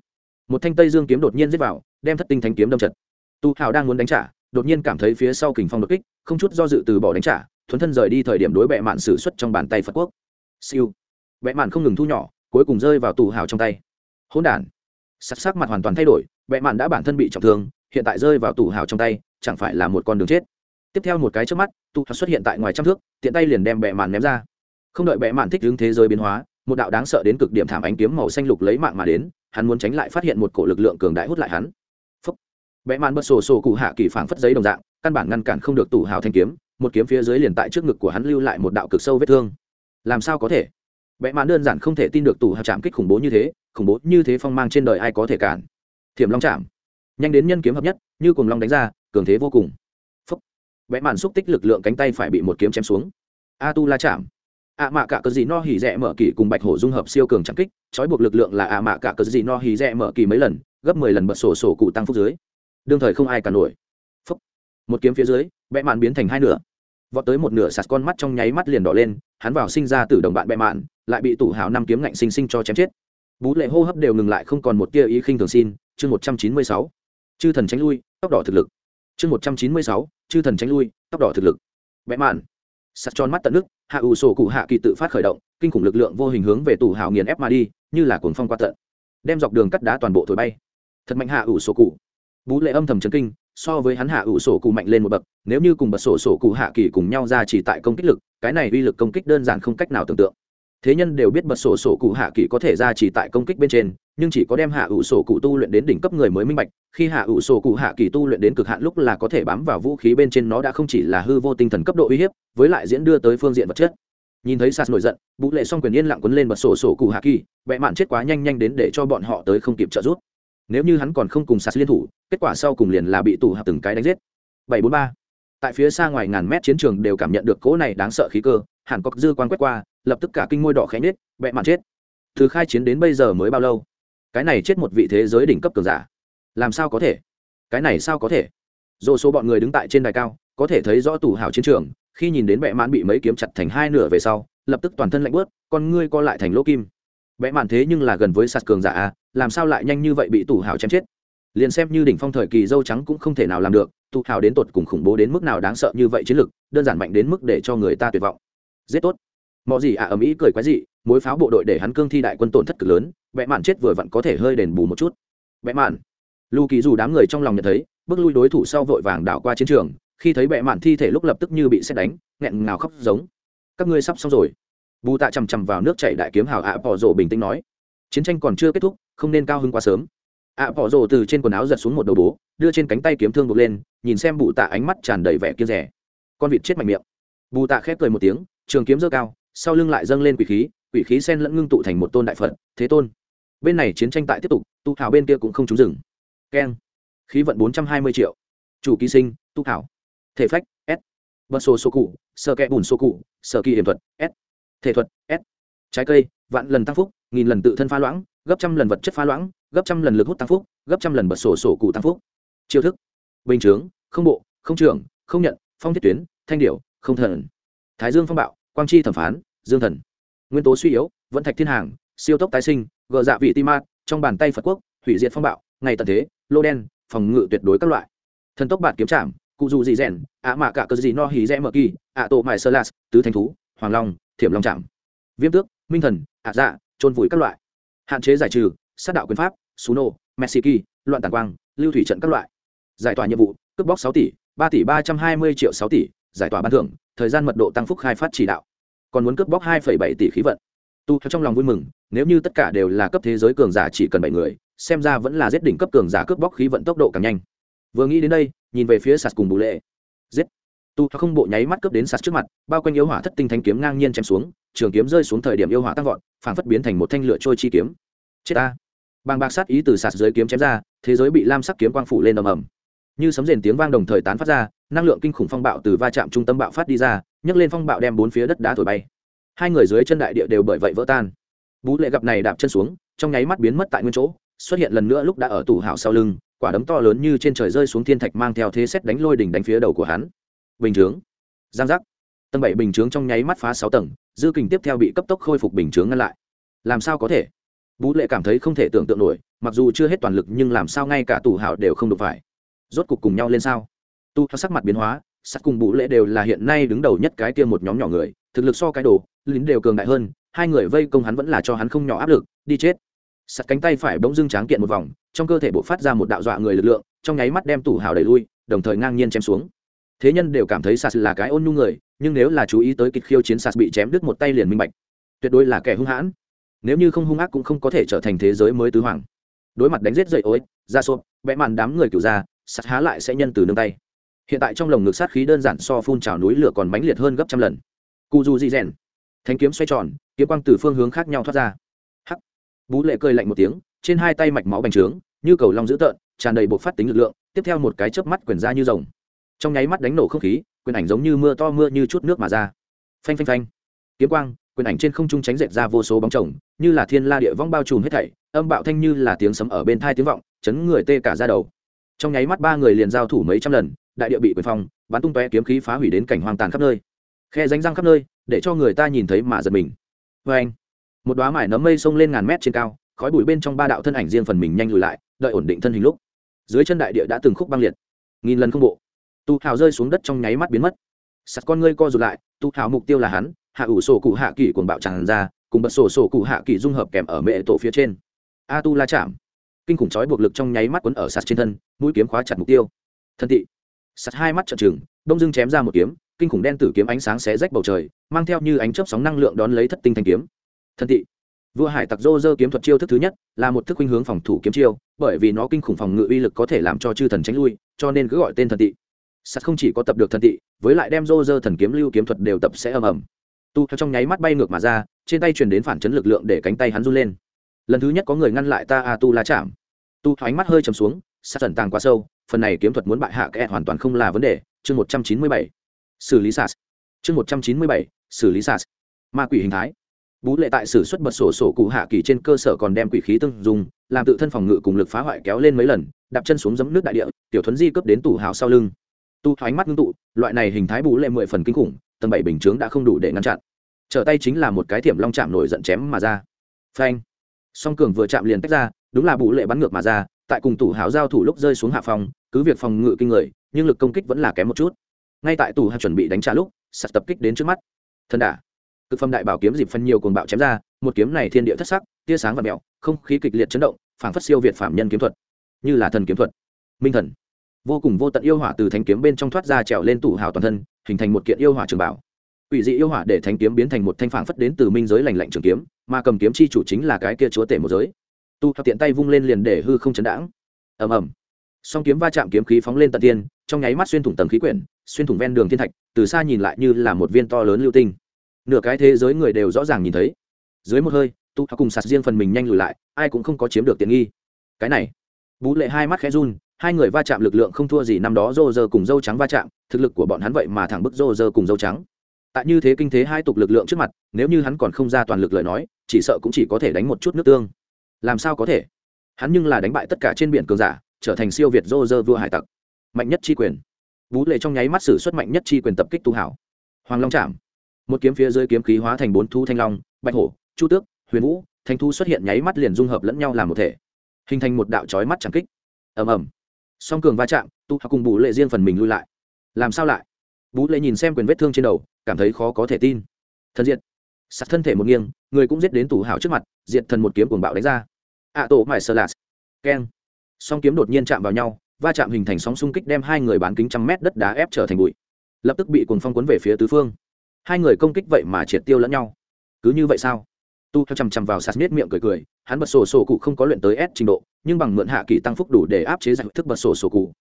Một thanh tây dương kiếm đột nhiên giết vào, đem thất tinh thanh kiếm đâm chật. Tu hào đang muốn đánh trả, đột nhiên cảm thấy phía sau kình phong đột kích, không chút do dự từ bỏ đánh trả, thuấn thân rời đi thời điểm đối bệ mạn xử xuất trong bàn tay phật quốc. Siêu. Bệ mạn không ngừng thu nhỏ, cuối cùng rơi vào tù hào trong tay. Hỗn đản. Sắc sắc mặt hoàn toàn thay đổi, bệ mạn đã bản thân bị trọng thương, hiện tại rơi vào tù hào trong tay, chẳng phải là một con đường chết. Tiếp theo một cái trước mắt Tu Hào xuất hiện tại ngoài trăm thước, tiện tay liền đem bệ mạn ném ra không đợi bẽ mạn thích hướng thế giới biến hóa, một đạo đáng sợ đến cực điểm thảm ánh kiếm màu xanh lục lấy mạng mà đến, hắn muốn tránh lại phát hiện một cổ lực lượng cường đại hút lại hắn. Bẽ bẹ màn bật sổ sổ cụ hạ kỳ phảng phất giấy đồng dạng, căn bản ngăn cản không được tủ hào thanh kiếm, một kiếm phía dưới liền tại trước ngực của hắn lưu lại một đạo cực sâu vết thương. Làm sao có thể? Bẽ mạn đơn giản không thể tin được tủ hào chạm kích khủng bố như thế, khủng bố như thế phong mang trên đời ai có thể cản. Thiểm long chạm. Nhanh đến nhân kiếm hợp nhất, như cùng long đánh ra, cường thế vô cùng. Phấp vẽ màn xúc tích lực lượng cánh tay phải bị một kiếm chém xuống. A tu la chạm ạ mạ cả cờ gì no hỉ rẽ mở kỳ cùng bạch hổ dung hợp siêu cường chạm kích, trói buộc lực lượng là ạ mạ cả cờ gì no hỉ rẽ mở kỳ mấy lần, gấp mười lần bật sổ sổ cụ tăng phúc dưới. Đương thời không ai cả nổi. Phúc. Một kiếm phía dưới, bẹ mạn biến thành hai nửa. Vọt tới một nửa sạt con mắt trong nháy mắt liền đỏ lên, hắn vào sinh ra từ đồng bạn bẹ mạn, lại bị tủ hào năm kiếm ngạnh sinh sinh cho chém chết. Bú lệ hô hấp đều ngừng lại không còn một tia ý khinh thường xin, chương một trăm chín mươi sáu. Chư thần tránh lui, tóc đỏ thực lực. Chương một trăm chín mươi sáu, chư thần tránh lui, tóc đỏ thực lực. Vẽ mạn sắt tròn mắt tận nước, hạ ủ sổ cụ hạ kỳ tự phát khởi động, kinh khủng lực lượng vô hình hướng về tủ hào nghiền ép mà đi, như là cuồng phong qua tận. Đem dọc đường cắt đá toàn bộ thổi bay. Thật mạnh hạ ủ sổ cụ. Bú lệ âm thầm chấn kinh, so với hắn hạ ủ sổ cụ mạnh lên một bậc, nếu như cùng bật sổ sổ cụ hạ kỳ cùng nhau ra chỉ tại công kích lực, cái này uy lực công kích đơn giản không cách nào tưởng tượng thế nhân đều biết bật sổ sổ cụ hạ kỳ có thể ra chỉ tại công kích bên trên, nhưng chỉ có đem hạ ủ sổ cụ tu luyện đến đỉnh cấp người mới minh bạch, khi hạ ủ sổ cụ hạ kỳ tu luyện đến cực hạn lúc là có thể bám vào vũ khí bên trên nó đã không chỉ là hư vô tinh thần cấp độ uy hiếp, với lại diễn đưa tới phương diện vật chất. Nhìn thấy sas nổi giận vũ lệ xong quyền yên lặng quấn lên bật sổ sổ cụ hạ kỳ vẽ mạn chết quá nhanh nhanh đến để cho bọn họ tới không kịp trợ giúp. Nếu như hắn còn không cùng sas liên thủ, kết quả sau cùng liền là bị tù hạ từng cái đánh giết. Bảy bốn ba. Tại phía xa ngoài ngàn mét chiến trường đều cảm nhận được cỗ này đáng sợ khí cơ hàn có dư quan quét qua lập tức cả kinh môi đỏ khẽ nết vẽ mạn chết. Từ khai chiến đến bây giờ mới bao lâu? Cái này chết một vị thế giới đỉnh cấp cường giả. Làm sao có thể? Cái này sao có thể? Dồ số bọn người đứng tại trên đài cao, có thể thấy rõ tủ hào chiến trường, khi nhìn đến bệ mạn bị mấy kiếm chặt thành hai nửa về sau, lập tức toàn thân lạnh bớt, con ngươi co lại thành lỗ kim. Bệ mạn thế nhưng là gần với sạt cường giả a làm sao lại nhanh như vậy bị tủ hào chém chết? Liền xem như đỉnh phong thời kỳ dâu trắng cũng không thể nào làm được tụ hào đến tột cùng khủng bố đến mức nào đáng sợ như vậy chiến lực, đơn giản mạnh đến mức để cho người ta tuyệt vọng. Giết tốt mọi gì ạ à ở cười quái dị, mối pháo bộ đội để hắn cương thi đại quân tổn thất cực lớn vẽ mạn chết vừa vặn có thể hơi đền bù một chút. Vẽ mạn. Lưu kỳ dù đám người trong lòng nhận thấy, bước lui đối thủ sau vội vàng đảo qua chiến trường, khi thấy vẽ mạn thi thể lúc lập tức như bị xét đánh, nghẹn ngào khóc giống. Các ngươi sắp xong rồi. Bù tạ chằm chằm vào nước chảy đại kiếm hào ạ bỏ rổ bình tĩnh nói. Chiến tranh còn chưa kết thúc, không nên cao hơn quá sớm. Ạ bỏ rổ từ trên quần áo giật xuống một đầu bố, đưa trên cánh tay kiếm thương buộc lên, nhìn xem bù tạ ánh mắt tràn đầy vẻ kia rẻ con vịt chết mạnh miệng. Bù tạ khép cười một tiếng, trường kiếm dơ cao sau lưng lại dâng lên quỷ khí quỷ khí sen lẫn ngưng tụ thành một tôn đại phật, thế tôn. Bên này chiến tranh tại tiếp tục, tu thảo bên kia cũng không trúng rừng keng. Khí vận bốn trăm hai mươi triệu. Chủ ký sinh, tu thảo. Thể phách, s. Bật sổ số cụ sơ kẽ bùn số cụ sơ kỳ hiểm thuật, s. Thể thuật, s. Trái cây, vạn lần tăng phúc, nghìn lần tự thân pha loãng, gấp trăm lần vật chất pha loãng, gấp trăm lần lực hút tăng phúc, gấp trăm lần bật sổ sổ cụ tăng phúc. Chiêu thức. Bình chướng, không bộ, không trưởng không nhận, phong thiết tuyến, thanh điệu không thần. Thái dương phong bạo quang chi thẩm phán, dương thần. Nguyên tố suy yếu, vẫn thạch thiên hàng, siêu tốc tái sinh, gờ dạ vị tim mát trong bàn tay phật quốc, hủy diệt phong bạo, ngày tận thế, lô đen, phòng ngự tuyệt đối các loại. Thần tốc bạt kiếm trạm cụ dù gì rèn, ạ mạ cả cơ gì no hì rẽ mờ kỳ, ạ tổ mài sơ lát tứ thanh thú, hoàng long, thiểm long trạm viêm tước, minh thần, ạ dạ trôn vùi các loại. Hạn chế giải trừ, sát đạo quyền pháp suno mexici loạn tàn quang, lưu thủy trận các loại. Giải tỏa nhiệm vụ, cướp bóc sáu tỷ, ba tỷ ba trăm hai mươi triệu sáu tỷ giải tỏa ban thưởng, thời gian mật độ tăng phúc khai phát chỉ đạo. Còn muốn cướp bóc hai bảy tỷ khí vận. Tu theo trong lòng vui mừng, nếu như tất cả đều là cấp thế giới cường giả chỉ cần bảy người, xem ra vẫn là giết đỉnh cấp cường giả cướp bóc khí vận tốc độ càng nhanh. Vừa nghĩ đến đây, nhìn về phía sạt cùng bù lệ. Giết. Tu không bộ nháy mắt cướp đến sạt trước mặt, bao quanh yêu hỏa thất tinh thanh kiếm ngang nhiên chém xuống, trường kiếm rơi xuống thời điểm yêu hỏa tăng vọt phảng phất biến thành một thanh lửa trôi chi kiếm. Chết ta. Bàng bạc sát ý từ sạt dưới kiếm chém ra, thế giới bị lam sắc kiếm quang phủ lên ầm ầm. Như sấm rền tiếng vang đồng thời tán phát ra năng lượng kinh khủng phong bạo từ va chạm trung tâm bạo phát đi ra, nhấc lên phong bạo đem bốn phía đất đá thổi bay. Hai người dưới chân đại địa đều bởi vậy vỡ tan. Bú lệ gặp này đạp chân xuống, trong nháy mắt biến mất tại nguyên chỗ, xuất hiện lần nữa lúc đã ở tủ hảo sau lưng, quả đấm to lớn như trên trời rơi xuống thiên thạch mang theo thế xét đánh lôi đỉnh đánh phía đầu của hắn. Bình chướng. Giang giác. Tầng bảy bình chướng trong nháy mắt phá sáu tầng, dư kình tiếp theo bị cấp tốc khôi phục bình chướng ngăn lại. Làm sao có thể? Bú lệ cảm thấy không thể tưởng tượng nổi, mặc dù chưa hết toàn lực nhưng làm sao ngay cả tủ hảo đều không được phải. Rốt cục cùng nhau lên sao? Tu sắc mặt biến hóa, sắc cùng bụ lệ đều là hiện nay đứng đầu nhất cái kia một nhóm nhỏ người, thực lực so cái đồ, lính đều cường đại hơn, hai người vây công hắn vẫn là cho hắn không nhỏ áp lực, đi chết. Sắt cánh tay phải bỗng dưng tráng kiện một vòng, trong cơ thể bộ phát ra một đạo dọa người lực lượng, trong nháy mắt đem tủ hào đẩy lui, đồng thời ngang nhiên chém xuống. Thế nhân đều cảm thấy sạt là cái ôn nhu người, nhưng nếu là chú ý tới kịch khiêu chiến sạt bị chém đứt một tay liền minh bạch. Tuyệt đối là kẻ hung hãn. Nếu như không hung ác cũng không có thể trở thành thế giới mới tứ hoàng. Đối mặt đánh giết dậy ối ra sộp vẽ màn đám người cửu ra sạt há lại sẽ nhân từ nương tay hiện tại trong lồng ngực sát khí đơn giản so phun trào núi lửa còn mãnh liệt hơn gấp trăm lần. Cu dù di rèn. Thanh kiếm xoay tròn, kiếm quang từ phương hướng khác nhau thoát ra. Hắc. Bú lệ cười lạnh một tiếng, trên hai tay mạch máu bành trướng, như cầu long dữ tợn, tràn đầy bộ phát tính lực lượng, tiếp theo một cái chớp mắt quyển ra như rồng. Trong nháy mắt đánh nổ không khí, quyền ảnh giống như mưa to mưa như chút nước mà ra. Phanh phanh phanh. Kiếm quang, quyền ảnh trên không trung tránh dệt ra vô số bóng chồng, như là thiên la địa vong bao trùm hết thảy, âm bạo thanh như là tiếng sấm ở bên thai tiếng vọng, chấn người tê cả ra đầu. Trong nháy mắt ba người liền giao thủ mấy trăm lần đại địa bị quyền phong, bắn tung tóe kiếm khí phá hủy đến cảnh hoang tàn khắp nơi. Khe ránh răng khắp nơi, để cho người ta nhìn thấy mà giật mình. Vê anh, một đoá mải nấm mây xông lên ngàn mét trên cao, khói bụi bên trong ba đạo thân ảnh riêng phần mình nhanh lùi lại, đợi ổn định thân hình lúc. Dưới chân đại địa đã từng khúc băng liệt. Nghìn lần không bộ. Tu hào rơi xuống đất trong nháy mắt biến mất. Sạt con ngươi co rụt lại, tu hào mục tiêu là hắn, hạ ủ sổ cụ hạ kỳ cuồng bạo tràn ra, cùng bật sổ sổ cụ hạ kỳ dung hợp kèm ở mệ tổ phía trên. A tu la chạm. Kinh khủng chói buộc lực trong nháy mắt quấn ở sạt trên thân, mũi kiếm khóa chặt mục tiêu. Thân thị. Sắt hai mắt trợn trừng, đông dưng chém ra một kiếm, kinh khủng đen tử kiếm ánh sáng xé rách bầu trời, mang theo như ánh chớp sóng năng lượng đón lấy thất tinh thanh kiếm. Thân thị, vua hải tặc dô dơ kiếm thuật chiêu thức thứ nhất, là một thức khuynh hướng phòng thủ kiếm chiêu, bởi vì nó kinh khủng phòng ngự uy lực có thể làm cho chư thần tránh lui, cho nên cứ gọi tên thần tị sắt không chỉ có tập được thần tị với lại đem dô dơ thần kiếm lưu kiếm thuật đều tập sẽ ầm ầm. Tu theo trong nháy mắt bay ngược mà ra, trên tay truyền đến phản chấn lực lượng để cánh tay hắn run lên. Lần thứ nhất có người ngăn lại ta a tu la chạm. Tu thoáng mắt hơi chầm xuống sát thần tàng quá sâu, phần này kiếm thuật muốn bại hạ kẽ hoàn toàn không là vấn đề. Chương một trăm chín mươi bảy. Xử lý sas chương một trăm chín mươi bảy. Xử lý sas ma quỷ hình thái. Bú lệ tại sử xuất bật sổ sổ cụ hạ kỳ trên cơ sở còn đem quỷ khí tương dùng, làm tự thân phòng ngự cùng lực phá hoại kéo lên mấy lần, đạp chân xuống giấm nước đại địa, tiểu thuấn di cấp đến tủ hào sau lưng. Tu thoái mắt ngưng tụ, loại này hình thái bú lệ mười phần kinh khủng, tầng bảy bình chướng đã không đủ để ngăn chặn. Trở tay chính là một cái thiểm long chạm nổi giận chém mà ra. Phanh. Song cường vừa chạm liền tách ra, đúng là bú lệ bắn ngược mà ra tại cùng tủ hào giao thủ lúc rơi xuống hạ phòng, cứ việc phòng ngự kinh người, nhưng lực công kích vẫn là kém một chút. Ngay tại tủ hào chuẩn bị đánh trả lúc sạt tập kích đến trước mắt. Thân đả. Cực phẩm đại bảo kiếm dịp phân nhiều cuồng bạo chém ra, một kiếm này thiên địa thất sắc, tia sáng và mèo không khí kịch liệt chấn động, phảng phất siêu việt phạm nhân kiếm thuật. Như là thần kiếm thuật. Minh thần. Vô cùng vô tận yêu hỏa từ thánh kiếm bên trong thoát ra trèo lên tủ hào toàn thân, hình thành một kiện yêu hỏa trường bảo. Ủy dị yêu hỏa để thánh kiếm biến thành một thanh phảng phất đến từ minh giới lành lạnh trường kiếm, mà cầm kiếm chi chủ chính là cái kia chúa tể một giới tu theo tiện tay vung lên liền để hư không chấn đãng. Ầm ầm. Song kiếm va chạm kiếm khí phóng lên tận tiên trong nháy mắt xuyên thủng tầng khí quyển, xuyên thủng ven đường thiên thạch, từ xa nhìn lại như là một viên to lớn lưu tinh. Nửa cái thế giới người đều rõ ràng nhìn thấy. Dưới một hơi, tu cùng sạt riêng phần mình nhanh lùi lại, ai cũng không có chiếm được tiện nghi. Cái này, bú lệ hai mắt khẽ run, hai người va chạm lực lượng không thua gì năm đó rô rơ cùng dâu trắng va chạm, thực lực của bọn hắn vậy mà thẳng bức rô rơ cùng dâu trắng. Tại như thế kinh thế hai tục lực lượng trước mặt, nếu như hắn còn không ra toàn lực lời nói, chỉ sợ cũng chỉ có thể đánh một chút nước tương làm sao có thể? Hắn nhưng là đánh bại tất cả trên biển cường giả, trở thành siêu việt dô dơ vua hải tặc. Mạnh nhất chi quyền. Vũ lệ trong nháy mắt xử xuất mạnh nhất chi quyền tập kích tu hảo. Hoàng long trảm. Một kiếm phía dưới kiếm khí hóa thành bốn thu thanh long, bạch hổ, chu tước, huyền vũ, thanh thu xuất hiện nháy mắt liền dung hợp lẫn nhau làm một thể. Hình thành một đạo trói mắt trắng kích. Ầm ầm. Song cường va chạm, tu hảo cùng vũ lệ riêng phần mình lui lại. Làm sao lại? Vũ lệ nhìn xem quyền vết thương trên đầu, cảm thấy khó có thể tin. Thân diện sạt thân thể một nghiêng, người cũng giết đến tủ hảo trước mặt, diệt thần một kiếm cuồng bạo đánh ra ạ tổ mải sơ lạt. Keng. Song kiếm đột nhiên chạm vào nhau, va chạm hình thành sóng xung kích đem hai người bán kính trăm mét đất đá ép trở thành bụi. Lập tức bị cuồng phong cuốn về phía tứ phương. Hai người công kích vậy mà triệt tiêu lẫn nhau. Cứ như vậy sao? Tu theo chằm chằm vào sạt miết miệng cười cười, hắn bật sổ sổ cụ không có luyện tới s trình độ, nhưng bằng mượn hạ kỳ tăng phúc đủ để áp chế giải thức bật sổ sổ cụ.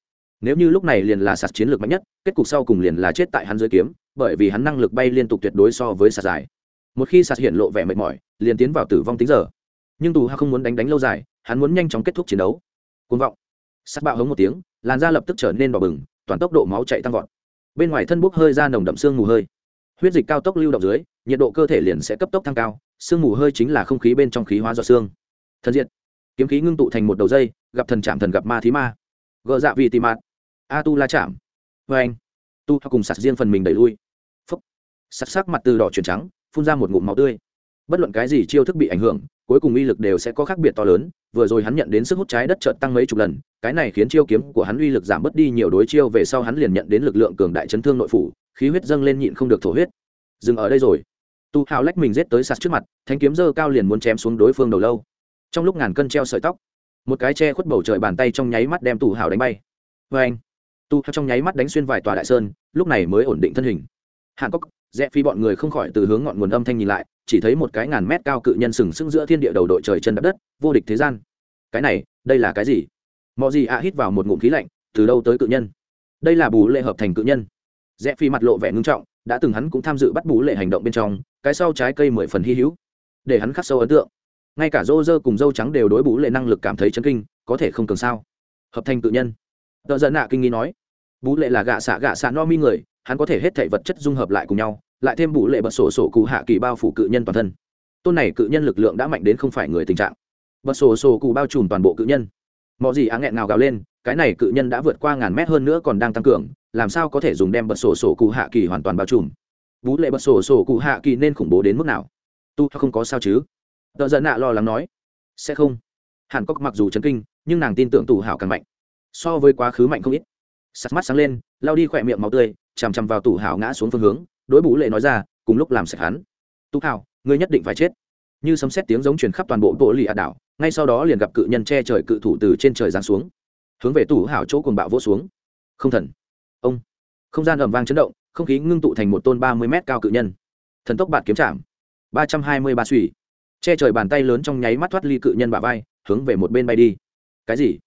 Nếu như lúc này liền là sạt chiến lược mạnh nhất, kết cục sau cùng liền là chết tại hắn dưới kiếm, bởi vì hắn năng lực bay liên tục tuyệt đối so với sạt dài. Một khi sạt hiện lộ vẻ mệt mỏi, liền tiến vào tử vong tính giờ nhưng tù hạ không muốn đánh đánh lâu dài, hắn muốn nhanh chóng kết thúc chiến đấu. Côn vọng. Sắt bạo hống một tiếng, làn da lập tức trở nên đỏ bừng, toàn tốc độ máu chạy tăng vọt. Bên ngoài thân bốc hơi ra nồng đậm sương mù hơi. Huyết dịch cao tốc lưu động dưới, nhiệt độ cơ thể liền sẽ cấp tốc tăng cao, sương mù hơi chính là không khí bên trong khí hóa do xương. Thân diện kiếm khí ngưng tụ thành một đầu dây, gặp thần chạm thần gặp ma thí ma. Gợ dạ vì tì mạt. A tu la chạm. Vê anh. Tu cùng sạt riêng phần mình đẩy lui. Phấp sạt sắc mặt từ đỏ chuyển trắng, phun ra một ngụm máu tươi. Bất luận cái gì chiêu thức bị ảnh hưởng cuối cùng uy lực đều sẽ có khác biệt to lớn, vừa rồi hắn nhận đến sức hút trái đất chợt tăng mấy chục lần, cái này khiến chiêu kiếm của hắn uy lực giảm bớt đi nhiều đối chiêu về sau hắn liền nhận đến lực lượng cường đại chấn thương nội phủ, khí huyết dâng lên nhịn không được thổ huyết. Dừng ở đây rồi. Tu hào lách mình rết tới sạt trước mặt, thanh kiếm dơ cao liền muốn chém xuống đối phương đầu lâu. Trong lúc ngàn cân treo sợi tóc, một cái che khuất bầu trời bàn tay trong nháy mắt đem tù hào đánh bay. Vê anh tu Hào trong nháy mắt đánh xuyên vài tòa đại sơn, lúc này mới ổn định thân hình. Hạng cốc rẽ phi bọn người không khỏi từ hướng ngọn nguồn âm thanh nhìn lại, chỉ thấy một cái ngàn mét cao cự nhân sừng sững giữa thiên địa đầu đội trời chân đất đất, vô địch thế gian. Cái này, đây là cái gì? Mọi gì ạ hít vào một ngụm khí lạnh, từ đâu tới cự nhân? Đây là bù lệ hợp thành cự nhân. Rẽ phi mặt lộ vẻ ngưng trọng, đã từng hắn cũng tham dự bắt bù lệ hành động bên trong, cái sau trái cây mười phần hy hữu. Để hắn khắc sâu ấn tượng. Ngay cả rô rơ cùng dâu trắng đều đối bú lệ năng lực cảm thấy chấn kinh, có thể không cường sao? Hợp thành tự nhân. Tợ dân nạ kinh nghi nói. Bú lệ là gạ xạ gạ xạ no mi người hắn có thể hết thảy vật chất dung hợp lại cùng nhau, lại thêm bú lệ bật sổ sổ cụ hạ kỳ bao phủ cự nhân toàn thân. Tôn này cự nhân lực lượng đã mạnh đến không phải người tình trạng. Bật sổ sổ cụ bao trùm toàn bộ cự nhân. Mọi gì á nghẹn nào gào lên, cái này cự nhân đã vượt qua ngàn mét hơn nữa còn đang tăng cường, làm sao có thể dùng đem bật sổ sổ cụ hạ kỳ hoàn toàn bao trùm? Vũ lệ bật sổ sổ cụ hạ kỳ nên khủng bố đến mức nào? Tu không có sao chứ? Tợ giận nạ lo lắng nói. Sẽ không. Hàn cốc mặc dù chấn kinh, nhưng nàng tin tưởng tù hảo càng mạnh. So với quá khứ mạnh không ít. Sắt mắt sáng lên lao đi khỏe miệng máu tươi chằm chằm vào tù hảo ngã xuống phương hướng, đối bú lệ nói ra, cùng lúc làm sạch hắn. Tú hảo, ngươi nhất định phải chết. Như sấm xét tiếng giống truyền khắp toàn bộ bộ lì ạt đảo, ngay sau đó liền gặp cự nhân che trời cự thủ từ trên trời giáng xuống. Hướng về tù hảo chỗ cuồng bạo vỗ xuống. Không thần. Ông. Không gian ầm vang chấn động, không khí ngưng tụ thành một tôn ba mươi mét cao cự nhân. Thần tốc bạt kiếm chạm. Ba trăm hai mươi ba suy. Che trời bàn tay lớn trong nháy mắt thoát ly cự nhân bà vai, hướng về một bên bay đi. Cái gì?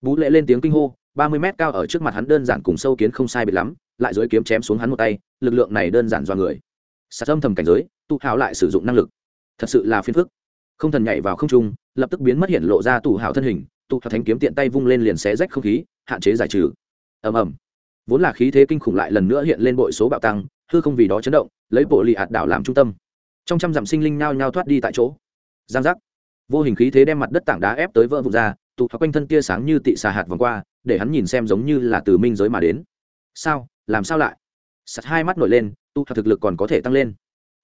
Bú lệ lên tiếng kinh hô, ba mươi mét cao ở trước mặt hắn đơn giản cùng sâu kiến không sai biệt lắm lại dưới kiếm chém xuống hắn một tay, lực lượng này đơn giản do người. Sát âm thầm cảnh giới, tụ hào lại sử dụng năng lực. Thật sự là phiền phức. Không thần nhảy vào không trung, lập tức biến mất hiện lộ ra tụ hào thân hình, tụ hào thánh kiếm tiện tay vung lên liền xé rách không khí, hạn chế giải trừ. Ầm ầm. Vốn là khí thế kinh khủng lại lần nữa hiện lên bội số bạo tăng, hư không vì đó chấn động, lấy bộ lì hạt đảo làm trung tâm. Trong trăm dặm sinh linh nhao nhao thoát đi tại chỗ. Giang giác. Vô hình khí thế đem mặt đất tảng đá ép tới vỡ vụt ra, tụ hào quanh thân tia sáng như tị xà hạt vòng qua, để hắn nhìn xem giống như là từ minh giới mà đến. Sao? Làm sao lại? Sắt hai mắt nổi lên, tu thoát thực lực còn có thể tăng lên.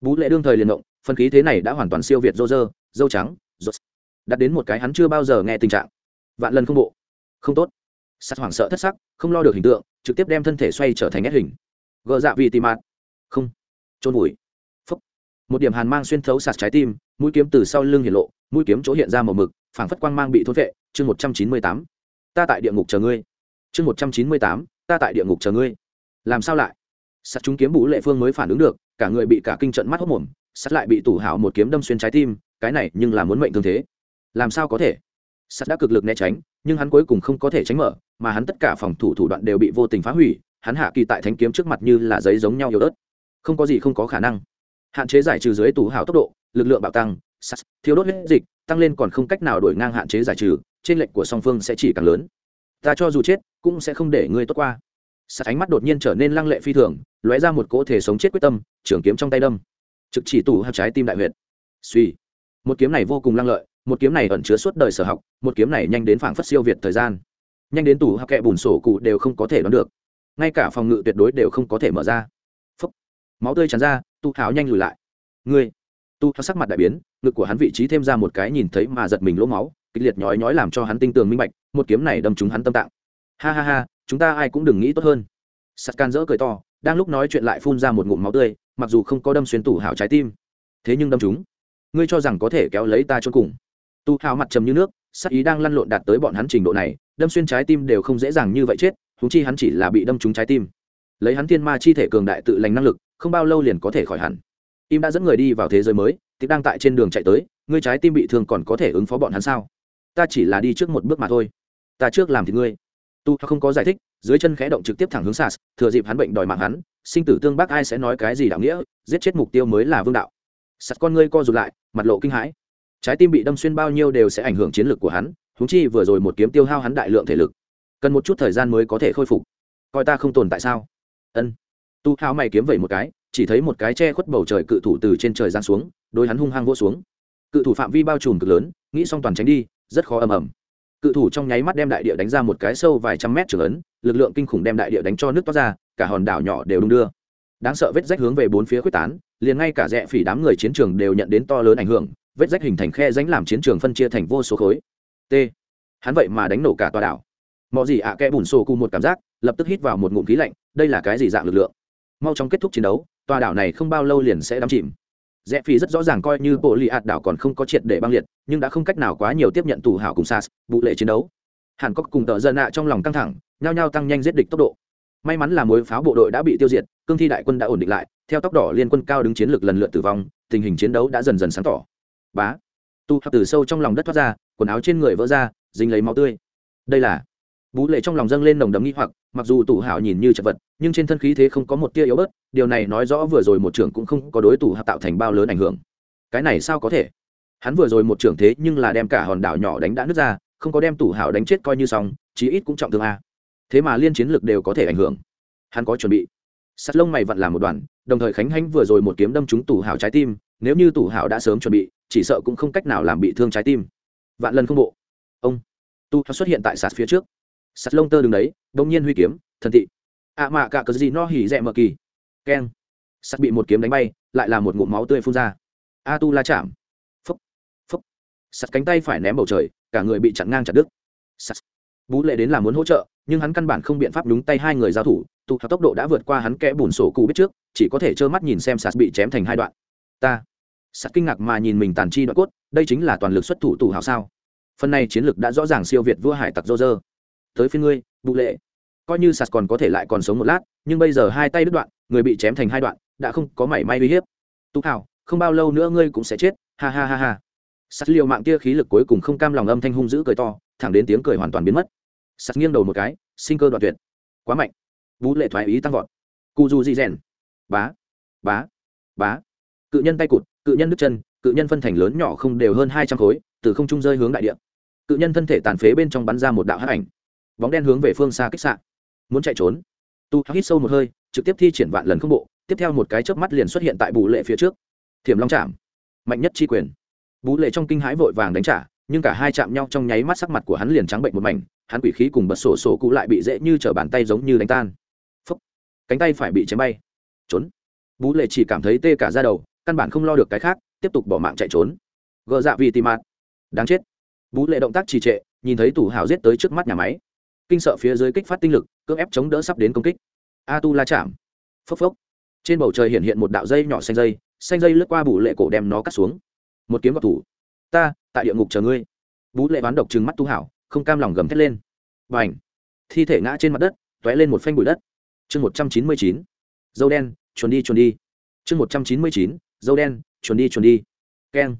Bú lệ đương thời liền động phân khí thế này đã hoàn toàn siêu việt rô rơ, dâu trắng, rô đặt đến một cái hắn chưa bao giờ nghe tình trạng. Vạn lần không bộ. Không tốt. Sắt hoảng sợ thất sắc, không lo được hình tượng, trực tiếp đem thân thể xoay trở thành nét hình. Gờ dạ vì tì mạt. Không. Trôn vùi. Phúc. Một điểm hàn mang xuyên thấu sạt trái tim, mũi kiếm từ sau lưng hiển lộ, mũi kiếm chỗ hiện ra màu mực, phảng phất quang mang bị thốt vệ chương một trăm chín mươi tám. Ta tại địa ngục chờ ngươi. Chương một trăm chín mươi tám. Ta tại địa ngục chờ ngươi làm sao lại? Sắt chúng kiếm bú lệ phương mới phản ứng được, cả người bị cả kinh trận mắt hốc mồm, sắt lại bị tủ hảo một kiếm đâm xuyên trái tim, cái này nhưng là muốn mệnh thương thế. Làm sao có thể? Sắt đã cực lực né tránh, nhưng hắn cuối cùng không có thể tránh mở, mà hắn tất cả phòng thủ thủ đoạn đều bị vô tình phá hủy, hắn hạ kỳ tại thánh kiếm trước mặt như là giấy giống nhau yếu ớt. Không có gì không có khả năng. Hạn chế giải trừ dưới tủ hảo tốc độ, lực lượng bạo tăng, sắt thiếu đốt huyết dịch, tăng lên còn không cách nào đổi ngang hạn chế giải trừ, trên lệnh của song phương sẽ chỉ càng lớn. Ta cho dù chết, cũng sẽ không để ngươi tốt qua sạt ánh mắt đột nhiên trở nên lăng lệ phi thường, lóe ra một cỗ thể sống chết quyết tâm, trường kiếm trong tay đâm. Trực chỉ tủ hạt trái tim đại huyệt. Suy. Một kiếm này vô cùng lăng lợi, một kiếm này ẩn chứa suốt đời sở học, một kiếm này nhanh đến phảng phất siêu việt thời gian. Nhanh đến tủ hạt kẹ bùn sổ cụ đều không có thể đoán được. Ngay cả phòng ngự tuyệt đối đều không có thể mở ra. Phúc. máu tươi tràn ra tu tháo nhanh lùi lại. Ngươi. Tu tháo sắc mặt đại biến, ngực của hắn vị trí thêm ra một cái nhìn thấy mà giật mình lỗ máu, kịch liệt nhói nhói làm cho hắn tinh tường minh bạch, một kiếm này đâm trúng hắn tâm tạng ha ha ha, chúng ta ai cũng đừng nghĩ tốt hơn. Sắt can dỡ cười to, đang lúc nói chuyện lại phun ra một ngụm máu tươi, mặc dù không có đâm xuyên tủ hào trái tim. Thế nhưng đâm chúng. Ngươi cho rằng có thể kéo lấy ta cho cùng. Tu hào mặt trầm như nước, sắc ý đang lăn lộn đạt tới bọn hắn trình độ này, đâm xuyên trái tim đều không dễ dàng như vậy chết húng chi hắn chỉ là bị đâm trúng trái tim. Lấy hắn thiên ma chi thể cường đại tự lành năng lực, không bao lâu liền có thể khỏi hẳn. Im đã dẫn người đi vào thế giới mới thì đang tại trên đường chạy tới, ngươi trái tim bị thương còn có thể ứng phó bọn hắn sao? Ta chỉ là đi trước một bước mà thôi. Ta trước làm thì ngươi tu không có giải thích, dưới chân khẽ động trực tiếp thẳng hướng sas thừa dịp hắn bệnh đòi mạng hắn, sinh tử tương bác ai sẽ nói cái gì đạo nghĩa, giết chết mục tiêu mới là vương đạo. Sas con ngươi co rụt lại, mặt lộ kinh hãi. Trái tim bị đâm xuyên bao nhiêu đều sẽ ảnh hưởng chiến lược của hắn húng chi vừa rồi một kiếm tiêu hao hắn đại lượng thể lực. Cần một chút thời gian mới có thể khôi phục. Coi ta không tồn tại sao? Ân. Tu hao mày kiếm vẩy một cái, chỉ thấy một cái che khuất bầu trời cự thủ từ trên trời giáng xuống, đôi hắn hung hăng vô xuống. Cự thủ phạm vi bao trùm cực lớn, nghĩ xong toàn tránh đi, rất khó ầm ầm cự thủ trong nháy mắt đem đại địa đánh ra một cái sâu vài trăm mét trường ấn, lực lượng kinh khủng đem đại địa đánh cho nước toát ra, cả hòn đảo nhỏ đều đung đưa. Đáng sợ vết rách hướng về bốn phía quyết tán, liền ngay cả rẽ phỉ đám người chiến trường đều nhận đến to lớn ảnh hưởng, vết rách hình thành khe ránh làm chiến trường phân chia thành vô số khối. T. Hắn vậy mà đánh nổ cả tòa đảo. Mọi gì ạ à kẽ bùn xô cùng một cảm giác, lập tức hít vào một ngụm khí lạnh, đây là cái gì dạng lực lượng? Mau chóng kết thúc chiến đấu, tòa đảo này không bao lâu liền sẽ đắm chìm. Rẽ phỉ rất rõ ràng coi như bộ lì ạt đảo còn không có triệt để băng liệt nhưng đã không cách nào quá nhiều tiếp nhận tù hảo cùng sas, vụ lệ chiến đấu. Hàn cốc cùng tờ dân nạ trong lòng căng thẳng, nhao nhao tăng nhanh giết địch tốc độ. May mắn là mối pháo bộ đội đã bị tiêu diệt, cương thi đại quân đã ổn định lại, theo tốc độ liên quân cao đứng chiến lược lần lượt tử vong, tình hình chiến đấu đã dần dần sáng tỏ. Bá. Tu hạp từ sâu trong lòng đất thoát ra, quần áo trên người vỡ ra, dính lấy máu tươi. Đây là. Bú lệ trong lòng dâng lên nồng đấm nghi hoặc, mặc dù tủ hảo nhìn như chật vật, nhưng trên thân khí thế không có một tia yếu bớt, điều này nói rõ vừa rồi một trưởng cũng không có đối tủ hạp tạo thành bao lớn ảnh hưởng. Cái này sao có thể? Hắn vừa rồi một trưởng thế nhưng là đem cả hòn đảo nhỏ đánh đã nứt ra, không có đem tủ hảo đánh chết coi như xong, chí ít cũng trọng thương a. Thế mà liên chiến lực đều có thể ảnh hưởng. Hắn có chuẩn bị. Sắt lông mày vặn làm một đoàn, đồng thời khánh hánh vừa rồi một kiếm đâm trúng tủ hảo trái tim, nếu như tủ hảo đã sớm chuẩn bị, chỉ sợ cũng không cách nào làm bị thương trái tim. Vạn lần không bộ. Ông. Tu xuất hiện tại sạt phía trước. Sạt lông tơ đứng đấy đông nhiên huy kiếm, thần thị. Ạ à mạ cả cờ gì no hỉ rẽ mờ kỳ. Keng. Sắt bị một kiếm đánh bay, lại là một ngụm máu tươi phun ra. A tu la chạm sắt cánh tay phải ném bầu trời, cả người bị chặn ngang chặt đứt. Sắt. Bú lệ đến là muốn hỗ trợ, nhưng hắn căn bản không biện pháp đúng tay hai người giao thủ, tụ theo tốc độ đã vượt qua hắn kẽ bùn sổ cụ biết trước, chỉ có thể trơ mắt nhìn xem sạt bị chém thành hai đoạn. Ta. Sạt kinh ngạc mà nhìn mình tàn chi đoạn cốt, đây chính là toàn lực xuất thủ tù hào sao? Phần này chiến lược đã rõ ràng siêu việt vua hải tặc dô dơ tới phía ngươi bụ lệ. Coi như sạt còn có thể lại còn sống một lát, nhưng bây giờ hai tay đứt đoạn, người bị chém thành hai đoạn, đã không có mảy may uy hiếp. Tú hào, không bao lâu nữa ngươi cũng sẽ chết, ha ha ha ha sắt liều mạng kia khí lực cuối cùng không cam lòng âm thanh hung dữ cười to, thẳng đến tiếng cười hoàn toàn biến mất. Sắt nghiêng đầu một cái, sinh cơ đoạn tuyệt. Quá mạnh. Vũ lệ thoái ý tăng vọt. Cu du di rèn. Bá. Bá. Bá. Cự nhân tay cụt, cự nhân đứt chân, cự nhân phân thành lớn nhỏ không đều hơn hai trăm khối, từ không trung rơi hướng đại địa. Cự nhân thân thể tàn phế bên trong bắn ra một đạo hát ảnh. Bóng đen hướng về phương xa kích sạn muốn chạy trốn. Tu hít sâu một hơi, trực tiếp thi triển vạn lần không bộ, tiếp theo một cái chớp mắt liền xuất hiện tại bù lệ phía trước. Thiểm long chạm mạnh nhất chi quyền bú lệ trong kinh hãi vội vàng đánh trả, nhưng cả hai chạm nhau trong nháy mắt sắc mặt của hắn liền trắng bệnh một mảnh, hắn quỷ khí cùng bật sổ sổ cụ lại bị dễ như t bàn tay giống như đánh tan. Phúc. cánh tay phải bị chém bay. Trốn. Bú lệ chỉ cảm thấy tê cả ra đầu, căn bản không lo được cái khác, tiếp tục bỏ mạng chạy trốn. Gờ dạ vì tìm mạt. Đáng chết. Bú lệ động tác trì trệ, nhìn thấy tủ hào giết tới trước mắt nhà máy. Kinh sợ phía dưới kích phát tinh lực, cưỡng ép chống đỡ sắp đến công kích. A tu la chạm. Phốc phốc. Trên bầu trời hiện hiện một đạo dây nhỏ xanh dây xanh dây lướt qua bù lệ cổ đem nó cắt xuống một kiếm vào thủ. Ta, tại địa ngục chờ ngươi. Bú lệ bán độc trừng mắt tu hảo, không cam lòng gầm thét lên. Và ảnh thi thể ngã trên mặt đất t ó é lên một phanh bụi đất. Chương một trăm chín mươi chín. Dâu đen, chuồn đi chuồn đi. Chương một trăm chín mươi chín. Dâu đen, chuồn đi chuồn đi. Keng.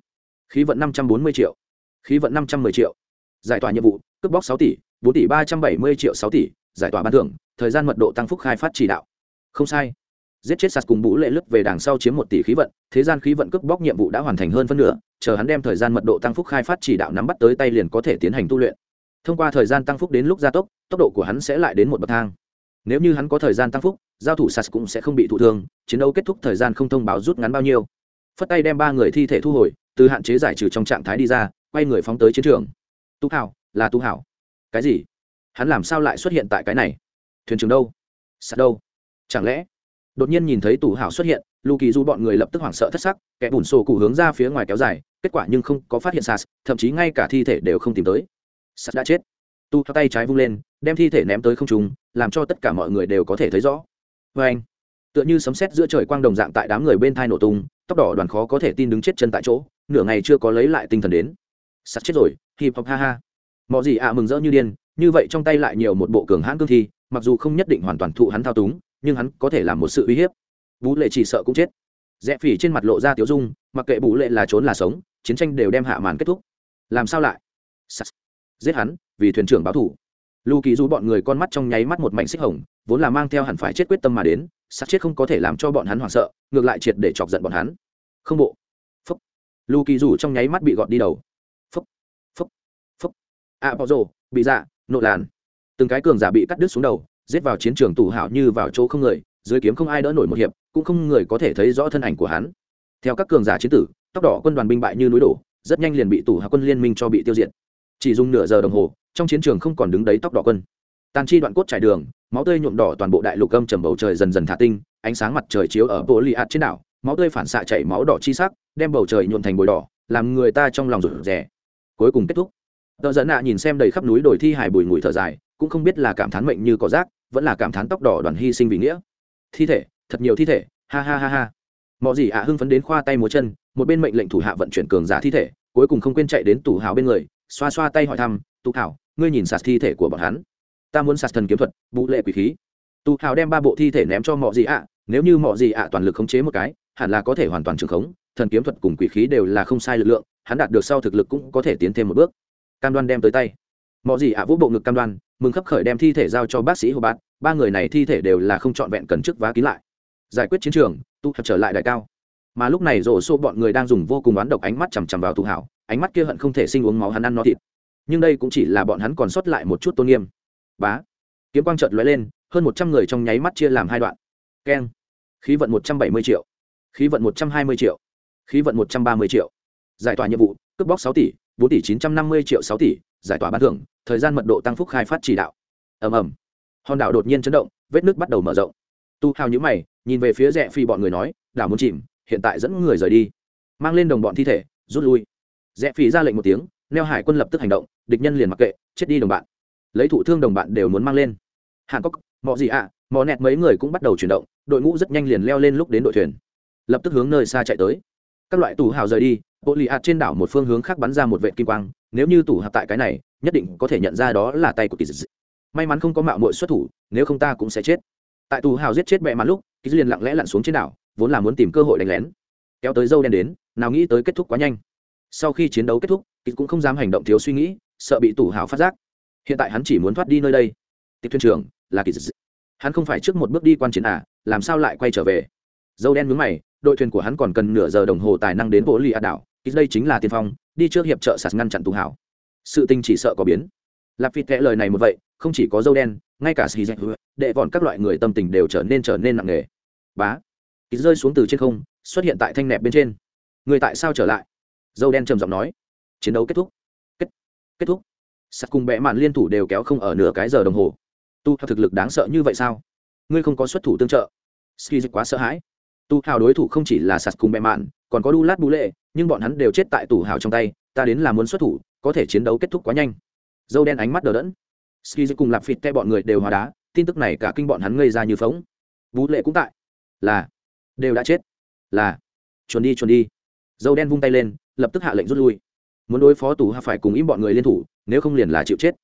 Khí vận năm trăm bốn mươi triệu. Khí vận năm trăm m ư ơ i triệu. Giải tỏa nhiệm vụ, cướp bóc sáu tỷ, bốn tỷ ba trăm bảy mươi triệu sáu tỷ, giải tỏa ban thưởng, thời gian mật độ tăng phúc khai phát chỉ đạo. Không sai giết chết sạt cùng bũ lệ lướt về đằng sau chiếm một tỷ khí vận, thế gian khí vận cướp bóc nhiệm vụ đã hoàn thành hơn phân nửa, chờ hắn đem thời gian mật độ tăng phúc khai phát chỉ đạo nắm bắt tới tay liền có thể tiến hành tu luyện. Thông qua thời gian tăng phúc đến lúc gia tốc tốc độ của hắn sẽ lại đến một bậc thang. Nếu như hắn có thời gian tăng phúc, giao thủ sạt cũng sẽ không bị thụ thương, chiến đấu kết thúc thời gian không thông báo rút ngắn bao nhiêu. Phất tay đem ba người thi thể thu hồi, từ hạn chế giải trừ trong trạng thái đi ra, quay người phóng tới chiến trường. Tu hảo là tu hảo cái gì? Hắn làm sao lại xuất hiện tại cái này? Thuyền trường đâu? Sạt đâu? Chẳng lẽ đột nhiên nhìn thấy tủ hảo xuất hiện, lù kỳ du bọn người lập tức hoảng sợ thất sắc, kẻ bùn sổ cụ hướng ra phía ngoài kéo dài, kết quả nhưng không có phát hiện sas, thậm chí ngay cả thi thể đều không tìm tới. Sas đã chết. Tu tay trái vung lên, đem thi thể ném tới không trung, làm cho tất cả mọi người đều có thể thấy rõ. Vê anh, tựa như sấm sét giữa trời quang đồng dạng tại đám người bên thai nổ tung, tóc đỏ đoàn khó có thể tin đứng chết chân tại chỗ, nửa ngày chưa có lấy lại tinh thần đến. Sắt chết rồi, hip hop ha ha. Mọi gì ạ mừng rỡ như điên, như vậy trong tay lại nhiều một bộ cường hãn cương thi, mặc dù không nhất định hoàn toàn thụ hắn thao túng nhưng hắn có thể làm một sự uy hiếp. Bú lệ chỉ sợ cũng chết. Rẽ phỉ trên mặt lộ ra tiếu dung, mặc kệ bú lệ là trốn là sống, chiến tranh đều đem hạ màn kết thúc. Làm sao lại? Giết hắn, vì thuyền trưởng báo thủ. Lu kỳ du bọn người con mắt trong nháy mắt một mảnh xích hồng, vốn là mang theo hẳn phải chết quyết tâm mà đến sát chết không có thể làm cho bọn hắn hoảng sợ, ngược lại triệt để chọc giận bọn hắn. Không bộ. Phúc. Lu kỳ du trong nháy mắt bị gọt đi đầu. Phúc. Phúc. Phúc. A bọ rồ, bị dạ nộ làn. Từng cái cường giả bị cắt đứt xuống đầu giết vào chiến trường tù hảo như vào chỗ không người, dưới kiếm không ai đỡ nổi một hiệp, cũng không người có thể thấy rõ thân ảnh của hắn. Theo các cường giả chiến tử tóc đỏ quân đoàn binh bại như núi đổ, rất nhanh liền bị tù hạ quân liên minh cho bị tiêu diệt. Chỉ dùng nửa giờ đồng hồ, trong chiến trường không còn đứng đấy tóc đỏ quân. Tàn chi đoạn cốt trải đường, máu tươi nhuộm đỏ toàn bộ đại lục âm trầm bầu trời dần dần thả tinh, ánh sáng mặt trời chiếu ở bộ li ạt trên đảo, máu tươi phản xạ chảy máu đỏ chi sắc, đem bầu trời nhuộm thành bồi đỏ, làm người ta trong lòng rủ rẻ cuối cùng kết thúc. Tờ dẫn nạ nhìn xem đầy khắp núi đồi thi hài bùi ngùi thở dài, cũng không biết là cảm thán mệnh như có rác vẫn là cảm thán tóc đỏ đoàn hy sinh vì nghĩa. Thi thể, thật nhiều thi thể, ha ha ha ha. Mọi gì ạ hưng phấn đến khoa tay múa chân, một bên mệnh lệnh thủ hạ vận chuyển cường giả thi thể, cuối cùng không quên chạy đến tủ hào bên người, xoa xoa tay hỏi thăm tụ hảo ngươi nhìn sạt thi thể của bọn hắn. Ta muốn sạt thần kiếm thuật bụ lệ quỷ khí. Tụ hào đem ba bộ thi thể ném cho mọi gì ạ, nếu như mọi gì ạ toàn lực khống chế một cái, hẳn là có thể hoàn toàn trường khống, thần kiếm thuật cùng quỷ khí đều là không sai lực lượng, hắn đạt được sau thực lực cũng có thể tiến thêm một bước. Cam đoan đem tới tay. Mọi gì ạ vũ bộ ngực cam đoan mừng khấp khởi đem thi thể giao cho bác sĩ hồ bát ba người này thi thể đều là không trọn vẹn cần chức vá kín lại. Giải quyết chiến trường tu trở lại đại cao. Mà lúc này rổ xô bọn người đang dùng vô cùng oán độc ánh mắt chằm chằm vào tù hảo, ánh mắt kia hận không thể sinh uống máu hắn ăn no thịt. Nhưng đây cũng chỉ là bọn hắn còn sót lại một chút tôn nghiêm. Bá. Kiếm quang trợt lóe lên, hơn một trăm người trong nháy mắt chia làm hai đoạn. Keng. Khí vận một trăm bảy mươi triệu. Khí vận một trăm hai mươi triệu. Khí vận một trăm ba mươi triệu. Giải tỏa nhiệm vụ, cướp bóc sáu tỷ bốn tỷ chín trăm năm mươi triệu sáu tỷ giải tỏa bán thưởng thời gian mật độ tăng phúc khai phát chỉ đạo. Ầm ầm. Hòn đảo đột nhiên chấn động vết nước bắt đầu mở rộng. Tu hào nhữ mày nhìn về phía rẽ phi bọn người nói đảo muốn chìm hiện tại dẫn người rời đi. Mang lên đồng bọn thi thể rút lui. Rẽ phi ra lệnh một tiếng neo hải quân lập tức hành động địch nhân liền mặc kệ chết đi đồng bạn. Lấy thủ thương đồng bạn đều muốn mang lên. Hàn cốc mọ gì ạ à, mọi nẹt mấy người cũng bắt đầu chuyển động đội ngũ rất nhanh liền leo lên lúc đến đội thuyền. Lập tức hướng nơi xa chạy tới các loại tù hào rời đi, bộ lì ạt trên đảo một phương hướng khác bắn ra một vệ kim quang, nếu như tủ hạt tại cái này, nhất định có thể nhận ra đó là tay của kỳ dị. May mắn không có mạo mội xuất thủ, nếu không ta cũng sẽ chết. Tại tù hào giết chết mẹ mắn lúc, kỳ liền lặng lẽ lặn xuống trên đảo, vốn là muốn tìm cơ hội đánh lén. Kéo tới dâu đen đến, nào nghĩ tới kết thúc quá nhanh. Sau khi chiến đấu kết thúc, kỳ cũng không dám hành động thiếu suy nghĩ, sợ bị tù hào phát giác. Hiện tại hắn chỉ muốn thoát đi nơi đây. Tịch thuyền trưởng, là kỳ dị. Hắn không phải trước một bước đi quan chiến à làm sao lại quay trở về? Dâu đen mướn mày, đội thuyền của hắn còn cần nửa giờ đồng hồ tài năng đến bộ lì ạt đảo ít đây chính là tiên phong, đi trước hiệp trợ sạt ngăn chặn tù hảo. Sự tình chỉ sợ có biến. Lạp phi kẽ lời này một vậy, không chỉ có dâu đen, ngay cả xì dạch đệ vọn các loại người tâm tình đều trở nên trở nên nặng nề. Bá ít rơi xuống từ trên không, xuất hiện tại thanh nẹp bên trên. Người tại sao trở lại? Dâu đen trầm giọng nói. Chiến đấu kết thúc. Kết kết thúc. Sắt cùng bẽ mạn liên thủ đều kéo không ở nửa cái giờ đồng hồ. Tu theo thực lực đáng sợ như vậy sao? Ngươi không có xuất thủ tương trợ. Ski quá sợ hãi tu hào đối thủ không chỉ là sạt cùng bẹ mạn, còn có đu lát bú lệ nhưng bọn hắn đều chết tại tủ hào trong tay, ta đến là muốn xuất thủ, có thể chiến đấu kết thúc quá nhanh. Dâu đen ánh mắt đờ đẫn. Ski cùng lạp phịt te bọn người đều hòa đá, tin tức này cả kinh bọn hắn ngây ra như phóng bú lệ cũng tại. Là. Đều đã chết. Là. Chuồn đi chuồn đi. Dâu đen vung tay lên, lập tức hạ lệnh rút lui. Muốn đối phó tù Hào phải cùng im bọn người liên thủ, nếu không liền là chịu chết.